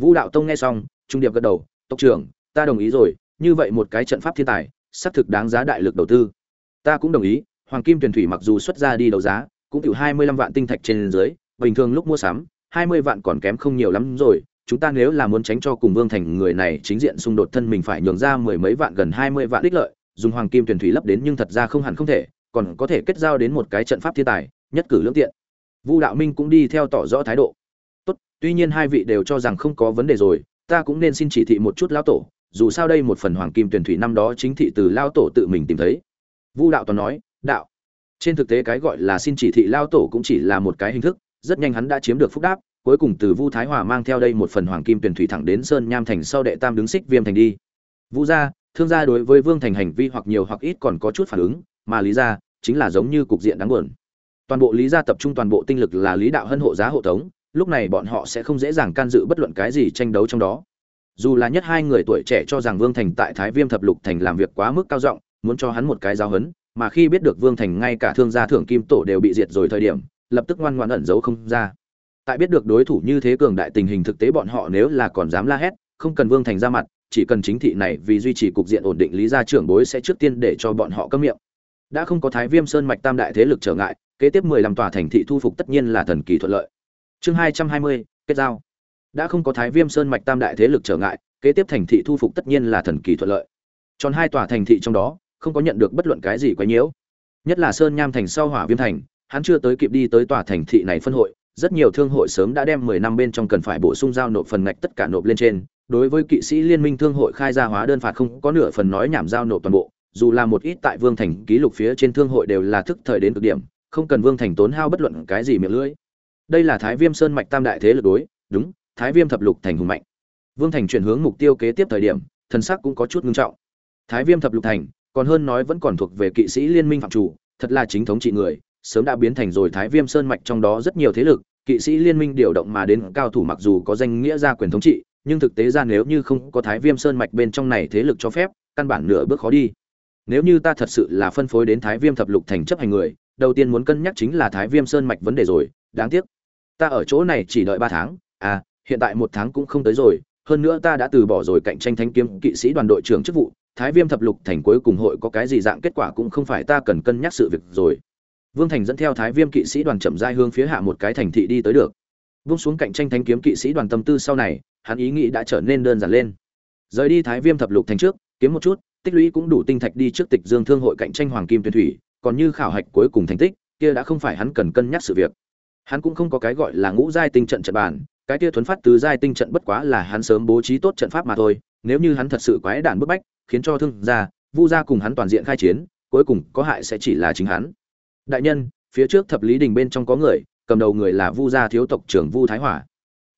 Vũ đạo tông nghe xong, trung điệp gật đầu, tộc trưởng, ta đồng ý rồi, như vậy một cái trận pháp thiên tài, xác thực đáng giá đại lực đầu tư. Ta cũng đồng ý, hoàng kim tuyển thủy mặc dù xuất ra đi đấu giá, cũng chịu hai mươi lăm vạn tinh thạch trên dưới, bình thường lúc mua sắm, hai mươi vạn còn kém không nhiều lắm rồi, chúng ta nếu là muốn tránh cho cùng vương thành người này chính diện xung đột thân mình phải nhường ra mười mấy vạn gần hai mươi vạn đích lợi dùng hoàng kim tuyển thủy lấp đến nhưng thật ra không hẳn không thể, còn có thể kết giao đến một cái trận pháp thiên tài, nhất cử lưỡng tiện. Vu đạo minh cũng đi theo tỏ rõ thái độ. Tốt, tuy nhiên hai vị đều cho rằng không có vấn đề rồi, ta cũng nên xin chỉ thị một chút lão tổ, dù sao đây một phần hoàng kim tuyển thủy năm đó chính thị từ lao tổ tự mình tìm thấy. Vu đạo toàn nói, đạo. Trên thực tế cái gọi là xin chỉ thị lao tổ cũng chỉ là một cái hình thức, rất nhanh hắn đã chiếm được phúc đáp, cuối cùng từ vu thái hòa mang theo đây một phần hoàng kim tuyển thủy thẳng đến sơn nham thành sau đệ tam đứng xích viêm thành đi. Vu gia thương gia đối với vương thành hành vi hoặc nhiều hoặc ít còn có chút phản ứng, mà lý gia chính là giống như cục diện đáng buồn. Toàn bộ lý gia tập trung toàn bộ tinh lực là lý đạo hân hộ giá hộ tống, lúc này bọn họ sẽ không dễ dàng can dự bất luận cái gì tranh đấu trong đó. Dù là nhất hai người tuổi trẻ cho rằng vương thành tại thái viêm thập lục thành làm việc quá mức cao rộng muốn cho hắn một cái giáo hấn mà khi biết được vương thành ngay cả thương gia thưởng kim tổ đều bị diệt rồi thời điểm, lập tức ngoan ngoan ẩn giấu không ra. Tại biết được đối thủ như thế cường đại tình hình thực tế bọn họ nếu là còn dám la hét, không cần vương thành ra mặt chỉ cần chính thị này vì duy trì cục diện ổn định lý gia trưởng bối sẽ trước tiên để cho bọn họ cấm miệng. Đã không có thái viêm sơn mạch tam đại thế lực trở ngại, kế tiếp mười lăm tòa thành thị thu phục tất nhiên là thần kỳ thuận lợi. Chương hai trăm hai mươi, kết giao. Đã không có thái viêm sơn mạch tam đại thế lực trở ngại, kế tiếp thành thị thu phục tất nhiên là thần kỳ thuận lợi. Tròn hai tòa thành thị trong đó, không có nhận được bất luận cái gì quấy nhiễu. Nhất là sơn nham thành sau hỏa viêm thành, hắn chưa tới kịp đi tới tòa thành thị này phân hội, rất nhiều thương hội sớm đã đem mười năm bên trong cần phải bổ sung giao nộp phần ngạch tất cả nộp lên trên đối với kỵ sĩ liên minh thương hội khai ra hóa đơn phạt không có nửa phần nói nhảm giao nộp toàn bộ, dù là một ít tại vương thành ký lục phía trên thương hội đều là thức thời đến cực điểm, không cần vương thành tốn hao bất luận cái gì miệng lưỡi. Đây là thái viêm sơn mạch tam đại thế lực đối, đúng, thái viêm thập lục thành hùng mạnh. Vương thành chuyển hướng mục tiêu kế tiếp thời điểm, thần sắc cũng có chút ngưng trọng. Thái viêm thập lục thành, còn hơn nói vẫn còn thuộc về kỵ sĩ liên minh phạm chủ, thật là chính thống trị người, sớm đã biến thành rồi thái viêm sơn mạch trong đó rất nhiều thế lực, kỵ sĩ liên minh điều động mà đến cao thủ mặc dù có danh nghĩa ra quyền thống trị nhưng thực tế ra nếu như không có thái viêm sơn mạch bên trong này thế lực cho phép, căn bản nửa bước khó đi. Nếu như ta thật sự là phân phối đến thái viêm thập lục thành chấp hành người, đầu tiên muốn cân nhắc chính là thái viêm sơn mạch vấn đề rồi, đáng tiếc. Ta ở chỗ này chỉ đợi ba tháng à hiện tại một tháng cũng không tới rồi, hơn nữa ta đã từ bỏ rồi cạnh tranh thanh kiếm kỵ sĩ đoàn đội trưởng chức vụ, thái viêm thập lục thành cuối cùng hội có cái gì dạng kết quả cũng không phải ta cần cân nhắc sự việc rồi. Vương thành dẫn theo thái viêm kỵ sĩ đoàn chậm rãi hướng phía hạ một cái thành thị đi tới được vung xuống cạnh tranh thánh kiếm kỵ sĩ đoàn tâm tư sau này, hắn ý nghĩ đã trở nên đơn giản lên. Rời đi thái viêm thập lục thành trước, kiếm một chút, tích lũy cũng đủ tinh thạch đi trước tịch dương thương hội cạnh tranh hoàng kim tuyển thủy, còn như khảo hạch cuối cùng thành tích, kia đã không phải hắn cần cân nhắc sự việc. Hắn cũng không có cái gọi là ngũ giai tinh trận trận bản cái kia thuấn phát tứ giai tinh trận bất quá là hắn sớm bố trí tốt trận pháp mà thôi, nếu như hắn thật sự quái đản bức bách, khiến cho thương gia, vu gia cùng hắn toàn diện khai chiến, cuối cùng có hại sẽ chỉ là chính hắn. Đại nhân, phía trước thập lý đình bên trong có người cầm đầu người là vu gia thiếu tộc trưởng vu thái hỏa.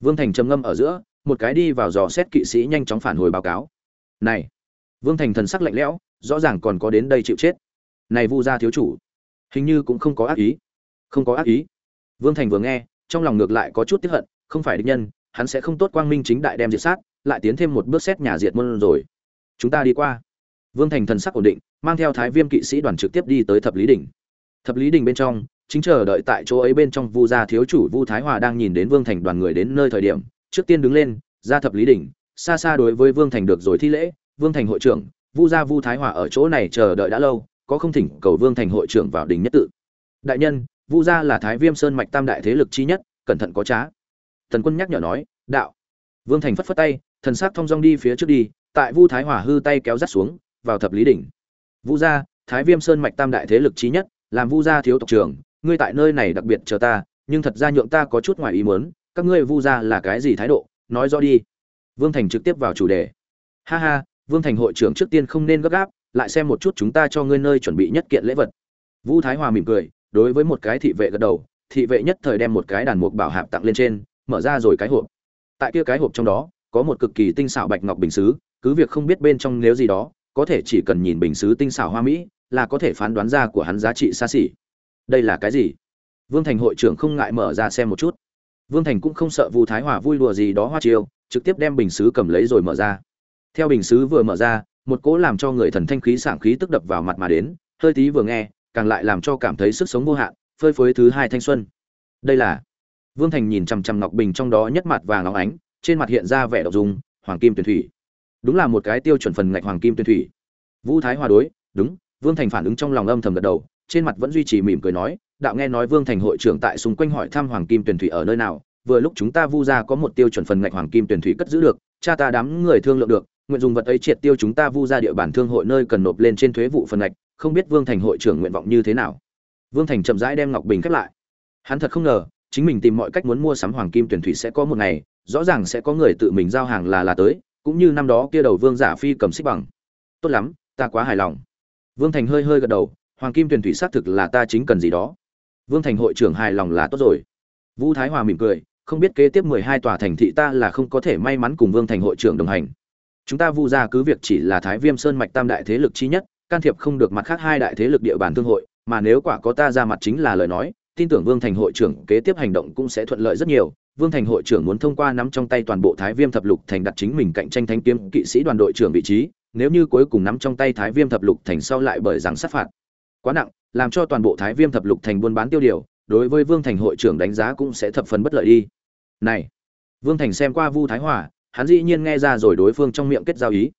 Vương thành trầm ngâm ở giữa, một cái đi vào dò xét kỵ sĩ nhanh chóng phản hồi báo cáo. Này, vương thành thần sắc lạnh lẽo, rõ ràng còn có đến đây chịu chết. Này vu gia thiếu chủ, hình như cũng không có ác ý. Không có ác ý. Vương thành vừa nghe, trong lòng ngược lại có chút tiếc hận, không phải địch nhân, hắn sẽ không tốt quang minh chính đại đem diệt sát, lại tiến thêm một bước xét nhà diệt môn rồi. Chúng ta đi qua. Vương thành thần sắc ổn định, mang theo thái viêm kỵ sĩ đoàn trực tiếp đi tới thập lý đỉnh. Thập lý đỉnh bên trong chính chờ đợi tại chỗ ấy bên trong vu gia thiếu chủ vu thái hòa đang nhìn đến vương thành đoàn người đến nơi thời điểm, trước tiên đứng lên, ra thập lý đỉnh, xa xa đối với vương thành được rồi thi lễ, vương thành hội trưởng, vu gia vu thái hòa ở chỗ này chờ đợi đã lâu, có không thỉnh cầu vương thành hội trưởng vào đỉnh nhất tự. Đại nhân, vu gia là thái viêm sơn mạch tam đại thế lực chi nhất, cẩn thận có trá. Thần quân nhắc nhở nói, đạo. Vương thành phất phất tay, thần sắc thông dong đi phía trước đi, tại vu thái hòa hư tay kéo dắt xuống, vào thập lý đỉnh. Vu gia, thái viêm sơn mạch tam đại thế lực chí nhất, làm vu gia thiếu tộc trưởng ngươi tại nơi này đặc biệt chờ ta, nhưng thật ra nhượng ta có chút ngoài ý muốn, các ngươi vu gia là cái gì thái độ, nói rõ đi. Vương thành trực tiếp vào chủ đề. Ha ha, vương thành hội trưởng trước tiên không nên gấp gáp, lại xem một chút chúng ta cho ngươi nơi chuẩn bị nhất kiện lễ vật. Vu thái hòa mỉm cười, đối với một cái thị vệ gật đầu, thị vệ nhất thời đem một cái đàn mục bảo hạp tặng lên trên, mở ra rồi cái hộp. Tại kia cái hộp trong đó, có một cực kỳ tinh xảo bạch ngọc bình xứ, cứ việc không biết bên trong nếu gì đó, có thể chỉ cần nhìn bình xứ tinh xảo hoa mỹ, là có thể phán đoán ra của hắn giá trị xa xỉ đây là cái gì? Vương thành hội trưởng không ngại mở ra xem một chút. Vương thành cũng không sợ vu thái hòa vui đùa gì đó hoa chiêu, trực tiếp đem bình xứ cầm lấy rồi mở ra. Theo bình xứ vừa mở ra, một cỗ làm cho người thần thanh khí sảng khí tức đập vào mặt mà đến, hơi tí vừa nghe, càng lại làm cho cảm thấy sức sống vô hạn, phơi phới thứ hai thanh xuân. Đây là vương thành nhìn chằm chằm ngọc bình trong đó nhất mặt vàng óng ánh, trên mặt hiện ra vẻ đậu dung, hoàng kim tuyển thủy. Đúng là một cái tiêu chuẩn phần ngạch hoàng kim tuyển thủy. Vũ thái hòa đối, đúng. Vương thành phản ứng trong lòng âm thầm gật đầu trên mặt vẫn duy trì mỉm cười nói, đạo nghe nói vương thành hội trưởng tại xung quanh hỏi thăm hoàng kim tuyển thủy ở nơi nào, vừa lúc chúng ta vu ra có một tiêu chuẩn phần ngạch hoàng kim tuyển thủy cất giữ được, cha ta đám người thương lượng được, nguyện dùng vật ấy triệt tiêu chúng ta vu ra địa bàn thương hội nơi cần nộp lên trên thuế vụ phần ngạch, không biết vương thành hội trưởng nguyện vọng như thế nào. Vương thành chậm rãi đem ngọc bình khép lại. Hắn thật không ngờ, chính mình tìm mọi cách muốn mua sắm hoàng kim tuyển thủy sẽ có một ngày, rõ ràng sẽ có người tự mình giao hàng là là tới, cũng như năm đó kia đầu vương giả phi cầm xích bằng. Tốt lắm, ta quá hài lòng. Vương thành hơi hơi gật đầu hoàng kim tuyển thủy xác thực là ta chính cần gì đó. Vương thành hội trưởng hài lòng là tốt rồi. Vũ thái hòa mỉm cười, không biết kế tiếp mười hai tòa thành thị ta là không có thể may mắn cùng vương thành hội trưởng đồng hành. Chúng ta vu ra cứ việc chỉ là thái viêm sơn mạch tam đại thế lực chi nhất, can thiệp không được mặt khác hai đại thế lực địa bàn thương hội, mà nếu quả có ta ra mặt chính là lời nói, tin tưởng vương thành hội trưởng kế tiếp hành động cũng sẽ thuận lợi rất nhiều. Vương thành hội trưởng muốn thông qua nắm trong tay toàn bộ thái viêm thập lục thành đặt chính mình cạnh tranh thanh kiếm kỵ sĩ đoàn đội trưởng vị trí, nếu như cuối cùng nắm trong tay thái viêm thập lục thành sau lại bởi rằng sát phạt quá nặng, làm cho toàn bộ thái viêm thập lục thành buôn bán tiêu điều, đối với vương thành hội trưởng đánh giá cũng sẽ thập phần bất lợi đi. Này, vương thành xem qua vu thái hòa, hắn dĩ nhiên nghe ra rồi đối phương trong miệng kết giao ý.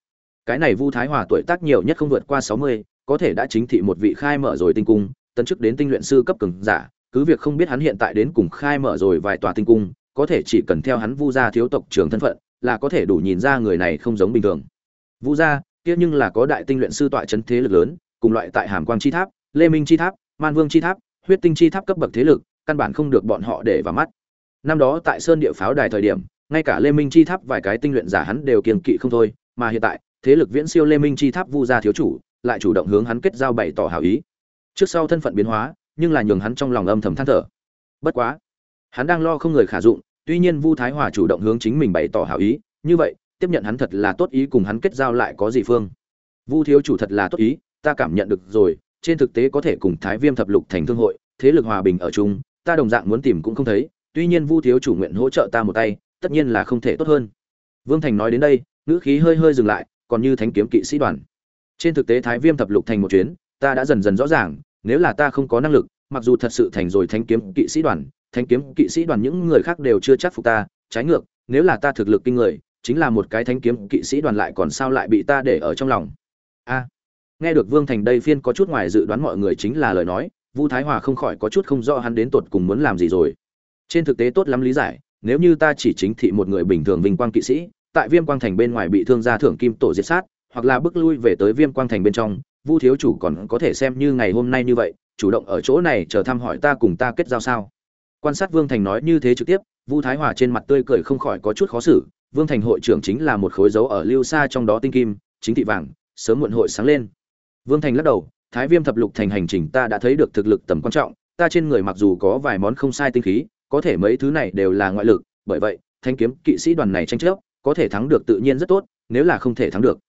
Cái này vu thái hòa tuổi tác nhiều nhất không vượt qua sáu mươi, có thể đã chính thị một vị khai mở rồi tinh cung, tấn chức đến tinh luyện sư cấp cường giả, cứ việc không biết hắn hiện tại đến cùng khai mở rồi vài tòa tinh cung, có thể chỉ cần theo hắn vu gia thiếu tộc trưởng thân phận, là có thể đủ nhìn ra người này không giống bình thường. Vu gia, kia nhưng là có đại tinh luyện sư tọa chấn thế lực lớn, cùng loại tại hàm quang chi tháp lê minh chi tháp, man vương chi tháp, huyết tinh chi tháp cấp bậc thế lực, căn bản không được bọn họ để vào mắt. Năm đó tại sơn địa pháo đài thời điểm, ngay cả lê minh chi tháp vài cái tinh luyện giả hắn đều kiềm kỵ không thôi, mà hiện tại, thế lực viễn siêu lê minh chi tháp vu gia thiếu chủ, lại chủ động hướng hắn kết giao bày tỏ hảo ý. Trước sau thân phận biến hóa, nhưng là nhường hắn trong lòng âm thầm than thở. Bất quá, hắn đang lo không người khả dụng, tuy nhiên vu thái hòa chủ động hướng chính mình bày tỏ hảo ý, như vậy, tiếp nhận hắn thật là tốt ý cùng hắn kết giao lại có gì phương. Vu thiếu chủ thật là tốt ý, ta cảm nhận được rồi trên thực tế có thể cùng thái viêm thập lục thành thương hội, thế lực hòa bình ở chung, ta đồng dạng muốn tìm cũng không thấy, tuy nhiên vu thiếu chủ nguyện hỗ trợ ta một tay, tất nhiên là không thể tốt hơn. Vương thành nói đến đây, ngữ khí hơi hơi dừng lại, còn như thánh kiếm kỵ sĩ đoàn. Trên thực tế thái viêm thập lục thành một chuyến, ta đã dần dần rõ ràng, nếu là ta không có năng lực, mặc dù thật sự thành rồi thánh kiếm kỵ sĩ đoàn, thánh kiếm kỵ sĩ đoàn những người khác đều chưa chắc phục ta, trái ngược, nếu là ta thực lực kinh người, chính là một cái thánh kiếm kỵ sĩ đoàn lại còn sao lại bị ta để ở trong lòng? Nghe được vương thành đây phiên có chút ngoài dự đoán mọi người chính là lời nói, vu thái hòa không khỏi có chút không rõ hắn đến tột cùng muốn làm gì rồi. Trên thực tế tốt lắm lý giải, nếu như ta chỉ chính thị một người bình thường vinh quang kỵ sĩ, tại viêm quang thành bên ngoài bị thương gia thưởng kim tổ diệt sát, hoặc là bước lui về tới viêm quang thành bên trong, vu thiếu chủ còn có thể xem như ngày hôm nay như vậy, chủ động ở chỗ này chờ thăm hỏi ta cùng ta kết giao sao? Quan sát vương thành nói như thế trực tiếp, vu thái hòa trên mặt tươi cười không khỏi có chút khó xử, vương thành hội trưởng chính là một khối dấu ở lưu xa trong đó tinh kim, chính thị vàng, sớm muộn hội sáng lên vương thành lắc đầu, thái viêm thập lục thành hành trình ta đã thấy được thực lực tầm quan trọng, ta trên người mặc dù có vài món không sai tinh khí, có thể mấy thứ này đều là ngoại lực, bởi vậy, thanh kiếm kỵ sĩ đoàn này tranh chấp, có thể thắng được tự nhiên rất tốt, nếu là không thể thắng được.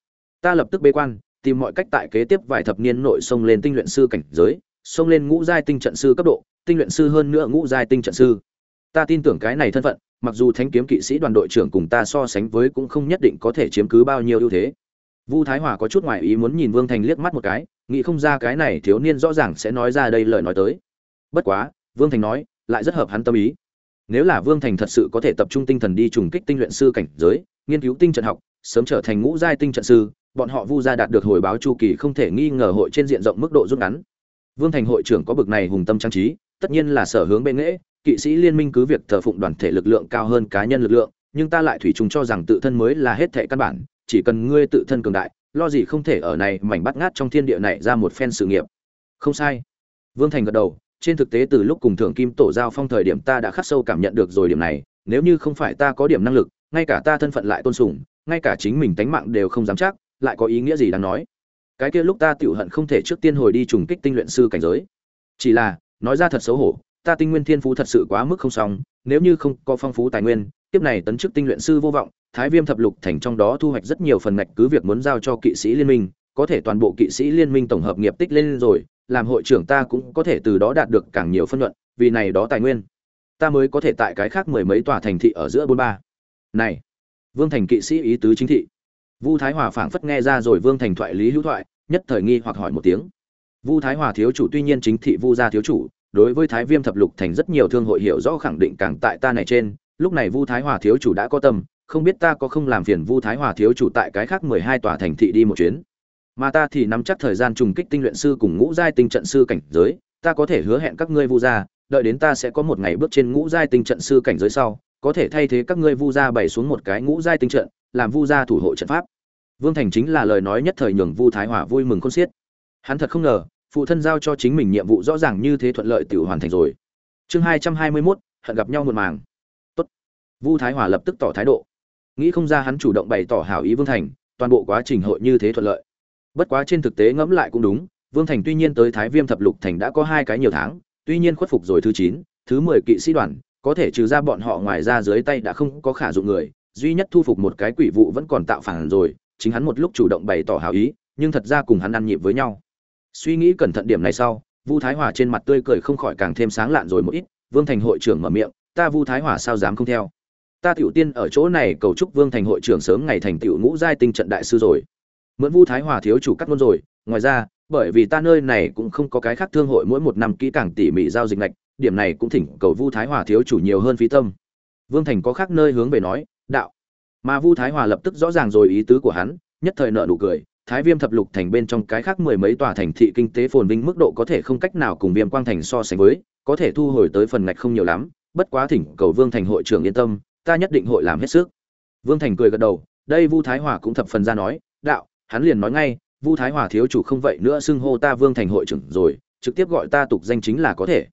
Ta lập tức bế quan, tìm mọi cách tại kế tiếp vài thập niên nội xông lên tinh luyện sư cảnh giới, xông lên ngũ giai tinh trận sư cấp độ, tinh luyện sư hơn nữa ngũ giai tinh trận sư. Ta tin tưởng cái này thân phận, mặc dù thanh kiếm kỵ sĩ đoàn đội trưởng cùng ta so sánh với cũng không nhất định có thể chiếm cứ bao nhiêu ưu thế vu thái hòa có chút ngoại ý muốn nhìn vương thành liếc mắt một cái, nghĩ không ra cái này thiếu niên rõ ràng sẽ nói ra đây lời nói tới. Bất quá, vương thành nói, lại rất hợp hắn tâm ý. Nếu là vương thành thật sự có thể tập trung tinh thần đi trùng kích tinh luyện sư cảnh giới, nghiên cứu tinh trận học, sớm trở thành ngũ giai tinh trận sư, bọn họ vu gia đạt được hồi báo chu kỳ không thể nghi ngờ hội trên diện rộng mức độ rút ngắn. Vương thành hội trưởng có bực này hùng tâm trang trí, tất nhiên là sở hướng bên nghễ kỵ sĩ liên minh cứ việc thờ phụng đoàn thể lực lượng cao hơn cá nhân lực lượng, nhưng ta lại thủy chung cho rằng tự thân mới là hết thệ căn bản chỉ cần ngươi tự thân cường đại, lo gì không thể ở này mảnh bắt ngát trong thiên địa này ra một phen sự nghiệp. Không sai. Vương thành gật đầu, trên thực tế từ lúc cùng thượng kim tổ giao phong thời điểm ta đã khắc sâu cảm nhận được rồi điểm này, nếu như không phải ta có điểm năng lực, ngay cả ta thân phận lại tôn sùng, ngay cả chính mình tánh mạng đều không dám chắc, lại có ý nghĩa gì đáng nói? Cái kia lúc ta tiểu hận không thể trước tiên hồi đi trùng kích tinh luyện sư cảnh giới. Chỉ là, nói ra thật xấu hổ, ta tinh nguyên thiên phú thật sự quá mức không xong, nếu như không có phong phú tài nguyên tiếp này tấn chức tinh luyện sư vô vọng, thái viêm thập lục thành trong đó thu hoạch rất nhiều phần ngạch cứ việc muốn giao cho kỵ sĩ liên minh, có thể toàn bộ kỵ sĩ liên minh tổng hợp nghiệp tích lên rồi, làm hội trưởng ta cũng có thể từ đó đạt được càng nhiều phân luận, vì này đó tài nguyên. Ta mới có thể tại cái khác mười mấy tòa thành thị ở giữa bốn ba. Này, vương thành kỵ sĩ ý tứ chính thị. Vu thái hòa phảng phất nghe ra rồi vương thành thoại lý hữu thoại, nhất thời nghi hoặc hỏi một tiếng. Vu thái hòa thiếu chủ tuy nhiên chính thị vu gia thiếu chủ, đối với thái viêm thập lục thành rất nhiều thương hội hiểu rõ khẳng định càng tại ta này trên lúc này vu thái hòa thiếu chủ đã có tâm, không biết ta có không làm phiền vu thái hòa thiếu chủ tại cái khác mười hai tòa thành thị đi một chuyến. Mà ta thì nắm chắc thời gian trùng kích tinh luyện sư cùng ngũ giai tinh trận sư cảnh giới, ta có thể hứa hẹn các ngươi vu gia, đợi đến ta sẽ có một ngày bước trên ngũ giai tinh trận sư cảnh giới sau, có thể thay thế các ngươi vu gia bày xuống một cái ngũ giai tinh trận, làm vu gia thủ hộ trận pháp. Vương thành chính là lời nói nhất thời nhường vu thái hòa vui mừng khôn xiết. Hắn thật không ngờ, phụ thân giao cho chính mình nhiệm vụ rõ ràng như thế thuận lợi tự hoàn thành rồi. Chương hai trăm hai mươi mốt hận gặp nhau một màng vu thái hòa lập tức tỏ thái độ. Nghĩ không ra hắn chủ động bày tỏ hảo ý vương thành, toàn bộ quá trình hội như thế thuận lợi. Bất quá trên thực tế ngẫm lại cũng đúng, vương thành tuy nhiên tới thái viêm thập lục thành đã có hai cái nhiều tháng, tuy nhiên khuất phục rồi thứ chín, thứ mười kỵ sĩ đoàn, có thể trừ ra bọn họ ngoài ra dưới tay đã không có khả dụng người, duy nhất thu phục một cái quỷ vụ vẫn còn tạo phản rồi, chính hắn một lúc chủ động bày tỏ hảo ý, nhưng thật ra cùng hắn ăn nhịp với nhau. Suy nghĩ cẩn thận điểm này sau, vu thái hòa trên mặt tươi cười không khỏi càng thêm sáng lạn rồi một ít, vương thành hội trưởng mở miệng, ta vu thái hòa sao dám không theo? Ta tiểu tiên ở chỗ này cầu chúc vương thành hội trưởng sớm ngày thành tiểu ngũ giai tinh trận đại sư rồi. Mượn vu thái hòa thiếu chủ cắt ngôn rồi. Ngoài ra, bởi vì ta nơi này cũng không có cái khác thương hội mỗi một năm kỹ càng tỉ mỉ giao dịch lệch điểm này cũng thỉnh cầu vu thái hòa thiếu chủ nhiều hơn phí tâm. Vương thành có khác nơi hướng về nói, đạo. Mà vu thái hòa lập tức rõ ràng rồi ý tứ của hắn, nhất thời nợ nụ cười. Thái viêm thập lục thành bên trong cái khác mười mấy tòa thành thị kinh tế phồn vinh mức độ có thể không cách nào cùng viêm quang thành so sánh với, có thể thu hồi tới phần ngạch không nhiều lắm, bất quá thỉnh cầu vương thành hội trưởng yên tâm ta nhất định hội làm hết sức. Vương thành cười gật đầu, đây vu thái hòa cũng thập phần ra nói, đạo, hắn liền nói ngay, vu thái hòa thiếu chủ không vậy nữa xưng hô ta vương thành hội trưởng rồi, trực tiếp gọi ta tục danh chính là có thể.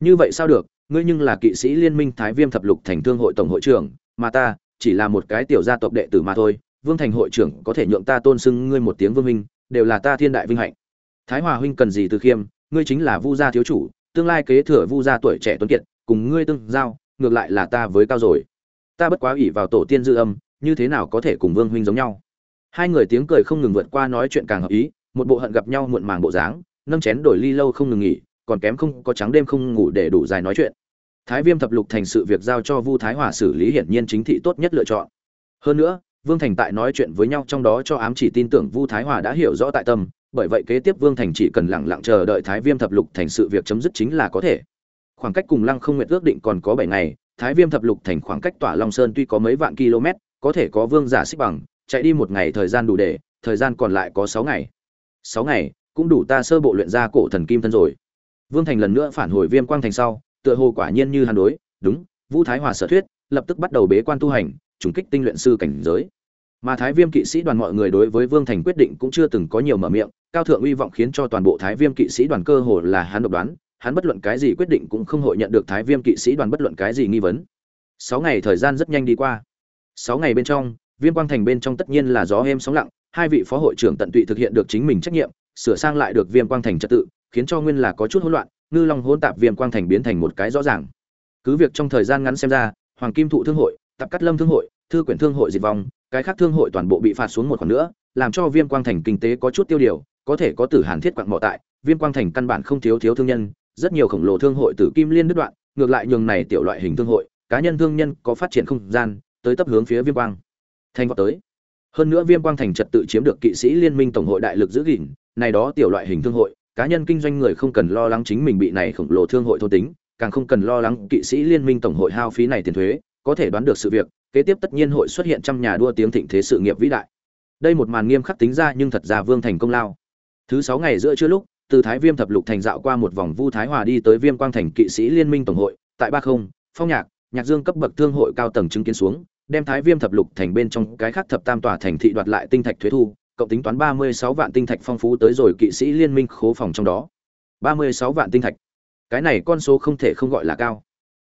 Như vậy sao được, ngươi nhưng là kỵ sĩ liên minh thái viêm thập lục thành thương hội tổng hội trưởng, mà ta, chỉ là một cái tiểu gia tộc đệ tử mà thôi, vương thành hội trưởng có thể nhượng ta tôn xưng ngươi một tiếng vương minh, đều là ta thiên đại vinh hạnh. Thái hòa huynh cần gì từ khiêm, ngươi chính là vu gia thiếu chủ, tương lai kế thừa vu gia tuổi trẻ tuấn kiệt, cùng ngươi tương giao, ngược lại là ta với cao rồi ta bất quá ủy vào tổ tiên dư âm, như thế nào có thể cùng vương huynh giống nhau? Hai người tiếng cười không ngừng vượt qua nói chuyện càng hợp ý, một bộ hận gặp nhau muộn màng bộ dáng, nâng chén đổi ly lâu không ngừng nghỉ, còn kém không có trắng đêm không ngủ để đủ dài nói chuyện. Thái viêm thập lục thành sự việc giao cho vu thái hòa xử lý hiển nhiên chính thị tốt nhất lựa chọn. Hơn nữa, vương thành tại nói chuyện với nhau trong đó cho ám chỉ tin tưởng vu thái hòa đã hiểu rõ tại tâm, bởi vậy kế tiếp vương thành chỉ cần lặng lặng chờ đợi thái viêm thập lục thành sự việc chấm dứt chính là có thể. Khoảng cách cùng lăng không nguyện ước định còn có bảy ngày thái viêm thập lục thành khoảng cách tỏa long sơn tuy có mấy vạn km, có thể có vương giả xích bằng, chạy đi một ngày thời gian đủ để, thời gian còn lại có sáu ngày. Sáu ngày, cũng đủ ta sơ bộ luyện ra cổ thần kim thân rồi. Vương thành lần nữa phản hồi viêm quang thành sau, tựa hồ quả nhiên như hàn đối, đúng, vũ thái hòa sở thuyết, lập tức bắt đầu bế quan tu hành, trùng kích tinh luyện sư cảnh giới. Mà thái viêm kỵ sĩ đoàn mọi người đối với vương thành quyết định cũng chưa từng có nhiều mở miệng, cao thượng uy vọng khiến cho toàn bộ thái viêm kỵ sĩ đoàn cơ hồ là hắn độc đoán hắn bất luận cái gì quyết định cũng không hội nhận được thái viêm kỵ sĩ đoàn bất luận cái gì nghi vấn. Sáu ngày thời gian rất nhanh đi qua. Sáu ngày bên trong, viêm quang thành bên trong tất nhiên là gió êm sóng lặng, hai vị phó hội trưởng tận tụy thực hiện được chính mình trách nhiệm, sửa sang lại được viêm quang thành trật tự, khiến cho nguyên là có chút hỗn loạn, ngư long hỗn tạp viêm quang thành biến thành một cái rõ ràng. Cứ việc trong thời gian ngắn xem ra, hoàng kim thụ thương hội tập cắt lâm thương hội, thư quyển thương hội diệt vong, cái khác thương hội toàn bộ bị phạt xuống một khoản nữa, làm cho viêm quang thành kinh tế có chút tiêu điều, có thể có tử hàn thiết quặng mọ tại, viêm quang thành căn bản không thiếu thiếu thương nhân rất nhiều khổng lồ thương hội tử kim liên đứt đoạn, ngược lại nhường này tiểu loại hình thương hội, cá nhân thương nhân có phát triển không gian, tới tấp hướng phía viêm quang. Thành vọt tới. Hơn nữa viêm quang thành trật tự chiếm được kỵ sĩ liên minh tổng hội đại lực giữ gìn, này đó tiểu loại hình thương hội, cá nhân kinh doanh người không cần lo lắng chính mình bị này khổng lồ thương hội thôn tính, càng không cần lo lắng kỵ sĩ liên minh tổng hội hao phí này tiền thuế, có thể đoán được sự việc, kế tiếp tất nhiên hội xuất hiện trăm nhà đua tiếng thịnh thế sự nghiệp vĩ đại. Đây một màn nghiêm khắc tính ra nhưng thật ra vương thành công lao. Thứ sáu ngày giữa trưa lúc từ thái viêm thập lục thành dạo qua một vòng vu thái hòa đi tới viêm quang thành kỵ sĩ liên minh tổng hội, tại ba không, phong nhạc nhạc dương cấp bậc thương hội cao tầng chứng kiến xuống, đem thái viêm thập lục thành bên trong cái khác thập tam tòa thành thị đoạt lại tinh thạch thuế thu, cộng tính toán ba mươi sáu vạn tinh thạch phong phú tới rồi kỵ sĩ liên minh khố phòng trong đó. ba mươi sáu vạn tinh thạch. Cái này con số không thể không gọi là cao.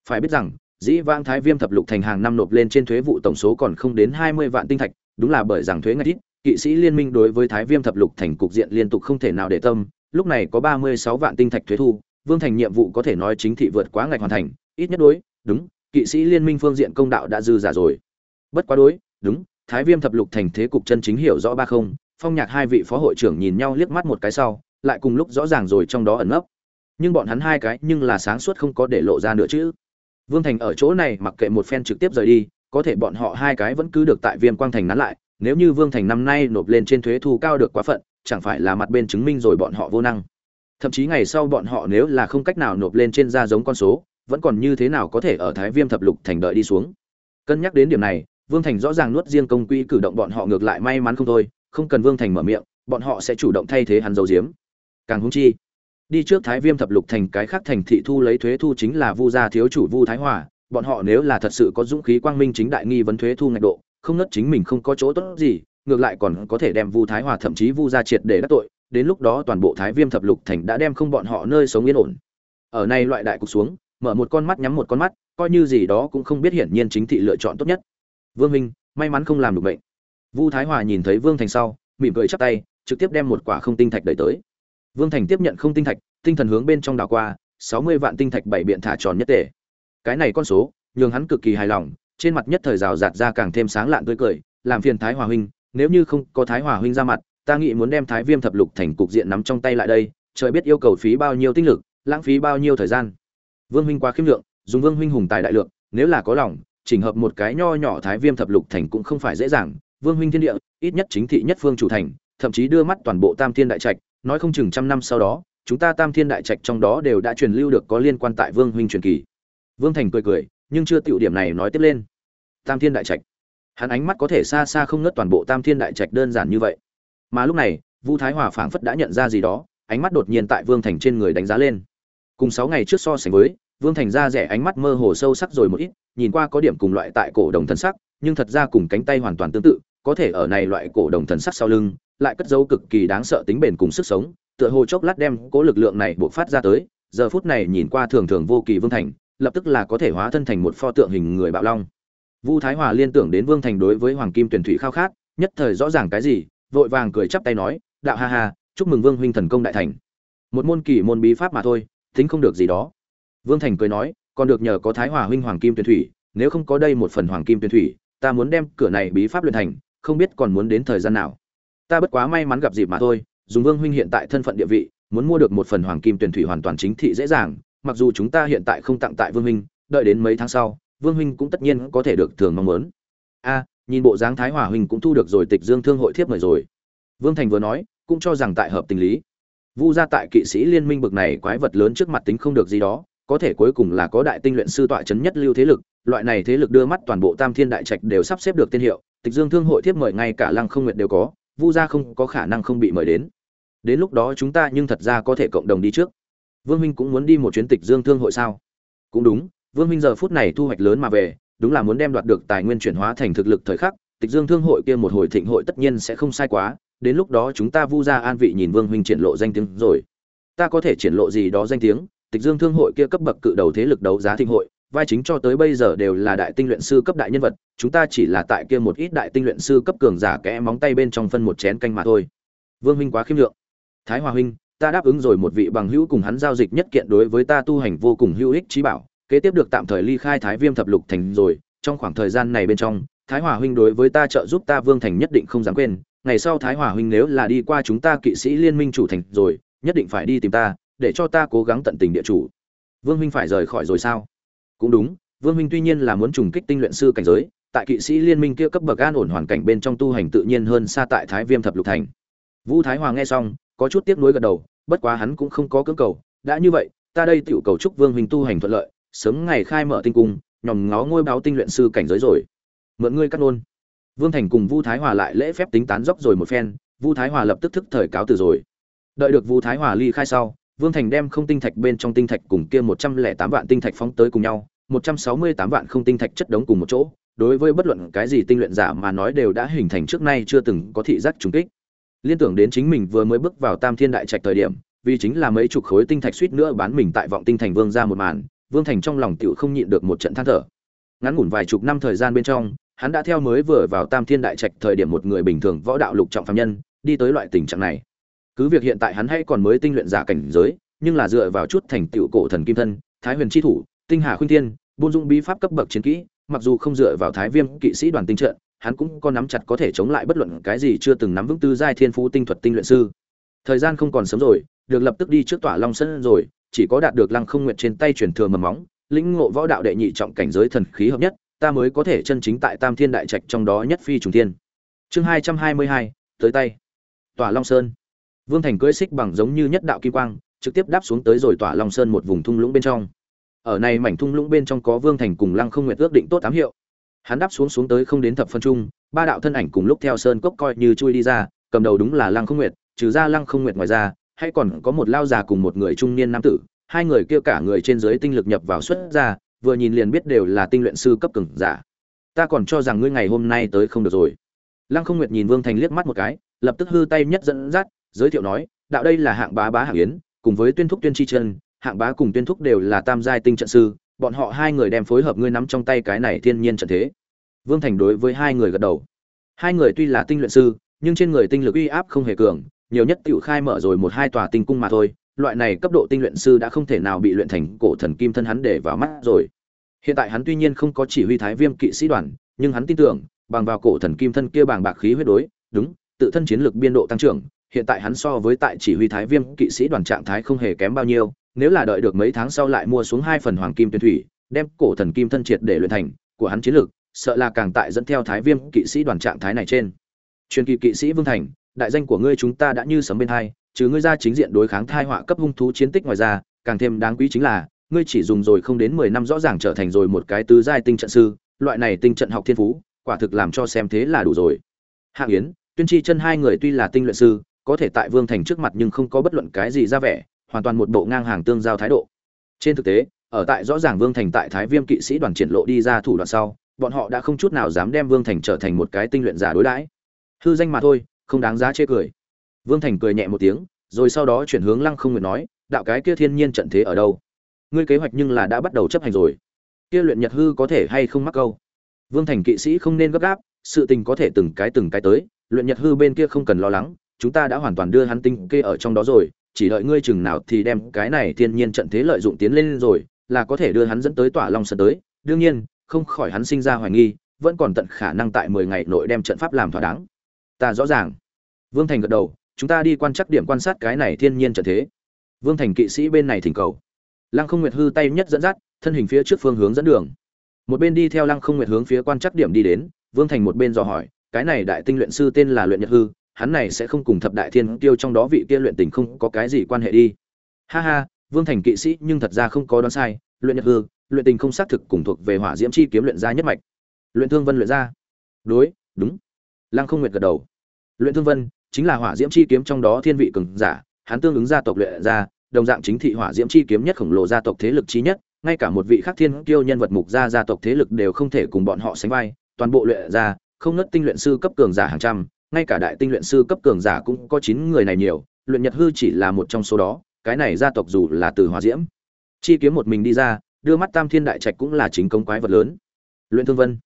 Phải biết rằng, dĩ vãng thái viêm thập lục thành hàng năm nộp lên trên thuế vụ tổng số còn không đến hai mươi vạn tinh thạch, đúng là bởi rằng thuế ngạch ít, kỵ sĩ liên minh đối với thái viêm thập lục thành cục diện liên tục không thể nào để tâm lúc này có ba mươi sáu vạn tinh thạch thuế thu, vương thành nhiệm vụ có thể nói chính thị vượt quá ngạch hoàn thành. Ít nhất đối, đúng, kỵ sĩ liên minh phương diện công đạo đã dư giả rồi. Bất quá đối, đúng, thái viêm thập lục thành thế cục chân chính hiểu rõ ba không, phong nhạc hai vị phó hội trưởng nhìn nhau liếc mắt một cái sau, lại cùng lúc rõ ràng rồi trong đó ẩn nấp. Nhưng bọn hắn hai cái, nhưng là sáng suốt không có để lộ ra nữa chứ. Vương thành ở chỗ này mặc kệ một phen trực tiếp rời đi, có thể bọn họ hai cái vẫn cứ được tại viêm quang thành nắn lại, nếu như vương thành năm nay nộp lên trên thuế thu cao được quá phận chẳng phải là mặt bên chứng minh rồi bọn họ vô năng. Thậm chí ngày sau bọn họ nếu là không cách nào nộp lên trên ra giống con số, vẫn còn như thế nào có thể ở thái viêm thập lục thành đợi đi xuống? Cân nhắc đến điểm này, vương thành rõ ràng nuốt riêng công quy cử động bọn họ ngược lại may mắn không thôi, không cần vương thành mở miệng, bọn họ sẽ chủ động thay thế hắn dấu diếm càng hung chi, đi trước thái viêm thập lục thành cái khác thành thị thu lấy thuế thu chính là vu gia thiếu chủ vu thái hòa, bọn họ nếu là thật sự có dũng khí quang minh chính đại nghi vấn thuế thu ngạch độ, không nớt chính mình không có chỗ tốt gì ngược lại còn có thể đem vu thái hòa thậm chí vu gia triệt để đắc tội, đến lúc đó toàn bộ thái viêm thập lục thành đã đem không bọn họ nơi sống yên ổn. Ở này loại đại cục xuống, mở một con mắt nhắm một con mắt, coi như gì đó cũng không biết hiển nhiên chính thị lựa chọn tốt nhất. Vương minh, may mắn không làm được bệnh vu thái hòa nhìn thấy vương thành sau, mỉm cười chắp tay, trực tiếp đem một quả không tinh thạch đẩy tới. Vương thành tiếp nhận không tinh thạch, tinh thần hướng bên trong đảo qua, sáu mươi vạn tinh thạch bảy biện thả tròn nhất thể. cái này con số, nhường hắn cực kỳ hài lòng, trên mặt nhất thời rào rạt ra càng thêm sáng lạn tươi cười, làm phiền thái hòa huynh nếu như không có thái hòa huynh ra mặt, ta nghĩ muốn đem thái viêm thập lục thành cục diện nắm trong tay lại đây, trời biết yêu cầu phí bao nhiêu tinh lực, lãng phí bao nhiêu thời gian. Vương huynh quá khiêm lượng, dùng vương huynh hùng tài đại lượng, nếu là có lòng, chỉnh hợp một cái nho nhỏ thái viêm thập lục thành cũng không phải dễ dàng. Vương huynh thiên địa, ít nhất chính thị nhất phương chủ thành, thậm chí đưa mắt toàn bộ tam thiên đại trạch, nói không chừng trăm năm sau đó, chúng ta tam thiên đại trạch trong đó đều đã truyền lưu được có liên quan tại vương huynh truyền kỳ. Vương thành cười cười, nhưng chưa tiểu điểm này nói tiếp lên. Tam thiên đại trạch hắn ánh mắt có thể xa xa không ngớt toàn bộ tam thiên đại trạch đơn giản như vậy. Mà lúc này, vu thái hòa phảng phất đã nhận ra gì đó, ánh mắt đột nhiên tại vương thành trên người đánh giá lên. Cùng sáu ngày trước so sánh với, vương thành ra rẻ ánh mắt mơ hồ sâu sắc rồi một ít, nhìn qua có điểm cùng loại tại cổ đồng thần sắc, nhưng thật ra cùng cánh tay hoàn toàn tương tự, có thể ở này loại cổ đồng thần sắc sau lưng, lại cất dấu cực kỳ đáng sợ tính bền cùng sức sống, tựa hồ chốc lát đem cố lực lượng này buộc phát ra tới, giờ phút này nhìn qua thường thường vô kỳ vương thành, lập tức là có thể hóa thân thành một pho tượng hình người bạo long vu thái hòa liên tưởng đến vương thành đối với hoàng kim tuyển thủy khao khát, nhất thời rõ ràng cái gì, vội vàng cười chắp tay nói, đạo ha ha, chúc mừng vương huynh thần công đại thành. Một môn kỳ môn bí pháp mà thôi, tính không được gì đó. Vương thành cười nói, còn được nhờ có thái hòa huynh hoàng kim tuyển thủy, nếu không có đây một phần hoàng kim tuyển thủy, ta muốn đem cửa này bí pháp luyện thành, không biết còn muốn đến thời gian nào. Ta bất quá may mắn gặp dịp mà thôi, dùng vương huynh hiện tại thân phận địa vị, muốn mua được một phần hoàng kim tuyển thủy hoàn toàn chính thị dễ dàng, mặc dù chúng ta hiện tại không tặng tại vương huynh, đợi đến mấy tháng sau vương huynh cũng tất nhiên có thể được thường mong muốn. A, nhìn bộ dáng thái hòa huynh cũng thu được rồi tịch dương thương hội thiếp mời rồi. Vương thành vừa nói, cũng cho rằng tại hợp tình lý. Vu gia tại kỵ sĩ liên minh bực này quái vật lớn trước mặt tính không được gì đó, có thể cuối cùng là có đại tinh luyện sư tọa chấn nhất lưu thế lực, loại này thế lực đưa mắt toàn bộ tam thiên đại trạch đều sắp xếp được tên hiệu, tịch dương thương hội thiếp mời ngay cả lăng không nguyệt đều có, vu gia không có khả năng không bị mời đến. Đến lúc đó chúng ta nhưng thật ra có thể cộng đồng đi trước. Vương huynh cũng muốn đi một chuyến tịch dương thương hội sao? Cũng đúng vương huynh giờ phút này thu hoạch lớn mà về, đúng là muốn đem đoạt được tài nguyên chuyển hóa thành thực lực thời khắc, tịch dương thương hội kia một hồi thịnh hội tất nhiên sẽ không sai quá, đến lúc đó chúng ta vu gia an vị nhìn vương huynh triển lộ danh tiếng rồi. Ta có thể triển lộ gì đó danh tiếng? Tịch dương thương hội kia cấp bậc cự đầu thế lực đấu giá thịnh hội, vai chính cho tới bây giờ đều là đại tinh luyện sư cấp đại nhân vật, chúng ta chỉ là tại kia một ít đại tinh luyện sư cấp cường giả kẽ móng tay bên trong phân một chén canh mà thôi. Vương huynh quá khiêm lượng. Thái hòa huynh, ta đáp ứng rồi một vị bằng hữu cùng hắn giao dịch nhất kiện đối với ta tu hành vô cùng hữu ích trí bảo kế tiếp được tạm thời ly khai thái viêm thập lục thành rồi, trong khoảng thời gian này bên trong, thái hòa huynh đối với ta trợ giúp ta vương thành nhất định không dám quên, ngày sau thái hòa huynh nếu là đi qua chúng ta kỵ sĩ liên minh chủ thành rồi, nhất định phải đi tìm ta, để cho ta cố gắng tận tình địa chủ. Vương huynh phải rời khỏi rồi sao? Cũng đúng, vương huynh tuy nhiên là muốn trùng kích tinh luyện sư cảnh giới, tại kỵ sĩ liên minh kia cấp bậc an ổn hoàn cảnh bên trong tu hành tự nhiên hơn xa tại thái viêm thập lục thành. Vũ thái hòa nghe xong, có chút tiếc nuối gật đầu, bất quá hắn cũng không có cưỡng cầu, đã như vậy, ta đây tiểu cầu chúc vương huynh tu hành thuận lợi sớm ngày khai mở tinh cung, nhòm ngó ngôi báo tinh luyện sư cảnh giới rồi. Mượn ngươi cắt nôn vương thành cùng vu thái hòa lại lễ phép tính tán dốc rồi một phen, vu thái hòa lập tức thức thời cáo từ rồi. Đợi được vu thái hòa ly khai sau, vương thành đem không tinh thạch bên trong tinh thạch cùng kia một trăm lẻ tám vạn tinh thạch phóng tới cùng nhau, một trăm sáu mươi tám vạn không tinh thạch chất đống cùng một chỗ, đối với bất luận cái gì tinh luyện giả mà nói đều đã hình thành trước nay chưa từng có thị giác trùng kích. Liên tưởng đến chính mình vừa mới bước vào tam thiên đại trạch thời điểm, vì chính là mấy chục khối tinh thạch suýt nữa bán mình tại vọng tinh thành vương ra một màn vương thành trong lòng tiểu không nhịn được một trận than thở. Ngắn ngủn vài chục năm thời gian bên trong, hắn đã theo mới vừa vào tam thiên đại trạch thời điểm một người bình thường võ đạo lục trọng phạm nhân, đi tới loại tình trạng này. Cứ việc hiện tại hắn hay còn mới tinh luyện giả cảnh giới, nhưng là dựa vào chút thành tựu cổ thần kim thân, thái huyền Chi thủ, tinh hà khuyên thiên, buôn dung bí pháp cấp bậc chiến kỹ, mặc dù không dựa vào thái viêm kỵ sĩ đoàn tinh trận, hắn cũng có nắm chặt có thể chống lại bất luận cái gì chưa từng nắm vững tư giai thiên phú tinh thuật tinh luyện sư. Thời gian không còn sớm rồi được lập tức đi trước tỏa long sân rồi, chỉ có đạt được lăng không nguyện trên tay truyền thừa mầm móng, lĩnh ngộ võ đạo đệ nhị trọng cảnh giới thần khí hợp nhất, ta mới có thể chân chính tại tam thiên đại trạch trong đó nhất phi trùng thiên. Chương hai trăm hai mươi hai, tới tay. Tỏa long sơn. Vương thành cưỡi xích bằng giống như nhất đạo kim quang, trực tiếp đáp xuống tới rồi tỏa long sơn một vùng thung lũng bên trong. Ở này mảnh thung lũng bên trong có vương thành cùng lăng không nguyệt ước định tốt tám hiệu. Hắn đáp xuống xuống tới không đến thập phân trung, ba đạo thân ảnh cùng lúc theo sơn cốc coi như chui đi ra, cầm đầu đúng là lăng không nguyệt, trừ ra lăng không nguyệt ngoài ra hay còn có một lao già cùng một người trung niên nam tử, hai người kia cả người trên dưới tinh lực nhập vào xuất ra, vừa nhìn liền biết đều là tinh luyện sư cấp cường giả. Ta còn cho rằng ngươi ngày hôm nay tới không được rồi. Lăng không nguyệt nhìn vương thành liếc mắt một cái, lập tức hư tay nhất dẫn dắt, giới thiệu nói, đạo đây là hạng bá bá hạng yến, cùng với tuyên thúc tuyên chi chân, hạng bá cùng tuyên thúc đều là tam giai tinh trận sư, bọn họ hai người đem phối hợp ngươi nắm trong tay cái này thiên nhiên trận thế. Vương thành đối với hai người gật đầu. Hai người tuy là tinh luyện sư, nhưng trên người tinh lực uy áp không hề cường nhiều nhất tiểu khai mở rồi một hai tòa tinh cung mà thôi, loại này cấp độ tinh luyện sư đã không thể nào bị luyện thành cổ thần kim thân hắn để vào mắt rồi. Hiện tại hắn tuy nhiên không có chỉ huy thái viêm kỵ sĩ đoàn, nhưng hắn tin tưởng, bằng vào cổ thần kim thân kia bàng bạc khí huyết đối, đúng, tự thân chiến lược biên độ tăng trưởng, hiện tại hắn so với tại chỉ huy thái viêm kỵ sĩ đoàn trạng thái không hề kém bao nhiêu, nếu là đợi được mấy tháng sau lại mua xuống hai phần hoàng kim tuyển thủy, đem cổ thần kim thân triệt để luyện thành của hắn chiến lược, sợ là càng tại dẫn theo thái viêm kỵ sĩ đoàn trạng thái này trên. Truyền kỳ kỵ sĩ vương thành đại danh của ngươi chúng ta đã như sấm bên hai, trừ ngươi ra chính diện đối kháng thai họa cấp hung thú chiến tích ngoài ra, càng thêm đáng quý chính là, ngươi chỉ dùng rồi không đến mười năm rõ ràng trở thành rồi một cái tứ giai tinh trận sư, loại này tinh trận học thiên phú, quả thực làm cho xem thế là đủ rồi. Hạng yến, tuyên chi chân hai người tuy là tinh luyện sư, có thể tại vương thành trước mặt nhưng không có bất luận cái gì ra vẻ, hoàn toàn một bộ ngang hàng tương giao thái độ. Trên thực tế, ở tại rõ ràng vương thành tại thái viêm kỵ sĩ đoàn triển lộ đi ra thủ đoạn sau, bọn họ đã không chút nào dám đem vương thành trở thành một cái tinh luyện giả đối đãi. Hư danh mà thôi không đáng giá chê cười. Vương thành cười nhẹ một tiếng, rồi sau đó chuyển hướng lăng không nguyện nói, đạo cái kia thiên nhiên trận thế ở đâu? Ngươi kế hoạch nhưng là đã bắt đầu chấp hành rồi. Kia luyện nhật hư có thể hay không mắc câu? Vương thành kỵ sĩ không nên gấp gáp, sự tình có thể từng cái từng cái tới, luyện nhật hư bên kia không cần lo lắng, chúng ta đã hoàn toàn đưa hắn tinh kê ở trong đó rồi, chỉ đợi ngươi chừng nào thì đem cái này thiên nhiên trận thế lợi dụng tiến lên rồi, là có thể đưa hắn dẫn tới tỏa long sơn tới. Đương nhiên, không khỏi hắn sinh ra hoài nghi, vẫn còn tận khả năng tại mười ngày nội đem trận pháp làm thỏa đáng ta rõ ràng. Vương thành gật đầu, chúng ta đi quan trắc điểm quan sát cái này thiên nhiên trận thế. Vương thành kỵ sĩ bên này thỉnh cầu. Lăng không nguyệt hư tay nhất dẫn dắt, thân hình phía trước phương hướng dẫn đường. Một bên đi theo lăng không nguyệt hướng phía quan trắc điểm đi đến, vương thành một bên dò hỏi, cái này đại tinh luyện sư tên là luyện nhật hư, hắn này sẽ không cùng thập đại thiên tiêu trong đó vị kia luyện tình không có cái gì quan hệ đi. Ha ha, vương thành kỵ sĩ nhưng thật ra không có đoán sai, luyện nhật hư, luyện tình không xác thực cùng thuộc về hỏa diễm chi kiếm luyện gia nhất mạch. Luyện thương vân luyện gia. Đối, đúng lăng không nguyệt gật đầu. Luyện thương vân, chính là hỏa diễm chi kiếm trong đó thiên vị cường giả, hắn tương ứng gia tộc luyện gia đồng dạng chính thị hỏa diễm chi kiếm nhất khổng lồ gia tộc thế lực chí nhất, ngay cả một vị khác thiên kiêu nhân vật mục gia gia tộc thế lực đều không thể cùng bọn họ sánh vai, toàn bộ luyện gia không ngất tinh luyện sư cấp cường giả hàng trăm, ngay cả đại tinh luyện sư cấp cường giả cũng có chín người này nhiều, luyện nhật hư chỉ là một trong số đó, cái này gia tộc dù là từ hỏa diễm chi kiếm một mình đi ra, đưa mắt tam thiên đại trạch cũng là chính công quái vật lớn. Luyện thương vân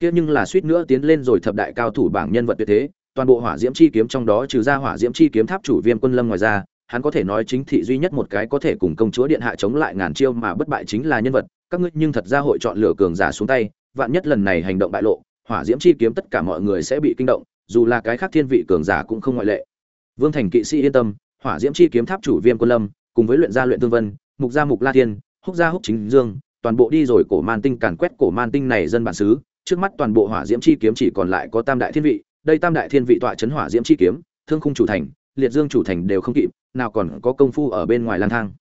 kia nhưng là suýt nữa tiến lên rồi thập đại cao thủ bảng nhân vật tuyệt thế, toàn bộ hỏa diễm chi kiếm trong đó trừ ra hỏa diễm chi kiếm tháp chủ viêm quân lâm ngoài ra, hắn có thể nói chính thị duy nhất một cái có thể cùng công chúa điện hạ chống lại ngàn chiêu mà bất bại chính là nhân vật, các ngươi nhưng thật ra hội chọn lựa cường giả xuống tay, vạn nhất lần này hành động bại lộ, hỏa diễm chi kiếm tất cả mọi người sẽ bị kinh động, dù là cái khác thiên vị cường giả cũng không ngoại lệ. Vương thành kỵ sĩ yên tâm, hỏa diễm chi kiếm tháp chủ viêm quân lâm, cùng với luyện gia luyện tương vân, mục gia mục la thiên, húc gia húc chính dương, toàn bộ đi rồi cổ man tinh càn quét cổ man tinh này dân bản xứ trước mắt toàn bộ hỏa diễm chi kiếm chỉ còn lại có tam đại thiên vị, đây tam đại thiên vị tọa chấn hỏa diễm chi kiếm, thương khung chủ thành, liệt dương chủ thành đều không kịp, nào còn có công phu ở bên ngoài lang thang.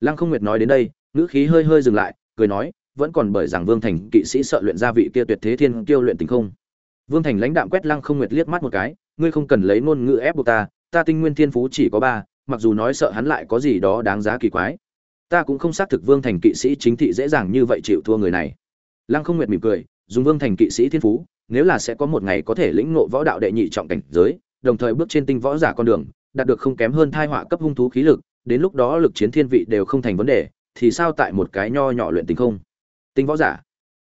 Lăng không nguyệt nói đến đây, ngữ khí hơi hơi dừng lại, cười nói, vẫn còn bởi rằng vương thành kỵ sĩ sợ luyện gia vị kia tuyệt thế thiên kiêu luyện tình không? Vương thành lãnh đạm quét lăng không nguyệt liếc mắt một cái, ngươi không cần lấy ngôn ngữ ép buộc ta ta tinh nguyên thiên phú chỉ có ba, mặc dù nói sợ hắn lại có gì đó đáng giá kỳ quái. Ta cũng không xác thực vương thành kỵ sĩ chính thị dễ dàng như vậy chịu thua người này. Lăng không nguyệt mỉm cười dùng vương thành kỵ sĩ thiên phú, nếu là sẽ có một ngày có thể lĩnh ngộ võ đạo đệ nhị trọng cảnh giới, đồng thời bước trên tinh võ giả con đường, đạt được không kém hơn thai họa cấp hung thú khí lực, đến lúc đó lực chiến thiên vị đều không thành vấn đề, thì sao tại một cái nho nhỏ luyện tinh không? Tinh võ giả.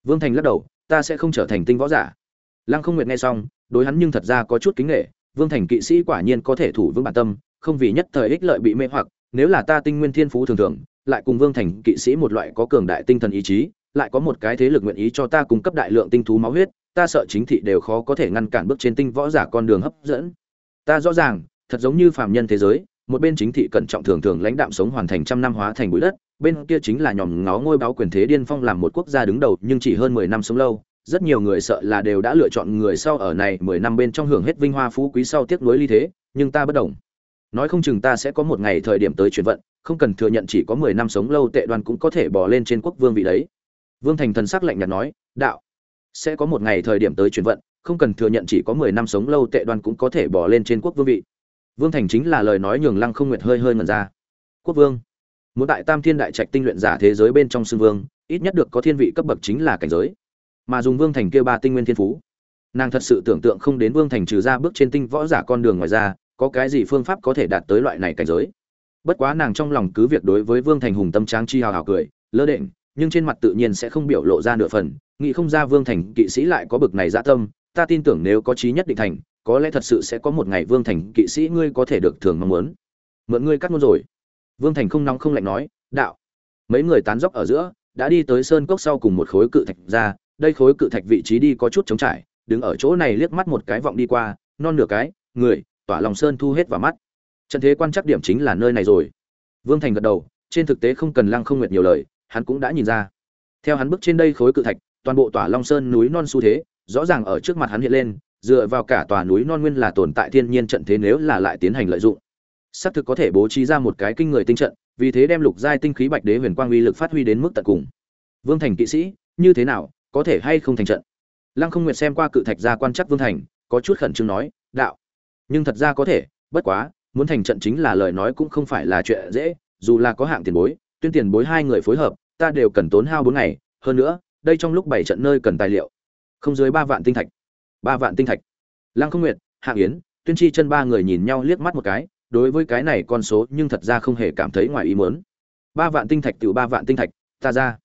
Vương thành lắc đầu, ta sẽ không trở thành tinh võ giả. Lăng không nguyệt nghe xong, đối hắn nhưng thật ra có chút kính nghệ, vương thành kỵ sĩ quả nhiên có thể thủ vững bản tâm, không vì nhất thời ích lợi bị mê hoặc, nếu là ta tinh nguyên thiên phú thường thường, lại cùng vương thành kỵ sĩ một loại có cường đại tinh thần ý chí lại có một cái thế lực nguyện ý cho ta cung cấp đại lượng tinh thú máu huyết, ta sợ chính thị đều khó có thể ngăn cản bước trên tinh võ giả con đường hấp dẫn. Ta rõ ràng, thật giống như phàm nhân thế giới, một bên chính thị cẩn trọng thường thường lãnh đạm sống hoàn thành trăm năm hóa thành bụi đất, bên kia chính là nhòm ngó ngôi báo quyền thế điên phong làm một quốc gia đứng đầu, nhưng chỉ hơn mười năm sống lâu, rất nhiều người sợ là đều đã lựa chọn người sau ở này mười năm bên trong hưởng hết vinh hoa phú quý sau tiếc nuối ly thế, nhưng ta bất đồng nói không chừng ta sẽ có một ngày thời điểm tới chuyển vận, không cần thừa nhận chỉ có mười năm sống lâu tệ đoan cũng có thể bỏ lên trên quốc vương vị đấy vương thành thần sắc lạnh nhạt nói, đạo, sẽ có một ngày thời điểm tới chuyển vận, không cần thừa nhận chỉ có mười năm sống lâu tệ đoan cũng có thể bỏ lên trên quốc vương vị. Vương thành chính là lời nói nhường lăng không nguyệt hơi hơi ngẩn ra. Quốc vương, muốn đại tam thiên đại trạch tinh luyện giả thế giới bên trong xương vương, ít nhất được có thiên vị cấp bậc chính là cảnh giới. Mà dùng vương thành kêu ba tinh nguyên thiên phú, nàng thật sự tưởng tượng không đến vương thành trừ ra bước trên tinh võ giả con đường ngoài ra, có cái gì phương pháp có thể đạt tới loại này cảnh giới. Bất quá nàng trong lòng cứ việc đối với vương thành hùng tâm tráng chi hào hào cười, lơ đễnh nhưng trên mặt tự nhiên sẽ không biểu lộ ra nửa phần, nghĩ không ra vương thành kỵ sĩ lại có bực này dã tâm, ta tin tưởng nếu có trí nhất định thành, có lẽ thật sự sẽ có một ngày vương thành kỵ sĩ ngươi có thể được thường mong muốn. Mượn ngươi cắt ngôn rồi. Vương thành không nóng không lạnh nói, đạo. Mấy người tán dốc ở giữa, đã đi tới sơn cốc sau cùng một khối cự thạch ra, đây khối cự thạch vị trí đi có chút trống trải, đứng ở chỗ này liếc mắt một cái vọng đi qua, non nửa cái, người, tỏa lòng sơn thu hết vào mắt. Trận thế quan chắc điểm chính là nơi này rồi. Vương thành gật đầu, trên thực tế không cần lăng không nguyệt nhiều lời hắn cũng đã nhìn ra. Theo hắn bước trên đây khối cự thạch, toàn bộ tỏa long sơn núi non xu thế, rõ ràng ở trước mặt hắn hiện lên, dựa vào cả tòa núi non nguyên là tồn tại thiên nhiên trận thế nếu là lại tiến hành lợi dụng. Xác thực có thể bố trí ra một cái kinh người tinh trận, vì thế đem lục giai tinh khí bạch đế huyền quang uy lực phát huy đến mức tận cùng. Vương thành kỵ sĩ, như thế nào, có thể hay không thành trận? Lăng không nguyệt xem qua cự thạch gia quan chắc vương thành, có chút khẩn trương nói, đạo, nhưng thật ra có thể, bất quá, muốn thành trận chính là lời nói cũng không phải là chuyện dễ, dù là có hạng tiền bối, tuyên tiền bối hai người phối hợp ta đều cần tốn hao bốn ngày, hơn nữa, đây trong lúc bảy trận nơi cần tài liệu. Không dưới ba vạn tinh thạch. Ba vạn tinh thạch. Lăng không nguyệt, Hạ yến, tuyên chi chân ba người nhìn nhau liếc mắt một cái, đối với cái này con số nhưng thật ra không hề cảm thấy ngoài ý muốn. Ba vạn tinh thạch từ ba vạn tinh thạch, ta ra.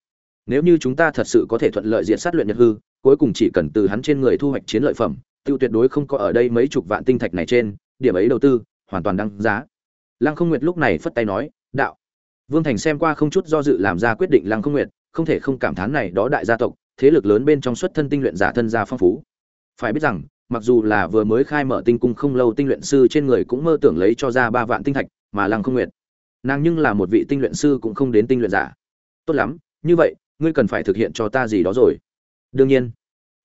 Nếu như chúng ta thật sự có thể thuận lợi diện sát luyện nhật hư, cuối cùng chỉ cần từ hắn trên người thu hoạch chiến lợi phẩm, tiêu tuyệt đối không có ở đây mấy chục vạn tinh thạch này trên, điểm ấy đầu tư, hoàn toàn đăng giá. Lăng không nguyệt lúc này phất tay nói, đạo Vương Thành xem qua không chút do dự làm ra quyết định Lăng Không Nguyệt, không thể không cảm thán này đó đại gia tộc, thế lực lớn bên trong xuất thân tinh luyện giả thân gia phong phú. Phải biết rằng, mặc dù là vừa mới khai mở tinh cung không lâu tinh luyện sư trên người cũng mơ tưởng lấy cho ra ba vạn tinh thạch, mà Lăng Không Nguyệt, nàng nhưng là một vị tinh luyện sư cũng không đến tinh luyện giả. Tốt lắm, như vậy, ngươi cần phải thực hiện cho ta gì đó rồi. Đương nhiên,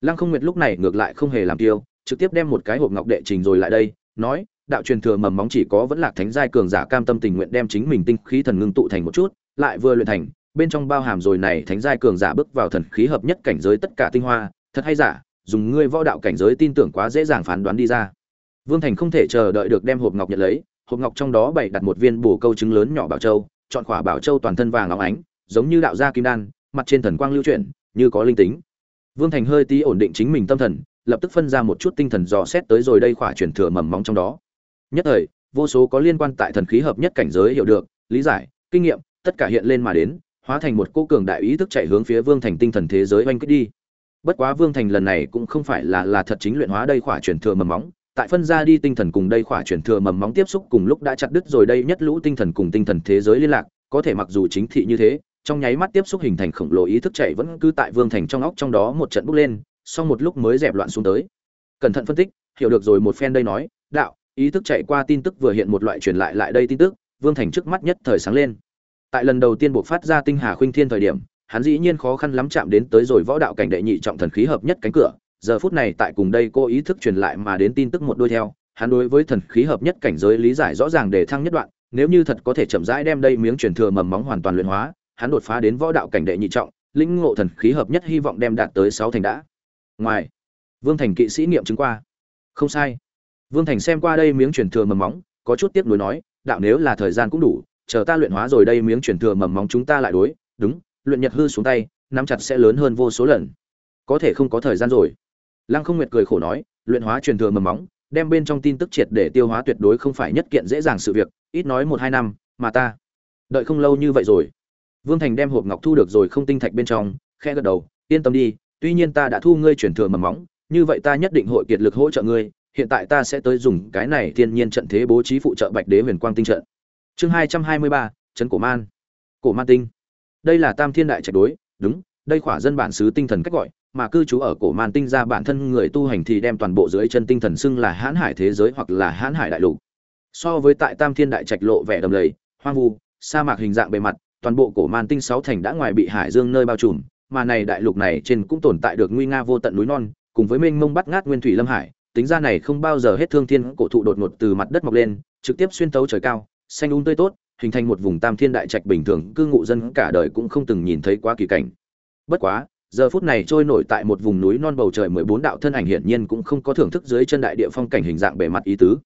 Lăng Không Nguyệt lúc này ngược lại không hề làm tiêu, trực tiếp đem một cái hộp ngọc đệ trình rồi lại đây, nói, đạo truyền thừa mầm móng chỉ có vẫn lạc thánh giai cường giả cam tâm tình nguyện đem chính mình tinh khí thần ngưng tụ thành một chút, lại vừa luyện thành, bên trong bao hàm rồi này thánh giai cường giả bước vào thần khí hợp nhất cảnh giới tất cả tinh hoa, thật hay giả, dùng ngươi võ đạo cảnh giới tin tưởng quá dễ dàng phán đoán đi ra. Vương Thành không thể chờ đợi được đem hộp ngọc nhận lấy, hộp ngọc trong đó bày đặt một viên bổ câu trứng lớn nhỏ bảo châu, chọn quả bảo châu toàn thân vàng óng ánh, giống như đạo gia kim đan, mặt trên thần quang lưu chuyển, như có linh tính. Vương Thành hơi tí ổn định chính mình tâm thần, lập tức phân ra một chút tinh thần dò xét tới rồi đây khỏa truyền thừa mầm móng trong đó. Nhất thời, vô số có liên quan tại thần khí hợp nhất cảnh giới hiểu được, lý giải, kinh nghiệm, tất cả hiện lên mà đến, hóa thành một cô cường đại ý thức chạy hướng phía Vương Thành tinh thần thế giới oanh kích đi. Bất quá Vương Thành lần này cũng không phải là là thật chính luyện hóa đây khỏa chuyển thừa mầm móng, tại phân ra đi tinh thần cùng đây khỏa chuyển thừa mầm móng tiếp xúc cùng lúc đã chặt đứt rồi đây nhất lũ tinh thần cùng tinh thần thế giới liên lạc, có thể mặc dù chính thị như thế, trong nháy mắt tiếp xúc hình thành khổng lồ ý thức chạy vẫn cứ tại Vương Thành trong óc trong đó một trận bốc lên, sau một lúc mới dẹp loạn xuống tới. Cẩn thận phân tích, hiểu được rồi một phen đây nói, đạo, ý thức chạy qua tin tức vừa hiện một loại truyền lại lại đây tin tức, Vương Thành trước mắt nhất thời sáng lên. Tại lần đầu tiên buộc phát ra tinh hà khuynh thiên thời điểm, hắn dĩ nhiên khó khăn lắm chạm đến tới rồi võ đạo cảnh đệ nhị trọng thần khí hợp nhất cánh cửa, giờ phút này tại cùng đây cô ý thức truyền lại mà đến tin tức một đôi theo, hắn đối với thần khí hợp nhất cảnh giới lý giải rõ ràng để thăng nhất đoạn, nếu như thật có thể chậm rãi đem đây miếng truyền thừa mầm móng hoàn toàn luyện hóa, hắn đột phá đến võ đạo cảnh đệ nhị trọng, lĩnh ngộ thần khí hợp nhất hy vọng đem đạt tới sáu thành đã. Ngoài, Vương Thành kỵ sĩ nghiệm chứng qua. Không sai. Vương Thành xem qua đây miếng truyền thừa mầm móng, có chút tiếc nuối nói, đạo nếu là thời gian cũng đủ, chờ ta luyện hóa rồi đây miếng truyền thừa mầm móng chúng ta lại đối, đúng, luyện nhật hư xuống tay, nắm chặt sẽ lớn hơn vô số lần. Có thể không có thời gian rồi. Lăng Không Nguyệt cười khổ nói, luyện hóa truyền thừa mầm móng, đem bên trong tin tức triệt để tiêu hóa tuyệt đối không phải nhất kiện dễ dàng sự việc, ít nói một hai năm, mà ta đợi không lâu như vậy rồi. Vương Thành đem hộp ngọc thu được rồi không tinh thạch bên trong, khẽ gật đầu, yên tâm đi, tuy nhiên ta đã thu ngươi truyền thừa mầm móng, như vậy ta nhất định hội kiệt lực hỗ trợ ngươi, hiện tại ta sẽ tới dùng cái này thiên nhiên trận thế bố trí phụ trợ Bạch Đế Huyền Quang tinh trận. Chương hai hai mươi ba, trấn cổ man. Cổ man tinh. Đây là Tam Thiên đại trạch đối, đúng, đây khỏa dân bản xứ tinh thần cách gọi, mà cư trú ở cổ man tinh ra bản thân người tu hành thì đem toàn bộ dưới chân tinh thần xưng là hãn hải thế giới hoặc là hãn hải đại lục so với tại tam thiên đại trạch lộ vẻ đầm lầy hoang vu sa mạc hình dạng bề mặt toàn bộ cổ man tinh sáu thành đã ngoài bị hải dương nơi bao trùm mà này đại lục này trên cũng tồn tại được nguy nga vô tận núi non cùng với mênh mông bắt ngát nguyên thủy lâm hải tính ra này không bao giờ hết thương thiên cổ thụ đột ngột từ mặt đất mọc lên, trực tiếp xuyên tấu trời cao, xanh un tươi tốt, hình thành một vùng tam thiên đại trạch bình thường, cư ngụ dân cả đời cũng không từng nhìn thấy quá kỳ cảnh. Bất quá, giờ phút này trôi nổi tại một vùng núi non bầu trời mười bốn đạo thân ảnh hiển nhiên cũng không có thưởng thức dưới chân đại địa phong cảnh hình dạng bề mặt ý tứ.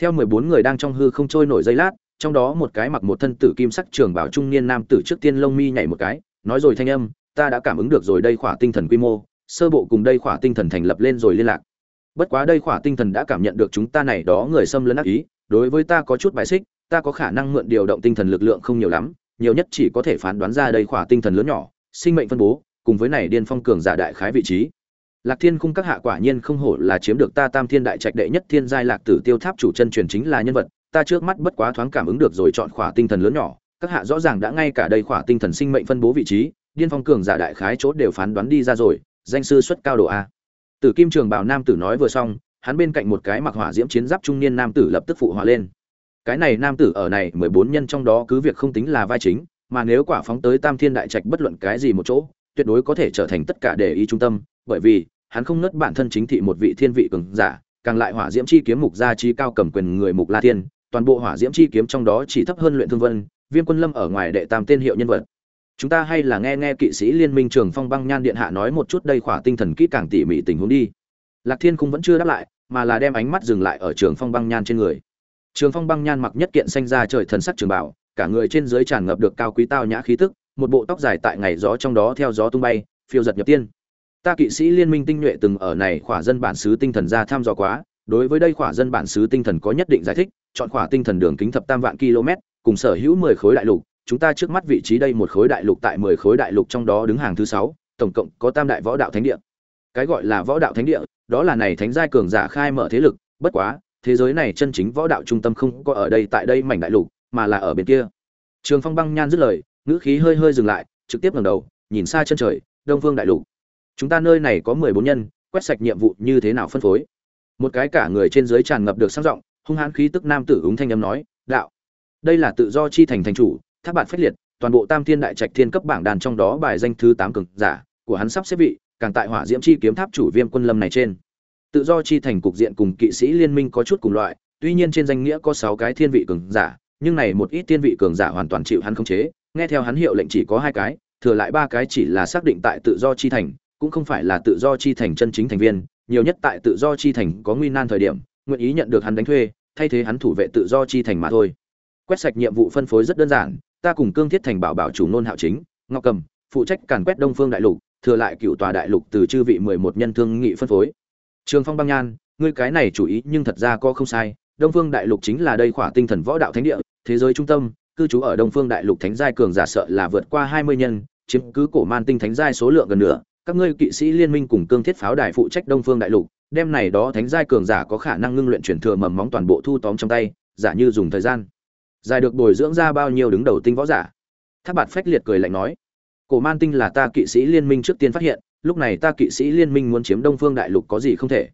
Theo mười bốn người đang trong hư không trôi nổi giây lát, trong đó một cái mặc một thân tử kim sắc trường bảo trung niên nam tử trước tiên lông mi nhảy một cái, nói rồi thanh âm, ta đã cảm ứng được rồi, đây khỏa tinh thần quy mô, sơ bộ cùng đây khỏa tinh thần thành lập lên rồi liên lạc bất quá đây khỏa tinh thần đã cảm nhận được chúng ta này đó người xâm lấn ác ý, đối với ta có chút bài xích, ta có khả năng mượn điều động tinh thần lực lượng không nhiều lắm, nhiều nhất chỉ có thể phán đoán ra đây khỏa tinh thần lớn nhỏ, sinh mệnh phân bố, cùng với này điên phong cường giả đại khái vị trí. Lạc thiên khung các hạ quả nhiên không hổ là chiếm được ta tam thiên đại trạch đệ nhất thiên giai lạc tử tiêu tháp chủ chân truyền chính là nhân vật, ta trước mắt bất quá thoáng cảm ứng được rồi chọn khỏa tinh thần lớn nhỏ, các hạ rõ ràng đã ngay cả đây khỏa tinh thần sinh mệnh phân bố vị trí, điên phong cường giả đại khái chốt đều phán đoán đi ra rồi, danh sư xuất cao độ a tử kim trường bảo nam tử nói vừa xong hắn bên cạnh một cái mặc hỏa diễm chiến giáp trung niên nam tử lập tức phụ họa lên cái này nam tử ở này mười bốn nhân trong đó cứ việc không tính là vai chính mà nếu quả phóng tới tam thiên đại trạch bất luận cái gì một chỗ tuyệt đối có thể trở thành tất cả để ý trung tâm, bởi vì hắn không nứt bản thân chính thị một vị thiên vị cường giả, càng lại hỏa diễm chi kiếm mục gia chi cao cầm quyền người mục La Thiên, toàn bộ hỏa diễm chi kiếm trong đó chỉ thấp hơn luyện thương vân, Viêm Quân Lâm ở ngoài đệ tam tên hiệu nhân vật. Chúng ta hay là nghe nghe kỵ sĩ liên minh trường phong băng nhan điện hạ nói một chút đây khỏa tinh thần kỹ càng tỉ mỉ tình huống đi. Lạc Thiên cũng vẫn chưa đáp lại, mà là đem ánh mắt dừng lại ở trường phong băng nhan trên người. Trường phong băng nhan mặc nhất kiện xanh ra trời thần sắc trường bảo, cả người trên dưới tràn ngập được cao quý tao nhã khí tức, một bộ tóc dài tại ngày gió trong đó theo gió tung bay phiêu giật nhập tiên ta kỵ sĩ liên minh tinh nhuệ từng ở này khỏa dân bản xứ tinh thần ra tham dò quá đối với đây khỏa dân bản xứ tinh thần có nhất định giải thích chọn khỏa tinh thần đường kính thập tam vạn km cùng sở hữu mười khối đại lục chúng ta trước mắt vị trí đây một khối đại lục tại mười khối đại lục trong đó đứng hàng thứ sáu, tổng cộng có tam đại võ đạo thánh địa. Cái gọi là võ đạo thánh địa, đó là này thánh giai cường giả khai mở thế lực, bất quá, thế giới này chân chính võ đạo trung tâm không có ở đây tại đây mảnh đại lục, mà là ở bên kia. Trường phong băng nhan dứt lời, ngữ khí hơi hơi dừng lại, trực tiếp ngẩng đầu, nhìn xa chân trời, đông phương đại lục. Chúng ta nơi này có mười bốn nhân, quét sạch nhiệm vụ như thế nào phân phối. Một cái cả người trên dưới tràn ngập được sang giọng, hung hãn khí tức nam tử ứng thanh âm nói, đạo, đây là tự do chi thành thành chủ tháp bạn phách liệt, toàn bộ tam thiên đại trạch thiên cấp bảng đàn trong đó bài danh thứ tám cường giả của hắn sắp xếp vị, càng tại hỏa diễm chi kiếm tháp chủ viêm quân lâm này trên. Tự do chi thành cục diện cùng kỵ sĩ liên minh có chút cùng loại, tuy nhiên trên danh nghĩa có sáu cái thiên vị cường giả, nhưng này một ít thiên vị cường giả hoàn toàn chịu hắn khống chế, nghe theo hắn hiệu lệnh chỉ có hai cái, thừa lại ba cái chỉ là xác định tại tự do chi thành, cũng không phải là tự do chi thành chân chính thành viên, nhiều nhất tại tự do chi thành có nguy nan thời điểm, nguyện ý nhận được hắn đánh thuê, thay thế hắn thủ vệ tự do chi thành mà thôi. Quét sạch nhiệm vụ phân phối rất đơn giản ta cùng cương thiết thành bảo bảo chủ nôn hạo chính, ngọc cầm, phụ trách càn quét đông phương đại lục, thừa lại cựu tòa đại lục từ chư vị mười một nhân thương nghị phân phối. Trường phong băng nhan, ngươi cái này chủ ý nhưng thật ra có không sai, đông phương đại lục chính là đây khỏa tinh thần võ đạo thánh địa, thế giới trung tâm, cư trú ở đông phương đại lục thánh giai cường giả sợ là vượt qua hai mươi nhân, chiếm cứ cổ man tinh thánh giai số lượng gần nửa. Các ngươi kỵ sĩ liên minh cùng cương thiết pháo đài phụ trách đông phương đại lục, đem này đó thánh giai cường giả có khả năng ngưng luyện chuyển thừa mầm móng toàn bộ thu tóm trong tay, giả như dùng thời gian dài được bồi dưỡng ra bao nhiêu đứng đầu tinh võ giả? Tháp bạt phách liệt cười lạnh nói. Cổ man tinh là ta kỵ sĩ liên minh trước tiên phát hiện, lúc này ta kỵ sĩ liên minh muốn chiếm đông phương đại lục có gì không thể.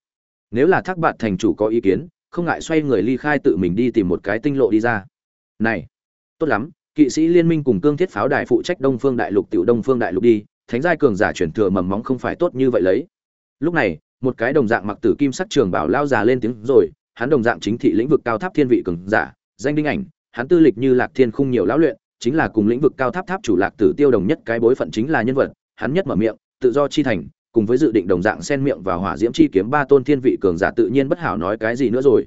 Nếu là thác bạt thành chủ có ý kiến, không ngại xoay người ly khai tự mình đi tìm một cái tinh lộ đi ra. Này, tốt lắm, kỵ sĩ liên minh cùng cương thiết pháo đài phụ trách đông phương đại lục tiểu đông phương đại lục đi, thánh giai cường giả chuyển thừa mầm móng không phải tốt như vậy lấy. Lúc này, một cái đồng dạng mặc tử kim sắc trường bảo lao già lên tiếng rồi, hắn đồng dạng chính thị lĩnh vực cao tháp thiên vị cường giả, danh đinh ảnh hắn tư lịch như lạc thiên khung nhiều lão luyện, chính là cùng lĩnh vực cao tháp tháp chủ lạc tử tiêu đồng nhất cái bối phận chính là nhân vật, hắn nhất mở miệng, tự do chi thành, cùng với dự định đồng dạng xen miệng vào hỏa diễm chi kiếm ba tôn thiên vị cường giả tự nhiên bất hảo nói cái gì nữa rồi.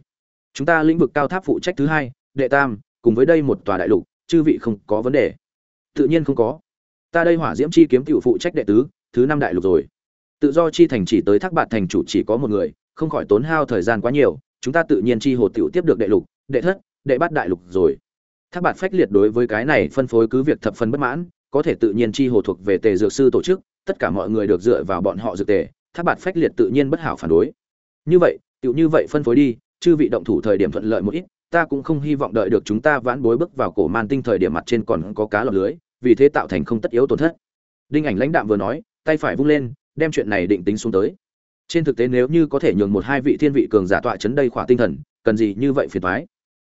Chúng ta lĩnh vực cao tháp phụ trách thứ hai, đệ tam, cùng với đây một tòa đại lục, chư vị không có vấn đề. Tự nhiên không có. Ta đây hỏa diễm chi kiếm tiểu phụ trách đệ tứ, thứ năm đại lục rồi. Tự do chi thành chỉ tới thác bạt thành chủ chỉ có một người, không khỏi tốn hao thời gian quá nhiều, chúng ta tự nhiên chi hồ tiểu tiếp được đệ lục, đệ thất đệ bát đại lục rồi. Thác bạt phách liệt đối với cái này phân phối cứ việc thập phần bất mãn, có thể tự nhiên chi hồ thuộc về tề dược sư tổ chức, tất cả mọi người được dựa vào bọn họ dược tề, thác bạt phách liệt tự nhiên bất hảo phản đối. Như vậy, tiểu như vậy phân phối đi, chư vị động thủ thời điểm thuận lợi một ít, ta cũng không hy vọng đợi được chúng ta vãn bối bước vào cổ man tinh thời điểm mặt trên còn có cá lọt lưới, vì thế tạo thành không tất yếu tổn thất. Đinh ảnh lãnh đạm vừa nói, tay phải vung lên, đem chuyện này định tính xuống tới. Trên thực tế nếu như có thể nhường một hai vị thiên vị cường giả tọa chấn đây khỏa tinh thần, cần gì như vậy phiền thoái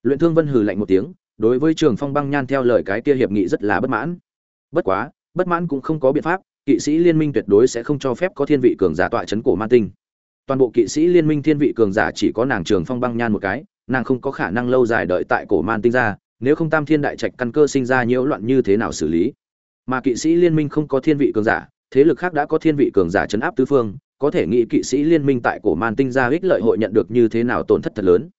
luyện thương vân hừ lạnh một tiếng, đối với trường phong băng nhan theo lời cái kia hiệp nghị rất là bất mãn. Bất quá, bất mãn cũng không có biện pháp, kỵ sĩ liên minh tuyệt đối sẽ không cho phép có thiên vị cường giả tọa chấn cổ man tinh. Toàn bộ kỵ sĩ liên minh thiên vị cường giả chỉ có nàng trường phong băng nhan một cái, nàng không có khả năng lâu dài đợi tại cổ man tinh ra, nếu không tam thiên đại trạch căn cơ sinh ra nhiễu loạn như thế nào xử lý? Mà kỵ sĩ liên minh không có thiên vị cường giả, thế lực khác đã có thiên vị cường giả chấn áp tứ phương, có thể nghĩ kỵ sĩ liên minh tại cổ man tinh ra ích lợi hội nhận được như thế nào tổn thất thật lớn?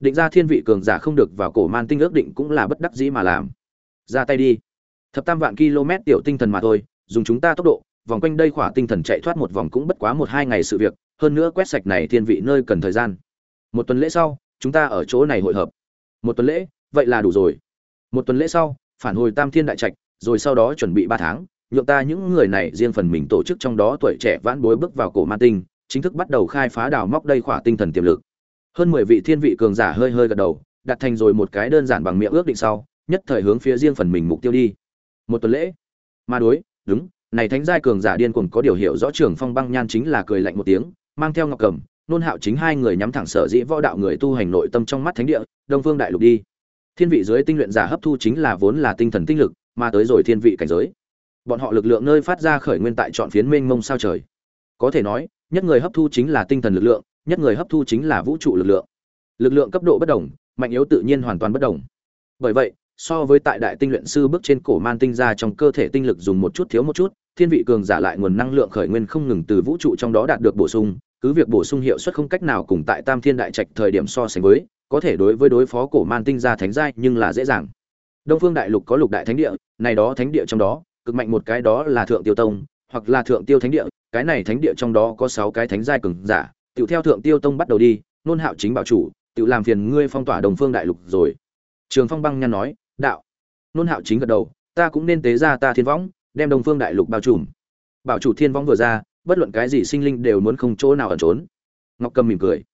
Định ra thiên vị cường giả không được vào cổ man tinh ước định cũng là bất đắc dĩ mà làm. Ra tay đi. Thập tam vạn km tiểu tinh thần mà thôi, dùng chúng ta tốc độ, vòng quanh đây khỏa tinh thần chạy thoát một vòng cũng bất quá một hai ngày sự việc, hơn nữa quét sạch này thiên vị nơi cần thời gian. Một tuần lễ sau, chúng ta ở chỗ này hội hợp. Một tuần lễ, vậy là đủ rồi. Một tuần lễ sau, phản hồi tam thiên đại trạch, rồi sau đó chuẩn bị ba tháng, nhượng ta những người này riêng phần mình tổ chức trong đó tuổi trẻ vãn bối bước vào cổ man tinh, chính thức bắt đầu khai phá đào móc đây khỏa tinh thần tiềm lực hơn mười vị thiên vị cường giả hơi hơi gật đầu, đặt thành rồi một cái đơn giản bằng miệng ước định sau, nhất thời hướng phía riêng phần mình mục tiêu đi. Một tuần lễ. Mà đối, đúng, này thánh giai cường giả điên cuồng có điều hiểu rõ trường phong băng nhan chính là cười lạnh một tiếng, mang theo ngọc cầm, nôn hạo chính hai người nhắm thẳng sở dĩ võ đạo người tu hành nội tâm trong mắt thánh địa, đông phương đại lục đi. Thiên vị dưới tinh luyện giả hấp thu chính là vốn là tinh thần tinh lực, mà tới rồi thiên vị cảnh giới. Bọn họ lực lượng nơi phát ra khởi nguyên tại chọn phiến mênh mông sao trời. Có thể nói, nhất người hấp thu chính là tinh thần lực lượng nhất người hấp thu chính là vũ trụ lực lượng. Lực lượng cấp độ bất đồng, mạnh yếu tự nhiên hoàn toàn bất đồng. Bởi vậy, so với tại đại tinh luyện sư bước trên cổ man tinh ra trong cơ thể tinh lực dùng một chút thiếu một chút, thiên vị cường giả lại nguồn năng lượng khởi nguyên không ngừng từ vũ trụ trong đó đạt được bổ sung, cứ việc bổ sung hiệu suất không cách nào cùng tại tam thiên đại trạch thời điểm so sánh với, có thể đối với đối phó cổ man tinh ra thánh giai nhưng là dễ dàng. Đông phương đại lục có lục đại thánh địa, này đó thánh địa trong đó, cực mạnh một cái đó là thượng tiêu tông, hoặc là thượng tiêu thánh địa, cái này thánh địa trong đó có sáu cái thánh giai cường giả Tiểu theo thượng tiêu tông bắt đầu đi, nôn hạo chính bảo chủ, tiểu làm phiền ngươi phong tỏa đồng phương đại lục rồi. Trường phong băng nhăn nói, đạo. Nôn hạo chính gật đầu, ta cũng nên tế ra ta thiên võng, đem đồng phương đại lục bao trùm. Bảo chủ thiên võng vừa ra, bất luận cái gì sinh linh đều muốn không chỗ nào ẩn trốn. Ngọc cầm mỉm cười.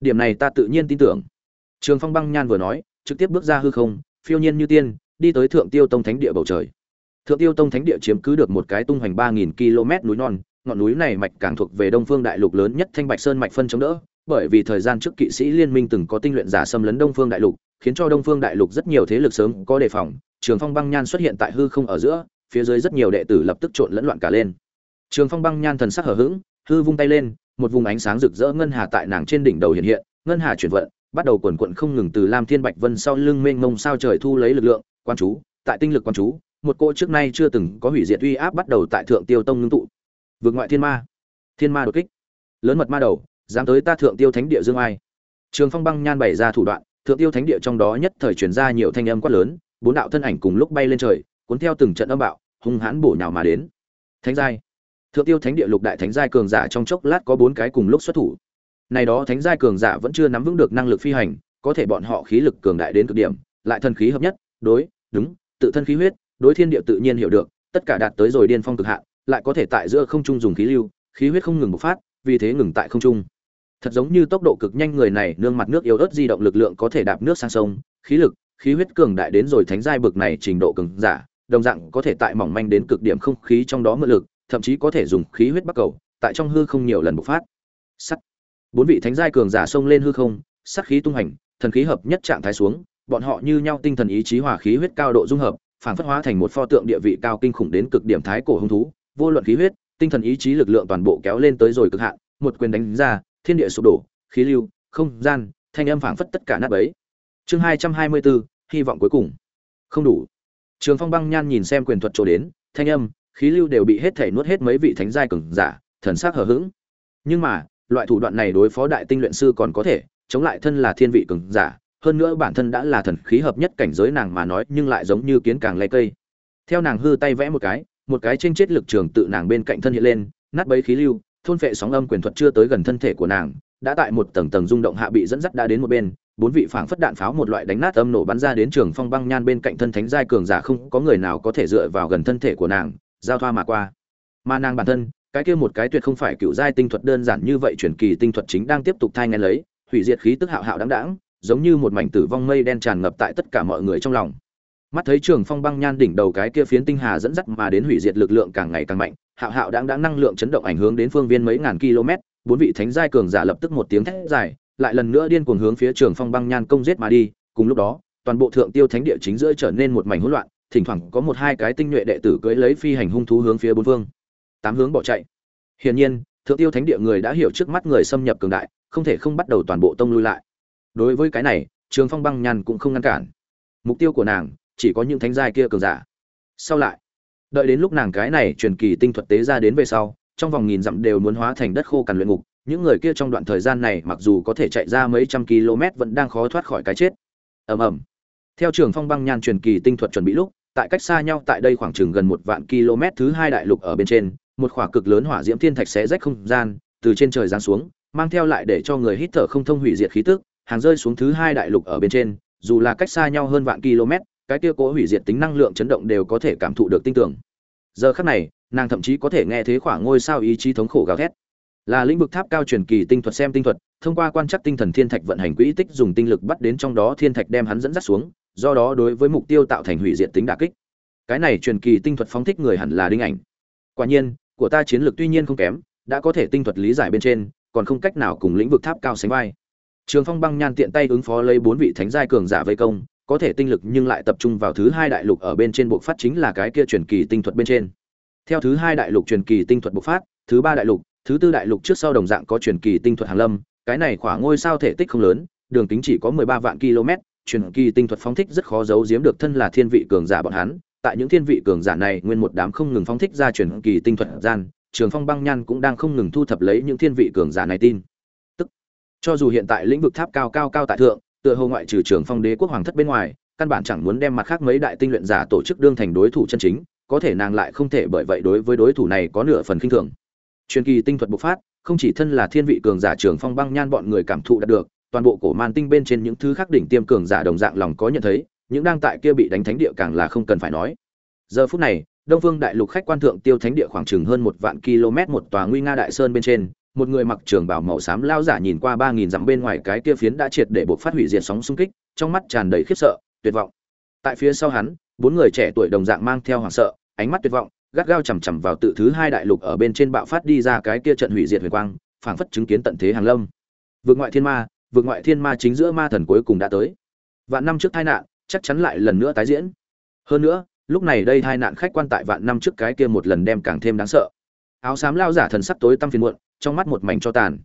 Điểm này ta tự nhiên tin tưởng. Trường phong băng nhan vừa nói, trực tiếp bước ra hư không, phiêu nhiên như tiên, đi tới thượng tiêu tông thánh địa bầu trời. Thượng tiêu tông thánh địa chiếm cứ được một cái tung hoành ba nghìn km núi non ngọn núi này mạch càng thuộc về đông phương đại lục lớn nhất thanh bạch sơn mạch phân chống đỡ bởi vì thời gian trước kỵ sĩ liên minh từng có tinh luyện giả xâm lấn đông phương đại lục khiến cho đông phương đại lục rất nhiều thế lực sớm có đề phòng trường phong băng nhan xuất hiện tại hư không ở giữa phía dưới rất nhiều đệ tử lập tức trộn lẫn loạn cả lên. Trường phong băng nhan thần sắc hở hững, hư vung tay lên một vùng ánh sáng rực rỡ ngân hà tại nàng trên đỉnh đầu hiện hiện ngân hà chuyển vận bắt đầu cuồn cuộn không ngừng từ lam thiên bạch vân sau lưng mênh mông sao trời thu lấy lực lượng quan chú tại tinh lực quan chú một cô trước nay chưa từng có hủy diệt uy áp bắt đầu tại thượng tiêu tông ngưng tụ vượt ngoại thiên ma. Thiên ma đột kích. Lớn mật ma đầu, dám tới ta thượng tiêu thánh địa dương ai. Trường phong băng nhan bày ra thủ đoạn, thượng tiêu thánh địa trong đó nhất thời truyền ra nhiều thanh âm quát lớn, bốn đạo thân ảnh cùng lúc bay lên trời, cuốn theo từng trận âm bạo, hung hãn bổ nhào mà đến. Thánh giai. Thượng tiêu thánh địa lục đại thánh giai cường giả trong chốc lát có bốn cái cùng lúc xuất thủ. Này đó thánh giai cường giả vẫn chưa nắm vững được năng lực phi hành, có thể bọn họ khí lực cường đại đến cực điểm, lại thân khí hợp nhất, đối, đúng, tự thân khí huyết, đối thiên địa tự nhiên hiểu được, tất cả đạt tới rồi điên phong cực hạn lại có thể tại giữa không trung dùng khí lưu, khí huyết không ngừng bộc phát, vì thế ngừng tại không trung. Thật giống như tốc độ cực nhanh người này nương mặt nước yếu ớt di động lực lượng có thể đạp nước sang sông, khí lực, khí huyết cường đại đến rồi thánh giai bực này trình độ cường giả, đồng dạng có thể tại mỏng manh đến cực điểm không khí trong đó mượn lực, thậm chí có thể dùng khí huyết bắc cầu, tại trong hư không nhiều lần bộc phát. Sắt. Bốn vị thánh giai cường giả xông lên hư không sắt khí tung hành, thần khí hợp nhất trạng thái xuống, bọn họ như nhau tinh thần ý chí hòa khí huyết cao độ dung hợp, phản phất hóa thành một pho tượng địa vị cao kinh khủng đến cực điểm thái cổ hung thú vô luận khí huyết, tinh thần ý chí lực lượng toàn bộ kéo lên tới rồi cực hạn, một quyền đánh ra, thiên địa sụp đổ, khí lưu, không gian, thanh âm phảng phất tất cả nát bấy. Chương hai trăm hai mươi bốn hy vọng cuối cùng. Không đủ. Trường phong băng nhan nhìn xem quyền thuật trổ đến, thanh âm, khí lưu đều bị hết thể nuốt hết mấy vị thánh giai cường giả, thần sắc hờ hững. Nhưng mà, loại thủ đoạn này đối phó đại tinh luyện sư còn có thể, chống lại thân là thiên vị cường giả, hơn nữa bản thân đã là thần khí hợp nhất cảnh giới nàng mà nói, nhưng lại giống như kiến càng lay cây. Theo nàng hư tay vẽ một cái một cái trên chết lực trường tự nàng bên cạnh thân hiện lên, nát bấy khí lưu, thôn phệ sóng âm quyền thuật chưa tới gần thân thể của nàng, đã tại một tầng tầng rung động hạ bị dẫn dắt đã đến một bên, bốn vị phảng phất đạn pháo một loại đánh nát âm nổ bắn ra đến trường phong băng nhan bên cạnh thân thánh giai cường giả không có người nào có thể dựa vào gần thân thể của nàng, giao thoa mà qua. Mà nàng bản thân, cái kia một cái tuyệt không phải cựu giai tinh thuật đơn giản như vậy truyền kỳ tinh thuật chính đang tiếp tục thai nghe lấy, hủy diệt khí tức hạo hạo đáng đáng giống như một mảnh tử vong mây đen tràn ngập tại tất cả mọi người trong lòng mắt thấy trường phong băng nhan đỉnh đầu cái kia phiến tinh hà dẫn dắt mà đến hủy diệt lực lượng càng ngày càng mạnh, hạo hạo đáng đáng năng lượng chấn động ảnh hưởng đến phương viên mấy ngàn km, bốn vị thánh giai cường giả lập tức một tiếng thét dài, lại lần nữa điên cuồng hướng phía trường phong băng nhan công giết mà đi, cùng lúc đó, toàn bộ thượng tiêu thánh địa chính giữa trở nên một mảnh hỗn loạn, thỉnh thoảng có một hai cái tinh nhuệ đệ tử cưỡi lấy phi hành hung thú hướng phía bốn phương. Tám hướng bỏ chạy. Hiển nhiên, thượng tiêu thánh địa người đã hiểu trước mắt người xâm nhập cường đại, không thể không bắt đầu toàn bộ tông lui lại. Đối với cái này, trường phong băng nhan cũng không ngăn cản. Mục tiêu của nàng chỉ có những thánh giai kia cường giả. Sau lại, đợi đến lúc nàng cái này truyền kỳ tinh thuật tế ra đến về sau, trong vòng nghìn dặm đều muốn hóa thành đất khô cằn luyện ngục, những người kia trong đoạn thời gian này mặc dù có thể chạy ra mấy trăm km vẫn đang khó thoát khỏi cái chết. Ầm ầm. Theo trường phong băng nhan truyền kỳ tinh thuật chuẩn bị lúc, tại cách xa nhau tại đây khoảng chừng gần một vạn km thứ hai đại lục ở bên trên, một khỏa cực lớn hỏa diễm thiên thạch xé rách không gian, từ trên trời giáng xuống, mang theo lại để cho người hít thở không thông hủy diệt khí tức, hàng rơi xuống thứ hai đại lục ở bên trên, dù là cách xa nhau hơn vạn km cái kia cố hủy diệt tính năng lượng chấn động đều có thể cảm thụ được tinh tưởng. Giờ khắc này, nàng thậm chí có thể nghe thấy khoảng ngôi sao ý chí thống khổ gào thét. Là lĩnh vực tháp cao truyền kỳ tinh thuật xem tinh thuật, thông qua quan trắc tinh thần thiên thạch vận hành quỹ tích dùng tinh lực bắt đến trong đó thiên thạch đem hắn dẫn dắt xuống, do đó đối với mục tiêu tạo thành hủy diệt tính đả kích. Cái này truyền kỳ tinh thuật phóng thích người hẳn là đinh ảnh. Quả nhiên, của ta chiến lược tuy nhiên không kém, đã có thể tinh thuật lý giải bên trên, còn không cách nào cùng lĩnh vực tháp cao sánh vai. Trường phong băng nhan tiện tay ứng phó lấy bốn vị thánh giai cường giả vây công có thể tinh lực nhưng lại tập trung vào thứ hai đại lục ở bên trên bộc phát chính là cái kia truyền kỳ tinh thuật bên trên. Theo thứ hai đại lục truyền kỳ tinh thuật bộc phát, thứ ba đại lục, thứ tư đại lục trước sau đồng dạng có truyền kỳ tinh thuật hàng lâm, cái này khỏa ngôi sao thể tích không lớn, đường kính chỉ có mười ba vạn km truyền kỳ tinh thuật phóng thích rất khó giấu giếm được thân là thiên vị cường giả bọn hắn, tại những thiên vị cường giả này nguyên một đám không ngừng phóng thích ra truyền kỳ tinh thuật gian, trường phong băng nhan cũng đang không ngừng thu thập lấy những thiên vị cường giả này tin. Tức, cho dù hiện tại lĩnh vực tháp cao cao cao tại thượng tựa hồ ngoại trừ trường phong đế quốc hoàng thất bên ngoài, căn bản chẳng muốn đem mặt khác mấy đại tinh luyện giả tổ chức đương thành đối thủ chân chính, có thể nàng lại không thể bởi vậy đối với đối thủ này có nửa phần khinh thường. Truyền kỳ tinh thuật bộc phát, không chỉ thân là thiên vị cường giả trường phong băng nhan bọn người cảm thụ đạt được, toàn bộ cổ man tinh bên trên những thứ khác đỉnh tiêm cường giả đồng dạng lòng có nhận thấy, những đang tại kia bị đánh thánh địa càng là không cần phải nói. Giờ phút này, đông phương đại lục khách quan thượng tiêu thánh địa khoảng chừng hơn một vạn km một tòa nguy nga đại sơn bên trên một người mặc trường bào màu xám lao giả nhìn qua ba nghìn dặm bên ngoài cái kia phiến đã triệt để buộc phát hủy diệt sóng xung kích, trong mắt tràn đầy khiếp sợ, tuyệt vọng. Tại phía sau hắn, bốn người trẻ tuổi đồng dạng mang theo hoảng sợ, ánh mắt tuyệt vọng, gắt gao chằm chằm vào tự thứ hai đại lục ở bên trên bạo phát đi ra cái kia trận hủy diệt huyền quang, phảng phất chứng kiến tận thế hàng lâm. Vượt ngoại thiên ma, vượt ngoại thiên ma chính giữa ma thần cuối cùng đã tới. Vạn năm trước tai nạn, chắc chắn lại lần nữa tái diễn. Hơn nữa, lúc này đây tai nạn khách quan tại vạn năm trước cái kia một lần đem càng thêm đáng sợ áo xám lao giả thần sắc tối tăm phiền muộn, trong mắt một mảnh cho tàn.